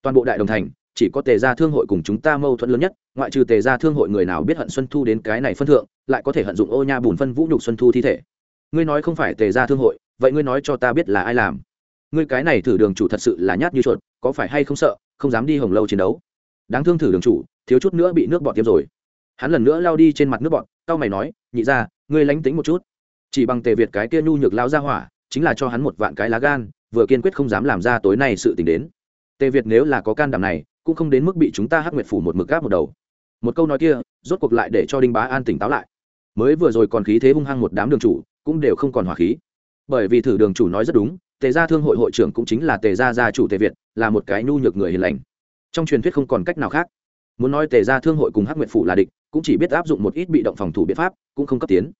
Toàn bộ đại đồng thành chỉ có tề gia thương hội cùng chúng ta mâu thuẫn lớn nhất, ngoại trừ tề gia thương hội người nào biết hận xuân thu đến cái này phân thượng, lại có thể hận dụng ô nha bùn phân vũ nhục xuân thu thi thể. Ngươi nói không phải tề gia thương hội, vậy ngươi nói cho ta biết là ai làm? Ngươi cái này thử đường chủ thật sự là nhát như chuột, có phải hay không sợ, không dám đi hồng lâu chiến đấu? Đáng thương thử đường chủ, thiếu chút nữa bị nước bọt tiêm rồi. Hắn lần nữa lao đi trên mặt nước bọt cao mày nói, nhị ra ngươi lánh tính một chút. Chỉ bằng tề việt cái kia nhu nhược lao ra hỏa, chính là cho hắn một vạn cái lá gan, vừa kiên quyết không dám làm ra tối nay sự t ì n h đến. Tề việt nếu là có can đảm này cũng không đến mức bị chúng ta hắc nguyệt phủ một mực gáp một đầu. Một câu nói kia, rốt cuộc lại để cho đinh bá an tỉnh táo lại. Mới vừa rồi còn khí thế hung hăng một đám đường chủ, cũng đều không còn hỏa khí. Bởi vì thử đường chủ nói rất đúng, tề gia thương hội hội trưởng cũng chính là tề gia gia chủ tề việt, là một cái nhu nhược người hiền lành. Trong truyền thuyết không còn cách nào khác. Muốn nói tề gia thương hội cùng hắc nguyệt phủ là địch, cũng chỉ biết áp dụng một ít bị động phòng thủ biện pháp, cũng không cấp tiến.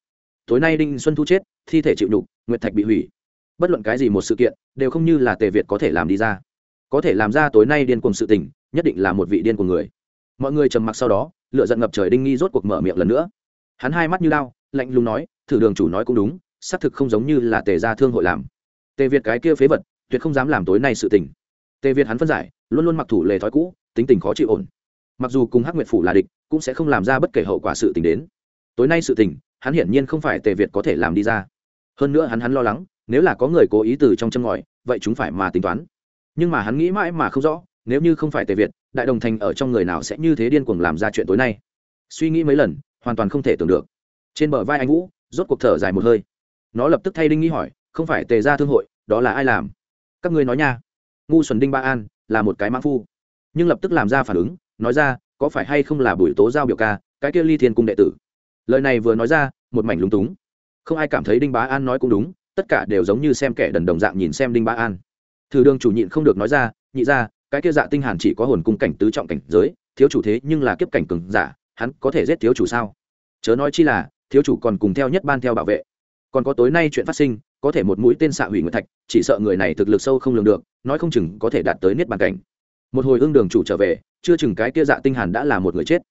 Tối nay đinh xuân thu chết, thi thể chịu nhục, nguyệt thạch bị hủy. Bất luận cái gì một sự kiện, đều không như là tề việt có thể làm đi ra. Có thể làm ra tối nay điên cuồng sự tình nhất định là một vị điên của người. Mọi người trầm mặc sau đó lựa giận ngập trời đinh nghi rốt cuộc mở miệng lần nữa. Hắn hai mắt như lao lạnh lùng nói, thử đường chủ nói cũng đúng, xác thực không giống như là tề gia thương hội làm. Tề việt cái kia phế vật, tuyệt không dám làm tối nay sự tình. Tề việt hắn phân giải, luôn luôn mặc thủ lề thói cũ, tính tình khó chịu ổn. Mặc dù cùng hắc nguyệt phủ là địch, cũng sẽ không làm ra bất kể hậu quả sự tình đến. Tối nay sự tình, hắn hiển nhiên không phải tề việt có thể làm đi ra. Hơn nữa hắn hắn lo lắng, nếu là có người cố ý từ trong châm ngòi, vậy chúng phải mà tính toán. Nhưng mà hắn nghĩ mãi mà không rõ nếu như không phải tề việt đại đồng thành ở trong người nào sẽ như thế điên cuồng làm ra chuyện tối nay suy nghĩ mấy lần hoàn toàn không thể tưởng được trên bờ vai anh vũ rốt cuộc thở dài một hơi nó lập tức thay đinh nghĩ hỏi không phải tề ra thương hội đó là ai làm các ngươi nói nha ngu xuẩn đinh ba an là một cái mã phu nhưng lập tức làm ra phản ứng nói ra có phải hay không là buổi tố giao biểu ca cái kia ly thiên cung đệ tử lời này vừa nói ra một mảnh lúng túng không ai cảm thấy đinh bá an nói cũng đúng tất cả đều giống như xem kẻ đần đồng dạng nhìn xem đinh bá an thử đường chủ nhịn không được nói ra nhị ra cái kia dạ tinh hàn chỉ có hồn cung cảnh tứ trọng cảnh giới, thiếu chủ thế nhưng là kiếp cảnh cường giả, hắn có thể giết thiếu chủ sao? Chớ nói chi là, thiếu chủ còn cùng theo nhất ban theo bảo vệ. Còn có tối nay chuyện phát sinh, có thể một mũi tên xạ hủy nguyệt thạch, chỉ sợ người này thực lực sâu không lường được, nói không chừng có thể đạt tới niết bàn cảnh. Một hồi ương đường chủ trở về, chưa chừng cái kia dạ tinh hàn đã là một người chết.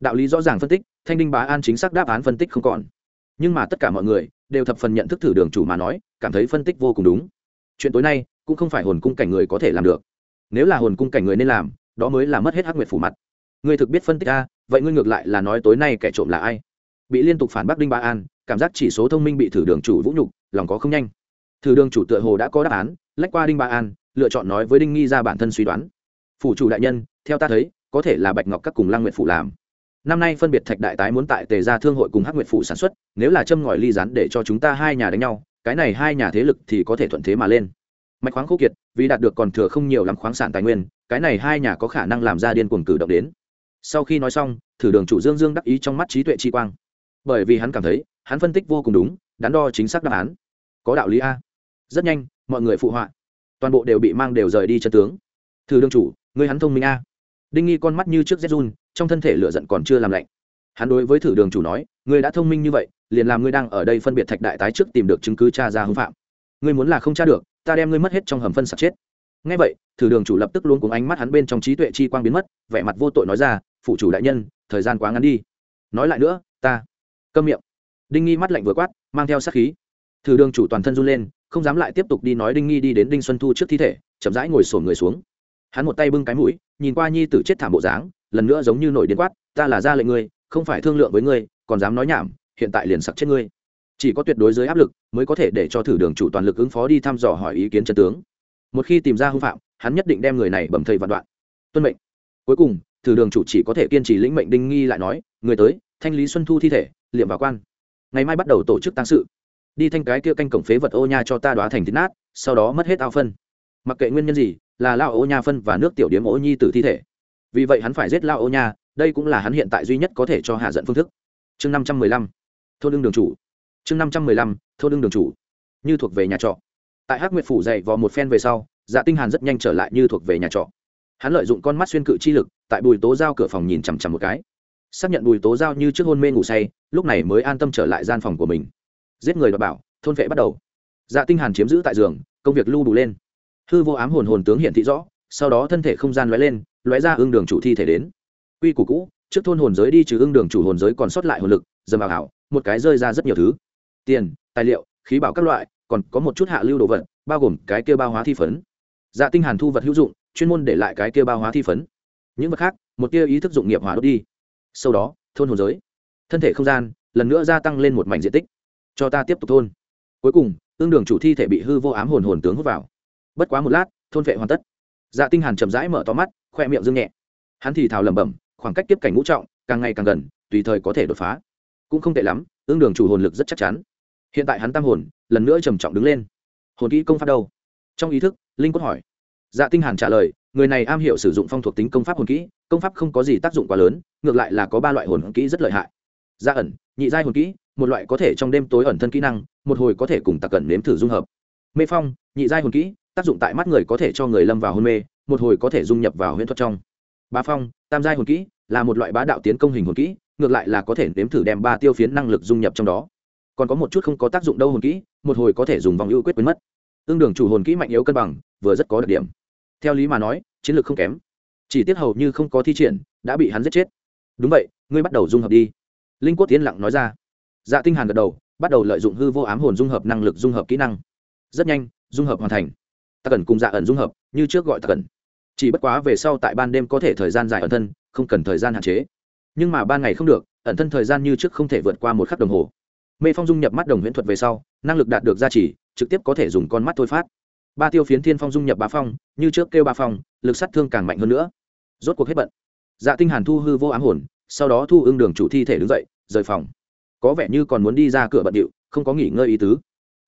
Đạo lý rõ ràng phân tích, thanh đinh bá an chính xác đáp án phân tích không còn. Nhưng mà tất cả mọi người đều thập phần nhận thức thử đường chủ mà nói, cảm thấy phân tích vô cùng đúng. Chuyện tối nay cũng không phải hồn cung cảnh người có thể làm được nếu là hồn cung cảnh người nên làm, đó mới là mất hết hắc nguyệt phủ mặt. Ngươi thực biết phân tích a, vậy ngươi ngược lại là nói tối nay kẻ trộm là ai? Bị liên tục phản bác đinh ba an, cảm giác chỉ số thông minh bị thử đường chủ vũ nhục, lòng có không nhanh. Thử đường chủ tựa hồ đã có đáp án, lách qua đinh ba an, lựa chọn nói với đinh nghi ra bản thân suy đoán. Phủ chủ đại nhân, theo ta thấy, có thể là bạch ngọc các cùng lăng nguyện phủ làm. Năm nay phân biệt thạch đại tái muốn tại tề gia thương hội cùng hắc nguyệt phủ sản xuất, nếu là châm ngòi ly rán để cho chúng ta hai nhà đánh nhau, cái này hai nhà thế lực thì có thể thuận thế mà lên mạch khoáng khô kiệt, vì đạt được còn thừa không nhiều lắm khoáng sản tài nguyên, cái này hai nhà có khả năng làm ra điên cuồng cử động đến. Sau khi nói xong, thử đường chủ dương dương đắc ý trong mắt trí tuệ chi quang. Bởi vì hắn cảm thấy, hắn phân tích vô cùng đúng, đắn đo chính xác đáp án. Có đạo lý a. Rất nhanh, mọi người phụ họa. Toàn bộ đều bị mang đều rời đi chân tướng. Thử đường chủ người hắn thông minh a. Đinh nghi con mắt như trước zhun trong thân thể lửa giận còn chưa làm lạnh. Hắn đối với thử đường chủ nói, ngươi đã thông minh như vậy, liền làm ngươi đang ở đây phân biệt thạch đại tái trước tìm được chứng cứ cha ra hưng phạm. Ngươi muốn là không tra được ta đem ngươi mất hết trong hầm phân sạc chết. Ngay vậy, thử đường chủ lập tức luôn cùng ánh mắt hắn bên trong trí tuệ chi quang biến mất, vẻ mặt vô tội nói ra phụ chủ đại nhân, thời gian quá ngắn đi. Nói lại nữa, ta câm miệng. Đinh nghi mắt lạnh vừa quát, mang theo sát khí. Thử đường chủ toàn thân run lên, không dám lại tiếp tục đi nói đinh nghi đi đến đinh xuân thu trước thi thể, chậm rãi ngồi sổn người xuống. Hắn một tay bưng cái mũi, nhìn qua nhi tử chết thảm bộ dáng, lần nữa giống như nổi điên quát, ta là ra lệnh ngươi, không phải thương lượng với ngươi, còn dám nói nhảm, hiện tại liền sặc chết ngươi chỉ có tuyệt đối dưới áp lực mới có thể để cho thử đường chủ toàn lực ứng phó đi thăm dò hỏi ý kiến chân tướng. Một khi tìm ra hưng phạm, hắn nhất định đem người này bầm thây vạn đoạn. Tuân mệnh. Cuối cùng, thử đường chủ chỉ có thể kiên trì lĩnh mệnh đinh nghi lại nói, người tới, thanh lý xuân thu thi thể, liệm vào quan. Ngày mai bắt đầu tổ chức tăng sự. Đi thanh cái kia canh cổng phế vật ô nha cho ta đoá thành thịt nát, sau đó mất hết ao phân. Mặc kệ nguyên nhân gì, là lao ô nha phân và nước tiểu điếm ô nhi từ thi thể. Vì vậy hắn phải giết lao ô nha, đây cũng là hắn hiện tại duy nhất có thể cho hạ giận phương thức. Chương năm trăm mười lăm. Thôn đương đường chủ chương năm trăm mười lăm, thôn đương đường chủ, như thuộc về nhà trọ. Tại hắc nguyệt phủ dày vò một phen về sau dạ tinh hàn rất nhanh trở lại như thuộc về nhà trọ. Hắn lợi dụng con mắt xuyên cự chi lực, tại bùi tố giao cửa phòng nhìn chằm chằm một cái. Xác nhận bùi tố giao như trước hôn mê ngủ say, lúc này mới an tâm trở lại gian phòng của mình. Giết người đọc bảo, thôn vệ bắt đầu. Dạ tinh hàn chiếm giữ tại giường, công việc lưu đủ lên. Hư vô ám hồn hồn tướng hiện thị rõ, sau đó thân thể không gian lóe lên, lóe ra ương đường chủ thi thể đến. Quy củ cũ, trước thôn hồn giới đi trừ ương đường chủ hồn giới còn sót lại hồn lực, dầm vào hảo, một cái rơi ra rất nhiều thứ tiền, tài liệu, khí bảo các loại, còn có một chút hạ lưu đồ vật, bao gồm cái kia bao hóa thi phấn. Dạ tinh hàn thu vật hữu dụng, chuyên môn để lại cái kia bao hóa thi phấn. Những vật khác, một kia ý thức dụng nghiệp hóa đốt đi. Sau đó, thôn hồn giới. Thân thể không gian, lần nữa gia tăng lên một mảnh diện tích. Cho ta tiếp tục thôn. Cuối cùng, tương đường chủ thi thể bị hư vô ám hồn hồn tướng hút vào. Bất quá một lát, thôn vệ hoàn tất. Dạ tinh hàn chậm rãi mở to mắt, khoe miệng dương nhẹ. Hắn thì thào lẩm bẩm, khoảng cách tiếp cảnh ngũ trọng, càng ngày càng gần, tùy thời có thể đột phá. Cũng không tệ lắm, tương đường chủ hồn lực rất chắc chắn hiện tại hắn tam hồn, lần nữa trầm trọng đứng lên. Hồn kỹ công pháp đâu? Trong ý thức, linh cốt hỏi. Dạ tinh hàn trả lời, người này am hiểu sử dụng phong thuộc tính công pháp hồn kỹ, công pháp không có gì tác dụng quá lớn, ngược lại là có ba loại hồn kỹ rất lợi hại. Gia ẩn, nhị giai hồn kỹ, một loại có thể trong đêm tối ẩn thân kỹ năng, một hồi có thể cùng tặc cẩn nếm thử dung hợp. Mê phong, nhị giai hồn kỹ, tác dụng tại mắt người có thể cho người lâm vào hôn mê, một hồi có thể dung nhập vào huyễn thuật trong. Ba phong, tam giai hồn kỹ, là một loại bá đạo tiến công hình hồn kỹ, ngược lại là có thể nếm thử đem ba tiêu phiến năng lực dung nhập trong đó còn có một chút không có tác dụng đâu hồn kỹ, một hồi có thể dùng vòng ưu quyết biến mất. Tương đường chủ hồn kỹ mạnh yếu cân bằng, vừa rất có đặc điểm. Theo lý mà nói, chiến lược không kém. Chỉ tiếc hầu như không có thi triển, đã bị hắn giết chết. Đúng vậy, ngươi bắt đầu dung hợp đi. Linh quốc tiến lặng nói ra. Dạ tinh hàn gật đầu, bắt đầu lợi dụng hư vô ám hồn dung hợp năng lực dung hợp kỹ năng. Rất nhanh, dung hợp hoàn thành. Ta cần cùng dạ ẩn dung hợp, như trước gọi ta cần chỉ bất quá về sau tại ban đêm có thể thời gian dài ẩn thân, không cần thời gian hạn chế. Nhưng mà ban ngày không được, ẩn thân thời gian như trước không thể vượt qua một khắc đồng hồ mê phong dung nhập mắt đồng huyễn thuật về sau, năng lực đạt được gia trì, trực tiếp có thể dùng con mắt thôi phát. Ba tiêu phiến thiên phong dung nhập ba phong, như trước kêu ba phong, lực sát thương càng mạnh hơn nữa. Rốt cuộc hết bận. Dạ tinh hàn thu hư vô ám hồn, sau đó thu ưng đường chủ thi thể đứng dậy, rời phòng. Có vẻ như còn muốn đi ra cửa bận điệu, không có nghỉ ngơi ý tứ.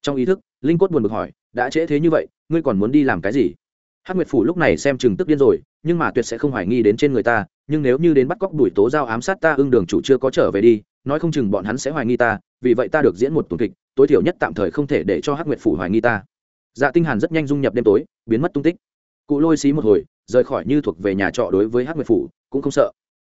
Trong ý thức, linh cốt buồn bực hỏi, đã trễ thế như vậy, ngươi còn muốn đi làm cái gì? Hắc nguyệt phủ lúc này xem chừng tức điên rồi, nhưng mà tuyệt sẽ không hoài nghi đến trên người ta, nhưng nếu như đến bắt cóc đuổi tố giao ám sát ta, ưng đường chủ chưa có trở về đi, nói không chừng bọn hắn sẽ hoài nghi ta vì vậy ta được diễn một tuần kịch, tối thiểu nhất tạm thời không thể để cho hắc nguyệt phủ hoài nghi ta. Dạ tinh hàn rất nhanh dung nhập đêm tối, biến mất tung tích. Cụ lôi xí một hồi, rời khỏi như thuộc về nhà trọ đối với hắc nguyệt phủ, cũng không sợ.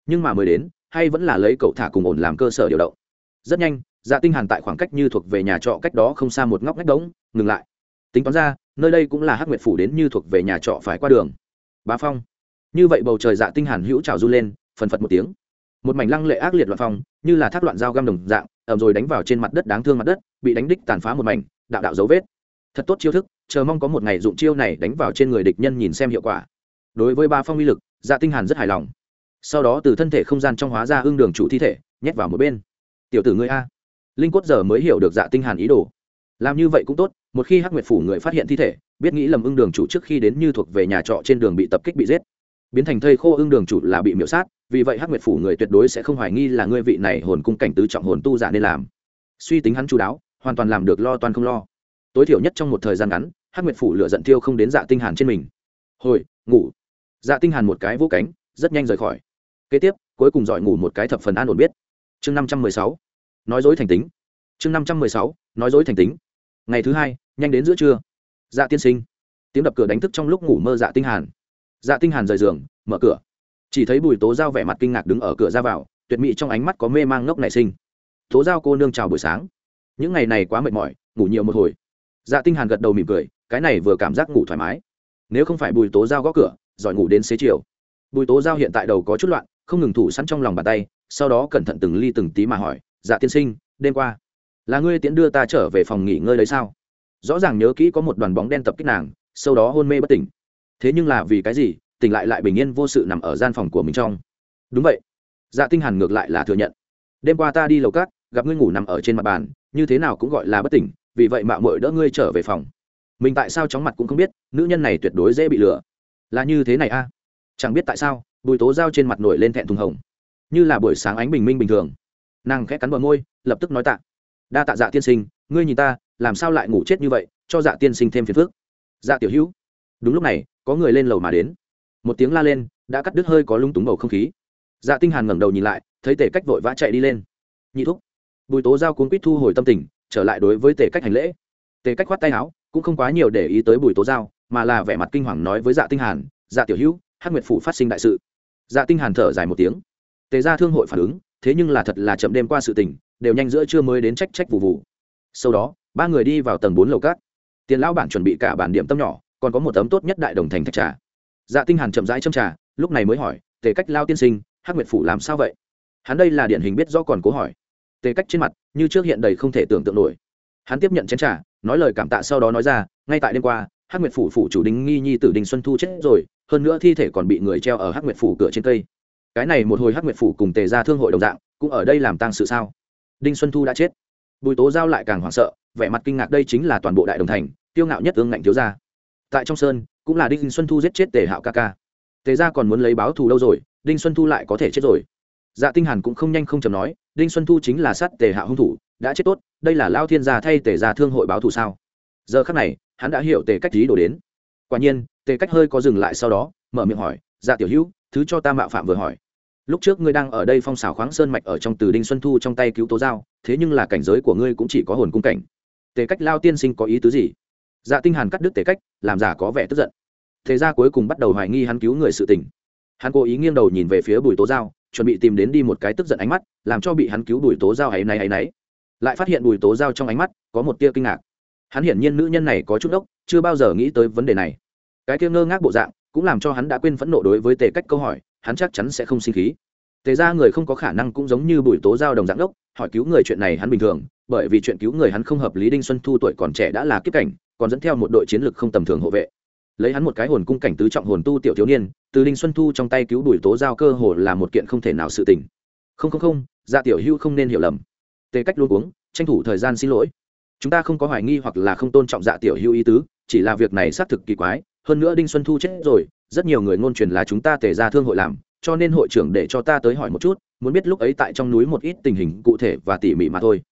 Nhưng mà mới đến, hay vẫn là lấy cậu thả cùng ổn làm cơ sở điều động. Rất nhanh dạ tinh hàn tại khoảng cách như thuộc về nhà trọ cách đó không xa một ngóc ngách đống, ngừng lại. Tính toán ra, nơi đây cũng là hắc nguyệt phủ đến như thuộc về nhà trọ phải qua đường. Bá phong. Như vậy bầu trời dạ tinh hàn hữu trào du lên, phần phật một tiếng. Một mảnh lăng lệ ác liệt loạn phong, như là thác loạn dao găm đồng dạng ẩm rồi đánh vào trên mặt đất đáng thương mặt đất, bị đánh đích tàn phá một mảnh, đạo đạo dấu vết. Thật tốt chiêu thức, chờ mong có một ngày dụng chiêu này đánh vào trên người địch nhân nhìn xem hiệu quả. Đối với ba phong uy lực dạ tinh hàn rất hài lòng. Sau đó từ thân thể không gian trong hóa ra hương đường chủ thi thể, nhét vào một bên. Tiểu tử ngươi a. Linh quất giờ mới hiểu được dạ tinh hàn ý đồ. Làm như vậy cũng tốt, một khi hắc nguyệt phủ người phát hiện thi thể, biết nghĩ lầm ưng đường chủ trước khi đến như thuộc về nhà trọ trên đường bị tập kích bị giết. Biến thành thây khô ưng đường chủ là bị miễu sát vì vậy hắc nguyệt phủ người tuyệt đối sẽ không hoài nghi là ngươi vị này hồn cung cảnh tứ trọng hồn tu giả nên làm. Suy tính hắn chú đáo, hoàn toàn làm được lo toàn không lo. Tối thiểu nhất trong một thời gian ngắn, hắc nguyệt phủ lửa giận tiêu không đến dạ tinh hàn trên mình. Hồi, ngủ. Dạ tinh hàn một cái vỗ cánh, rất nhanh rời khỏi. Kế tiếp, cuối cùng giỏi ngủ một cái thập phần an ổn biết. Chương năm trăm mười sáu. Nói dối thành tính. Chương năm trăm mười sáu. Nói dối thành tính. Ngày thứ hai, nhanh đến giữa trưa. Dạ tiên sinh. Tiếng đập cửa đánh thức trong lúc ngủ mơ dạ tinh hàn. Dạ tinh hàn rời giường, mở cửa chỉ thấy bùi tố giao vẻ mặt kinh ngạc đứng ở cửa ra vào, tuyệt mỹ trong ánh mắt có mê mang ngốc nảy sinh. Tố giao cô nương chào buổi sáng. Những ngày này quá mệt mỏi, ngủ nhiều một hồi. Dạ tinh hàn gật đầu mỉm cười, cái này vừa cảm giác ngủ thoải mái. Nếu không phải bùi tố giao gõ cửa, giỏi ngủ đến xế chiều. Bùi tố giao hiện tại đầu có chút loạn, không ngừng thủ sẵn trong lòng bàn tay, sau đó cẩn thận từng ly từng tí mà hỏi dạ tiên sinh, đêm qua, là ngươi tiễn đưa ta trở về phòng nghỉ ngơi đấy sao? Rõ ràng nhớ kỹ có một đoàn bóng đen tập kích nàng, sau đó hôn mê bất tỉnh. Thế nhưng là vì cái gì tỉnh lại lại bình yên vô sự nằm ở gian phòng của mình trong. Đúng vậy. Dạ tinh hàn ngược lại là thừa nhận. Đêm qua ta đi lầu cát, gặp ngươi ngủ nằm ở trên mặt bàn, như thế nào cũng gọi là bất tỉnh, vì vậy mạo muội đỡ ngươi trở về phòng. Mình tại sao chóng mặt cũng không biết, nữ nhân này tuyệt đối dễ bị lừa. Là như thế này a? Chẳng biết tại sao, bùi tố giao trên mặt nổi lên thẹn thùng hồng. Như là buổi sáng ánh bình minh bình thường. Nàng khẽ cắn bờ môi, lập tức nói tạ. Đa tạ dạ tiên sinh, ngươi nhìn ta, làm sao lại ngủ chết như vậy, cho dạ tiên sinh thêm phiền phức. Dạ tiểu hữu. Đúng lúc này, có người lên lầu mà đến một tiếng la lên, đã cắt đứt hơi có lung túng bầu không khí. Dạ tinh hàn ngẩng đầu nhìn lại, thấy tề cách vội vã chạy đi lên. Nhị thúc. Bùi tố giao cuốn quýt thu hồi tâm tình, trở lại đối với tề cách hành lễ. Tề cách khoát tay áo, cũng không quá nhiều để ý tới bùi tố giao, mà là vẻ mặt kinh hoàng nói với dạ tinh hàn dạ tiểu hữu, hắc nguyệt phủ phát sinh đại sự. Dạ tinh hàn thở dài một tiếng. Tề gia thương hội phản ứng, thế nhưng là thật là chậm đêm qua sự tình, đều nhanh giữa trưa mới đến trách trách vụ vụ. Sau đó, ba người đi vào tầng bốn lầu cát. Tiền lão bản chuẩn bị cả bản điểm tâm nhỏ, còn có một tấm tốt nhất đại đồng thành thạch trà dạ tinh hàn chậm rãi châm trà, lúc này mới hỏi, tề cách lao tiên sinh, hắc nguyệt phủ làm sao vậy? Hắn đây là điển hình biết do còn cố hỏi. Tề cách trên mặt, như trước hiện đầy không thể tưởng tượng nổi. Hắn tiếp nhận chén trà, nói lời cảm tạ sau đó nói ra, ngay tại đêm qua, hắc nguyệt phủ phủ chủ đinh nghi nhi tử đinh xuân thu chết rồi, hơn nữa thi thể còn bị người treo ở hắc nguyệt phủ cửa trên cây. Cái này một hồi hắc nguyệt phủ cùng tề ra thương hội đồng dạng, cũng ở đây làm tang sự sao? Đinh xuân thu đã chết. Bùi tố giao lại càng hoảng sợ, vẻ mặt kinh ngạc đây chính là toàn bộ đại đồng thành tiêu ngạo nhất ương ngạnh thiếu gia tại trong sơn, cũng là đinh xuân thu giết chết tề hạo ca ca. Tề gia còn muốn lấy báo thù đâu rồi, đinh xuân thu lại có thể chết rồi. Dạ tinh hàn cũng không nhanh không chậm nói, đinh xuân thu chính là sát tề hạo hung thủ, đã chết tốt, đây là lao thiên gia thay tề gia thương hội báo thù sao? Giờ khắc này, hắn đã hiểu tề cách lý đổ đến. Quả nhiên, tề cách hơi có dừng lại sau đó, mở miệng hỏi dạ tiểu hữu, thứ cho ta mạo phạm vừa hỏi. Lúc trước ngươi đang ở đây phong xảo khoáng sơn mạch ở trong từ đinh xuân thu trong tay cứu tố giao, thế nhưng là cảnh giới của ngươi cũng chỉ có hồn cung cảnh. Tề cách lao tiên sinh có ý tứ gì? Dạ tinh hàn cắt đứt tề cách, làm giả có vẻ tức giận. Thế ra cuối cùng bắt đầu hoài nghi hắn cứu người sự tình. Hắn cố ý nghiêng đầu nhìn về phía bùi tố giao, chuẩn bị tìm đến đi một cái tức giận ánh mắt, làm cho bị hắn cứu bùi tố giao ấy này ấy nấy. Lại phát hiện bùi tố giao trong ánh mắt có một tia kinh ngạc. Hắn hiển nhiên nữ nhân này có chút đốc, chưa bao giờ nghĩ tới vấn đề này. Cái kia ngơ ngác bộ dạng cũng làm cho hắn đã quên phẫn nộ đối với tề cách câu hỏi, hắn chắc chắn sẽ không sinh khí. Tề ra người không có khả năng cũng giống như bùi tố giao đồng dạng đốc, hỏi cứu người chuyện này hắn bình thường, bởi vì chuyện cứu người hắn không hợp lý đinh xuân thu tuổi còn trẻ đã là kiếp cảnh còn dẫn theo một đội chiến lược không tầm thường hộ vệ. Lấy hắn một cái hồn cung cảnh tứ trọng hồn tu tiểu thiếu niên, từ đinh xuân thu trong tay cứu đuổi tố giao cơ hồ là một kiện không thể nào sự tình. Không không không dạ tiểu hữu không nên hiểu lầm. Tề cách luôn uống tranh thủ thời gian xin lỗi. Chúng ta không có hoài nghi hoặc là không tôn trọng dạ tiểu hữu ý tứ, chỉ là việc này xác thực kỳ quái, hơn nữa đinh xuân thu chết rồi, rất nhiều người ngôn truyền là chúng ta tề ra thương hội làm, cho nên hội trưởng để cho ta tới hỏi một chút, muốn biết lúc ấy tại trong núi một ít tình hình cụ thể và tỉ mỉ mà thôi.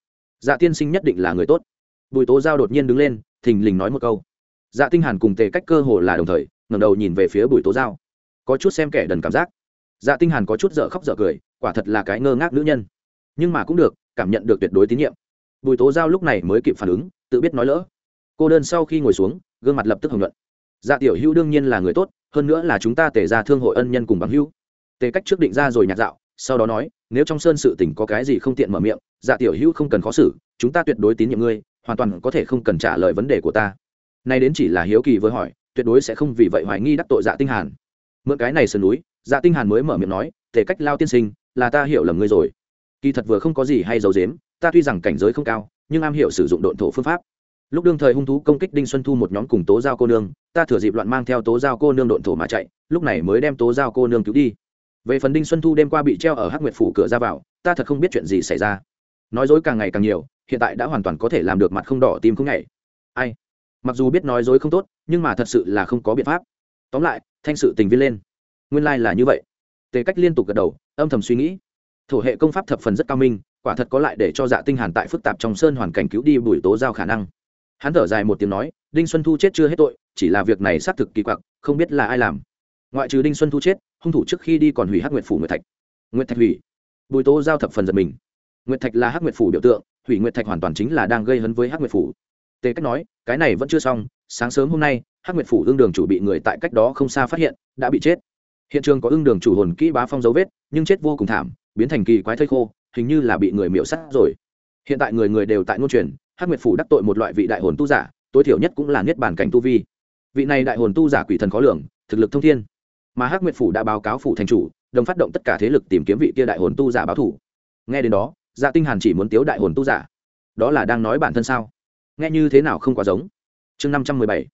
Dạ tiên sinh nhất định là người tốt. Bùi tố giao đột nhiên đứng lên thình lình nói một câu. Dạ tinh hàn cùng tề cách cơ hồ là đồng thời, ngẩng đầu nhìn về phía bùi tố giao. Có chút xem kẻ đần cảm giác. Dạ tinh hàn có chút dở khóc dở cười, quả thật là cái ngơ ngác nữ nhân. Nhưng mà cũng được, cảm nhận được tuyệt đối tín nhiệm. Bùi tố giao lúc này mới kịp phản ứng, tự biết nói lỡ. Cô đơn sau khi ngồi xuống, gương mặt lập tức hồng luận dạ tiểu hữu đương nhiên là người tốt, hơn nữa là chúng ta tề ra thương hội ân nhân cùng bằng hữu. Tề cách trước định ra rồi nhạt dạo, sau đó nói, nếu trong sơn sự tình có cái gì không tiện mở miệng dạ tiểu hữu không cần khó xử, chúng ta tuyệt đối tín nhiệm ngươi hoàn toàn có thể không cần trả lời vấn đề của ta. Nay đến chỉ là hiếu kỳ với hỏi, tuyệt đối sẽ không vì vậy hoài nghi đắc tội dạ tinh hàn. Mượn cái này sườn núi dạ tinh hàn mới mở miệng nói thể cách lao tiên sinh, là ta hiểu lầm ngươi rồi. Kỳ thật vừa không có gì hay giấu giếm, ta tuy rằng cảnh giới không cao, nhưng am hiểu sử dụng độn thổ phương pháp. Lúc đương thời hung thú công kích đinh xuân thu một nhóm cùng tố giao cô nương, ta thừa dịp loạn mang theo tố giao cô nương độn thổ mà chạy, lúc này mới đem tố giao cô nương cứu đi. Về phần đinh xuân thu đêm qua bị treo ở hắc nguyệt phủ cửa ra vào, ta thật không biết chuyện gì xảy ra. Nói dối càng ngày càng nhiều hiện tại đã hoàn toàn có thể làm được mặt không đỏ tim không nhảy. Ai? Mặc dù biết nói dối không tốt, nhưng mà thật sự là không có biện pháp. Tóm lại, thanh sự tình viên lên. Nguyên lai、like、là như vậy. Tề cách liên tục gật đầu, âm thầm suy nghĩ. Thổ hệ công pháp thập phần rất cao minh, quả thật có lại để cho dạ tinh hàn tại phức tạp trong sơn hoàn cảnh cứu đi bùi tố giao khả năng. Hắn thở dài một tiếng nói, đinh xuân thu chết chưa hết tội, chỉ là việc này xác thực kỳ quặc, không biết là ai làm. Ngoại trừ đinh xuân thu chết, hung thủ trước khi đi còn hủy hắc nguyệt phủ nguyệt thạch. Nguyệt thạch hủy. Bùi tố giao thập phần giật mình. Nguyệt thạch là hắc nguyệt phủ biểu tượng hủy nguyệt thạch hoàn toàn chính là đang gây hấn với hắc nguyệt phủ. Tề cách nói, cái này vẫn chưa xong, sáng sớm hôm nay, hắc nguyệt phủ ương đường chủ bị người tại cách đó không xa phát hiện, đã bị chết. Hiện trường có ương đường chủ hồn kỹ bá phong dấu vết, nhưng chết vô cùng thảm, biến thành kỳ quái thây khô, hình như là bị người miễu sắt rồi. Hiện tại người người đều tại ngôn truyền, hắc nguyệt phủ đắc tội một loại vị đại hồn tu giả, tối thiểu nhất cũng là niết bàn cảnh tu vi. Vị này đại hồn tu giả quỷ thần khó lường, thực lực thông thiên. Mà hắc nguyệt phủ đã báo cáo phủ thành chủ, đồng phát động tất cả thế lực tìm kiếm vị kia đại hồn tu giả báo thủ. Nghe đến đó dạ tinh hàn chỉ muốn tiếu đại hồn tu giả. Đó là đang nói bản thân sao? Nghe như thế nào không quá giống? Chương năm trăm mười bảy.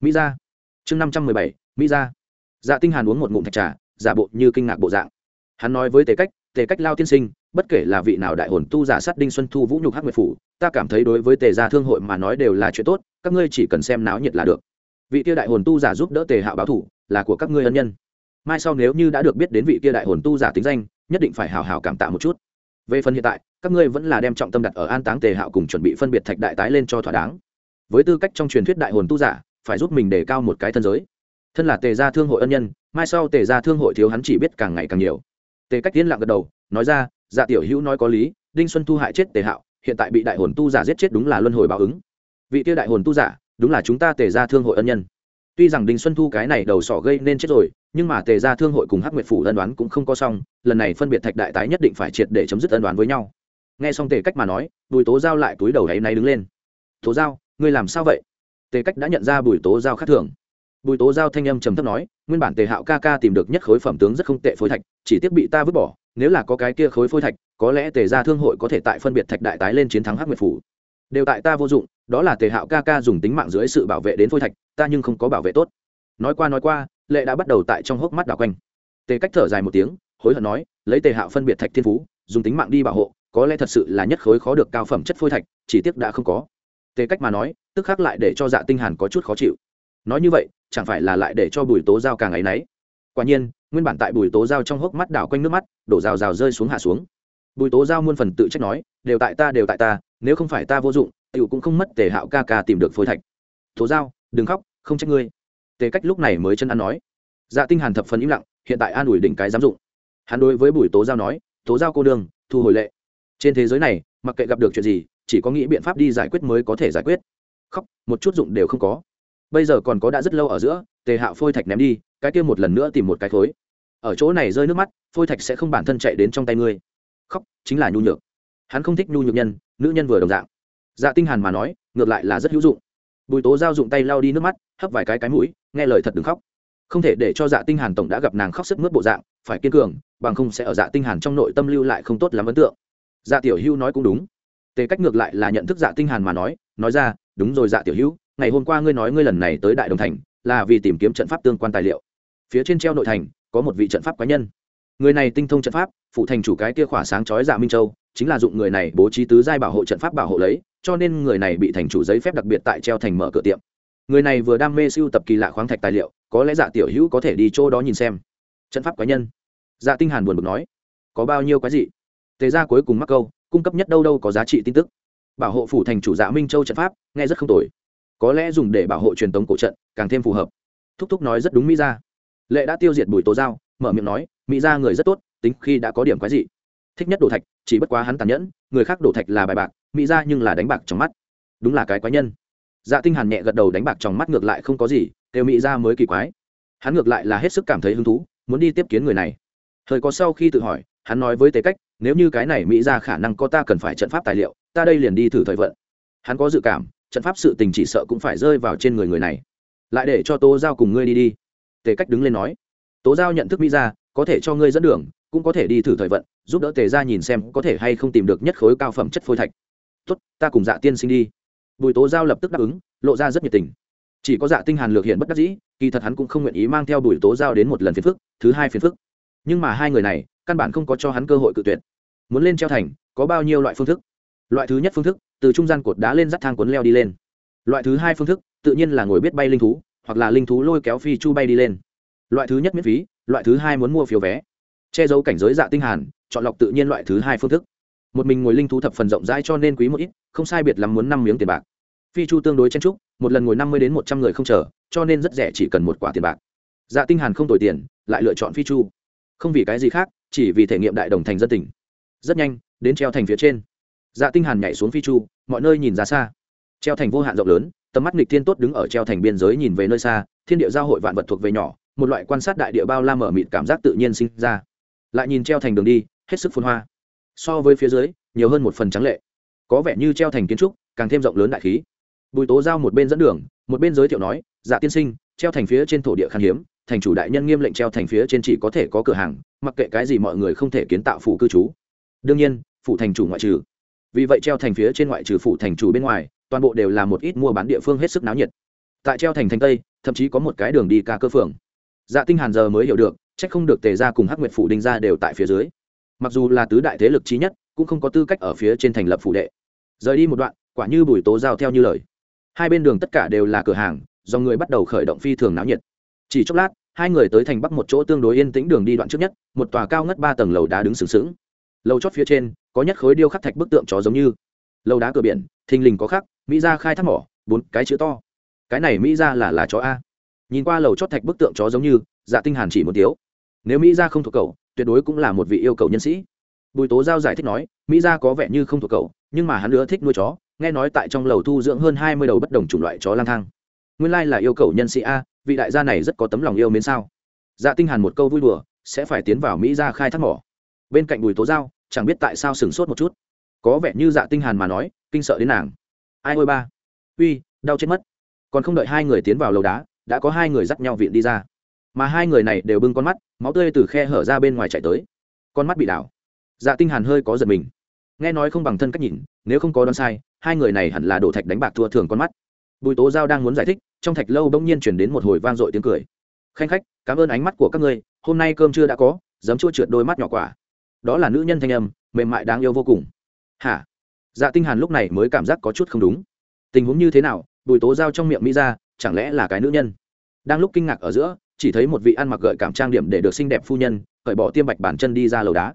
Mỹ gia. Chương năm trăm mười bảy, mỹ gia. Dạ tinh hàn uống một ngụm thạch trà, giả bộ như kinh ngạc bộ dạng. Hắn nói với tề cách tề cách lao tiên sinh, bất kể là vị nào đại hồn tu giả sát đinh xuân thu vũ nhục hắc nguyệt phủ, ta cảm thấy đối với tề gia thương hội mà nói đều là chuyện tốt, các ngươi chỉ cần xem náo nhiệt là được. Vị kia đại hồn tu giả giúp đỡ tề hạo báo thủ, là của các ngươi ân nhân. Mai sau nếu như đã được biết đến vị kia đại hồn tu giả tính danh, nhất định phải hào hào cảm tạ một chút về phần hiện tại, các ngươi vẫn là đem trọng tâm đặt ở an táng tề hạo cùng chuẩn bị phân biệt thạch đại tái lên cho thỏa đáng. Với tư cách trong truyền thuyết đại hồn tu giả, phải giúp mình đề cao một cái thân giới. Thân là tề gia thương hội ân nhân, mai sau tề gia thương hội thiếu hắn chỉ biết càng ngày càng nhiều. Tề cách tiến lặng gật đầu, nói ra dạ tiểu hữu nói có lý, đinh xuân thu hại chết tề hạo, hiện tại bị đại hồn tu giả giết chết đúng là luân hồi báo ứng. Vị tiêu đại hồn tu giả, đúng là chúng ta tề gia thương hội ân nhân tuy rằng đinh xuân thu cái này đầu sỏ gây nên chết rồi, nhưng mà tề gia thương hội cùng hắc nguyệt phủ ân đoán cũng không có xong, lần này phân biệt thạch đại tái nhất định phải triệt để chấm dứt ân đoán với nhau. Nghe xong tề cách mà nói, bùi tố giao lại túi đầu ấy nay đứng lên. Tố giao, ngươi làm sao vậy? Tề cách đã nhận ra bùi tố giao khác thường. Bùi tố giao thanh âm trầm thấp nói, nguyên bản tề hạo ca ca tìm được nhất khối phẩm tướng rất không tệ phối thạch, chỉ tiếc bị ta vứt bỏ, nếu là có cái kia khối phối thạch, có lẽ tề gia thương hội có thể tại phân biệt thạch đại tái lên chiến thắng hắc nguyệt phủ đều tại ta vô dụng, đó là tề hạo ca ca dùng tính mạng dưới sự bảo vệ đến phôi thạch, ta nhưng không có bảo vệ tốt. Nói qua nói qua, lệ đã bắt đầu tại trong hốc mắt đảo quanh. Tề cách thở dài một tiếng, hối hận nói, lấy tề hạo phân biệt thạch thiên phú, dùng tính mạng đi bảo hộ, có lẽ thật sự là nhất khối khó được cao phẩm chất phôi thạch, chỉ tiếc đã không có. Tề cách mà nói, tức khắc lại để cho dạ tinh hàn có chút khó chịu. Nói như vậy, chẳng phải là lại để cho bùi tố giao càng ấy nấy. Quả nhiên, nguyên bản tại bùi tố giao trong hốc mắt đảo quanh nước mắt, đổ rào rào rơi xuống hạ xuống bùi tố giao muôn phần tự trách nói, đều tại ta, đều tại ta, nếu không phải ta vô dụng, tiểu cũng không mất tề hạo ca ca tìm được phôi thạch. Tố giao, đừng khóc, không trách ngươi. Tề cách lúc này mới chân ăn nói. Dạ tinh hàn thập phần im lặng, hiện tại an ủi đỉnh cái giám dụng. Hắn đối với bùi tố giao nói, tố giao cô đương, thu hồi lệ. Trên thế giới này, mặc kệ gặp được chuyện gì, chỉ có nghĩ biện pháp đi giải quyết mới có thể giải quyết. Khóc, một chút dụng đều không có. Bây giờ còn có đã rất lâu ở giữa, tề hạo phôi thạch ném đi, cái kia một lần nữa tìm một cái khối. Ở chỗ này rơi nước mắt, phôi thạch sẽ không bản thân chạy đến trong tay ngươi khóc, chính là nhu nhược. Hắn không thích nhu nhược nhân, nữ nhân vừa đồng dạng. Dạ tinh hàn mà nói, ngược lại là rất hữu dụng. Bùi tố giao dụng tay lau đi nước mắt, hấp vài cái cái mũi, nghe lời thật đừng khóc. Không thể để cho dạ tinh hàn tổng đã gặp nàng khóc sức mướt bộ dạng, phải kiên cường, bằng không sẽ ở dạ tinh hàn trong nội tâm lưu lại không tốt lắm ấn tượng. Dạ tiểu hưu nói cũng đúng. Tề cách ngược lại là nhận thức dạ tinh hàn mà nói nói ra, đúng rồi dạ tiểu hưu ngày hôm qua ngươi nói ngươi lần này tới đại đồng thành, là vì tìm kiếm trận pháp tương quan tài liệu. Phía trên treo nội thành, có một vị trận pháp cá nhân người này tinh thông trận pháp, phụ thành chủ cái kia khỏa sáng chói dạ minh châu, chính là dụng người này bố trí tứ giai bảo hộ trận pháp bảo hộ lấy, cho nên người này bị thành chủ giấy phép đặc biệt tại treo thành mở cửa tiệm. Người này vừa đam mê sưu tập kỳ lạ khoáng thạch tài liệu, có lẽ dạ tiểu hữu có thể đi chỗ đó nhìn xem. Trận pháp cá nhân. Dạ tinh hàn buồn bực nói, có bao nhiêu cái gì tề gia cuối cùng mắc câu, cung cấp nhất đâu đâu có giá trị tin tức. Bảo hộ phủ thành chủ dạ minh châu trận pháp, nghe rất không tồi. Có lẽ dùng để bảo hộ truyền thống cổ trận, càng thêm phù hợp. Thúc thúc nói rất đúng mỹ ra. Lệ đã tiêu diệt bùi tố giao, mở miệng nói mỹ ra người rất tốt, tính khi đã có điểm quái gì thích nhất đổ thạch, chỉ bất quá hắn tàn nhẫn, người khác đổ thạch là bài bạc, mỹ ra nhưng là đánh bạc trong mắt. Đúng là cái quái nhân. Dạ tinh hàn nhẹ gật đầu đánh bạc trong mắt ngược lại không có gì, kêu mỹ ra mới kỳ quái. Hắn ngược lại là hết sức cảm thấy hứng thú, muốn đi tiếp kiến người này. Thời có sau khi tự hỏi, hắn nói với tế cách, nếu như cái này mỹ ra khả năng có ta cần phải trận pháp tài liệu, ta đây liền đi thử thời vận. Hắn có dự cảm, trận pháp sự tình chỉ sợ cũng phải rơi vào trên người người này. Lại để cho tố giao cùng ngươi đi đi. Tề cách đứng lên nói. Tố giao nhận thức mỹ ra có thể cho ngươi dẫn đường, cũng có thể đi thử thời vận, giúp đỡ tề ra nhìn xem có thể hay không tìm được nhất khối cao phẩm chất phôi thạch. Tốt, ta cùng dạ tiên sinh đi. Bùi tố giao lập tức đáp ứng, lộ ra rất nhiệt tình. Chỉ có dạ tinh hàn lược hiện bất đắc dĩ, kỳ thật hắn cũng không nguyện ý mang theo bùi tố giao đến một lần phiền phức, thứ hai phiền phức. Nhưng mà hai người này, căn bản không có cho hắn cơ hội cự tuyệt. Muốn lên treo thành, có bao nhiêu loại phương thức? Loại thứ nhất phương thức, từ trung gian cột đá lên dắt thang cuốn leo đi lên. Loại thứ hai phương thức, tự nhiên là ngồi biết bay linh thú, hoặc là linh thú lôi kéo phi chu bay đi lên. Loại thứ nhất miễn phí loại thứ hai muốn mua phiếu vé. Che giấu cảnh giới dạ tinh hàn, chọn lọc tự nhiên loại thứ hai phương thức. Một mình ngồi linh thú thập phần rộng rãi cho nên quý một ít, không sai biệt lắm muốn năm miếng tiền bạc. Phi chu tương đối chen trúc một lần ngồi năm mươi đến một trăm người không chờ, cho nên rất rẻ chỉ cần một quả tiền bạc. Dạ tinh hàn không đổi tiền, lại lựa chọn phi chu. Không vì cái gì khác, chỉ vì thể nghiệm đại đồng thành dân tỉnh rất nhanh, đến treo thành phía trên. Dạ tinh hàn nhảy xuống phi chu, mọi nơi nhìn ra xa. Treo thành vô hạn rộng lớn, tầm mắt nghịch thiên tốt đứng ở treo thành biên giới nhìn về nơi xa, thiên địa giao hội vạn vật thuộc về nhỏ một loại quan sát đại địa bao la mở mịt cảm giác tự nhiên sinh ra. Lại nhìn treo thành đường đi, hết sức phun hoa. So với phía dưới, nhiều hơn một phần trắng lệ. Có vẻ như treo thành kiến trúc, càng thêm rộng lớn đại khí. Bùi tố giao một bên dẫn đường, một bên giới thiệu nói dạ tiên sinh, treo thành phía trên thổ địa khan hiếm, thành chủ đại nhân nghiêm lệnh treo thành phía trên chỉ có thể có cửa hàng, mặc kệ cái gì mọi người không thể kiến tạo phủ cư trú. Đương nhiên, phủ thành chủ ngoại trừ. Vì vậy treo thành phía trên ngoại trừ phủ thành chủ bên ngoài, toàn bộ đều là một ít mua bán địa phương hết sức náo nhiệt. Tại treo thành thành tây, thậm chí có một cái đường đi ca cơ phường dạ tinh hàn giờ mới hiểu được trách không được tề gia cùng hắc nguyệt phủ đinh gia đều tại phía dưới. Mặc dù là tứ đại thế lực trí nhất, cũng không có tư cách ở phía trên thành lập phủ đệ. Rời đi một đoạn, quả như bùi tố giao theo như lời. Hai bên đường tất cả đều là cửa hàng do người bắt đầu khởi động phi thường náo nhiệt. Chỉ chốc lát, hai người tới thành bắc một chỗ tương đối yên tĩnh đường đi đoạn trước nhất, một tòa cao ngất ba tầng lầu đá đứng sừng sững. Lầu chót phía trên, có nhất khối điêu khắc thạch bức tượng chó giống như. Lầu đá cửa biển, thình lình có khắc, mỹ ra khai thác mỏ, bốn cái chữ to. Cái này mỹ ra là là chó a nhìn qua lầu chót thạch bức tượng chó giống như dạ tinh hàn chỉ một tiếu. Nếu mỹ Gia không thuộc cậu, tuyệt đối cũng là một vị yêu cầu nhân sĩ. Bùi tố giao giải thích nói, mỹ Gia có vẻ như không thuộc cậu, nhưng mà hắn nữa thích nuôi chó, nghe nói tại trong lầu thu dưỡng hơn hai mươi đầu bất đồng chủng loại chó lang thang. Nguyên lai là yêu cầu nhân sĩ a, vị đại gia này rất có tấm lòng yêu mến sao? Dạ tinh hàn một câu vui đùa, sẽ phải tiến vào mỹ Gia khai thác mỏ. Bên cạnh bùi tố giao, chẳng biết tại sao sừng sốt một chút. Có vẻ như dạ tinh hàn mà nói, kinh sợ đến nàng. Ai ôi ba. Uy, đau chết mất. Còn không đợi hai người tiến vào lầu đá đã có hai người dắt nhau viện đi ra. Mà hai người này đều bưng con mắt, máu tươi từ khe hở ra bên ngoài chảy tới. Con mắt bị đảo. Dạ tinh hàn hơi có giật mình. Nghe nói không bằng thân cách nhìn, nếu không có đoán sai, hai người này hẳn là đổ thạch đánh bạc thua thường con mắt. Bùi tố giao đang muốn giải thích, trong thạch lâu bỗng nhiên chuyển đến một hồi vang dội tiếng cười. Khanh khách, cảm ơn ánh mắt của các ngươi, hôm nay cơm chưa đã có dám chua trượt đôi mắt nhỏ quả. Đó là nữ nhân thanh âm, mềm mại đáng yêu vô cùng. Hả? Dạ tinh hàn lúc này mới cảm giác có chút không đúng. Tình huống như thế nào? Bùi tố giao trong miệng mỹ ra chẳng lẽ là cái nữ nhân? Đang lúc kinh ngạc ở giữa, chỉ thấy một vị ăn mặc gợi cảm trang điểm để được xinh đẹp phu nhân, cởi bỏ tiêm bạch bản chân đi ra lầu đá.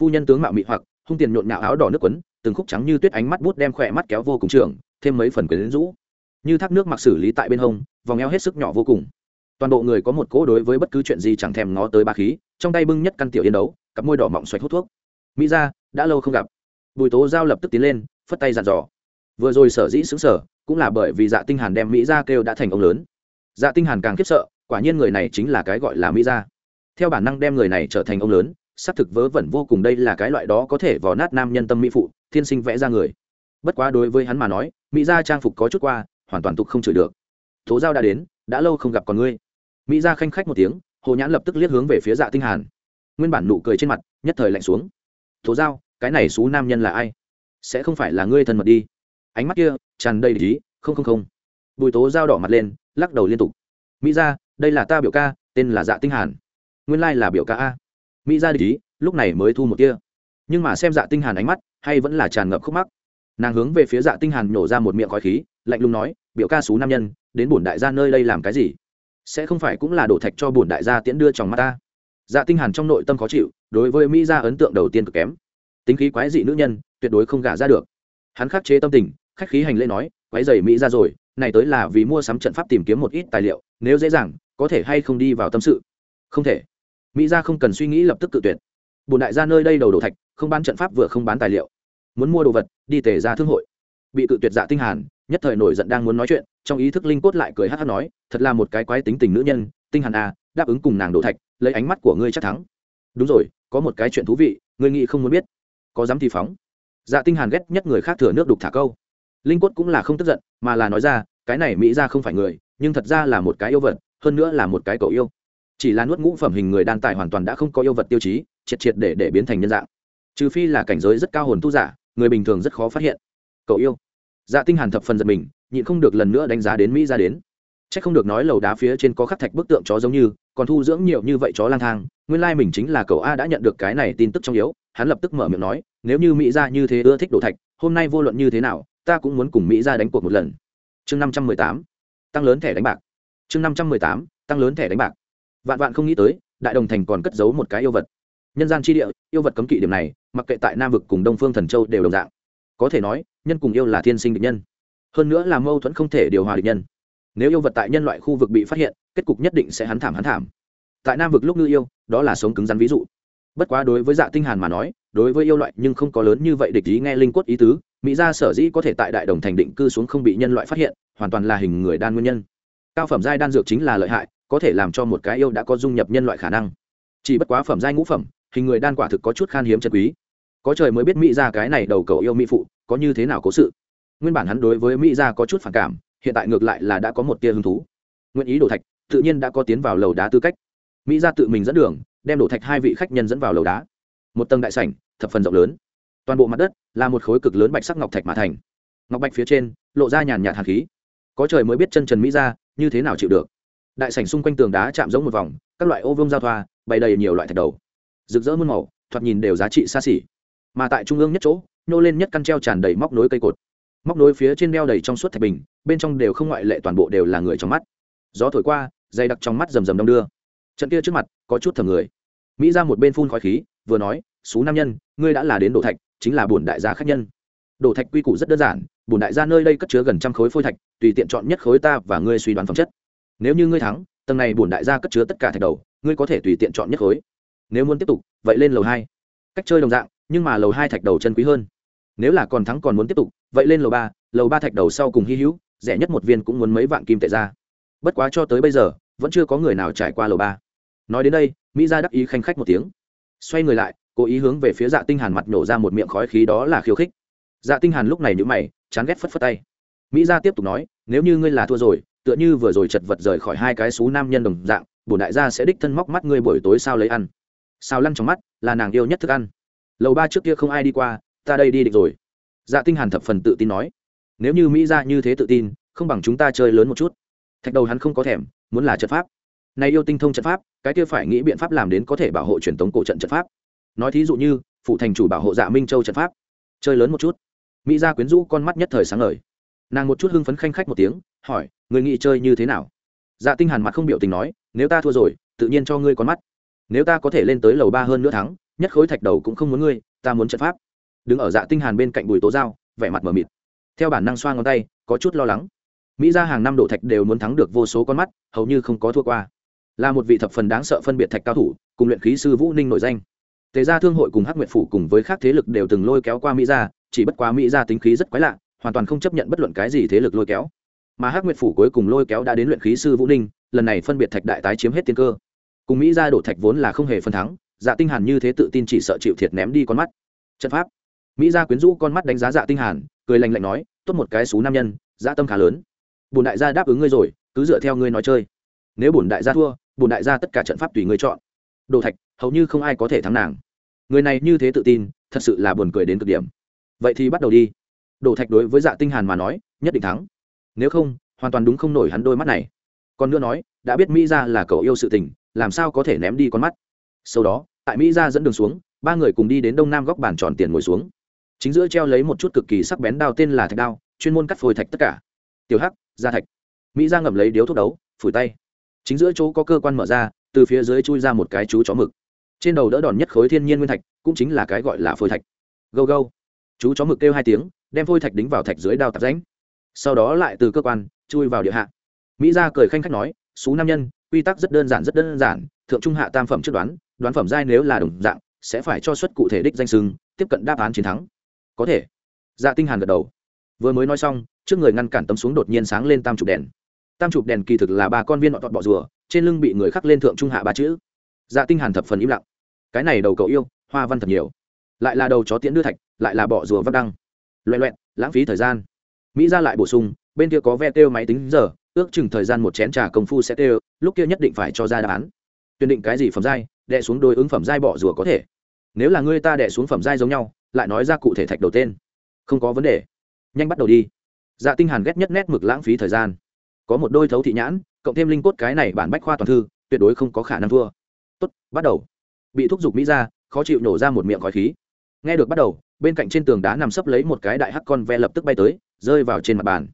Phu nhân tướng mạo mị hoặc, hung tiền nhộn nhạo áo đỏ nước quấn, từng khúc trắng như tuyết ánh mắt bút đem khỏe mắt kéo vô cùng trường thêm mấy phần quyến rũ. Như thác nước mặc xử lý tại bên hông, vòng eo hết sức nhỏ vô cùng. Toàn bộ người có một cỗ đối với bất cứ chuyện gì chẳng thèm ngó tới ba khí, trong tay bưng nhất căn tiểu yên đấu, cặp môi đỏ mọng xoạch hút thuốc. Mỹ ra đã lâu không gặp. Bùi tố giao lập tức tiến lên, phất tay dặn dò. Vừa rồi sở dĩ xứng sở cũng là bởi vì dạ tinh hàn đem mỹ ra kêu đã thành ông lớn. Dạ tinh hàn càng khiếp sợ, quả nhiên người này chính là cái gọi là mỹ ra theo bản năng đem người này trở thành ông lớn, xác thực vớ vẩn vô cùng đây là cái loại đó có thể vò nát nam nhân tâm mỹ phụ, thiên sinh vẽ ra người. Bất quá đối với hắn mà nói, mỹ gia trang phục có chút qua, hoàn toàn tục không chửi được. Tố giao đã đến, đã lâu không gặp còn ngươi. Mỹ gia khanh khách một tiếng, hồ nhãn lập tức liếc hướng về phía dạ tinh hàn. Nguyên bản nụ cười trên mặt, nhất thời lạnh xuống. Tố giao, cái này xú nam nhân là ai? Sẽ không phải là ngươi thân mật đi ánh mắt kia tràn đầy lý không không không. Bùi tố giao đỏ mặt lên, lắc đầu liên tục. Mỹ gia, đây là ta biểu ca, tên là dạ tinh hàn. Nguyên lai là biểu ca a. Mỹ gia lý lúc này mới thu một kia nhưng mà xem dạ tinh hàn ánh mắt, hay vẫn là tràn ngập khúc mắc. Nàng hướng về phía dạ tinh hàn nhổ ra một miệng khói khí, lạnh lùng nói, biểu ca xú nam nhân, đến bổn đại gia nơi đây làm cái gì? Sẽ không phải cũng là đổ thạch cho bổn đại gia tiễn đưa trong mắt ta? Dạ tinh hàn trong nội tâm khó chịu, đối với mỹ gia ấn tượng đầu tiên cực kém. Tính khí quái dị nữ nhân, tuyệt đối không gả ra được. Hắn khắc chế tâm tình khách khí hành lễ nói quái dày mỹ ra rồi, này tới là vì mua sắm trận pháp tìm kiếm một ít tài liệu, nếu dễ dàng, có thể hay không đi vào tâm sự? Không thể. Mỹ gia không cần suy nghĩ lập tức cự tuyệt. Bùn đại gia nơi đây đầu đổ thạch, không bán trận pháp vừa không bán tài liệu. Muốn mua đồ vật, đi tề ra thương hội. Bị cự tuyệt dạ tinh hàn, nhất thời nổi giận đang muốn nói chuyện, trong ý thức linh cốt lại cười hắt hắt nói, thật là một cái quái tính tình nữ nhân, tinh hàn à đáp ứng cùng nàng đổ thạch, lấy ánh mắt của ngươi chắc thắng. Đúng rồi, có một cái chuyện thú vị, ngươi nghĩ không muốn biết. Có dám thì phóng. Dạ tinh hàn ghét nhất người khác thừa nước đục thả câu linh cốt cũng là không tức giận, mà là nói ra, cái này mỹ ra không phải người, nhưng thật ra là một cái yêu vật, hơn nữa là một cái cậu yêu. Chỉ là nuốt ngũ phẩm hình người đan tài hoàn toàn đã không có yêu vật tiêu chí, triệt triệt để để biến thành nhân dạng. Trừ phi là cảnh giới rất cao hồn tu giả, người bình thường rất khó phát hiện. Cậu yêu. Dạ tinh hàn thập phần giật mình, nhịn không được lần nữa đánh giá đến mỹ ra đến. Chắc không được nói lầu đá phía trên có khắc thạch bức tượng chó giống như, còn thu dưỡng nhiều như vậy chó lang thang, nguyên lai mình chính là cậu a đã nhận được cái này tin tức trong yếu, hắn lập tức mở miệng nói, nếu như mỹ ra như thế ưa thích đồ thạch, hôm nay vô luận như thế nào ta cũng muốn cùng mỹ ra đánh cuộc một lần. Chương năm trăm mười tám, tăng lớn thẻ đánh bạc. Chương năm trăm mười tám, tăng lớn thẻ đánh bạc. Vạn vạn không nghĩ tới, đại đồng thành còn cất giấu một cái yêu vật. Nhân gian tri địa, yêu vật cấm kỵ điểm này, mặc kệ tại nam vực cùng đông phương thần châu đều đồng dạng. Có thể nói, nhân cùng yêu là thiên sinh địch nhân. Hơn nữa là mâu thuẫn không thể điều hòa địch nhân. Nếu yêu vật tại nhân loại khu vực bị phát hiện, kết cục nhất định sẽ hắn thảm hắn thảm. Tại nam vực lúc ngư yêu, đó là sống cứng rắn ví dụ. Bất quá đối với dạ tinh hàn mà nói, đối với yêu loại nhưng không có lớn như vậy địch ý nghe linh quất ý tứ mỹ gia sở dĩ có thể tại đại đồng thành định cư xuống không bị nhân loại phát hiện, hoàn toàn là hình người đan nguyên nhân. Cao phẩm giai đan dược chính là lợi hại, có thể làm cho một cái yêu đã có dung nhập nhân loại khả năng. Chỉ bất quá phẩm giai ngũ phẩm, hình người đan quả thực có chút khan hiếm chân quý. Có trời mới biết mỹ gia cái này đầu cầu yêu mỹ phụ có như thế nào cố sự. Nguyên bản hắn đối với mỹ gia có chút phản cảm, hiện tại ngược lại là đã có một tia hứng thú. Nguyện ý đổ thạch, tự nhiên đã có tiến vào lầu đá tư cách. Mỹ gia tự mình dẫn đường, đem đổ thạch hai vị khách nhân dẫn vào lầu đá. Một tầng đại sảnh, thập phần rộng lớn toàn bộ mặt đất là một khối cực lớn bạch sắc ngọc thạch mà thành. Ngọc bạch phía trên lộ ra nhàn nhạt hạt khí. Có trời mới biết chân trần mỹ ra như thế nào chịu được. Đại sảnh xung quanh tường đá chạm giống một vòng, các loại ô vương giao thoa, bày đầy nhiều loại thạch đầu. Rực rỡ muôn màu, thoạt nhìn đều giá trị xa xỉ. Mà tại trung ương nhất chỗ, nhô lên nhất căn treo tràn đầy móc nối cây cột. Móc nối phía trên đeo đầy trong suốt thạch bình, bên trong đều không ngoại lệ toàn bộ đều là người trong mắt. Gió thổi qua, dày đặc trong mắt rầm rầm đông đưa. Trận kia trước mặt có chút thầm người. Mỹ ra một bên phun khói khí, vừa nói, xú nam nhân, ngươi đã là đến đổ thạch chính là bổn đại gia khách nhân. Đổ thạch quy củ rất đơn giản, bổn đại gia nơi đây cất chứa gần trăm khối phôi thạch, tùy tiện chọn nhất khối ta và ngươi suy đoán phẩm chất. Nếu như ngươi thắng, tầng này bổn đại gia cất chứa tất cả thạch đầu, ngươi có thể tùy tiện chọn nhất khối. Nếu muốn tiếp tục, vậy lên lầu hai. Cách chơi đồng dạng, nhưng mà lầu hai thạch đầu chân quý hơn. Nếu là còn thắng còn muốn tiếp tục, vậy lên lầu ba lầu ba thạch đầu sau cùng hy hữu, rẻ nhất một viên cũng muốn mấy vạn kim tệ ra. Bất quá cho tới bây giờ, vẫn chưa có người nào trải qua lầu ba. Nói đến đây, mỹ gia đắc ý khanh khách một tiếng. Xoay người lại cố ý hướng về phía dạ tinh hàn mặt nổ ra một miệng khói khí đó là khiêu khích. Dạ tinh hàn lúc này nhíu mày, chán ghét phất phất tay. Mỹ gia tiếp tục nói, nếu như ngươi là thua rồi, tựa như vừa rồi chật vật rời khỏi hai cái xú nam nhân đồng dạng bổn đại gia sẽ đích thân móc mắt ngươi buổi tối sao lấy ăn. Sao lăn trong mắt là nàng yêu nhất thức ăn. Lầu ba trước kia không ai đi qua, ta đây đi được rồi. Dạ tinh hàn thập phần tự tin nói, nếu như mỹ gia như thế tự tin, không bằng chúng ta chơi lớn một chút. Thạch đầu hắn không có thèm, muốn là trận pháp. Này yêu tinh thông trận pháp, cái kia phải nghĩ biện pháp làm đến có thể bảo hộ truyền thống cổ trận trận pháp nói thí dụ như phụ thành chủ bảo hộ dạ minh châu trận pháp. Chơi lớn một chút. Mỹ gia quyến rũ con mắt nhất thời sáng lời nàng một chút hưng phấn khanh khách một tiếng, hỏi, người nghĩ chơi như thế nào? Dạ tinh hàn mặt không biểu tình nói, nếu ta thua rồi, tự nhiên cho ngươi con mắt. Nếu ta có thể lên tới lầu ba hơn nữa thắng, nhất khối thạch đầu cũng không muốn ngươi, ta muốn trận pháp. Đứng ở dạ tinh hàn bên cạnh bùi tố giao, vẻ mặt mờ mịt. Theo bản năng xoa ngón tay, có chút lo lắng. Mỹ gia hàng năm độ thạch đều muốn thắng được vô số con mắt, hầu như không có thua qua. Là một vị thập phần đáng sợ phân biệt thạch cao thủ, cùng luyện khí sư vũ ninh nổi danh tề gia thương hội cùng hắc nguyệt phủ cùng với các thế lực đều từng lôi kéo qua mỹ gia, chỉ bất quá mỹ gia tính khí rất quái lạ, hoàn toàn không chấp nhận bất luận cái gì thế lực lôi kéo. Mà hắc nguyệt phủ cuối cùng lôi kéo đã đến luyện khí sư vũ ninh, lần này phân biệt thạch đại tái chiếm hết tiên cơ. Cùng mỹ gia đổ thạch vốn là không hề phân thắng dạ tinh hàn như thế tự tin chỉ sợ chịu thiệt ném đi con mắt. Trận pháp. Mỹ gia quyến rũ con mắt đánh giá dạ tinh hàn, cười lạnh lạnh nói, tốt một cái số nam nhân dạ tâm khá lớn. Bổn đại gia đáp ứng ngươi rồi, cứ dựa theo ngươi nói chơi. Nếu bổn đại gia thua, bổn đại gia tất cả trận pháp tùy ngươi chọn. Đồ thạch, hầu như không ai có thể thắng nàng người này như thế tự tin, thật sự là buồn cười đến cực điểm. Vậy thì bắt đầu đi. Đồ thạch đối với dạ tinh hàn mà nói, nhất định thắng. Nếu không, hoàn toàn đúng không nổi hắn đôi mắt này. Còn nữa nói, đã biết mỹ gia là cậu yêu sự tình, làm sao có thể ném đi con mắt? Sau đó, tại mỹ gia dẫn đường xuống, ba người cùng đi đến đông nam góc bàn tròn tiền ngồi xuống. Chính giữa treo lấy một chút cực kỳ sắc bén đao tên là thạch đao, chuyên môn cắt phôi thạch tất cả. Tiểu hắc gia thạch. Mỹ gia ngậm lấy điếu thuốc đấu, phủi tay. Chính giữa chỗ có cơ quan mở ra, từ phía dưới chui ra một cái chú chó mực trên đầu đỡ đòn nhất khối thiên nhiên nguyên thạch, cũng chính là cái gọi là phôi thạch. Gâu gâu. Chú chó mực kêu hai tiếng, đem phôi thạch đính vào thạch dưới đao tạp ránh sau đó lại từ cơ quan, chui vào địa hạ. Mỹ gia cười khanh khách nói, xú nam nhân, quy tắc rất đơn giản, rất đơn giản, thượng trung hạ tam phẩm trước đoán đoán phẩm giai nếu là đồng dạng, sẽ phải cho suất cụ thể đích danh sưng tiếp cận đáp án chiến thắng. Có thể. Dạ tinh hàn gật đầu. Vừa mới nói xong, trước người ngăn cản tấm xuống đột nhiên sáng lên tam chụp đèn. Tam chụp đèn kỳ thực là ba con viên nọ tọt bọ rùa, trên lưng bị người khắc lên thượng trung hạ ba chữ dạ tinh hàn thập phần im lặng. Cái này đầu cậu yêu, hoa văn thật nhiều. Lại là đầu chó tiễn đưa thạch, lại là bọ rùa vắt đăng. Loẹ loẹn, lãng phí thời gian. Mỹ ra lại bổ sung, bên kia có ve tiêu máy tính giờ, ước chừng thời gian một chén trà công phu sẽ tiêu lúc kia nhất định phải cho ra đáp án. Tuyển định cái gì phẩm giai đệ xuống đôi ứng phẩm giai bọ rùa có thể. Nếu là ngươi ta đệ xuống phẩm giai giống nhau, lại nói ra cụ thể thạch đầu tên. Không có vấn đề. Nhanh bắt đầu đi. Dạ tinh hàn ghét nhất nét mực lãng phí thời gian. Có một đôi thấu thị nhãn, cộng thêm linh cốt cái này bản bách khoa toàn thư, tuyệt đối không có khả năng thua tốt, bắt đầu. Bị thúc giục mỹ ra khó chịu nổ ra một miệng khói khí. Nghe được bắt đầu, bên cạnh trên tường đá nằm sấp lấy một cái đại hắc con ve lập tức bay tới, rơi vào trên mặt bàn.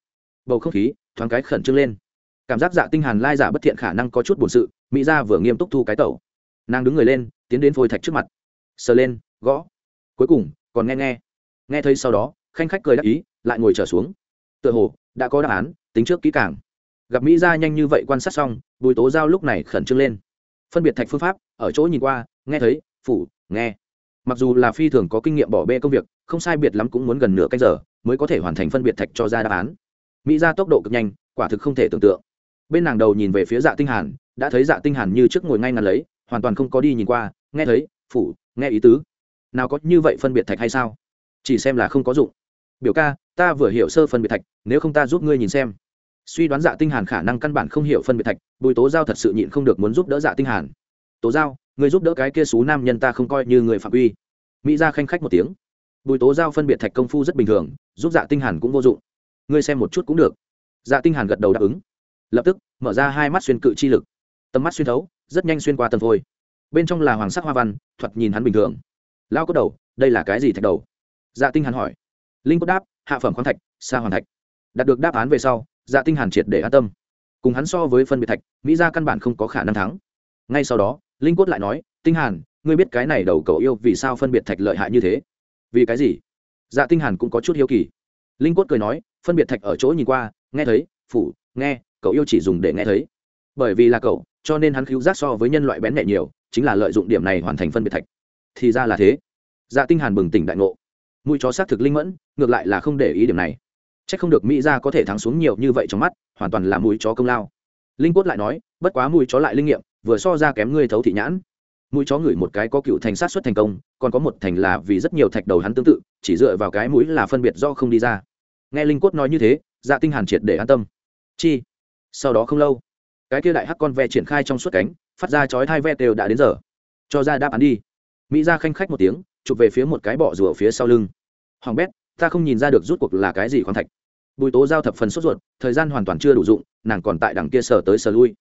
Bầu không khí thoáng cái khẩn trương lên. Cảm giác dạ tinh hàn lai giả bất thiện khả năng có chút buồn sự, mỹ ra vừa nghiêm túc thu cái tẩu. Nàng đứng người lên, tiến đến phôi thạch trước mặt. Sờ lên, gõ. Cuối cùng, còn nghe nghe. Nghe thấy sau đó, khanh khách cười đắc ý, lại ngồi trở xuống. Tựa hồ, đã có đáp án, tính trước kỹ càng. Gặp mỹ ra nhanh như vậy quan sát xong bùi tố giao lúc này khẩn trương lên phân biệt thạch phương pháp, ở chỗ nhìn qua, nghe thấy, phủ, nghe. Mặc dù là phi thường có kinh nghiệm bỏ bê công việc, không sai biệt lắm cũng muốn gần nửa canh giờ mới có thể hoàn thành phân biệt thạch cho ra đáp án. Mỹ ra tốc độ cực nhanh, quả thực không thể tưởng tượng. Bên nàng đầu nhìn về phía dạ tinh hàn, đã thấy dạ tinh hàn như trước ngồi ngay ngắn lấy, hoàn toàn không có đi nhìn qua, nghe thấy, phủ, nghe ý tứ. Nào có như vậy phân biệt thạch hay sao? Chỉ xem là không có dụng. Biểu ca, ta vừa hiểu sơ phân biệt thạch, nếu không ta giúp ngươi nhìn xem suy đoán dạ tinh hàn khả năng căn bản không hiểu phân biệt thạch, bùi tố giao thật sự nhịn không được muốn giúp đỡ dạ tinh hàn. Tố giao, người giúp đỡ cái kia xú nam nhân ta không coi như người phạm uy. Mỹ ra khanh khách một tiếng. Bùi tố giao phân biệt thạch công phu rất bình thường, giúp dạ tinh hàn cũng vô dụng. Ngươi xem một chút cũng được. Dạ tinh hàn gật đầu đáp ứng. Lập tức, mở ra hai mắt xuyên cự chi lực. Tầm mắt xuyên thấu, rất nhanh xuyên qua tầng phôi. Bên trong là hoàng sắc hoa văn thuật nhìn hắn bình thường. Lao cốt đầu, đây là cái gì thạch đầu? Dạ tinh hàn hỏi. Linh cốt đáp, hạ phẩm khoáng thạch, sa hoàn thạch. Đạt được đáp án về sau dạ tinh hàn triệt để an tâm. Cùng hắn so với phân biệt thạch, mỹ gia căn bản không có khả năng thắng. Ngay sau đó, linh cốt lại nói, tinh hàn, ngươi biết cái này đầu cậu yêu vì sao phân biệt thạch lợi hại như thế? Vì cái gì? Dạ tinh hàn cũng có chút hiếu kỳ. Linh cốt cười nói, phân biệt thạch ở chỗ nhìn qua, nghe thấy, phủ, nghe, cậu yêu chỉ dùng để nghe thấy. Bởi vì là cậu, cho nên hắn cứu giác so với nhân loại bén nhẹ nhiều, chính là lợi dụng điểm này hoàn thành phân biệt thạch. Thì ra là thế. Dạ tinh hàn bừng tỉnh đại ngộ. Mũi chó xác thực linh mẫn, ngược lại là không để ý điểm này chắc không được mỹ ra có thể thắng xuống nhiều như vậy trong mắt, hoàn toàn là mũi chó công lao. Linh cốt lại nói, bất quá mũi chó lại linh nghiệm, vừa so ra kém ngươi thấu thị nhãn. Mũi chó ngửi một cái có cựu thành sát xuất thành công, còn có một thành là vì rất nhiều thạch đầu hắn tương tự, chỉ dựa vào cái mũi là phân biệt do không đi ra. Nghe linh cốt nói như thế dạ tinh hàn triệt để an tâm. Chi? Sau đó không lâu, cái kia đại hắc con ve triển khai trong suốt cánh, phát ra chói thai ve đều đã đến giờ. Cho ra đáp án đi. Mỹ ra khanh khách một tiếng, chụp về phía một cái bọ rùa phía sau lưng. Hoàng bét, ta không nhìn ra được rút cuộc là cái gì khoáng thạch bùi tố giao thập phần sốt ruột, thời gian hoàn toàn chưa đủ dụng, nàng còn tại đằng kia sờ tới sờ lui.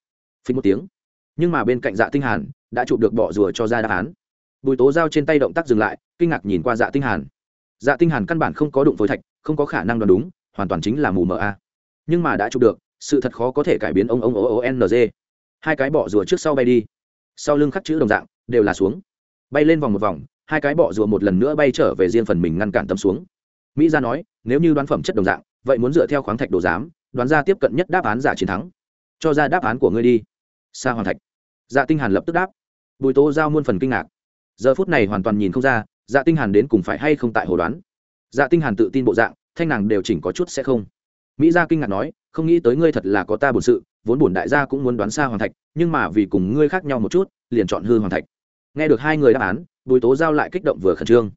Phí một tiếng. Nhưng mà bên cạnh dạ tinh hàn đã chụp được bọ rùa cho ra đáp án. Bùi tố giao trên tay động tác dừng lại, kinh ngạc nhìn qua dạ tinh hàn. Dạ tinh hàn căn bản không có đụng phối thạch, không có khả năng đoán đúng, hoàn toàn chính là mù mờ a. Nhưng mà đã chụp được, sự thật khó có thể cải biến ông ông o o n g hai cái bọ rùa trước sau bay đi. Sau lưng khắc chữ đồng dạng, đều là xuống. Bay lên vòng một vòng, hai cái bọ rùa một lần nữa bay trở về riêng phần mình ngăn cản tấm xuống. Mỹ gia nói, nếu như đoán phẩm chất đồng dạng vậy muốn dựa theo khoáng thạch đồ giám, đoán ra tiếp cận nhất đáp án giả chiến thắng. Cho ra đáp án của ngươi đi. Sa hoàng thạch. Dạ tinh hàn lập tức đáp. Bùi tố giao muôn phần kinh ngạc. Giờ phút này hoàn toàn nhìn không ra dạ tinh hàn đến cùng phải hay không tại hồ đoán. Dạ tinh hàn tự tin bộ dạng, thanh nàng đều chỉnh có chút sẽ không. Mỹ gia kinh ngạc nói, không nghĩ tới ngươi thật là có ta bổn sự, vốn bổn đại gia cũng muốn đoán xa hoàng thạch, nhưng mà vì cùng ngươi khác nhau một chút, liền chọn hư hoàng thạch. Nghe được hai người đáp án, bùi tố giao lại kích động vừa khẩn trương.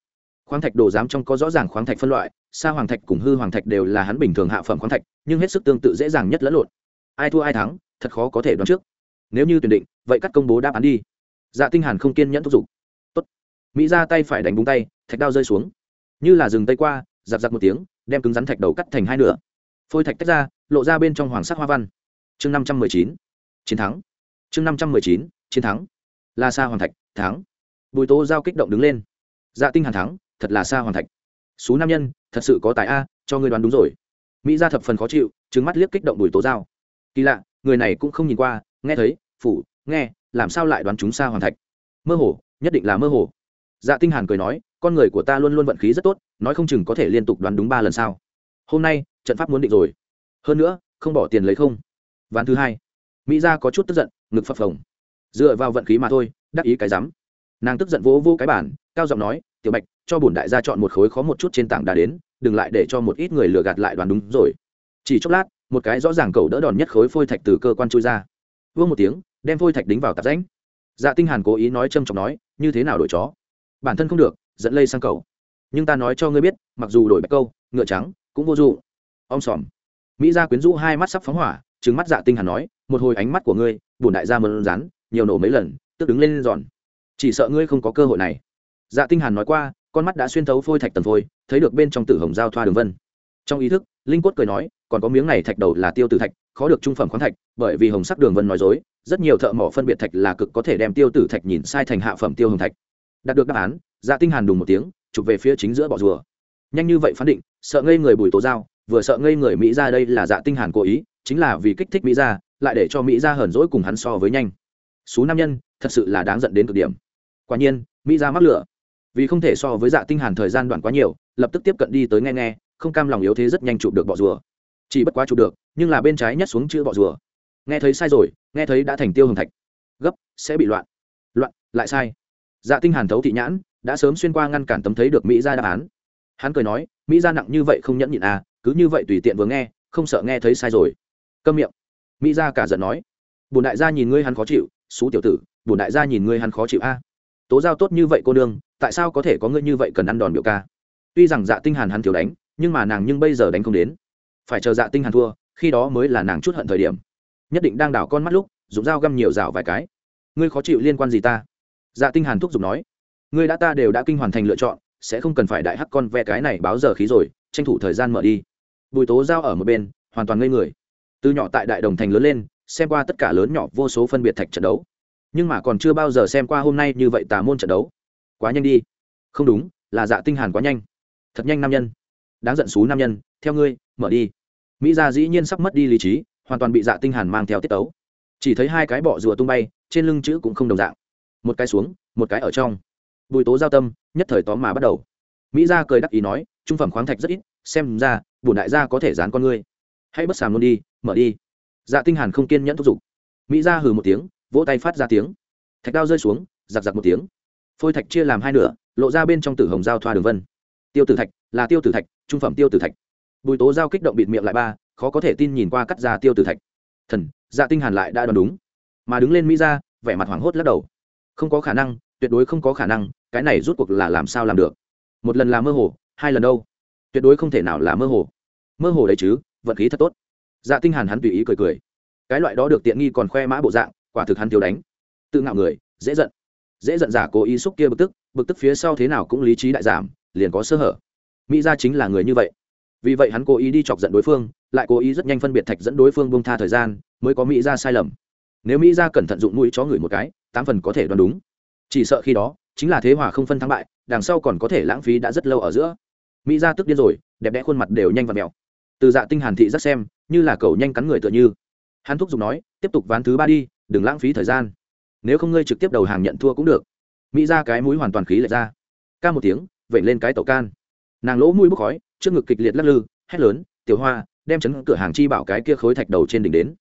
Khoáng thạch đồ giám trong có rõ ràng khoáng thạch phân loại sa hoàng thạch cùng hư hoàng thạch đều là hắn bình thường hạ phẩm khoáng thạch, nhưng hết sức tương tự dễ dàng nhất lẫn lộn. Ai thua ai thắng, thật khó có thể đoán trước. Nếu như tuyển định, vậy cắt công bố đáp án đi. Dạ tinh hàn không kiên nhẫn thúc giục. Tốt. Mỹ ra tay phải đánh búng tay, thạch đao rơi xuống. Như là dừng tay qua, giặc giặc một tiếng, đem cứng rắn thạch đầu cắt thành hai nửa. Phôi thạch tách ra, lộ ra bên trong hoàng sắc hoa văn. Chương năm trăm mười chín, chiến thắng. Chương năm trăm mười chín, chiến thắng. Là sa hoàng thạch, thắng. Bùi tố giao kích động đứng lên. Dạ tinh hàn thắng, thật là sa hoàng thạch. Số nam nhân thật sự có tài a, cho ngươi đoán đúng rồi. Mỹ gia thập phần khó chịu, trừng mắt liếc kích động bùi tố giao kỳ lạ, người này cũng không nhìn qua, nghe thấy, phủ, nghe, làm sao lại đoán chúng xa hoàn thạch? Mơ hồ, nhất định là mơ hồ. Dạ tinh hàn cười nói, con người của ta luôn luôn vận khí rất tốt, nói không chừng có thể liên tục đoán đúng ba lần sao. Hôm nay, trận pháp muốn định rồi. Hơn nữa, không bỏ tiền lấy không. Ván thứ hai. Mỹ gia có chút tức giận, ngực phập phồng. Dựa vào vận khí mà thôi, đắc ý cái rắm. Nàng tức giận vỗ vô cái bản cao giọng nói tiểu bạch, cho bổn đại gia chọn một khối khó một chút trên tảng đá đến, đừng lại để cho một ít người lừa gạt lại đoán đúng rồi. Chỉ chốc lát, một cái rõ ràng cầu đỡ đòn nhất khối phôi thạch từ cơ quan chui ra. Vương một tiếng, đem phôi thạch đính vào tạp ránh dạ tinh hàn cố ý nói châm trọng nói, như thế nào đổi chó? Bản thân không được, dẫn lây sang cầu. Nhưng ta nói cho ngươi biết, mặc dù đổi bạch câu, ngựa trắng, cũng vô dụng ông sòm. Mỹ gia quyến rũ hai mắt sắp phóng hỏa, trừng mắt dạ tinh hàn nói, một hồi ánh mắt của ngươi, bổn đại gia mơn rán, nhiều nổ mấy lần, tức đứng lên giòn. Chỉ sợ ngươi không có cơ hội này dạ tinh hàn nói qua, con mắt đã xuyên thấu phôi thạch tầng phôi, thấy được bên trong tử hồng giao thoa đường vân. Trong ý thức, linh quất cười nói, còn có miếng này thạch đầu là tiêu tử thạch, khó được trung phẩm khoáng thạch, bởi vì hồng sắc đường vân nói dối, rất nhiều thợ mỏ phân biệt thạch là cực có thể đem tiêu tử thạch nhìn sai thành hạ phẩm tiêu hồng thạch. Đạt được đáp án dạ tinh hàn đùng một tiếng, chụp về phía chính giữa bọ rùa. Nhanh như vậy phán định, sợ ngây người bùi tố giao, vừa sợ ngây người mỹ ra đây là dạ tinh hàn cố ý, chính là vì kích thích mỹ ra lại để cho mỹ ra hờn dỗi cùng hắn so với nhanh. Số nam nhân, thật sự là đáng giận đến cực điểm. Quả nhiên, mỹ ra mắc lửa vì không thể so với dạ tinh hàn thời gian đoạn quá nhiều, lập tức tiếp cận đi tới nghe nghe, không cam lòng yếu thế rất nhanh chụp được bọ rùa. Chỉ bất quá chụp được, nhưng là bên trái nhất xuống chữ bọ rùa. Nghe thấy sai rồi, nghe thấy đã thành tiêu hồng thạch. Gấp, sẽ bị loạn. Loạn, lại sai. Dạ tinh hàn thấu thị nhãn, đã sớm xuyên qua ngăn cản tấm thấy được mỹ gia đáp án. Hắn cười nói, mỹ gia nặng như vậy không nhẫn nhịn à cứ như vậy tùy tiện vừa nghe, không sợ nghe thấy sai rồi. Câm miệng. Mỹ gia cả giận nói bùn đại gia nhìn ngươi hắn khó chịu, xú tiểu tử bùn đại gia nhìn ngươi hắn khó chịu a. Tố giao tốt như vậy cô nương tại sao có thể có ngươi như vậy cần ăn đòn biểu ca? Tuy rằng dạ tinh hàn hắn thiếu đánh, nhưng mà nàng nhưng bây giờ đánh không đến. Phải chờ dạ tinh hàn thua, khi đó mới là nàng chút hận thời điểm. Nhất định đang đảo con mắt lúc, dùng dao găm nhiều rào vài cái. Ngươi khó chịu liên quan gì ta? Dạ tinh hàn thúc giục nói. Ngươi đã ta đều đã kinh hoàn thành lựa chọn, sẽ không cần phải đại hắc con ve cái này báo giờ khí rồi, tranh thủ thời gian mở đi. Bùi tố giao ở một bên, hoàn toàn ngây người. Từ nhỏ tại đại đồng thành lớn lên, xem qua tất cả lớn nhỏ vô số phân biệt thạch trận đấu. Nhưng mà còn chưa bao giờ xem qua hôm nay như vậy tà môn trận đấu quá nhanh đi. Không đúng, là dạ tinh hàn quá nhanh. Thật nhanh nam nhân. Đáng giận xú nam nhân, theo ngươi, mở đi. Mỹ gia dĩ nhiên sắp mất đi lý trí, hoàn toàn bị dạ tinh hàn mang theo tiết tấu. Chỉ thấy hai cái bọ rùa tung bay, trên lưng chữ cũng không đồng dạng. Một cái xuống, một cái ở trong. Bùi tố giao tâm, nhất thời tóm mà bắt đầu. Mỹ gia cười đắc ý nói, trung phẩm khoáng thạch rất ít, xem ra bù đại gia có thể dán con ngươi. Hãy bất sàm luôn đi, mở đi. Dạ tinh hàn không kiên nhẫn thúc giục. Mỹ gia hừ một tiếng, vỗ tay phát ra tiếng. Thạch đao rơi xuống, giặc giặc một tiếng phôi thạch chia làm hai nửa, lộ ra bên trong tử hồng giao thoa đường vân. Tiêu tử thạch là tiêu tử thạch, trung phẩm tiêu tử thạch. Bùi tố giao kích động bịt miệng lại ba, khó có thể tin nhìn qua cắt ra tiêu tử thạch. Thần dạ tinh hàn lại đã đoán đúng. Mà đứng lên mỹ ra, vẻ mặt hoảng hốt lắc đầu. Không có khả năng, tuyệt đối không có khả năng, cái này rút cuộc là làm sao làm được? Một lần là mơ hồ, hai lần đâu? Tuyệt đối không thể nào là mơ hồ. Mơ hồ đấy chứ, vận khí thật tốt. Dạ tinh hàn hắn tùy ý cười cười. Cái loại đó được tiện nghi còn khoe mã bộ dạng, quả thực hắn thiếu đánh. Tự ngạo người, dễ giận dễ giận giả cố ý xúc kia bực tức bực tức phía sau thế nào cũng lý trí đại giảm, liền có sơ hở. Mỹ gia chính là người như vậy. Vì vậy hắn cố ý đi chọc giận đối phương, lại cố ý rất nhanh phân biệt thạch dẫn đối phương bông tha thời gian, mới có mỹ gia sai lầm. Nếu mỹ gia cẩn thận dụng mũi chó người một cái, tám phần có thể đoán đúng. Chỉ sợ khi đó, chính là thế hòa không phân thắng bại, đằng sau còn có thể lãng phí đã rất lâu ở giữa. Mỹ ra tức điên rồi, đẹp đẽ khuôn mặt đều nhanh và mèo. Từ dạ tinh hàn thị rất xem, như là cầu nhanh cắn người tựa như. Hắn thúc giục nói, tiếp tục ván thứ ba đi, đừng lãng phí thời gian nếu không ngươi trực tiếp đầu hàng nhận thua cũng được. Mỹ ra cái mũi hoàn toàn khí lệch ra. Ca một tiếng vẩy lên cái tàu can. Nàng lỗ mũi bốc khói, trước ngực kịch liệt lắc lư, hét lớn, tiểu hoa, đem chấn cửa hàng chi bảo cái kia khối thạch đầu trên đỉnh đến.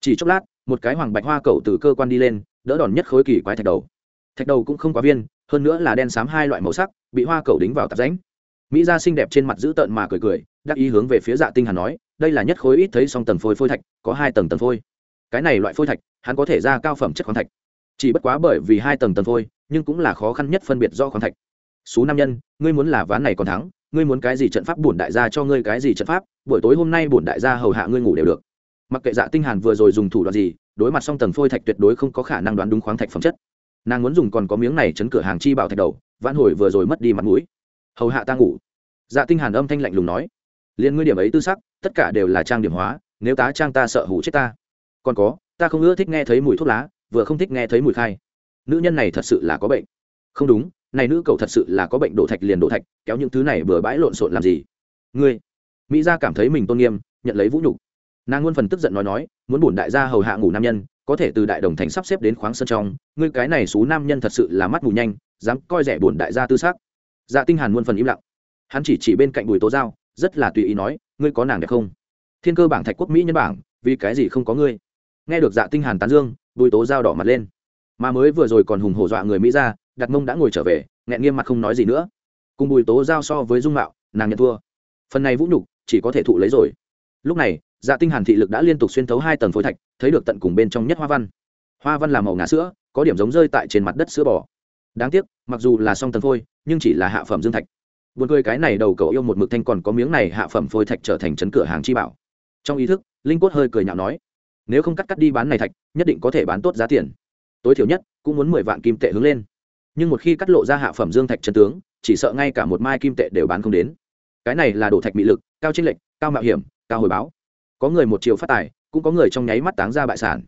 Chỉ chốc lát, một cái hoàng bạch hoa cầu từ cơ quan đi lên, đỡ đòn nhất khối kỳ quái thạch đầu. Thạch đầu cũng không quá viên, hơn nữa là đen xám hai loại màu sắc, bị hoa cầu đính vào tạp ránh mỹ gia xinh đẹp trên mặt giữ tợn mà cười cười, đắc ý hướng về phía dạ tinh hàn nói, đây là nhất khối ít thấy song tầng phôi phôi thạch, có hai tầng tầng phôi. Cái này loại phôi thạch, hắn có thể ra cao phẩm chất khoáng thạch chỉ bất quá bởi vì hai tầng tầng thôi, nhưng cũng là khó khăn nhất phân biệt do khoáng thạch. Số nam nhân, ngươi muốn là ván này còn thắng, ngươi muốn cái gì trận pháp bổn đại gia cho ngươi cái gì trận pháp, buổi tối hôm nay bổn đại gia hầu hạ ngươi ngủ đều được. Mặc kệ dạ tinh hàn vừa rồi dùng thủ đoạn gì, đối mặt song tầng phôi thạch tuyệt đối không có khả năng đoán đúng khoáng thạch phẩm chất. Nàng muốn dùng còn có miếng này chấn cửa hàng chi bảo thạch đầu, vãn hồi vừa rồi mất đi mặt mũi. Hầu hạ ta ngủ. Dạ tinh hàn âm thanh lạnh lùng nói. Liên ngươi điểm ấy tư sắc, tất cả đều là trang điểm hóa, nếu tá trang ta sợ hủ chết ta. Còn có, ta không ưa thích nghe thấy mùi thuốc lá vừa không thích nghe thấy mùi khai. Nữ nhân này thật sự là có bệnh. Không đúng, này nữ cầu thật sự là có bệnh đổ thạch liền đổ thạch, kéo những thứ này bừa bãi lộn xộn làm gì? Ngươi. Mỹ gia cảm thấy mình tôn nghiêm, nhận lấy vũ nhục. Nàng nguyên phần tức giận nói nói, muốn bổn đại gia hầu hạ ngủ nam nhân, có thể từ đại đồng thành sắp xếp đến khoáng sân trong, ngươi cái này xú nam nhân thật sự là mắt mù nhanh, dám coi rẻ bổn đại gia tư xác dạ tinh hàn nguyên phần im lặng. Hắn chỉ chỉ bên cạnh bùi tố giao, rất là tùy ý nói, ngươi có nàng đẹp không? Thiên cơ bảng thạch quốc mỹ nhân bảng, vì cái gì không có ngươi? Nghe được dạ tinh hàn tán dương bùi tố giao đỏ mặt lên. Mà mới vừa rồi còn hùng hổ dọa người mỹ ra, đặt mông đã ngồi trở về, nghẹn nghiêm mặt không nói gì nữa. Cùng bùi tố giao so với dung mạo, nàng nhận thua. Phần này vũ nhục, chỉ có thể thụ lấy rồi. Lúc này dạ tinh hàn thị lực đã liên tục xuyên thấu hai tầng phối thạch, thấy được tận cùng bên trong nhất hoa văn. Hoa văn là màu ngà sữa, có điểm giống rơi tại trên mặt đất sữa bò. Đáng tiếc, mặc dù là song tầng phôi, nhưng chỉ là hạ phẩm dương thạch. Buồn cười cái này đầu cậu yêu một mực thanh còn có miếng này hạ phẩm phôi thạch trở thành chấn cửa hàng chi bảo. Trong ý thức, linh quất hơi cười nhạo nói nếu không cắt cắt đi bán này thạch, nhất định có thể bán tốt giá tiền. Tối thiểu nhất, cũng muốn mười vạn kim tệ hướng lên. Nhưng một khi cắt lộ ra hạ phẩm dương thạch chân tướng, chỉ sợ ngay cả một mai kim tệ đều bán không đến. Cái này là đổ thạch mỹ lực, cao tranh lệch, cao mạo hiểm, cao hồi báo. Có người một chiều phát tài, cũng có người trong nháy mắt táng ra bại sản.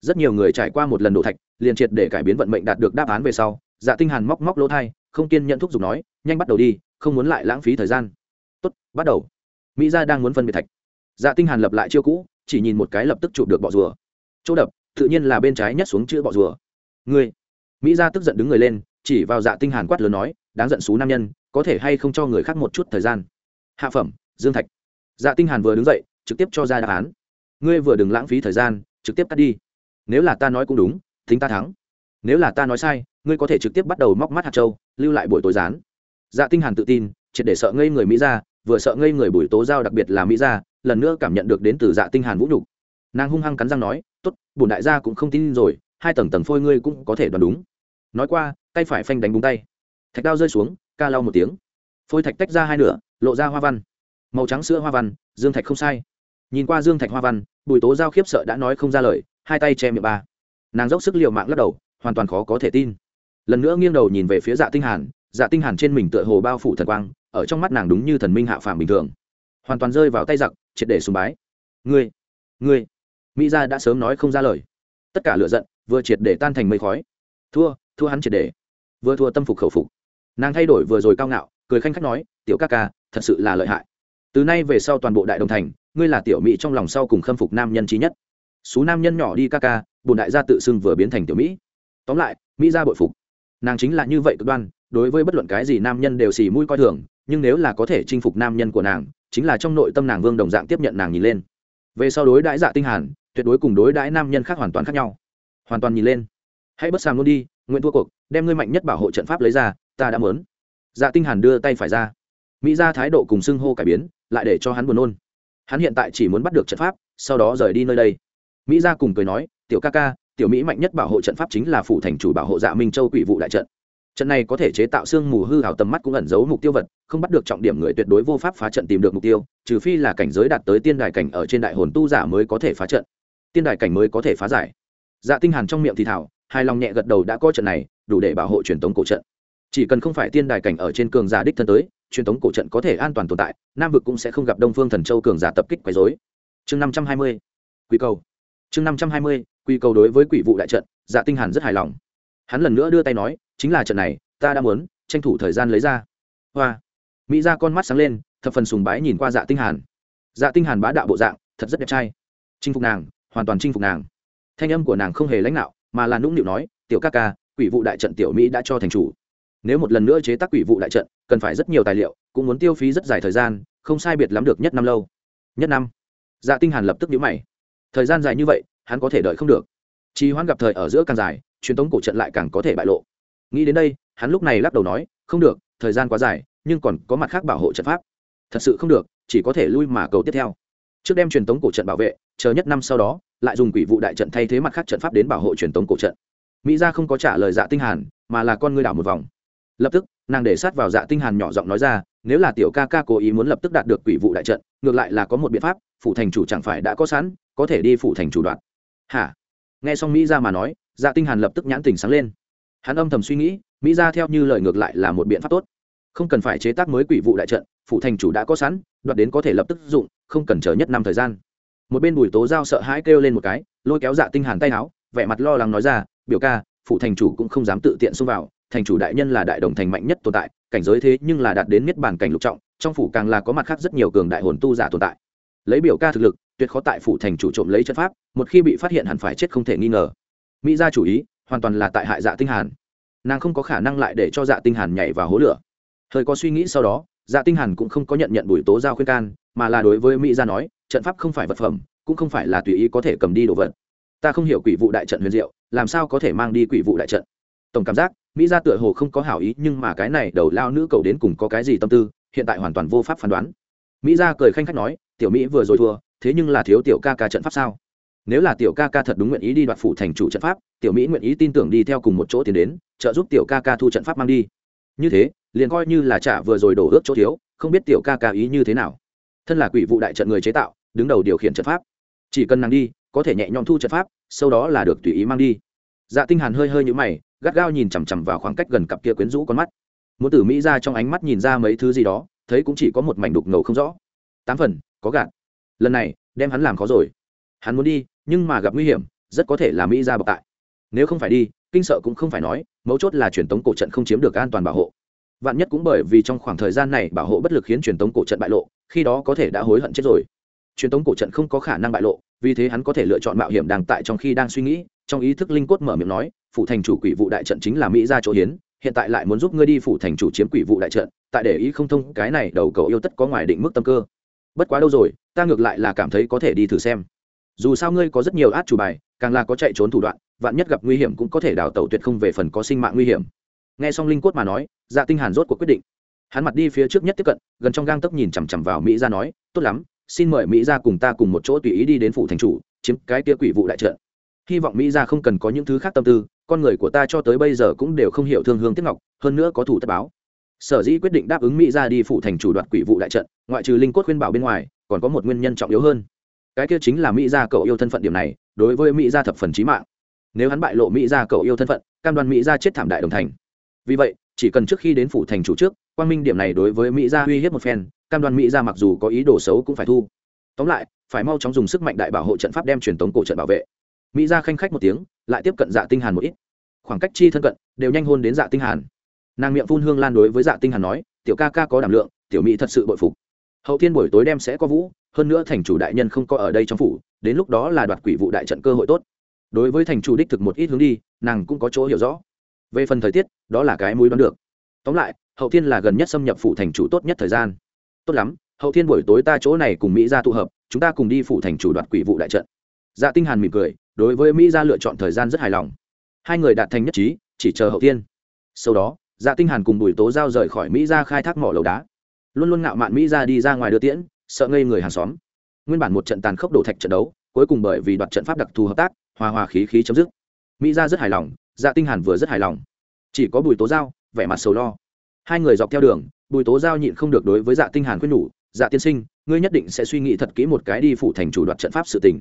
Rất nhiều người trải qua một lần đổ thạch, liền triệt để cải biến vận mệnh đạt được đáp án về sau dạ tinh hàn móc móc lỗ thai, không kiên nhận thúc giục nói, nhanh bắt đầu đi, không muốn lại lãng phí thời gian. Tốt, bắt đầu. Mỹ gia đang muốn phân biệt thạch. Dạ tinh hàn lập lại chiêu cũ chỉ nhìn một cái lập tức chụp được bọ rùa. Chỗ đập tự nhiên là bên trái nhất xuống chữ bọ rùa. Ngươi. Mỹ gia tức giận đứng người lên chỉ vào dạ tinh hàn quát lớn nói đáng giận xú nam nhân có thể hay không cho người khác một chút thời gian? Hạ phẩm dương thạch. Dạ tinh hàn vừa đứng dậy trực tiếp cho ra đáp án. Ngươi vừa đừng lãng phí thời gian trực tiếp cắt đi. Nếu là ta nói cũng đúng thính ta thắng. Nếu là ta nói sai ngươi có thể trực tiếp bắt đầu móc mắt hạt châu lưu lại buổi tối rán dạ tinh hàn tự tin triệt để sợ ngây người mỹ gia, vừa sợ ngây người buổi tố giao đặc biệt là mỹ gia lần nữa cảm nhận được đến từ dạ tinh hàn vũ nhục. Nàng hung hăng cắn răng nói, tốt, bổn đại gia cũng không tin rồi, hai tầng tầng phôi ngươi cũng có thể đoán đúng. Nói qua, tay phải phanh đánh búng tay. Thạch đao rơi xuống, ca lau một tiếng. Phôi thạch tách ra hai nửa, lộ ra hoa văn. Màu trắng sữa hoa văn, dương thạch không sai. Nhìn qua dương thạch hoa văn, bùi tố giao khiếp sợ đã nói không ra lời, hai tay che miệng ba. Nàng dốc sức l i ề u mạng lắc đầu, hoàn toàn khó có thể tin. Lần nữa nghiêng đầu nhìn về phía dạ tinh hàn dạ tinh hàn trên mình tựa hồ bao phủ thần quang, ở trong mắt nàng đúng như thần minh hạ phàm bình thường. Hoàn toàn rơi vào tay giặc triệt để sùng bái. Ngươi ngươi. Mỹ gia đã sớm nói không ra lời. Tất cả lựa giận vừa triệt để tan thành mây khói. Thua thua hắn triệt để. Vừa thua tâm phục khẩu phục. Nàng thay đổi vừa rồi cao ngạo, cười khanh khách nói, tiểu ca ca, thật sự là lợi hại. Từ nay về sau toàn bộ đại đồng thành, ngươi là tiểu mỹ trong lòng sau cùng khâm phục nam nhân trí nhất. Số nam nhân nhỏ đi ca ca bùn đại gia tự xưng vừa biến thành tiểu mỹ. Tóm lại, mỹ gia bội phục. Nàng chính là như vậy cực đoan, đối với bất luận cái gì nam nhân đều xì mũi coi thường, nhưng nếu là có thể chinh phục nam nhân của nàng chính là trong nội tâm nàng vương đồng dạng tiếp nhận nàng nhìn lên. Về sau đối đãi dạ tinh hàn, tuyệt đối cùng đối đãi nam nhân khác hoàn toàn khác nhau. Hoàn toàn nhìn lên. Hãy bất sàng luôn đi, nguyện thua cuộc, đem ngươi mạnh nhất bảo hộ trận pháp lấy ra, ta đã muốn. Dạ tinh hàn đưa tay phải ra. Mỹ ra thái độ cùng xưng hô cải biến, lại để cho hắn buồn nôn. Hắn hiện tại chỉ muốn bắt được trận pháp, sau đó rời đi nơi đây. Mỹ ra cùng cười nói, tiểu ca ca, tiểu mỹ mạnh nhất bảo hộ trận pháp chính là phủ thành chủ bảo hộ dạ minh châu quỷ vụ đại trận trận này có thể chế tạo xương mù hư hào tầm mắt cũng ẩn giấu mục tiêu vật, không bắt được trọng điểm người tuyệt đối vô pháp phá trận tìm được mục tiêu, trừ phi là cảnh giới đạt tới tiên đài cảnh ở trên đại hồn tu giả mới có thể phá trận. Tiên đài cảnh mới có thể phá giải. Dạ tinh hàn trong miệng thì thảo hai lòng nhẹ gật đầu đã có trận này, đủ để bảo hộ truyền thống cổ trận. Chỉ cần không phải tiên đài cảnh ở trên cường giả đích thân tới, truyền thống cổ trận có thể an toàn tồn tại, nam vực cũng sẽ không gặp đông phương thần châu cường giả tập kích quấy rối. chương năm trăm hai mươi quy cầu. Chương năm trăm hai mươi quy cầu đối với quỷ vụ đại trận dạ tinh hàn rất hài lòng hắn lần nữa đưa tay nói, chính là trận này, ta đã muốn tranh thủ thời gian lấy ra. Hoa. Mỹ ra con mắt sáng lên, thập phần sùng bái nhìn qua dạ tinh hàn. Dạ tinh hàn bá đạo bộ dạng, thật rất đẹp trai. Chinh phục nàng, hoàn toàn chinh phục nàng. Thanh âm của nàng không hề lãnh đạo, mà là nũng nịu nói, tiểu ca ca, quỷ vụ đại trận tiểu mỹ đã cho thành chủ. Nếu một lần nữa chế tác quỷ vụ đại trận, cần phải rất nhiều tài liệu, cũng muốn tiêu phí rất dài thời gian, không sai biệt lắm được nhất năm lâu. Nhất năm. Dạ tinh hàn lập tức nhíu mày. Thời gian dài như vậy, hắn có thể đợi không được. Trì hoãn gặp thời ở giữa càng dài truyền tống cổ trận lại càng có thể bại lộ. Nghĩ đến đây, hắn lúc này lắc đầu nói, không được, thời gian quá dài, nhưng còn có mặt khác bảo hộ trận pháp. Thật sự không được, chỉ có thể lui mà cầu tiếp theo. Trước đem truyền tống cổ trận bảo vệ, chờ nhất năm sau đó, lại dùng quỷ vụ đại trận thay thế mặt khác trận pháp đến bảo hộ truyền tống cổ trận. Mỹ gia không có trả lời dạ tinh hàn, mà là con ngươi đảo một vòng. Lập tức, nàng để sát vào dạ tinh hàn nhỏ giọng nói ra, nếu là tiểu ca ca cố ý muốn lập tức đạt được quỷ vụ đại trận, ngược lại là có một biện pháp, phủ thành chủ chẳng phải đã có sẵn, có thể đi phủ thành chủ đoạn. Hả? Nghe xong mỹ gia mà nói dạ tinh hàn lập tức nhãn tình sáng lên. Hắn âm thầm suy nghĩ, mỹ gia theo như lời ngược lại là một biện pháp tốt. Không cần phải chế tác mới quỷ vụ đại trận Phụ thành chủ đã có sẵn, đoạt đến có thể lập tức dụng, không cần chờ nhất năm thời gian. Một bên bùi tố giao sợ hãi kêu lên một cái, lôi kéo dạ tinh hàn tay áo, vẻ mặt lo lắng nói ra, biểu ca Phụ thành chủ cũng không dám tự tiện xông vào, thành chủ đại nhân là đại đồng thành mạnh nhất tồn tại, cảnh giới thế nhưng là đạt đến miết bản cảnh lục trọng, trong phủ càng là có mặt khác rất nhiều cường đại hồn tu giả tồn tại. Lấy biểu ca thực lực, tuyệt khó tại phủ thành chủ trộm lấy chân pháp một khi bị phát hiện hẳn phải chết không thể nghi ngờ. Mỹ gia chủ ý, hoàn toàn là tại hại dạ tinh hàn. Nàng không có khả năng lại để cho dạ tinh hàn nhảy vào hố lửa. Thời có suy nghĩ sau đó dạ tinh hàn cũng không có nhận nhận bùi tố giao khuyên can, mà là đối với mỹ gia nói, trận pháp không phải vật phẩm, cũng không phải là tùy ý có thể cầm đi đồ vật. Ta không hiểu quỷ vụ đại trận huyền diệu, làm sao có thể mang đi quỷ vụ đại trận? Tổng cảm giác, mỹ gia tựa hồ không có hảo ý, nhưng mà cái này đầu lao nữ cầu đến cùng có cái gì tâm tư, hiện tại hoàn toàn vô pháp phán đoán. Mỹ gia cười khanh khách nói, tiểu mỹ vừa rồi thua, thế nhưng là thiếu tiểu ca ca trận pháp sao? Nếu là tiểu ca ca thật đúng nguyện ý đi đoạt phủ thành chủ trận pháp, tiểu mỹ nguyện ý tin tưởng đi theo cùng một chỗ tiến đến, trợ giúp tiểu ca ca thu trận pháp mang đi. Như thế, liền coi như là trả vừa rồi đổ ước chỗ thiếu, không biết tiểu ca ca ý như thế nào. Thân là quỷ vụ đại trận người chế tạo, đứng đầu điều khiển trận pháp. Chỉ cần nàng đi, có thể nhẹ nhõm thu trận pháp, sau đó là được tùy ý mang đi. Dạ tinh hàn hơi hơi nhũ mày, gắt gao nhìn chằm chằm vào khoảng cách gần cặp kia quyến rũ con mắt. Muốn tử mỹ ra trong ánh mắt nhìn ra mấy thứ gì đó, thấy cũng chỉ có một mảnh đục ngầu không rõ. Tám phần, có gạt. Lần này, đem hắn làm khó rồi. Hắn muốn đi nhưng mà gặp nguy hiểm, rất có thể là mỹ ra bọc tại. Nếu không phải đi, kinh sợ cũng không phải nói, mấu chốt là truyền tống cổ trận không chiếm được an toàn bảo hộ. Vạn nhất cũng bởi vì trong khoảng thời gian này bảo hộ bất lực khiến truyền tống cổ trận bại lộ, khi đó có thể đã hối hận chết rồi. Truyền tống cổ trận không có khả năng bại lộ, vì thế hắn có thể lựa chọn mạo hiểm đang tại trong khi đang suy nghĩ, trong ý thức linh cốt mở miệng nói, phủ thành chủ quỷ vụ đại trận chính là mỹ ra chỗ hiến, hiện tại lại muốn giúp ngươi đi phủ thành chủ chiếm quỷ vụ đại trận, tại để ý không thông, cái này đầu cầu yêu tất có ngoài định mức tâm cơ. Bất quá đâu rồi, ta ngược lại là cảm thấy có thể đi thử xem dù sao ngươi có rất nhiều át chủ bài, càng là có chạy trốn thủ đoạn, vạn nhất gặp nguy hiểm cũng có thể đào tẩu tuyệt không về phần có sinh mạng nguy hiểm. Nghe xong linh cốt mà nói dạ tinh hàn rốt cuộc quyết định. Hắn mặt đi phía trước nhất tiếp cận, gần trong gang tấc nhìn chằm chằm vào mỹ Gia nói, tốt lắm, xin mời mỹ Gia cùng ta cùng một chỗ tùy ý đi đến phủ thành chủ, chiếm cái kia quỷ vụ đại trận. Hy vọng mỹ Gia không cần có những thứ khác tâm tư, con người của ta cho tới bây giờ cũng đều không hiểu thương hương tiếc ngọc, hơn nữa có thủ tất báo. Sở dĩ quyết định đáp ứng mỹ Gia đi phủ thành chủ đoạt quỷ vụ đại trận, ngoại trừ linh cốt khuyên bảo bên ngoài, còn có một nguyên nhân trọng yếu hơn cái kia chính là mỹ gia cậu yêu thân phận điểm này, đối với mỹ gia thập phần trí mạng. Nếu hắn bại lộ mỹ gia cậu yêu thân phận, cam đoan mỹ gia chết thảm đại đồng thành. Vì vậy, chỉ cần trước khi đến phủ thành chủ trước quan minh điểm này đối với mỹ gia uy hiếp một phen, cam đoan mỹ gia mặc dù có ý đồ xấu cũng phải thu. Tóm lại, phải mau chóng dùng sức mạnh đại bảo hộ trận pháp đem truyền tống cổ trận bảo vệ. Mỹ gia khanh khách một tiếng, lại tiếp cận dạ tinh hàn một ít. Khoảng cách chi thân cận, đều nhanh hôn đến dạ tinh hàn. Nàng miệng phun hương lan đối với dạ tinh hàn nói, tiểu ca ca có đảm lượng, tiểu mỹ thật sự bội phục. Hậu thiên buổi tối đem sẽ có vũ hơn nữa thành chủ đại nhân không có ở đây trong phủ, đến lúc đó là đoạt quỷ vụ đại trận cơ hội tốt. Đối với thành chủ đích thực một ít hướng đi, nàng cũng có chỗ hiểu rõ. Về phần thời tiết, đó là cái mũi đoán được. Tóm lại, hậu thiên là gần nhất xâm nhập phủ thành chủ tốt nhất thời gian. Tốt lắm, hậu thiên buổi tối ta chỗ này cùng mỹ ra tụ hợp, chúng ta cùng đi phủ thành chủ đoạt quỷ vụ đại trận. Dạ tinh hàn mỉm cười, đối với mỹ ra lựa chọn thời gian rất hài lòng. Hai người đạt thành nhất trí, chỉ chờ hậu thiên. Sau đó dạ tinh hàn cùng bùi tố giao rời khỏi mỹ ra khai thác mỏ lầu đá. Luôn luôn ngạo mạn mỹ ra đi ra ngoài đưa tiễn sợ ngây người hàng xóm. Nguyên bản một trận tàn khốc đổ thạch trận đấu, cuối cùng bởi vì đoạt trận pháp đặc thù hợp tác, hòa hòa khí khí chấm dứt. Mỹ ra rất hài lòng dạ tinh hàn vừa rất hài lòng. Chỉ có bùi tố giao, vẻ mặt sầu lo. Hai người dọc theo đường, bùi tố giao nhịn không được đối với dạ tinh hàn khuyên nhủ dạ tiên sinh, ngươi nhất định sẽ suy nghĩ thật kỹ một cái đi phủ thành chủ đoạt trận pháp sự tình.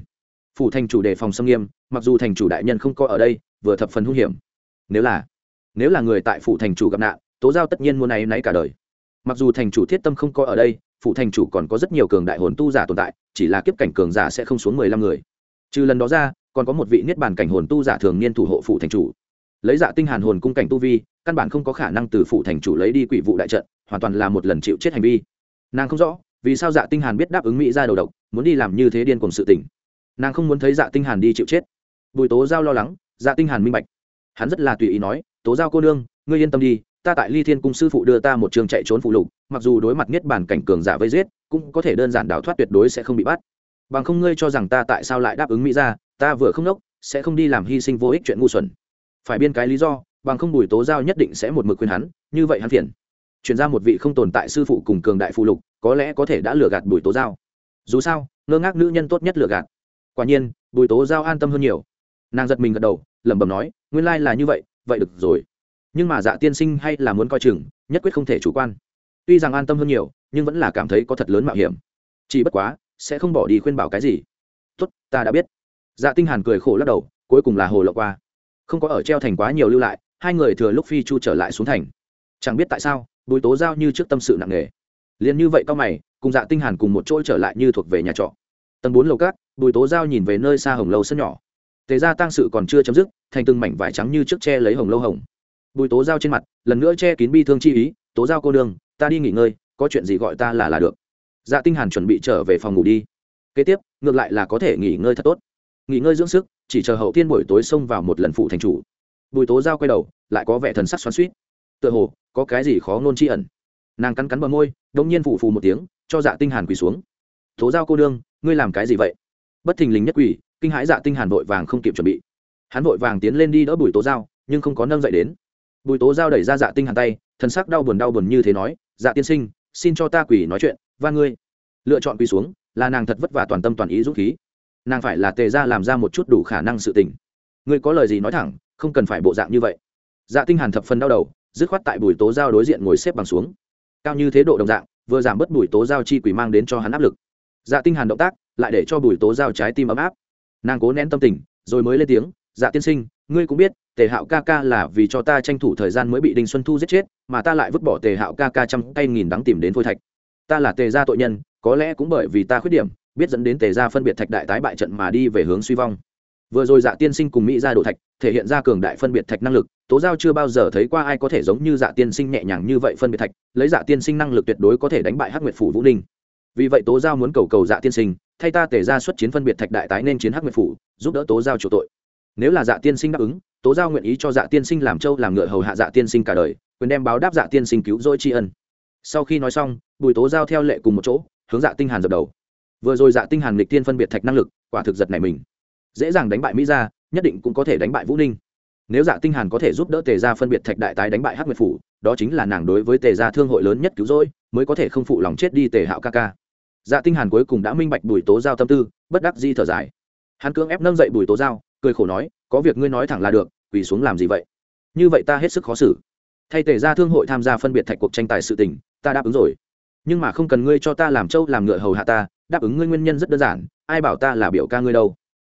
Phủ thành chủ đề phòng xâm nghiêm, mặc dù thành chủ đại nhân không có ở đây, vừa thập phần hung hiểm. Nếu là nếu là người tại phủ thành chủ gặp nạn, tố giao tất nhiên muốn này nấy cả đời. Mặc dù thành chủ thiết tâm không có ở đây Phụ thành chủ còn có rất nhiều cường đại hồn tu giả tồn tại, chỉ là kiếp cảnh cường giả sẽ không xuống mười lăm người. Trừ lần đó ra, còn có một vị niết bàn cảnh hồn tu giả thường niên thủ hộ phụ thành chủ. Lấy dạ tinh hàn hồn cung cảnh tu vi, căn bản không có khả năng từ phụ thành chủ lấy đi quỷ vụ đại trận, hoàn toàn là một lần chịu chết hành vi. Nàng không rõ, vì sao dạ tinh hàn biết đáp ứng mỹ ra đầu độc, muốn đi làm như thế điên cùng sự tình. Nàng không muốn thấy dạ tinh hàn đi chịu chết. Bùi tố giao lo lắng dạ tinh hàn minh bạch. Hắn rất là tùy ý nói, tố giao cô nương, ngươi yên tâm đi ta tại ly thiên cung sư phụ đưa ta một trường chạy trốn phụ lục, mặc dù đối mặt niết bàn cảnh cường giả vây giết, cũng có thể đơn giản đào thoát tuyệt đối sẽ không bị bắt. Bằng không ngươi cho rằng ta tại sao lại đáp ứng mỹ ra, ta vừa không nốc, sẽ không đi làm hy sinh vô ích chuyện ngu xuẩn. Phải biên cái lý do, bằng không bùi tố giao nhất định sẽ một mực khuyên hắn, như vậy hắn phiền. Chuyển ra một vị không tồn tại sư phụ cùng cường đại phụ lục, có lẽ có thể đã lừa gạt bùi tố giao. Dù sao, ngơ ngác nữ nhân tốt nhất lừa gạt. Quả nhiên, bùi tố giao an tâm hơn nhiều. Nàng giật mình gật đầu, lẩm bẩm nói, nguyên lai là như vậy vậy được rồi nhưng mà dạ tiên sinh hay là muốn coi chừng, nhất quyết không thể chủ quan. Tuy rằng an tâm hơn nhiều, nhưng vẫn là cảm thấy có thật lớn mạo hiểm. Chỉ bất quá, sẽ không bỏ đi khuyên bảo cái gì. Tốt, ta đã biết. Dạ tinh hàn cười khổ lắc đầu, cuối cùng là hồ lộ qua. Không có ở treo thành quá nhiều lưu lại, hai người thừa lúc phi chu trở lại xuống thành. Chẳng biết tại sao, bùi tố giao như trước tâm sự nặng nề. Liền như vậy cao mày, cùng dạ tinh hàn cùng một chỗ trở lại như thuộc về nhà trọ. Tầng bốn lầu cát bùi tố giao nhìn về nơi xa hồng lâu sân nhỏ. Tề gia tăng sự còn chưa chấm dứt, thành từng mảnh vải trắng như trước che lấy hồng lâu hồng bùi tố giao trên mặt, lần nữa che kín bi thương chi ý, tố giao cô đương ta đi nghỉ ngơi, có chuyện gì gọi ta là là được. Dạ tinh hàn chuẩn bị trở về phòng ngủ đi. Kế tiếp, ngược lại là có thể nghỉ ngơi thật tốt. Nghỉ ngơi dưỡng sức, chỉ chờ hậu thiên buổi tối xông vào một lần phụ thành chủ. Bùi tố giao quay đầu, lại có vẻ thần sắc xoắn suýt tựa hồ, có cái gì khó nôn chi ẩn. Nàng cắn cắn bờ môi đông nhiên phủ phù một tiếng, cho dạ tinh hàn quỳ xuống. Tố giao cô đương ngươi làm cái gì vậy? Bất thình lình nhất quỳ, kinh hãi dạ tinh hàn vội vàng không kịp chuẩn bị. Hắn vội vàng tiến lên đi đỡ bùi tố giao, nhưng không có nâng dậy đến bùi tố giao đẩy ra dạ tinh hàn tay, thần sắc đau buồn đau buồn như thế nói dạ tiên sinh, xin cho ta quỳ nói chuyện và ngươi. Lựa chọn quỳ xuống, là nàng thật vất vả toàn tâm toàn ý dũng khí. Nàng phải là tề ra làm ra một chút đủ khả năng sự tình. Ngươi có lời gì nói thẳng, không cần phải bộ dạng như vậy. Dạ tinh hàn thập phần đau đầu, dứt khoát tại bùi tố giao đối diện ngồi xếp bằng xuống. Cao như thế độ đồng dạng, vừa giảm bớt bùi tố giao chi quỷ mang đến cho hắn áp lực. Dạ tinh hàn động tác, lại để cho bùi tố giao trái tim ấm áp. Nàng cố nén tâm tình, rồi mới lên tiếng dạ tiên sinh ngươi cũng biết, tề hạo ca ca là vì cho ta tranh thủ thời gian mới bị đinh xuân thu giết chết, mà ta lại vứt bỏ tề hạo ca ca trăm tay nghìn đắng tìm đến phôi thạch. Ta là tề gia tội nhân, có lẽ cũng bởi vì ta khuyết điểm, biết dẫn đến tề gia phân biệt thạch đại tái bại trận mà đi về hướng suy vong. Vừa rồi dạ tiên sinh cùng mỹ ra đổ thạch, thể hiện ra cường đại phân biệt thạch năng lực, tố giao chưa bao giờ thấy qua ai có thể giống như dạ tiên sinh nhẹ nhàng như vậy phân biệt thạch, lấy dạ tiên sinh năng lực tuyệt đối có thể đánh bại hắc nguyệt phủ vũ ninh. Vì vậy tố giao muốn cầu cầu dạ tiên sinh, thay ta tề ra xuất chiến phân biệt thạch đại tái nên chiến hắc nguyệt phủ, giúp đỡ tố giao chủ tội nếu là dạ tiên sinh đáp ứng, tố giao nguyện ý cho dạ tiên sinh làm châu làm ngựa hầu hạ dạ tiên sinh cả đời, quyền đem báo đáp dạ tiên sinh cứu rỗi tri ân. Sau khi nói xong, bùi tố giao theo lệ cùng một chỗ, hướng dạ tinh hàn dập đầu. Vừa rồi dạ tinh hàn lịch tiên phân biệt thạch năng lực, quả thực giật này mình. Dễ dàng đánh bại mỹ gia, nhất định cũng có thể đánh bại vũ ninh. Nếu dạ tinh hàn có thể giúp đỡ tề gia phân biệt thạch đại tái đánh bại hắc nguyệt phủ, đó chính là nàng đối với tề gia thương hội lớn nhất cứu rỗi, mới có thể không phụ lòng chết đi tề hạo ca ca. Dạ tinh hàn cuối cùng đã minh bạch bùi tố giao tâm tư, bất đắc di thở dài. Hắn cưỡng ép nâng dậy bùi tố giao cười khổ nói, có việc ngươi nói thẳng là được, quỳ xuống làm gì vậy? Như vậy ta hết sức khó xử. Thay tề gia thương hội tham gia phân biệt thạch cuộc tranh tài sự tình, ta đáp ứng rồi. Nhưng mà không cần ngươi cho ta làm trâu làm ngựa hầu hạ ta, đáp ứng ngươi nguyên nhân rất đơn giản, ai bảo ta là biểu ca ngươi đâu?